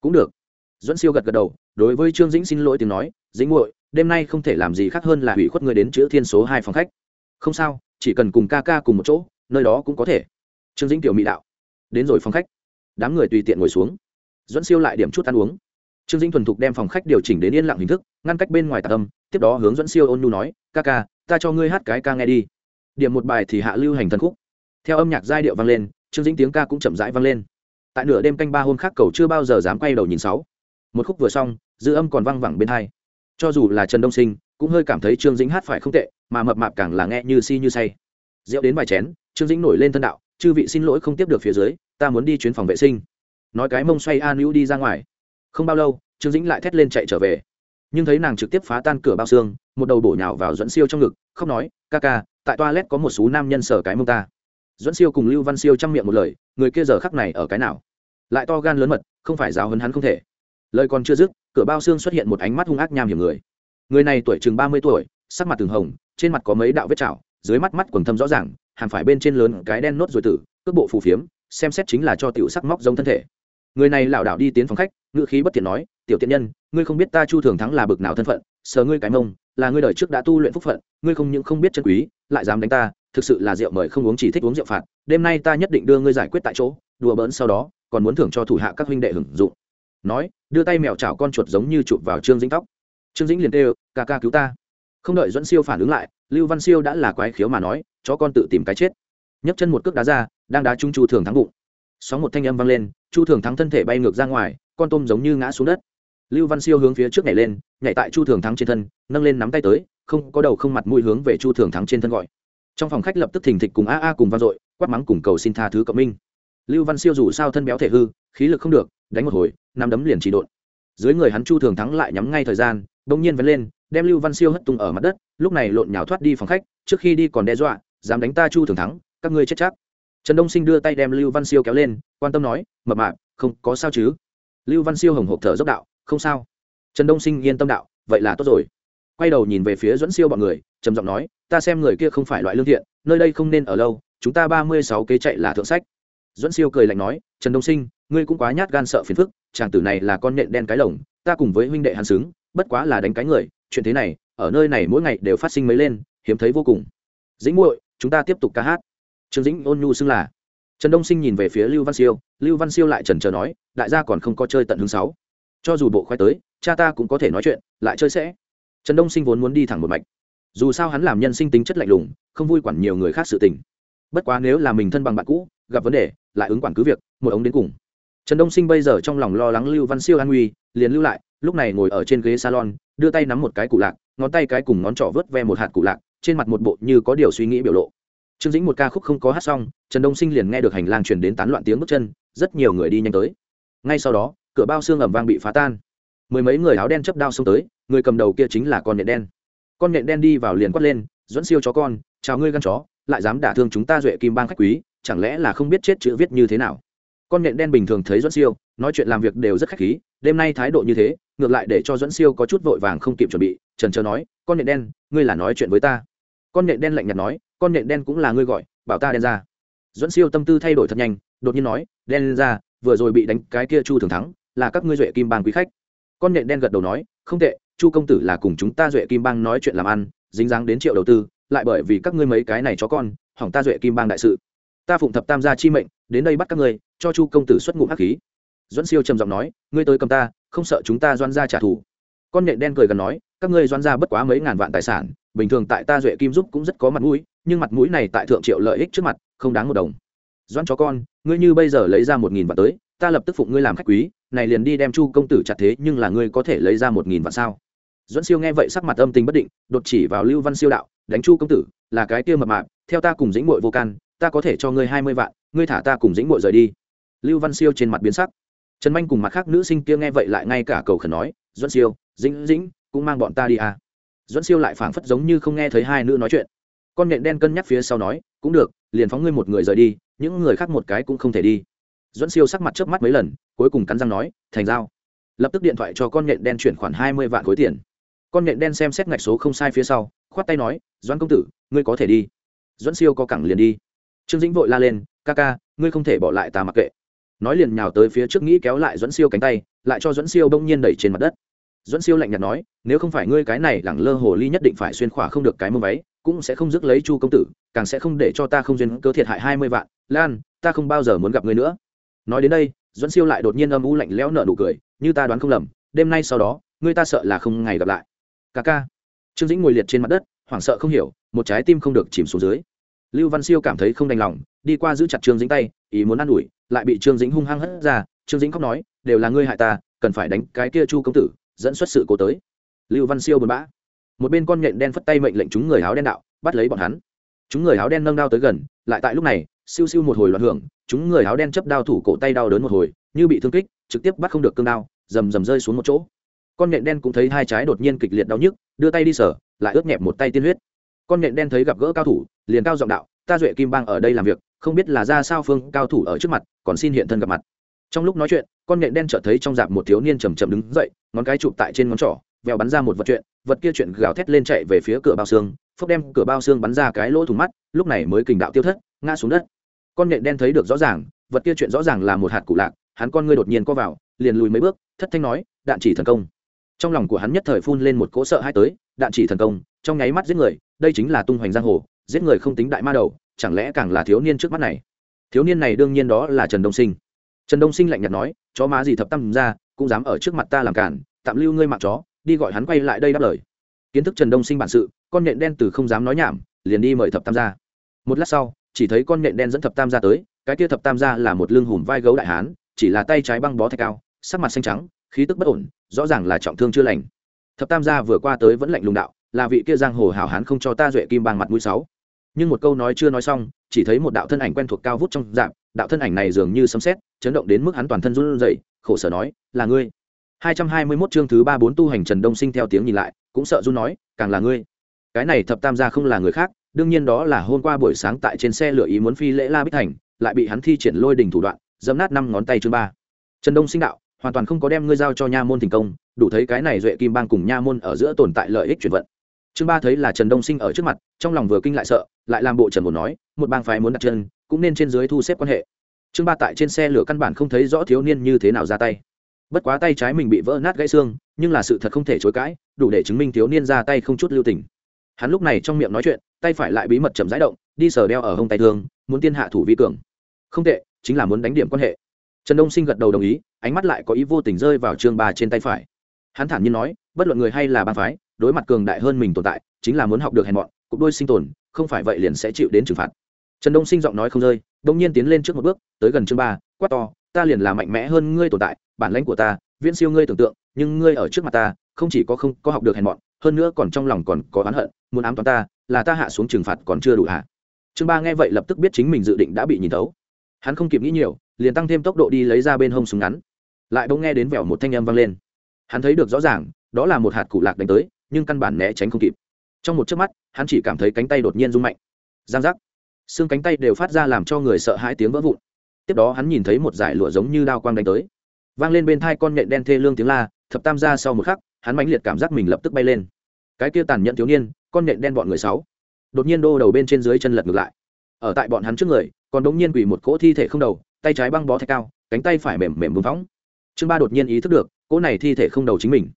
Cũng được. Doãn siêu gật gật đầu, đối với trương dĩnh xin lỗi tiếng nói, dĩnh muội, đêm nay không thể làm gì khác hơn là hủy khuất người đến chữ thiên số hai phòng khách. Không sao, chỉ cần cùng ca ca cùng một chỗ, nơi đó cũng có thể. Trương dĩnh tiểu mỹ đạo. Đến rồi phòng khách. Đám người tùy tiện ngồi xuống. Dẫn siêu lại điểm chút ăn uống trương dĩnh thuần thục đem phòng khách điều chỉnh đến yên lặng hình thức, ngăn cách bên ngoài tạc âm tiếp đó hướng dẫn siêu ôn nhu nói, ca ca, ta cho ngươi hát cái ca nghe đi. Điểm một bài thì hạ lưu hành thần khúc. Theo âm nhạc giai điệu vang lên, trương dĩnh tiếng ca cũng chậm rãi vang lên. Tại nửa đêm canh ba hôm khác cầu chưa bao giờ dám quay đầu nhìn sáu. Một khúc vừa xong, dư âm còn văng vẳng bên hai. Cho dù là trần đông sinh, cũng hơi cảm thấy trương dĩnh hát phải không tệ, mà mập mạp càng là nghe như si như say. Rượu đến vài chén, trương dĩnh nổi lên thân đạo, chư vị xin lỗi không tiếp được phía dưới, ta muốn đi chuyến phòng vệ sinh. Nói cái mông xoay a nữ đi ra ngoài không bao lâu, trương dĩnh lại thét lên chạy trở về. Nhưng thấy nàng trực tiếp phá tan cửa bao xương, một đầu bổ nhào vào dẫn siêu trong ngực, khóc nói, ca ca, tại toilet có một số nam nhân sở cái mông ta. Dẫn siêu cùng lưu văn siêu chăm miệng một lời, người kia giờ khắc này ở cái nào? Lại to gan lớn mật, không phải giáo hấn hắn không thể. Lời còn chưa dứt, cửa bao xương xuất hiện một ánh mắt hung ác nham hiểm người. Người này tuổi chừng ba mươi tuổi, sắc mặt từng hồng, trên mặt có mấy đạo vết chảo, dưới mắt mắt quần thâm rõ ràng hàng phải bên trên lớn cái đen nốt rồi tử, cước bộ phù phiếm, xem xét chính là cho tiểu sắc móc giống thân thể người này lảo đảo đi tiến phòng khách ngự khí bất tiện nói, tiểu tiện nhân, ngươi không biết ta chu thường thắng là bực nào thân phận, sờ ngươi cái mông, là ngươi đời trước đã tu luyện phúc phận, ngươi không những không biết chân quý, lại dám đánh ta, thực sự là rượu mời không uống chỉ thích uống rượu phạt, đêm nay ta nhất định đưa ngươi giải quyết tại chỗ, đùa bỡn sau đó, còn muốn thưởng cho thủ hạ các huynh đệ hưởng dụng. Nói, đưa tay mèo chảo con chuột giống như chụp vào trương dĩnh tóc. Trương dĩnh liền kêu, ca ca cứu ta. Không đợi dẫn siêu phản ứng lại, lưu văn siêu đã là quái khiếu mà nói cho con tự tìm cái chết. Nhấc chân một cước đá ra, đang đá trung chu thường thắng bụng sóng một thanh âm vang lên, chu thường thắng thân thể bay ngược ra ngoài, con tôm giống như ngã xuống đất. Lưu văn siêu hướng phía trước nhảy lên, nhảy tại chu thường thắng trên thân, nâng lên nắm tay tới, không có đầu không mặt mũi hướng về chu thường thắng trên thân gọi. Trong phòng khách lập tức thình thịch cùng a a cùng vang dội, quát mắng cùng cầu xin tha thứ cộng minh. Lưu văn siêu dù sao thân béo thể hư, khí lực không được, đánh một hồi, nắm đấm liền chỉ đột dưới người hắn chu thường thắng lại nhắm ngay thời gian, bỗng nhiên vẫn lên, đem lưu văn siêu hất tung ở mặt đất, lúc này lộn nhào thoát đi phòng khách, trước khi đi còn đe dọa, dám đánh ta chu thường thắng, các ngươi chết chắc trần đông sinh đưa tay đem lưu văn siêu kéo lên, quan tâm nói, mập mạp, không có sao chứ? Lưu văn siêu hồng hộp thở dốc đạo, không sao. Trần đông sinh yên tâm đạo, vậy là tốt rồi. Quay đầu nhìn về phía dẫn siêu bọn người, trầm giọng nói, ta xem người kia không phải loại lương thiện, nơi đây không nên ở lâu, chúng ta ba mươi sáu kế chạy là thượng sách. Dẫn siêu cười lạnh nói, trần đông sinh, ngươi cũng quá nhát gan sợ phiền phức, chàng tử này là con nhện đen cái lồng, ta cùng với huynh đệ hàn xứng, bất quá là đánh cái người, chuyện thế này, ở nơi này mỗi ngày đều phát sinh mấy lên, hiếm thấy vô cùng. Dĩnh muội, chúng ta tiếp tục ca hát trương dĩnh ôn nhu xưng là. Trần đông sinh nhìn về phía lưu văn siêu, lưu văn siêu lại trần trờ nói, đại gia còn không có chơi tận hướng sáu. Cho dù bộ khoai tới, cha ta cũng có thể nói chuyện, lại chơi sẽ. Trần đông sinh vốn muốn đi thẳng một mạch. Dù sao hắn làm nhân sinh tính chất lạnh lùng, không vui quản nhiều người khác sự tình. Bất quá nếu là mình thân bằng bạn cũ, gặp vấn đề, lại ứng quản cứ việc, một ống đến cùng. Trần đông sinh bây giờ trong lòng lo lắng lưu văn siêu an nguy, liền lưu lại, lúc này ngồi ở trên ghế salon, đưa tay nắm một cái cụ lạc, ngón tay cái cùng ngón trỏ vớt ve một hạt cụ lạc, trên mặt một bộ như có điều suy nghĩ biểu lộ trương dĩnh một ca khúc không có hát xong, trần đông sinh liền nghe được hành lang chuyển đến tán loạn tiếng bước chân, rất nhiều người đi nhanh tới. Ngay sau đó, cửa bao xương ẩm vang bị phá tan. Mười mấy người áo đen chấp đao xông tới, người cầm đầu kia chính là con nhện đen. Con nhện đen đi vào liền quát lên dẫn siêu chó con, chào ngươi gan chó, lại dám đả thương chúng ta duệ kim bang khách quý, chẳng lẽ là không biết chết chữ viết như thế nào? Con nhện đen bình thường thấy dẫn siêu, nói chuyện làm việc đều rất khách khí, đêm nay thái độ như thế, ngược lại để cho dẫn siêu có chút vội vàng không kịp chuẩn bị, trần trờ nói, con nhện đen, ngươi là nói chuyện với ta. Con nhện đen lạnh nhạt nói con nhện đen cũng là ngươi gọi, bảo ta đen ra. Dẫn siêu tâm tư thay đổi thật nhanh, đột nhiên nói, đen ra, vừa rồi bị đánh cái kia chu thường thắng, là các ngươi duệ kim bang quý khách. Con nhện đen gật đầu nói, không tệ, chu công tử là cùng chúng ta duệ kim bang nói chuyện làm ăn, dính dáng đến triệu đầu tư, lại bởi vì các ngươi mấy cái này cho con, hỏng ta duệ kim bang đại sự. Ta phụng thập tam gia chi mệnh, đến đây bắt các ngươi, cho chu công tử xuất ngụm hắc khí. Dẫn siêu trầm giọng nói, ngươi tới cầm ta, không sợ chúng ta doan ra trả thù. Con nhện đen cười gần nói, các ngươi doan ra bất quá mấy ngàn vạn tài sản, bình thường tại ta duệ kim giúp cũng rất có mặt mũi nhưng mặt mũi này tại thượng triệu lợi ích trước mặt, không đáng một đồng. Doan chó con, ngươi như bây giờ lấy ra một nghìn vạn tới, ta lập tức phụng ngươi làm khách quý, này liền đi đem chu công tử chặt thế, nhưng là ngươi có thể lấy ra một nghìn vạn sao? Doãn siêu nghe vậy sắc mặt âm tình bất định, đột chỉ vào lưu văn siêu đạo, đánh chu công tử, là cái kia mập mạp, theo ta cùng dĩnh mội vô can, ta có thể cho ngươi hai mươi vạn, ngươi thả ta cùng dĩnh mội rời đi. Lưu văn siêu trên mặt biến sắc. Trần manh cùng mặt khác nữ sinh kia nghe vậy lại ngay cả cầu khẩn nói, Doãn siêu, dĩnh dĩnh, cũng mang bọn ta đi à. Doãn siêu lại phảng phất giống như không nghe thấy hai nữ nói chuyện con nện đen cân nhắc phía sau nói, cũng được, liền phóng ngươi một người rời đi, những người khác một cái cũng không thể đi. Dẫn siêu sắc mặt chớp mắt mấy lần, cuối cùng cắn răng nói, thành giao. Lập tức điện thoại cho con nhện đen chuyển khoản hai mươi vạn khối tiền. Con nhện đen xem xét ngạch số không sai phía sau, khoát tay nói doãn công tử, ngươi có thể đi. Doãn siêu có cẳng liền đi. Trương dĩnh vội la lên, ca ca, ngươi không thể bỏ lại ta mặc kệ. Nói liền nhào tới phía trước nghĩ kéo lại doãn siêu cánh tay, lại cho doãn siêu bỗng nhiên đẩy trên mặt đất. Doãn siêu lạnh nhạt nói, nếu không phải ngươi cái này lẳng lơ hồ ly nhất định phải xuyên khỏa không được cái mông váy cũng sẽ không dứt lấy chu công tử, càng sẽ không để cho ta không duyên cơ thiệt hại hai mươi vạn. Lan, ta không bao giờ muốn gặp người nữa. Nói đến đây doãn siêu lại đột nhiên âm u lạnh lẽo nợ nụ cười, như ta đoán không lầm, đêm nay sau đó, ngươi ta sợ là không ngày gặp lại. Ca ca. Trương dĩnh ngồi liệt trên mặt đất, hoảng sợ không hiểu, một trái tim không được chìm xuống dưới. Lưu văn siêu cảm thấy không đành lòng, đi qua giữ chặt trương dĩnh tay, ý muốn ă n ủi, lại bị trương dĩnh hung hăng hất ra. Trương dĩnh khóc nói, đều là ngươi hại ta, cần phải đánh cái kia chu công tử, dẫn xuất sự cố tới. Lưu văn siêu buồn bã một bên con nhện đen phất tay mệnh lệnh chúng người áo đen đạo, bắt lấy bọn hắn. Chúng người áo đen nâng đao tới gần, lại tại lúc này, siêu siêu một hồi loạn hưởng, chúng người áo đen chấp đao thủ cổ tay đau đớn một hồi, như bị thương kích, trực tiếp bắt không được cương đao, rầm rầm rơi xuống một chỗ. Con nhện đen cũng thấy hai trái đột nhiên kịch liệt đau nhức, đưa tay đi sở, lại ướt nhẹp một tay tiên huyết. Con nhện đen thấy gặp gỡ cao thủ, liền cao giọng đạo, ta duệ kim bang ở đây làm việc, không biết là ra sao phương cao thủ ở trước mặt, còn xin hiện thân gặp mặt. Trong lúc nói chuyện, con nhện đen chợt thấy trong dạp một thiếu niên chầm chậm đứng dậy, ngón cái chụp tại trên ngón trỏ, vèo bắn ra một vật chuyện vật kia chuyện gào thét lên chạy về phía cửa bao xương, phốc đem cửa bao xương bắn ra cái lỗ thủng mắt, lúc này mới kình đạo tiêu thất, ngã xuống đất. Con nhện đen thấy được rõ ràng, vật kia chuyện rõ ràng là một hạt cụ lạc, hắn con ngươi đột nhiên co vào, liền lùi mấy bước, thất thanh nói, đạn chỉ thần công. Trong lòng của hắn nhất thời phun lên một cỗ sợ hai tới, đạn chỉ thần công, trong nháy mắt giết người, đây chính là tung hoành giang hồ, giết người không tính đại ma đầu, chẳng lẽ càng là thiếu niên trước mắt này? Thiếu niên này đương nhiên đó là trần đông sinh. Trần đông sinh lạnh nhạt nói, chó má gì thập tâm ra, cũng dám ở trước mặt ta làm cản tạm lưu ngươi mạng chó đi gọi hắn quay lại đây đáp lời. Kiến thức trần đông sinh bản sự, con nhện đen từ không dám nói nhảm, liền đi mời thập tam gia. Một lát sau, chỉ thấy con nhện đen dẫn thập tam gia tới, cái kia thập tam gia là một lưng hùm vai gấu đại hán, chỉ là tay trái băng bó thạch cao, sắc mặt xanh trắng, khí tức bất ổn, rõ ràng là trọng thương chưa lành. Thập tam gia vừa qua tới vẫn lạnh lùng đạo, là vị kia giang hồ hảo hán không cho ta duệ kim bang mặt mũi sáu. Nhưng một câu nói chưa nói xong, chỉ thấy một đạo thân ảnh quen thuộc cao vút trong dạng, đạo thân ảnh này dường như sấm sét, chấn động đến mức hắn toàn thân run rẩy, khổ sở nói, là ngươi. 221 chương thứ ba bốn tu hành Trần Đông Sinh theo tiếng nhìn lại, cũng sợ run nói, càng là ngươi. Cái này thập tam gia không là người khác, đương nhiên đó là hôm qua buổi sáng tại trên xe lửa ý muốn phi lễ La Bích Thành, lại bị hắn thi triển lôi đỉnh thủ đoạn, dẫm nát năm ngón tay chương ba. Trần Đông Sinh đạo, hoàn toàn không có đem ngươi giao cho nha môn thành công, đủ thấy cái này duệ kim bang cùng nha môn ở giữa tồn tại lợi ích chuyển vận. Chương ba thấy là Trần Đông Sinh ở trước mặt, trong lòng vừa kinh lại sợ, lại làm bộ trần một nói, một bang phái muốn đặt chân, cũng nên trên dưới thu xếp quan hệ. Chương ba tại trên xe lửa căn bản không thấy rõ thiếu niên như thế nào ra tay bất quá tay trái mình bị vỡ nát gãy xương, nhưng là sự thật không thể chối cãi, đủ để chứng minh thiếu niên ra tay không chút lưu tình. Hắn lúc này trong miệng nói chuyện, tay phải lại bí mật chậm rãi động, đi sờ đeo ở hông tay thương, muốn tiên hạ thủ vi cường. Không tệ, chính là muốn đánh điểm quan hệ. Trần đông sinh gật đầu đồng ý, ánh mắt lại có ý vô tình rơi vào chương ba trên tay phải. Hắn thản nhiên nói, bất luận người hay là ba phái, đối mặt cường đại hơn mình tồn tại, chính là muốn học được hèn mọn cục đôi sinh tồn, không phải vậy liền sẽ chịu đến trừng phạt. Trần đông sinh giọng nói không rơi đông nhiên tiến lên trước một bước, tới gần chương ba, quát to, ta liền là mạnh mẽ hơn ngươi tồn tại bản lãnh của ta, viễn siêu ngươi tưởng tượng, nhưng ngươi ở trước mặt ta, không chỉ có không có học được hèn mọn, hơn nữa còn trong lòng còn có oán hận, muốn ám toán ta, là ta hạ xuống trừng phạt còn chưa đủ hạ chương ba nghe vậy lập tức biết chính mình dự định đã bị nhìn thấu. Hắn không kịp nghĩ nhiều, liền tăng thêm tốc độ đi lấy ra bên hông súng ngắn. Lại bỗng nghe đến vẻo một thanh âm vang lên. Hắn thấy được rõ ràng, đó là một hạt cụ lạc đánh tới, nhưng căn bản né tránh không kịp. Trong một chớp mắt, hắn chỉ cảm thấy cánh tay đột nhiên rung mạnh. Giang giác. Xương cánh tay đều phát ra làm cho người sợ hãi tiếng vỡ vụn. Tiếp đó hắn nhìn thấy một dải lụa giống như đao quang đánh tới vang lên bên thai con nhện đen thê lương tiếng la, thập tam ra sau một khắc, hắn mãnh liệt cảm giác mình lập tức bay lên. Cái kia tàn nhẫn thiếu niên, con nhện đen bọn người sáu, đột nhiên đô đầu bên trên dưới chân lật ngược lại. Ở tại bọn hắn trước người, còn đống nhiên quỳ một cỗ thi thể không đầu, tay trái băng bó thạch cao, cánh tay phải mềm mềm bùng phóng. Chương ba đột nhiên ý thức được, cỗ này thi thể không đầu chính mình.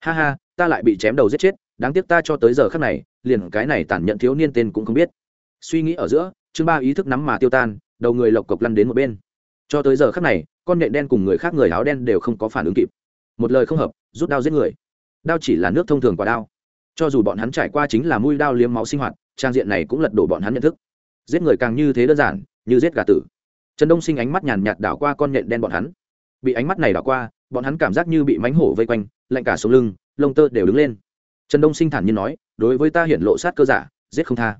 Ha ha, ta lại bị chém đầu giết chết, đáng tiếc ta cho tới giờ khắc này, liền cái này tàn nhẫn thiếu niên tên cũng không biết. Suy nghĩ ở giữa, chương ba ý thức nắm mà tiêu tan, đầu người lộc cộc lăn đến một bên cho tới giờ khắc này, con nhện đen cùng người khác người áo đen đều không có phản ứng kịp. Một lời không hợp, rút đao giết người. Đao chỉ là nước thông thường quả đao. Cho dù bọn hắn trải qua chính là mũi đao liếm máu sinh hoạt, trang diện này cũng lật đổ bọn hắn nhận thức. Giết người càng như thế đơn giản, như giết gà tử. Trần đông sinh ánh mắt nhàn nhạt đảo qua con nhện đen bọn hắn. Bị ánh mắt này đảo qua, bọn hắn cảm giác như bị mánh hổ vây quanh, lạnh cả sống lưng, lông tơ đều đứng lên. Trần đông sinh thản nhiên nói, đối với ta hiện lộ sát cơ giả, giết không tha.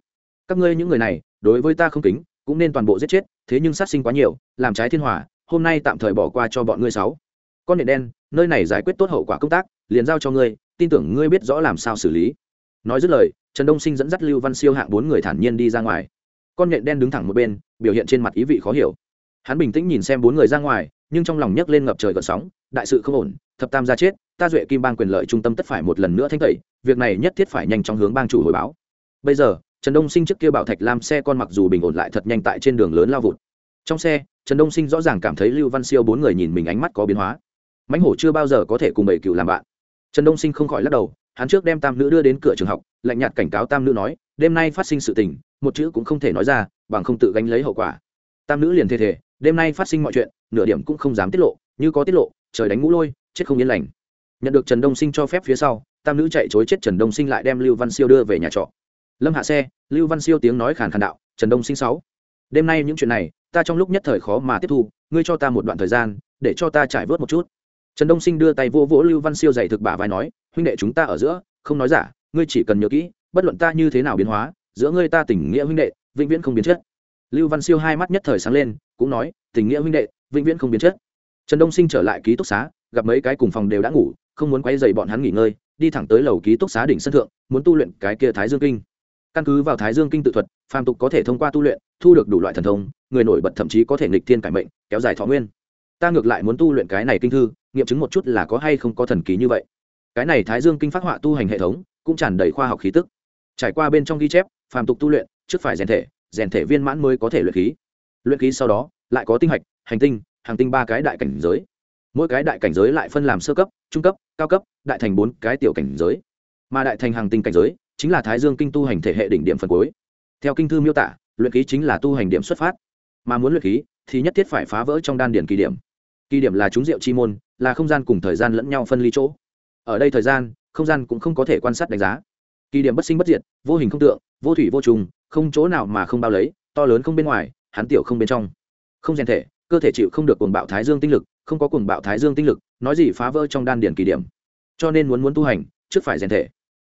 Các ngươi những người này, đối với ta không kính cũng nên toàn bộ giết chết, thế nhưng sát sinh quá nhiều, làm trái thiên hòa, hôm nay tạm thời bỏ qua cho bọn ngươi sáu. Con nhện đen, nơi này giải quyết tốt hậu quả công tác, liền giao cho ngươi, tin tưởng ngươi biết rõ làm sao xử lý. Nói dứt lời, trần đông sinh dẫn dắt lưu văn siêu hạng bốn người thản nhiên đi ra ngoài. Con nhện đen đứng thẳng một bên, biểu hiện trên mặt ý vị khó hiểu. Hắn bình tĩnh nhìn xem bốn người ra ngoài, nhưng trong lòng nhấc lên ngập trời gợn sóng, đại sự không ổn, thập tam ra chết, ta duệ kim bang quyền lợi trung tâm tất phải một lần nữa thanh tẩy, việc này nhất thiết phải nhanh chóng hướng bang chủ hồi báo. Bây giờ trần đông sinh trước kia bảo thạch lam xe con mặc dù bình ổn lại thật nhanh tại trên đường lớn lao vụt. Trong xe, trần đông sinh rõ ràng cảm thấy lưu văn siêu bốn người nhìn mình ánh mắt có biến hóa. Mãnh hổ chưa bao giờ có thể cùng bảy cựu làm bạn. Trần đông sinh không khỏi lắc đầu, hắn trước đem tam nữ đưa đến cửa trường học, lạnh nhạt cảnh cáo tam nữ nói, đêm nay phát sinh sự tình, một chữ cũng không thể nói ra, bằng không tự gánh lấy hậu quả. Tam nữ liền thề thề, đêm nay phát sinh mọi chuyện, nửa điểm cũng không dám tiết lộ, như có tiết lộ, trời đánh ngũ lôi, chết không yên lành. Nhận được trần đông sinh cho phép phía sau, tam nữ chạy chối chết trần đông sinh lại đem lưu văn siêu đưa về nhà trọ lâm hạ xe, lưu văn siêu tiếng nói khàn khàn đạo, trần đông sinh sáu, đêm nay những chuyện này, ta trong lúc nhất thời khó mà tiếp thu, ngươi cho ta một đoạn thời gian, để cho ta trải vớt một chút. Trần đông sinh đưa tay vô vỗ lưu văn siêu dày thực bả vai nói, huynh đệ chúng ta ở giữa, không nói giả, ngươi chỉ cần nhớ kỹ, bất luận ta như thế nào biến hóa, giữa ngươi ta tình nghĩa huynh đệ, vĩnh viễn không biến chất. Lưu văn siêu hai mắt nhất thời sáng lên, cũng nói, tình nghĩa huynh đệ, vĩnh viễn không biến chất. Trần đông sinh trở lại ký túc xá, gặp mấy cái cùng phòng đều đã ngủ, không muốn quay dày bọn hắn nghỉ ngơi, đi thẳng tới lầu ký túc xá đỉnh sân thượng, muốn tu luyện cái kia thái dương kinh căn cứ vào thái dương kinh tự thuật, phàm tục có thể thông qua tu luyện, thu được đủ loại thần thông, người nổi bật thậm chí có thể nghịch thiên cải mệnh, kéo dài thọ nguyên. Ta ngược lại muốn tu luyện cái này kinh thư, nghiệm chứng một chút là có hay không có thần ký như vậy. Cái này thái dương kinh phát họa tu hành hệ thống, cũng tràn đầy khoa học khí tức. Trải qua bên trong ghi chép, phàm tục tu luyện, trước phải rèn thể rèn thể viên mãn mới có thể luyện khí. Luyện khí sau đó, lại có tinh hạch, hành tinh, hàng tinh ba cái đại cảnh giới. Mỗi cái đại cảnh giới lại phân làm sơ cấp, trung cấp, cao cấp, đại thành bốn cái tiểu cảnh giới. Mà đại thành hàng tinh cảnh giới chính là thái dương kinh tu hành thể hệ đỉnh điểm phần cuối. Theo kinh thư miêu tả, luyện khí chính là tu hành điểm xuất phát. Mà muốn luyện khí, thì nhất thiết phải phá vỡ trong đan điển kỳ điểm. Kỳ điểm là chúng diệu chi môn, là không gian cùng thời gian lẫn nhau phân ly chỗ. Ở đây thời gian, không gian cũng không có thể quan sát đánh giá. Kỳ điểm bất sinh bất diệt, vô hình không tượng, vô thủy vô trùng, không chỗ nào mà không bao lấy, to lớn không bên ngoài, hắn tiểu không bên trong. Không rèn thể, cơ thể chịu không được cuồng bạo thái dương tinh lực, không có cuồng bạo thái dương tinh lực, nói gì phá vỡ trong đan điển kỳ điểm. Cho nên muốn muốn tu hành, trước phải rèn thể.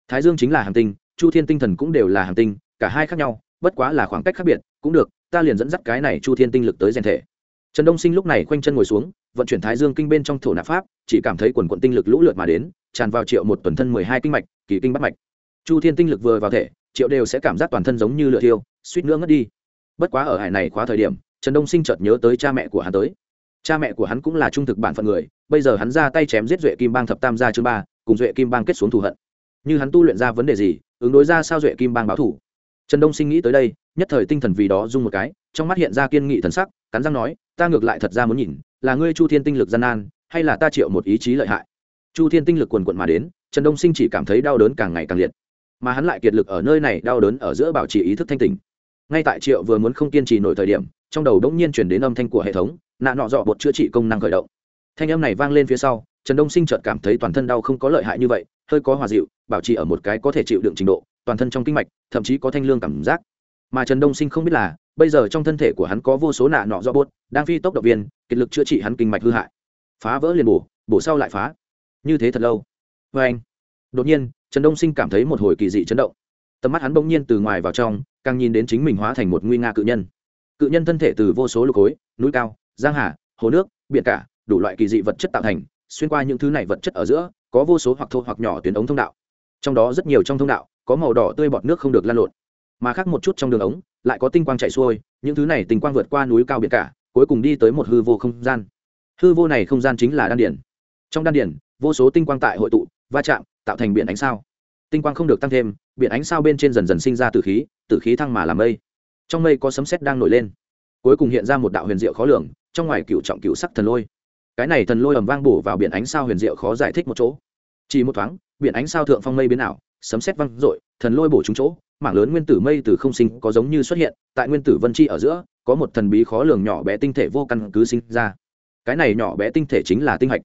Thái dương chính là hàng tinh chu thiên tinh thần cũng đều là hàng tinh, cả hai khác nhau, bất quá là khoảng cách khác biệt, cũng được, ta liền dẫn dắt cái này chu thiên tinh lực tới rèn thể. Trần đông sinh lúc này khoanh chân ngồi xuống, vận chuyển thái dương kinh bên trong thổ nạp pháp, chỉ cảm thấy quần quận tinh lực lũ lượt mà đến, tràn vào triệu một tuần thân mười hai kinh mạch, kỳ kinh bắt mạch. Chu thiên tinh lực vừa vào thể, triệu đều sẽ cảm giác toàn thân giống như lửa thiêu, suýt nữa ngất đi. Bất quá ở hải này khóa thời điểm, trần đông sinh chợt nhớ tới cha mẹ của hắn tới. Cha mẹ của hắn cũng là trung thực bản phận người, bây giờ hắn ra tay chém giết duệ kim bang thập tam gia chương ba, cùng duệ kim bang kết xuống thù hận như hắn tu luyện ra vấn đề gì, ứng đối ra sao duệ kim bang báo thủ. Trần đông sinh nghĩ tới đây, nhất thời tinh thần vì đó rung một cái, trong mắt hiện ra kiên nghị thần sắc, cắn răng nói, ta ngược lại thật ra muốn nhìn, là ngươi chu thiên tinh lực gian nan, hay là ta triệu một ý chí lợi hại? Chu thiên tinh lực quần quận mà đến, trần đông sinh chỉ cảm thấy đau đớn càng ngày càng liệt. Mà hắn lại kiệt lực ở nơi này đau đớn ở giữa bảo trì ý thức thanh tình ngay tại triệu vừa muốn không kiên trì nổi thời điểm, trong đầu đống nhiên chuyển đến âm thanh của hệ thống, nạ nọ dọ bột chữa trị công năng khởi động. Thanh âm này vang lên phía sau trần đông sinh chợt cảm thấy toàn thân đau không có lợi hại như vậy, hơi có hòa dịu, bảo trì ở một cái có thể chịu đựng trình độ, toàn thân trong kinh mạch, thậm chí có thanh lương cảm giác. Mà trần đông sinh không biết là, bây giờ trong thân thể của hắn có vô số nạ nọ do bốt đang phi tốc động viên, kiệt lực chữa trị hắn kinh mạch hư hại. Phá vỡ liền bổ bổ sau lại phá. Như thế thật lâu. Vê anh. Đột nhiên, trần đông sinh cảm thấy một hồi kỳ dị chấn động. Tầm mắt hắn bỗng nhiên từ ngoài vào trong, càng nhìn đến chính mình hóa thành một nguy nga cự nhân. Cự nhân thân thể từ vô số lục khối, núi cao, giang hà, hồ nước, biển cả, đủ loại kỳ dị vật chất tạo thành xuyên qua những thứ này vật chất ở giữa, có vô số hoặc thô hoặc nhỏ tuyến ống thông đạo. Trong đó rất nhiều trong thông đạo, có màu đỏ tươi bọt nước không được lan lộn. Mà khác một chút trong đường ống, lại có tinh quang chạy xuôi, những thứ này tinh quang vượt qua núi cao biển cả, cuối cùng đi tới một hư vô không gian. Hư vô này không gian chính là đan điển trong đan điển vô số tinh quang tại hội tụ, va chạm, tạo thành biển ánh sao. Tinh quang không được tăng thêm, biển ánh sao bên trên dần dần sinh ra từ khí từ khí thăng mà làm mây. Trong mây có sấm sét đang nổi lên. Cuối cùng hiện ra một đạo huyền diệu khó lường, trong ngoài cựu trọng cựu sắc thần lôi cái này thần lôi ầm vang bổ vào biển ánh sao huyền diệu khó giải thích một chỗ. Chỉ một thoáng, biển ánh sao thượng phong mây biến ảo, sấm sét văng rội thần lôi bổ trúng chỗ, mảng lớn nguyên tử mây từ không sinh có giống như xuất hiện, tại nguyên tử vân chi ở giữa, có một thần bí khó lường nhỏ bé tinh thể vô căn cứ sinh ra. Cái này nhỏ bé tinh thể chính là tinh hạch.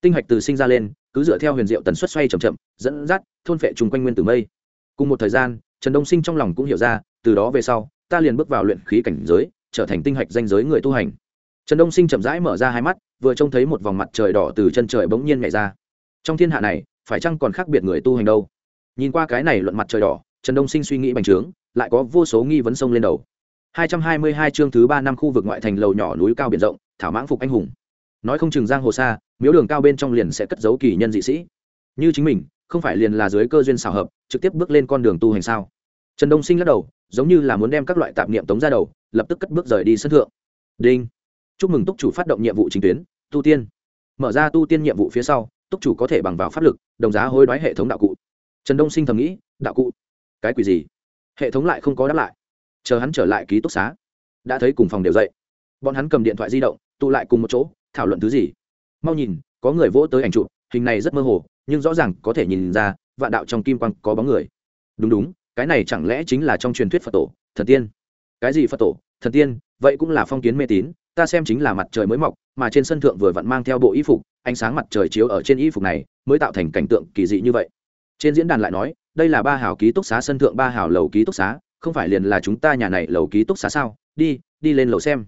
Tinh hạch từ sinh ra lên, cứ dựa theo huyền diệu tần suất xoay chậm chậm, dẫn dắt, thôn phệ chung quanh nguyên tử mây. Cùng một thời gian, trần đông sinh trong lòng cũng hiểu ra, từ đó về sau, ta liền bước vào luyện khí cảnh giới, trở thành tinh hạch danh giới người tu hành. Trần đông sinh chậm rãi mở ra hai mắt vừa trông thấy một vòng mặt trời đỏ từ chân trời bỗng nhiên nhảy ra. Trong thiên hạ này, phải chăng còn khác biệt người tu hành đâu? Nhìn qua cái này luận mặt trời đỏ, trần đông sinh suy nghĩ bành trướng, lại có vô số nghi vấn sông lên đầu. 222 chương thứ ba năm khu vực ngoại thành lầu nhỏ núi cao biển rộng, thảo mãng phục anh hùng. Nói không chừng giang hồ xa, miếu đường cao bên trong liền sẽ cất giấu kỳ nhân dị sĩ. Như chính mình, không phải liền là dưới cơ duyên xảo hợp, trực tiếp bước lên con đường tu hành sao? Trần đông sinh lắc đầu, giống như là muốn đem các loại tạp niệm tống ra đầu, lập tức cất bước rời đi sân thượng. Đinh. Chúc mừng túc chủ phát động nhiệm vụ chính tuyến tu tiên. Mở ra tu tiên nhiệm vụ phía sau, túc chủ có thể bằng vào pháp lực, đồng giá hối đoái hệ thống đạo cụ. Trần đông sinh thầm nghĩ, đạo cụ? Cái quỷ gì? Hệ thống lại không có đáp lại. Chờ hắn trở lại ký túc xá. Đã thấy cùng phòng đều dậy. Bọn hắn cầm điện thoại di động, tụ lại cùng một chỗ, thảo luận thứ gì? Mau nhìn, có người vỗ tới ảnh chụp, hình này rất mơ hồ, nhưng rõ ràng có thể nhìn ra, vạn đạo trong kim quang có bóng người. Đúng đúng, cái này chẳng lẽ chính là trong truyền thuyết phật tổ, thần tiên? Cái gì phật tổ, thần tiên, vậy cũng là phong kiến mê tín ta xem chính là mặt trời mới mọc, mà trên sân thượng vừa vặn mang theo bộ y phục, ánh sáng mặt trời chiếu ở trên y phục này, mới tạo thành cảnh tượng kỳ dị như vậy. Trên diễn đàn lại nói, đây là ba hào ký túc xá sân thượng ba hào lầu ký túc xá, không phải liền là chúng ta nhà này lầu ký túc xá sao? Đi đi lên lầu xem.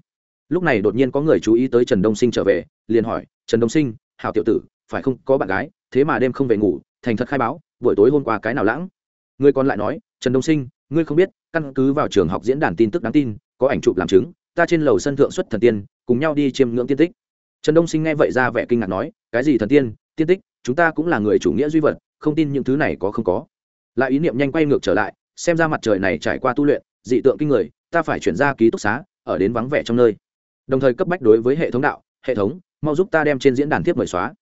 Lúc này đột nhiên có người chú ý tới trần đông sinh trở về, liền hỏi, trần đông sinh hào tiểu tử, phải không có bạn gái, thế mà đêm không về ngủ, thành thật khai báo, buổi tối hôm qua cái nào lãng? Người còn lại nói, trần đông sinh, ngươi không biết, căn cứ vào trường học diễn đàn tin tức đáng tin, có ảnh chụp làm chứng ta trên lầu sân thượng xuất thần tiên, cùng nhau đi chiêm ngưỡng tiên tích. Trần đông sinh nghe vậy ra vẻ kinh ngạc nói, cái gì thần tiên tiên tích, chúng ta cũng là người chủ nghĩa duy vật, không tin những thứ này có không có. Lại ý niệm nhanh quay ngược trở lại, xem ra mặt trời này trải qua tu luyện, dị tượng kinh người, ta phải chuyển ra ký túc xá, ở đến vắng vẻ trong nơi. Đồng thời cấp bách đối với hệ thống đạo, hệ thống, mau giúp ta đem trên diễn đàn tiếp mời xóa.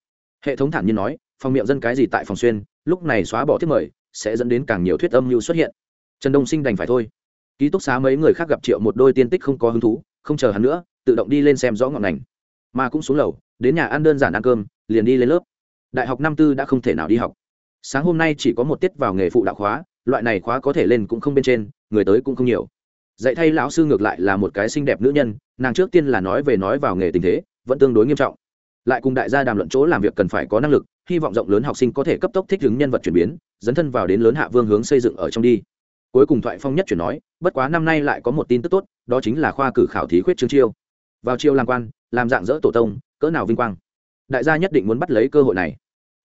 Hệ thống thản nhiên nói, phòng miệng dân cái gì tại phòng xuyên, lúc này xóa bỏ tiếp mời, sẽ dẫn đến càng nhiều thuyết âm mưu xuất hiện. Trần đông sinh đành phải thôi ký túc xá mấy người khác gặp triệu một đôi tiên tích không có hứng thú, không chờ hắn nữa, tự động đi lên xem rõ ngọn ngành. Mà cũng xuống lầu, đến nhà ăn đơn giản ăn cơm, liền đi lên lớp. Đại học năm tư đã không thể nào đi học. Sáng hôm nay chỉ có một tiết vào nghề phụ đạo khóa, loại này khóa có thể lên cũng không bên trên, người tới cũng không nhiều. Dạy thay lão sư ngược lại là một cái xinh đẹp nữ nhân, nàng trước tiên là nói về nói vào nghề tình thế, vẫn tương đối nghiêm trọng. Lại cùng đại gia đàm luận chỗ làm việc cần phải có năng lực, hy vọng rộng lớn học sinh có thể cấp tốc thích ứng nhân vật chuyển biến, dấn thân vào đến lớn hạ vương hướng xây dựng ở trong đi. Cuối cùng thoại phong nhất chuyển nói bất quá năm nay lại có một tin tức tốt, đó chính là khoa cử khảo thí khuyết trương chiêu. Vào chiêu làm quan, làm dạng dỡ tổ tông, cỡ nào vinh quang. Đại gia nhất định muốn bắt lấy cơ hội này.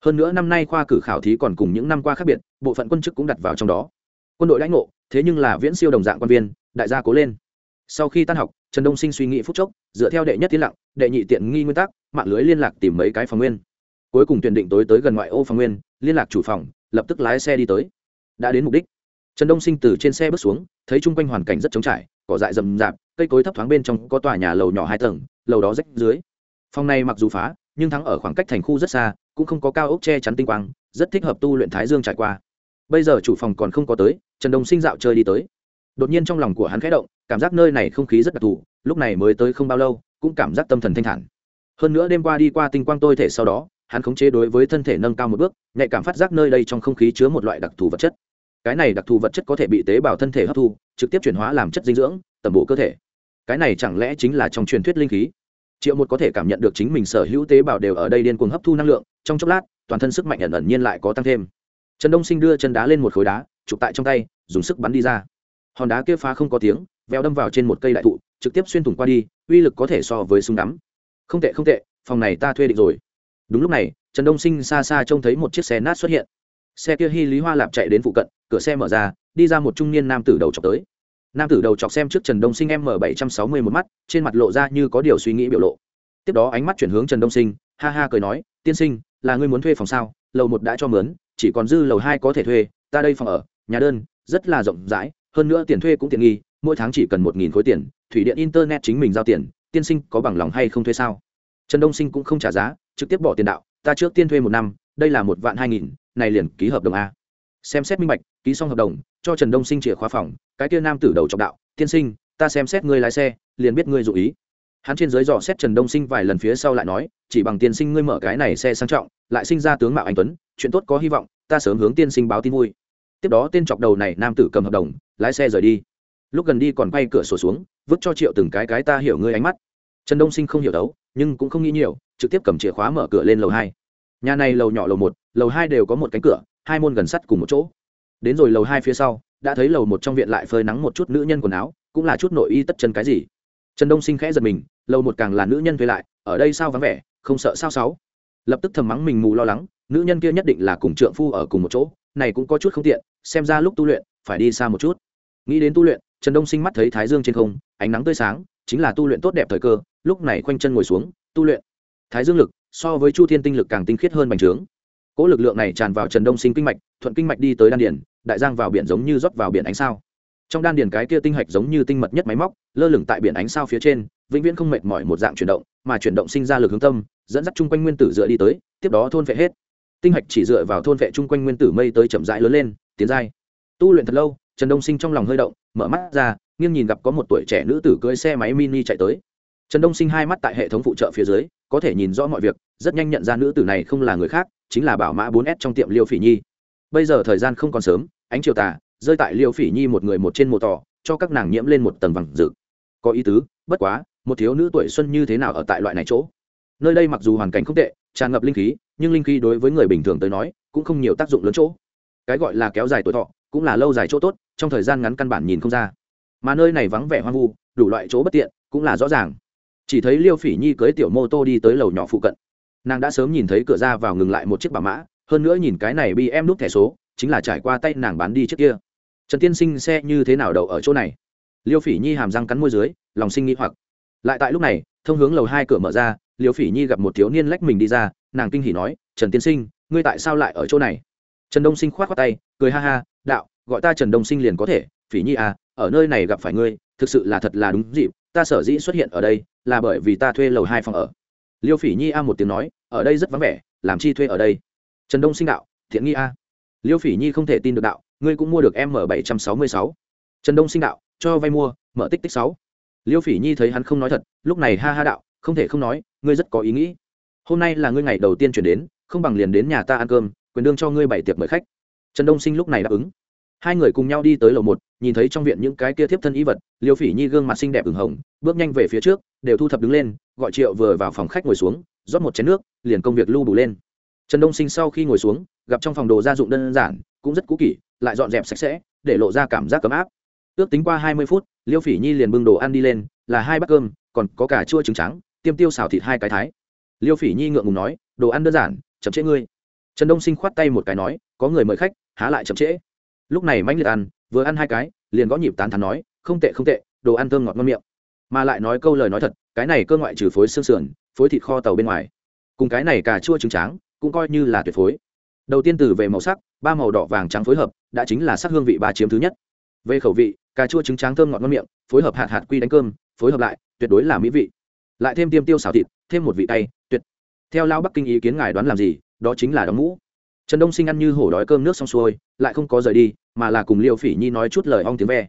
Hơn nữa năm nay khoa cử khảo thí còn cùng những năm qua khác biệt, bộ phận quân chức cũng đặt vào trong đó. Quân đội lãnh ngộ, thế nhưng là viễn siêu đồng dạng quan viên, đại gia cố lên. Sau khi tan học, trần đông sinh suy nghĩ phút chốc, dựa theo đệ nhất tiến lặng, đệ nhị tiện nghi nguyên tắc, mạng lưới liên lạc tìm mấy cái phòng nguyên. Cuối cùng tuyển định tối tới gần ngoại ô phòng nguyên, liên lạc chủ phòng, lập tức lái xe đi tới. Đã đến mục đích trần đông sinh từ trên xe bước xuống, thấy chung quanh hoàn cảnh rất trống trải, cỏ dại rậm rạp, cây cối thấp thoáng bên trong có tòa nhà lầu nhỏ hai tầng, lầu đó rách dưới. Phòng này mặc dù phá, nhưng thắng ở khoảng cách thành khu rất xa, cũng không có cao ốc che chắn tinh quang, rất thích hợp tu luyện thái dương trải qua. Bây giờ chủ phòng còn không có tới, trần đông sinh dạo chơi đi tới. Đột nhiên trong lòng của hắn khẽ động, cảm giác nơi này không khí rất đặc thù, lúc này mới tới không bao lâu, cũng cảm giác tâm thần thanh thản. Hơn nữa đêm qua đi qua tinh quang tôi thể sau đó, hắn khống chế đối với thân thể nâng cao một bước, nhạy cảm phát giác nơi đây trong không khí chứa một loại đặc thù vật chất cái này đặc thù vật chất có thể bị tế bào thân thể hấp thu, trực tiếp chuyển hóa làm chất dinh dưỡng, tẩm bộ cơ thể. Cái này chẳng lẽ chính là trong truyền thuyết linh khí? Triệu một có thể cảm nhận được chính mình sở hữu tế bào đều ở đây điên cuồng hấp thu năng lượng, trong chốc lát, toàn thân sức mạnh ẩn ẩn nhiên lại có tăng thêm. Trần đông sinh đưa chân đá lên một khối đá, chụp tại trong tay, dùng sức bắn đi ra. Hòn đá kia phá không có tiếng, veo đâm vào trên một cây đại thụ, trực tiếp xuyên thủng qua đi, uy lực có thể so với súng đắm không tệ không tệ, phòng này ta thuê định rồi. Đúng lúc này, trần đông sinh xa xa trông thấy một chiếc xe nát xuất hiện xe kia hy lý hoa lạp chạy đến phụ cận, cửa xe mở ra, đi ra một trung niên nam tử đầu chọc tới. Nam tử đầu chọc xem trước trần đông sinh m bảy trăm sáu mươi một mắt, trên mặt lộ ra như có điều suy nghĩ biểu lộ. Tiếp đó ánh mắt chuyển hướng trần đông sinh, ha ha cười nói, tiên sinh, là ngươi muốn thuê phòng sao? Lầu một đã cho mướn, chỉ còn dư lầu hai có thể thuê, ta đây phòng ở, nhà đơn, rất là rộng rãi, hơn nữa tiền thuê cũng tiện nghi, mỗi tháng chỉ cần một nghìn khối tiền, thủy điện, internet chính mình giao tiền, tiên sinh có bằng lòng hay không thuê sao? Trần đông sinh cũng không trả giá, trực tiếp bỏ tiền đạo, ta trước tiên thuê một năm, đây là một vạn hai nghìn này liền ký hợp đồng a. Xem xét minh bạch, ký xong hợp đồng, cho trần đông sinh chìa khóa phòng, cái kia nam tử đầu trọng đạo, tiên sinh, ta xem xét ngươi lái xe, liền biết ngươi dụ ý. Hắn trên dưới dò xét trần đông sinh vài lần phía sau lại nói, chỉ bằng tiên sinh ngươi mở cái này xe sang trọng, lại sinh ra tướng mạo anh tuấn, chuyện tốt có hy vọng, ta sớm hướng tiên sinh báo tin vui. Tiếp đó tên chọc đầu này nam tử cầm hợp đồng, lái xe rời đi. Lúc gần đi còn quay cửa sổ xuống, vứt cho triệu từng cái cái ta hiểu ngươi ánh mắt. Trần đông sinh không hiểu đấu, nhưng cũng không nghĩ nhiều, trực tiếp cầm chìa khóa mở cửa lên lầu hai. Nhà này lầu nhỏ lầu một lầu hai đều có một cánh cửa, hai môn gần sắt cùng một chỗ. Đến rồi lầu hai phía sau, đã thấy lầu một trong viện lại phơi nắng một chút nữ nhân quần áo, cũng là chút nội y tất chân cái gì. Trần đông sinh khẽ giật mình, lầu một càng là nữ nhân thuê lại, ở đây sao vắng vẻ, không sợ sao sáu. Lập tức thầm mắng mình mù lo lắng, nữ nhân kia nhất định là cùng trượng phu ở cùng một chỗ, này cũng có chút không tiện, xem ra lúc tu luyện, phải đi xa một chút. Nghĩ đến tu luyện, trần đông sinh mắt thấy thái dương trên không, ánh nắng tươi sáng, chính là tu luyện tốt đẹp thời cơ, lúc này khoanh chân ngồi xuống, tu luyện. Thái dương lực so với chu thiên tinh lực càng tinh khiết hơn bành trướng cỗ lực lượng này tràn vào trần đông sinh kinh mạch, thuận kinh mạch đi tới đan điền, đại giang vào biển giống như rót vào biển ánh sao. Trong đan điền cái kia tinh hạch giống như tinh mật nhất máy móc, lơ lửng tại biển ánh sao phía trên, vĩnh viễn không mệt mỏi một dạng chuyển động, mà chuyển động sinh ra lực hướng tâm, dẫn dắt chung quanh nguyên tử dựa đi tới, tiếp đó thôn vệ hết. Tinh hạch chỉ dựa vào thôn vệ chung quanh nguyên tử mây tới chậm rãi lớn lên, tiến dai tu luyện thật lâu, trần đông sinh trong lòng hơi động, mở mắt ra, nghiêng nhìn gặp có một tuổi trẻ nữ tử cưỡi xe máy mini chạy tới. Trần đông sinh hai mắt tại hệ thống phụ trợ phía dưới, có thể nhìn rõ mọi việc, rất nhanh nhận ra nữ tử này không là người khác chính là bảo mã 4S trong tiệm liêu phỉ nhi. Bây giờ thời gian không còn sớm, ánh chiều tà, rơi tại liêu phỉ nhi một người một trên một tỏ cho các nàng nhiễm lên một tầng vàng rực. Có ý tứ, bất quá, một thiếu nữ tuổi xuân như thế nào ở tại loại này chỗ? Nơi đây mặc dù hoàn cảnh không tệ, tràn ngập linh khí, nhưng linh khí đối với người bình thường tới nói, cũng không nhiều tác dụng lớn chỗ. Cái gọi là kéo dài tuổi thọ, cũng là lâu dài chỗ tốt, trong thời gian ngắn căn bản nhìn không ra. Mà nơi này vắng vẻ hoang vu, đủ loại chỗ bất tiện, cũng là rõ ràng. Chỉ thấy liêu phỉ nhi cưỡi tiểu mô tô đi tới lầu nhỏ phụ cận nàng đã sớm nhìn thấy cửa ra vào ngừng lại một chiếc bà mã, hơn nữa nhìn cái này bị em nút thẻ số, chính là trải qua tay nàng bán đi trước kia. Trần tiên sinh xe như thế nào đậu ở chỗ này? Liêu phỉ nhi hàm răng cắn môi dưới, lòng sinh nghĩ hoặc. Lại tại lúc này, thông hướng lầu hai cửa mở ra, liêu phỉ nhi gặp một thiếu niên lách mình đi ra, nàng kinh hỉ nói, trần tiên sinh, ngươi tại sao lại ở chỗ này? Trần đông sinh k h o á t tay, cười ha ha, đạo, gọi ta trần đông sinh liền có thể, phỉ nhi à ở nơi này gặp phải ngươi, thực sự là thật là đúng dịp, ta sở dĩ xuất hiện ở đây, là bởi vì ta thuê lầu hai phòng ở. Liêu phỉ nhi a một tiếng nói ở đây rất vắng vẻ, làm chi thuê ở đây? Trần đông sinh đạo, thiện nghi a. Liêu phỉ nhi không thể tin được đạo, ngươi cũng mua được m bảy trăm sáu mươi sáu. Trần đông sinh đạo, cho vay mua, mở tích tích sáu. Liêu phỉ nhi thấy hắn không nói thật, lúc này ha ha đạo, không thể không nói, ngươi rất có ý nghĩ. Hôm nay là ngươi ngày đầu tiên chuyển đến, không bằng liền đến nhà ta ăn cơm, quyền đương cho ngươi bảy tiệc mời khách. Trần đông sinh lúc này đáp ứng. Hai người cùng nhau đi tới lầu một, nhìn thấy trong viện những cái kia thiếp thân ý vật, liêu phỉ nhi gương mặt xinh đẹp ửng hồng, bước nhanh về phía trước, đều thu thập đứng lên, gọi triệu vừa vào phòng khách ngồi xuống rót một chén nước, liền công việc lưu đủ lên. Trần đông sinh sau khi ngồi xuống, gặp trong phòng đồ gia dụng đơn giản, cũng rất cũ kỹ, lại dọn dẹp sạch sẽ, để lộ ra cảm giác cấm áp. Ước tính qua hai mươi phút, liêu phỉ nhi liền bưng đồ ăn đi lên, là hai bát cơm, còn có cả chua trứng trắng, tiêm tiêu xào thịt hai cái thái. Liêu phỉ nhi ngượng ngùng nói, đồ ăn đơn giản, chậm trễ ngươi. Trần đông sinh khoát tay một cái nói, có người mời khách, há lại chậm trễ. Lúc này mãnh liệt ăn, vừa ăn hai cái, liền gõ nhịp tán thắn nói, không tệ không tệ, đồ ăn thơm ngọt ngon miệng. Mà lại nói câu lời nói thật, cái này cơ ngoại trừ phối xương sườn phối thịt kho tàu bên ngoài. Cùng cái này cà chua trứng tráng, cũng coi như là tuyệt phối. Đầu tiên từ về màu sắc, ba màu đỏ vàng trắng phối hợp, đã chính là sắc hương vị ba chiếm thứ nhất. Về khẩu vị, cà chua trứng tráng thơm ngọt ngon miệng, phối hợp hạt hạt quy đánh cơm, phối hợp lại, tuyệt đối là mỹ vị. Lại thêm tiêm tiêu xào thịt, thêm một vị tay tuyệt. Theo lao bắc kinh ý kiến ngài đoán làm gì, đó chính là đóng mũ. Trần đông sinh ăn như hổ đói cơm nước xong xuôi, lại không có rời đi, mà là cùng liêu phỉ nhi nói chút lời ong tiếng ve.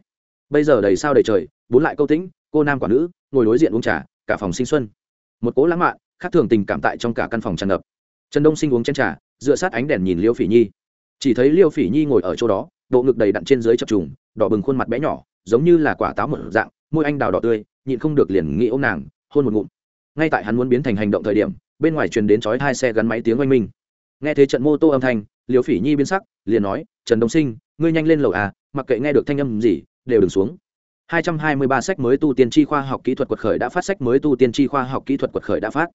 Bây giờ đầy sao đầy trời, bốn lại câu tĩnh, cô nam quả nữ, ngồi đối diện uống trà, cả phòng sinh xuân một cố lãng mạn, khác thường tình cảm tại trong cả căn phòng tràn ngập. Trần đông sinh uống chén trà, dựa sát ánh đèn nhìn liêu phỉ nhi. Chỉ thấy liêu phỉ nhi ngồi ở chỗ đó bộ ngực đầy đặn trên dưới chập trùng, đỏ bừng khuôn mặt bé nhỏ, giống như là quả táo một dạng, môi anh đào đỏ tươi, nhịn không được liền nghĩ ôm nàng, hôn một ngụm. Ngay tại hắn muốn biến thành hành động thời điểm, bên ngoài truyền đến chói hai xe gắn máy tiếng oanh minh. Nghe thấy trận mô tô âm thanh liều phỉ nhi biến sắc, liền nói, trần đông sinh, ngươi nhanh lên lầu à mặc kệ nghe được thanh âm gì, đều đừng xuống. 223 sách mới tu tiên tri khoa học kỹ thuật quật khởi đã phát, sách mới tu tiên tri khoa học kỹ thuật quật khởi đã phát.